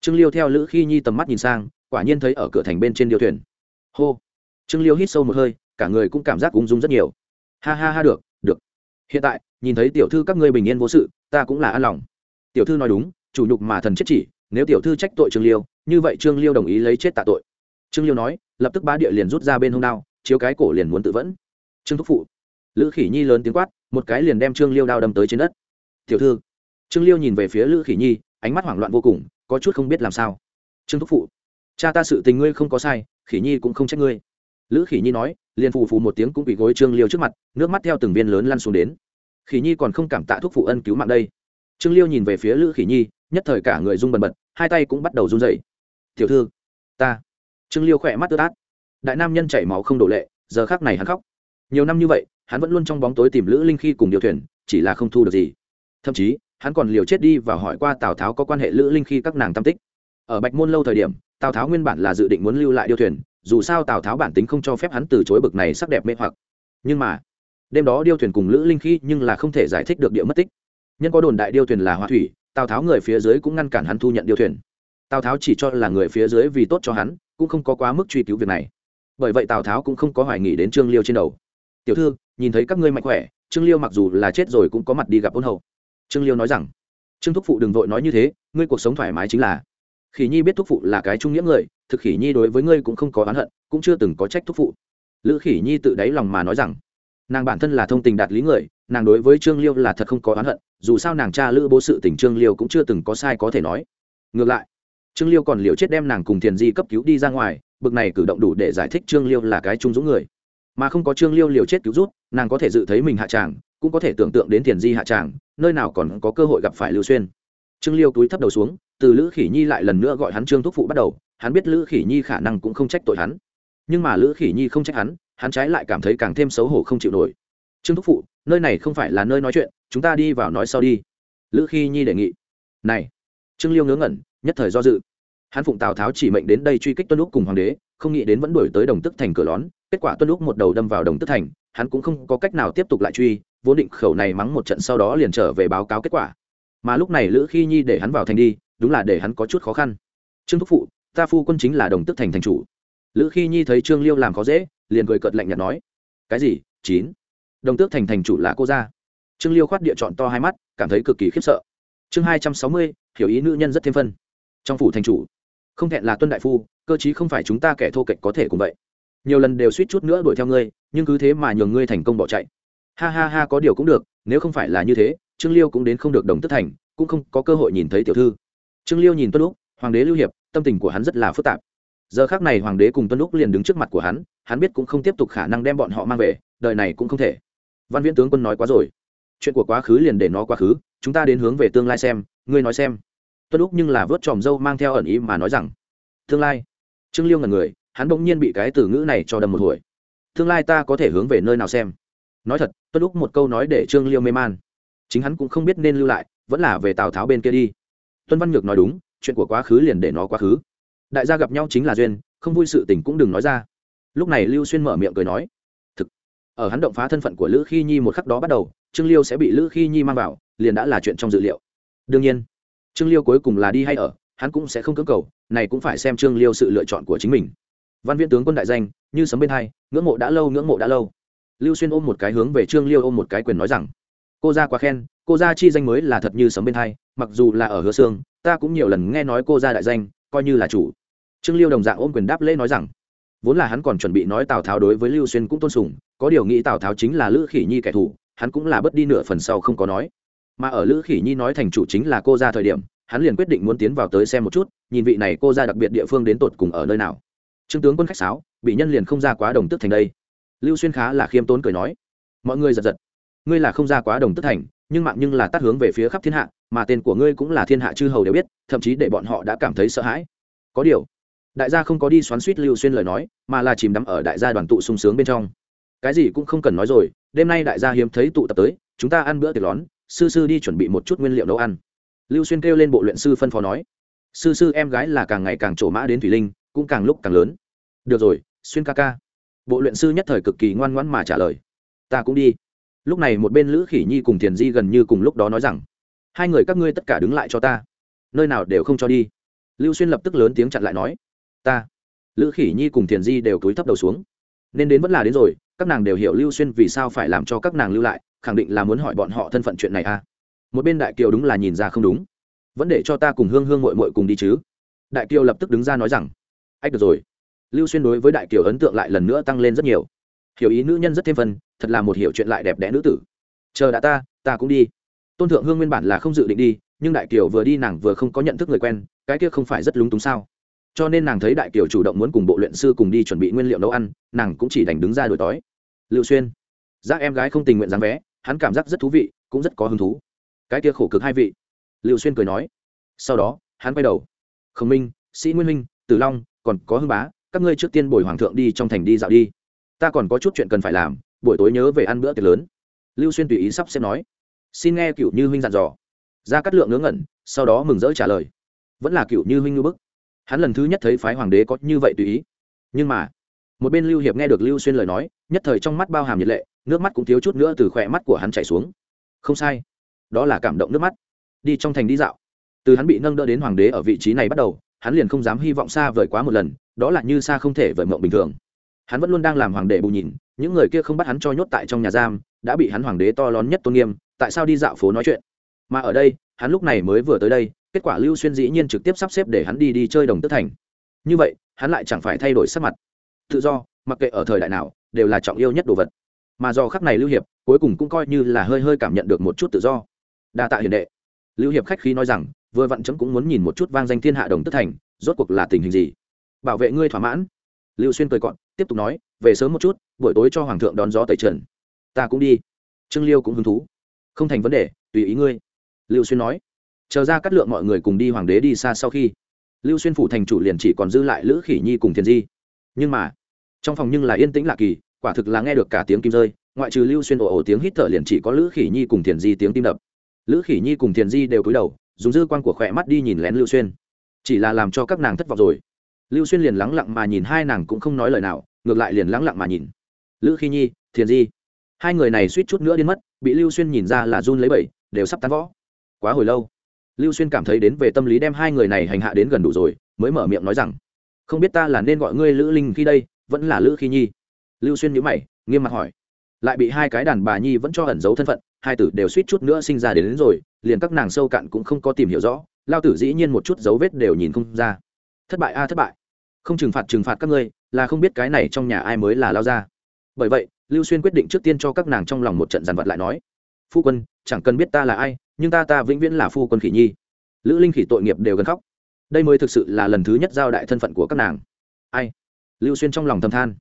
trương liêu theo lữ khi nhi tầm mắt nhìn sang, quả nhiên thấy ở cửa thành bên trên điêu thuyền. Hô. Trương liêu hít sâu một hơi, cả người cũng cảm giác ung dung rất nhiều. Ha ha ha, được được. Hiện tại, nhìn thấy tiểu thư các ngươi bình yên vô sự, ta cũng là an lòng. Tiểu thư nói đúng chủ nhục mà thần chết chỉ, nếu tiểu thư trách tội trương liêu, như vậy trương liêu đồng ý lấy chết tạ tội. Trương liêu nói, lập tức bá địa liền rút ra bên hông đao, chiếu cái cổ liền muốn tự vẫn. Trương thúc phụ, lữ khỉ nhi lớn tiếng quát, một cái liền đem trương liêu đao đâm tới trên đất. Tiểu thư, trương liêu nhìn về phía lữ khỉ nhi, ánh mắt hoảng loạn vô cùng, có chút không biết làm sao. Trương thúc phụ, cha ta sự tình ngươi không có sai, khỉ nhi cũng không trách ngươi. Lữ khỉ nhi nói, liền phù phù một tiếng cũng bị gối trương liêu trước mặt, nước mắt theo từng viên lớn lăn xuống đến. Khỉ nhi còn không cảm tạ thúc phụ ân cứu mạng đây. Trương liêu nhìn về phía lữ khỉ nhi nhất thời cả người rung bần bật, hai tay cũng bắt đầu run dậy tiểu thư, ta. Trương liêu khỏe mắt tứ át. Đại nam nhân chảy máu không đổ lệ, giờ khác này hắn khóc. Nhiều năm như vậy, hắn vẫn luôn trong bóng tối tìm lữ linh khi cùng điều thuyền, chỉ là không thu được gì. Thậm chí, hắn còn liều chết đi và hỏi qua tào tháo có quan hệ lữ linh khi các nàng tam tích. Ở bạch môn lâu thời điểm, tào tháo nguyên bản là dự định muốn lưu lại điêu thuyền, dù sao tào tháo bản tính không cho phép hắn từ chối bực này sắc đẹp mê hoặc. Nhưng mà, đêm đó điêu thuyền cùng lữ linh khi nhưng là không thể giải thích được địa mất tích. Nhân có đồn đại điêu thuyền là hoa thủy tào tháo người phía dưới cũng ngăn cản hắn thu nhận điêu thuyền. Tào tháo chỉ cho là người phía dưới vì tốt cho hắn, cũng không có quá mức truy cứu việc này. Bởi vậy tào tháo cũng không có hoài nghỉ đến trương liêu trên đầu. Tiểu thư, nhìn thấy các ngươi mạnh khỏe, trương liêu mặc dù là chết rồi cũng có mặt đi gặp ôn hậu trương liêu nói rằng, trương thúc phụ đừng vội nói như thế, ngươi cuộc sống thoải mái chính là khỉ nhi biết thúc phụ là cái trung nghĩa người, thực khỉ nhi đối với ngươi cũng không có oán hận, cũng chưa từng có trách thúc phụ. Lữ khỉ nhi tự đáy lòng mà nói rằng, nàng bản thân là thông tình đạt lý người, nàng đối với trương liêu là thật không có oán hận dù sao nàng cha lữ bố sự tình trương liêu cũng chưa từng có sai có thể nói. Ngược lại, trương liêu còn liệu chết đem nàng cùng thiền di cấp cứu đi ra ngoài, bực này cử động đủ để giải thích trương liêu là cái trung dũng người. Mà không có trương liêu liều chết cứu rút, nàng có thể dự thấy mình hạ tràng, cũng có thể tưởng tượng đến thiền di hạ tràng, nơi nào còn có cơ hội gặp phải lưu xuyên. Trương liêu túi thấp đầu xuống, từ lữ khỉ nhi lại lần nữa gọi hắn trương thúc phụ bắt đầu, hắn biết lữ khỉ nhi khả năng cũng không trách tội hắn. Nhưng mà lữ khỉ nhi không trách hắn hắn trái lại cảm thấy càng thêm xấu hổ không chịu nổi. Trương thúc phụ, nơi này không phải là nơi nói chuyện chúng ta đi vào nói sau đi. Lữ khi nhi đề nghị. Này, trương liêu ngớ ngẩn, nhất thời do dự. Hắn phụng tào tháo chỉ mệnh đến đây truy kích tuân lúc cùng hoàng đế, không nghĩ đến vẫn đuổi tới đồng tức thành cửa lón. Kết quả tuân lúc một đầu đâm vào đồng tức thành, hắn cũng không có cách nào tiếp tục lại truy, vốn định khẩu này mắng một trận sau đó liền trở về báo cáo kết quả. Mà lúc này lữ khi nhi để hắn vào thành đi, đúng là để hắn có chút khó khăn. Trương thúc phụ, ta phu quân chính là đồng tức thành thành chủ. Lữ khi nhi thấy trương liêu làm khó dễ, liền cười cợt lạnh nhạt nói, cái gì? Chín. Đồng tước thành thành chủ là cô gia trương liêu khoát địa chọn to hai mắt, cảm thấy cực kỳ khiếp sợ. Chương hai trăm sáu mươi, hiểu ý nữ nhân rất thêm phân. Trong phủ thành chủ. Không thẹn là tuân đại phu, cơ chí không phải chúng ta kẻ thô kệch có thể cùng vậy. Nhiều lần đều suýt chút nữa đuổi theo ngươi, nhưng cứ thế mà nhường ngươi thành công bỏ chạy. Ha ha ha, có điều cũng được, nếu không phải là như thế, trương liêu cũng đến không được đồng tất thành, cũng không có cơ hội nhìn thấy tiểu thư. Trương liêu nhìn tuân lúc hoàng đế lưu hiệp, tâm tình của hắn rất là phức tạp. Giờ khác này hoàng đế cùng tuân lúc liền đứng trước mặt của hắn hắn biết cũng không tiếp tục khả năng đem bọn họ mang về, đời này cũng không thể. Văn viễn tướng quân nói quá rồi chuyện của quá khứ liền để nó quá khứ, chúng ta đến hướng về tương lai xem, ngươi nói xem. Tuân lúc nhưng là vớt tròm dâu mang theo ẩn ý mà nói rằng, tương lai. Trương liêu ngần người, hắn bỗng nhiên bị cái từ ngữ này cho đầm một hồi. Tương lai ta có thể hướng về nơi nào xem? Nói thật, tuân lúc một câu nói để trương liêu mê man. Chính hắn cũng không biết nên lưu lại, vẫn là về tào tháo bên kia đi. Tuân văn nhược nói đúng, chuyện của quá khứ liền để nó quá khứ. Đại gia gặp nhau chính là duyên, không vui sự tình cũng đừng nói ra. Lúc này lưu xuyên mở miệng cười nói, thực. Ở hắn động phá thân phận của lữ khi nhi một khắc đó bắt đầu trương liêu sẽ bị lữ khi nhi mang vào, liền đã là chuyện trong dự liệu. Đương nhiên, trương liêu cuối cùng là đi hay ở, hắn cũng sẽ không cưỡng cầu, này cũng phải xem trương liêu sự lựa chọn của chính mình. Văn viên tướng quân đại danh, như sấm bên hai, ngưỡng mộ đã lâu, ngưỡng mộ đã lâu. Lưu xuyên ôm một cái hướng về trương liêu ôm một cái quyền nói rằng, cô ra quá khen, cô ra chi danh mới là thật như sấm bên hai, mặc dù là ở hứa sương, ta cũng nhiều lần nghe nói cô ra đại danh, coi như là chủ. Trương liêu đồng dạng ôm quyền đáp lễ nói rằng, vốn là hắn còn chuẩn bị nói tào tháo đối với lưu xuyên cũng tôn sùng, có điều nghĩ tào tháo chính là lữ khỉ nhi kẻ thù hắn cũng là bất đi nửa phần sau không có nói. Mà ở lữ khỉ nhi nói thành chủ chính là cô ra thời điểm, hắn liền quyết định muốn tiến vào tới xem một chút, nhìn vị này cô ra đặc biệt địa phương đến tột cùng ở nơi nào. Trương tướng quân khách sáo, bị nhân liền không ra quá đồng tức thành đây. Lưu xuyên khá là khiêm tốn cười nói, mọi người giật giật. Ngươi là không ra quá đồng tức thành, nhưng mạng nhưng là tắt hướng về phía khắp thiên hạ, mà tên của ngươi cũng là thiên hạ chư hầu đều biết, thậm chí để bọn họ đã cảm thấy sợ hãi. Có điều, đại gia không có đi xoắn suýt lưu xuyên lời nói, mà là chìm đắm ở đại gia đoàn tụ sung sướng bên trong. Cái gì cũng không cần nói rồi đêm nay đại gia hiếm thấy tụ tập tới, chúng ta ăn bữa tiệc lón, sư sư đi chuẩn bị một chút nguyên liệu nấu ăn. Lưu xuyên kêu lên bộ luyện sư phân phó nói. Sư sư em gái là càng ngày càng trổ mã đến thủy linh, cũng càng lúc càng lớn. Được rồi, xuyên ca ca. Bộ luyện sư nhất thời cực kỳ ngoan ngoãn mà trả lời. Ta cũng đi. Lúc này một bên lữ khỉ nhi cùng thiền di gần như cùng lúc đó nói rằng, hai người các ngươi tất cả đứng lại cho ta, nơi nào đều không cho đi. Lưu xuyên lập tức lớn tiếng chặn lại nói, ta. Lữ khỉ nhi cùng thiền di đều cúi thấp đầu xuống. Nên đến vẫn là đến rồi các nàng đều hiểu lưu xuyên vì sao phải làm cho các nàng lưu lại, khẳng định là muốn hỏi bọn họ thân phận chuyện này à. Một bên đại kiều đúng là nhìn ra không đúng. Vẫn để cho ta cùng hương hương mội mội cùng đi chứ. Đại kiều lập tức đứng ra nói rằng, ách, được rồi. Lưu xuyên đối với đại kiều ấn tượng lại lần nữa tăng lên rất nhiều. Hiểu ý nữ nhân rất thêm phần thật là một hiểu chuyện lại đẹp đẽ nữ tử. Chờ đã ta ta cũng đi. Tôn thượng hương nguyên bản là không dự định đi, nhưng đại kiều vừa đi nàng vừa không có nhận thức người quen, cái kia không phải rất lúng túng sao? Cho nên nàng thấy đại kiều chủ động muốn cùng bộ luyện sư cùng đi chuẩn bị nguyên liệu nấu ăn, nàng cũng chỉ đành đứng ra đổi tối. lưu xuyên giác em gái không tình nguyện dáng vé hắn cảm giác rất thú vị, cũng rất có hứng thú. Cái kia khổ cực hai vị. Lưu xuyên cười nói. Sau đó, hắn quay đầu. Khổng minh, sĩ nguyên minh tử long, còn có hưng bá, các ngươi trước tiên bồi hoàng thượng đi trong thành đi dạo đi. Ta còn có chút chuyện cần phải làm, buổi tối nhớ về ăn bữa tiệc lớn. Lưu xuyên tùy ý sắp xếp nói. Xin nghe cựu như huynh dặn dò. Ra cắt lượng ngớ ngẩn, sau đó mừng rỡ trả lời. Vẫn là cựu như huynh ngư bức hắn lần thứ nhất thấy phái hoàng đế có như vậy tùy ý. Nhưng mà, một bên lưu hiệp nghe được lưu xuyên lời nói, nhất thời trong mắt bao hàm nhiệt lệ, nước mắt cũng thiếu chút nữa từ khỏe mắt của hắn chảy xuống. Không sai, đó là cảm động nước mắt. Đi trong thành đi dạo. Từ hắn bị nâng đỡ đến hoàng đế ở vị trí này bắt đầu, hắn liền không dám hy vọng xa vời quá một lần, đó là như xa không thể vời mộng bình thường. Hắn vẫn luôn đang làm hoàng đế bù nhìn, những người kia không bắt hắn cho nhốt tại trong nhà giam, đã bị hắn hoàng đế to lớn nhất tôn nghiêm, tại sao đi dạo phố nói chuyện? Mà ở đây, hắn lúc này mới vừa tới đây kết quả lưu xuyên dĩ nhiên trực tiếp sắp xếp để hắn đi đi chơi đồng tức thành. Như vậy, hắn lại chẳng phải thay đổi sắc mặt. Tự do, mặc kệ ở thời đại nào, đều là trọng yêu nhất đồ vật. Mà do khắc này lưu hiệp, cuối cùng cũng coi như là hơi hơi cảm nhận được một chút tự do. Đa tạ hiền đệ. Lưu hiệp khách khí nói rằng, vừa vặn chấm cũng muốn nhìn một chút vang danh thiên hạ đồng tất thành, rốt cuộc là tình hình gì? Bảo vệ ngươi thỏa mãn. Lưu xuyên cười cọn tiếp tục nói, về sớm một chút, buổi tối cho hoàng thượng đón gió tẩy trần. Ta cũng đi. Trương liêu cũng hứng thú. Không thành vấn đề, tùy ý ngươi. Lưu xuyên nói chờ ra cắt lượng mọi người cùng đi hoàng đế đi xa sau khi, lưu xuyên phủ thành chủ liền chỉ còn dư lại lữ khỉ nhi cùng thiền di. Nhưng mà, trong phòng nhưng là yên tĩnh lạ kỳ, quả thực là nghe được cả tiếng kim rơi, ngoại trừ lưu xuyên ồ ồ tiếng hít thở liền chỉ có lữ khỉ nhi cùng thiền di tiếng tim đập. Lữ khỉ nhi cùng thiền di đều cúi đầu, dùng dư quan của khỏe mắt đi nhìn lén lưu xuyên. Chỉ là làm cho các nàng thất vọng rồi. Lưu xuyên liền lắng lặng mà nhìn hai nàng cũng không nói lời nào, ngược lại liền lắng lặng mà nhìn. Lữ khỉ nhi, thiền di. Hai người này suýt chút nữa đến mất, bị lưu xuyên nhìn ra là run lấy bẩy, đều sắp tán võ. Quá hồi lâu lưu xuyên cảm thấy đến về tâm lý đem hai người này hành hạ đến gần đủ rồi mới mở miệng nói rằng không biết ta là nên gọi ngươi lữ linh khi đây vẫn là lữ khi nhi? Lưu xuyên nhữ mày nghiêm mặt hỏi. Lại bị hai cái đàn bà nhi vẫn cho ẩn giấu thân phận hai tử đều suýt chút nữa sinh ra đến, đến rồi liền các nàng sâu cạn cũng không có tìm hiểu rõ lao tử dĩ nhiên một chút dấu vết đều nhìn không ra. Thất bại a thất bại. Không trừng phạt trừng phạt các ngươi là không biết cái này trong nhà ai mới là lao ra bởi vậy lưu xuyên quyết định trước tiên cho các nàng trong lòng một trận dàn vật lại nói phu quân chẳng cần biết ta là ai nhưng ta ta vĩnh viễn là phu quân khỉ nhi. Lữ linh khỉ tội nghiệp đều gần khóc. Đây mới thực sự là lần thứ nhất giao đại thân phận của các nàng. Ai? Lưu xuyên trong lòng thầm than.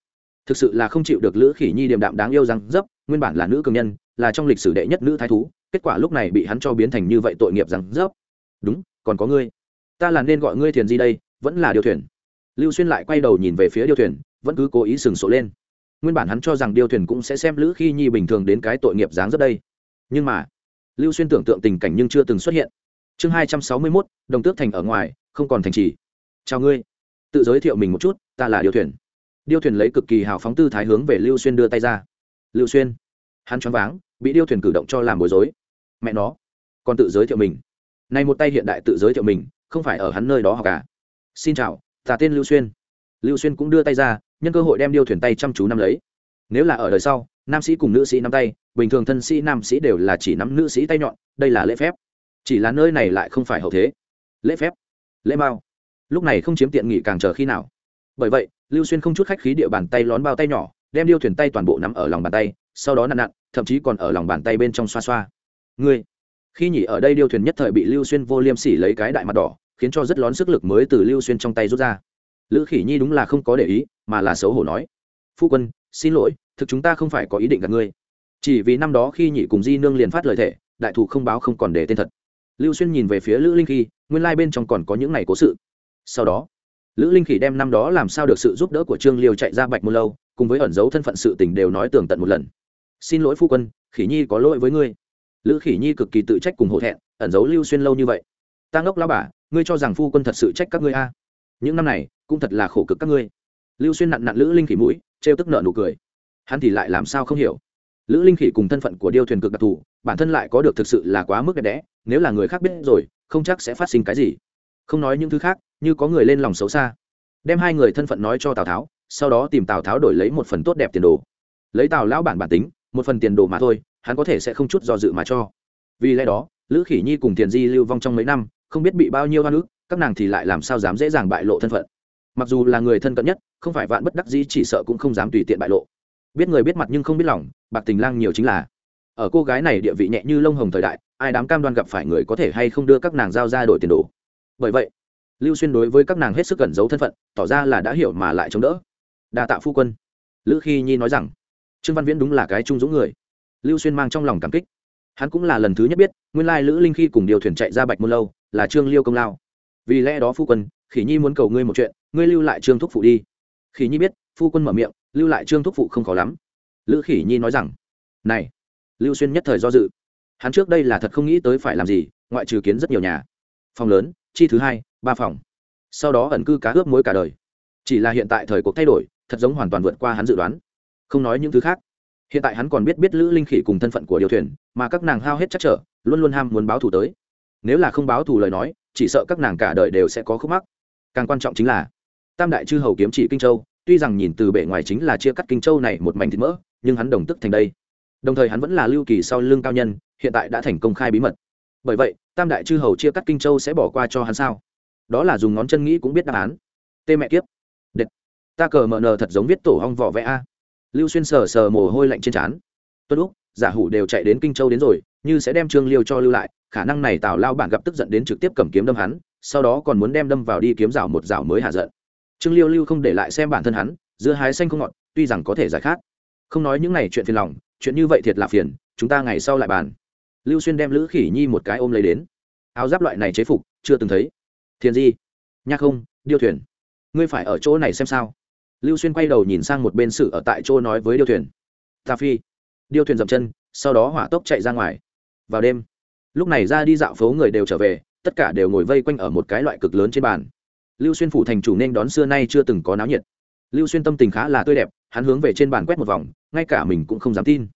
Thực sự là không chịu được lữ khỉ nhi điềm đạm đáng yêu rằng dấp, nguyên bản là nữ cường nhân, là trong lịch sử đệ nhất nữ thái thú, kết quả lúc này bị hắn cho biến thành như vậy tội nghiệp rằng dấp. Đúng, còn có ngươi. Ta là nên gọi ngươi thiền di đây, vẫn là điều thuyền. Lưu xuyên lại quay đầu nhìn về phía điêu thuyền, vẫn cứ cố ý sừng sộ lên. Nguyên bản hắn cho rằng điêu thuyền cũng sẽ xem lữ khi nhi bình thường đến cái tội nghiệp dáng rất đây. Nhưng mà lưu xuyên tưởng tượng tình cảnh nhưng chưa từng xuất hiện. Chương hai trăm sáu mươi mốt, đồng tước thành ở ngoài, không còn thành trì. Chào ngươi. Tự giới thiệu mình một chút, ta là điêu thuyền. Điêu thuyền lấy cực kỳ hào phóng tư thái hướng về lưu xuyên đưa tay ra. Lưu xuyên. Hắn choáng váng, bị điêu thuyền cử động cho làm bối rối. Mẹ nó. Còn tự giới thiệu mình. Này một tay hiện đại tự giới thiệu mình, không phải ở hắn nơi đó học cả à? xin chào, ta tên lưu xuyên. Lưu xuyên cũng đưa tay ra, nhân cơ hội đem điêu thuyền tay chăm chú nắm lấy. Nếu là ở đời sau nam sĩ cùng nữ sĩ nắm tay, bình thường thân sĩ nam sĩ đều là chỉ nắm nữ sĩ tay nhọn, đây là lễ phép. Chỉ là nơi này lại không phải hậu thế. Lễ phép. Lễ bao. lúc này không chiếm tiện nghỉ càng chờ khi nào. Bởi vậy, lưu xuyên không chút khách khí địa bàn tay lón bao tay nhỏ, đem điêu thuyền tay toàn bộ nắm ở lòng bàn tay, sau đó nặn nặn, thậm chí còn ở lòng bàn tay bên trong xoa xoa. Ngươi, khi nhỉ ở đây điêu thuyền nhất thời bị lưu xuyên vô liêm sỉ lấy cái đại mặt đỏ, khiến cho rất lón sức lực mới từ lưu xuyên trong tay rút ra. Lữ khỉ nhi đúng là không có để ý, mà là xấu hổ nói. Phu quân xin lỗi, thực chúng ta không phải có ý định gặp ngươi. Chỉ vì năm đó khi nhị cùng di nương liền phát lời thệ đại thủ không báo không còn để tên thật. Lưu xuyên nhìn về phía lữ linh khi nguyên lai bên trong còn có những ngày cố sự. Sau đó, lữ linh khỉ đem năm đó làm sao được sự giúp đỡ của trương liêu chạy ra bạch môn lâu, cùng với ẩn dấu thân phận sự tình đều nói tường tận một lần. Xin lỗi phu quân, khỉ nhi có lỗi với ngươi. Lữ khỉ nhi cực kỳ tự trách cùng hổ thẹn, ẩn giấu lưu xuyên lâu như vậy. Ta ngốc lao bà, ngươi cho rằng phu quân thật sự trách các ngươi a? Những năm này, cũng thật là khổ cực các ngươi lưu xuyên nặn nặn lữ linh khỉ mũi trêu tức nợ nụ cười. Hắn thì lại làm sao không hiểu? Lữ linh khỉ cùng thân phận của điêu thuyền cực đặc thù bản thân lại có được thực sự là quá mức đẹp đẽ nếu là người khác biết rồi không chắc sẽ phát sinh cái gì. Không nói những thứ khác như có người lên lòng xấu xa. Đem hai người thân phận nói cho tào tháo sau đó tìm tào tháo đổi lấy một phần tốt đẹp tiền đồ. Lấy tào lão bản bản tính một phần tiền đồ mà thôi hắn có thể sẽ không chút do dự mà cho. Vì lẽ đó lữ khỉ nhi cùng tiền di lưu vong trong mấy năm không biết bị bao nhiêu hoa nữ, các nàng thì lại làm sao dám dễ dàng bại lộ thân phận mặc dù là người thân cận nhất, không phải vạn bất đắc dĩ chỉ sợ cũng không dám tùy tiện bại lộ. Biết người biết mặt nhưng không biết lòng, bạc tình lang nhiều chính là. Ở cô gái này địa vị nhẹ như lông hồng thời đại, ai dám cam đoan gặp phải người có thể hay không đưa các nàng giao ra đổi tiền đồ. Bởi vậy, lưu xuyên đối với các nàng hết sức cẩn giấu thân phận, tỏ ra là đã hiểu mà lại chống đỡ. Đa tạ phu quân. Lữ khi nhi nói rằng, trương văn viễn đúng là cái trung dũng người. Lưu xuyên mang trong lòng cảm kích. Hắn cũng là lần thứ nhất biết, nguyên lai lữ linh khi cùng điều thuyền chạy ra bạch môn lâu, là trương liêu công lao. Vì lẽ đó phu quân, khỉ nhi muốn cầu ngươi một chuyện ngươi lưu lại trương thúc phụ đi. Khỉ nhi biết, phu quân mở miệng, lưu lại trương thúc phụ không khó lắm. Lữ khỉ nhi nói rằng, này, lưu xuyên nhất thời do dự. Hắn trước đây là thật không nghĩ tới phải làm gì, ngoại trừ kiến rất nhiều nhà. Phòng lớn, chi thứ hai, ba phòng. Sau đó ẩn cư cá ướp mối cả đời. Chỉ là hiện tại thời cuộc thay đổi, thật giống hoàn toàn vượt qua hắn dự đoán. Không nói những thứ khác. Hiện tại hắn còn biết biết lữ linh khỉ cùng thân phận của điều thuyền, mà các nàng hao hết chắc trở, luôn luôn ham muốn báo thù tới. Nếu là không báo thù lời nói, chỉ sợ các nàng cả đời đều sẽ có khúc mắc. Càng quan trọng chính là tam đại chư hầu kiếm chỉ kinh châu, tuy rằng nhìn từ bề ngoài chính là chia cắt kinh châu này một mảnh thịt mỡ, nhưng hắn đồng tức thành đây. Đồng thời hắn vẫn là lưu kỳ sau lưng cao nhân, hiện tại đã thành công khai bí mật. Bởi vậy, tam đại chư hầu chia cắt kinh châu sẽ bỏ qua cho hắn sao? Đó là dùng ngón chân nghĩ cũng biết đáp án. Tê mẹ kiếp. Đệt. Ta cờ mờ nờ thật giống viết tổ hong vỏ vẽ a. Lưu xuyên sờ sờ mồ hôi lạnh trên trán. Tuân úc, giả hủ đều chạy đến kinh châu đến rồi, như sẽ đem trương liêu cho lưu lại, khả năng này tào lao bản gặp tức giận đến trực tiếp cầm kiếm đâm hắn, sau đó còn muốn đem đâm vào đi kiếm rào một rào mới hạ giận trương liêu lưu không để lại xem bản thân hắn, dưa hái xanh không ngọt, tuy rằng có thể giải khát. Không nói những này chuyện phiền lòng, chuyện như vậy thiệt là phiền, chúng ta ngày sau lại bàn. Lưu xuyên đem lữ khỉ nhi một cái ôm lấy đến. Áo giáp loại này chế phục, chưa từng thấy. Thiền di nhắc không, điêu thuyền. Ngươi phải ở chỗ này xem sao. Lưu xuyên quay đầu nhìn sang một bên sự ở tại chỗ nói với điêu thuyền. Ta phi. Điêu thuyền dậm chân, sau đó hỏa tốc chạy ra ngoài. Vào đêm, lúc này ra đi dạo phố người đều trở về, tất cả đều ngồi vây quanh ở một cái loại cực lớn trên bàn lưu xuyên phủ thành chủ nên đón xưa nay chưa từng có náo nhiệt. Lưu xuyên tâm tình khá là tươi đẹp, hắn hướng về trên bàn quét một vòng, ngay cả mình cũng không dám tin.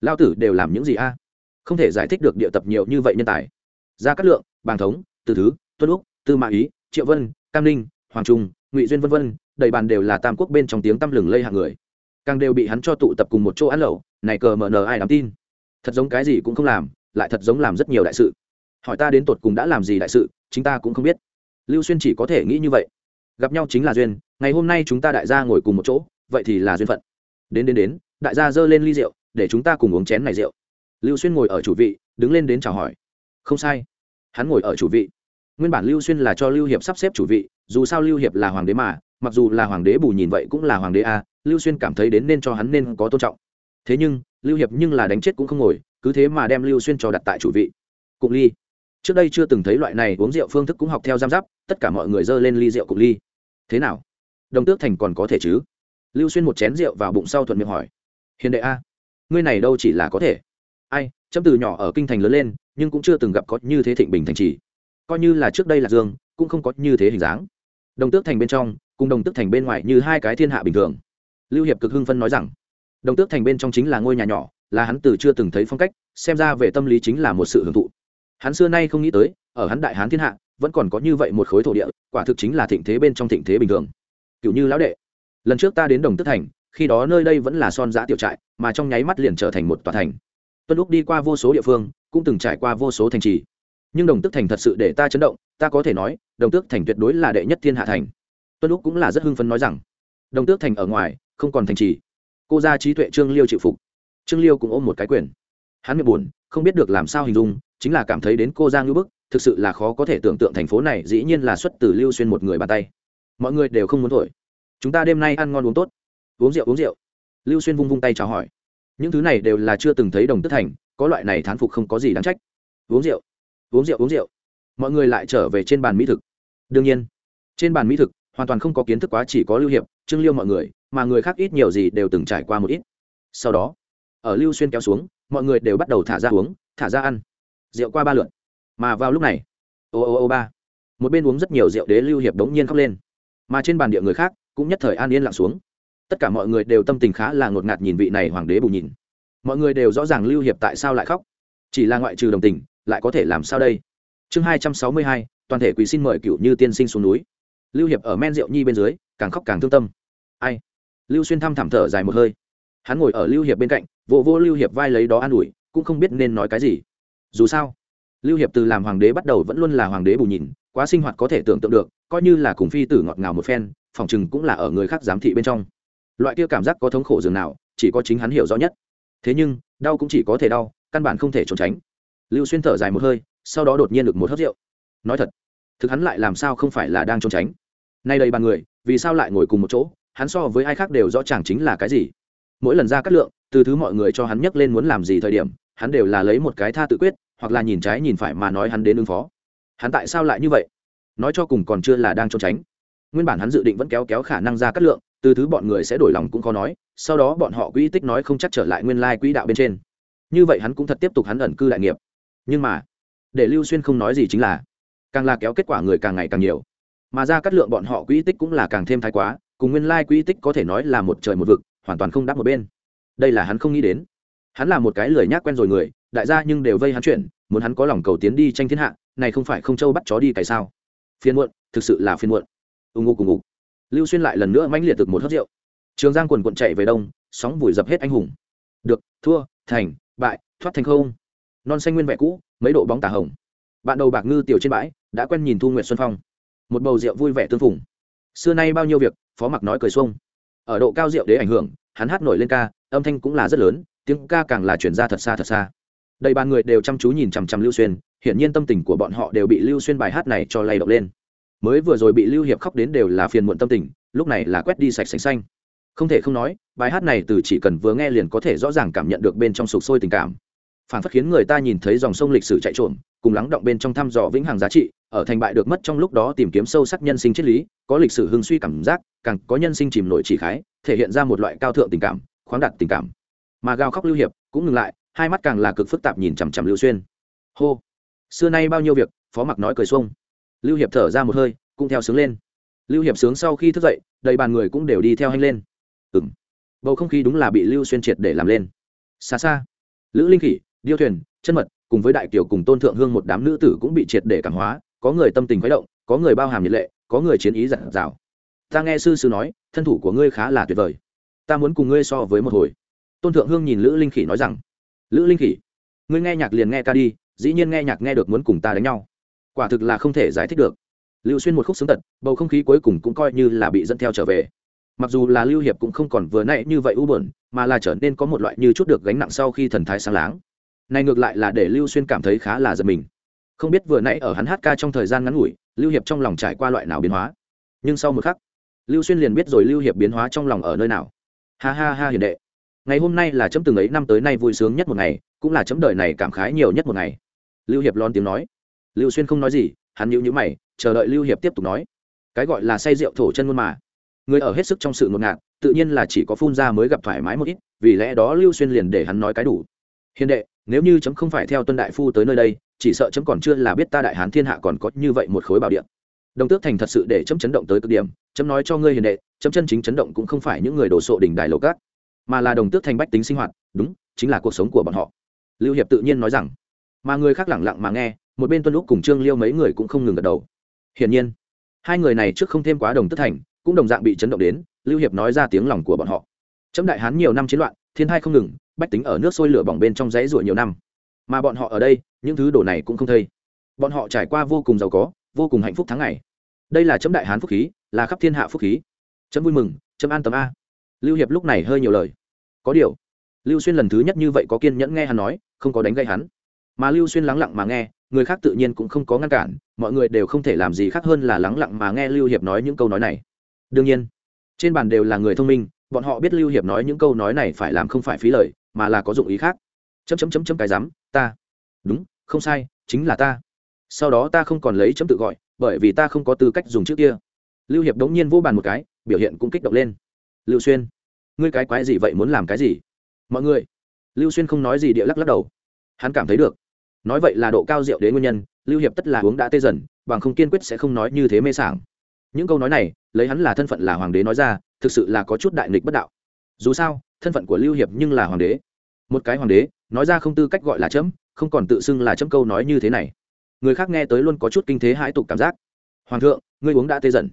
Lao tử đều làm những gì a? Không thể giải thích được địa tập nhiều như vậy nhân tài. Gia cát lượng, bàng thống, từ thứ, tuân úc, tư mã ý, triệu vân, cam ninh, hoàng trung, ngụy duyên vân vân, đầy bàn đều là tam quốc bên trong tiếng tăm lừng lây hạng người. Càng đều bị hắn cho tụ tập cùng một chỗ ăn lẩu, này cờ mờ nờ ai dám tin. Thật giống cái gì cũng không làm, lại thật giống làm rất nhiều đại sự. Hỏi ta đến tột cùng đã làm gì đại sự, chính ta cũng không biết lưu xuyên chỉ có thể nghĩ như vậy. Gặp nhau chính là duyên, ngày hôm nay chúng ta đại gia ngồi cùng một chỗ, vậy thì là duyên phận. Đến đến đến, đại gia giơ lên ly rượu, để chúng ta cùng uống chén này rượu. Lưu xuyên ngồi ở chủ vị, đứng lên đến chào hỏi. Không sai. Hắn ngồi ở chủ vị. Nguyên bản lưu xuyên là cho lưu hiệp sắp xếp chủ vị, dù sao lưu hiệp là hoàng đế mà, mặc dù là hoàng đế bù nhìn vậy cũng là hoàng đế a, lưu xuyên cảm thấy đến nên cho hắn nên có tôn trọng. Thế nhưng, lưu hiệp nhưng là đánh chết cũng không ngồi, cứ thế mà đem lưu xuyên cho đặt tại chủ vị. Cụng ly trước đây chưa từng thấy loại này uống rượu phương thức cũng học theo giam giáp, tất cả mọi người dơ lên ly rượu cụng ly. Thế nào? Đồng tước thành còn có thể chứ? Lưu xuyên một chén rượu vào bụng sau thuận miệng hỏi. Hiền đệ a, ngươi này đâu chỉ là có thể? Ai, chấm từ nhỏ ở kinh thành lớn lên, nhưng cũng chưa từng gặp có như thế thịnh bình thành trì. Coi như là trước đây là dương, cũng không có như thế hình dáng. Đồng tước thành bên trong, cùng đồng tước thành bên ngoài như hai cái thiên hạ bình thường. Lưu hiệp cực hưng phân nói rằng, đồng tước thành bên trong chính là ngôi nhà nhỏ, là hắn từ chưa từng thấy phong cách, xem ra về tâm lý chính là một sự hưởng thụ hắn xưa nay không nghĩ tới, ở hắn đại hán thiên hạ, vẫn còn có như vậy một khối thổ địa, quả thực chính là thịnh thế bên trong thịnh thế bình thường. Kiểu như lão đệ, lần trước ta đến đồng tước thành, khi đó nơi đây vẫn là son giã tiểu trại, mà trong nháy mắt liền trở thành một tòa thành. Tuân lúc đi qua vô số địa phương, cũng từng trải qua vô số thành trì. Nhưng đồng tước thành thật sự để ta chấn động, ta có thể nói, đồng tước thành tuyệt đối là đệ nhất thiên hạ thành. Tuân lúc cũng là rất hưng phấn nói rằng, đồng tước thành ở ngoài, không còn thành trì. Cô gia trí tuệ trương liêu chịu phục. Trương liêu cũng ôm một cái quyền. Hắn miệng buồn, không biết được làm sao hình dung chính là cảm thấy đến cô giang ngữ bức, thực sự là khó có thể tưởng tượng thành phố này dĩ nhiên là xuất từ lưu xuyên một người bàn tay. Mọi người đều không muốn thổi. Chúng ta đêm nay ăn ngon uống tốt. Uống rượu uống rượu. Lưu xuyên vung vung tay chào hỏi. Những thứ này đều là chưa từng thấy đồng tức thành, có loại này thán phục không có gì đáng trách. Uống rượu. Uống rượu uống rượu. Mọi người lại trở về trên bàn mỹ thực. Đương nhiên, trên bàn mỹ thực, hoàn toàn không có kiến thức quá chỉ có lưu hiệp, trương liêu mọi người, mà người khác ít nhiều gì đều từng trải qua một ít. Sau đó, ở lưu xuyên kéo xuống, mọi người đều bắt đầu thả ra uống, thả ra ăn rượu qua ba lượt. Mà vào lúc này, ô ô ô ba, một bên uống rất nhiều rượu đế lưu hiệp đống nhiên khóc lên. Mà trên bàn địa người khác cũng nhất thời an yên lặng xuống. Tất cả mọi người đều tâm tình khá là ngột ngạt nhìn vị này hoàng đế bù nhìn. Mọi người đều rõ ràng lưu hiệp tại sao lại khóc. Chỉ là ngoại trừ đồng tình, lại có thể làm sao đây? Chương hai trăm sáu mươi hai, toàn thể quý xin mời cựu như tiên sinh xuống núi. Lưu hiệp ở men rượu nhi bên dưới, càng khóc càng thương tâm. Ai? Lưu xuyên thăm thảm thở dài một hơi. Hắn ngồi ở lưu hiệp bên cạnh vô vô lưu hiệp vai lấy đó an ủi, cũng không biết nên nói cái gì dù sao, lưu hiệp từ làm hoàng đế bắt đầu vẫn luôn là hoàng đế bù nhìn, quá sinh hoạt có thể tưởng tượng được, coi như là cùng phi tử ngọt ngào một phen, phòng chừng cũng là ở người khác giám thị bên trong. Loại kia cảm giác có thống khổ dường nào, chỉ có chính hắn hiểu rõ nhất. Thế nhưng, đau cũng chỉ có thể đau, căn bản không thể trốn tránh. Lưu xuyên thở dài một hơi, sau đó đột nhiên được một hớt rượu. Nói thật, thực hắn lại làm sao không phải là đang trốn tránh? Nay đây bàn người, vì sao lại ngồi cùng một chỗ, hắn so với ai khác đều rõ ràng chính là cái gì. Mỗi lần ra cắt lượng, từ thứ mọi người cho hắn nhắc lên muốn làm gì thời điểm hắn đều là lấy một cái tha tự quyết, hoặc là nhìn trái nhìn phải mà nói hắn đến ứng phó. Hắn tại sao lại như vậy? Nói cho cùng còn chưa là đang trốn tránh. Nguyên bản hắn dự định vẫn kéo kéo khả năng ra cắt lượng, từ thứ bọn người sẽ đổi lòng cũng khó nói, sau đó bọn họ quỹ tích nói không chắc trở lại nguyên lai quỹ đạo bên trên. Như vậy hắn cũng thật tiếp tục hắn ẩn cư đại nghiệp. Nhưng mà, để lưu xuyên không nói gì chính là, càng là kéo kết quả người càng ngày càng nhiều. Mà ra cắt lượng bọn họ quỹ tích cũng là càng thêm thái quá, cùng nguyên lai quỹ tích có thể nói là một trời một vực, hoàn toàn không đáp một bên. Đây là hắn không nghĩ đến hắn là một cái lười nhác quen rồi người, đại gia nhưng đều vây hắn chuyện, muốn hắn có lòng cầu tiến đi tranh thiên hạ, này không phải không châu bắt chó đi cày sao? Phiên muộn, thực sự là phiên muộn. Ù ngục cùng ngục lưu xuyên lại lần nữa mãnh liệt được một hớt rượu. Trường giang quần quận chạy về đông, sóng vùi dập hết anh hùng. Được, thua, thành, bại, thoát thành không. Non xanh nguyên vẹn cũ, mấy độ bóng tà hồng. Bạn đầu bạc ngư tiểu trên bãi, đã quen nhìn thu nguyện xuân phong. Một bầu rượu vui vẻ tương phùng. Xưa nay bao nhiêu việc, phó mặc nói cười xuông. Ở độ cao rượu đế ảnh hưởng, hắn hát nổi lên ca, âm thanh cũng là rất lớn tiếng ca càng là chuyển ra thật xa thật xa. Đầy bàn người đều chăm chú nhìn chằm chằm lưu xuyên, hiển nhiên tâm tình của bọn họ đều bị lưu xuyên bài hát này cho lay động lên. Mới vừa rồi bị lưu hiệp khóc đến đều là phiền muộn tâm tình, lúc này là quét đi sạch sành xanh. Không thể không nói, bài hát này từ chỉ cần vừa nghe liền có thể rõ ràng cảm nhận được bên trong sục sôi tình cảm. Phản phất khiến người ta nhìn thấy dòng sông lịch sử chạy trộm, cùng lắng động bên trong thăm dò vĩnh hằng giá trị, ở thành bại được mất trong lúc đó tìm kiếm sâu sắc nhân sinh triết lý, có lịch sử hưng suy cảm giác, càng có nhân sinh chìm nổi chỉ khái, thể hiện ra một loại cao thượng tình cảm, khoáng đạt tình cảm mà gào khóc lưu hiệp cũng ngừng lại, hai mắt càng là cực phức tạp nhìn chằm chằm lưu xuyên. Hô, xưa nay bao nhiêu việc, phó mặc nói cười xuông. Lưu hiệp thở ra một hơi, cũng theo sướng lên. Lưu hiệp sướng sau khi thức dậy, đầy bàn người cũng đều đi theo hanh lên. Ừ m bầu không khí đúng là bị lưu xuyên triệt để làm lên. Xa xa, lữ linh khỉ, điêu thuyền, chân mật, cùng với đại kiều cùng tôn thượng hương một đám nữ tử cũng bị triệt để cảm hóa, có người tâm tình khuấy động, có người bao hàm nhiệt lệ, có người chiến ý giản dào. Ta nghe sư sư nói, thân thủ của ngươi khá là tuyệt vời. Ta muốn cùng ngươi so với một hồi tôn thượng hương nhìn lữ linh khỉ nói rằng, lữ linh khỉ, ngươi nghe nhạc liền nghe ca đi, dĩ nhiên nghe nhạc nghe được muốn cùng ta đánh nhau. Quả thực là không thể giải thích được. Lưu xuyên một khúc xứng tật, bầu không khí cuối cùng cũng coi như là bị dẫn theo trở về. Mặc dù là lưu hiệp cũng không còn vừa nãy như vậy u bẩn mà là trở nên có một loại như chút được gánh nặng sau khi thần thái sáng láng. Này ngược lại là để lưu xuyên cảm thấy khá là giật mình. Không biết vừa nãy ở hắn hát ca trong thời gian ngắn ngủi, lưu hiệp trong lòng trải qua loại nào biến hóa. Nhưng sau một khắc, lưu xuyên liền biết rồi lưu hiệp biến hóa trong lòng ở nơi nào. Ha ha ha hiền đệ ngày hôm nay là chấm từng ấy năm tới nay vui sướng nhất một ngày, cũng là chấm đời này cảm khái nhiều nhất một ngày. Lưu hiệp lon tiếng nói. Lưu xuyên không nói gì, hắn nhíu nhíu mày, chờ đợi lưu hiệp tiếp tục nói. Cái gọi là say rượu thổ chân ngôn mà. Người ở hết sức trong sự ngột ngạt, tự nhiên là chỉ có phun ra mới gặp thoải mái một ít, vì lẽ đó lưu xuyên liền để hắn nói cái đủ. Hiền đệ, nếu như chấm không phải theo tuân đại phu tới nơi đây, chỉ sợ chấm còn chưa là biết ta đại hán thiên hạ còn có như vậy một khối bảo điện đồng tước thành thật sự để chấm chấn động tới cực điểm, chấm nói cho ngươi hiền đệ, chấm chân chính chấn động cũng không phải những người đồ sộ đỉnh đài lầu cát mà là đồng tước thành bách tính sinh hoạt, đúng, chính là cuộc sống của bọn họ. Lưu hiệp tự nhiên nói rằng. Mà người khác lẳng lặng mà nghe, một bên tuân lúc cùng trương liêu mấy người cũng không ngừng gật đầu. Hiển nhiên, hai người này trước không thêm quá đồng tước thành, cũng đồng dạng bị chấn động đến, lưu hiệp nói ra tiếng lòng của bọn họ. Chấm đại hán nhiều năm chiến loạn, thiên hai không ngừng, bách tính ở nước sôi lửa bỏng bên trong dãy ruổi nhiều năm. Mà bọn họ ở đây, những thứ đồ này cũng không thấy. bọn họ trải qua vô cùng giàu có, vô cùng hạnh phúc tháng ngày. Đây là chấm đại hán phúc khí, là khắp thiên hạ phúc khí. Chấm vui mừng, chấm an tâm a. Lưu hiệp lúc này hơi nhiều lời có điều. Lưu xuyên lần thứ nhất như vậy có kiên nhẫn nghe hắn nói, không có đánh gây hắn. Mà lưu xuyên lắng lặng mà nghe, người khác tự nhiên cũng không có ngăn cản, mọi người đều không thể làm gì khác hơn là lắng lặng mà nghe lưu hiệp nói những câu nói này. Đương nhiên, trên bàn đều là người thông minh, bọn họ biết lưu hiệp nói những câu nói này phải làm không phải phí lời, mà là có dụng ý khác. Chấm chấm chấm chấm cái dám ta. Đúng, không sai, chính là ta. Sau đó ta không còn lấy chấm tự gọi, bởi vì ta không có tư cách dùng trước kia. Lưu hiệp đống nhiên vô bàn một cái, biểu hiện cũng kích động lên. Lưu xuyên ngươi cái quái gì vậy muốn làm cái gì? Mọi người, lưu xuyên không nói gì địa lắc lắc đầu. Hắn cảm thấy được. Nói vậy là độ cao rượu đến nguyên nhân, lưu hiệp tất là uống đã tê dần, bằng không kiên quyết sẽ không nói như thế mê sảng. Những câu nói này, lấy hắn là thân phận là hoàng đế nói ra, thực sự là có chút đại nghịch bất đạo. Dù sao, thân phận của lưu hiệp nhưng là hoàng đế. Một cái hoàng đế, nói ra không tư cách gọi là chấm, không còn tự xưng là chấm câu nói như thế này. Người khác nghe tới luôn có chút kinh thế hãi tục cảm giác. Hoàng thượng, ngươi uống đã tê dần.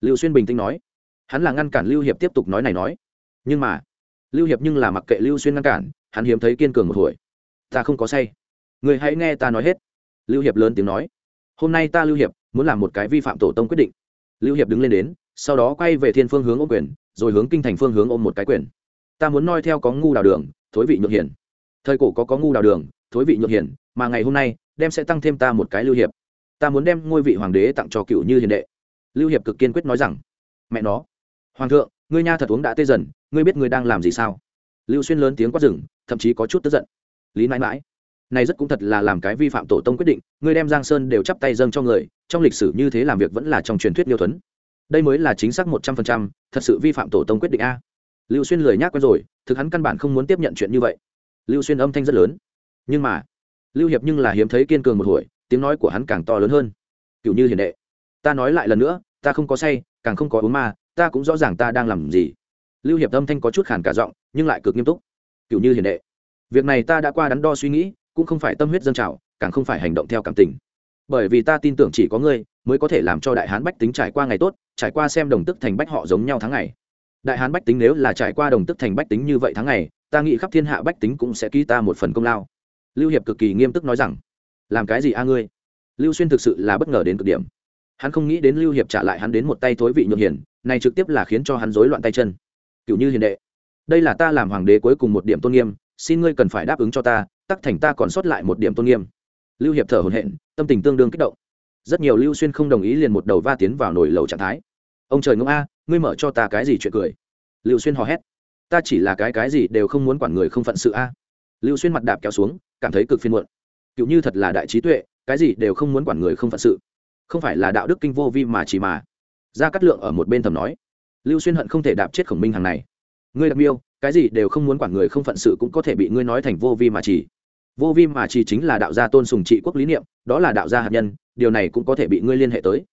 Lưu xuyên bình tĩnh nói. Hắn là ngăn cản lưu hiệp tiếp tục nói này nói nhưng mà, lưu hiệp nhưng là mặc kệ lưu xuyên ngăn cản, hắn hiếm thấy kiên cường một hồi. Ta không có say. Người hãy nghe ta nói hết. Lưu hiệp lớn tiếng nói. Hôm nay ta lưu hiệp, muốn làm một cái vi phạm tổ tông quyết định. Lưu hiệp đứng lên đến, sau đó quay về thiên phương hướng ôm quyền, rồi hướng kinh thành phương hướng ôm một cái quyền. Ta muốn noi theo có ngu đào đường, thối vị nhược hiển thời cổ có có ngu đào đường, thối vị nhược hiển mà ngày hôm nay, đem sẽ tăng thêm ta một cái lưu hiệp. Ta muốn đem ngôi vị hoàng đế tặng cho cựu như hiền đệ. Lưu hiệp cực kiên quyết nói rằng, mẹ nó, hoàng thượng, ngươi nha thật uống đã tê dần ngươi biết ngươi đang làm gì sao? Lưu xuyên lớn tiếng quát rừng thậm chí có chút tức giận. Lý mãi mãi, này rất cũng thật là làm cái vi phạm tổ tông quyết định, ngươi đem giang sơn đều chắp tay dâng cho người, trong lịch sử như thế làm việc vẫn là trong truyền thuyết liêu thuấn đây mới là chính xác một trăm phần trăm, thật sự vi phạm tổ tông quyết định a. Lưu xuyên lười nhác quen rồi, thực hắn căn bản không muốn tiếp nhận chuyện như vậy. Lưu xuyên âm thanh rất lớn. Nhưng mà, lưu hiệp nhưng là hiếm thấy kiên cường một hồi, tiếng nói của hắn càng to lớn hơn. Cựu như hiền đệ, ta nói lại lần nữa, ta không có say, càng không có uống ma, ta cũng rõ ràng ta đang làm gì lưu hiệp âm thanh có chút khản cả giọng, nhưng lại cực nghiêm túc. Cựu như hiền đệ, việc này ta đã qua đắn đo suy nghĩ, cũng không phải tâm huyết dân trào, càng không phải hành động theo cảm tình. Bởi vì ta tin tưởng chỉ có ngươi mới có thể làm cho đại hán bách tính trải qua ngày tốt, trải qua xem đồng tức thành bách họ giống nhau tháng ngày. Đại hán bách tính nếu là trải qua đồng tức thành bách tính như vậy tháng ngày, ta nghĩ khắp thiên hạ bách tính cũng sẽ ký ta một phần công lao. Lưu hiệp cực kỳ nghiêm túc nói rằng, làm cái gì a ngươi? Lưu xuyên thực sự là bất ngờ đến cực điểm. Hắn không nghĩ đến lưu hiệp trả lại hắn đến một tay thối vị nhượng hiền, này trực tiếp là khiến cho hắn rối loạn tay chân cựu như hiền đệ. Đây là ta làm hoàng đế cuối cùng một điểm tôn nghiêm, xin ngươi cần phải đáp ứng cho ta, tắc thành ta còn sót lại một điểm tôn nghiêm. Lưu hiệp thở hồn hện tâm tình tương đương kích động. Rất nhiều lưu xuyên không đồng ý liền một đầu va tiến vào nồi lầu trạng thái. Ông trời ngông a, ngươi mở cho ta cái gì chuyện cười? Lưu xuyên hò hét. Ta chỉ là cái cái gì đều không muốn quản người không phận sự a. Lưu xuyên mặt đạp kéo xuống, cảm thấy cực phiên muộn. Cựu như thật là đại trí tuệ, cái gì đều không muốn quản người không phận sự. Không phải là đạo đức kinh vô vi mà chỉ mà. Ra cắt lượng ở một bên thầm nói lưu xuyên hận không thể đạp chết khổng minh hàng này. Ngươi đặc miêu, cái gì đều không muốn quản người không phận sự cũng có thể bị ngươi nói thành vô vi mà chỉ. Vô vi mà chỉ chính là đạo gia tôn sùng trị quốc lý niệm, đó là đạo gia hạt nhân, điều này cũng có thể bị ngươi liên hệ tới.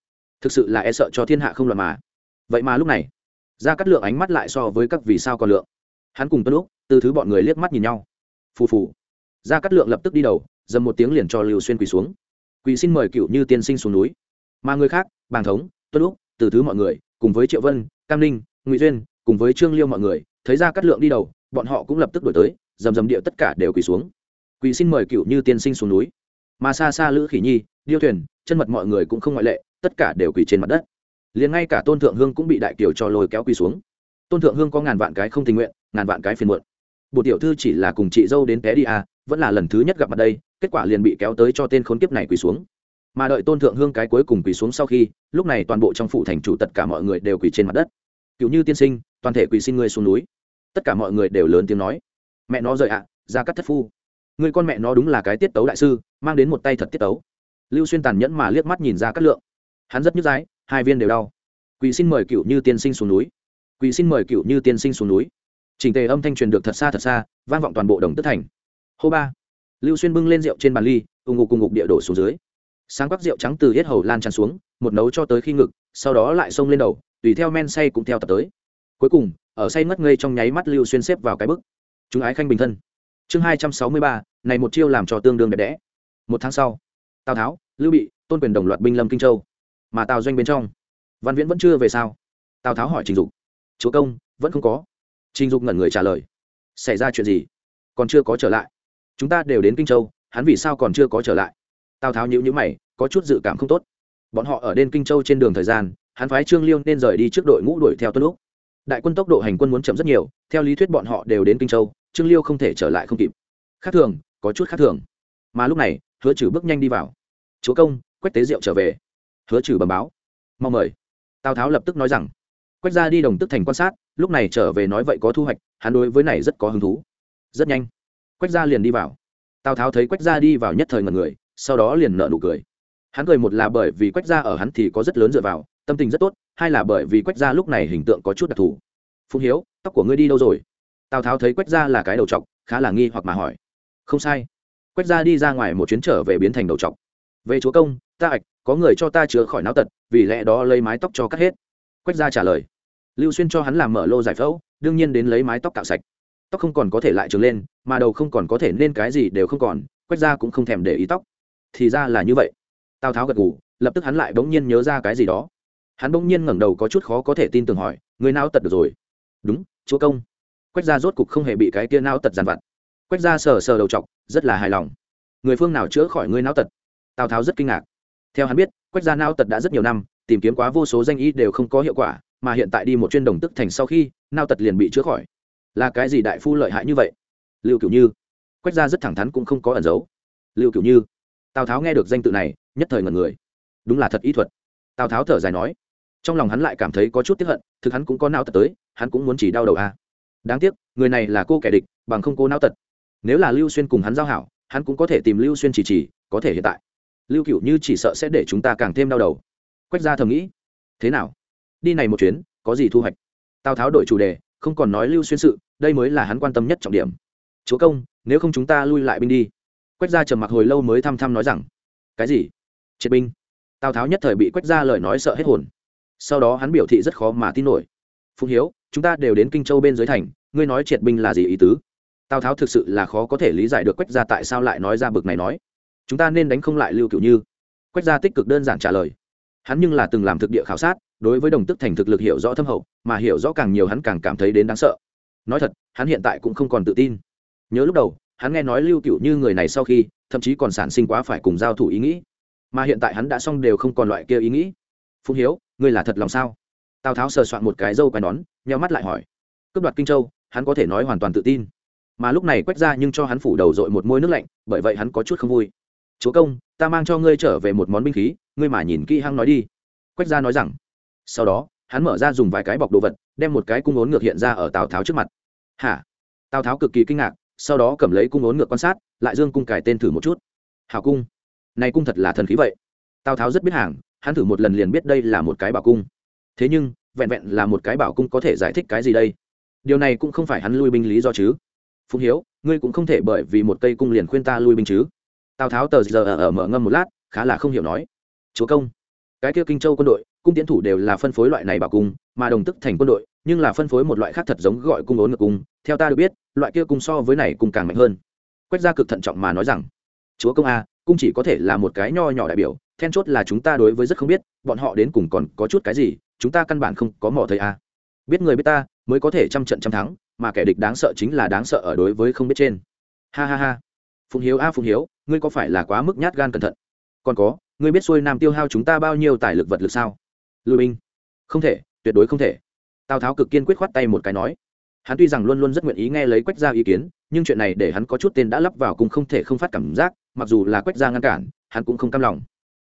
Thực sự là e sợ cho thiên hạ không loạn mà. Vậy mà lúc này ra cắt lượng ánh mắt lại so với các vì sao còn lượng. Hắn cùng tuân lúc từ thứ bọn người liếc mắt nhìn nhau. Phù phù. Ra cắt lượng lập tức đi đầu, dầm một tiếng liền cho lưu xuyên quỳ xuống. Quỳ xin mời cựu như tiên sinh xuống núi. Mà người khác, bàng thống tuân lúc từ thứ mọi người, cùng với triệu vân cam ninh, ngụy duyên, cùng với trương liêu mọi người, thấy ra cắt lượng đi đầu, bọn họ cũng lập tức đổi tới dầm dầm địa tất cả đều quỳ xuống. Quỳ xin mời cựu như tiên sinh xuống núi. Mà xa xa lữ khỉ nhi, điêu thuyền, chân mật mọi người cũng không ngoại lệ, tất cả đều quỳ trên mặt đất. Liền ngay cả tôn thượng hương cũng bị đại kiều cho lôi kéo quỳ xuống. Tôn thượng hương có ngàn vạn cái không tình nguyện, ngàn vạn cái phiền muộn. Bộ tiểu thư chỉ là cùng chị dâu đến té đi à vẫn là lần thứ nhất gặp mặt đây, kết quả liền bị kéo tới cho tên khốn kiếp này quỳ xuống mà đợi tôn thượng hương cái cuối cùng quỳ xuống sau khi, lúc này toàn bộ trong phủ thành chủ tất cả mọi người đều quỳ trên mặt đất. Cựu như tiên sinh, toàn thể quỳ xin ngươi xuống núi. Tất cả mọi người đều lớn tiếng nói. Mẹ nó rời ạ, ra cắt thất phu. Người con mẹ nó đúng là cái tiết tấu đại sư, mang đến một tay thật tiết tấu. Lưu xuyên tàn nhẫn mà liếc mắt nhìn ra cắt lượng. Hắn rất nhức dái hai viên đều đau. Quỳ xin mời cựu như tiên sinh xuống núi. Quỳ xin mời cựu như tiên sinh xuống núi. Trình tề âm thanh truyền được thật xa thật xa, vang vọng toàn bộ đồng tất thành. Hô ba. Lưu xuyên bưng lên rượu trên bàn ly ùng ngục cùng ngục địa đổ xuống dưới sáng quắc rượu trắng từ hết hầu lan tràn xuống, một nấu cho tới khi ngực, sau đó lại xông lên đầu, tùy theo men say cũng theo tập tới. Cuối cùng, ở say ngất ngây trong nháy mắt lưu xuyên xếp vào cái bức. Chúng ái khanh bình thân. Chương hai trăm sáu mươi ba, này một chiêu làm cho tương đương đẹp đẽ. Một tháng sau, tào tháo, lưu bị, tôn quyền đồng loạt binh lâm kinh châu. Mà tào doanh bên trong, văn viễn vẫn chưa về sao? Tào tháo hỏi trình dục. Chúa công, vẫn không có. Trình dục ngẩn người trả lời. Xảy ra chuyện gì? Còn chưa có trở lại. Chúng ta đều đến kinh châu, hắn vì sao còn chưa có trở lại? Tào tháo nhữ nhữ mày có chút dự cảm không tốt. Bọn họ ở đên kinh châu trên đường thời gian, hắn phái trương liêu nên rời đi trước đội ngũ đuổi theo tuân lúc. Đại quân tốc độ hành quân muốn chậm rất nhiều, theo lý thuyết bọn họ đều đến kinh châu, trương liêu không thể trở lại không kịp. Khác thường, có chút khác thường. Mà lúc này, hứa trừ bước nhanh đi vào. Chúa công, quách tế diệu trở về. Hứa trừ bẩm báo. Mong mời. Tào tháo lập tức nói rằng. Quách ra đi đồng tức thành quan sát, lúc này trở về nói vậy có thu hoạch, hắn đối với này rất có hứng thú. Rất nhanh, quách ra liền đi vào. Tào tháo thấy quách ra đi vào nhất thời ngần người, sau đó liền nợ nụ cười hắn cười một là bởi vì quách gia ở hắn thì có rất lớn dựa vào, tâm tình rất tốt, hai là bởi vì quách gia lúc này hình tượng có chút đặc thù. Phùng hiếu, tóc của ngươi đi đâu rồi? Tào tháo thấy quách gia là cái đầu t khá là nghi hoặc mà hỏi. Không sai. Quách gia đi ra ngoài một chuyến trở về biến thành đầu t về chúa công, ta ạch, có người cho ta chữa khỏi náo tật, vì lẽ đó lấy mái tóc cho cắt hết. Quách gia trả lời. Lưu xuyên cho hắn làm mở lô giải phẫu, đương nhiên đến lấy mái tóc cạo sạch. Tóc không còn có thể lại trường lên, mà đầu không còn có thể nên cái gì đều không còn, quách gia cũng không thèm để ý tóc. Thì ra là như vậy tào tháo gật ngủ lập tức hắn lại bỗng nhiên nhớ ra cái gì đó. Hắn bỗng nhiên ngẩng đầu có chút khó có thể tin tưởng hỏi, người nao tật được rồi. Đúng, chúa công. Quách ra rốt cục không hề bị cái kia nao tật dàn vặt. Quách ra sờ sờ đầu chọc, rất là hài lòng. Người phương nào chữa khỏi người não tật? Tào tháo rất kinh ngạc. Theo hắn biết, quách gia não tật đã rất nhiều năm, tìm kiếm quá vô số danh y đều không có hiệu quả, mà hiện tại đi một chuyên đồng tức thành sau khi nao tật liền bị chữa khỏi. Là cái gì đại phu lợi hại như vậy? Lưu kiểu như. Quách gia rất thẳng thắn cũng không có ẩn giấu. Lưu kiểu như tào tháo nghe được danh tự này nhất thời ngần người đúng là thật ý thuật tào tháo thở dài nói trong lòng hắn lại cảm thấy có chút tiếp hận thực hắn cũng có nao tật tới hắn cũng muốn chỉ đau đầu a à. đáng tiếc người này là cô kẻ địch bằng không cô nao tật nếu là lưu xuyên cùng hắn giao hảo hắn cũng có thể tìm lưu xuyên chỉ chỉ có thể hiện tại lưu cựu như chỉ sợ sẽ để chúng ta càng thêm đau đầu quách gia thầm nghĩ thế nào đi này một chuyến có gì thu hoạch tào tháo đổi chủ đề không còn nói lưu xuyên sự đây mới là hắn quan tâm nhất trọng điểm chúa công nếu không chúng ta lui lại binh đi quách gia trầm mặc hồi lâu mới thăm thăm nói rằng, cái gì? Triệt binh? Tào tháo nhất thời bị quách gia lời nói sợ hết hồn. Sau đó hắn biểu thị rất khó mà tin nổi. Phụng hiếu, chúng ta đều đến kinh châu bên dưới thành, ngươi nói triệt binh là gì ý tứ? Tào tháo thực sự là khó có thể lý giải được quách gia tại sao lại nói ra bực này nói. Chúng ta nên đánh không lại lưu cựu như. Quách gia tích cực đơn giản trả lời. Hắn nhưng là từng làm thực địa khảo sát, đối với đồng tức thành thực lực hiểu rõ thâm hậu, mà hiểu rõ càng nhiều hắn càng cảm thấy đến đáng sợ. Nói thật, hắn hiện tại cũng không còn tự tin. Nhớ lúc đầu hắn nghe nói lưu cựu như người này sau khi, thậm chí còn sản sinh quá phải cùng giao thủ ý nghĩ. Mà hiện tại hắn đã xong đều không còn loại kia ý nghĩ. Phúc hiếu, ngươi là thật lòng sao? Tào tháo sờ soạn một cái dâu quai nón, nheo mắt lại hỏi. Cướp đoạt kinh châu, hắn có thể nói hoàn toàn tự tin. Mà lúc này quách ra nhưng cho hắn phủ đầu dội một môi nước lạnh, bởi vậy hắn có chút không vui. Chúa công, ta mang cho ngươi trở về một món binh khí, ngươi mà nhìn kỹ hăng nói đi. Quách ra nói rằng. Sau đó, hắn mở ra dùng vài cái bọc đồ vật, đem một cái cung ốn ngược hiện ra ở tào tháo trước mặt. Hả? Tào tháo cực kỳ kinh ngạc sau đó cầm lấy cung ốn ngược quan sát lại dương cung cải tên thử một chút. Hào cung. Này cung thật là thần khí vậy. Tào tháo rất biết hàng hắn thử một lần liền biết đây là một cái bảo cung. Thế nhưng vẹn vẹn là một cái bảo cung có thể giải thích cái gì đây? Điều này cũng không phải hắn lui binh lý do chứ. Phụng hiếu ngươi cũng không thể bởi vì một cây cung liền khuyên ta lui binh chứ. Tào tháo tờ giờ ở, ở mở ngâm một lát khá là không hiểu nói. Chúa công cái kia kinh châu quân đội cung tiến thủ đều là phân phối loại này bảo cung mà đồng tức thành quân đội nhưng là phân phối một loại khác thật giống gọi cung ốn ngược cung theo ta được biết loại kia cung so với này cung càng mạnh hơn. Quách gia cực thận trọng mà nói rằng, chúa công a cung chỉ có thể là một cái nho nhỏ đại biểu, then chốt là chúng ta đối với rất không biết, bọn họ đến cùng còn có chút cái gì, chúng ta căn bản không có mỏ thấy a. Biết người biết ta, mới có thể trăm trận trăm thắng, mà kẻ địch đáng sợ chính là đáng sợ ở đối với không biết trên. Ha ha ha. Phùng hiếu a Phùng hiếu, ngươi có phải là quá mức nhát gan cẩn thận? Còn có, ngươi biết xuôi nam tiêu hao chúng ta bao nhiêu tài lực vật lực sao? Lưu binh không thể, tuyệt đối không thể. Tào tháo cực kiên quyết khoát tay một cái nói hắn tuy rằng luôn luôn rất nguyện ý nghe lấy quách gia ý kiến, nhưng chuyện này để hắn có chút tên đã lắp vào cùng không thể không phát cảm giác, mặc dù là quách gia ngăn cản, hắn cũng không cam lòng.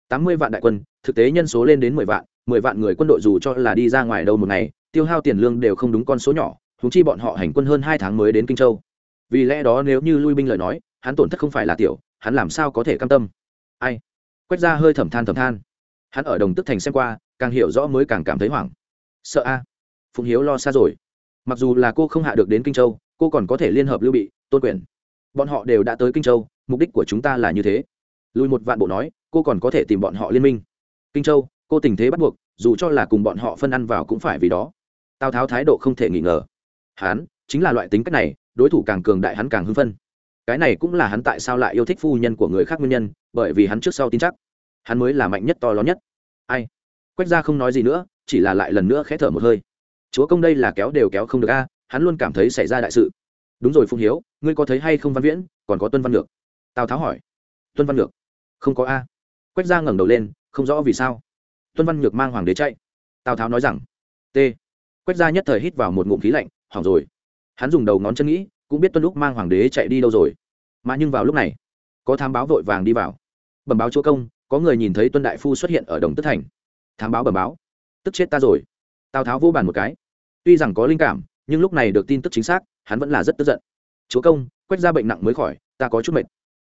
Tám mươi vạn đại quân, thực tế nhân số lên đến mười vạn mười vạn người quân đội dù cho là đi ra ngoài đâu một ngày, tiêu hao tiền lương đều không đúng con số nhỏ húng chi bọn họ hành quân hơn hai tháng mới đến kinh châu. Vì lẽ đó nếu như lui binh lời nói, hắn tổn thất không phải là tiểu, hắn làm sao có thể cam tâm? Ai? Quách ra hơi thầm than thầm than. Hắn ở đồng tức thành xem qua, càng hiểu rõ mới càng cảm thấy hoảng. Sợ a. Phụng hiếu lo xa rồi mặc dù là cô không hạ được đến kinh châu, cô còn có thể liên hợp lưu bị, tôn quyền. Bọn họ đều đã tới kinh châu, mục đích của chúng ta là như thế. Lùi một vạn bộ nói, cô còn có thể tìm bọn họ liên minh. Kinh châu, cô tình thế bắt buộc, dù cho là cùng bọn họ phân ăn vào cũng phải vì đó. Tào tháo thái độ không thể nghi ngờ. Hắn chính là loại tính cách này, đối thủ càng cường đại hắn càng hưng phân cái này cũng là hắn tại sao lại yêu thích phu nhân của người khác nguyên nhân, bởi vì hắn trước sau tin chắc. Hắn mới là mạnh nhất to lớn nhất. Ai? Quách ra không nói gì nữa, chỉ là lại lần nữa khẽ thở một hơi chúa công đây là kéo đều kéo không được a, hắn luôn cảm thấy xảy ra đại sự. Đúng rồi phung hiếu, ngươi có thấy hay không văn viễn, còn có tuân văn lược? Tào tháo hỏi. Tuân văn lược? Không có a. Quách ra ngẩng đầu lên, không rõ vì sao. Tuân văn nhược mang hoàng đế chạy. Tào tháo nói rằng, t. Quách ra nhất thời hít vào một ngụm khí lạnh, hỏng rồi. Hắn dùng đầu ngón chân nghĩ, cũng biết tuân lúc mang hoàng đế chạy đi đâu rồi. Mà nhưng vào lúc này, có thám báo vội vàng đi vào. Bẩm báo chúa công, có người nhìn thấy tuân đại phu xuất hiện ở đồng tức thành. Thám báo bẩm báo, tức chết ta rồi tào tháo vô bàn một cái. Tuy rằng có linh cảm, nhưng lúc này được tin tức chính xác, hắn vẫn là rất tức giận. Chúa công, quách ra bệnh nặng mới khỏi, ta có chút mệt.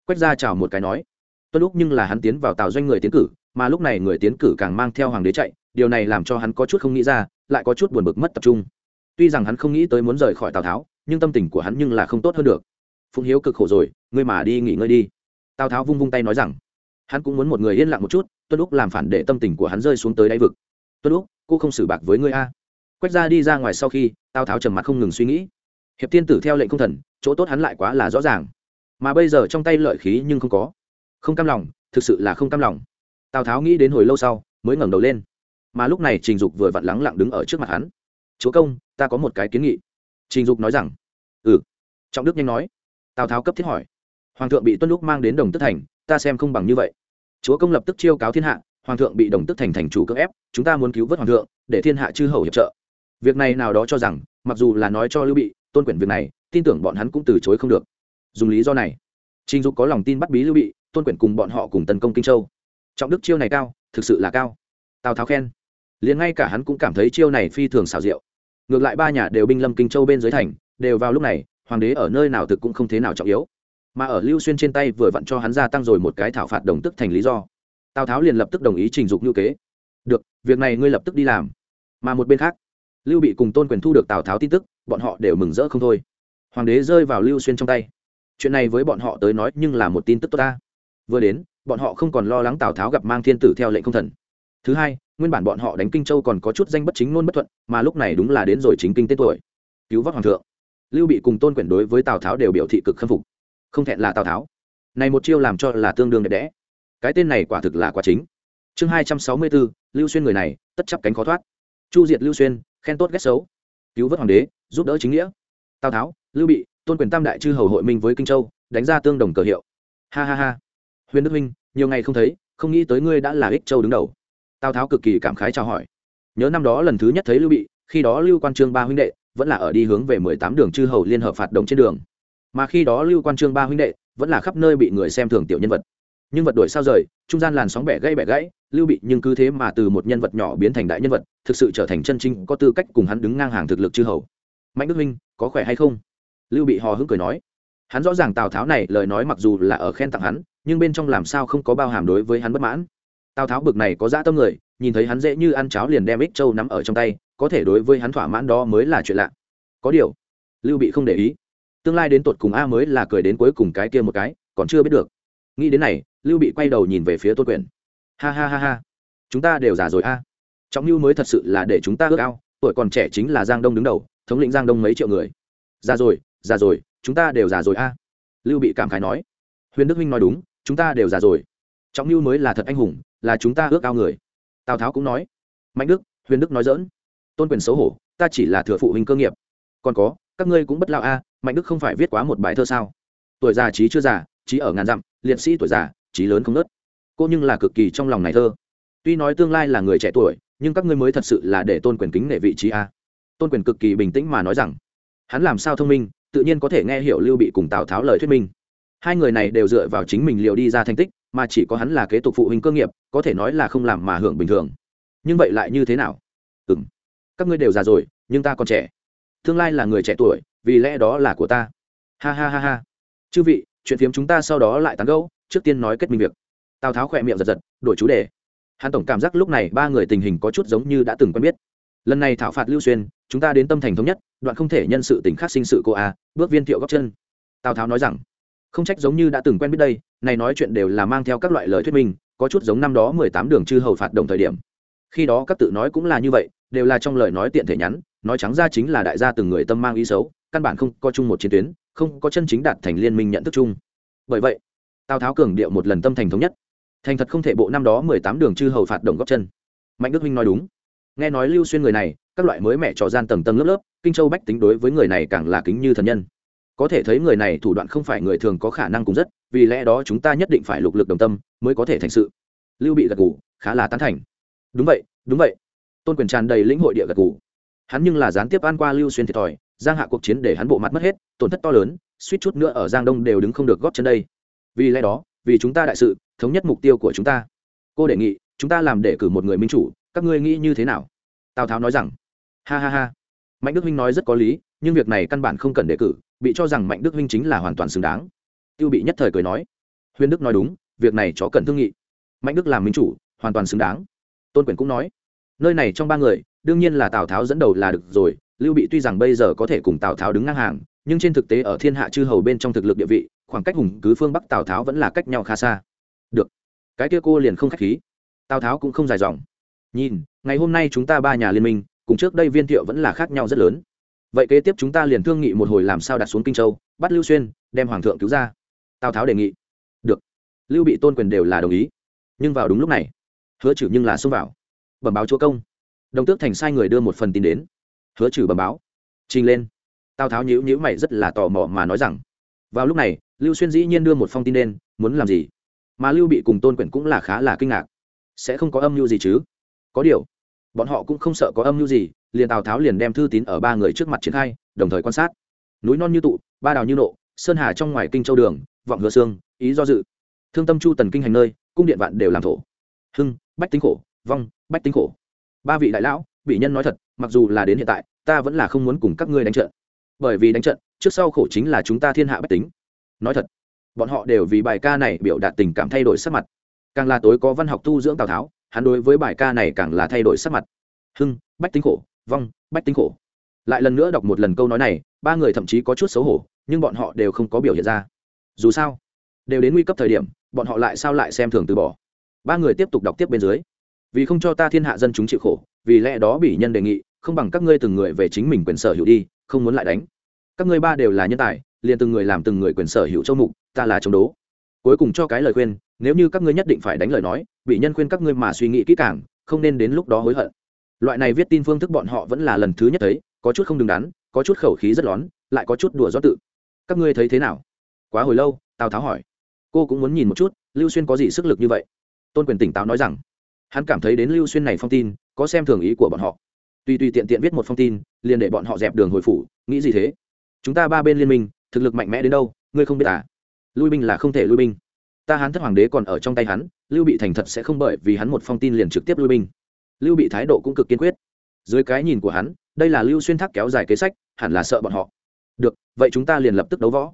Quách ra chào một cái nói. Tuân lúc nhưng là hắn tiến vào tào doanh người tiến cử, mà lúc này người tiến cử càng mang theo hoàng đế chạy, điều này làm cho hắn có chút không nghĩ ra, lại có chút buồn bực mất tập trung. Tuy rằng hắn không nghĩ tới muốn rời khỏi tào tháo, nhưng tâm tình của hắn nhưng là không tốt hơn được. Phụng hiếu cực khổ rồi, ngươi mà đi nghỉ ngơi đi. Tào tháo vung vung tay nói rằng. Hắn cũng muốn một người yên lặng một chút, tuân lúc làm phản để tâm tình của hắn rơi xuống tới đáy vực. Tuân lúc cô không xử bạc với ngươi a. Quách ra đi ra ngoài sau khi tào tháo trầm mặt không ngừng suy nghĩ. Hiệp tiên tử theo lệnh không thần, chỗ tốt hắn lại quá là rõ ràng. Mà bây giờ trong tay lợi khí nhưng không có. Không cam lòng, thực sự là không cam lòng. Tào tháo nghĩ đến hồi lâu sau, mới ngẩng đầu lên. Mà lúc này trình dục vừa vặn lắng lặng đứng ở trước mặt hắn. Chúa công, ta có một cái kiến nghị. Trình dục nói rằng. Ừ. Trọng đức nhanh nói. Tào tháo cấp thiết hỏi. Hoàng thượng bị tuân lúc mang đến đồng tức thành, ta xem không bằng như vậy. Chúa công lập tức chiêu cáo thiên hạ hoàng thượng bị đồng tức thành thành chủ cưỡng ép, chúng ta muốn cứu vớt hoàng thượng, để thiên hạ chư hầu hiệp trợ. Việc này nào đó cho rằng, mặc dù là nói cho lưu bị, tôn quyển việc này, tin tưởng bọn hắn cũng từ chối không được. Dùng lý do này, trình dục có lòng tin bắt bí lưu bị, tôn quyển cùng bọn họ cùng tấn công kinh châu. Trọng đức chiêu này cao, thực sự là cao. Tào tháo khen. Liền ngay cả hắn cũng cảm thấy chiêu này phi thường xảo diệu. Ngược lại ba nhà đều binh lâm kinh châu bên dưới thành, đều vào lúc này, hoàng đế ở nơi nào thực cũng không thế nào trọng yếu. Mà ở lưu xuyên trên tay vừa vặn cho hắn gia tăng rồi một cái thảo phạt đồng tức thành lý do tào tháo liền lập tức đồng ý trình dục ngữ kế. Được, việc này ngươi lập tức đi làm. Mà một bên khác, lưu bị cùng tôn quyền thu được tào tháo tin tức, bọn họ đều mừng rỡ không thôi. Hoàng đế rơi vào lưu xuyên trong tay. Chuyện này với bọn họ tới nói nhưng là một tin tức tốt ta. Vừa đến, bọn họ không còn lo lắng tào tháo gặp mang thiên tử theo lệnh không thần. Thứ hai, nguyên bản bọn họ đánh kinh châu còn có chút danh bất chính ngôn bất thuận, mà lúc này đúng là đến rồi chính kinh tên tuổi. Cứu vớt hoàng thượng. Lưu bị cùng tôn quyển đối với tào tháo đều biểu thị cực khâm phục. Không thẹn là tào tháo. Này một chiêu làm cho là tương đương đẹp đẽ cái tên này quả thực là quả chính. Chương hai trăm sáu mươi bốn, lưu xuyên người này, tất chấp cánh khó thoát. Chu diệt lưu xuyên, khen tốt ghét xấu. Cứu vớt hoàng đế, giúp đỡ chính nghĩa. Tào tháo, lưu bị, tôn quyền tam đại chư hầu hội minh với kinh châu, đánh ra tương đồng cờ hiệu. Ha ha ha. Huyền đức minh nhiều ngày không thấy, không nghĩ tới ngươi đã là ích châu đứng đầu. Tào tháo cực kỳ cảm khái chào hỏi. Nhớ năm đó lần thứ nhất thấy lưu bị, khi đó lưu quan trương ba huynh đệ vẫn là ở đi hướng về mười tám đường chư hầu liên hợp phạt đồng trên đường. Mà khi đó lưu quan trương ba huynh đệ vẫn là khắp nơi bị người xem thường tiểu nhân vật nhưng vật đổi sao rời, trung gian làn sóng bẻ gãy bẻ gãy, lưu bị nhưng cứ thế mà từ một nhân vật nhỏ biến thành đại nhân vật, thực sự trở thành chân chính có tư cách cùng hắn đứng ngang hàng thực lực chư hầu. Mạnh đức minh, có khỏe hay không? Lưu bị hò hứng cười nói. Hắn rõ ràng tào tháo này, lời nói mặc dù là ở khen tặng hắn, nhưng bên trong làm sao không có bao hàm đối với hắn bất mãn. Tào tháo bực này có dã tâm người, nhìn thấy hắn dễ như ăn cháo liền đem ích châu nắm ở trong tay, có thể đối với hắn thỏa mãn đó mới là chuyện lạ. Có điều, lưu bị không để ý. Tương lai đến tột cùng a mới là cười đến cuối cùng cái kia một cái, còn chưa biết được nghĩ đến này, lưu bị quay đầu nhìn về phía tôn quyền. Ha ha ha ha. Chúng ta đều già rồi a. Trọng lưu mới thật sự là để chúng ta ước ao, tuổi còn trẻ chính là giang đông đứng đầu, thống lĩnh giang đông mấy triệu người. Già rồi già rồi, chúng ta đều già rồi a. Lưu bị cảm khái nói. Huyền đức huynh nói đúng, chúng ta đều già rồi. Trọng lưu mới là thật anh hùng, là chúng ta ước ao người. Tào tháo cũng nói. Mạnh đức, huyền đức nói dỡn tôn quyền xấu hổ, ta chỉ là thừa phụ huynh cơ nghiệp. Còn có, các ngươi cũng bất lao a, mạnh đức không phải viết quá một bài thơ sao? Tuổi già trí chưa già trí ở ngàn dặm, liệt sĩ tuổi già trí lớn không nớt. Cô nhưng là cực kỳ trong lòng này thơ. Tuy nói tương lai là người trẻ tuổi, nhưng các ngươi mới thật sự là để tôn quyền kính nể vị trí a. Tôn quyền cực kỳ bình tĩnh mà nói rằng, hắn làm sao thông minh, tự nhiên có thể nghe hiểu lưu bị cùng tào tháo lời thuyết minh. Hai người này đều dựa vào chính mình liệu đi ra thành tích, mà chỉ có hắn là kế tục phụ huynh cơ nghiệp, có thể nói là không làm mà hưởng bình thường. Nhưng vậy lại như thế nào? Ừ m các ngươi đều già rồi, nhưng ta còn trẻ. Tương lai là người trẻ tuổi, vì lẽ đó là của ta. Ha ha ha ha. Chư vị chuyện phiếm chúng ta sau đó lại tán gẫu, trước tiên nói kết minh việc. Tào tháo khỏe miệng giật giật, đổi chú đề. Hắn tổng cảm giác lúc này ba người tình hình có chút giống như đã từng quen biết. Lần này thảo phạt lưu xuyên, chúng ta đến tâm thành thống nhất, đoạn không thể nhân sự tình khác sinh sự cô a, bước viên thiệu góc chân. Tào tháo nói rằng, không trách giống như đã từng quen biết đây, này nói chuyện đều là mang theo các loại lời thuyết minh, có chút giống năm đó mười tám đường chư hầu phạt đồng thời điểm. Khi đó các tự nói cũng là như vậy, đều là trong lời nói tiện thể nhắn, nói trắng ra chính là đại gia từng người tâm mang ý xấu, căn bản không có chung một chiến tuyến không có chân chính đạt thành liên minh nhận thức chung. Bởi vậy, tào tháo cường điệu một lần tâm thành thống nhất. Thành thật không thể bộ năm đó mười tám đường chư hầu phạt đồng góc chân. Mạnh đức huynh nói đúng. Nghe nói lưu xuyên người này, các loại mới mẹ trò gian tầng tầng lớp lớp, kinh châu bách tính đối với người này càng là kính như thần nhân. Có thể thấy người này thủ đoạn không phải người thường có khả năng cùng rất, vì lẽ đó chúng ta nhất định phải lục lực đồng tâm mới có thể thành sự. Lưu bị gật gù, khá là tán thành. Đúng vậy đúng vậy. Tôn quyền tràn đầy lĩnh hội địa gật gù. Hắn nhưng là gián tiếp an qua lưu xuyên thiệt thòi giang hạ cuộc chiến để hắn bộ mặt mất hết, tổn thất to lớn, suýt chút nữa ở giang đông đều đứng không được góp chân đây. Vì lẽ đó, vì chúng ta đại sự, thống nhất mục tiêu của chúng ta. Cô đề nghị, chúng ta làm để cử một người minh chủ, các ngươi nghĩ như thế nào? Tào tháo nói rằng, ha ha ha. Mạnh đức huynh nói rất có lý, nhưng việc này căn bản không cần đề cử, bị cho rằng mạnh đức huynh chính là hoàn toàn xứng đáng. Tiêu bị nhất thời cười nói, huyền đức nói đúng, việc này chó cần thương nghị. Mạnh đức làm minh chủ, hoàn toàn xứng đáng. Tôn quyền cũng nói, nơi này trong ba người, đương nhiên là tào tháo dẫn đầu là được rồi lưu bị tuy rằng bây giờ có thể cùng tào tháo đứng ngang hàng, nhưng trên thực tế ở thiên hạ chư hầu bên trong thực lực địa vị, khoảng cách hùng cứ phương bắc tào tháo vẫn là cách nhau khá xa. Được. Cái kia cô liền không k h á c h khí. Tào tháo cũng không dài dòng. Nhìn, ngày hôm nay chúng ta ba nhà liên minh, cùng trước đây viên thiệu vẫn là khác nhau rất lớn. Vậy kế tiếp chúng ta liền thương nghị một hồi làm sao đặt xuống kinh châu, bắt lưu xuyên, đem hoàng thượng cứu ra. Tào tháo đề nghị. Được. Lưu bị tôn quyền đều là đồng ý. Nhưng vào đúng lúc này, hứa chử nhưng là xông vào. Bẩm báo chúa công. Đồng tước thành sai người đưa một phần tin đến hứa trừ bẩm báo. Trình lên. Tào tháo nhữ nhữ mày rất là tò mò mà nói rằng, vào lúc này, lưu xuyên dĩ nhiên đưa một phong tin đến muốn làm gì? Mà lưu bị cùng tôn quyển cũng là khá là kinh ngạc. Sẽ không có âm mưu gì chứ? Có điều, bọn họ cũng không sợ có âm mưu gì, liền tào tháo liền đem thư tín ở ba người trước mặt triển khai, đồng thời quan sát. Núi non như tụ, ba đào như nộ, sơn hà trong ngoài kinh châu đường, vọng hứa xương, ý do dự. Thương tâm chu tần kinh hành nơi, cung điện vạn đều làm thổ. Hưng, bách tính khổ, vong, bách tính khổ. Ba vị đại lão, bị nhân nói thật mặc dù là đến hiện tại, ta vẫn là không muốn cùng các ngươi đánh trận. Bởi vì đánh trận, trước sau khổ chính là chúng ta thiên hạ bách tính. Nói thật, bọn họ đều vì bài ca này biểu đạt tình cảm thay đổi sắc mặt. Càng là tối có văn học tu dưỡng tào tháo, hắn đối với bài ca này càng là thay đổi sắc mặt. Hưng, bách tính khổ, vong, bách tính khổ. Lại lần nữa đọc một lần câu nói này, ba người thậm chí có chút xấu hổ, nhưng bọn họ đều không có biểu hiện ra. Dù sao, đều đến nguy cấp thời điểm, bọn họ lại sao lại xem thường từ bỏ? Ba người tiếp tục đọc tiếp bên dưới. Vì không cho ta thiên hạ dân chúng chịu khổ, vì lẽ đó bị nhân đề nghị không bằng các ngươi từng người về chính mình quyền sở hữu đi, không muốn lại đánh. Các ngươi ba đều là nhân tài, liền từng người làm từng người quyền sở hữu châu mục, ta là chống đố. Cuối cùng cho cái lời khuyên, nếu như các ngươi nhất định phải đánh lời nói, bị nhân khuyên các ngươi mà suy nghĩ kỹ càng, không nên đến lúc đó hối hận. Loại này viết tin phương thức bọn họ vẫn là lần thứ nhất thấy, có chút không đứng đắn, có chút khẩu khí rất lón, lại có chút đùa do tự. Các ngươi thấy thế nào? Quá hồi lâu, tào tháo hỏi. Cô cũng muốn nhìn một chút, lưu xuyên có gì sức lực như vậy? Tôn quyền tỉnh táo nói rằng, hắn cảm thấy đến lưu xuyên này phong tin, có xem thường ý của bọn họ tùy tùy tiện tiện viết một phong tin, liền để bọn họ dẹp đường hồi phủ, nghĩ gì thế? Chúng ta ba bên liên minh, thực lực mạnh mẽ đến đâu, ngươi không biết à? Lui binh là không thể lui binh. Ta hán thất hoàng đế còn ở trong tay hắn, lưu bị thành thật sẽ không bởi vì hắn một phong tin liền trực tiếp lui binh. Lưu bị thái độ cũng cực kiên quyết. Dưới cái nhìn của hắn, đây là lưu xuyên thác kéo dài kế sách, hẳn là sợ bọn họ. Được, vậy chúng ta liền lập tức đấu võ.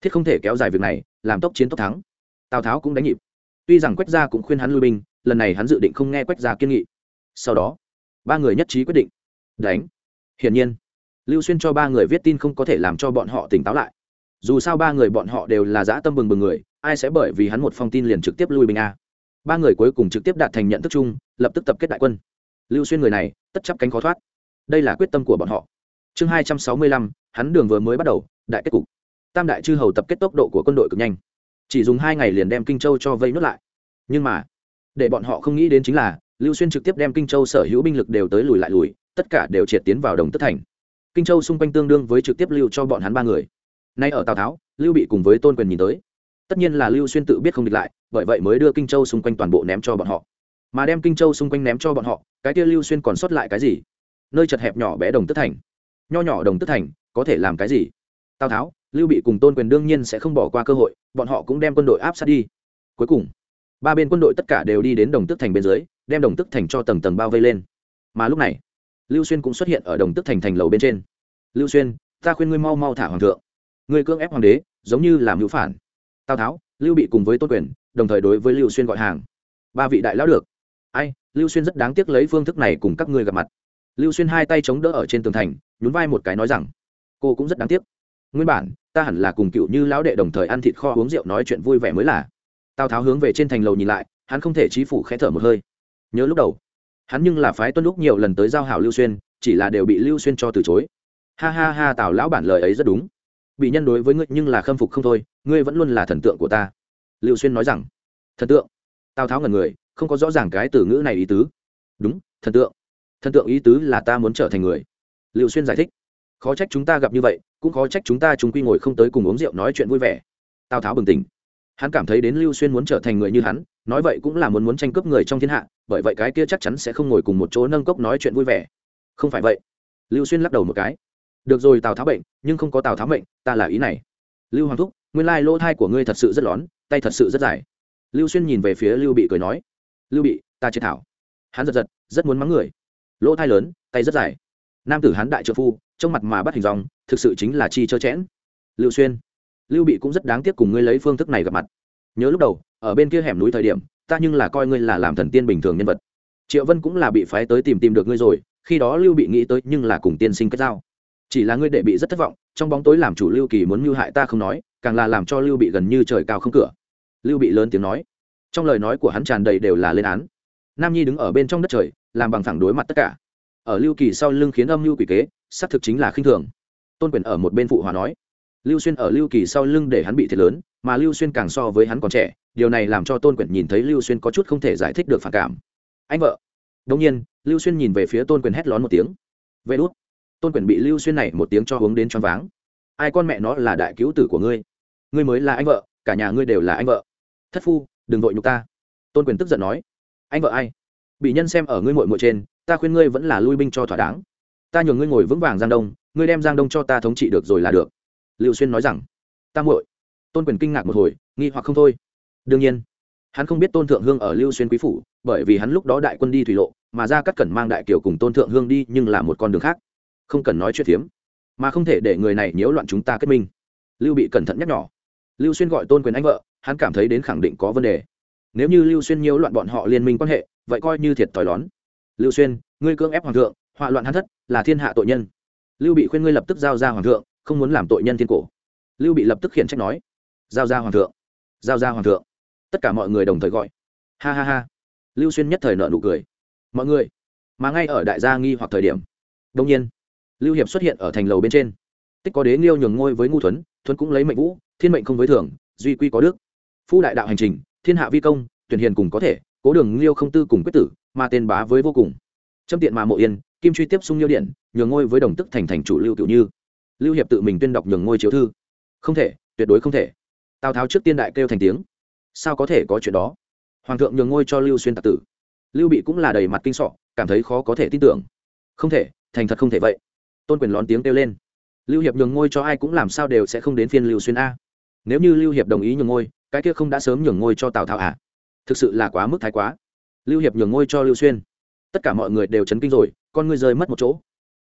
Thiết không thể kéo dài việc này, làm tốc chiến tốc thắng. Tào tháo cũng đánh nhịp. Tuy rằng quách gia cũng khuyên hắn lui binh, lần này hắn dự định không nghe quách gia kiên nghị. Sau đó, ba người nhất trí quyết định đánh. Hiển nhiên, lưu xuyên cho ba người viết tin không có thể làm cho bọn họ tỉnh táo lại. Dù sao ba người bọn họ đều là dã tâm bừng bừng người, ai sẽ bởi vì hắn một phong tin liền trực tiếp lui bình a. Ba người cuối cùng trực tiếp đạt thành nhận thức chung, lập tức tập kết đại quân. Lưu xuyên người này, tất chấp cánh khó thoát. Đây là quyết tâm của bọn họ. Chương hai trăm sáu mươi lăm, hắn đường vừa mới bắt đầu, đại kết cục. Tam đại chư hầu tập kết tốc độ của quân đội cực nhanh. Chỉ dùng hai ngày liền đem kinh châu cho vây nuốt lại. Nhưng mà, để bọn họ không nghĩ đến chính là, lưu xuyên trực tiếp đem kinh châu sở hữu binh lực đều tới lùi lại lùi tất cả đều triệt tiến vào đồng tất thành. Kinh châu xung quanh tương đương với trực tiếp lưu cho bọn hắn ba người. Nay ở tào tháo, lưu bị cùng với tôn quyền nhìn tới. Tất nhiên là lưu xuyên tự biết không địch lại, bởi vậy mới đưa kinh châu xung quanh toàn bộ ném cho bọn họ. Mà đem kinh châu xung quanh ném cho bọn họ, cái kia lưu xuyên còn sót lại cái gì? Nơi chật hẹp nhỏ bé đồng tức thành. Nho nhỏ đồng tức thành, có thể làm cái gì? Tào tháo, lưu bị cùng tôn quyền đương nhiên sẽ không bỏ qua cơ hội, bọn họ cũng đem quân đội áp sát đi. Cuối cùng, ba bên quân đội tất cả đều đi đến đồng tức thành bên dưới, đem đồng tức thành cho tầng tầng bao vây lên. Mà lúc này lưu xuyên cũng xuất hiện ở đồng tức thành thành lầu bên trên. Lưu xuyên, ta khuyên ngươi mau mau thả hoàng thượng. Ngươi cưỡng ép hoàng đế, giống như làm hữu phản. Tào tháo, lưu bị cùng với tôn quyền, đồng thời đối với lưu xuyên gọi hàng. Ba vị đại lão được. Ai, lưu xuyên rất đáng tiếc lấy phương thức này cùng các ngươi gặp mặt. Lưu xuyên hai tay chống đỡ ở trên tường thành, nhún vai một cái nói rằng, cô cũng rất đáng tiếc. Nguyên bản, ta hẳn là cùng cựu như lão đệ đồng thời ăn thịt kho uống rượu nói chuyện vui vẻ mới là. Tào tháo hướng về trên thành lầu nhìn lại, hắn không thể trí phủ khẽ thở một hơi. Nhớ lúc đầu hắn nhưng là phái tuân lúc nhiều lần tới giao hảo lưu xuyên, chỉ là đều bị lưu xuyên cho từ chối. Ha ha ha, tào lão bản lời ấy rất đúng. Bị nhân đối với ngươi nhưng là khâm phục không thôi, ngươi vẫn luôn là thần tượng của ta. Lưu xuyên nói rằng, thần tượng? Tào tháo ngần người, không có rõ ràng cái từ ngữ này ý tứ. Đúng, thần tượng. Thần tượng ý tứ là ta muốn trở thành người. Lưu xuyên giải thích, khó trách chúng ta gặp như vậy, cũng khó trách chúng ta chúng quy ngồi không tới cùng uống rượu nói chuyện vui vẻ. Tào tháo bừng tỉnh. Hắn cảm thấy đến lưu xuyên muốn trở thành người như hắn nói vậy cũng là muốn muốn tranh cướp người trong thiên hạ, bởi vậy cái kia chắc chắn sẽ không ngồi cùng một chỗ nâng cốc nói chuyện vui vẻ. Không phải vậy. Lưu xuyên lắc đầu một cái. Được rồi, tào tháo bệnh, nhưng không có tào tháo bệnh ta là ý này. Lưu hoàng thúc, nguyên lai lỗ thai của ngươi thật sự rất lón, tay thật sự rất dài. Lưu xuyên nhìn về phía lưu bị cười nói. Lưu bị, ta chế thảo. Hắn giật giật, rất muốn mắng người. Lỗ thai lớn, tay rất dài. Nam tử hắn đại trợ phu trong mặt mà bắt hình dòng thực sự chính là chi chơ chẽn. Lưu xuyên. Lưu bị cũng rất đáng tiếc cùng ngươi lấy phương thức này gặp mặt. Nhớ lúc đầu ở bên kia hẻm núi thời điểm, ta nhưng là coi ngươi là làm thần tiên bình thường nhân vật. Triệu vân cũng là bị phái tới tìm tìm được ngươi rồi, khi đó lưu bị nghĩ tới nhưng là cùng tiên sinh kết giao. Chỉ là ngươi đệ bị rất thất vọng, trong bóng tối làm chủ lưu kỳ muốn mưu hại ta không nói, càng là làm cho lưu bị gần như trời cao không cửa. Lưu bị lớn tiếng nói. Trong lời nói của hắn tràn đầy đều là lên án. Nam nhi đứng ở bên trong đất trời, làm bằng thẳng đối mặt tất cả. Ở lưu kỳ sau lưng khiến âm lưu quỷ kế, xác thực chính là khinh thường. Tôn quyền ở một bên phụ hòa nói. Lưu xuyên ở lưu kỳ sau lưng để hắn bị thiệt lớn, mà lưu xuyên càng so với hắn còn trẻ điều này làm cho tôn quyền nhìn thấy lưu xuyên có chút không thể giải thích được phản cảm. Anh vợ. Đông nhiên, lưu xuyên nhìn về phía tôn quyền hét lón một tiếng. Vê đốt tôn quyền bị lưu xuyên này một tiếng cho hướng đến choáng váng. Ai con mẹ nó là đại cứu tử của ngươi? Ngươi mới là anh vợ, cả nhà ngươi đều là anh vợ. Thất phu, đừng vội nhục ta. Tôn quyền tức giận nói. Anh vợ ai? Bị nhân xem ở ngươi mội mội trên, ta khuyên ngươi vẫn là lui binh cho thỏa đáng. Ta nhường ngươi ngồi vững vàng giang đông, ngươi đem giang đông cho ta thống trị được rồi là được. Lưu xuyên nói rằng. Ta muội. Tôn quyền kinh ngạc một hồi, nghi hoặc không thôi đương nhiên, hắn không biết tôn thượng hương ở lưu xuyên quý phủ, bởi vì hắn lúc đó đại quân đi thủy lộ, mà ra cắt cẩn mang đại kiều cùng tôn thượng hương đi, nhưng là một con đường khác. Không cần nói chuyện hiếm mà không thể để người này nhiễu loạn chúng ta kết minh. Lưu bị cẩn thận nhắc nhỏ lưu xuyên gọi tôn quyền anh vợ, hắn cảm thấy đến khẳng định có vấn đề. Nếu như lưu xuyên nhiễu loạn bọn họ liên minh quan hệ, vậy coi như thiệt thòi lón. Lưu xuyên, ngươi cưỡng ép hoàng thượng, họa loạn hắn thất, là thiên hạ tội nhân. Lưu bị khuyên ngươi lập tức giao ra hoàng thượng, không muốn làm tội nhân thiên cổ. Lưu bị lập tức khiển trách nói, giao ra hoàng thượng, giao ra hoàng thượng tất cả mọi người đồng thời gọi. Ha ha ha. Lưu xuyên nhất thời nợ nụ cười. Mọi người, mà ngay ở đại gia nghi hoặc thời điểm đông nhiên, lưu hiệp xuất hiện ở thành lầu bên trên. Tích có đế nghiêu nhường ngôi với ngu thuấn thuấn cũng lấy mệnh vũ, thiên mệnh không với thường, duy quy có đức. Phu đại đạo hành trình, thiên hạ vi công, tuyển hiền cùng có thể, cố đường liêu không tư cùng quyết tử, mà tên bá với vô cùng. Châm tiện mà mộ yên, kim truy tiếp sung liêu điện, nhường ngôi với đồng tức thành thành chủ lưu cựu như. Lưu hiệp tự mình tuyên đọc nhường ngôi chiếu thư. Không thể, tuyệt đối không thể. Tào tháo trước tiên đại kêu thành tiếng sao có thể có chuyện đó? Hoàng thượng nhường ngôi cho lưu xuyên tạc tử. Lưu bị cũng là đầy mặt kinh sọ, cảm thấy khó có thể tin tưởng. Không thể, thành thật không thể vậy. Tôn quyền lón tiếng kêu lên. Lưu hiệp nhường ngôi cho ai cũng làm sao đều sẽ không đến phiên lưu xuyên a. Nếu như lưu hiệp đồng ý nhường ngôi, cái kia không đã sớm nhường ngôi cho tào tháo à? Thực sự là quá mức thái quá. Lưu hiệp nhường ngôi cho lưu xuyên. Tất cả mọi người đều chấn kinh rồi, con ngươi rơi mất một chỗ.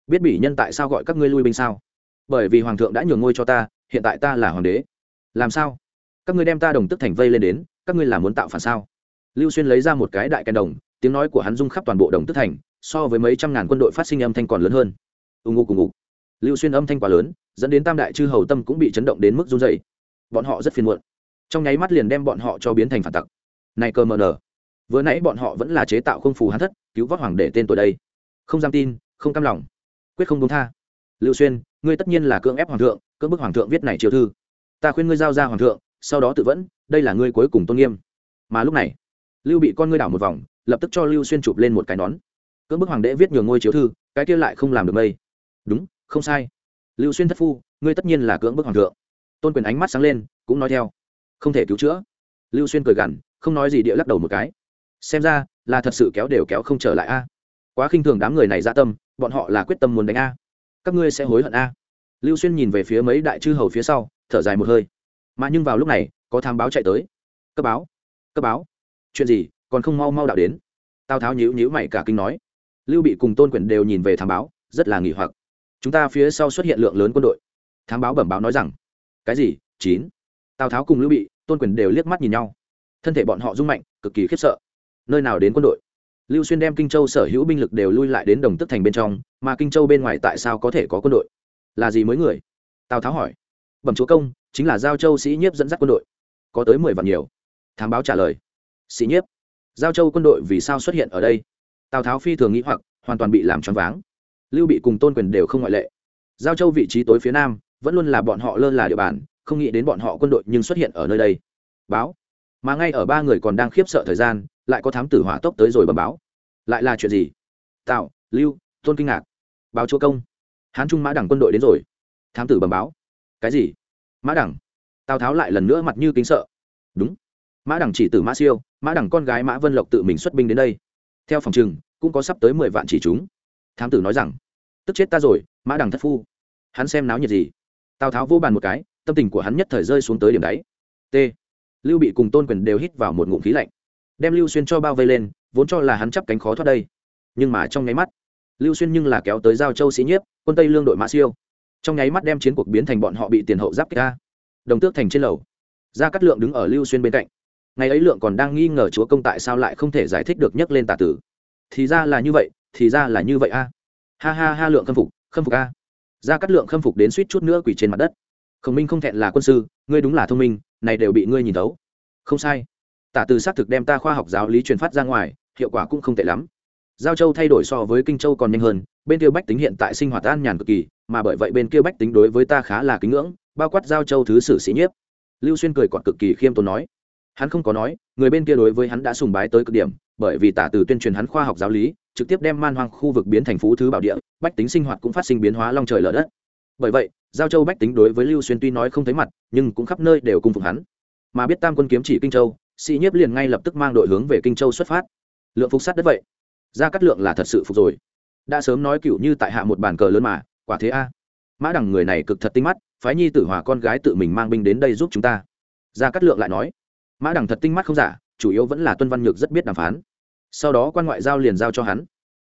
Biết bỉ nhân tại sao gọi các ngươi lui binh sao? Bởi vì hoàng thượng đã nhường ngôi cho ta, hiện tại ta là hoàng đế. Làm sao? Các ngươi đem ta đồng tức thành vây lên đến, các ngươi là muốn tạo phản sao? Lưu xuyên lấy ra một cái đại kèn đồng, tiếng nói của hắn rung khắp toàn bộ đồng tức thành, so với mấy trăm ngàn quân đội phát sinh âm thanh còn lớn hơn. Ưng ngô cùng ngục. Lưu xuyên âm thanh quá lớn, dẫn đến tam đại chư hầu tâm cũng bị chấn động đến mức run dày bọn họ rất phiền muộn. Trong nháy mắt liền đem bọn họ cho biến thành phản tặc. Này cơ mờ nở vừa nãy bọn họ vẫn là chế tạo không phù hắn thất, cứu vớt hoàng để tên tuổi đây. Không dám tin, không cam lòng. Quyết không đúng tha. Lưu xuyên, ngươi tất nhiên là cưỡng ép hoàng thượng, cưỡng bức hoàng thượng viết này chiều thư. Ta khuyên ngươi giao ra hoàng thượng sau đó tự vẫn, đây là ngươi cuối cùng tôn nghiêm. Mà lúc này, lưu bị con ngươi đảo một vòng, lập tức cho lưu xuyên chụp lên một cái nón. Cưỡng bức hoàng đế viết nhường ngôi chiếu thư, cái kia lại không làm được mây. Đúng, không sai. Lưu xuyên thất phu, ngươi tất nhiên là cưỡng bức hoàng thượng. Tôn quyền ánh mắt sáng lên, cũng nói theo. Không thể cứu chữa. Lưu xuyên cười gằn, không nói gì địa lắc đầu một cái. Xem ra, là thật sự kéo đều kéo không trở lại a. Quá khinh thường đám người này ra tâm, bọn họ là quyết tâm muốn đánh a. Các ngươi sẽ hối hận a. Lưu xuyên nhìn về phía mấy đại chư hầu phía sau, thở dài một hơi mà nhưng vào lúc này, có tham báo chạy tới. Cấp báo cấp báo. Chuyện gì, còn không mau mau đạo đến. Tào tháo nhíu nhíu mày cả kinh nói. Lưu bị cùng tôn quyền đều nhìn về thám báo, rất là nghỉ hoặc. Chúng ta phía sau xuất hiện lượng lớn quân đội. Thám báo bẩm báo nói rằng, cái gì? Chín? Tào tháo cùng lưu bị, tôn quyền đều liếc mắt nhìn nhau. Thân thể bọn họ rung mạnh, cực kỳ khiếp sợ. Nơi nào đến quân đội? Lưu xuyên đem kinh châu sở hữu binh lực đều lui lại đến đồng tức thành bên trong, mà kinh châu bên ngoài tại sao có thể có quân đội? Là gì mới người? Tào tháo hỏi. Bẩm chúa công chính là giao châu sĩ nhiếp dẫn dắt quân đội. Có tới mười vạn nhiều. Thám báo trả lời. Sĩ nhiếp. Giao châu quân đội vì sao xuất hiện ở đây? Tào tháo phi thường nghĩ hoặc, hoàn toàn bị làm choáng váng. Lưu bị cùng tôn quyền đều không ngoại lệ. Giao châu vị trí tối phía nam, vẫn luôn là bọn họ lơ là địa bàn, không nghĩ đến bọn họ quân đội nhưng xuất hiện ở nơi đây. Báo. Mà ngay ở ba người còn đang khiếp sợ thời gian, lại có thám tử hỏa tốc tới rồi bẩm báo. Lại là chuyện gì? Tạo lưu, tôn kinh ngạc. Báo chúa công. Hán trung mã đẳng quân đội đến rồi. Thám tử bẩm báo. Cái gì? Mã đẳng. Tào tháo lại lần nữa mặt như kính sợ. Đúng. Mã đẳng chỉ tử mã siêu, mã đẳng con gái mã vân lộc tự mình xuất binh đến đây. Theo phòng trừng cũng có sắp tới mười vạn chỉ chúng. Thám tử nói rằng, tức chết ta rồi, mã đẳng thất phu. Hắn xem náo nhiệt gì? Tào tháo vô bàn một cái, tâm tình của hắn nhất thời rơi xuống tới điểm đáy. T. Lưu bị cùng tôn quyền đều hít vào một ngụm khí lạnh. Đem lưu xuyên cho bao vây lên, vốn cho là hắn chắp cánh khó thoát đây. Nhưng mà trong nháy mắt, lưu xuyên nhưng là kéo tới giao châu sĩ nhiếp, quân tây lương đội mã siêu trong nháy mắt đem chiến cuộc biến thành bọn họ bị tiền hậu giáp kích ca đồng tước thành trên lầu. Gia cát lượng đứng ở lưu xuyên bên cạnh. Ngày ấy lượng còn đang nghi ngờ chúa công tại sao lại không thể giải thích được nhấc lên tà tử. Thì ra là như vậy, thì ra là như vậy a. Ha ha ha lượng khâm phục khâm phục a. Gia cát lượng khâm phục đến suýt chút nữa quỷ trên mặt đất. Khổng minh không thẹn là quân sư, ngươi đúng là thông minh, này đều bị ngươi nhìn thấu. Không sai. Tả từ xác thực đem ta khoa học giáo lý truyền phát ra ngoài, hiệu quả cũng không tệ lắm giao châu thay đổi so với kinh châu còn nhanh hơn, bên kia bách tính hiện tại sinh hoạt an nhàn cực kỳ, mà bởi vậy bên kia bách tính đối với ta khá là kính ngưỡng, bao quát giao châu thứ sử sĩ nhiếp. Lưu xuyên cười còn cực kỳ khiêm tốn nói. Hắn không có nói, người bên kia đối với hắn đã sùng bái tới cực điểm, bởi vì tả từ tuyên truyền hắn khoa học giáo lý, trực tiếp đem man hoang khu vực biến thành phú thứ bảo địa, bách tính sinh hoạt cũng phát sinh biến hóa long trời lở đất. Bởi vậy, giao châu bách tính đối với lưu xuyên tuy nói không thấy mặt, nhưng cũng khắp nơi đều cung phục hắn. Mà biết tam quân kiếm chỉ kinh châu, sĩ nhiếp liền ngay lập tức mang đội hướng về kinh châu xuất phát. Lượng phục sát đất vậy ra cắt lượng là thật sự phục rồi. Đã sớm nói cựu như tại hạ một bàn cờ lớn mà, quả thế a. Mã đằng người này cực thật tinh mắt, phái nhi tử hòa con gái tự mình mang binh đến đây giúp chúng ta. Ra cắt lượng lại nói. Mã đằng thật tinh mắt không giả, chủ yếu vẫn là tuân văn nhược rất biết đàm phán. Sau đó quan ngoại giao liền giao cho hắn.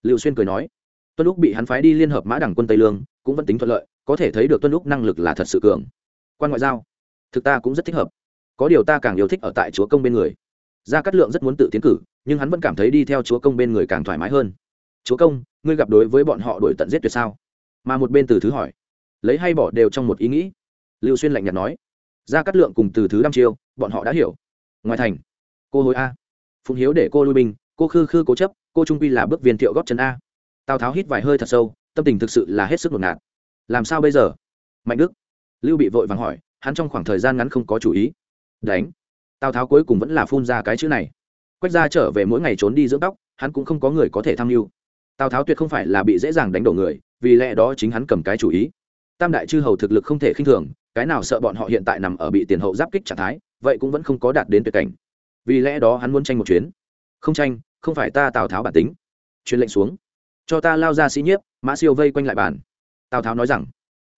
Liệu xuyên cười nói. Tuân lúc bị hắn phái đi liên hợp mã đằng quân tây lương, cũng vẫn tính thuận lợi, có thể thấy được tuân lúc năng lực là thật sự cường. Quan ngoại giao. Thực ta cũng rất thích hợp. Có điều ta càng yêu thích ở tại chúa công bên người gia cát lượng rất muốn tự tiến cử, nhưng hắn vẫn cảm thấy đi theo chúa công bên người càng thoải mái hơn. Chúa công, ngươi gặp đối với bọn họ đổi tận giết tuyệt sao? Mà một bên từ thứ hỏi. Lấy hay bỏ đều trong một ý nghĩ. Lưu xuyên lạnh nhạt nói. Gia cát lượng cùng từ thứ đăm chiêu, bọn họ đã hiểu. Ngoài thành, cô hối a. Phụng hiếu để cô lui binh, cô khư khư cố chấp, cô trung quy là bước viên thiệu góp chân a. Tào tháo hít vài hơi thật sâu, tâm tình thực sự là hết sức ngột ngạt. Làm sao bây giờ? Mạnh đức. Lưu bị vội vàng hỏi, hắn trong khoảng thời gian ngắn không có chủ ý. Đánh tào tháo cuối cùng vẫn là phun ra cái chữ này. Quách ra trở về mỗi ngày trốn đi dưỡng tóc, hắn cũng không có người có thể tham mưu. Tào tháo tuyệt không phải là bị dễ dàng đánh đổ người, vì lẽ đó chính hắn cầm cái chủ ý. Tam đại chư hầu thực lực không thể khinh thường, cái nào sợ bọn họ hiện tại nằm ở bị tiền hậu giáp kích trạng thái, vậy cũng vẫn không có đạt đến tuyệt cảnh. Vì lẽ đó hắn muốn tranh một chuyến. Không tranh, không phải ta tào tháo bản tính. Truyền lệnh xuống. Cho ta lao ra sĩ nhiếp, mã siêu vây quanh lại bàn. Tào tháo nói rằng,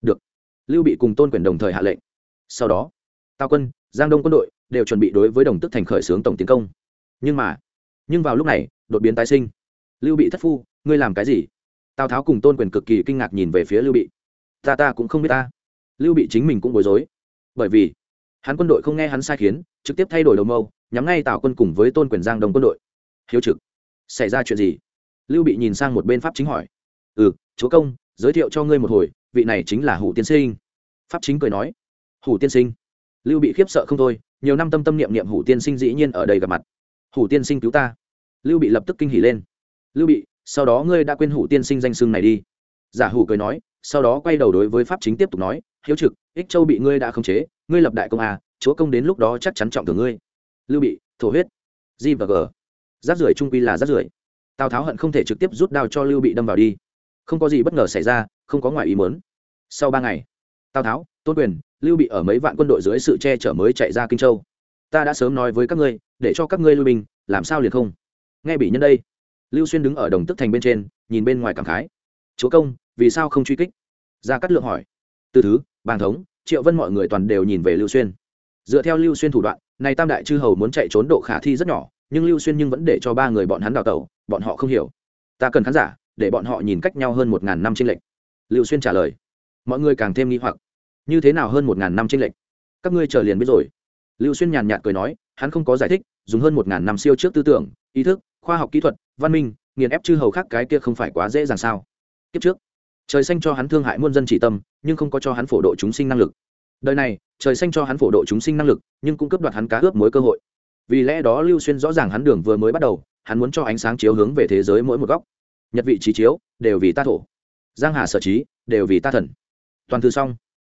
được. Lưu bị cùng tôn quyền đồng thời hạ lệnh. Sau đó, tào quân, giang đông quân đội đều chuẩn bị đối với đồng tức thành khởi xướng tổng tiến công. Nhưng mà, nhưng vào lúc này, đột biến tái sinh. Lưu bị thất phu, ngươi làm cái gì? Tào tháo cùng tôn quyền cực kỳ kinh ngạc nhìn về phía lưu bị. Ta ta cũng không biết ta. Lưu bị chính mình cũng bối rối. Bởi vì, hắn quân đội không nghe hắn sai khiến, trực tiếp thay đổi đầu mâu, nhắm ngay tào quân cùng với tôn quyền giang đồng quân đội. Hiếu trực, xảy ra chuyện gì? Lưu bị nhìn sang một bên pháp chính hỏi. Ừ chúa công, giới thiệu cho ngươi một hồi, vị này chính là hủ tiên sinh. Pháp chính cười nói. Hủ tiên sinh. Lưu bị khiếp sợ không thôi nhiều năm tâm tâm niệm niệm hủ tiên sinh dĩ nhiên ở đây gặp mặt. Hủ tiên sinh cứu ta. Lưu bị lập tức kinh hỉ lên. Lưu bị, sau đó ngươi đã quên hủ tiên sinh danh xưng này đi. Giả hủ cười nói, sau đó quay đầu đối với pháp chính tiếp tục nói, hiếu trực, ích châu bị ngươi đã khống chế, ngươi lập đại công à chúa công đến lúc đó chắc chắn trọng thưởng ngươi. Lưu bị, thổ huyết. G và g. Rát rưởi trung quy là rát rưởi. Tào tháo hận không thể trực tiếp rút đao cho lưu bị đâm vào đi. Không có gì bất ngờ xảy ra, không có ngoài ý mớn sau ba ngày, tào tháo, tôn quyền lưu bị ở mấy vạn quân đội dưới sự che chở mới chạy ra kinh châu. Ta đã sớm nói với các ngươi, để cho các ngươi lưu bình làm sao liền không? Nghe bị nhân đây, lưu xuyên đứng ở đồng tức thành bên trên, nhìn bên ngoài cảm khái. Chúa công, vì sao không truy kích? Ra cắt lượng hỏi. Từ thứ bàn thống, triệu vân mọi người toàn đều nhìn về lưu xuyên. Dựa theo lưu xuyên thủ đoạn, này tam đại chư hầu muốn chạy trốn độ khả thi rất nhỏ, nhưng lưu xuyên nhưng vẫn để cho ba người bọn hắn đào tẩu, bọn họ không hiểu. Ta cần khán giả, để bọn họ nhìn cách nhau hơn một ngàn năm trên lệnh lưu xuyên trả lời. Mọi người càng thêm nghi hoặc như thế nào hơn một ngàn năm tranh lệch? Các ngươi chờ liền biết rồi. Lưu xuyên nhàn nhạt cười nói, hắn không có giải thích, dùng hơn một ngàn năm siêu trước tư tưởng, ý thức, khoa học kỹ thuật, văn minh, nghiền ép chư hầu khác cái kia không phải quá dễ dàng sao? Kiếp trước, trời xanh cho hắn thương hại muôn dân chỉ tâm, nhưng không có cho hắn phổ độ chúng sinh năng lực. Đời này, trời xanh cho hắn phổ độ chúng sinh năng lực, nhưng cũng cướp đoạt hắn cá ướp mối cơ hội. Vì lẽ đó lưu xuyên rõ ràng hắn đường vừa mới bắt đầu, hắn muốn cho ánh sáng chiếu hướng về thế giới mỗi một góc. Nhật vị trí chiếu, đều vì ta thổ. Giang hà sở trí, đều vì ta thần. Toàn thư xong.